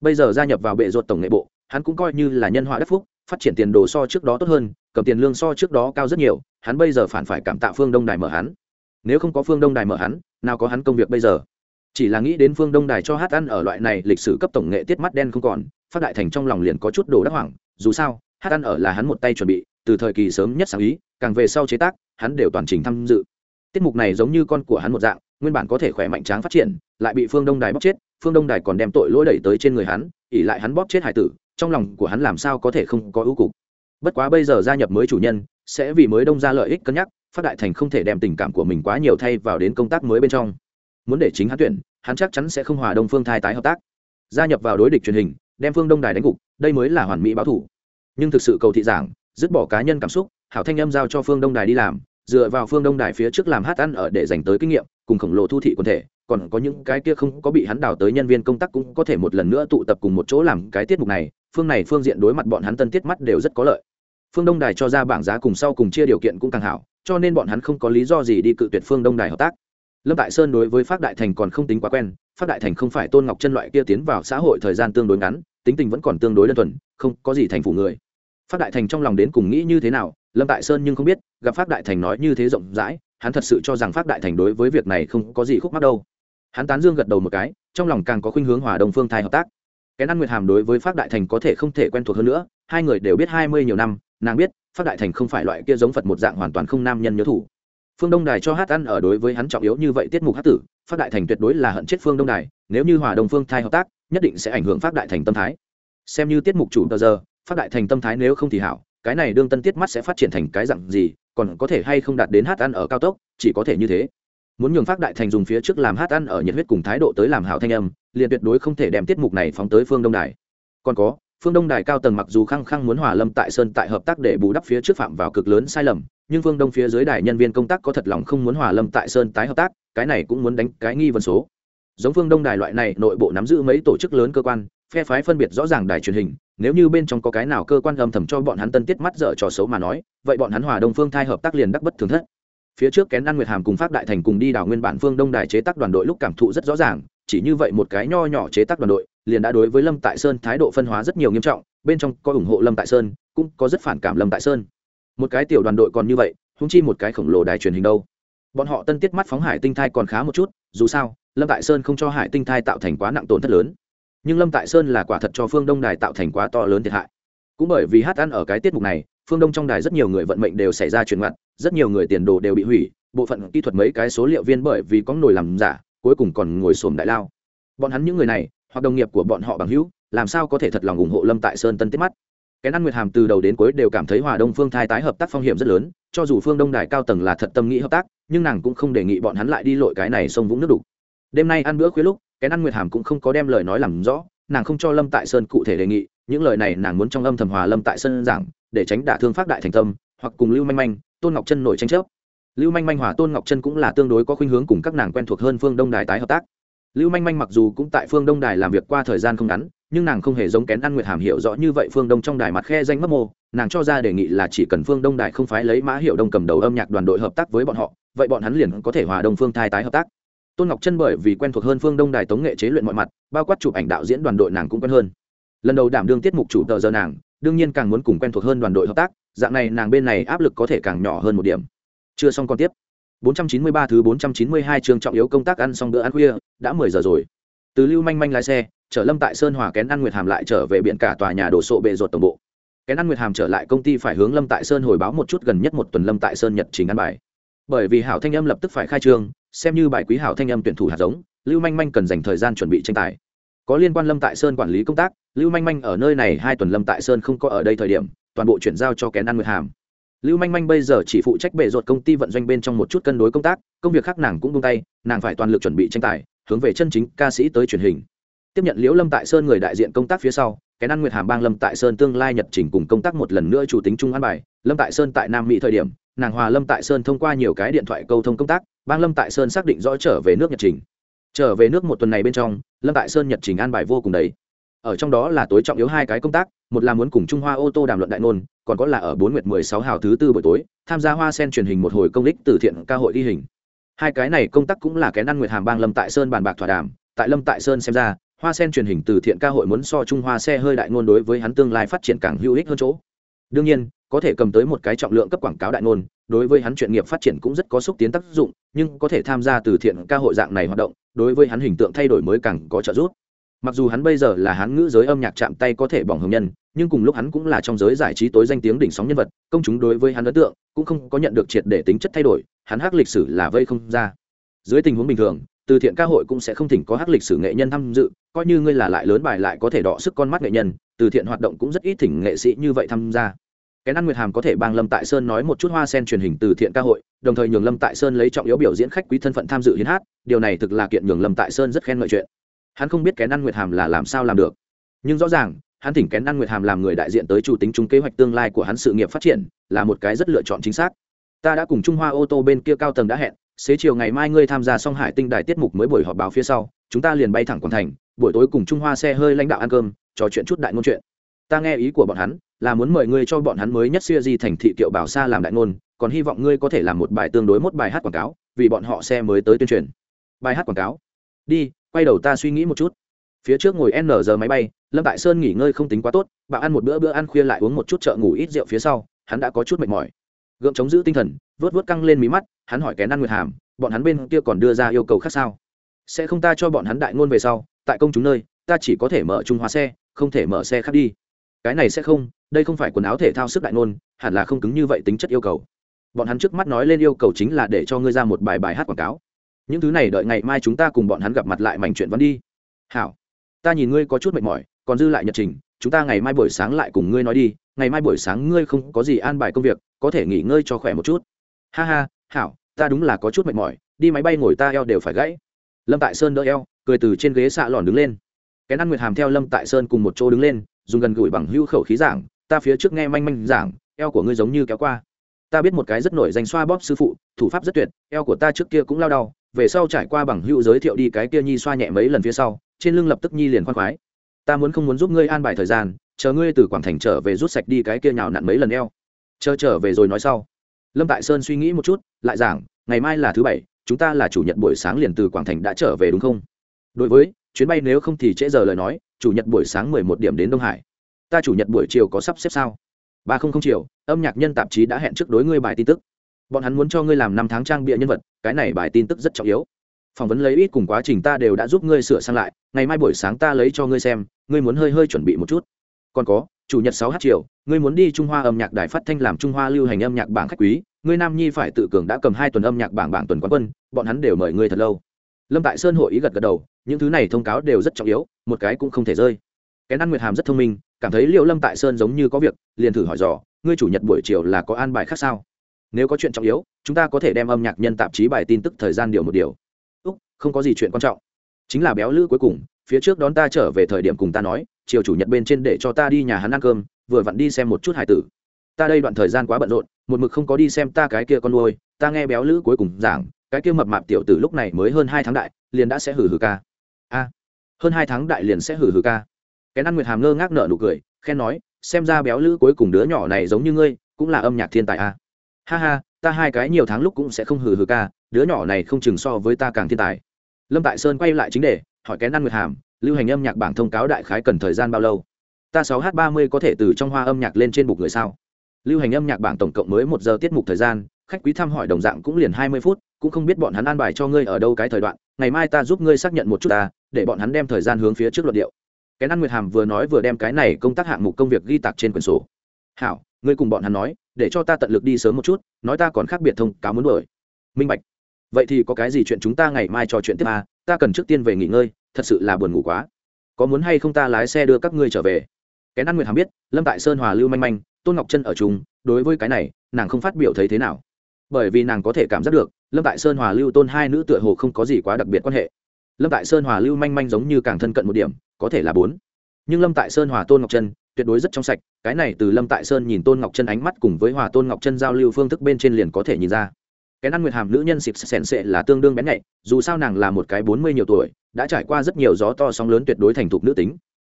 Bây giờ gia nhập vào bệ ruột tổng nghệ bộ, hắn cũng coi như là nhân họa đất phúc, phát triển tiền đồ so trước đó tốt hơn, cầm tiền lương so trước đó cao rất nhiều, hắn bây giờ phản phải cảm tạ phương đông đài mở hắn nếu không có phương đông đài mở hắn, nào có hắn công việc bây giờ. Chỉ là nghĩ đến phương đông đài cho hát ăn ở loại này lịch sử cấp tổng nghệ tiết mắt đen không còn, phát đại thành trong lòng liền có chút đồ đắc hoảng, dù sao, hát ăn ở là hắn một tay chuẩn bị, từ thời kỳ sớm nhất sáng ý, càng về sau chế tác, hắn đều toàn trình tham dự. Tiết mục này giống như con của hắn một dạng, nguyên bản có thể khỏe mạnh tráng phát triển, lại bị phương đông đài bóp chết, phương đông đài còn đem tội lỗi đẩy tới trên người hắn ỉ lại hắn bóp chết hải tử, trong lòng của hắn làm sao có thể không có ưu cục. Bất quá bây giờ gia nhập mới chủ nhân, sẽ vì mới đông ra lợi ích cân nhắc phát đại thành không thể đem tình cảm của mình quá nhiều thay vào đến công tác mới bên trong. Muốn để chính hắn tuyển, hắn chắc chắn sẽ không hòa đông phương thai tái hợp tác. Gia nhập vào đối địch truyền hình, đem phương đông đài đánh gục, đây mới là hoàn mỹ báo thủ. Nhưng thực sự cầu thị giảng, dứt bỏ cá nhân cảm xúc, hảo thanh âm giao cho phương đông đài đi làm, dựa vào phương đông đài phía trước làm hát ăn ở để dành tới kinh nghiệm, cùng khổng lồ thu thị quần thể, còn có những cái kia không có bị hắn đào tới nhân viên công tác cũng có thể một lần nữa tụ tập cùng một chỗ làm cái tiết mục này, phương này phương diện đối mặt bọn hắn tân tiết mắt đều rất có lợi. Phương đông đài cho ra bảng giá cùng sau cùng chia điều kiện cũng càng hảo cho nên bọn hắn không có lý do gì đi cự tuyệt phương đông đài hợp tác. Lâm tại sơn đối với phát đại thành còn không tính quá quen, phát đại thành không phải tôn ngọc chân loại kia tiến vào xã hội thời gian tương đối ngắn, tính tình vẫn còn tương đối đơn thuần, không có gì thành phủ người. Phát đại thành trong lòng đến cùng nghĩ như thế nào, lâm tại sơn nhưng không biết, gặp phát đại thành nói như thế rộng rãi, hắn thật sự cho rằng phát đại thành đối với việc này không có gì khúc mắc đâu. Hắn tán dương gật đầu một cái, trong lòng càng có khuynh hướng hòa đồng phương thai hợp tác. Cái năn nguyệt hàm đối với phát đại thành có thể không thể quen thuộc hơn nữa, hai người đều biết hai mươi nhiều năm nàng biết phát đại thành không phải loại kia giống phật một dạng hoàn toàn không nam nhân nhớ thủ. Phương đông đài cho hát ăn ở đối với hắn trọng yếu như vậy tiết mục hát tử phát đại thành tuyệt đối là hận chết phương đông đài, nếu như hòa đồng phương thai hợp tác, nhất định sẽ ảnh hưởng phát đại thành tâm thái. Xem như tiết mục chủ tờ giờ phát đại thành tâm thái nếu không thì hảo, cái này đương tân tiết mắt sẽ phát triển thành cái dặn gì, còn có thể hay không đạt đến hát ăn ở cao tốc, chỉ có thể như thế. Muốn nhường phát đại thành dùng phía trước làm hát ăn ở nhiệt huyết cùng thái độ tới làm hảo thanh âm, liền tuyệt đối không thể đem tiết mục này phóng tới phương đông đài. Còn có phương đông đài cao tầng mặc dù khăng khăng muốn hòa lâm tại sơn tại hợp tác để bù đắp phía trước phạm vào cực lớn sai lầm, nhưng phương đông phía dưới đài nhân viên công tác có thật lòng không muốn hòa lâm tại sơn tái hợp tác, cái này cũng muốn đánh cái nghi vấn số. Giống phương đông đài loại này, nội bộ nắm giữ mấy tổ chức lớn cơ quan, phe phái phân biệt rõ ràng đài truyền hình, nếu như bên trong có cái nào cơ quan âm thầm cho bọn hắn tân tiết mắt dở trò xấu mà nói, vậy bọn hắn hòa đông phương thai hợp tác liền đắc bất thường thất. Phía trước kén ăn nguyệt hàm cùng pháp đại thành cùng đi đảo nguyên bản phương đông đài chế tác đoàn đội lúc cảm thụ rất rõ ràng, chỉ như vậy một cái nho nhỏ chế tác đoàn đội liền đã đối với lâm tại sơn thái độ phân hóa rất nhiều nghiêm trọng, bên trong có ủng hộ lâm tại sơn, cũng có rất phản cảm lâm tại sơn. Một cái tiểu đoàn đội còn như vậy húng chi một cái khổng lồ đài truyền hình đâu. Bọn họ tân tiết mắt phóng hải tinh thai còn khá một chút, dù sao, lâm tại sơn không cho hải tinh thai tạo thành quá nặng tổn thất lớn. Nhưng lâm tại sơn là quả thật cho phương đông đài tạo thành quá to lớn thiệt hại. Cũng bởi vì hát ăn ở cái tiết mục này, phương đông trong đài rất nhiều người vận mệnh đều xảy ra chuyển ngặt rất nhiều người tiền đồ đều bị hủy, bộ phận kỹ thuật mấy cái số liệu viên bởi vì có nổi làm giả, cuối cùng còn ngồi xổm đại lao. Bọn hắn những người này hoặc đồng nghiệp của bọn họ bằng hữu, làm sao có thể thật lòng ủng hộ lâm tại sơn tân tiết mắt? Cái ăn nguyệt hàm từ đầu đến cuối đều cảm thấy hòa đông phương thai tái hợp tác phong hiểm rất lớn, cho dù phương đông đài cao tầng là thật tâm nghĩ hợp tác, nhưng nàng cũng không đề nghị bọn hắn lại đi lội cái này sông vũng nước đục đêm nay ăn bữa khuya lúc cái ăn nguyệt hàm cũng không có đem lời nói làm rõ, nàng không cho lâm tại sơn cụ thể đề nghị, những lời này nàng muốn trong âm thầm hòa lâm tại sơn giảng, để tránh đả thương phát đại thành tâm, hoặc cùng lưu manh manh, tôn ngọc chân nổi tranh chấp. Lưu manh manh hòa tôn ngọc chân cũng là tương đối có khuynh hướng cùng các nàng quen thuộc hơn phương đông đài tái hợp tác lưu manh manh mặc dù cũng tại phương đông đài làm việc qua thời gian không ngắn, nhưng nàng không hề giống kén ăn nguyệt hàm hiểu rõ như vậy phương đông trong đài mặt khe danh mất mô, nàng cho ra đề nghị là chỉ cần phương đông đài không phái lấy mã hiệu đông cầm đầu âm nhạc đoàn đội hợp tác với bọn họ, vậy bọn hắn liền có thể hòa đông phương thai tái hợp tác. Tôn ngọc chân bởi vì quen thuộc hơn phương đông đài tống nghệ chế luyện mọi mặt, bao quát chụp ảnh đạo diễn đoàn đội nàng cũng quen hơn. Lần đầu đảm đương tiết mục chủ tờ giờ nàng, đương nhiên càng muốn cùng quen thuộc hơn đoàn đội hợp tác, dạng này nàng bên này áp lực có thể càng nhỏ hơn một điểm. Chưa xong còn tiếp. 493 thứ 492 trường trọng yếu công tác ăn xong bữa ăn khuya, đã 10 giờ rồi. Từ lưu manh manh lái xe, chở lâm tại sơn hòa kén ăn nguyệt hàm lại trở về biển cả tòa nhà đổ sộ bệ ruột tổng bộ. Kén ăn nguyệt hàm trở lại công ty phải hướng lâm tại sơn hồi báo một chút gần nhất một tuần lâm tại sơn nhật trình ăn bài. Bởi vì hảo thanh âm lập tức phải khai trương, xem như bài quý hảo thanh âm tuyển thủ hạt giống, lưu manh manh cần dành thời gian chuẩn bị tranh tài. Có liên quan lâm tại sơn quản lý công tác, lưu manh manh ở nơi này hai tuần lâm tại sơn không có ở đây thời điểm, toàn bộ chuyển giao cho kén ăn nguyệt hàm lưu manh manh bây giờ chỉ phụ trách bệ ruột công ty vận doanh bên trong một chút cân đối công tác, công việc khác nàng cũng buông tay, nàng phải toàn lực chuẩn bị tranh tài, hướng về chân chính ca sĩ tới truyền hình. Tiếp nhận liễu lâm tại sơn người đại diện công tác phía sau cái ăn nguyệt hàm bang lâm tại sơn tương lai nhật trình cùng công tác một lần nữa chủ tính chung an bài, lâm tại sơn tại nam mỹ thời điểm, nàng hòa lâm tại sơn thông qua nhiều cái điện thoại câu thông công tác, bang lâm tại sơn xác định rõ trở về nước nhật trình. Trở về nước một tuần này bên trong, lâm tại sơn nhật trình an bài vô cùng đấy ở trong đó là tối trọng yếu hai cái công tác một là muốn cùng trung hoa ô tô đàm luận đại ngôn, còn có là ở bốn nguyệt mười sáu hào thứ tư buổi tối, tham gia hoa sen truyền hình một hồi công lịch từ thiện ca hội đi hình. Hai cái này công tác cũng là cái ăn nguyệt hàm bang lâm tại sơn bàn bạc thỏa đàm. Tại lâm tại sơn xem ra, hoa sen truyền hình từ thiện ca hội muốn so trung hoa xe hơi đại ngôn đối với hắn tương lai phát triển càng hữu ích hơn chỗ. Đương nhiên, có thể cầm tới một cái trọng lượng cấp quảng cáo đại ngôn, đối với hắn chuyện nghiệp phát triển cũng rất có xúc tiến tác dụng, nhưng có thể tham gia từ thiện ca hội dạng này hoạt động, đối với hắn hình tượng thay đổi mới càng có trợ giúp mặc dù hắn bây giờ là hán ngữ giới âm nhạc chạm tay có thể bỏng hồng nhân, nhưng cùng lúc hắn cũng là trong giới giải trí tối danh tiếng đỉnh sóng nhân vật, công chúng đối với hắn ấn tượng cũng không có nhận được triệt để tính chất thay đổi, hắn hát lịch sử là vây không ra. Dưới tình huống bình thường, từ thiện ca hội cũng sẽ không thỉnh có hát lịch sử nghệ nhân tham dự, coi như ngươi là lại lớn bài lại có thể đọ sức con mắt nghệ nhân, từ thiện hoạt động cũng rất ít thỉnh nghệ sĩ như vậy tham gia. Cái ăn nguyệt hàm có thể bang lâm tại sơn nói một chút hoa sen truyền hình từ thiện ca hội, đồng thời nhường lâm tại sơn lấy trọng yếu biểu diễn khách quý thân phận tham dự hiến hát, điều này thực là kiện nhường lâm tại sơn rất khen ngợi chuyện hắn không biết kén ăn nguyệt hàm là làm sao làm được. Nhưng rõ ràng, hắn thỉnh kén ăn nguyệt hàm làm người đại diện tới chủ tính chung kế hoạch tương lai của hắn sự nghiệp phát triển, là một cái rất lựa chọn chính xác. Ta đã cùng trung hoa ô tô bên kia cao tầng đã hẹn, xế chiều ngày mai ngươi tham gia song hải tinh đài tiết mục mới buổi họp báo phía sau, chúng ta liền bay thẳng quảng thành, buổi tối cùng trung hoa xe hơi lãnh đạo ăn cơm, trò chuyện chút đại ngôn chuyện. Ta nghe ý của bọn hắn, là muốn mời ngươi cho bọn hắn mới nhất siêu di thành thị kiệu bảo Sa làm đại ngôn, còn hy vọng ngươi có thể làm một bài tương đối một bài hát quảng cáo, vì bọn họ xe mới tới tuyên truyền. Bài hát quảng cáo. Đi quay đầu ta suy nghĩ một chút. Phía trước ngồi n giờ máy bay, lâm tại sơn nghỉ ngơi không tính quá tốt bạo ăn một bữa bữa ăn khuya lại uống một chút chợ ngủ ít rượu phía sau, hắn đã có chút mệt mỏi. Gượng chống giữ tinh thần vớt vớt căng lên mí mắt, hắn hỏi kén ăn nguyệt hàm, bọn hắn bên kia còn đưa ra yêu cầu khác sao? Sẽ không ta cho bọn hắn đại ngôn về sau, tại công chúng nơi, ta chỉ có thể mở trung hóa xe, không thể mở xe khác đi. Cái này sẽ không, đây không phải quần áo thể thao sức đại ngôn, hẳn là không cứng như vậy tính chất yêu cầu. Bọn hắn trước mắt nói lên yêu cầu chính là để cho ngươi ra một bài bài hát quảng cáo những thứ này đợi ngày mai chúng ta cùng bọn hắn gặp mặt lại mảnh chuyện vẫn đi. Hảo, ta nhìn ngươi có chút mệt mỏi, còn dư lại nhật trình, chúng ta ngày mai buổi sáng lại cùng ngươi nói đi, ngày mai buổi sáng ngươi không có gì an bài công việc, có thể nghỉ ngơi cho khỏe một chút. Ha ha, hảo, ta đúng là có chút mệt mỏi, đi máy bay ngồi ta eo đều phải gãy. Lâm tại sơn đỡ eo, cười từ trên ghế xạ lòn đứng lên. Cái ăn nguyệt hàm theo lâm tại sơn cùng một chỗ đứng lên, dùng gần gũi bằng hữu khẩu khí giảng, ta phía trước nghe manh manh giảng, eo của ngươi giống như kéo qua. Ta biết một cái rất nổi danh xoa bóp sư phụ, thủ pháp rất tuyệt, eo của ta trước kia cũng lao đau về sau trải qua bằng hữu giới thiệu đi cái kia nhi xoa nhẹ mấy lần phía sau, trên lưng lập tức nhi liền khoan khoái. Ta muốn không muốn giúp ngươi an bài thời gian, chờ ngươi từ quảng thành trở về rút sạch đi cái kia nhào nặn mấy lần eo. Chờ trở về rồi nói sau. Lâm tại sơn suy nghĩ một chút, lại giảng, ngày mai là thứ bảy, chúng ta là chủ nhật buổi sáng liền từ quảng thành đã trở về đúng không? Đối với, chuyến bay nếu không thì trễ giờ lời nói, chủ nhật buổi sáng mười một điểm đến đông hải. Ta chủ nhật buổi chiều có sắp xếp sao? ba không không chiều, âm nhạc nhân tạp chí đã hẹn trước đối ngươi bài tin tức bọn hắn muốn cho ngươi làm năm tháng trang bịa nhân vật, cái này bài tin tức rất trọng yếu. Phỏng vấn lấy ít cùng quá trình ta đều đã giúp ngươi sửa sang lại, ngày mai buổi sáng ta lấy cho ngươi xem, ngươi muốn hơi hơi chuẩn bị một chút. Còn có, chủ nhật sáu h chiều, ngươi muốn đi trung hoa âm nhạc đài phát thanh làm trung hoa lưu hành âm nhạc bảng khách quý, ngươi nam nhi phải tự cường đã cầm hai tuần âm nhạc bảng bảng tuần quán quân, bọn hắn đều mời ngươi thật lâu. Lâm tại sơn hội ý gật gật đầu, những thứ này thông cáo đều rất trọng yếu, một cái cũng không thể rơi. Cái ăn nguyệt hàm rất thông minh, cảm thấy liệu lâm tại sơn giống như có việc, liền thử hỏi dò, ngươi chủ nhật buổi chiều là có an bài khác sao? Nếu có chuyện trọng yếu, chúng ta có thể đem âm nhạc nhân tạp chí bài tin tức thời gian điều một điều. Úc, không có gì chuyện quan trọng. Chính là béo lữ cuối cùng, phía trước đón ta trở về thời điểm cùng ta nói, chiều chủ nhật bên trên để cho ta đi nhà hắn ăn cơm, vừa vặn đi xem một chút hải tử. Ta đây đoạn thời gian quá bận rộn, một mực không có đi xem ta cái kia con nuôi, ta nghe béo lữ cuối cùng giảng, cái kia mập mạp tiểu tử lúc này mới hơn hai tháng đại, liền đã sẽ hử hử ca. A, hơn hai tháng đại liền sẽ hử hử ca. Cái năn nguyệt hàm ngơ ngác nở nụ cười, khen nói, xem ra béo lữ cuối cùng đứa nhỏ này giống như ngươi, cũng là âm nhạc thiên tài a ha ha, ta hai cái nhiều tháng lúc cũng sẽ không hừ hừ ca, đứa nhỏ này không chừng so với ta càng thiên tài. Lâm tại sơn quay lại chính đề, hỏi kén ăn nguyệt hàm, lưu hành âm nhạc bảng thông cáo đại khái cần thời gian bao lâu? Ta sáu h ba mươi có thể từ trong hoa âm nhạc lên trên bục người sao? Lưu hành âm nhạc bảng tổng cộng mới một giờ tiết mục thời gian, khách quý thăm hỏi đồng dạng cũng liền hai mươi phút, cũng không biết bọn hắn an bài cho ngươi ở đâu cái thời đoạn, ngày mai ta giúp ngươi xác nhận một chút ta, để bọn hắn đem thời gian hướng phía trước luận điệu. Kén ăn nguyệt hàm vừa nói vừa đem cái này công tác hạng mục công việc ghi tạc trên quyển sổ. Hảo, ngươi cùng bọn hắn nói để cho ta tận lực đi sớm một chút, nói ta còn khác biệt thông cáo muốn đổi minh bạch. Vậy thì có cái gì chuyện chúng ta ngày mai trò chuyện tiếp à? Ta cần trước tiên về nghỉ ngơi, thật sự là buồn ngủ quá. Có muốn hay không ta lái xe đưa các ngươi trở về? Cái ăn nguyệt hàm biết, lâm tại sơn hòa lưu manh manh, tôn ngọc chân ở chung, đối với cái này, nàng không phát biểu thấy thế nào. Bởi vì nàng có thể cảm giác được, lâm tại sơn hòa lưu tôn hai nữ tựa hồ không có gì quá đặc biệt quan hệ. Lâm tại sơn hòa lưu manh manh giống như càng thân cận một điểm, có thể là bốn. Nhưng lâm tại sơn hòa tôn ngọc chân tuyệt đối rất trong sạch, cái này từ lâm tại sơn nhìn tôn ngọc chân ánh mắt cùng với hòa tôn ngọc chân giao lưu phương thức bên trên liền có thể nhìn ra. Cái ăn nguyệt hàm nữ nhân xịt sèn sệ là tương đương bén nhạy, dù sao nàng là một cái bốn mươi nhiều tuổi, đã trải qua rất nhiều gió to sóng lớn tuyệt đối thành thục nữ tính.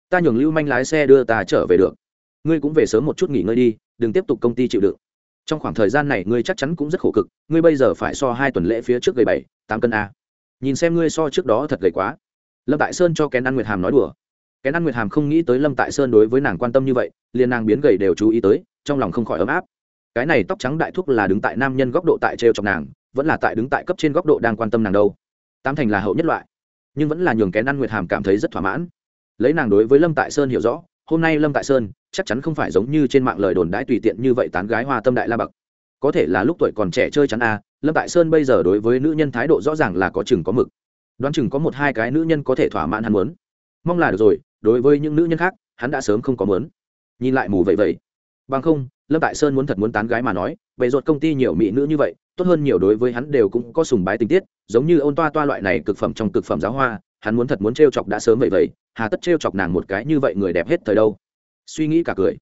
Ta nhường lưu manh lái xe đưa ta trở về được. Ngươi cũng về sớm một chút nghỉ ngơi đi, đừng tiếp tục công ty chịu đựng. Trong khoảng thời gian này ngươi chắc chắn cũng rất khổ cực, ngươi bây giờ phải so hai tuần lễ phía trước gầy bảy, tám cân a. Nhìn xem ngươi so trước đó thật gầy quá. Lâm tại sơn cho kén ăn nguyệt hàm nói đùa cái ăn nguyệt hàm không nghĩ tới lâm tại sơn đối với nàng quan tâm như vậy, liền nàng biến gầy đều chú ý tới, trong lòng không khỏi ấm áp. Cái này tóc trắng đại thúc là đứng tại nam nhân góc độ tại trêu chọc nàng, vẫn là tại đứng tại cấp trên góc độ đang quan tâm nàng đâu. Tam thành là hậu nhất loại, nhưng vẫn là nhường kén ăn nguyệt hàm cảm thấy rất thỏa mãn. Lấy nàng đối với lâm tại sơn hiểu rõ, hôm nay lâm tại sơn chắc chắn không phải giống như trên mạng lời đồn đãi tùy tiện như vậy tán gái hoa tâm đại la bậc. Có thể là lúc tuổi còn trẻ chơi chắn a, lâm tại sơn bây giờ đối với nữ nhân thái độ rõ ràng là có chừng có mực. Đoán chừng có một hai cái nữ nhân có thể thỏa mãn hắn muốn. Mong là được rồi đối với những nữ nhân khác, hắn đã sớm không có muốn. Nhìn lại mù vậy vậy bằng không, lâm tại sơn muốn thật muốn tán gái mà nói về ruột công ty nhiều mỹ nữ như vậy, tốt hơn nhiều đối với hắn đều cũng có sùng bái tình tiết, giống như ôn toa toa loại này cực phẩm trong cực phẩm giáo hoa, hắn muốn thật muốn t chọc đã sớm vậy vậy hà tất t chọc nàng một cái như vậy người đẹp hết thời đâu. Suy nghĩ cả cười.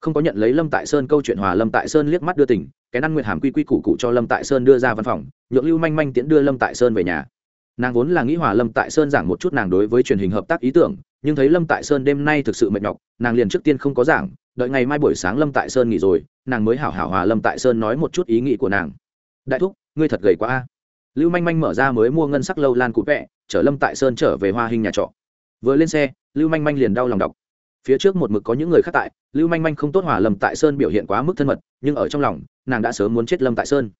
Không có nhận lấy lâm tại sơn câu chuyện hòa lâm tại sơn liếc mắt đưa tỉnh cái năn nguyệt hàm quy quy củ cụ cho lâm tại sơn đưa ra văn phòng, nhượng lưu manh manh tiễn đưa lâm tại sơn về nhà nàng vốn là nghĩ hòa lâm tại sơn giảng một chút nàng đối với truyền hình hợp tác ý tưởng, nhưng thấy lâm tại sơn đêm nay thực sự mệt nhọc, nàng liền trước tiên không có giảng, đợi ngày mai buổi sáng lâm tại sơn nghỉ rồi, nàng mới hảo hảo hòa lâm tại sơn nói một chút ý nghĩ của nàng. Đại thúc, ngươi thật gầy quá a. Lưu manh manh mở ra mới mua ngân sắc lâu lan cụ vẹ chở lâm tại sơn trở về hoa hình nhà trọ. Vừa lên xe, lưu manh manh liền đau lòng đọc. Phía trước một mực có những người khác tại, lưu manh manh không tốt hòa lâm tại sơn biểu hiện quá mức thân mật, nhưng ở trong lòng, nàng đã sớm muốn chết lâm tại sơn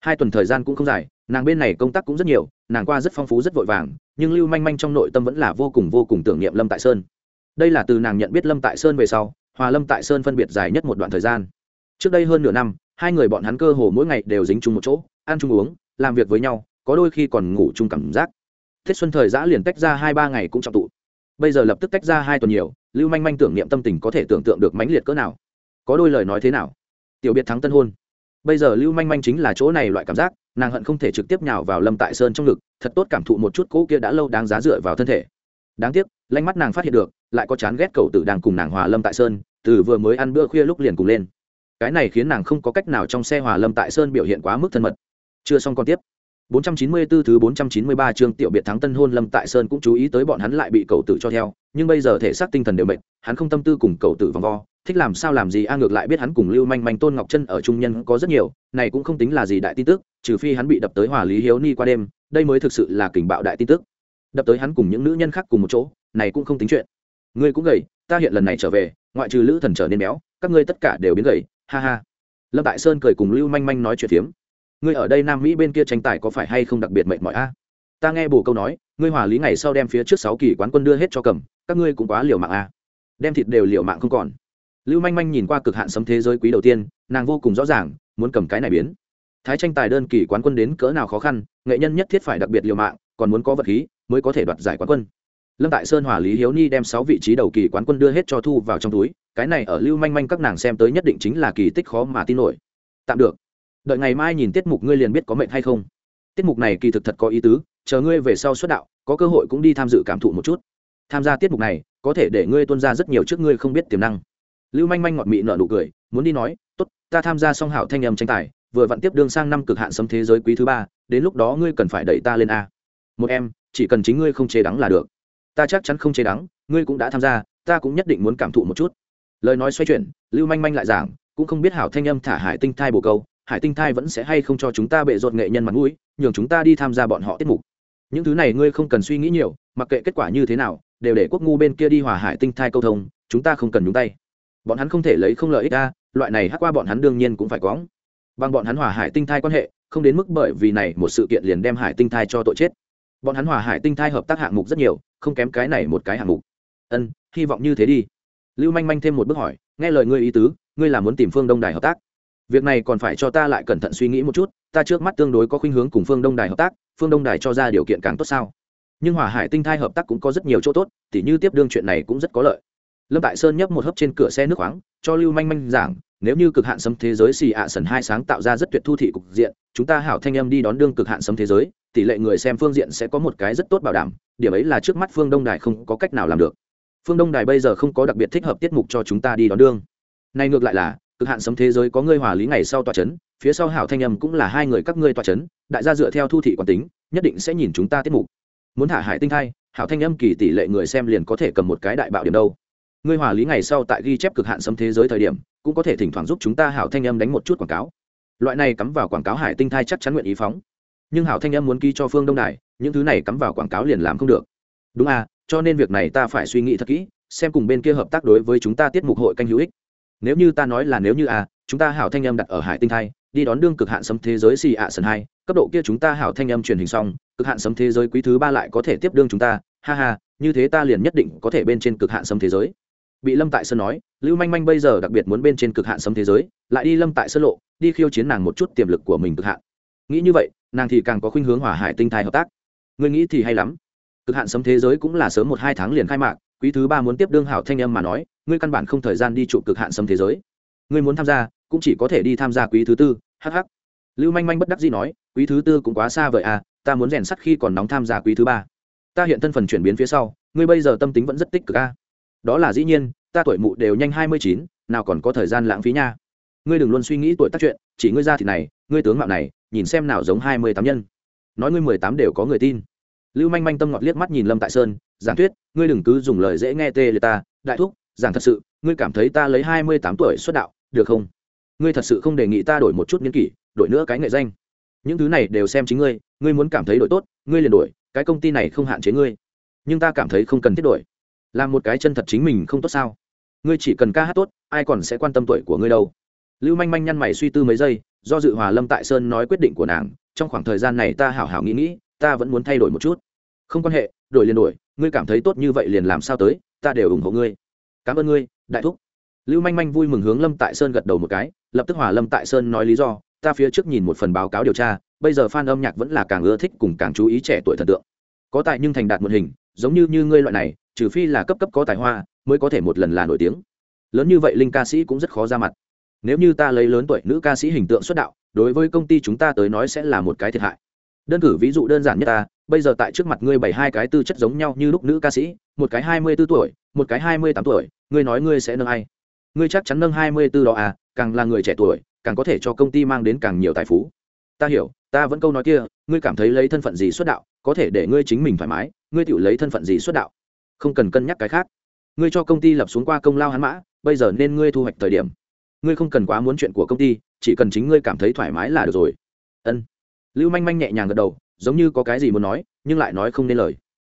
hai tuần thời gian cũng không dài, nàng bên này công tác cũng rất nhiều, nàng qua rất phong phú rất vội vàng, nhưng lưu manh manh trong nội tâm vẫn là vô cùng vô cùng tưởng niệm lâm tại sơn. Đây là từ nàng nhận biết lâm tại sơn về sau, hòa lâm tại sơn phân biệt dài nhất một đoạn thời gian. Trước đây hơn nửa năm, hai người bọn hắn cơ hồ mỗi ngày đều dính chung một chỗ, ăn chung uống, làm việc với nhau, có đôi khi còn ngủ chung cảm giác. Tết xuân thời giã liền tách ra hai ba ngày cũng trọng tụ. Bây giờ lập tức tách ra hai tuần nhiều, lưu manh manh tưởng niệm tâm tình có thể tưởng tượng được mãnh liệt cỡ nào. Có đôi lời nói thế nào? Tiểu biệt thắng tân hôn bây giờ lưu manh manh chính là chỗ này loại cảm giác nàng hận không thể trực tiếp nhào vào lâm tại sơn trong ngực thật tốt cảm thụ một chút cỗ kia đã lâu đáng giá dựa vào thân thể. Đáng tiếc lanh mắt nàng phát hiện được lại có chán ghét cầu tử đang cùng nàng hòa lâm tại sơn từ vừa mới ăn bữa khuya lúc liền cùng lên. Cái này khiến nàng không có cách nào trong xe hòa lâm tại sơn biểu hiện quá mức thân mật. Chưa xong còn tiếp. 494 thứ 493 chương tiểu biệt thắng tân hôn Lâm Tại Sơn cũng chú ý tới bọn hắn lại bị cậu tử cho theo, nhưng bây giờ thể xác tinh thần đều mệt, hắn không tâm tư cùng cậu tử vòng vo, thích làm sao làm gì a ngược lại biết hắn cùng Lưu Manh Manh Tôn Ngọc Chân ở trung nhân có rất nhiều, này cũng không tính là gì đại tin tức, trừ phi hắn bị đập tới Hòa Lý Hiếu Ni qua đêm, đây mới thực sự là kình bạo đại tin tức. Đập tới hắn cùng những nữ nhân khác cùng một chỗ, này cũng không tính chuyện. Ngươi cũng gầy, ta hiện lần này trở về, ngoại trừ Lữ Thần trở nên béo, các ngươi tất cả đều biến gầy, ha ha. Lâm Đại Sơn cười cùng Lưu Manh Manh nói chuyện phiếm ngươi ở đây nam mỹ bên kia tranh tài có phải hay không đặc biệt mệt mỏi a ta nghe bổ câu nói ngươi hòa lý ngày sau đem phía trước sáu kỳ quán quân đưa hết cho cầm các ngươi cũng quá liều mạng a đem thịt đều liều mạng không còn lưu manh manh nhìn qua cực hạn sấm thế giới quý đầu tiên, nàng vô cùng rõ ràng, muốn cầm cái này biến. Thái tranh tài đơn kỳ quán quân đến cỡ nào khó khăn, nghệ nhân nhất thiết phải đặc biệt liều mạng, còn muốn có vật khí, mới có thể đoạt giải quán quân. Lâm tại sơn hòa lý hiếu ni đem sáu vị trí đầu kỳ quán quân đưa hết cho thu vào trong túi, cái này ở lưu manh manh các nàng xem tới nhất định chính là kỳ tích khó mà tin nổi. Tạm được. Đợi ngày mai nhìn tiết mục ngươi liền biết có mệnh hay không. Tiết mục này kỳ thực thật có ý tứ, chờ ngươi về sau xuất đạo, có cơ hội cũng đi tham dự cảm thụ một chút. Tham gia tiết mục này, có thể để ngươi tuân ra rất nhiều trước ngươi không biết tiềm năng lưu manh manh ngọt mị nợ nụ cười, muốn đi nói, tốt, ta tham gia song hảo thanh âm tranh tài, vừa vặn tiếp đương sang năm cực hạn sấm thế giới quý thứ ba, đến lúc đó ngươi cần phải đẩy ta lên a. Một em, chỉ cần chính ngươi không chế đắng là được. Ta chắc chắn không chế đắng, ngươi cũng đã tham gia, ta cũng nhất định muốn cảm thụ một chút. Lời nói xoay chuyển, lưu manh manh lại giảng, cũng không biết hảo thanh âm thả hải tinh thai bồ câu, hải tinh thai vẫn sẽ hay không cho chúng ta bệ rột nghệ nhân mặt mũi, nhường chúng ta đi tham gia bọn họ tiết mục. Những thứ này ngươi không cần suy nghĩ nhiều, mặc kệ kết quả như thế nào, đều để quốc ngu bên kia đi hòa hải tinh thai câu thông, chúng ta không cần nhúng tay bọn hắn không thể lấy không lợi ích ra, loại này hắc qua bọn hắn đương nhiên cũng phải có bằng bọn hắn hòa hải tinh thai quan hệ, không đến mức bởi vì này một sự kiện liền đem hải tinh thai cho tội chết. Bọn hắn hòa hải tinh thai hợp tác hạng mục rất nhiều, không kém cái này một cái hạng mục. Ân, hy vọng như thế đi. Lưu manh manh thêm một bước hỏi, nghe lời ngươi ý tứ, ngươi là muốn tìm phương đông đài hợp tác. Việc này còn phải cho ta lại cẩn thận suy nghĩ một chút, ta trước mắt tương đối có khuynh hướng cùng phương đông đài hợp tác, phương đông đài cho ra điều kiện càng tốt sao? Nhưng hỏa hải tinh thai hợp tác cũng có rất nhiều chỗ tốt, tỉ như tiếp đương chuyện này cũng rất có lợi lâm tại sơn nhấp một hớp trên cửa xe nước khoáng, cho lưu manh manh giảng, nếu như cực hạn sấm thế giới xì ạ sần hai sáng tạo ra rất tuyệt thu thị cục diện, chúng ta hảo thanh âm đi đón đương cực hạn sấm thế giới, tỷ lệ người xem phương diện sẽ có một cái rất tốt bảo đảm, điểm ấy là trước mắt phương đông đài không có cách nào làm được. Phương đông đài bây giờ không có đặc biệt thích hợp tiết mục cho chúng ta đi đón đương. Này ngược lại là, cực hạn sấm thế giới có ngươi hòa lý ngày sau tòa chấn, phía sau hảo thanh âm cũng là hai người các ngươi tòa chấn, đại gia dựa theo thu thị quản tính, nhất định sẽ nhìn chúng ta tiết mục. Muốn thả hải tinh thai hảo thanh âm kỳ tỷ lệ người xem liền có thể cầm một cái đại bạo điểm đâu ngươi hòa lý ngày sau tại ghi chép cực hạn sấm thế giới thời điểm, cũng có thể thỉnh thoảng giúp chúng ta hảo thanh âm đánh một chút quảng cáo. Loại này cắm vào quảng cáo hải tinh thai chắc chắn nguyện ý phóng. Nhưng hảo thanh âm muốn ký cho phương đông đài, những thứ này cắm vào quảng cáo liền làm không được. Đúng à cho nên việc này ta phải suy nghĩ thật kỹ, xem cùng bên kia hợp tác đối với chúng ta tiết mục hội canh hữu ích. Nếu như ta nói là nếu như à chúng ta hảo thanh âm đặt ở hải tinh thai, đi đón đương cực hạn sấm thế giới xì ạ sân hai, cấp độ kia chúng ta hảo thanh âm truyền hình xong, cực hạn sấm thế giới quý thứ ba lại có thể tiếp đương chúng ta. Ha ha, như thế ta liền nhất định có thể bên trên cực hạn sấm thế giới bị lâm tại sơn nói, lưu manh manh bây giờ đặc biệt muốn bên trên cực hạn sấm thế giới, lại đi lâm tại sơn lộ, đi khiêu chiến nàng một chút tiềm lực của mình cực hạn. Nghĩ như vậy, nàng thì càng có khuynh hướng hỏa hải tinh thai hợp tác. Người nghĩ thì hay lắm. Cực hạn sấm thế giới cũng là sớm một hai tháng liền khai mạc, quý thứ ba muốn tiếp đương hảo thanh âm mà nói, ngươi căn bản không thời gian đi trụ cực hạn sấm thế giới. Ngươi muốn tham gia, cũng chỉ có thể đi tham gia quý thứ tư hh lưu manh manh bất đắc dĩ nói, quý thứ tư cũng quá xa vậy à ta muốn rèn sắt khi còn nóng tham gia quý thứ ba. Ta hiện thân phần chuyển biến phía sau, ngươi bây giờ tâm tính vẫn rất tích cực a à đó là dĩ nhiên, ta tuổi mụ đều nhanh hai mươi chín, nào còn có thời gian lãng phí nha. Ngươi đừng luôn suy nghĩ tuổi tác chuyện, chỉ ngươi ra thì này, ngươi tướng mạo này, nhìn xem nào giống hai mươi tám nhân. Nói ngươi mười tám đều có người tin. Lưu manh manh tâm ngọt liếc mắt nhìn lâm tại sơn, giảng thuyết, ngươi đừng cứ dùng lời dễ nghe tê liệt ta, đại thúc, giảng thật sự, ngươi cảm thấy ta lấy hai mươi tám tuổi xuất đạo, được không? Ngươi thật sự không đề nghị ta đổi một chút n kỷ, đổi nữa cái nghệ danh. Những thứ này đều xem chính ngươi ngươi muốn cảm thấy đổi tốt, ngươi liền đổi, cái công ty này không hạn chế ngươi. Nhưng ta cảm thấy không cần thiết đổi làm một cái chân thật chính mình không tốt sao? Ngươi chỉ cần ca hát tốt, ai còn sẽ quan tâm tuổi của ngươi đâu. Lưu manh manh nhăn mày suy tư mấy giây, do dự hòa lâm tại sơn nói quyết định của nàng, trong khoảng thời gian này ta hảo hảo nghĩ nghĩ, ta vẫn muốn thay đổi một chút. Không quan hệ, đổi liền đổi, ngươi cảm thấy tốt như vậy liền làm sao tới, ta đều ủng hộ ngươi. Cảm ơn ngươi, đại thúc. Lưu manh manh vui mừng hướng lâm tại sơn gật đầu một cái, lập tức hòa lâm tại sơn nói lý do, ta phía trước nhìn một phần báo cáo điều tra, bây giờ fan âm nhạc vẫn là càng ưa thích cùng càng chú ý trẻ tuổi thần tượng. Có tài nhưng thành đạt một hình, giống như như ngươi loại này trừ phi là cấp cấp có tài hoa, mới có thể một lần là nổi tiếng. Lớn như vậy linh ca sĩ cũng rất khó ra mặt. Nếu như ta lấy lớn tuổi nữ ca sĩ hình tượng xuất đạo, đối với công ty chúng ta tới nói sẽ là một cái thiệt hại. Đơn cử ví dụ đơn giản nhất ta, bây giờ tại trước mặt ngươi bảy hai cái tư chất giống nhau như lúc nữ ca sĩ, một cái hai mươi b ố tuổi, một cái hai mươi tám tuổi, ngươi nói ngươi sẽ nâng ai? Ngươi chắc chắn nâng hai mươi b ố đó à càng là người trẻ tuổi, càng có thể cho công ty mang đến càng nhiều tài phú. Ta hiểu, ta vẫn câu nói kia, ngươi cảm thấy lấy thân phận gì xuất đạo, có thể để ngươi chính mình thoải mái, ngươi tự lấy thân phận gì xuất đạo không cần cân nhắc cái khác. Ngươi cho công ty lập xuống qua công lao hắn mã, bây giờ nên ngươi thu hoạch thời điểm. Ngươi không cần quá muốn chuyện của công ty, chỉ cần chính ngươi cảm thấy thoải mái là được rồi. Ân. Lưu manh manh nhẹ nhàng gật đầu, giống như có cái gì muốn nói, nhưng lại nói không nên lời.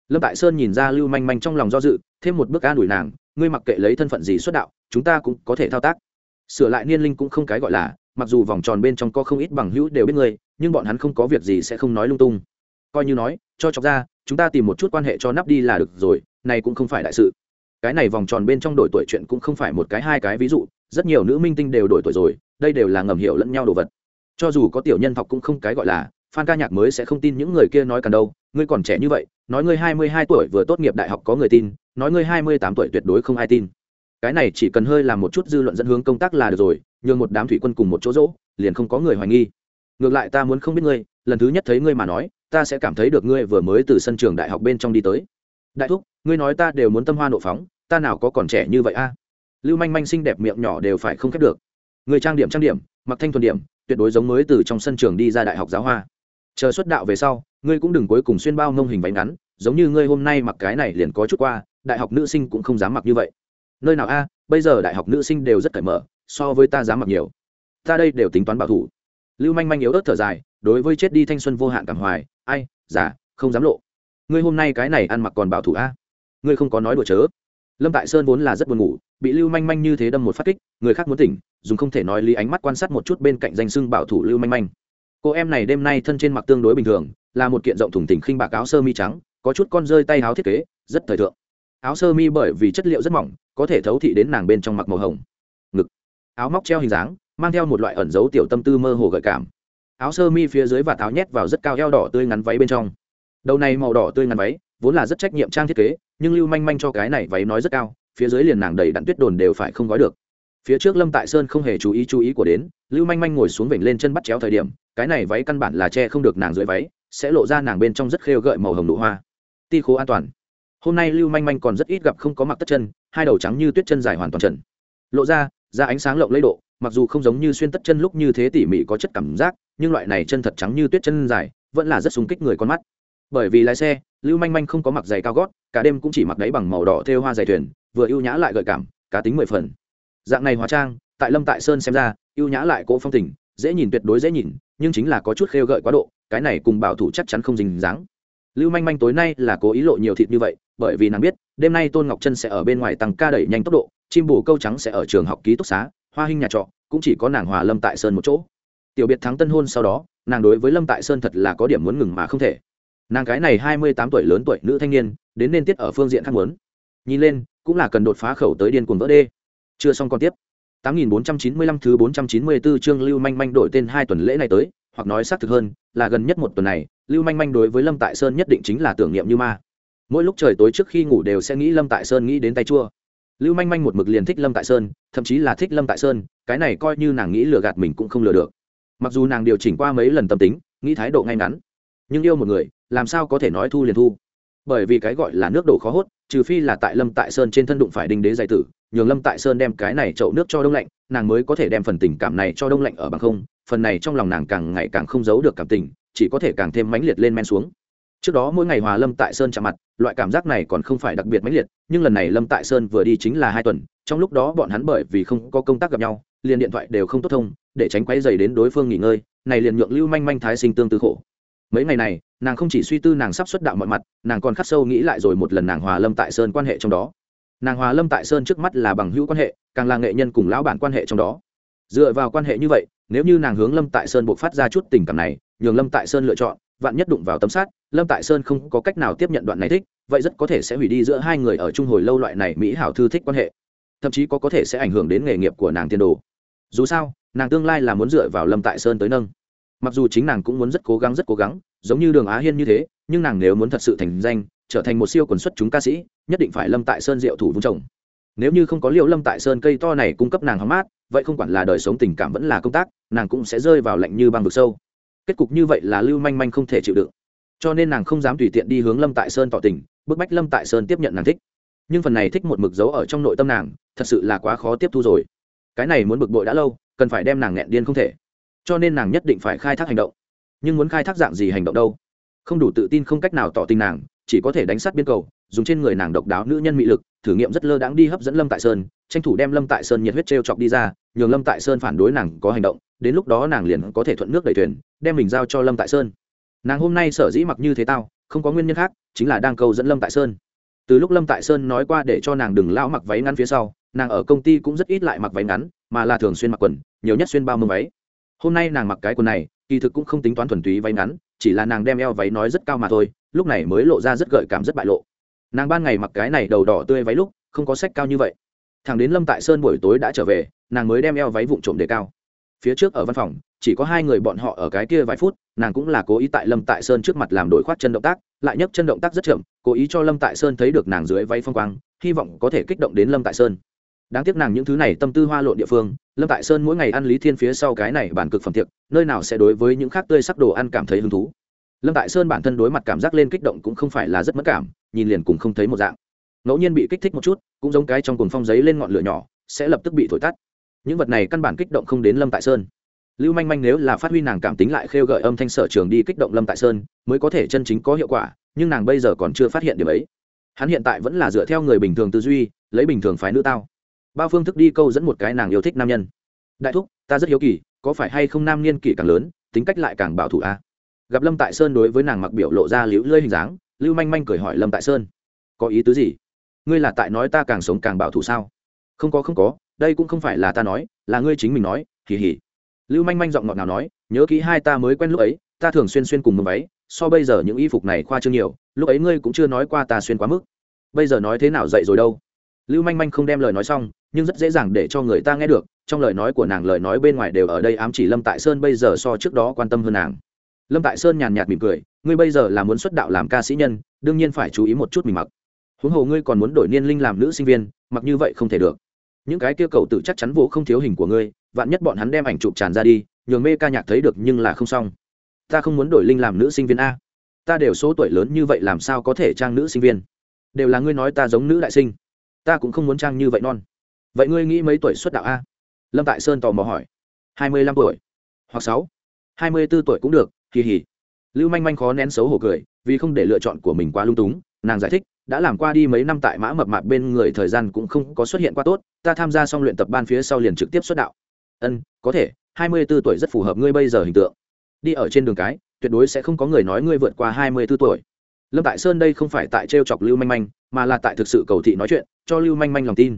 Lâm tại sơn nhìn ra lưu manh manh trong lòng do dự, thêm một bước an ủi nàng, ngươi mặc kệ lấy thân phận gì xuất đạo, chúng ta cũng có thể thao tác. Sửa lại niên linh cũng không cái gọi là, mặc dù vòng tròn bên trong có không ít bằng hữu đều biết ngươi, nhưng bọn hắn không có việc gì sẽ không nói lung tung. Coi như nói, cho chọc ra, chúng ta tìm một chút quan hệ cho nắp đi là được rồi này cũng không phải đại sự. Cái này vòng tròn bên trong đổi tuổi chuyện cũng không phải một cái hai cái ví dụ, rất nhiều nữ minh tinh đều đổi tuổi rồi, đây đều là ngầm hiểu lẫn nhau đồ vật. Cho dù có tiểu nhân học cũng không cái gọi là, phan ca nhạc mới sẽ không tin những người kia nói cần đâu, ngươi còn trẻ như vậy, nói ngươi hai mươi hai tuổi vừa tốt nghiệp đại học có người tin, nói ngươi hai mươi tám tuổi tuyệt đối không ai tin. Cái này chỉ cần hơi làm một chút dư luận dẫn hướng công tác là được rồi, nhường một đám thủy quân cùng một chỗ rỗ liền không có người hoài nghi. Ngược lại ta muốn không biết ngươi, lần thứ nhất thấy ngươi mà nói, ta sẽ cảm thấy được ngươi vừa mới từ sân trường đại học bên trong đi tới đại thúc, ngươi nói ta đều muốn tâm hoa nộ phóng, ta nào có còn trẻ như vậy a? Lưu manh manh xinh đẹp miệng nhỏ đều phải không khép được. Người trang điểm trang điểm, mặc thanh thuần điểm, tuyệt đối giống mới từ trong sân trường đi ra đại học giáo hoa. Chờ xuất đạo về sau, ngươi cũng đừng cuối cùng xuyên bao nông hình váy ngắn, giống như ngươi hôm nay mặc cái này liền có chút qua, đại học nữ sinh cũng không dám mặc như vậy. Nơi nào a, bây giờ đại học nữ sinh đều rất cởi mở, so với ta dám mặc nhiều. Ta đây đều tính toán bảo thủ. Lưu manh manh yếu ớt thở dài, đối với chết đi thanh xuân vô hạn cảm hoài, ai giả không dám lộ ngươi hôm nay cái này ăn mặc còn bảo thủ a? Ngươi không có nói đùa chớ. Lâm tại sơn vốn là rất buồn ngủ, bị lưu manh manh như thế đâm một phát kích, người khác muốn tỉnh, dùng không thể nói lý ánh mắt quan sát một chút bên cạnh danh sưng bảo thủ lưu manh manh. Cô em này đêm nay thân trên mặc tương đối bình thường, là một kiện rộng thùng tỉnh khinh bạc áo sơ mi trắng, có chút con rơi tay áo thiết kế, rất thời thượng. Áo sơ mi bởi vì chất liệu rất mỏng, có thể thấu thị đến nàng bên trong mặc màu hồng. Ngực. Áo móc treo hình dáng, mang theo một loại ẩn dấu tiểu tâm tư mơ hồ gợi cảm. Áo sơ mi phía dưới và tháo nhét vào rất cao eo đỏ tươi ngắn váy bên trong đầu này màu đỏ tươi ngắn váy, vốn là rất trách nhiệm trang thiết kế, nhưng lưu manh manh cho cái này váy nói rất cao, phía dưới liền nàng đầy đặn tuyết đồn đều phải không gói được. Phía trước lâm tại sơn không hề chú ý chú ý của đến, lưu manh manh ngồi xuống vểnh lên chân bắt chéo thời điểm, cái này váy căn bản là che không được nàng dưới váy, sẽ lộ ra nàng bên trong rất khêu gợi màu hồng nụ hoa. Ti khố an toàn. Hôm nay lưu manh manh còn rất ít gặp không có mặc tất chân, hai đầu trắng như tuyết chân dài hoàn toàn trần. Lộ ra ra ánh sáng lộng lấy độ, mặc dù không giống như xuyên tất chân lúc như thế tỉ mỉ có chất cảm giác, nhưng loại này chân thật trắng như tuyết chân dài, vẫn là rất sung kích người con mắt bởi vì lái xe, lưu manh manh không có mặc giày cao gót, cả đêm cũng chỉ mặc đáy bằng màu đỏ thêu hoa dày thuyền, vừa ưu nhã lại gợi cảm, cá tính mười phần. Dạng này hóa trang, tại lâm tại sơn xem ra, ưu nhã lại cỗ phong tình, dễ nhìn tuyệt đối dễ nhìn, nhưng chính là có chút khêu gợi quá độ, cái này cùng bảo thủ chắc chắn không dính dáng. Lưu manh manh tối nay là cố ý lộ nhiều thịt như vậy, bởi vì nàng biết, đêm nay tôn ngọc Trân sẽ ở bên ngoài tăng ca đẩy nhanh tốc độ, chim bù câu trắng sẽ ở trường học ký túc xá, hoa hình nhà trọ, cũng chỉ có nàng hòa lâm tại sơn một chỗ. Tiểu biệt thắng tân hôn sau đó, nàng đối với lâm tại sơn thật là có điểm muốn ngừng mà không thể nàng cái này hai mươi tám tuổi lớn tuổi nữ thanh niên đến nên tiết ở phương diện khác muốn nhìn lên cũng là cần đột phá khẩu tới điên cuồng vỡ đê chưa xong còn tiếp 8495 thứ 494 chương Lưu Manh Manh đổi tên hai tuần lễ này tới, hoặc nói xác thực hơn, là gần nhất một tuần này, Lưu Manh Manh đối với Lâm Tại Sơn nhất định chính là tưởng niệm như ma. Mỗi lúc trời tối trước khi ngủ đều sẽ nghĩ Lâm Tại Sơn nghĩ đến tay chua. Lưu Manh Manh một mực liền thích Lâm Tại Sơn, thậm chí là thích Lâm Tại Sơn, cái này coi như nàng nghĩ lừa gạt mình cũng không lừa được. Mặc dù nàng điều chỉnh qua mấy lần tâm tính, nghĩ thái độ ngay ngắn, nhưng yêu một người, làm sao có thể nói thu liền thu? Bởi vì cái gọi là nước đổ khó hốt, trừ phi là tại Lâm Tại Sơn trên thân đụng phải đinh đế giải tử, nhường lâm tại sơn đem cái này chậu nước cho đông lạnh nàng mới có thể đem phần tình cảm này cho đông lạnh ở bằng không phần này trong lòng nàng càng ngày càng không giấu được cảm tình chỉ có thể càng thêm mãnh liệt lên men xuống trước đó mỗi ngày hòa lâm tại sơn chạm mặt loại cảm giác này còn không phải đặc biệt mãnh liệt nhưng lần này lâm tại sơn vừa đi chính là hai tuần trong lúc đó bọn hắn bởi vì không có công tác gặp nhau liền điện thoại đều không tốt thông để tránh quay dày đến đối phương nghỉ ngơi này liền nhượng lưu manh manh thái sinh tương tư khổ mấy ngày này, nàng không chỉ suy tư nàng sắp xuất đạo mọi mặt, nàng còn khắc sâu nghĩ lại rồi một lần nàng hòa lâm tại sơn quan hệ trong đó. Nàng hòa lâm tại sơn trước mắt là bằng hữu quan hệ, càng là nghệ nhân cùng lão bản quan hệ trong đó. Dựa vào quan hệ như vậy, nếu như nàng hướng lâm tại sơn buộc phát ra chút tình cảm này, nhường lâm tại sơn lựa chọn, vạn nhất đụng vào tấm sát lâm tại sơn không có cách nào tiếp nhận đoạn này thích, vậy rất có thể sẽ hủy đi giữa hai người ở chung hồi lâu loại này mỹ hảo thư thích quan hệ. Thậm chí có có thể sẽ ảnh hưởng đến nghề nghiệp của nàng tiên đồ. Dù sao, nàng tương lai là muốn dựa vào lâm tại sơn tới nâng mặc dù chính nàng cũng muốn rất cố gắng, rất cố gắng, giống như đường á hiên như thế, nhưng nàng nếu muốn thật sự thành danh, trở thành một siêu quần xuất chúng ca sĩ, nhất định phải lâm tại sơn diệu thủ vung trồng. Nếu như không có liệu lâm tại sơn cây to này cung cấp nàng hóng mát, vậy không quản là đời sống tình cảm vẫn là công tác, nàng cũng sẽ rơi vào lạnh như băng vực sâu. Kết cục như vậy là lưu manh manh không thể chịu đựng. Cho nên nàng không dám tùy tiện đi hướng lâm tại sơn tỏ tình, bức bách lâm tại sơn tiếp nhận nàng thích. Nhưng phần này thích một mực dấu ở trong nội tâm nàng, thật sự là quá khó tiếp thu rồi. Cái này muốn bực bội đã lâu, cần phải đem nàng nghẹn điên không thể cho nên nàng nhất định phải khai thác hành động. Nhưng muốn khai thác dạng gì hành động đâu? Không đủ tự tin không cách nào tỏ tình nàng, chỉ có thể đánh sát biên cầu, dùng trên người nàng độc đáo nữ nhân mị lực, thử nghiệm rất lơ đãng đi hấp dẫn lâm tại sơn, tranh thủ đem lâm tại sơn nhiệt huyết t r e o chọc đi ra, nhường lâm tại sơn phản đối nàng có hành động, đến lúc đó nàng liền có thể thuận nước đẩy thuyền, đem mình giao cho lâm tại sơn. Nàng hôm nay sở dĩ mặc như thế tao, không có nguyên nhân khác, chính là đang câu dẫn lâm tại sơn. Từ lúc lâm tại sơn nói qua để cho nàng đừng lao mặc váy ngắn phía sau, nàng ở công ty cũng rất ít lại mặc váy ngắn, mà là thường xuyên mặc quần, nhiều nhất xuyên bao mông váy hôm nay nàng mặc cái quần này, kỳ thực cũng không tính toán thuần túy váy ngắn, chỉ là nàng đem eo váy nói rất cao mà thôi, lúc này mới lộ ra rất gợi cảm rất bại lộ. Nàng ban ngày mặc cái này đầu đỏ tươi váy lúc, không có sách cao như vậy. Thằng đến lâm tại sơn buổi tối đã trở về, nàng mới đem eo váy vụn trộm đề cao. Phía trước ở văn phòng, chỉ có hai người bọn họ ở cái kia vài phút, nàng cũng là cố ý tại lâm tại sơn trước mặt làm đổi khoát chân động tác, lại nhấc chân động tác rất chậm, cố ý cho lâm tại sơn thấy được nàng dưới váy phong quang, hy vọng có thể kích động đến lâm tại sơn đáng tiếc nàng những thứ này tâm tư hoa lộn địa phương, lâm tại sơn mỗi ngày ăn lý thiên phía sau cái này bản cực phẩm tiệc, nơi nào sẽ đối với những khác tươi sắc đồ ăn cảm thấy hứng thú. Lâm tại sơn bản thân đối mặt cảm giác lên kích động cũng không phải là rất mất cảm, nhìn liền cùng không thấy một dạng. Ngẫu nhiên bị kích thích một chút, cũng giống cái trong cồn phong giấy lên ngọn lửa nhỏ, sẽ lập tức bị thổi tắt. Những vật này căn bản kích động không đến lâm tại sơn. Lưu manh manh nếu là phát huy nàng cảm tính lại khêu gợi âm thanh sở trường đi kích động lâm tại sơn, mới có thể chân chính có hiệu quả, nhưng nàng bây giờ còn chưa phát hiện điểm ấy. Hắn hiện tại vẫn là dựa theo người bình thường tư duy, lấy bình thường phái nữ tao bao phương thức đi câu dẫn một cái nàng yêu thích nam nhân. Đại thúc, ta rất hiếu kỳ, có phải hay không nam niên kỷ càng lớn, tính cách lại càng bảo thủ a? Gặp lâm tại sơn đối với nàng mặc biểu lộ ra liễu lơi hình dáng, lưu manh manh cười hỏi lâm tại sơn, có ý tứ gì? Ngươi là tại nói ta càng sống càng bảo thủ sao? Không có không có, đây cũng không phải là ta nói, là ngươi chính mình nói Hỉ hỉ lưu manh manh giọng ngọt nào nói, nhớ kỹ hai ta mới quen lúc ấy, ta thường xuyên xuyên cùng mầm váy, so bây giờ những y phục này khoa trương nhiều, lúc ấy ngươi cũng chưa nói qua ta xuyên quá mức. Bây giờ nói thế nào dậy rồi đâu? Lưu manh manh không đem lời nói xong nhưng rất dễ dàng để cho người ta nghe được, trong lời nói của nàng, lời nói bên ngoài đều ở đây ám chỉ lâm tại sơn bây giờ so trước đó quan tâm hơn nàng. Lâm tại sơn nhàn nhạt mỉm cười, ngươi bây giờ là muốn xuất đạo làm ca sĩ nhân, đương nhiên phải chú ý một chút mình mặc. Huống hồ ngươi còn muốn đổi niên linh làm nữ sinh viên, mặc như vậy không thể được. Những cái kia cầu tự chắc chắn vỗ không thiếu hình của ngươi, vạn nhất bọn hắn đem ảnh chụp tràn ra đi, nhường mê ca nhạc thấy được nhưng là không xong. Ta không muốn đổi linh làm nữ sinh viên a. Ta đều số tuổi lớn như vậy làm sao có thể trang nữ sinh viên? Đều là ngươi nói ta giống nữ đại sinh. Ta cũng không muốn trang như vậy non vậy ngươi nghĩ mấy tuổi xuất đạo a? Lâm tại sơn tò mò hỏi. Hai mươi lăm tuổi. Hoặc sáu. Hai mươi b ố tuổi cũng được, kỳ hỉ. Lưu manh manh khó nén xấu hổ cười, vì không để lựa chọn của mình quá lung túng, nàng giải thích, đã làm qua đi mấy năm tại mã mập mạp bên người thời gian cũng không có xuất hiện quá tốt, ta tham gia xong luyện tập ban phía sau liền trực tiếp xuất đạo. Ân, có thể, hai mươi b ố tuổi rất phù hợp ngươi bây giờ hình tượng. Đi ở trên đường cái, tuyệt đối sẽ không có người nói ngươi vượt qua hai mươi b ố tuổi. Lâm tại sơn đây không phải tại t r e o chọc lưu manh manh, mà là tại thực sự cầu thị nói chuyện, cho lưu manh manh lòng tin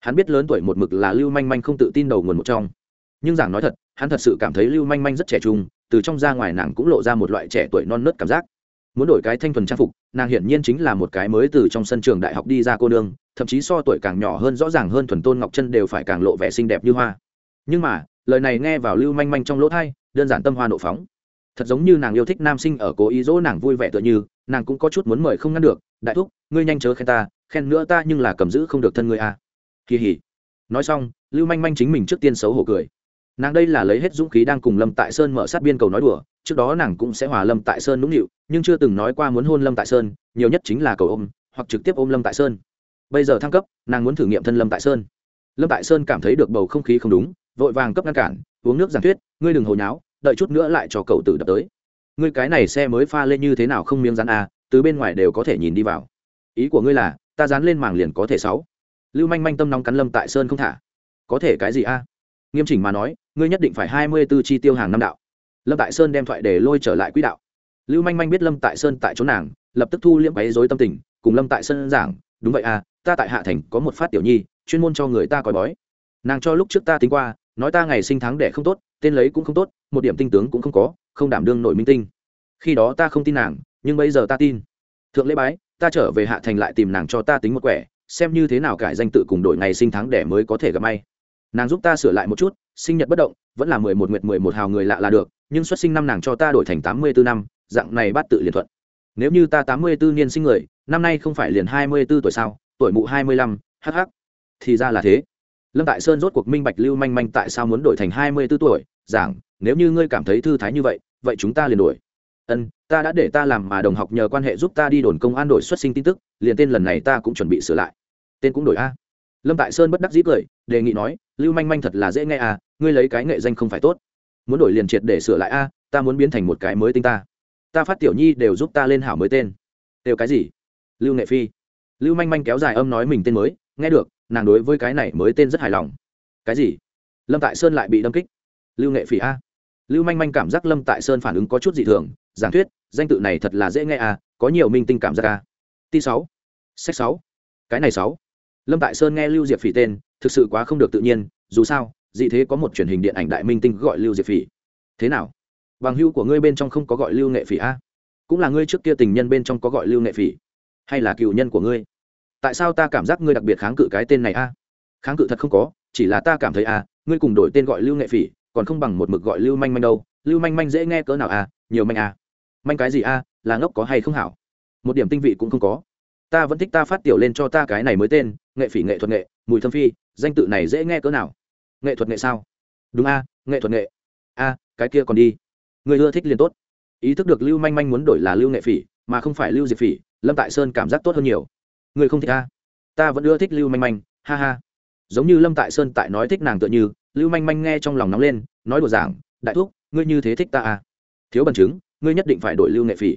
hắn biết lớn tuổi một mực là lưu manh manh không tự tin đầu nguồn một trong. Nhưng giảng nói thật, hắn thật sự cảm thấy lưu manh manh rất trẻ trung, từ trong ra ngoài nàng cũng lộ ra một loại trẻ tuổi non nớt cảm giác. Muốn đổi cái thanh thuần trang phục, nàng hiển nhiên chính là một cái mới từ trong sân trường đại học đi ra cô nương, thậm chí so tuổi càng nhỏ hơn rõ ràng hơn thuần tôn ngọc chân đều phải càng lộ vẻ xinh đẹp như hoa. Nhưng mà, lời này nghe vào lưu manh manh trong lỗ thai đơn giản tâm hoa nộ phóng. Thật giống như nàng yêu thích nam sinh ở cố ý dỗ nàng vui vẻ tựa như, nàng cũng có chút muốn mời không ngăn được, đại thúc, ngươi nhanh chớ khen ta, khen nữa ta nhưng là cầm giữ không được thân ngươi à kỳ hỉ. Nói xong, lưu manh manh chính mình trước tiên xấu hổ cười. Nàng đây là lấy hết dũng khí đang cùng lâm tại sơn mở sát biên cầu nói đùa, trước đó nàng cũng sẽ hòa lâm tại sơn nũng nịu, nhưng chưa từng nói qua muốn hôn lâm tại sơn, nhiều nhất chính là cầu ôm, hoặc trực tiếp ôm lâm tại sơn. Bây giờ thăng cấp, nàng muốn thử nghiệm thân lâm tại sơn. Lâm tại sơn cảm thấy được bầu không khí không đúng, vội vàng cấp ngăn cản, uống nước giảng thuyết, ngươi đừng hồi nháo, đợi chút nữa lại cho cậu tử đập tới. Ngươi cái này xe mới pha lên như thế nào không miếng rán à từ bên ngoài đều có thể nhìn đi vào. Ý của ngươi là, ta dán lên màng liền có thể sáu lưu manh manh tâm nóng cắn lâm tại sơn không thả. Có thể cái gì a? Nghiêm chỉnh mà nói, ngươi nhất định phải hai mươi b ố chi tiêu hàng năm đạo. Lâm tại sơn đem thoại để lôi trở lại quỹ đạo. Lưu manh manh biết lâm tại sơn tại chỗ nàng, lập tức thu liễm quấy dối tâm tình, cùng lâm tại sơn giảng, đúng vậy à ta tại hạ thành có một phát tiểu nhi, chuyên môn cho người ta coi bói. Nàng cho lúc trước ta tính qua, nói ta ngày sinh tháng đẻ không tốt, tên lấy cũng không tốt, một điểm tinh tướng cũng không có, không đảm đương nội minh tinh. Khi đó ta không tin nàng, nhưng bây giờ ta tin. Thượng lễ bái, ta trở về hạ thành lại tìm nàng cho ta tính một quẻ xem như thế nào cải danh tự cùng đổi ngày sinh tháng đẻ mới có thể gặp may. Nàng giúp ta sửa lại một chút, sinh nhật bất động, vẫn là mười một nguyệt mười một hào người lạ là được, nhưng xuất sinh năm nàng cho ta đổi thành tám mươi bốn năm, dạng này bắt tự liền thuận. Nếu như ta tám mươi bốn niên sinh người, năm nay không phải liền hai mươi b ố tuổi sao, tuổi mụ hai mươi lăm hh thì ra là thế. Lâm tại sơn rốt cuộc minh bạch lưu manh manh tại sao muốn đổi thành hai mươi b ố tuổi, giảng, nếu như ngươi cảm thấy thư thái như vậy vậy chúng ta liền đổi. Ân, ta đã để ta làm mà đồng học nhờ quan hệ giúp ta đi đồn công an đổi xuất sinh tin tức, liền tên lần này ta cũng chuẩn bị sửa lại tên cũng đổi a. Lâm tại sơn bất đắc dĩ cười đề nghị nói lưu manh manh thật là dễ nghe à ngươi lấy cái nghệ danh không phải tốt. Muốn đổi liền triệt để sửa lại a ta muốn biến thành một cái mới tinh ta. Ta phát tiểu nhi đều giúp ta lên hảo mới tên. Đều cái gì? Lưu nghệ phi. Lưu manh manh kéo dài âm nói mình tên mới nghe được nàng đối với cái này mới tên rất hài lòng. Cái gì? Lâm tại sơn lại bị đâm kích. Lưu nghệ phỉ a. Lưu manh manh cảm giác lâm tại sơn phản ứng có chút dị thường giảng thuyết danh tự này thật là dễ nghe à, có nhiều minh tinh cảm giác a. T sáu sách sáu cái này sáu lâm tại sơn nghe lưu diệp phỉ tên, thực sự quá không được tự nhiên, dù sao, dị thế có một truyền hình điện ảnh đại minh tinh gọi lưu diệp phỉ. Thế nào? Bằng hữu của ngươi bên trong không có gọi lưu nghệ phỉ a cũng là ngươi trước kia tình nhân bên trong có gọi lưu nghệ phỉ? Hay là cựu nhân của ngươi? Tại sao ta cảm giác ngươi đặc biệt kháng cự cái tên này a kháng cự thật không có, chỉ là ta cảm thấy a ngươi cùng đổi tên gọi lưu nghệ phỉ, còn không bằng một mực gọi lưu manh manh đâu. Lưu manh manh dễ nghe cỡ nào a nhiều manh a manh cái gì a là ngốc có hay không hảo? Một điểm tinh vị cũng không có ta vẫn thích ta phát tiểu lên cho ta cái này mới tên, nghệ phỉ nghệ thuật nghệ, mùi thâm phi, danh tự này dễ nghe cỡ nào? Nghệ thuật nghệ sao? Đúng a, nghệ thuật nghệ. A, cái kia còn đi. Người ưa thích liền tốt. Ý thức được lưu manh manh muốn đổi là lưu nghệ phỉ, mà không phải lưu diệp phỉ, lâm tại sơn cảm giác tốt hơn nhiều. Người không thích a? Ta vẫn ưa thích lưu manh manh, ha ha. Giống như lâm tại sơn tại nói thích nàng tựa như, lưu manh manh nghe trong lòng nóng lên, nói đùa giảng, đại thúc, ngươi như thế thích ta à? Thiếu bằng chứng, ngươi nhất định phải đổi lưu nghệ phỉ.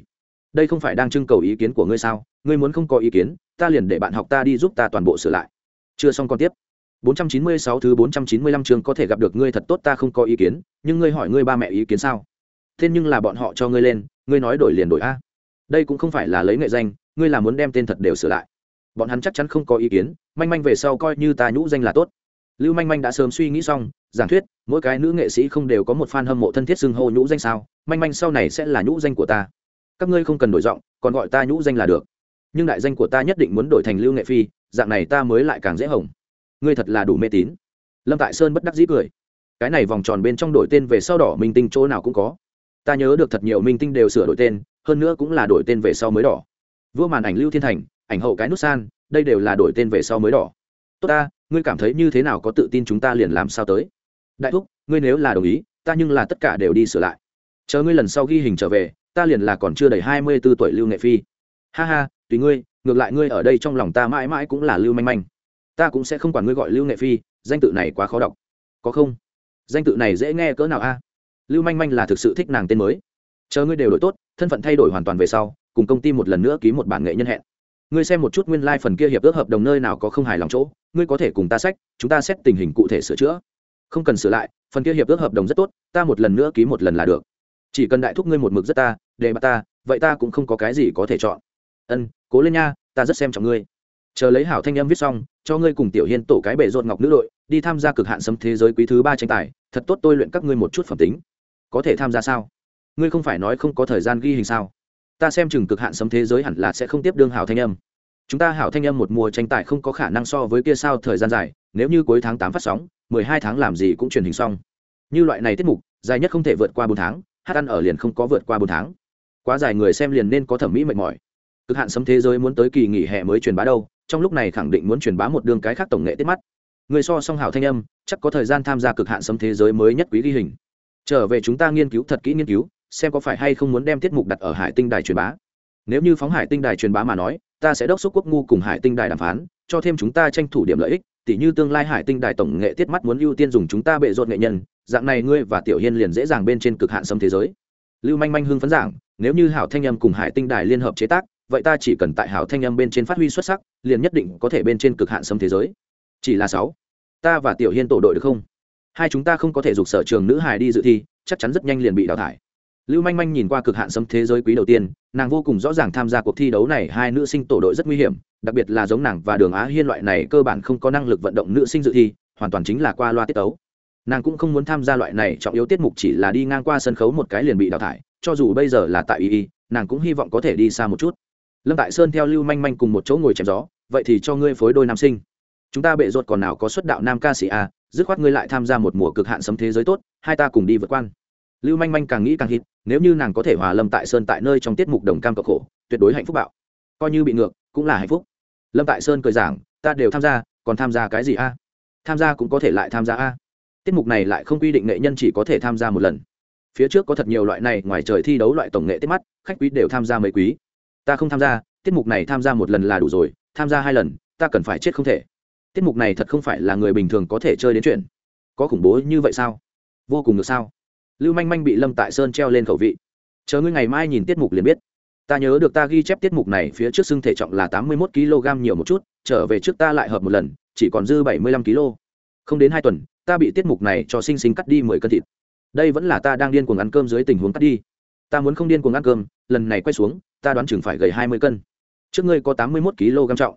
Đây không phải đang trưng cầu ý kiến của ngươi sao? Ngươi muốn không có ý kiến, ta liền để bạn học ta đi giúp ta toàn bộ sửa lại. Chưa xong còn tiếp. 496 thứ 495 chương có thể gặp được ngươi thật tốt, ta không có ý kiến, nhưng ngươi hỏi ngươi ba mẹ ý kiến sao? Thế nhưng là bọn họ cho ngươi lên, ngươi nói đổi liền đổi a. Đây cũng không phải là lấy nghệ danh, ngươi là muốn đem tên thật đều sửa lại. Bọn hắn chắc chắn không có ý kiến, manh manh về sau coi như ta nhũ danh là tốt. Lưu manh manh đã sớm suy nghĩ xong, giảng thuyết, mỗi cái nữ nghệ sĩ không đều có một fan hâm mộ thân thiết xưng hô nhũ danh sao? Manh manh sau này sẽ là nhũ danh của ta. Các ngươi không cần đổi giọng, còn gọi ta nhũ danh là được nhưng đại danh của ta nhất định muốn đổi thành lưu nghệ phi, dạng này ta mới lại càng dễ hồng. Ngươi thật là đủ mê tín. Lâm tại sơn bất đắc dĩ cười. Cái này vòng tròn bên trong đổi tên về sau đỏ, minh tinh chỗ nào cũng có. Ta nhớ được thật nhiều minh tinh đều sửa đổi tên, hơn nữa cũng là đổi tên về sau mới đỏ. Vua màn ảnh lưu thiên thành, ảnh hậu cái nút san, đây đều là đổi tên về sau mới đỏ. Tốt ta, ngươi cảm thấy như thế nào có tự tin chúng ta liền làm sao tới? Đại thúc, ngươi nếu là đồng ý, ta nhưng là tất cả đều đi sửa lại. Chờ ngươi lần sau ghi hình trở về, ta liền là còn chưa đầy hai mươi b ố tuổi lưu nghệ phi ha ha, tùy ngươi, ngược lại ngươi ở đây trong lòng ta mãi mãi cũng là lưu manh manh. Ta cũng sẽ không quản ngươi gọi lưu nghệ phi, danh tự này quá khó đọc. Có không? Danh tự này dễ nghe cỡ nào a? Lưu manh manh là thực sự thích nàng tên mới. Chờ ngươi đều đổi tốt, thân phận thay đổi hoàn toàn về sau, cùng công ty một lần nữa ký một bản nghệ nhân hẹn. Ngươi xem một chút nguyên lai、like、phần kia hiệp ước hợp đồng nơi nào có không hài lòng chỗ, ngươi có thể cùng ta sách, chúng ta xét tình hình cụ thể sửa chữa. Không cần sửa lại, phần kia hiệp ước hợp đồng rất tốt, ta một lần nữa ký một lần là được. Chỉ cần đại thúc ngươi một mực rất ta để bà ta, vậy ta cũng không có cái gì có thể chọn ân, cố lên nha, ta rất xem trọng ngươi. Chờ lấy hảo thanh âm viết xong, cho ngươi cùng tiểu hiên tổ cái bể rột ngọc nữ đội, đi tham gia cực hạn sấm thế giới quý thứ ba tranh tài, thật tốt tôi luyện các ngươi một chút phẩm tính. Có thể tham gia sao? Ngươi không phải nói không có thời gian ghi hình sao? Ta xem chừng cực hạn sấm thế giới hẳn là sẽ không tiếp đương hảo thanh âm. Chúng ta hảo thanh âm một mùa tranh tài không có khả năng so với kia sao thời gian dài, nếu như cuối tháng tám phát sóng, mười hai tháng làm gì cũng truyền hình xong. Như loại này tiết mục, dài nhất không thể vượt qua bốn tháng, hát ăn ở liền không có vượt qua bốn tháng. Quá dài người xem liền nên có thẩm mỹ mệt mỏi cực hạn sấm thế giới muốn tới kỳ nghỉ hè mới truyền bá đâu, trong lúc này khẳng định muốn truyền bá một đường cái khác tổng nghệ tiết mắt. Người so song hảo thanh âm, chắc có thời gian tham gia cực hạn sấm thế giới mới nhất quý ghi hình. Trở về chúng ta nghiên cứu thật kỹ nghiên cứu, xem có phải hay không muốn đem tiết mục đặt ở hải tinh đài truyền bá. Nếu như phóng hải tinh đài truyền bá mà nói, ta sẽ đốc xúc quốc ngu cùng hải tinh đài đàm phán, cho thêm chúng ta tranh thủ điểm lợi ích, tỉ như tương lai hải tinh đài tổng nghệ tiết mắt muốn ưu tiên dùng chúng ta bệ rột nghệ nhân, dạng này ngươi và tiểu hiên liền dễ dàng bên trên cực hạn sâm thế giới. Lưu manh manh hưng phấn giảng, nếu như hảo thanh âm cùng hải tinh đài liên hợp chế tác vậy ta chỉ cần tại hảo thanh âm bên trên phát huy xuất sắc, liền nhất định có thể bên trên cực hạn sấm thế giới. Chỉ là sáu, ta và tiểu hiên tổ đội được không? Hai chúng ta không có thể dục sở trường nữ hài đi dự thi, chắc chắn rất nhanh liền bị đào thải. Lưu manh manh nhìn qua cực hạn sấm thế giới quý đầu tiên, nàng vô cùng rõ ràng tham gia cuộc thi đấu này, hai nữ sinh tổ đội rất nguy hiểm, đặc biệt là giống nàng và đường á hiên loại này cơ bản không có năng lực vận động nữ sinh dự thi, hoàn toàn chính là qua loa tiết tấu. Nàng cũng không muốn tham gia loại này trọng yếu tiết mục chỉ là đi ngang qua sân khấu một cái liền bị đào thải, cho dù bây giờ là tại y y, nàng cũng hy vọng có thể đi xa một chút lâm tại sơn theo lưu manh manh cùng một chỗ ngồi chém gió, vậy thì cho ngươi phối đôi nam sinh. Chúng ta bệ ruột còn nào có xuất đạo nam ca sĩ à dứt khoát ngươi lại tham gia một mùa cực hạn sấm thế giới tốt, hai ta cùng đi vượt quan. Lưu manh manh càng nghĩ càng hít, nếu như nàng có thể hòa lâm tại sơn tại nơi trong tiết mục đồng cam cộng khổ, tuyệt đối hạnh phúc bạo. Coi như bị ngược, cũng là hạnh phúc. Lâm tại sơn cười giảng, ta đều tham gia, còn tham gia cái gì a tham gia cũng có thể lại tham gia a tiết mục này lại không quy định nghệ nhân chỉ có thể tham gia một lần. Phía trước có thật nhiều loại này, ngoài trời thi đấu loại tổng nghệ tiết mắt, khách quý đều tham gia mấy quý ta không tham gia, tiết mục này tham gia một lần là đủ rồi, tham gia hai lần, ta cần phải chết không thể. Tiết mục này thật không phải là người bình thường có thể chơi đến chuyện. Có khủng bố như vậy sao? Vô cùng được sao? Lưu manh manh bị lâm tại sơn treo lên khẩu vị. Chờ ngươi ngày mai nhìn tiết mục liền biết. Ta nhớ được ta ghi chép tiết mục này phía trước xưng thể trọng là tám mươi một kg nhiều một chút, trở về trước ta lại hợp một lần, chỉ còn dư bảy mươi lăm kg không đến hai tuần, ta bị tiết mục này cho sinh sinh cắt đi mười cân thịt. Đây vẫn là ta đang điên cuồng ăn cơm dưới tình huống cắt đi ta muốn không điên cuồng ăn cơm, lần này quay xuống, ta đoán chừng phải gầy hai mươi cân. Trước ngươi có tám mươi một kg trọng.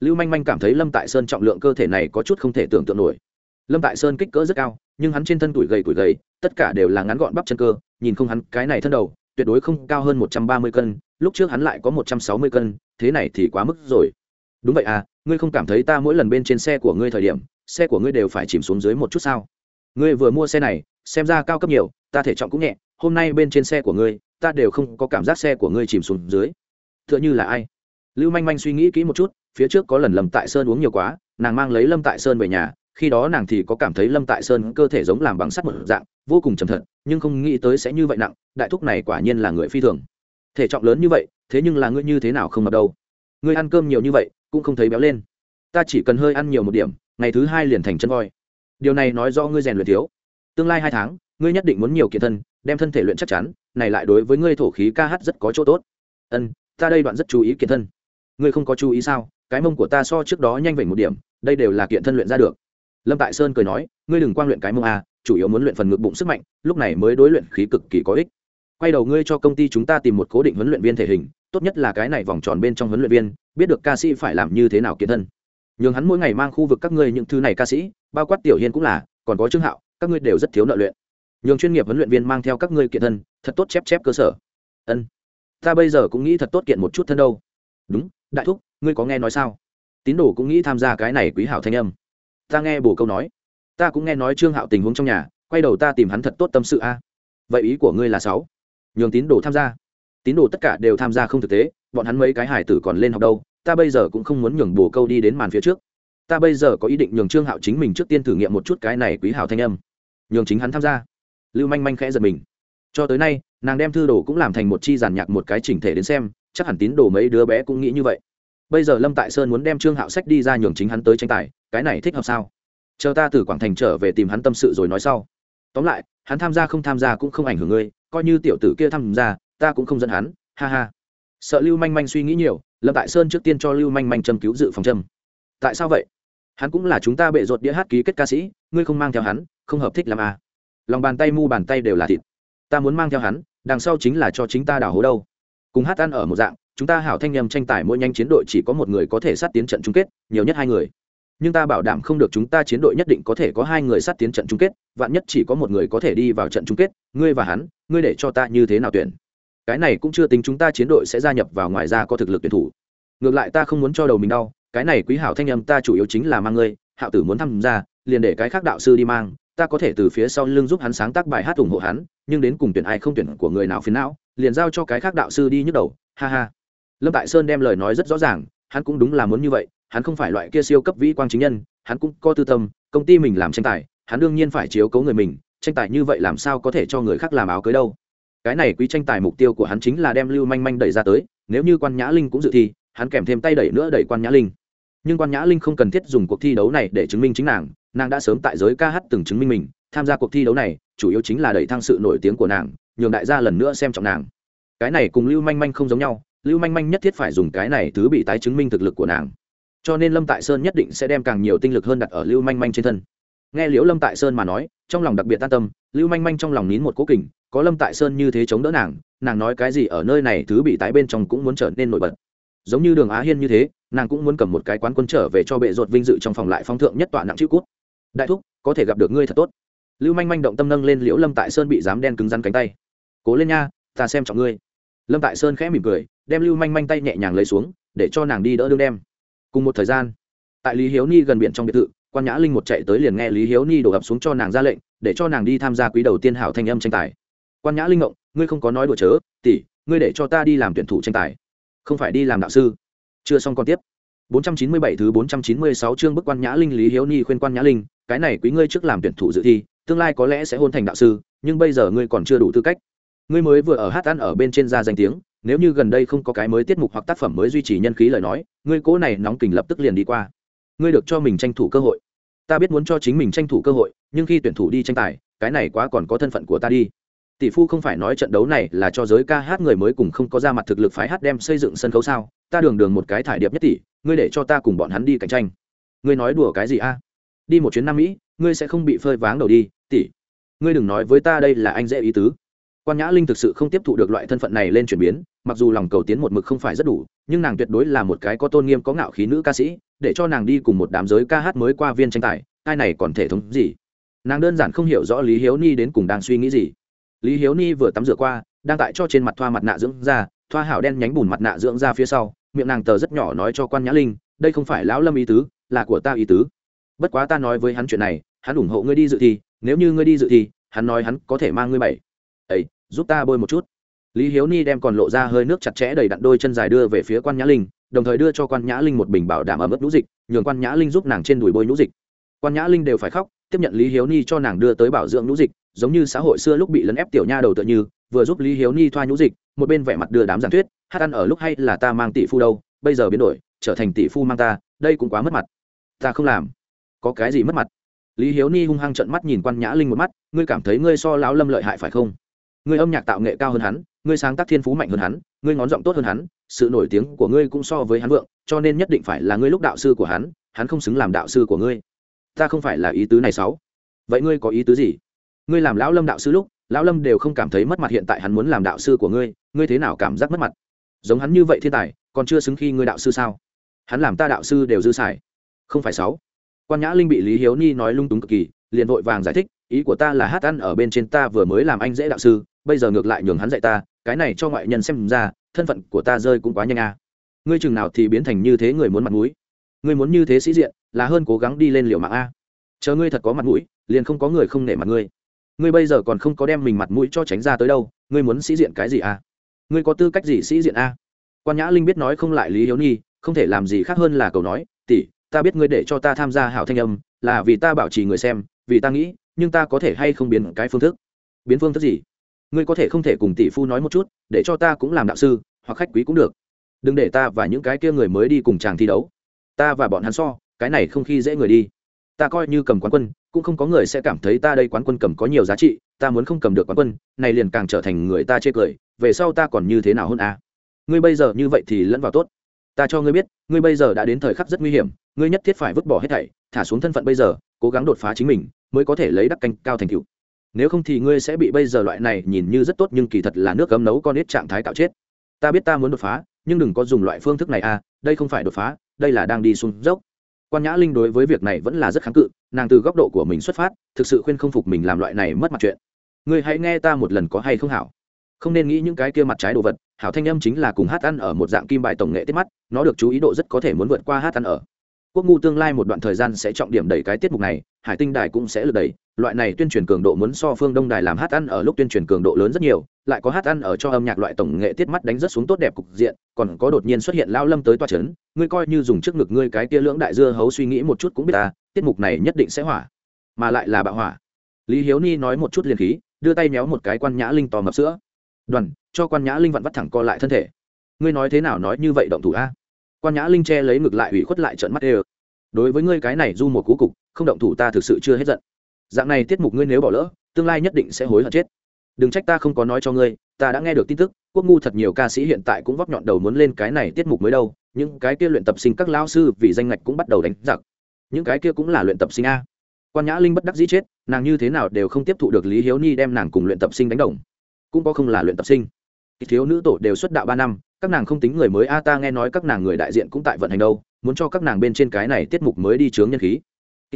Lưu manh manh cảm thấy lâm tại sơn trọng lượng cơ thể này có chút không thể tưởng tượng nổi. Lâm tại sơn kích cỡ rất cao, nhưng hắn trên thân tuổi gầy tuổi gầy, tất cả đều là ngắn gọn bắp chân cơ, nhìn không hắn, cái này thân đầu, tuyệt đối không cao hơn một trăm ba mươi cân, lúc trước hắn lại có một trăm sáu mươi cân, thế này thì quá mức rồi. Đúng vậy à ngươi không cảm thấy ta mỗi lần bên trên xe của ngươi thời điểm, xe của ngươi đều phải chìm xuống dưới một chút sao? Ngươi vừa mua xe này, xem ra cao cấp nhiều, ta thể trọng cũng nhẹ hôm nay bên trên xe của ngươi, ta đều không có cảm giác xe của ngươi chìm xuống dưới. T h ư ợ n h ư là ai? Lưu manh manh suy nghĩ kỹ một chút, phía trước có lần lâm tại sơn uống nhiều quá, nàng mang lấy lâm tại sơn về nhà, khi đó nàng thì có cảm thấy lâm tại sơn cơ thể giống làm bằng sắt một dạng, vô cùng chầm thật, nhưng không nghĩ tới sẽ như vậy nặng, đại thúc này quả nhiên là người phi thường. Thể trọng lớn như vậy, thế nhưng là ngươi như thế nào không mập đâu? Ngươi ăn cơm nhiều như vậy, cũng không thấy béo lên. Ta chỉ cần hơi ăn nhiều một điểm, ngày thứ hai liền thành chân voi. Điều này nói do ngươi rèn luyện thiếu. Tương lai hai tháng, ngươi nhất định muốn nhiều kiện thân đem thân thể luyện chắc chắn này lại đối với ngươi thổ khí ca hát rất có chỗ tốt. Ân ta đây đoạn rất chú ý kiện thân. Ngươi không có chú ý sao? Cái mông của ta so trước đó nhanh về một điểm đây đều là kiện thân luyện ra được. Lâm tại sơn cười nói ngươi đừng quan luyện cái mông à, chủ yếu muốn luyện phần ngực bụng sức mạnh lúc này mới đối luyện khí cực kỳ có ích. Quay đầu ngươi cho công ty chúng ta tìm một cố định huấn luyện viên thể hình tốt nhất là cái này vòng tròn bên trong huấn luyện viên biết được ca sĩ phải làm như thế nào kiện thân. Nhường hắn mỗi ngày mang khu vực các ngươi những thứ này ca sĩ bao quát tiểu hiên cũng là còn có trương hạo các ngươi đều rất thiếu nợ luyện nhường chuyên nghiệp huấn luyện viên mang theo các ngươi kiện thân, thật tốt chép chép cơ sở. Ân. Ta bây giờ cũng nghĩ thật tốt kiện một chút thân đâu. Đúng, đại thúc, ngươi có nghe nói sao? Tín đồ cũng nghĩ tham gia cái này quý hảo thanh âm. Ta nghe bổ câu nói. Ta cũng nghe nói trương hạo tình huống trong nhà, quay đầu ta tìm hắn thật tốt tâm sự a. Vậy ý của ngươi là sáu? Nhường tín đồ tham gia. Tín đồ tất cả đều tham gia không thực tế, bọn hắn mấy cái hải tử còn lên học đâu, ta bây giờ cũng không muốn nhường bồ câu đi đến màn phía trước. Ta bây giờ có ý định nhường trương hạo chính mình trước tiên thử nghiệm một chút cái này quý hảo thanh âm. Nhường chính hắn tham gia lưu manh manh khẽ giật mình. Cho tới nay, nàng đem thư đồ cũng làm thành một chi giàn nhạc một cái chỉnh thể đến xem, chắc hẳn tín đồ mấy đứa bé cũng nghĩ như vậy. Bây giờ lâm tại sơn muốn đem trương hạo sách đi ra nhường chính hắn tới tranh tài, cái này thích hợp sao? Chờ ta từ quảng thành trở về tìm hắn tâm sự rồi nói sau. Tóm lại, hắn tham gia không tham gia cũng không ảnh hưởng ngươi, coi như tiểu tử kia tham gia, ta cũng không dẫn hắn, ha ha. Sợ lưu manh manh suy nghĩ nhiều, lâm tại sơn trước tiên cho lưu manh manh châm cứu dự phòng châm. Tại sao vậy? Hắn cũng là chúng ta bệ ruột đĩa hát ký kết ca sĩ, ngươi không mang theo hắn, không hợp thích làm à lòng bàn tay mu bàn tay đều là thịt. Ta muốn mang theo hắn, đằng sau chính là cho chính ta đào hố đâu. Cùng hát ăn ở một dạng, chúng ta hảo thanh nhầm tranh tài mỗi nhanh chiến đội chỉ có một người có thể sát tiến trận chung kết, nhiều nhất hai người. Nhưng ta bảo đảm không được chúng ta chiến đội nhất định có thể có hai người sát tiến trận chung kết, vạn nhất chỉ có một người có thể đi vào trận chung kết, ngươi và hắn, ngươi để cho ta như thế nào tuyển? Cái này cũng chưa tính chúng ta chiến đội sẽ gia nhập vào ngoài ra có thực lực tuyển thủ. Ngược lại ta không muốn cho đầu mình đau, cái này quý hảo thanh âm ta chủ yếu chính là mang ngươi, hạo tử muốn tham gia, liền để cái khác đạo sư đi mang ta có thể từ phía sau lưng giúp hắn sáng tác bài hát ủng hộ hắn, nhưng đến cùng tuyển ai không tuyển của người nào phiến não, liền giao cho cái khác đạo sư đi nhức đầu, ha ha. Lâm tại sơn đem lời nói rất rõ ràng, hắn cũng đúng là muốn như vậy, hắn không phải loại kia siêu cấp vĩ quang chính nhân, hắn cũng có tư tâm, công ty mình làm tranh tài, hắn đương nhiên phải chiếu cấu người mình, tranh tài như vậy làm sao có thể cho người khác làm áo cưới đâu. Cái này quý tranh tài mục tiêu của hắn chính là đem lưu manh manh đẩy ra tới, nếu như quan nhã linh cũng dự thi, hắn kèm thêm tay đẩy nữa đẩy quan nhã linh. Nhưng quan nhã linh không cần thiết dùng cuộc thi đấu này để chứng minh chính nàng nàng đã sớm tại giới ca hát từng chứng minh mình, tham gia cuộc thi đấu này, chủ yếu chính là đẩy thăng sự nổi tiếng của nàng, nhường đại gia lần nữa xem trọng nàng. Cái này cùng lưu manh manh không giống nhau, lưu manh manh nhất thiết phải dùng cái này thứ bị tái chứng minh thực lực của nàng. Cho nên lâm tại sơn nhất định sẽ đem càng nhiều tinh lực hơn đặt ở lưu manh manh trên thân. Nghe liễu lâm tại sơn mà nói, trong lòng đặc biệt tan tâm, lưu manh manh trong lòng nín một cố kình, có lâm tại sơn như thế chống đỡ nàng nàng nói cái gì ở nơi này thứ bị tái bên trong cũng muốn trở nên nổi bật. Giống như đường á hiên như thế, nàng cũng muốn cầm một cái quán quân trở về cho bệ ruột vinh dự trong phòng lại phong thượng nhất tọa nặng chữ cút đại thúc, có thể gặp được ngươi thật tốt. Lưu manh manh động tâm nâng lên liễu lâm tại sơn bị dám đen cứng rắn cánh tay. Cố lên nha, ta xem trọng ngươi. Lâm tại sơn khẽ mỉm cười, đem lưu manh manh tay nhẹ nhàng lấy xuống, để cho nàng đi đỡ đương đem. Cùng một thời gian, tại lý hiếu ni gần biển trong biệt thự, quan nhã linh một chạy tới liền nghe lý hiếu ni đổ ập xuống cho nàng ra lệnh, để cho nàng đi tham gia quý đầu tiên hảo thanh âm tranh tài. Quan nhã linh ngộng, ngươi không có nói đùa chớ, tỷ, ngươi để cho ta đi làm tuyển thủ tranh tài. Không phải đi làm đạo sư. Chưa xong còn tiếp. 497 thứ 496 chương bức quan nhã linh lý hiếu ni khuyên quan nhã linh cái này quý ngươi trước làm tuyển thủ dự thi, tương lai có lẽ sẽ hôn thành đạo sư, nhưng bây giờ ngươi còn chưa đủ tư cách. Ngươi mới vừa ở hát ăn ở bên trên ra danh tiếng, nếu như gần đây không có cái mới tiết mục hoặc tác phẩm mới duy trì nhân khí lời nói, ngươi cố này nóng kình lập tức liền đi qua. Ngươi được cho mình tranh thủ cơ hội. Ta biết muốn cho chính mình tranh thủ cơ hội, nhưng khi tuyển thủ đi tranh tài, cái này quá còn có thân phận của ta đi. Tỷ phu không phải nói trận đấu này là cho giới ca hát người mới cùng không có ra mặt thực lực phái hát đem xây dựng sân khấu sao? Ta đường đường một cái thải điệp nhất tỷ, ngươi để cho ta cùng bọn hắn đi cạnh tranh. Ngươi nói đùa cái gì a? Đi một chuyến nam mỹ, ngươi sẽ không bị phơi váng đầu đi, tỷ. Ngươi đừng nói với ta đây là anh dễ ý tứ. Quan nhã linh thực sự không tiếp thụ được loại thân phận này lên chuyển biến, mặc dù lòng cầu tiến một mực không phải rất đủ, nhưng nàng tuyệt đối là một cái có tôn nghiêm, có ngạo khí nữ ca sĩ, để cho nàng đi cùng một đám giới ca hát mới qua viên tranh tài, ai này còn thể thống gì? Nàng đơn giản không hiểu rõ lý hiếu ni đến cùng đang suy nghĩ gì. Lý hiếu ni vừa tắm rửa qua, đang tại cho trên mặt thoa mặt nạ dưỡng da, thoa hảo đen nhánh bùn mặt nạ dưỡng da phía sau, miệng nàng tờ rất nhỏ nói cho quan nhã linh, đây không phải lão lâm ý tứ, là của ta ý tứ bất quá ta nói với hắn chuyện này, hắn ủng hộ ngươi đi dự thi, nếu như ngươi đi dự thi, hắn nói hắn có thể mang ngươi bảy. Ấy giúp ta bôi một chút. Lý hiếu ni đem còn lộ ra hơi nước chặt chẽ đầy đặn đôi chân dài đưa về phía quan nhã linh, đồng thời đưa cho quan nhã linh một bình bảo đảm ẩm ướt nhũ dịch, nhường quan nhã linh giúp nàng trên đùi bôi nhũ dịch. Quan nhã linh đều phải khóc, tiếp nhận lý hiếu ni cho nàng đưa tới bảo dưỡng nhũ dịch, giống như xã hội xưa lúc bị lấn ép tiểu nha đầu tựa như, vừa giúp lý hiếu ni thoa nhũ dịch, một bên vẻ mặt đưa đám giảng thuyết, hát ăn ở lúc hay là ta mang tỷ phu đâu, bây giờ biến đổi, trở thành tỷ phu mang ta, đây cũng quá mất mặt. Ta không làm có cái gì mất mặt? Lý hiếu ni hung hăng trận mắt nhìn quan nhã linh một mắt, ngươi cảm thấy ngươi so lão lâm lợi hại phải không? Ngươi âm nhạc tạo nghệ cao hơn hắn, ngươi sáng tác thiên phú mạnh hơn hắn, ngươi ngón giọng tốt hơn hắn, sự nổi tiếng của ngươi cũng so với hắn vượng, cho nên nhất định phải là ngươi lúc đạo sư của hắn hắn không xứng làm đạo sư của ngươi. Ta không phải là ý tứ này sáu. Vậy ngươi có ý tứ gì? Ngươi làm lão lâm đạo sư lúc, lão lâm đều không cảm thấy mất mặt hiện tại hắn muốn làm đạo sư của ngươi ngươi thế nào cảm giác mất mặt? Giống hắn như vậy thiên tài, còn chưa xứng khi ngươi đạo sư sao? Hắn làm ta đạo sư đều dư xài. Không phải sáu quan nhã linh bị lý hiếu ni nói lung túng cực kỳ, liền vội vàng giải thích, ý của ta là hát ăn ở bên trên ta vừa mới làm anh dễ đạo sư, bây giờ ngược lại nhường hắn dạy ta, cái này cho ngoại nhân xem ra, thân phận của ta rơi cũng quá nhanh à. ngươi chừng nào thì biến thành như thế người muốn mặt mũi. Ngươi muốn như thế sĩ diện, là hơn cố gắng đi lên liệu mạng a. Chờ ngươi thật có mặt mũi, liền không có người không nể mặt ngươi. Ngươi bây giờ còn không có đem mình mặt mũi cho tránh ra tới đâu, ngươi muốn sĩ diện cái gì a? Ngươi có tư cách gì sĩ diện a? Quan nhã linh biết nói không lại lý hiếu nhi không thể làm gì khác hơn là cầu nói, tỷ ta biết ngươi để cho ta tham gia hảo thanh âm, là vì ta bảo trì người xem, vì ta nghĩ, nhưng ta có thể hay không biến cái phương thức? Biến phương thức gì? Ngươi có thể không thể cùng tỷ phu nói một chút, để cho ta cũng làm đạo sư, hoặc khách quý cũng được. Đừng để ta và những cái kia người mới đi cùng chàng thi đấu. Ta và bọn hắn so, cái này không khi dễ người đi. Ta coi như cầm quán quân, cũng không có người sẽ cảm thấy ta đây quán quân cầm có nhiều giá trị, ta muốn không cầm được quán quân, này liền càng trở thành người ta chê cười, về sau ta còn như thế nào hơn à? ngươi bây giờ như vậy thì lẫn vào tốt. Ta cho ngươi biết, ngươi bây giờ đã đến thời khắc rất nguy hiểm ngươi nhất thiết phải vứt bỏ hết thảy, thả xuống thân phận bây giờ, cố gắng đột phá chính mình, mới có thể lấy đắc canh cao thành cựu nếu không thì ngươi sẽ bị bây giờ loại này nhìn như rất tốt nhưng kỳ thật là nước cấm nấu con ít trạng thái cạo chết. Ta biết ta muốn đột phá, nhưng đừng có dùng loại phương thức này à đây không phải đột phá, đây là đang đi xuống dốc. Quan nhã linh đối với việc này vẫn là rất kháng cự, nàng từ góc độ của mình xuất phát, thực sự khuyên không phục mình làm loại này mất mặt chuyện. Ngươi hãy nghe ta một lần có hay không hảo. Không nên nghĩ những cái kia mặt trái đồ vật, hảo thanh âm chính là cùng hát ăn ở một dạng kim bài tổng nghệ tiết mắt, nó được chú ý độ rất có thể muốn vượt qua hát ăn ở quốc ngu tương lai một đoạn thời gian sẽ trọng điểm đẩy cái tiết mục này, hải tinh đài cũng sẽ lượt đẩy. Loại này tuyên truyền cường độ muốn so phương đông đài làm hát ăn ở lúc tuyên truyền cường độ lớn rất nhiều, lại có hát ăn ở cho âm nhạc loại tổng nghệ tiết mắt đánh rất xuống tốt đẹp cục diện, còn có đột nhiên xuất hiện lao lâm tới toa c h ấ n ngươi coi như dùng trước ngực ngươi cái kia lưỡng đại dưa hấu suy nghĩ một chút cũng biết ta, tiết mục này nhất định sẽ hỏa, mà lại là bạo hỏa. Lý hiếu ni nói một chút liền khí, đưa tay méo một cái quan nhã linh tò mập sữa. Đoàn, cho quan nhã linh vặn vắt thẳng co lại thân thể. Ngươi nói thế nào nói như vậy động thủ a? Quan nhã linh che lấy ngực lại ủy khuất lại trận mắt ê ơ. Đối với ngươi cái này du một cú cục, không động thủ ta thực sự chưa hết giận. Dạng này tiết mục ngươi nếu bỏ lỡ, tương lai nhất định sẽ hối hận chết. Đừng trách ta không có nói cho ngươi, ta đã nghe được tin tức, quốc ngu thật nhiều ca sĩ hiện tại cũng vóc nhọn đầu muốn lên cái này tiết mục mới đâu, những cái kia luyện tập sinh các lao sư vì danh ngạch cũng bắt đầu đánh giặc. Những cái kia cũng là luyện tập sinh a. Quan nhã linh bất đắc dĩ chết, nàng như thế nào đều không tiếp thụ được lý hiếu ni đem nàng cùng luyện tập sinh đánh đồng. Cũng có không là luyện tập sinh thiếu nữ tổ đều xuất đạo ba năm, các nàng không tính người mới. A, ta nghe nói các nàng người đại diện cũng tại vận hành đâu, muốn cho các nàng bên trên cái này tiết mục mới đi chướng nhân khí.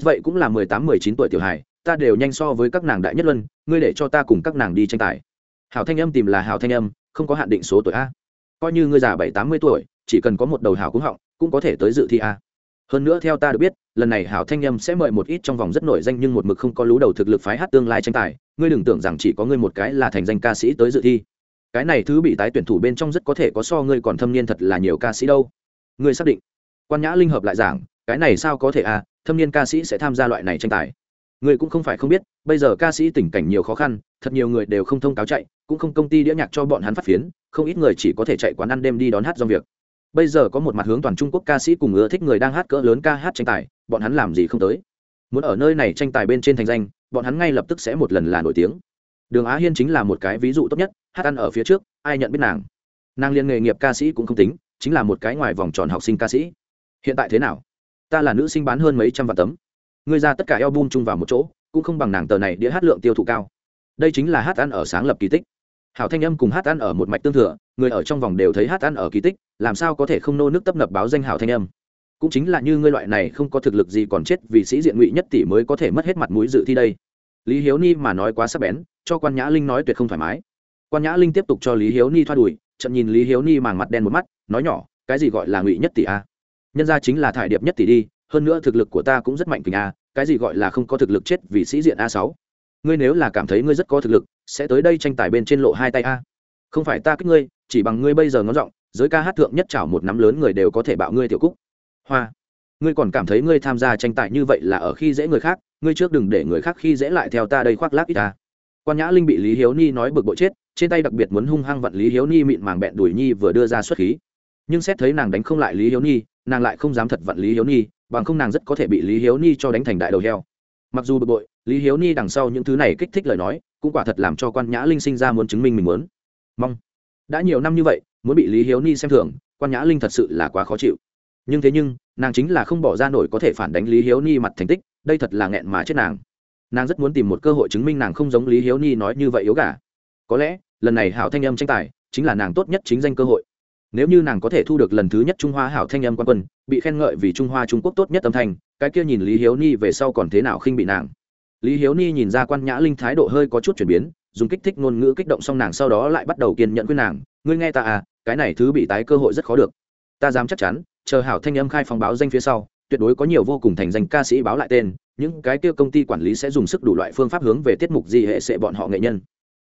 Vậy cũng là mười tám, mười chín tuổi tiểu hài, ta đều nhanh so với các nàng đại nhất luân, ngươi để cho ta cùng các nàng đi tranh tài. Hảo thanh âm tìm là hảo thanh âm, không có hạn định số tuổi a. Coi như ngươi già bảy tám mươi tuổi, chỉ cần có một đầu hảo cúng họng, cũng có thể tới dự thi a. Hơn nữa theo ta được biết, lần này hảo thanh âm sẽ mời một ít trong vòng rất nổi danh nhưng một mực không có lú đầu thực lực phái hát tương lai tranh tài. Ngươi đừng tưởng rằng chỉ có ngươi một cái là thành danh ca sĩ tới dự thi cái này thứ bị tái tuyển thủ bên trong rất có thể có so ngươi còn thâm niên thật là nhiều ca sĩ đâu. Ngươi xác định. Quan nhã linh hợp lại giảng, cái này sao có thể à thâm niên ca sĩ sẽ tham gia loại này tranh tài. Ngươi cũng không phải không biết, bây giờ ca sĩ tình cảnh nhiều khó khăn, thật nhiều người đều không thông cáo chạy, cũng không công ty đĩa nhạc cho bọn hắn phát phiến, không ít người chỉ có thể chạy quán ăn đêm đi đón hát do việc. Bây giờ có một mặt hướng toàn trung quốc ca sĩ cùng ưa thích người đang hát cỡ lớn ca hát tranh tài, bọn hắn làm gì không tới. Muốn ở nơi này tranh tài bên trên thành danh, bọn hắn ngay lập tức sẽ một lần là nổi tiếng đường á hiên chính là một cái ví dụ tốt nhất, hát ăn ở phía trước, ai nhận biết nàng? Nàng liên nghề nghiệp ca sĩ cũng không tính, chính là một cái ngoài vòng tròn học sinh ca sĩ. Hiện tại thế nào? Ta là nữ sinh bán hơn mấy trăm vạn tấm. Người ra tất cả eo bum chung vào một chỗ, cũng không bằng nàng tờ này đĩa hát lượng tiêu thụ cao. Đây chính là hát ăn ở sáng lập kỳ tích. Hảo thanh âm cùng hát ăn ở một mạch tương thừa, người ở trong vòng đều thấy hát ăn ở kỳ tích, làm sao có thể không nô nước tấp nập báo danh hảo thanh âm? Cũng chính là như ngươi loại này không có thực lực gì còn chết vì sĩ diện ngụy nhất tỷ mới có thể mất hết mặt mũi dự thi đây. Lý hiếu ni mà nói quá sắc bén cho quan nhã linh nói tuyệt không thoải mái. Quan nhã linh tiếp tục cho lý hiếu ni thoát đùi trận nhìn lý hiếu ni màng mặt đen một mắt, nói nhỏ, cái gì gọi là ngụy nhất tỷ a? Nhân ra chính là thải điệp nhất tỷ đi, hơn nữa thực lực của ta cũng rất mạnh kình a, cái gì gọi là không có thực lực chết vì sĩ diện a sáu? Ngươi nếu là cảm thấy ngươi rất có thực lực, sẽ tới đây tranh tài bên trên lộ hai tay a. Không phải ta kích ngươi, chỉ bằng ngươi bây giờ ngón giọng, giới ca hát thượng nhất chảo một nắm lớn người đều có thể bạo ngươi tiểu cúc. Hoa. Ngươi còn cảm thấy ngươi tham gia tranh tài như vậy là ở khi dễ người khác, ngươi trước đừng để người khác khi dễ lại theo ta đây khoác lác ít ta quan nhã linh bị lý hiếu ni nói bực bội chết trên tay đặc biệt muốn hung hăng vận lý hiếu ni mịn màng bẹn đùi nhi vừa đưa ra xuất khí nhưng xét thấy nàng đánh không lại lý hiếu ni nàng lại không dám thật vận lý hiếu ni bằng không nàng rất có thể bị lý hiếu ni cho đánh thành đại đầu heo mặc dù bực bội lý hiếu ni đằng sau những thứ này kích thích lời nói cũng quả thật làm cho quan nhã linh sinh ra muốn chứng minh mình muốn mong đã nhiều năm như vậy muốn bị lý hiếu ni xem thường quan nhã linh thật sự là quá khó chịu nhưng thế nhưng nàng chính là không bỏ ra nổi có thể phản đánh lý hiếu ni mặt thành tích đây thật là nghẹn mà chết nàng nàng rất muốn tìm một cơ hội chứng minh nàng không giống lý hiếu ni nói như vậy yếu gà. có lẽ, lần này hảo thanh âm tranh tài, chính là nàng tốt nhất chính danh cơ hội. Nếu như nàng có thể thu được lần thứ nhất trung hoa hảo thanh âm quan quân, bị khen ngợi vì trung hoa trung quốc tốt nhất âm thanh, cái kia nhìn lý hiếu ni về sau còn thế nào khinh bị nàng? Lý hiếu ni nhìn ra quan nhã linh thái độ hơi có chút chuyển biến, dùng kích thích ngôn ngữ kích động xong nàng sau đó lại bắt đầu kiên nhận với nàng. Ngươi nghe ta à cái này thứ bị tái cơ hội rất khó được. Ta dám chắc chắn, chờ hảo thanh âm khai phòng báo danh phía sau tuyệt đối có nhiều vô cùng thành danh ca sĩ báo lại tên, những cái kia công ty quản lý sẽ dùng sức đủ loại phương pháp hướng về tiết mục gì hệ sẽ bọn họ nghệ nhân.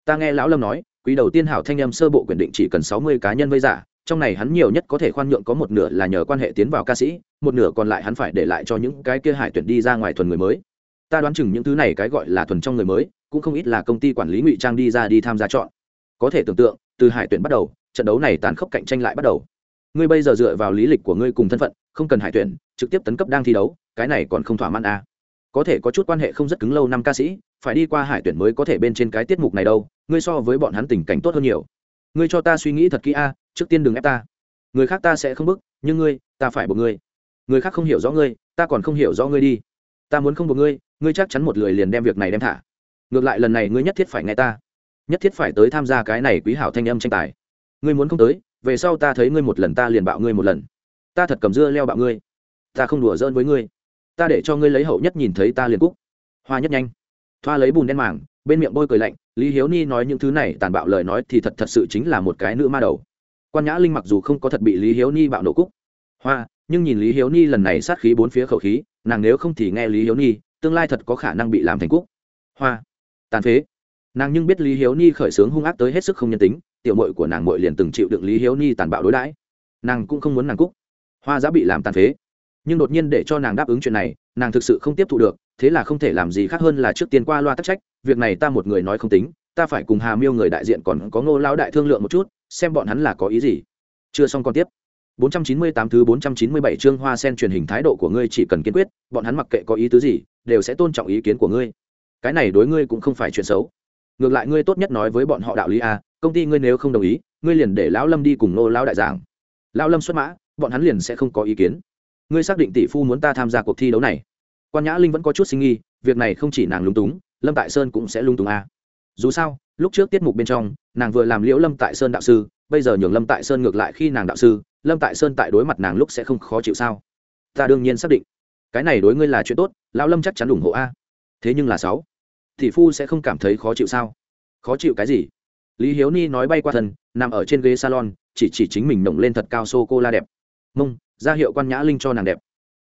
Ta nghe lão lâm nói, quý đầu tiên hảo thanh em sơ bộ quyền định chỉ cần sáu mươi cá nhân vây giả, trong này hắn nhiều nhất có thể khoan nhượng có một nửa là nhờ quan hệ tiến vào ca sĩ, một nửa còn lại hắn phải để lại cho những cái kia hải tuyển đi ra ngoài thuần người mới. Ta đoán chừng những thứ này cái gọi là thuần trong người mới, cũng không ít là công ty quản lý ngụy trang đi ra đi tham gia chọn. Có thể tưởng tượng, từ hải tuyển bắt đầu, trận đấu này tàn khốc cạnh tranh lại bắt đầu. Ngươi bây giờ dựa vào lý lịch của ngươi cùng thân phận, không cần hải tuyển trực tiếp tấn cấp đang thi đấu, cái này còn không thỏa mãn à. có thể có chút quan hệ không rất cứng lâu năm ca sĩ, phải đi qua hải tuyển mới có thể bên trên cái tiết mục này đâu, ngươi so với bọn hắn tình cảnh tốt hơn nhiều. Ngươi cho ta suy nghĩ thật kỹ a, trước tiên đừng ép ta. Người khác ta sẽ không bức, nhưng ngươi, ta phải buộc ngươi. Người khác không hiểu rõ ngươi, ta còn không hiểu rõ ngươi đi. Ta muốn không buộc ngươi ngươi chắc chắn một lười liền đem việc này đem thả. Ngược lại lần này ngươi nhất thiết phải nghe ta. Nhất thiết phải tới tham gia cái này quý hảo thanh âm tranh tài. Ngươi muốn không tới, về sau ta thấy ngươi một lần ta liền bạo ngươi một lần. Ta thật cầm dưa leo bạo ngươi ta không đùa giỡn với ngươi. Ta để cho ngươi lấy hậu nhất nhìn thấy ta liền cúc. Hoa nhất nhanh. Thoa lấy bùn đen màng, bên miệng bôi cười lạnh, lý hiếu ni nói những thứ này tàn bạo lời nói thì thật thật sự chính là một cái nữ ma đầu. Quan nhã linh mặc dù không có thật bị lý hiếu ni bạo nổ cúc. Hoa, nhưng nhìn lý hiếu ni lần này sát khí bốn phía khẩu khí, nàng nếu không thì nghe lý hiếu ni, tương lai thật có khả năng bị làm thành cúc. Hoa, tàn phế. Nàng nhưng biết lý hiếu ni khởi xướng hung ác tới hết sức không nhân tính, tiểu mội của nàng mội liền từng chịu đựng lý hiếu ni tàn bạo đối đãi. Nàng cũng không muốn nàng cúc. Hoa giá bị làm tàn phế nhưng đột nhiên để cho nàng đáp ứng chuyện này, nàng thực sự không tiếp thu được, thế là không thể làm gì khác hơn là trước tiên qua loa tắc trách, việc này ta một người nói không tính, ta phải cùng hà miêu người đại diện còn có ngô lao đại thương lượng một chút, xem bọn hắn là có ý gì. Chưa xong còn tiếp. 498 thứ 497 chương hoa sen truyền hình thái độ của ngươi chỉ cần kiên quyết, bọn hắn mặc kệ có ý tứ gì, đều sẽ tôn trọng ý kiến của ngươi. Cái này đối ngươi cũng không phải chuyện xấu. Ngược lại ngươi tốt nhất nói với bọn họ đạo lý a công ty ngươi nếu không đồng ý, ngươi liền để lão lâm đi cùng Ngô lão đại giảng. Lão lâm xuất mã, bọn hắn liền sẽ không có ý kiến ngươi xác định tỷ phu muốn ta tham gia cuộc thi đấu này. Quan nhã linh vẫn có chút sinh nghi, việc này không chỉ nàng lúng túng, lâm tại sơn cũng sẽ lung túng a dù sao, lúc trước tiết mục bên trong, nàng vừa làm liễu lâm tại sơn đạo sư, bây giờ nhường lâm tại sơn ngược lại khi nàng đạo sư, lâm tại sơn tại đối mặt nàng lúc sẽ không khó chịu sao? Ta đương nhiên xác định. Cái này đối ngươi là chuyện tốt, lão lâm chắc chắn ủng hộ a. Thế nhưng là sáu, tỷ phu sẽ không cảm thấy khó chịu sao? Khó chịu cái gì? Lý hiếu ni nói bay qua thân, nằm ở trên ghế salon, chỉ chỉ chính mình nồng lên thật cao sô cô la đẹp. Mông ra hiệu quan nhã linh cho nàng đẹp.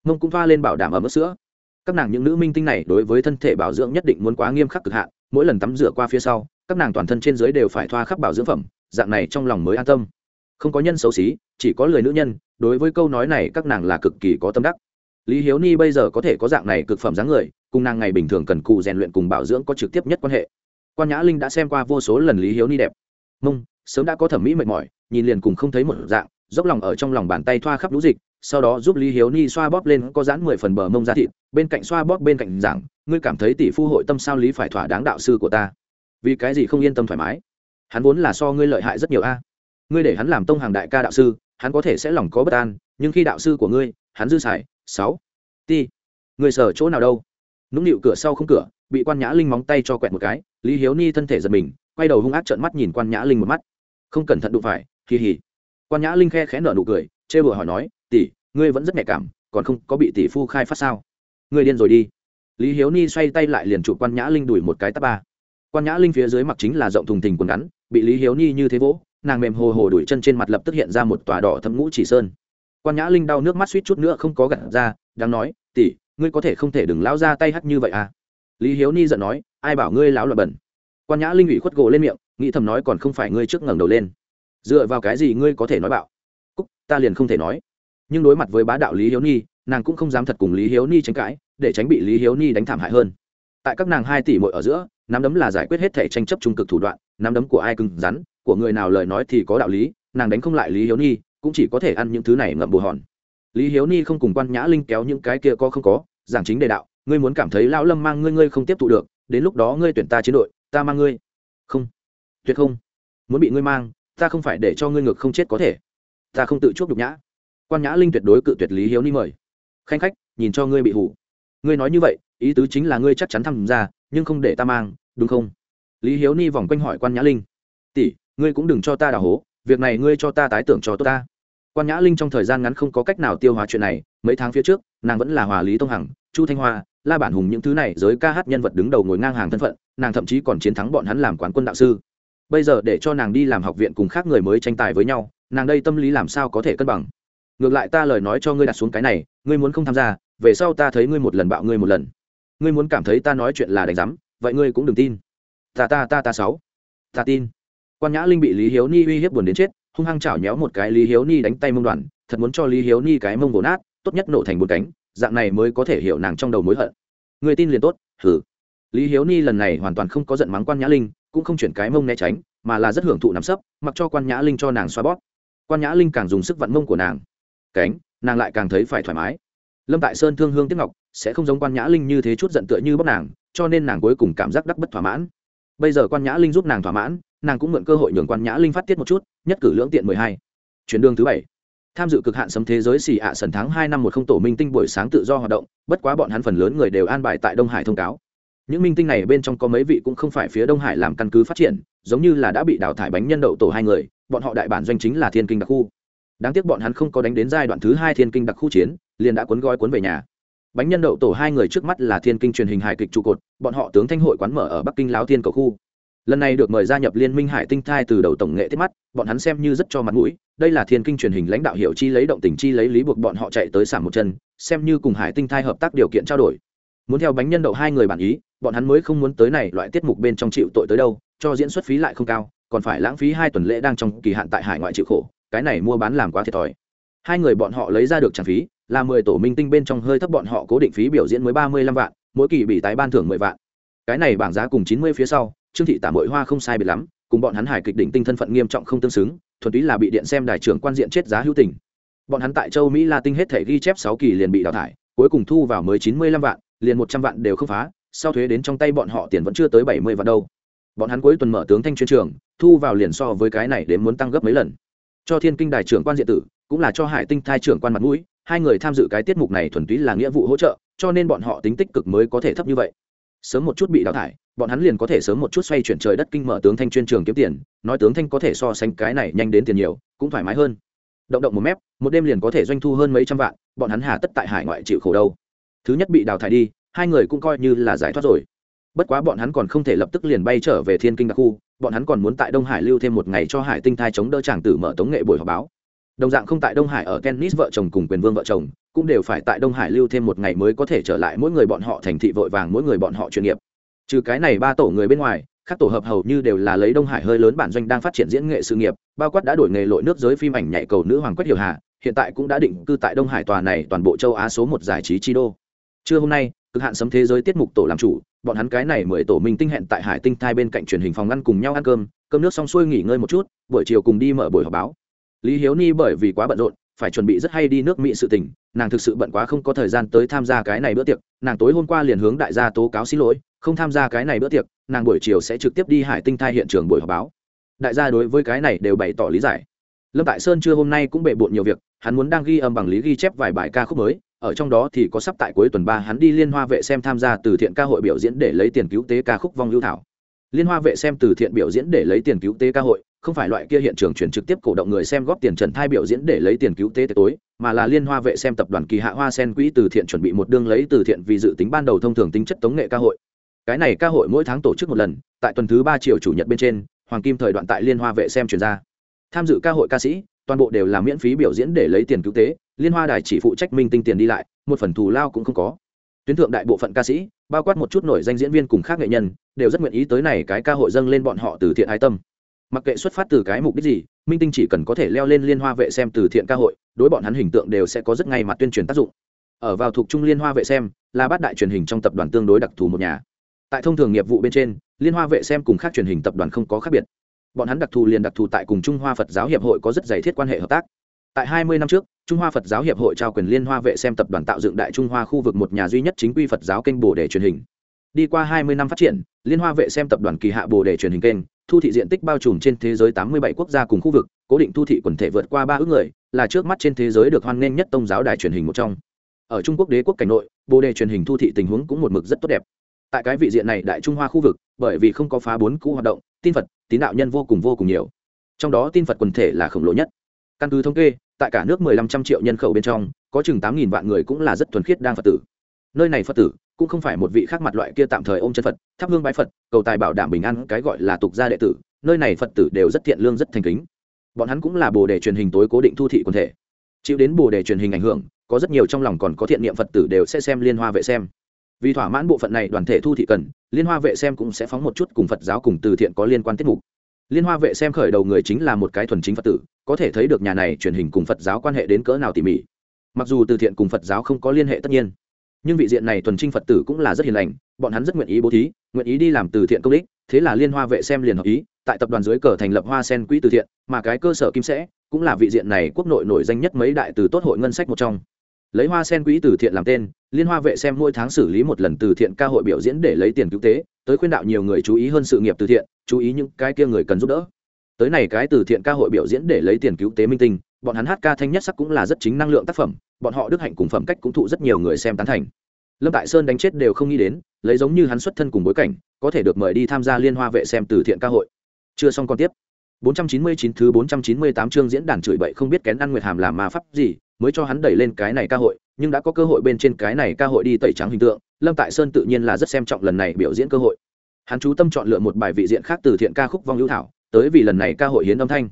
Mông cũng thoa lên bảo đảm ở mức sữa. Các nàng những nữ minh tinh này đối với thân thể bảo dưỡng nhất định muốn quá nghiêm khắc cực hạn, mỗi lần tắm rửa qua phía sau, các nàng toàn thân trên dưới đều phải thoa khắp bảo dưỡng phẩm, dạng này trong lòng mới an tâm. Không có nhân xấu xí, chỉ có lười nữ nhân, đối với câu nói này các nàng là cực kỳ có tâm đắc. Lý hiếu ni bây giờ có thể có dạng này cực phẩm dáng người, cùng nàng ngày bình thường cần cù rèn luyện cùng bảo dưỡng có trực tiếp nhất quan hệ. Quan nhã linh đã xem qua vô số lần lý hiếu ni đẹp. Mông, sớm đã có thẩm mỹ mệt mỏi, nhìn liền cùng không thấy một dạng dốc lòng ở trong lòng bàn tay thoa khắp lũ dịch, sau đó giúp lý hiếu ni xoa bóp lên có dán mười phần bờ mông ra thịt, bên cạnh xoa bóp bên cạnh giảng, ngươi cảm thấy tỷ phu hội tâm sao lý phải thỏa đáng đạo sư của ta? Vì cái gì không yên tâm thoải mái? Hắn vốn là so ngươi lợi hại rất nhiều a. Ngươi để hắn làm tông hàng đại ca đạo sư, hắn có thể sẽ lòng có bất an, nhưng khi đạo sư của ngươi, hắn dư xài, sáu, ti người sở chỗ nào đâu? Nũng nịu cửa sau không cửa, bị quan nhã linh móng tay cho quẹt một cái, lý hiếu ni thân thể giật mình, quay đầu hung ác trợn mắt nhìn quan nhã linh một mắt. Không cẩn thận đụng phải kỳ hỉ quan nhã linh khe khẽ nở nụ cười chê bừa hỏi nói, tỷ, ngươi vẫn rất nhạy cảm, còn không có bị tỷ phu khai phát sao? Ngươi điên rồi đi. Lý hiếu ni xoay tay lại liền chụp quan nhã linh đuổi một cái tắp ba. Quan nhã linh phía dưới mặc chính là rộng thùng thình quần ngắn, bị lý hiếu ni như thế vỗ, nàng mềm hồ hồ đuổi chân trên mặt lập tức hiện ra một tòa đỏ thâm ngũ chỉ sơn. Quan nhã linh đau nước mắt suýt chút nữa không có gặt ra đang nói, tỷ, ngươi có thể không thể đừng lao ra tay hắt như vậy à? Lý hiếu ni giận nói, ai bảo ngươi láo là bẩn? Quan nhã linh ủy khuất gỗ lên miệng, nghĩ thầm nói còn không phải ngươi trước ngẩng đầu lên dựa vào cái gì ngươi có thể nói bạo? Cúc, ta liền không thể nói. Nhưng đối mặt với bá đạo lý hiếu ni nàng cũng không dám thật cùng lý hiếu ni tranh cãi, để tránh bị lý hiếu ni đánh thảm hại hơn. Tại các nàng hai tỷ mội ở giữa, nắm đấm là giải quyết hết thể tranh chấp trung cực thủ đoạn, nắm đấm của ai cứng rắn, của người nào lời nói thì có đạo lý, nàng đánh không lại lý hiếu ni cũng chỉ có thể ăn những thứ này ngậm bù hòn. Lý hiếu ni không cùng quan nhã linh kéo những cái kia có không có, giảng chính đề đạo, ngươi muốn cảm thấy lão lâm mang ngươi ngươi không tiếp thụ được, đến lúc đó ngươi tuyển ta chiến đội, ta mang ngươi. Không. Tuyệt không. Muốn bị ngươi mang ta không phải để cho ngươi ngược không chết có thể. Ta không tự chuốc nhục nhã. Quan nhã linh tuyệt đối cự tuyệt lý hiếu ni mời. Khanh khách, nhìn cho ngươi bị hủ. Ngươi nói như vậy, ý tứ chính là ngươi chắc chắn tham gia, nhưng không để ta mang, đúng không? Lý hiếu ni vòng quanh hỏi quan nhã linh. Tỷ, ngươi cũng đừng cho ta đào hố, việc này ngươi cho ta tái tưởng cho tốt ta. Quan nhã linh trong thời gian ngắn không có cách nào tiêu hóa chuyện này, mấy tháng phía trước, nàng vẫn là hòa lý tông hằng, chu thanh hoa, la bản hùng những thứ này giới ca hát nhân vật đứng đầu ngồi ngang hàng thân phận, nàng thậm chí còn chiến thắng bọn hắn làm quán quân đạo sư bây giờ để cho nàng đi làm học viện cùng khác người mới tranh tài với nhau, nàng đây tâm lý làm sao có thể cân bằng? Ngược lại ta lời nói cho ngươi đặt xuống cái này, ngươi muốn không tham gia, về sau ta thấy ngươi một lần bạo ngươi một lần. Ngươi muốn cảm thấy ta nói chuyện là đánh giám, vậy ngươi cũng đừng tin. Ta ta ta ta sáu ta tin. Quan nhã linh bị lý hiếu ni uy hiếp buồn đến chết, hung hăng chảo nhéo một cái lý hiếu ni đánh tay mông đoàn thật muốn cho lý hiếu ni cái mông vồ nát, tốt nhất nổ thành bốn cánh, dạng này mới có thể hiểu nàng trong đầu mối hận. Người tin liền tốt hử lý hiếu ni lần này hoàn toàn không có giận mắng quan nhã linh cũng không chuyển cái mông né tránh, mà là rất hưởng thụ nắm sấp, mặc cho quan nhã linh cho nàng xoa bóp. Quan nhã linh càng dùng sức vặn mông của nàng. Cánh, nàng lại càng thấy phải thoải mái. Lâm tại sơn thương hương tiếp ngọc, sẽ không giống quan nhã linh như thế chút giận tựa như bóc nàng, cho nên nàng cuối cùng cảm giác đắc bất thỏa mãn. Bây giờ quan nhã linh giúp nàng thỏa mãn, nàng cũng mượn cơ hội nhường quan nhã linh phát tiết một chút, nhất cử lưỡng tiện mười hai. Chuyển đường thứ bảy. Tham dự cực hạn sấm thế giới xì ạ à sần tháng hai năm một không tổ minh tinh buổi sáng tự do hoạt động, bất quá bọn hắn phần lớn người đều an bài tại đông hải thông cáo những minh tinh này bên trong có mấy vị cũng không phải phía đông hải làm căn cứ phát triển, giống như là đã bị đào thải bánh nhân đậu tổ hai người, bọn họ đại bản doanh chính là thiên kinh đặc khu. Đáng tiếc bọn hắn không có đánh đến giai đoạn thứ hai thiên kinh đặc khu chiến, liền đã cuốn gói cuốn về nhà. Bánh nhân đậu tổ hai người trước mắt là thiên kinh truyền hình hài kịch trụ cột, bọn họ tướng thanh hội quán mở ở bắc kinh láo thiên cầu khu. Lần này được mời gia nhập liên minh hải tinh thai từ đầu tổng nghệ thiết mắt, bọn hắn xem như rất cho mặt mũi, đây là thiên kinh truyền hình lãnh đạo hiệu chi lấy động tình chi lấy lý buộc bọn họ chạy tới sảm một chân, xem như cùng hải tinh thai hợp tác điều kiện trao đổi. Muốn theo bánh nhân đậu hai người bản ý bọn hắn mới không muốn tới này loại tiết mục bên trong chịu tội tới đâu, cho diễn xuất phí lại không cao, còn phải lãng phí hai tuần lễ đang trong kỳ hạn tại hải ngoại chịu khổ, cái này mua bán làm quá thiệt thòi. Hai người bọn họ lấy ra được trả phí, là mười tổ minh tinh bên trong hơi thấp bọn họ cố định phí biểu diễn mới ba mươi lăm vạn, mỗi kỳ bị tái ban thưởng mười vạn. Cái này bảng giá cùng chín mươi phía sau, trương thị tả mội hoa không sai biệt lắm, cùng bọn hắn hải kịch đỉnh tinh thân phận nghiêm trọng không tương xứng, thuần túy là bị điện xem đài trưởng quan diện chết giá hữu tình. Bọn hắn tại châu mỹ la tinh hết thể ghi chép sáu kỳ liền bị đào thải, cuối cùng thu vào mới chín mươi lăm vạn, liền một trăm vạn đều không phá sau thuế đến trong tay bọn họ tiền vẫn chưa tới bảy mươi vạn đâu. Bọn hắn cuối tuần mở tướng thanh chuyên trường, thu vào liền so với cái này đến muốn tăng gấp mấy lần. Cho thiên kinh đài trưởng quan diện tử, cũng là cho hải tinh thai trưởng quan mặt mũi, hai người tham dự cái tiết mục này thuần túy là nghĩa vụ hỗ trợ, cho nên bọn họ tính tích cực mới có thể thấp như vậy. Sớm một chút bị đào thải, bọn hắn liền có thể sớm một chút xoay chuyển trời đất kinh mở tướng thanh chuyên trường kiếm tiền, nói tướng thanh có thể so sánh cái này nhanh đến tiền nhiều, cũng thoải mái hơn. Động động một mép, một đêm liền có thể doanh thu hơn mấy trăm vạn, bọn hắn hà tất tại hải ngoại chịu khổ đâu. Thứ nhất bị đào thải đi hai người cũng coi như là giải thoát rồi. Bất quá bọn hắn còn không thể lập tức liền bay trở về thiên kinh đặc khu, bọn hắn còn muốn tại đông hải lưu thêm một ngày cho hải tinh thai chống đỡ chàng tử mở tống nghệ buổi họp báo. Đồng dạng không tại đông hải ở tennis vợ chồng cùng quyền vương vợ chồng, cũng đều phải tại đông hải lưu thêm một ngày mới có thể trở lại mỗi người bọn họ thành thị vội vàng mỗi người bọn họ chuyên nghiệp. Trừ cái này ba tổ người bên ngoài, các tổ hợp hầu như đều là lấy đông hải hơi lớn bản doanh đang phát triển diễn nghệ sự nghiệp, bao quát đã đổi nghề lội nước giới phim ảnh nhạy cầu nữ hoàng quách hiểu hà, hiện tại cũng đã định cư tại đông hải tòa này toàn bộ châu á số một giải trí chi đô trưa hôm nay, cực hạn sấm thế giới tiết mục tổ làm chủ, bọn hắn cái này mười tổ minh tinh hẹn tại hải tinh thai bên cạnh truyền hình phòng ăn cùng nhau ăn cơm cơm nước xong xuôi nghỉ ngơi một chút, buổi chiều cùng đi mở buổi họp báo. Lý hiếu ni bởi vì quá bận rộn, phải chuẩn bị rất hay đi nước mỹ sự tình, nàng thực sự bận quá không có thời gian tới tham gia cái này bữa tiệc, nàng tối hôm qua liền hướng đại gia tố cáo xin lỗi, không tham gia cái này bữa tiệc, nàng buổi chiều sẽ trực tiếp đi hải tinh thai hiện trường buổi họp báo. Đại gia đối với cái này đều bày tỏ lý giải lâm tại sơn trưa hôm nay cũng bệ bộn nhiều việc, hắn muốn đang ghi âm bằng lý ghi chép vài bài ca khúc mới, ở trong đó thì có sắp tại cuối tuần ba hắn đi liên hoa vệ xem tham gia từ thiện ca hội biểu diễn để lấy tiền cứu tế ca khúc vong lưu thảo. Liên hoa vệ xem từ thiện biểu diễn để lấy tiền cứu tế ca hội, không phải loại kia hiện trường chuyển trực tiếp cổ động người xem góp tiền trần thai biểu diễn để lấy tiền cứu tế tối, mà là liên hoa vệ xem tập đoàn kỳ hạ hoa sen quỹ từ thiện chuẩn bị một đương lấy từ thiện vì dự tính ban đầu thông thường tính chất tống nghệ ca hội. Cái này ca hội mỗi tháng tổ chức một lần, tại tuần thứ ba chiều chủ nhật bên trên, hoàng kim thời đoạn tại liên hoa vệ xem chuyển ra tham dự ca hội ca sĩ, toàn bộ đều là miễn phí biểu diễn để lấy tiền cứu tế, liên hoa đài chỉ phụ trách minh tinh tiền đi lại, một phần thù lao cũng không có. Tuyến thượng đại bộ phận ca sĩ, bao quát một chút nổi danh diễn viên cùng khác nghệ nhân, đều rất nguyện ý tới này cái ca hội dâng lên bọn họ từ thiện ái tâm. Mặc kệ xuất phát từ cái mục đích gì, minh tinh chỉ cần có thể leo lên liên hoa vệ xem từ thiện ca hội, đối bọn hắn hình tượng đều sẽ có rất ngay mặt tuyên truyền tác dụng. Ở vào thuộc trung liên hoa vệ xem, là bát đại truyền hình trong tập đoàn tương đối đặc thù một nhà. Tại thông thường nghiệp vụ bên trên, liên hoa vệ xem cùng khác truyền hình tập đoàn không có khác biệt bọn hắn đặc thù liền đặc thù tại cùng trung hoa phật giáo hiệp hội có rất dày thiết quan hệ hợp tác. Tại hai mươi năm trước, trung hoa phật giáo hiệp hội trao quyền liên hoa vệ xem tập đoàn tạo dựng đại trung hoa khu vực một nhà duy nhất chính quy phật giáo kênh bồ đề truyền hình. Đi qua hai mươi năm phát triển, liên hoa vệ xem tập đoàn kỳ hạ bồ đề truyền hình kênh, thu thị diện tích bao trùm trên thế giới tám mươi bảy quốc gia cùng khu vực, cố định thu thị quần thể vượt qua ba ước người, là trước mắt trên thế giới được hoan nghênh nhất tôn giáo đài truyền hình một trong. Ở trung quốc đế quốc cảnh nội, bồ đề truyền hình thu thị tình huống cũng một mực rất tốt đẹp. Tại cái vị diện này đại trung hoa khu vực, bởi vì không có phá bốn cũ hoạt động tin phật, tín đạo nhân vô cùng vô cùng nhiều. Trong đó tin phật quần thể là khổng lồ nhất. Căn cứ thống kê, tại cả nước mười lăm trăm triệu nhân khẩu bên trong, có chừng tám nghìn vạn người cũng là rất thuần khiết đang phật tử. Nơi này phật tử cũng không phải một vị khác mặt loại kia tạm thời ôm chân phật, thắp hương bái phật, cầu tài bảo đảm bình an, cái gọi là tục gia đệ tử, nơi này phật tử đều rất thiện lương, rất thành kính. Bọn hắn cũng là bồ đề truyền hình tối cố định thu thị quần thể. Chịu đến bồ đề truyền hình ảnh hưởng, có rất nhiều trong lòng còn có thiện niệm phật tử đều sẽ xem liên hoa vệ xem vì thỏa mãn bộ phận này đoàn thể thu thị cần, liên hoa vệ xem cũng sẽ phóng một chút cùng phật giáo cùng từ thiện có liên quan tiết mục. Liên hoa vệ xem khởi đầu người chính là một cái thuần chính phật tử, có thể thấy được nhà này truyền hình cùng phật giáo quan hệ đến cỡ nào tỉ mỉ. Mặc dù từ thiện cùng phật giáo không có liên hệ tất nhiên, nhưng vị diện này thuần trinh phật tử cũng là rất hiền lành, bọn hắn rất nguyện ý bố thí, nguyện ý đi làm từ thiện công ích thế là liên hoa vệ xem liền hợp ý, tại tập đoàn dưới cờ thành lập hoa sen quỹ từ thiện, mà cái cơ sở kim sẽ cũng là vị diện này quốc nội nổi danh nhất mấy đại từ tốt hội ngân sách một trong lấy hoa sen quỹ từ thiện làm tên, liên hoa vệ xem mỗi tháng xử lý một lần từ thiện ca hội biểu diễn để lấy tiền cứu tế, tới khuyên đạo nhiều người chú ý hơn sự nghiệp từ thiện, chú ý những cái kia người cần giúp đỡ. Tới này cái từ thiện ca hội biểu diễn để lấy tiền cứu tế minh tinh, bọn hắn hát ca thanh nhất sắc cũng là rất chính năng lượng tác phẩm, bọn họ đức hạnh cùng phẩm cách cũng thụ rất nhiều người xem tán thành. Lâm tại sơn đánh chết đều không nghĩ đến, lấy giống như hắn xuất thân cùng bối cảnh, có thể được mời đi tham gia liên hoa vệ xem từ thiện ca hội. Chưa xong còn tiếp. 499 thứ 498 chương diễn đàn chửi bậy không biết kén ăn nguyệt hàm làm ma pháp gì mới cho hắn đẩy lên cái này ca hội, nhưng đã có cơ hội bên trên cái này ca hội đi tẩy trắng hình tượng, lâm tại sơn tự nhiên là rất xem trọng lần này biểu diễn cơ hội. Hắn chú tâm chọn lựa một bài vị diện khác từ thiện ca khúc vong hữu thảo, tới vì lần này ca hội hiến âm thanh.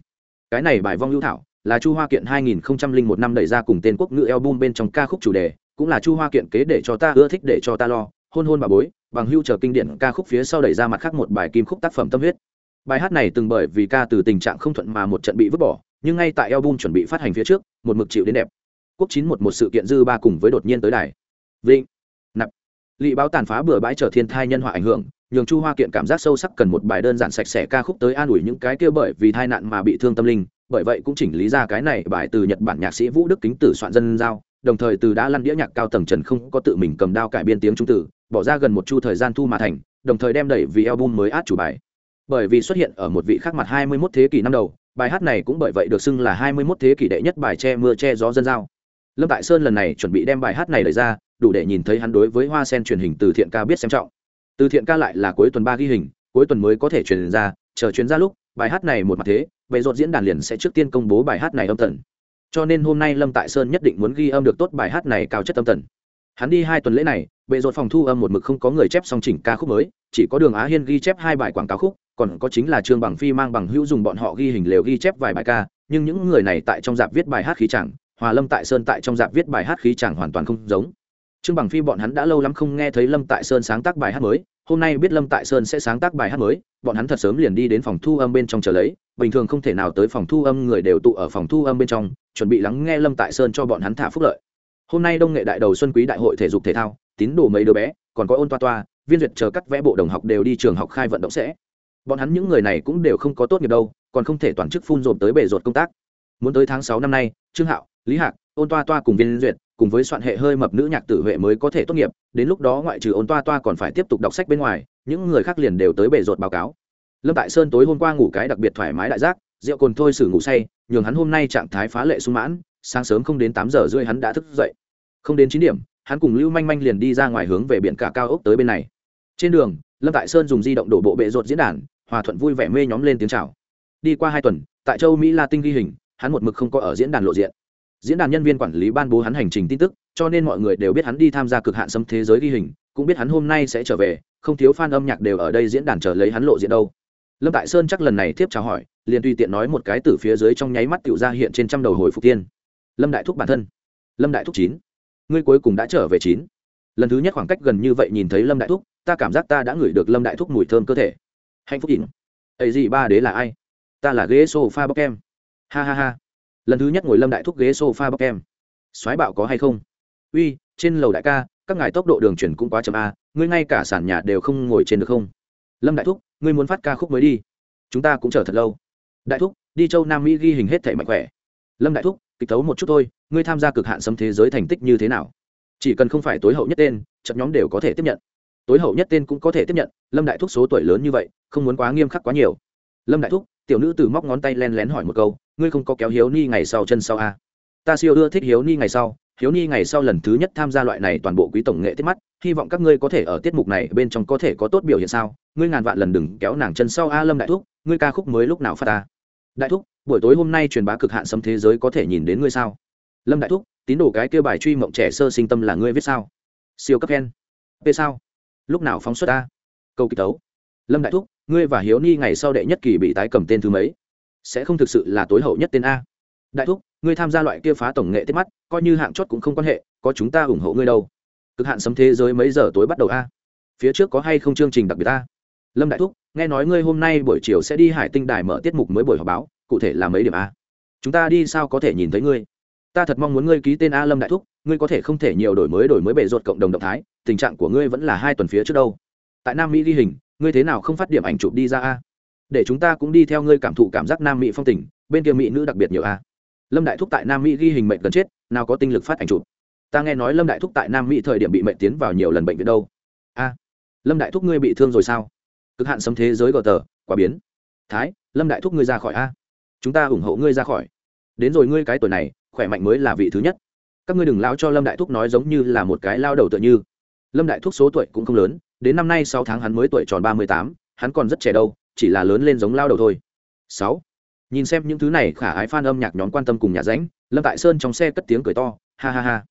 Cái này bài vong hữu thảo là chu hoa kiện 2001 năm đẩy ra cùng tên quốc ngữ album bên trong ca khúc chủ đề, cũng là chu hoa kiện kế để cho ta ưa thích, để cho ta lo, hôn hôn bà bối, bằng hưu chờ kinh điển ca khúc phía sau đẩy ra mặt khác một bài kim khúc tác phẩm tâm huyết. Bài hát này từng bởi vì ca từ tình trạng không thuận mà một trận bị vứt bỏ, nhưng ngay tại album chuẩn bị phát hành phía trước, một mực chịu đến đẹp quốc chín một một sự kiện dư ba cùng với đột nhiên tới đài. Vịnh, nạp. Lị báo tàn phá bừa bãi trở thiên thai nhân họa ảnh hưởng, nhường chu hoa kiện cảm giác sâu sắc cần một bài đơn giản sạch sẽ ca khúc tới an ủi những cái kia bởi vì tai nạn mà bị thương tâm linh, bởi vậy cũng chỉnh lý ra cái này bài từ nhật bản nhạc sĩ vũ đức kính tử soạn dân giao, đồng thời từ đã lăn đĩa nhạc cao tầng trần không có tự mình cầm đao cải biên tiếng trung tử, bỏ ra gần một chu thời gian thu mà thành, đồng thời đem đẩy vì album mới át chủ bài. Bởi vì xuất hiện ở một vị khác mặt 21 thế kỷ năm đầu, bài hát này cũng bởi vậy được xưng là 21 thế kỷ đệ nhất bài che mưa che gió dân giao lâm tại sơn lần này chuẩn bị đem bài hát này đẩy ra, đủ để nhìn thấy hắn đối với hoa sen truyền hình từ thiện ca biết xem trọng. Từ thiện ca lại là cuối tuần ba ghi hình, cuối tuần mới có thể truyền ra, chờ chuyến ra lúc, bài hát này một mặt thế, bệ rột diễn đàn liền sẽ trước tiên công bố bài hát này âm tần. Cho nên hôm nay lâm tại sơn nhất định muốn ghi âm được tốt bài hát này cao chất âm tần. Hắn đi hai tuần lễ này, bệ rột phòng thu âm một mực không có người chép song chỉnh ca khúc mới, chỉ có đường á hiên ghi chép hai bài quảng cáo khúc, còn có chính là trương bằng phi mang bằng hữu dùng bọn họ ghi hình lều ghi chép vài bài ca, nhưng những người này tại trong dạp viết bài hát khí chẳng hòa lâm tại sơn tại trong dạp viết bài hát khí chẳng hoàn toàn không giống. Trương bằng phi bọn hắn đã lâu lắm không nghe thấy lâm tại sơn sáng tác bài hát mới. Hôm nay biết lâm tại sơn sẽ sáng tác bài hát mới, bọn hắn thật sớm liền đi đến phòng thu âm bên trong chờ lấy. Bình thường không thể nào tới phòng thu âm, người đều tụ ở phòng thu âm bên trong, chuẩn bị lắng nghe lâm tại sơn cho bọn hắn thả phúc lợi. Hôm nay đông nghệ đại đầu xuân quý đại hội thể dục thể thao, tín đồ mấy đứa bé, còn có ôn toa toa, viên duyệt chờ cắt vẽ bộ đồng học đều đi trường học khai vận động sẽ. Bọn hắn những người này cũng đều không có tốt nghiệp đâu, còn không thể toàn chức phun rộp tới bể rột công tác. Muốn tới tháng sáu năm nay, trương hạo lý hạc, ôn toa toa cùng viên duyệt, cùng với soạn hệ hơi mập nữ nhạc tử huệ mới có thể tốt nghiệp, đến lúc đó ngoại trừ ôn toa toa còn phải tiếp tục đọc sách bên ngoài, những người khác liền đều tới bể rột báo cáo. Lâm tại sơn tối hôm qua ngủ cái đặc biệt thoải mái đại giác, rượu cồn thôi xử ngủ say, nhường hắn hôm nay trạng thái phá lệ sung mãn, sáng sớm không đến tám giờ rưỡi hắn đã thức dậy. Không đến chín điểm, hắn cùng lưu manh manh liền đi ra ngoài hướng về biển cả cao ốc tới bên này. Trên đường, lâm tại sơn dùng di động đổ bộ bệ rột diễn đàn, hòa thuận vui vẻ mê nhóm lên tiếng chào. Đi qua hai tuần, tại châu mỹ la tinh ghi hình, hắn một mực không có ở diễn đàn lộ diện diễn đàn nhân viên quản lý ban bố hắn hành trình tin tức, cho nên mọi người đều biết hắn đi tham gia cực hạn xâm thế giới ghi hình, cũng biết hắn hôm nay sẽ trở về, không thiếu fan âm nhạc đều ở đây diễn đàn chờ lấy hắn lộ diện đâu. Lâm tại sơn chắc lần này tiếp chào hỏi, liền tùy tiện nói một cái từ phía dưới trong nháy mắt tựu ra hiện trên trăm đầu hồi phục tiên. Lâm đại thúc bản thân. Lâm đại thúc chín. Ngươi cuối cùng đã trở về chín. Lần thứ nhất khoảng cách gần như vậy nhìn thấy lâm đại thúc, ta cảm giác ta đã ngửi được lâm đại thúc mùi thơm cơ thể. Hạnh phúc ỉn. Ấy gì ba đế là ai? Ta là ghế sofa bóc em. Ha ha ha lần thứ nhất ngồi lâm đại thúc ghế sofa bọc em xoáy bạo có hay không? Uy, trên lầu đại ca, các ngài tốc độ đường chuyển cũng quá chậm a ngươi ngay cả sàn nhà đều không ngồi trên được không? Lâm đại thúc, ngươi muốn phát ca khúc mới đi. Chúng ta cũng chờ thật lâu. Đại thúc, đi châu nam mỹ ghi hình hết thể mạnh khỏe. Lâm đại thúc, kịch tấu một chút thôi, ngươi tham gia cực hạn xâm thế giới thành tích như thế nào? Chỉ cần không phải tối hậu nhất tên, trận nhóm đều có thể tiếp nhận. Tối hậu nhất tên cũng có thể tiếp nhận, lâm đại thúc số tuổi lớn như vậy, không muốn quá nghiêm khắc quá nhiều. Lâm đại thúc tiểu nữ từ móc ngón tay len lén hỏi một câu, ngươi không có kéo hiếu ni ngày sau chân sau a à? ta siêu ưa thích hiếu ni ngày sau, hiếu ni ngày sau lần thứ nhất tham gia loại này toàn bộ quý tổng nghệ tiết mắt, hy vọng các ngươi có thể ở tiết mục này bên trong có thể có tốt biểu hiện sao? Ngươi ngàn vạn lần đừng kéo nàng chân sau a lâm đại thúc, ngươi ca khúc mới lúc nào phát ta? Đại thúc, buổi tối hôm nay truyền bá cực hạn sấm thế giới có thể nhìn đến ngươi sao? Lâm đại thúc, tín đồ cái kêu bài truy mộng trẻ sơ sinh tâm là ngươi viết sao? Siêu cấp khen p sao? Lúc nào phóng xuất ta? Câu kịch tấu. Lâm đại thúc ngươi và hiếu ni ngày sau đệ nhất kỳ bị tái cầm tên thứ mấy? Sẽ không thực sự là tối hậu nhất tên a. Đại thúc, ngươi tham gia loại kia phá tổng nghệ tết mắt, coi như hạng chót cũng không quan hệ, có chúng ta ủng hộ ngươi đâu. Cực hạn sấm thế giới mấy giờ tối bắt đầu a? Phía trước có hay không chương trình đặc biệt a? Lâm đại thúc, nghe nói ngươi hôm nay buổi chiều sẽ đi hải tinh đài mở tiết mục mới buổi họp báo, cụ thể là mấy điểm a? Chúng ta đi sao có thể nhìn thấy ngươi? Ta thật mong muốn ngươi ký tên a lâm đại thúc, ngươi có thể không thể nhiều đổi mới đổi mới bề ruột cộng đồng động thái, tình trạng của ngươi vẫn là hai tuần phía trước đâu. Tại nam mỹ ghi hình ngươi thế nào không phát điểm ảnh chụp đi ra a? Để chúng ta cũng đi theo ngươi cảm thụ cảm giác nam mỹ phong tình, bên kia mỹ nữ đặc biệt nhiều a. Lâm đại thúc tại nam mỹ ghi hình mệnh gần chết, nào có tinh lực phát ảnh chụp. Ta nghe nói lâm đại thúc tại nam mỹ thời điểm bị mệnh tiến vào nhiều lần bệnh viện đâu. A. Lâm đại thúc ngươi bị thương rồi sao? Cực hạn sấm thế giới gờ tờ, quả biến. Thái, lâm đại thúc ngươi ra khỏi a. Chúng ta ủng hộ ngươi ra khỏi. Đến rồi ngươi cái tuổi này, khỏe mạnh mới là vị thứ nhất. Các ngươi đừng lao cho lâm đại thúc nói giống như là một cái lao đầu tựa như. Lâm đại thúc số tuổi cũng không lớn đến năm nay sáu tháng hắn mới tuổi tròn ba mươi tám, hắn còn rất trẻ đâu, chỉ là lớn lên giống lao đầu thôi. Sáu. Nhìn xem những thứ này, khả ái f âm nhạc nhóm quan tâm cùng nhà ránh lâm tại sơn trong xe cất tiếng cười to, ha ha ha.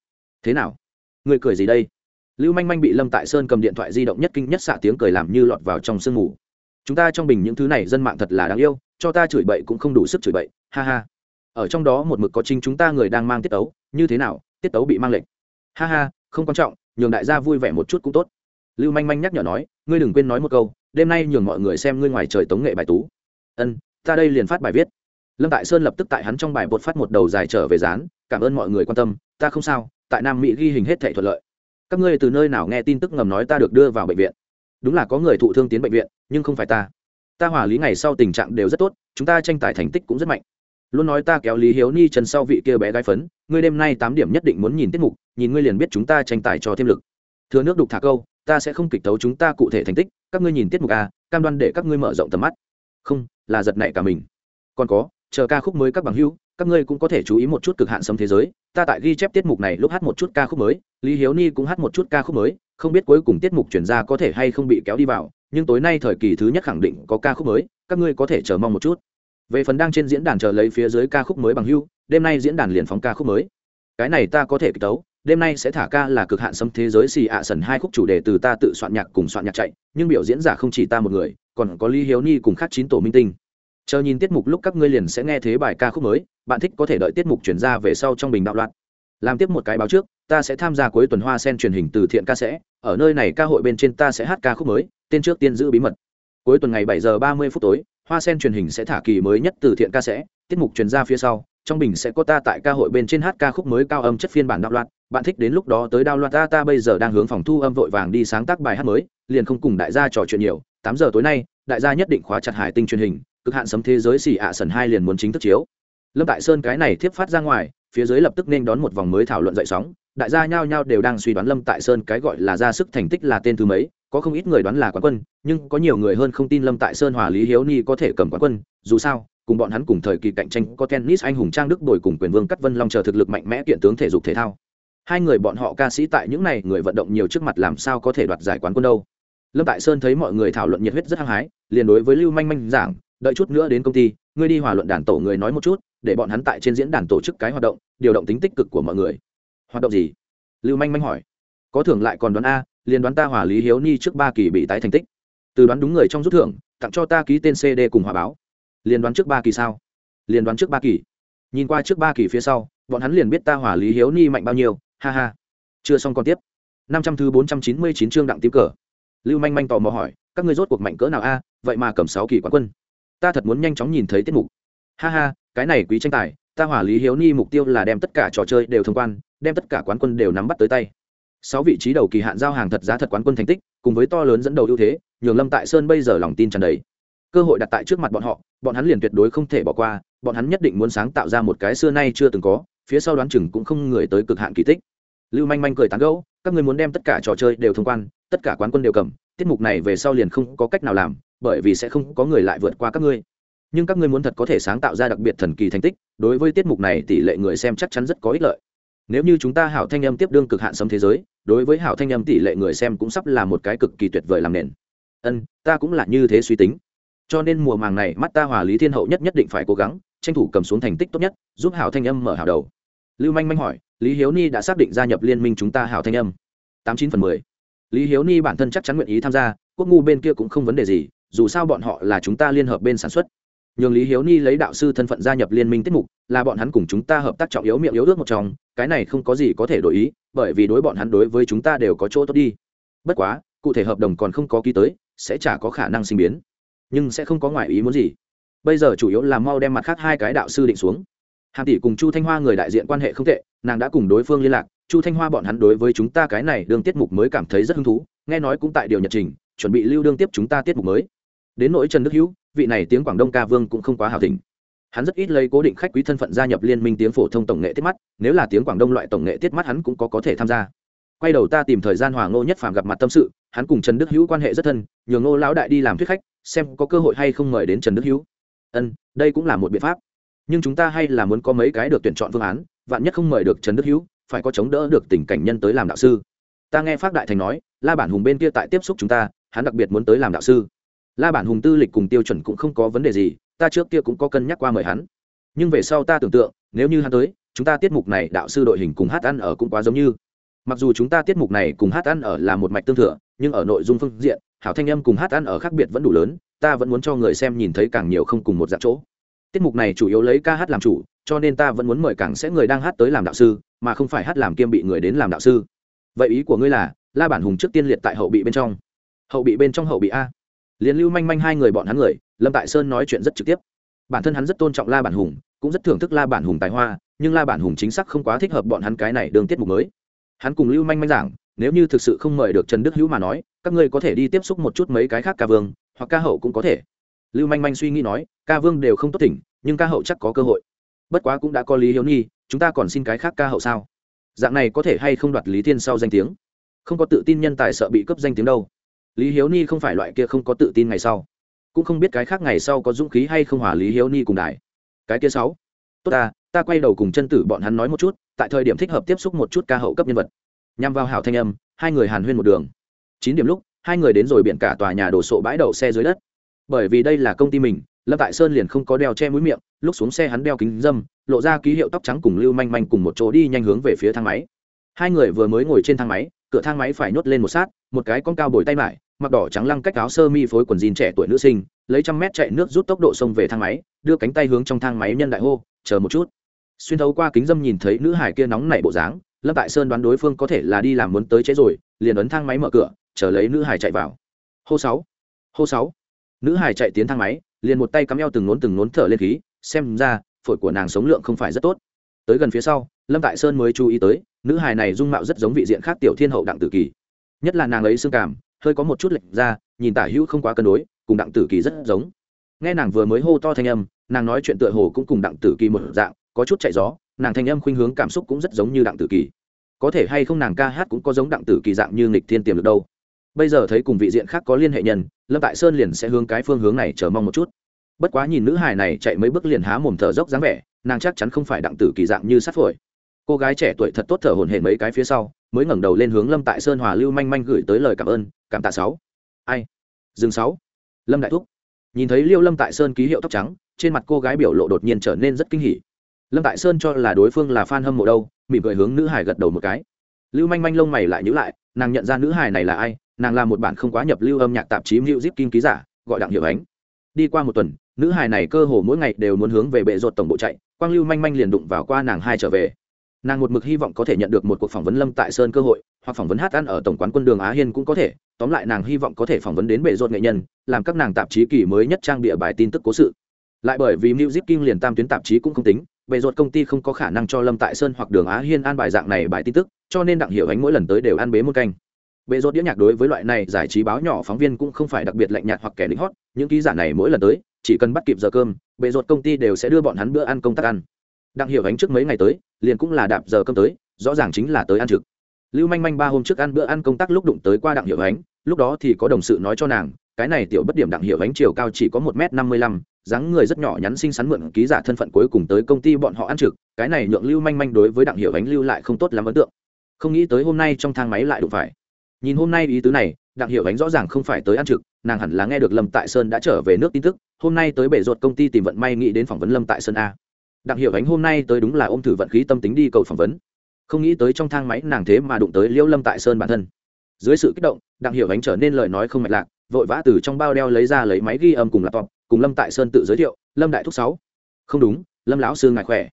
Thế nào? Người cười gì đây? Lưu manh manh bị lâm tại sơn cầm điện thoại di động nhất kinh nhất xạ tiếng cười làm như lọt vào trong sương mù. Chúng ta trong bình những thứ này dân mạng thật là đáng yêu, cho ta chửi bậy cũng không đủ sức chửi bậy, ha ha. Ở trong đó một mực có chính chúng ta người đang mang tiết tấu, như thế nào, tiết tấu bị mang lệnh ha ha, không quan trọng, nhường đại gia vui vẻ một chút cũng tốt lưu manh manh nhắc nhở nói, ngươi đừng quên nói một câu, đêm nay nhường mọi người xem ngươi ngoài trời tống nghệ bài tú. Ân, ta đây liền phát bài viết. Lâm tại sơn lập tức tại hắn trong bài bột phát một đầu dài trở về dán, cảm ơn mọi người quan tâm, ta không sao, tại nam mỹ ghi hình hết thể thuận lợi. Các ngươi từ nơi nào nghe tin tức ngầm nói ta được đưa vào bệnh viện? Đúng là có người thụ thương tiến bệnh viện, nhưng không phải ta. Ta hòa lý ngày sau tình trạng đều rất tốt, chúng ta tranh tài thành tích cũng rất mạnh. Luôn nói ta kéo lý hiếu ni chân sau vị kia bé gái phấn, ngươi đêm nay tám điểm nhất định muốn nhìn tiết mục, nhìn ngươi liền biết chúng ta tranh tài cho thêm lực. Thừa nước đục thả câu ta sẽ không kịch tấu chúng ta cụ thể thành tích, các ngươi nhìn tiết mục a, cam đoan để các ngươi mở rộng tầm mắt. Không, là giật nảy cả mình. Còn có, chờ ca khúc mới các bằng hữu, các ngươi cũng có thể chú ý một chút cực hạn sấm thế giới. Ta tại ghi chép tiết mục này lúc hát một chút ca khúc mới, lý hiếu ni cũng hát một chút ca khúc mới, không biết cuối cùng tiết mục chuyển ra có thể hay không bị kéo đi vào, nhưng tối nay thời kỳ thứ nhất khẳng định có ca khúc mới, các ngươi có thể chờ mong một chút. Về phần đang trên diễn đàn chờ lấy phía dưới ca khúc mới bằng hưu đêm nay diễn đàn liền phóng ca khúc mới. Cái này ta có thể kịch tấu đêm nay sẽ thả ca là cực hạn xâm thế giới xì ạ sần hai khúc chủ đề từ ta tự soạn nhạc cùng soạn nhạc chạy, nhưng biểu diễn giả không chỉ ta một người, còn có lý hiếu ni cùng khác chín tổ minh tinh. Chờ nhìn tiết mục lúc các ngươi liền sẽ nghe thế bài ca khúc mới, bạn thích có thể đợi tiết mục chuyển ra về sau trong bình đạo loạn. Làm tiếp một cái báo trước, ta sẽ tham gia cuối tuần hoa sen truyền hình từ thiện ca sẽ, ở nơi này ca hội bên trên ta sẽ hát ca khúc mới, tên trước tiên giữ bí mật. Cuối tuần ngày bảy giờ ba mươi phút tối, hoa sen truyền hình sẽ thả kỳ mới nhất từ thiện ca sẽ, tiết mục truyền ra phía sau, trong bình sẽ có ta tại ca hội bên trên hát ca khúc mới cao âm chất phiên bản đạo loạn bạn thích đến lúc đó tới đạo loạn ta ta bây giờ đang hướng phòng thu âm vội vàng đi sáng tác bài hát mới, liền không cùng đại gia trò chuyện nhiều. Tám giờ tối nay, đại gia nhất định khóa chặt hải tinh truyền hình, cực hạn sấm thế giới xì ạ sần hai liền muốn chính thức chiếu. Lâm tại sơn cái này thiếp phát ra ngoài, phía dưới lập tức nên đón một vòng mới thảo luận dậy sóng. Đại gia nhao nhao đều đang suy đoán lâm tại sơn cái gọi là ra sức thành tích là tên thứ mấy, có không ít người đoán là quán quân, nhưng có nhiều người hơn không tin lâm tại sơn hòa lý hiếu ni có thể cầm quán quân. Dù sao, cùng bọn hắn cùng thời kỳ cạnh tranh, có tennis anh hùng trang đức đổi cùng quyền vương cắt vân long chờ thực lực mạnh mẽ kiện tướng thể dục thể thao hai người bọn họ ca sĩ tại những này người vận động nhiều trước mặt làm sao có thể đoạt giải quán quân đâu. Lâm tại sơn thấy mọi người thảo luận nhiệt huyết rất hăng hái, liền đối với lưu manh manh giảng, đợi chút nữa đến công ty, ngươi đi hòa luận đàn tổ người nói một chút, để bọn hắn tại trên diễn đàn tổ chức cái hoạt động, điều động tính tích cực của mọi người. Hoạt động gì? Lưu manh manh hỏi. Có thưởng lại còn đoán a, liền đoán ta hòa lý hiếu ni trước ba kỳ bị tái thành tích. Từ đoán đúng người trong rút thưởng, tặng cho ta ký tên cd cùng hòa báo. Liền đoán trước ba kỳ sao? Liền đoán trước ba kỳ. Nhìn qua trước ba kỳ phía sau, bọn hắn liền biết ta hòa lý hiếu ni mạnh bao nhiêu ha ha. Chưa xong còn tiếp. Năm trăm thứ bốn trăm chín mươi chín chương đặng tím cờ. Lưu manh manh tò mò hỏi, các ngươi rốt cuộc mạnh cỡ nào a? Vậy mà cầm sáu kỳ quán quân. Ta thật muốn nhanh chóng nhìn thấy tiết mục. Ha ha, cái này quý tranh tài, ta hỏa lý hiếu ni mục tiêu là đem tất cả trò chơi đều thông quan, đem tất cả quán quân đều nắm bắt tới tay. Sáu vị trí đầu kỳ hạn giao hàng thật giá thật quán quân thành tích, cùng với to lớn dẫn đầu ưu thế, nhường lâm tại sơn bây giờ lòng tin tràn đầy. Cơ hội đặt tại trước mặt bọn họ, bọn hắn liền tuyệt đối không thể bỏ qua, bọn hắn nhất định muốn sáng tạo ra một cái xưa nay chưa từng có, phía sau đoán chừng cũng không người tới cực hạn kỳ tích lưu manh manh cười tán gẫu, các người muốn đem tất cả trò chơi đều thông quan, tất cả quán quân đều cầm, tiết mục này về sau liền không có cách nào làm, bởi vì sẽ không có người lại vượt qua các ngươi. Nhưng các ngươi muốn thật có thể sáng tạo ra đặc biệt thần kỳ thành tích, đối với tiết mục này tỷ lệ người xem chắc chắn rất có ích lợi. Nếu như chúng ta hảo thanh âm tiếp đương cực hạn sấm thế giới, đối với hảo thanh âm tỷ lệ người xem cũng sắp là một cái cực kỳ tuyệt vời làm nền. Ân, ta cũng là như thế suy tính. Cho nên mùa màng này mắt ta hòa lý thiên hậu nhất nhất định phải cố gắng, tranh thủ cầm xuống thành tích tốt nhất, giúp hảo thanh âm mở hảo đầu. Lưu manh manh hỏi lý hiếu ni đã xác định gia nhập liên minh chúng ta hảo thanh âm. Tám chín phần mười. Lý hiếu ni bản thân chắc chắn nguyện ý tham gia, quốc ngu bên kia cũng không vấn đề gì, dù sao bọn họ là chúng ta liên hợp bên sản xuất. Nhường lý hiếu ni lấy đạo sư thân phận gia nhập liên minh tiết mục, là bọn hắn cùng chúng ta hợp tác trọng yếu miệng yếu ước một trong, cái này không có gì có thể đổi ý, bởi vì đối bọn hắn đối với chúng ta đều có chỗ tốt đi. Bất quá, cụ thể hợp đồng còn không có ký tới, sẽ chả có khả năng sinh biến. Nhưng sẽ không có ngoại ý muốn gì. Bây giờ chủ yếu là mau đem mặt khác hai cái đạo sư định xuống hàm tỷ cùng chu thanh hoa người đại diện quan hệ không tệ, nàng đã cùng đối phương liên lạc, chu thanh hoa bọn hắn đối với chúng ta cái này đương tiết mục mới cảm thấy rất hứng thú, nghe nói cũng tại điều nhật trình, chuẩn bị lưu đương tiếp chúng ta tiết mục mới. Đến nỗi trần đức hữu, vị này tiếng quảng đông ca vương cũng không quá hào thỉnh hắn rất ít lấy cố định khách quý thân phận gia nhập liên minh tiếng phổ thông tổng nghệ tiết mắt, nếu là tiếng quảng đông loại tổng nghệ tiết mắt hắn cũng có có thể tham gia. Quay đầu ta tìm thời gian hòa ngô nhất phàm gặp mặt tâm sự, hắn cùng trần đức hữu quan hệ rất thân, nhường ngô lão đại đi làm thuyết khách, xem có cơ hội hay không mời đến trần đức hữu. Ân, đây cũng là một biện pháp nhưng chúng ta hay là muốn có mấy cái được tuyển chọn phương án, vạn nhất không mời được trần đức hữu, phải có chống đỡ được tình cảnh nhân tới làm đạo sư. Ta nghe pháp đại thành nói, la bản hùng bên kia tại tiếp xúc chúng ta, hắn đặc biệt muốn tới làm đạo sư. La bản hùng tư lịch cùng tiêu chuẩn cũng không có vấn đề gì, ta trước kia cũng có cân nhắc qua mời hắn. Nhưng về sau ta tưởng tượng, nếu như hắn tới, chúng ta tiết mục này đạo sư đội hình cùng hát ăn ở cũng quá giống như. Mặc dù chúng ta tiết mục này cùng hát ăn ở là một mạch tương thừa, nhưng ở nội dung phương diện, hảo thanh âm cùng hát ăn ở khác biệt vẫn đủ lớn, ta vẫn muốn cho người xem nhìn thấy càng nhiều không cùng một dạng chỗ tiết mục này chủ yếu lấy ca hát làm chủ, cho nên ta vẫn muốn mời càng sẽ người đang hát tới làm đạo sư, mà không phải hát làm kiêm bị người đến làm đạo sư. Vậy ý của ngươi là, la bản hùng trước tiên liệt tại hậu bị bên trong. Hậu bị bên trong hậu bị a. Liền lưu manh manh hai người bọn hắn người, lâm tại sơn nói chuyện rất trực tiếp. Bản thân hắn rất tôn trọng la bản hùng, cũng rất thưởng thức la bản hùng tài hoa, nhưng la bản hùng chính xác không quá thích hợp bọn hắn cái này đường tiết mục mới. Hắn cùng lưu manh manh giảng, nếu như thực sự không mời được trần đức hữu mà nói, các ngươi có thể đi tiếp xúc một chút mấy cái khác ca vương, hoặc ca hậu cũng có thể lưu manh manh suy nghĩ nói, ca vương đều không tốt tỉnh nhưng ca hậu chắc có cơ hội. Bất quá cũng đã có lý hiếu nhi, chúng ta còn xin cái khác ca hậu sao? Dạng này có thể hay không đoạt lý thiên sau danh tiếng? Không có tự tin nhân tài sợ bị cấp danh tiếng đâu. Lý hiếu ni không phải loại kia không có tự tin ngày sau. Cũng không biết cái khác ngày sau có dũng khí hay không hòa lý hiếu ni cùng đài. Cái kia sáu. Tốt ta ta quay đầu cùng chân tử bọn hắn nói một chút, tại thời điểm thích hợp tiếp xúc một chút ca hậu cấp nhân vật. Nhằm vào hảo thanh âm, hai người hàn huyên một đường. Chín điểm lúc, hai người đến rồi biển cả tòa nhà đổ sộ bãi đậu xe dưới đất bởi vì đây là công ty mình, lâm tại sơn liền không có đeo che mũi miệng, lúc xuống xe hắn đeo kính dâm, lộ ra ký hiệu tóc trắng cùng lưu manh manh cùng một chỗ đi nhanh hướng về phía thang máy. Hai người vừa mới ngồi trên thang máy, cửa thang máy phải nhốt lên một sát, một cái con cao bồi tay lại mặc đỏ trắng lăng cách áo sơ mi phối quần jean trẻ tuổi nữ sinh, lấy trăm mét chạy nước rút tốc độ xông về thang máy, đưa cánh tay hướng trong thang máy nhân đại hô, chờ một chút. Xuyên thấu qua kính dâm nhìn thấy nữ hải kia nóng nảy bộ dáng, lâm tại sơn đoán đối phương có thể là đi làm muốn tới chế rồi, liền ấn thang máy mở cửa, chờ lấy nữ hải chạy vào. Hô sáu. Hô sáu nữ hải chạy tiến thang máy, liền một tay cắm eo từng nốn từng nốn thở lên khí, xem ra, phổi của nàng sống lượng không phải rất tốt. Tới gần phía sau, lâm tại sơn mới chú ý tới, nữ hài này dung mạo rất giống vị diện khác tiểu thiên hậu đặng tử kỳ. Nhất là nàng ấy xương cảm, hơi có một chút lệch ra, nhìn tả hữu không quá cân đối, cùng đặng tử kỳ rất giống. Nghe nàng vừa mới hô to thanh âm, nàng nói chuyện tựa hồ cũng cùng đặng tử kỳ một dạng, có chút chạy gió, nàng thanh âm khuynh hướng cảm xúc cũng rất giống như đặng tử kỳ. Có thể hay không nàng ca hát cũng có giống đặng tử kỳ dạng như nghịch thiên tiềm được đâu bây giờ thấy cùng vị diện khác có liên hệ nhân, lâm tại sơn liền sẽ hướng cái phương hướng này chờ mong một chút. Bất quá nhìn nữ hài này chạy mấy bước liền há mồm thở dốc dáng vẻ, nàng chắc chắn không phải đặng tử kỳ dạng như sát phổi. Cô gái trẻ tuổi thật tốt thở hổn hển mấy cái phía sau, mới ngẩng đầu lên hướng lâm tại sơn hòa lưu manh manh gửi tới lời cảm ơn, cảm tạ sáu. Ai? Dừng sáu. Lâm đại thúc. Nhìn thấy liêu lâm tại sơn ký hiệu tóc trắng, trên mặt cô gái biểu lộ đột nhiên trở nên rất kinh hỉ. Lâm tại sơn cho là đối phương là f a n hâm mộ đâu, mỉm cười hướng nữ hải gật đầu một cái. Lưu manh manh lông mày lại nhữ lại, nàng nhận ra nữ hải này là ai nàng là một bản không quá nhập lưu âm nhạc tạp chí mưu zip kim ký giả gọi đặng hiệu ánh. Đi qua một tuần nữ hài này cơ hồ mỗi ngày đều muốn hướng về bệ ruột tổng bộ chạy quang lưu manh manh liền đụng vào qua nàng hai trở về. Nàng một mực hy vọng có thể nhận được một cuộc phỏng vấn lâm tại sơn cơ hội hoặc phỏng vấn hát ăn ở tổng quán quân đường á hiên cũng có thể tóm lại nàng hy vọng có thể phỏng vấn đến bệ ruột nghệ nhân làm các nàng tạp chí kỳ mới nhất trang bịa bài tin tức cố sự. Lại bởi vì New Zip kim liền tam tuyến tạp chí cũng không tính, bệ ruột công ty không có khả năng cho Lâm Tại Sơn hoặc Đường Á Hiên an bài dạng này bài tin tức, cho nên đặng hiểu ánh mỗi lần tới đều ăn bế một canh bê rốt đĩa nhạc đối với loại này giải trí báo nhỏ phóng viên cũng không phải đặc biệt lạnh nhạt hoặc kẻ lính hót, những ký giả này mỗi lần tới, chỉ cần bắt kịp giờ cơm, bê rốt công ty đều sẽ đưa bọn hắn bữa ăn công tác ăn. Đặng hiểu ánh trước mấy ngày tới, liền cũng là đạp giờ cơm tới, rõ ràng chính là tới ăn trực. Lưu Manh Manh ba hôm trước ăn bữa ăn công tác lúc đụng tới qua đặng hiểu ánh, lúc đó thì có đồng sự nói cho nàng, cái này tiểu bất điểm đặng hiểu ánh chiều cao chỉ có một m năm mươi lăm dáng người rất nhỏ nhắn xinh xắn mượn ký giả thân phận cuối cùng tới công ty bọn họ ăn trực cái này nhượng lưu manh manh đối với đặng hiểu ánh lưu lại không tốt lắm ấn tượng không nghĩ tới hôm nay trong thang máy lại đụng phải nhìn hôm nay ý tứ này, đặng hiểu ánh rõ ràng không phải tới ăn trực, nàng hẳn là nghe được lâm tại sơn đã trở về nước tin tức, hôm nay tới bể ruột công ty tìm vận may nghĩ đến phỏng vấn lâm tại sơn a. Đặng hiểu ánh hôm nay tới đúng là ôm thử vận khí tâm tính đi cầu phỏng vấn. Không nghĩ tới trong thang máy nàng thế mà đụng tới liễu lâm tại sơn bản thân. Dưới sự kích động, đặng hiểu ánh trở nên lời nói không mạch lạc, vội vã từ trong bao đeo lấy ra lấy máy ghi âm cùng laptop, cùng lâm tại sơn tự giới thiệu, lâm đại thúc sáu. Không đúng, lâm lão sư ngài khỏe.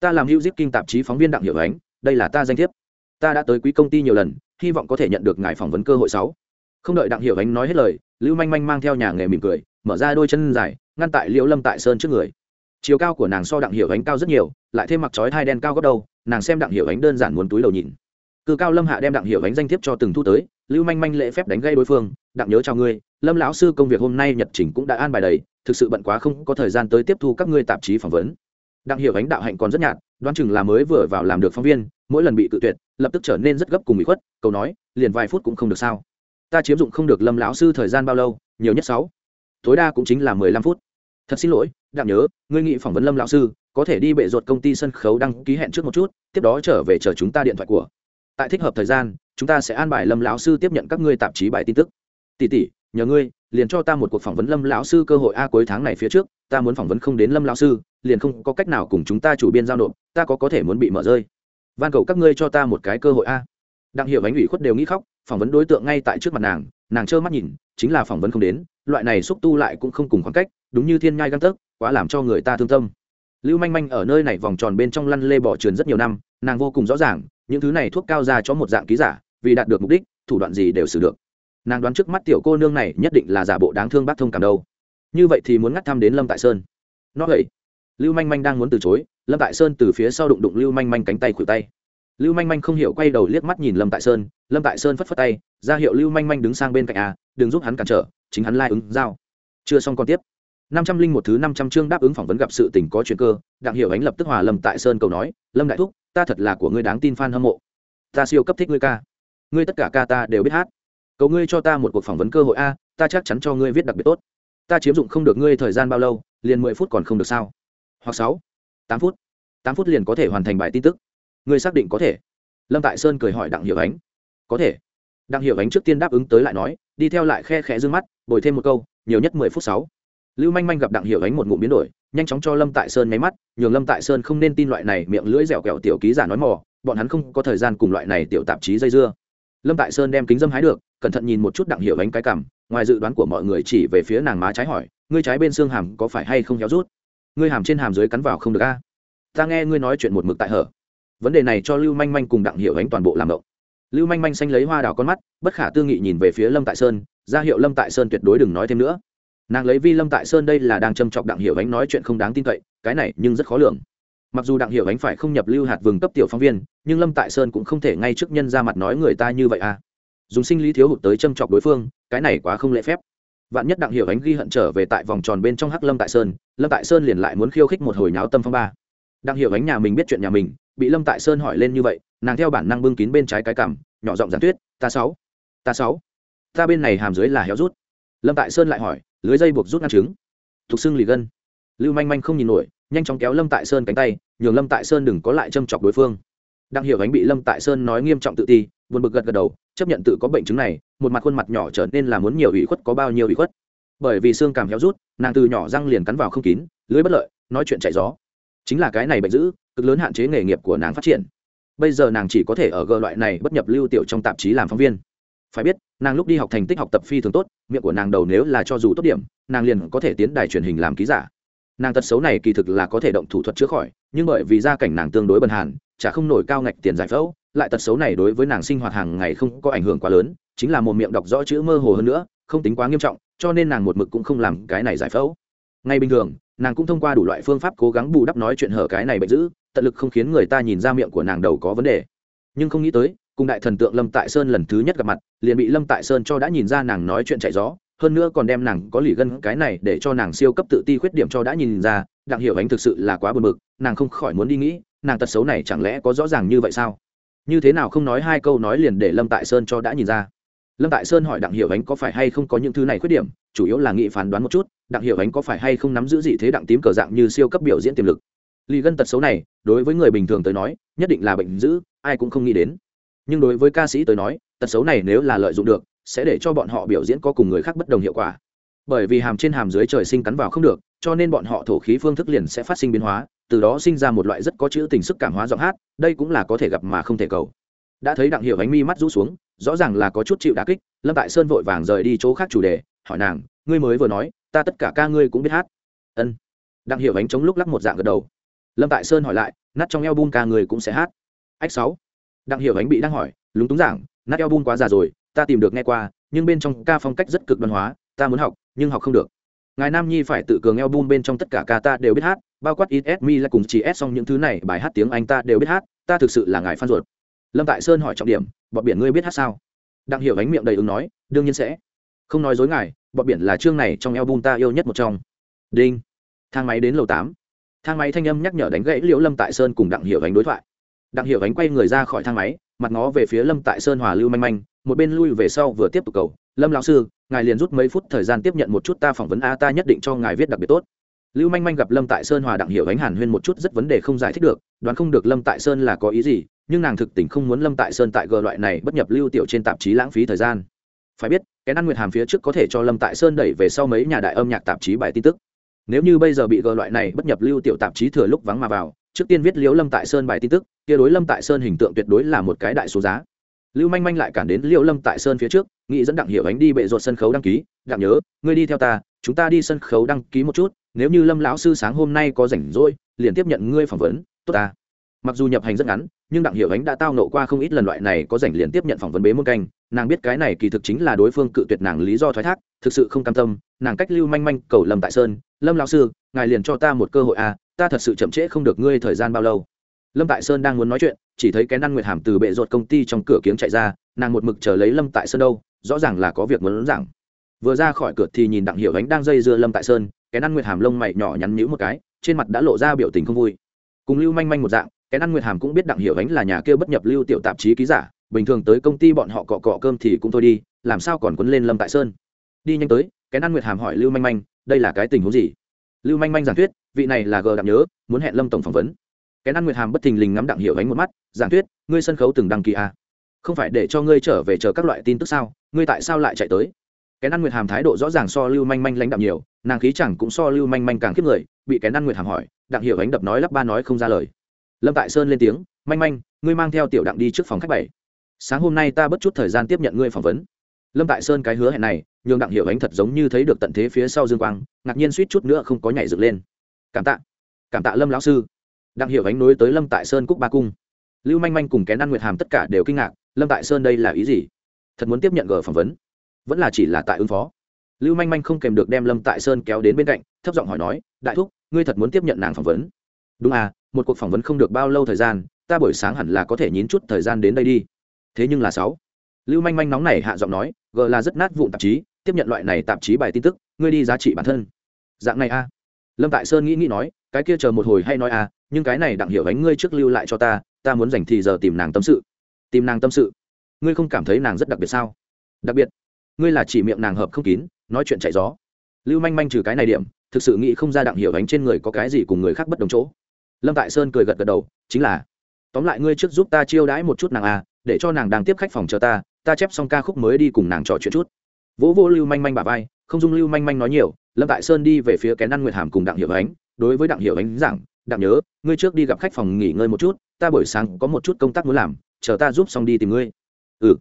Ta làm hữu zip kinh tạp chí phóng viên đặng hiệu ánh, đây là ta danh thiếp. Ta đã tới quý công ty nhiều lần hy vọng có thể nhận được ngài phỏng vấn cơ hội sáu. Không đợi đặng hiểu ánh nói hết lời, lưu manh manh mang theo nhà nghề mỉm cười, mở ra đôi chân dài, ngăn tại liễu lâm tại sơn trước người. Chiều cao của nàng so đặng hiểu ánh cao rất nhiều, lại thêm mặc trói hai đen cao gấp đầu, nàng xem đặng hiểu ánh đơn giản muốn túi đầu nhìn. Cự cao lâm hạ đem đặng hiểu ánh danh thiếp cho từng thu tới, lưu manh manh lễ phép đánh gây đối phương, đặng nhớ chào ngươi, lâm lão sư công việc hôm nay nhật trình cũng đã an bài đầy, thực sự bận quá không có thời gian tới tiếp thu các ngươi tạp chí phỏng vấn. Đặng hiểu ánh đạo hạnh còn rất nhạt, đoán chừng là mới vừa vào làm được phóng viên mỗi lần bị cự tuyệt, lập tức trở nên rất gấp cùng bị khuất, cầu nói, liền vài phút cũng không được sao. Ta chiếm dụng không được lâm lão sư thời gian bao lâu, nhiều nhất sáu. Tối đa cũng chính là mười lăm phút. Thật xin lỗi, đặng nhớ, ngươi nghị phỏng vấn lâm lão sư, có thể đi bệ ruột công ty sân khấu đăng ký hẹn trước một chút, tiếp đó trở về chờ chúng ta điện thoại của. Tại thích hợp thời gian, chúng ta sẽ an bài lâm lão sư tiếp nhận các ngươi tạp chí bài tin tức. Tỷ tỷ, nhờ ngươi, liền cho ta một cuộc phỏng vấn lâm lão sư cơ hội a cuối tháng này phía trước, ta muốn phỏng vấn không đến lâm lão sư, liền không có cách nào cùng chúng ta chủ biên giao nộp, ta có có thể muốn bị mở rơi van cầu các ngươi cho ta một cái cơ hội a. Đặng hiệu ánh ủy khuất đều nghĩ khóc, phỏng vấn đối tượng ngay tại trước mặt nàng nàng trơ mắt nhìn, chính là phỏng vấn không đến, loại này xúc tu lại cũng không cùng khoảng cách, đúng như thiên nhai găng tấc, quá làm cho người ta thương tâm. Lưu manh manh ở nơi này vòng tròn bên trong lăn lê bỏ truyền rất nhiều năm, nàng vô cùng rõ ràng, những thứ này thuốc cao ra cho một dạng ký giả, vì đạt được mục đích, thủ đoạn gì đều xử được. Nàng đoán trước mắt tiểu cô nương này nhất định là giả bộ đáng thương bác thông cảm đâu. Như vậy thì muốn ngắt thăm đến lâm tại sơn. Nó vậy lưu manh manh đang muốn từ chối lâm tại sơn từ phía sau đụng đụng lưu manh manh cánh tay khuỷu tay. Lưu manh manh không hiểu quay đầu liếc mắt nhìn lâm tại sơn lâm tại sơn phất phất tay ra hiệu lưu manh manh đứng sang bên cạnh a, đừng giúp hắn cản trở chính hắn lai、like、ứng giao. Chưa xong còn tiếp. Năm trăm linh một thứ năm trăm chương đáp ứng phỏng vấn gặp sự tình có chuyện cơ đặng hiểu ánh lập tức hòa lâm tại sơn cầu nói lâm đại thúc ta thật là của ngươi đáng tin f a n hâm mộ. Ta siêu cấp thích ngươi ca. Ngươi tất cả ca ta đều biết hát. Cầu ngươi cho ta một cuộc phỏng vấn cơ hội a ta chắc chắn cho ngươi viết đặc biệt tốt. Ta chiếm dụng không được ngươi thời gian bao lâu liền mười phút còn không được sao? Hoặc sáu, tám phút. Tám phút liền có thể hoàn thành bài tin tức. Ngươi xác định có thể. Lâm tại sơn cười hỏi đặng hiểu ánh. Có thể. Đặng hiểu ánh trước tiên đáp ứng tới lại nói, đi theo lại khe khẽ d ư ơ n g mắt, bồi thêm một câu, nhiều nhất mười phút sáu. Lưu manh manh gặp đặng hiểu ánh một ngụm biến đổi, nhanh chóng cho lâm tại sơn nháy mắt, nhường lâm tại sơn không nên tin loại này miệng lưỡi dẻo kẹo tiểu ký giả nói mò, bọn hắn không có thời gian cùng loại này tiểu tạp chí dây dưa. Lâm tại sơn đem kính dâm hái được, cẩn thận nhìn một chút đặng hiểu ánh cái cằm, ngoài dự đoán của mọi người chỉ về phía nàng má trái hỏi, ngươi trái bên xương hàm có phải hay không héo rút? Ngươi hàm trên hàm dưới cắn vào không được a. Ta nghe ngươi nói chuyện một mực tại hở. Vấn đề này cho lưu manh manh cùng đặng hiệu ánh toàn bộ làm động lưu manh manh xanh lấy hoa đào con mắt, bất khả tư nghị nhìn về phía lâm tại sơn, ra hiệu lâm tại sơn tuyệt đối đừng nói thêm nữa. Nàng lấy vi lâm tại sơn đây là đang châm chọc đặng hiệu ánh nói chuyện không đáng tin cậy, cái này nhưng rất khó lường. Mặc dù đặng hiệu ánh phải không nhập lưu hạt vừng cấp tiểu phóng viên, nhưng lâm tại sơn cũng không thể ngay trước nhân ra mặt nói người ta như vậy à. Dùng sinh lý thiếu hụt tới châm chọc đối phương, cái này quá không lễ phép vạn nhất đặng Hiểu ánh ghi hận trở về tại vòng tròn bên trong hắc lâm tại sơn, lâm tại sơn liền lại muốn khiêu khích một hồi nháo tâm phong ba. Đặng Hiểu ánh nhà mình biết chuyện nhà mình, bị lâm tại sơn hỏi lên như vậy, nàng theo bản năng bưng kín bên trái cái cằm, nhỏ giọng giản tuyết ta sáu ta sáu, ta bên này hàm dưới là héo rút. Lâm tại sơn lại hỏi, lưới dây buộc rút ngăn trứng? Thục xưng lì gân. Lưu manh manh không nhìn nổi, nhanh chóng kéo lâm tại sơn cánh tay, nhường lâm tại sơn đừng có lại châm chọc đối phương đặng hiểu ánh bị lâm tại sơn nói nghiêm trọng tự ti, buồn bực gật gật đầu, chấp nhận tự có bệnh chứng này, một mặt khuôn mặt nhỏ trở nên là muốn nhiều ủy khuất có bao nhiêu ủy khuất. Bởi vì xương cảm héo rút, nàng từ nhỏ răng liền cắn vào không kín, lưới bất lợi, nói chuyện chạy gió. Chính là cái này bệnh dữ, cực lớn hạn chế nghề nghiệp của nàng phát triển. Bây giờ nàng chỉ có thể ở g loại này bất nhập lưu tiểu trong tạp chí làm phóng viên. Phải biết, nàng lúc đi học thành tích học tập phi thường tốt, miệng của nàng đầu nếu là cho dù tốt điểm, nàng liền có thể tiến đài truyền hình làm ký giả. Nàng tật xấu này kỳ thực là có thể động thủ thuật chữa khỏi, nhưng bởi vì gia cảnh nàng tương đối bần hàn chả không nổi cao ngạch tiền giải phẫu, lại tật xấu này đối với nàng sinh hoạt hàng ngày không có ảnh hưởng quá lớn, chính là một miệng đọc rõ chữ mơ hồ hơn nữa, không tính quá nghiêm trọng, cho nên nàng một mực cũng không làm cái này giải phẫu. Ngay bình thường, nàng cũng thông qua đủ loại phương pháp cố gắng bù đắp nói chuyện hở cái này bệnh dữ, tận lực không khiến người ta nhìn ra miệng của nàng đầu có vấn đề. Nhưng không nghĩ tới, cùng đại thần tượng lâm tại sơn lần thứ nhất gặp mặt, liền bị lâm tại sơn cho đã nhìn ra nàng nói chuyện chạy gió, hơn nữa còn đem nàng có lì gân cái này để cho nàng siêu cấp tự ti khuyết điểm cho đã nhìn ra, đặng hiểu ánh thực sự là quá buồn bực, nàng không khỏi muốn đi nghĩ nàng tật xấu này chẳng lẽ có rõ ràng như vậy sao? Như thế nào không nói hai câu nói liền để lâm tại sơn cho đã nhìn ra. Lâm tại sơn hỏi đặng hiểu ánh có phải hay không có những thứ này khuyết điểm, chủ yếu là nghị phán đoán một chút, đặng hiểu ánh có phải hay không nắm giữ gì thế đặng tím cờ dạng như siêu cấp biểu diễn tiềm lực? Lì gân tật xấu này, đối với người bình thường tới nói, nhất định là bệnh dữ, ai cũng không nghĩ đến. Nhưng đối với ca sĩ tới nói, tật xấu này nếu là lợi dụng được, sẽ để cho bọn họ biểu diễn có cùng người khác bất đồng hiệu quả. Bởi vì hàm trên hàm dưới trời sinh cắn vào không được, cho nên bọn họ thổ khí phương thức liền sẽ phát sinh biến hóa từ đó sinh ra một loại rất có chữ tình sức cảm hóa giọng hát, đây cũng là có thể gặp mà không thể cầu. Đã thấy đặng hiệu ánh mi mắt rũ xuống, rõ ràng là có chút chịu đà kích, lâm tại sơn vội vàng rời đi chỗ khác chủ đề, hỏi nàng, ngươi mới vừa nói, ta tất cả ca ngươi cũng biết hát. Ân. Đặng hiệu ánh chống lúc lắc một dạng gật đầu. Lâm tại sơn hỏi lại, nát trong eo bun ca người cũng sẽ hát? Ách sáu. Đặng hiểu ánh bị đang hỏi, lúng túng giảng, nát eo bun quá già rồi, ta tìm được nghe qua, nhưng bên trong ca phong cách rất cực đoan hóa, ta muốn học, nhưng học không được. Ngài nam nhi phải tự cường eo bun bên trong tất cả ca ta đều biết hát bao quát ít s, mi là cùng chỉ s xong những thứ này, bài hát tiếng anh ta đều biết hát, ta thực sự là ngài phan ruột. Lâm tại sơn hỏi trọng điểm, bọn biển ngươi biết hát sao? Đặng hiểu ánh miệng đầy ứng nói, đương nhiên sẽ. Không nói dối ngài, bọn biển là chương này trong eo ta yêu nhất một trong. Đinh. Thang máy đến lầu tám. Thang máy thanh âm nhắc nhở đánh gãy liễu lâm tại sơn cùng đặng hiểu ánh đối thoại. Đặng hiểu ánh quay người ra khỏi thang máy, mặt ngó về phía lâm tại sơn hòa lưu manh manh, một bên lui về sau vừa tiếp tục cầu, lâm lão sư, ngài liền rút mấy phút thời gian tiếp nhận một chút ta phỏng vấn a, ta nhất định cho ngài viết đặc biệt tốt lưu manh manh gặp lâm tại sơn hòa đặng hiểu ánh hàn huyên một chút rất vấn đề không giải thích được, đoán không được lâm tại sơn là có ý gì, nhưng nàng thực tình không muốn lâm tại sơn tại g loại này bất nhập lưu tiểu trên tạp chí lãng phí thời gian. Phải biết cái ăn nguyệt hàm phía trước có thể cho lâm tại sơn đẩy về sau mấy nhà đại âm nhạc tạp chí bài tin tức. Nếu như bây giờ bị gờ loại này bất nhập lưu tiểu tạp chí thừa lúc vắng mà vào, trước tiên viết liễu lâm tại sơn bài tin tức, kia đối lâm tại sơn hình tượng tuyệt đối là một cái đại số giá. Lưu manh manh lại cản đến liễu lâm tại sơn phía trước, nghĩ dẫn đặng hiểu ánh đi bệ ruột sân khấu đăng ký. Đặng nhớ, ngươi đi theo ta, chúng ta đi sân khấu đăng ký một chút nếu như lâm lão sư sáng hôm nay có rảnh rỗi, liền tiếp nhận ngươi phỏng vấn, tốt ta. Mặc dù nhập hành rất ngắn, nhưng đặng hiểu ánh đã tao nộ qua không ít lần loại này có rảnh liền tiếp nhận phỏng vấn bế môn canh. Nàng biết cái này kỳ thực chính là đối phương cự tuyệt nàng lý do thoái thác, thực sự không cam tâm. Nàng cách lưu manh manh, cầu lâm tại sơn, lâm lão sư, ngài liền cho ta một cơ hội à ta thật sự chậm trễ không được ngươi thời gian bao lâu. Lâm tại sơn đang muốn nói chuyện, chỉ thấy cái năn nguyệt hàm từ bệ ruột công ty trong cửa kiếng chạy ra, nàng một mực chờ lấy lâm tại sơn đâu, rõ ràng là có việc muốn giảng. Vừa ra khỏi cửa thì nhìn đặng hiểu ánh đang dây dưa lâm tại sơn cái năn nguyệt hàm lông mày nhỏ nhắn nhữ một cái, trên mặt đã lộ ra biểu tình không vui. Cùng lưu manh manh một dạng cái năn nguyệt hàm cũng biết đặng hiểu ánh là nhà kia bất nhập lưu tiểu tạp chí ký giả, bình thường tới công ty bọn họ cọ cọ cơm thì cũng thôi đi, làm sao còn quấn lên lâm tại sơn. Đi nhanh tới cái năn nguyệt hàm hỏi lưu manh manh, đây là cái tình huống gì? Lưu manh manh giảng thuyết, vị này là gờ đặng nhớ, muốn hẹn lâm tổng phỏng vấn. Cái năn nguyệt hàm bất thình lình ngắm đặng hiểu ánh một mắt, giảng thuyết, ngươi sân khấu từng đăng ký à? không phải để cho ngươi trở về chờ các loại tin tức sao? Ngươi tại sao lại chạy tới? Kén ăn nguyệt hàm thái độ rõ ràng so lưu manh manh lãnh đạm nhiều, nàng khí chẳng cũng so lưu manh manh càng kiếp người, bị kén ăn nguyệt hàm hỏi, đặng hiểu ánh đập nói lắp ba nói không ra lời. Lâm tại sơn lên tiếng, manh manh, ngươi mang theo tiểu đặng đi trước phòng khách bảy. Sáng hôm nay ta bất chút thời gian tiếp nhận ngươi phỏng vấn. Lâm tại sơn cái hứa hẹn này, nhường đặng hiểu ánh thật giống như thấy được tận thế phía sau dương quang, ngạc nhiên suýt chút nữa không có nhảy dựng lên. Cảm tạ cảm tạ lâm lão sư. Đặng hiểu ánh nối tới lâm tại sơn cúc ba cung. Lưu manh manh cùng kén ăn nguyệt hàm tất cả đều kinh ngạc, lâm tại sơn đây là ý gì? Thật muốn tiếp nhận gờ phỏng vấn vẫn là chỉ là tại ứng phó. Lưu manh manh không kèm được đem lâm tại sơn kéo đến bên cạnh, thấp giọng hỏi nói, đại thúc, ngươi thật muốn tiếp nhận nàng phỏng vấn? Đúng à một cuộc phỏng vấn không được bao lâu thời gian, ta buổi sáng hẳn là có thể nhín chút thời gian đến đây đi. Thế nhưng là sáu. Lưu manh manh nóng này hạ giọng nói, g là rất nát vụn tạp chí, tiếp nhận loại này tạp chí bài tin tức, ngươi đi giá trị bản thân. Dạng này a à. lâm tại sơn nghĩ nghĩ nói, cái kia chờ một hồi hay nói à nhưng cái này đặng hiểu ánh ngươi trước lưu lại cho ta ta muốn dành thì giờ tìm nàng tâm sự. Tìm nàng tâm sự? Ngươi không cảm thấy nàng rất đặc biệt sao? Đặc biệt ngươi là chỉ miệng nàng hợp không kín, nói chuyện chạy gió. Lưu manh manh trừ cái này điểm, thực sự nghĩ không ra đặng hiểu ánh trên người có cái gì cùng người khác bất đồng chỗ. Lâm tại sơn cười gật gật đầu, chính là, tóm lại ngươi trước giúp ta chiêu đãi một chút nàng à để cho nàng đang tiếp khách phòng chờ ta ta chép xong ca khúc mới đi cùng nàng trò chuyện chút. Vỗ vô lưu manh manh bà vai, không dung lưu manh manh nói nhiều, lâm tại sơn đi về phía kén ăn nguyệt hàm cùng đặng hiểu ánh, đối với đặng hiểu ánh giảng, đặng nhớ, ngươi trước đi gặp khách phòng nghỉ ngơi một chút, ta buổi sáng có một chút công tác muốn làm, chờ ta giúp xong đi tìm ngươi. Ừ.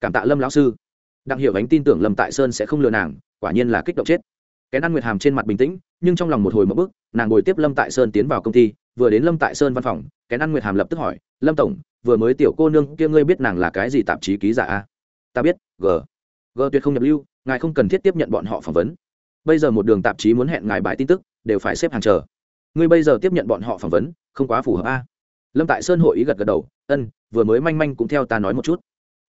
Cảm tạ lâm lão sư đặng hiểu ánh tin tưởng lâm tại sơn sẽ không lừa nàng, quả nhiên là kích động chết. Kén ăn nguyệt hàm trên mặt bình tĩnh, nhưng trong lòng một hồi mẫu bức, nàng ngồi tiếp lâm tại sơn tiến vào công ty, vừa đến lâm tại sơn văn phòng, kén ăn nguyệt hàm lập tức hỏi, lâm tổng, vừa mới tiểu cô nương kia ngươi biết nàng là cái gì tạp chí ký giả a? Ta biết, g. G tuyệt không nhập lưu, ngài không cần thiết tiếp nhận bọn họ phỏng vấn. Bây giờ một đường tạp chí muốn hẹn ngài bài tin tức, đều phải xếp hàng chờ. Ngươi bây giờ tiếp nhận bọn họ phỏng vấn, không quá phù hợp a? Lâm tại sơn hội ý gật gật đầu, ân, vừa mới manh manh cũng theo ta nói một chút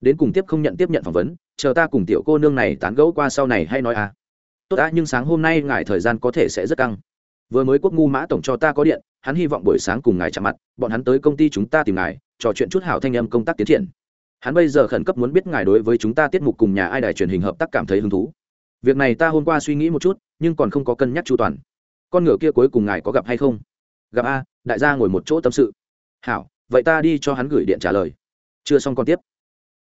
đến cùng tiếp không nhận tiếp nhận phỏng vấn, chờ ta cùng tiểu cô nương này tán gẫu qua sau này hay nói a tốt đã, nhưng sáng hôm nay ngài thời gian có thể sẽ rất căng. Vừa mới quốc ngu mã tổng cho ta có điện, hắn hy vọng buổi sáng cùng ngài chạm mặt, bọn hắn tới công ty chúng ta tìm ngài, trò chuyện chút hảo thanh âm công tác tiến triển. Hắn bây giờ khẩn cấp muốn biết ngài đối với chúng ta tiết mục cùng nhà ai đài truyền hình hợp tác cảm thấy hứng thú. Việc này ta hôm qua suy nghĩ một chút, nhưng còn không có cân nhắc chu toàn. Con ngựa kia cuối cùng ngài có gặp hay không? Gặp a, đại gia ngồi một chỗ tâm sự. Hảo, vậy ta đi cho hắn gửi điện trả lời. Chưa xong còn tiếp.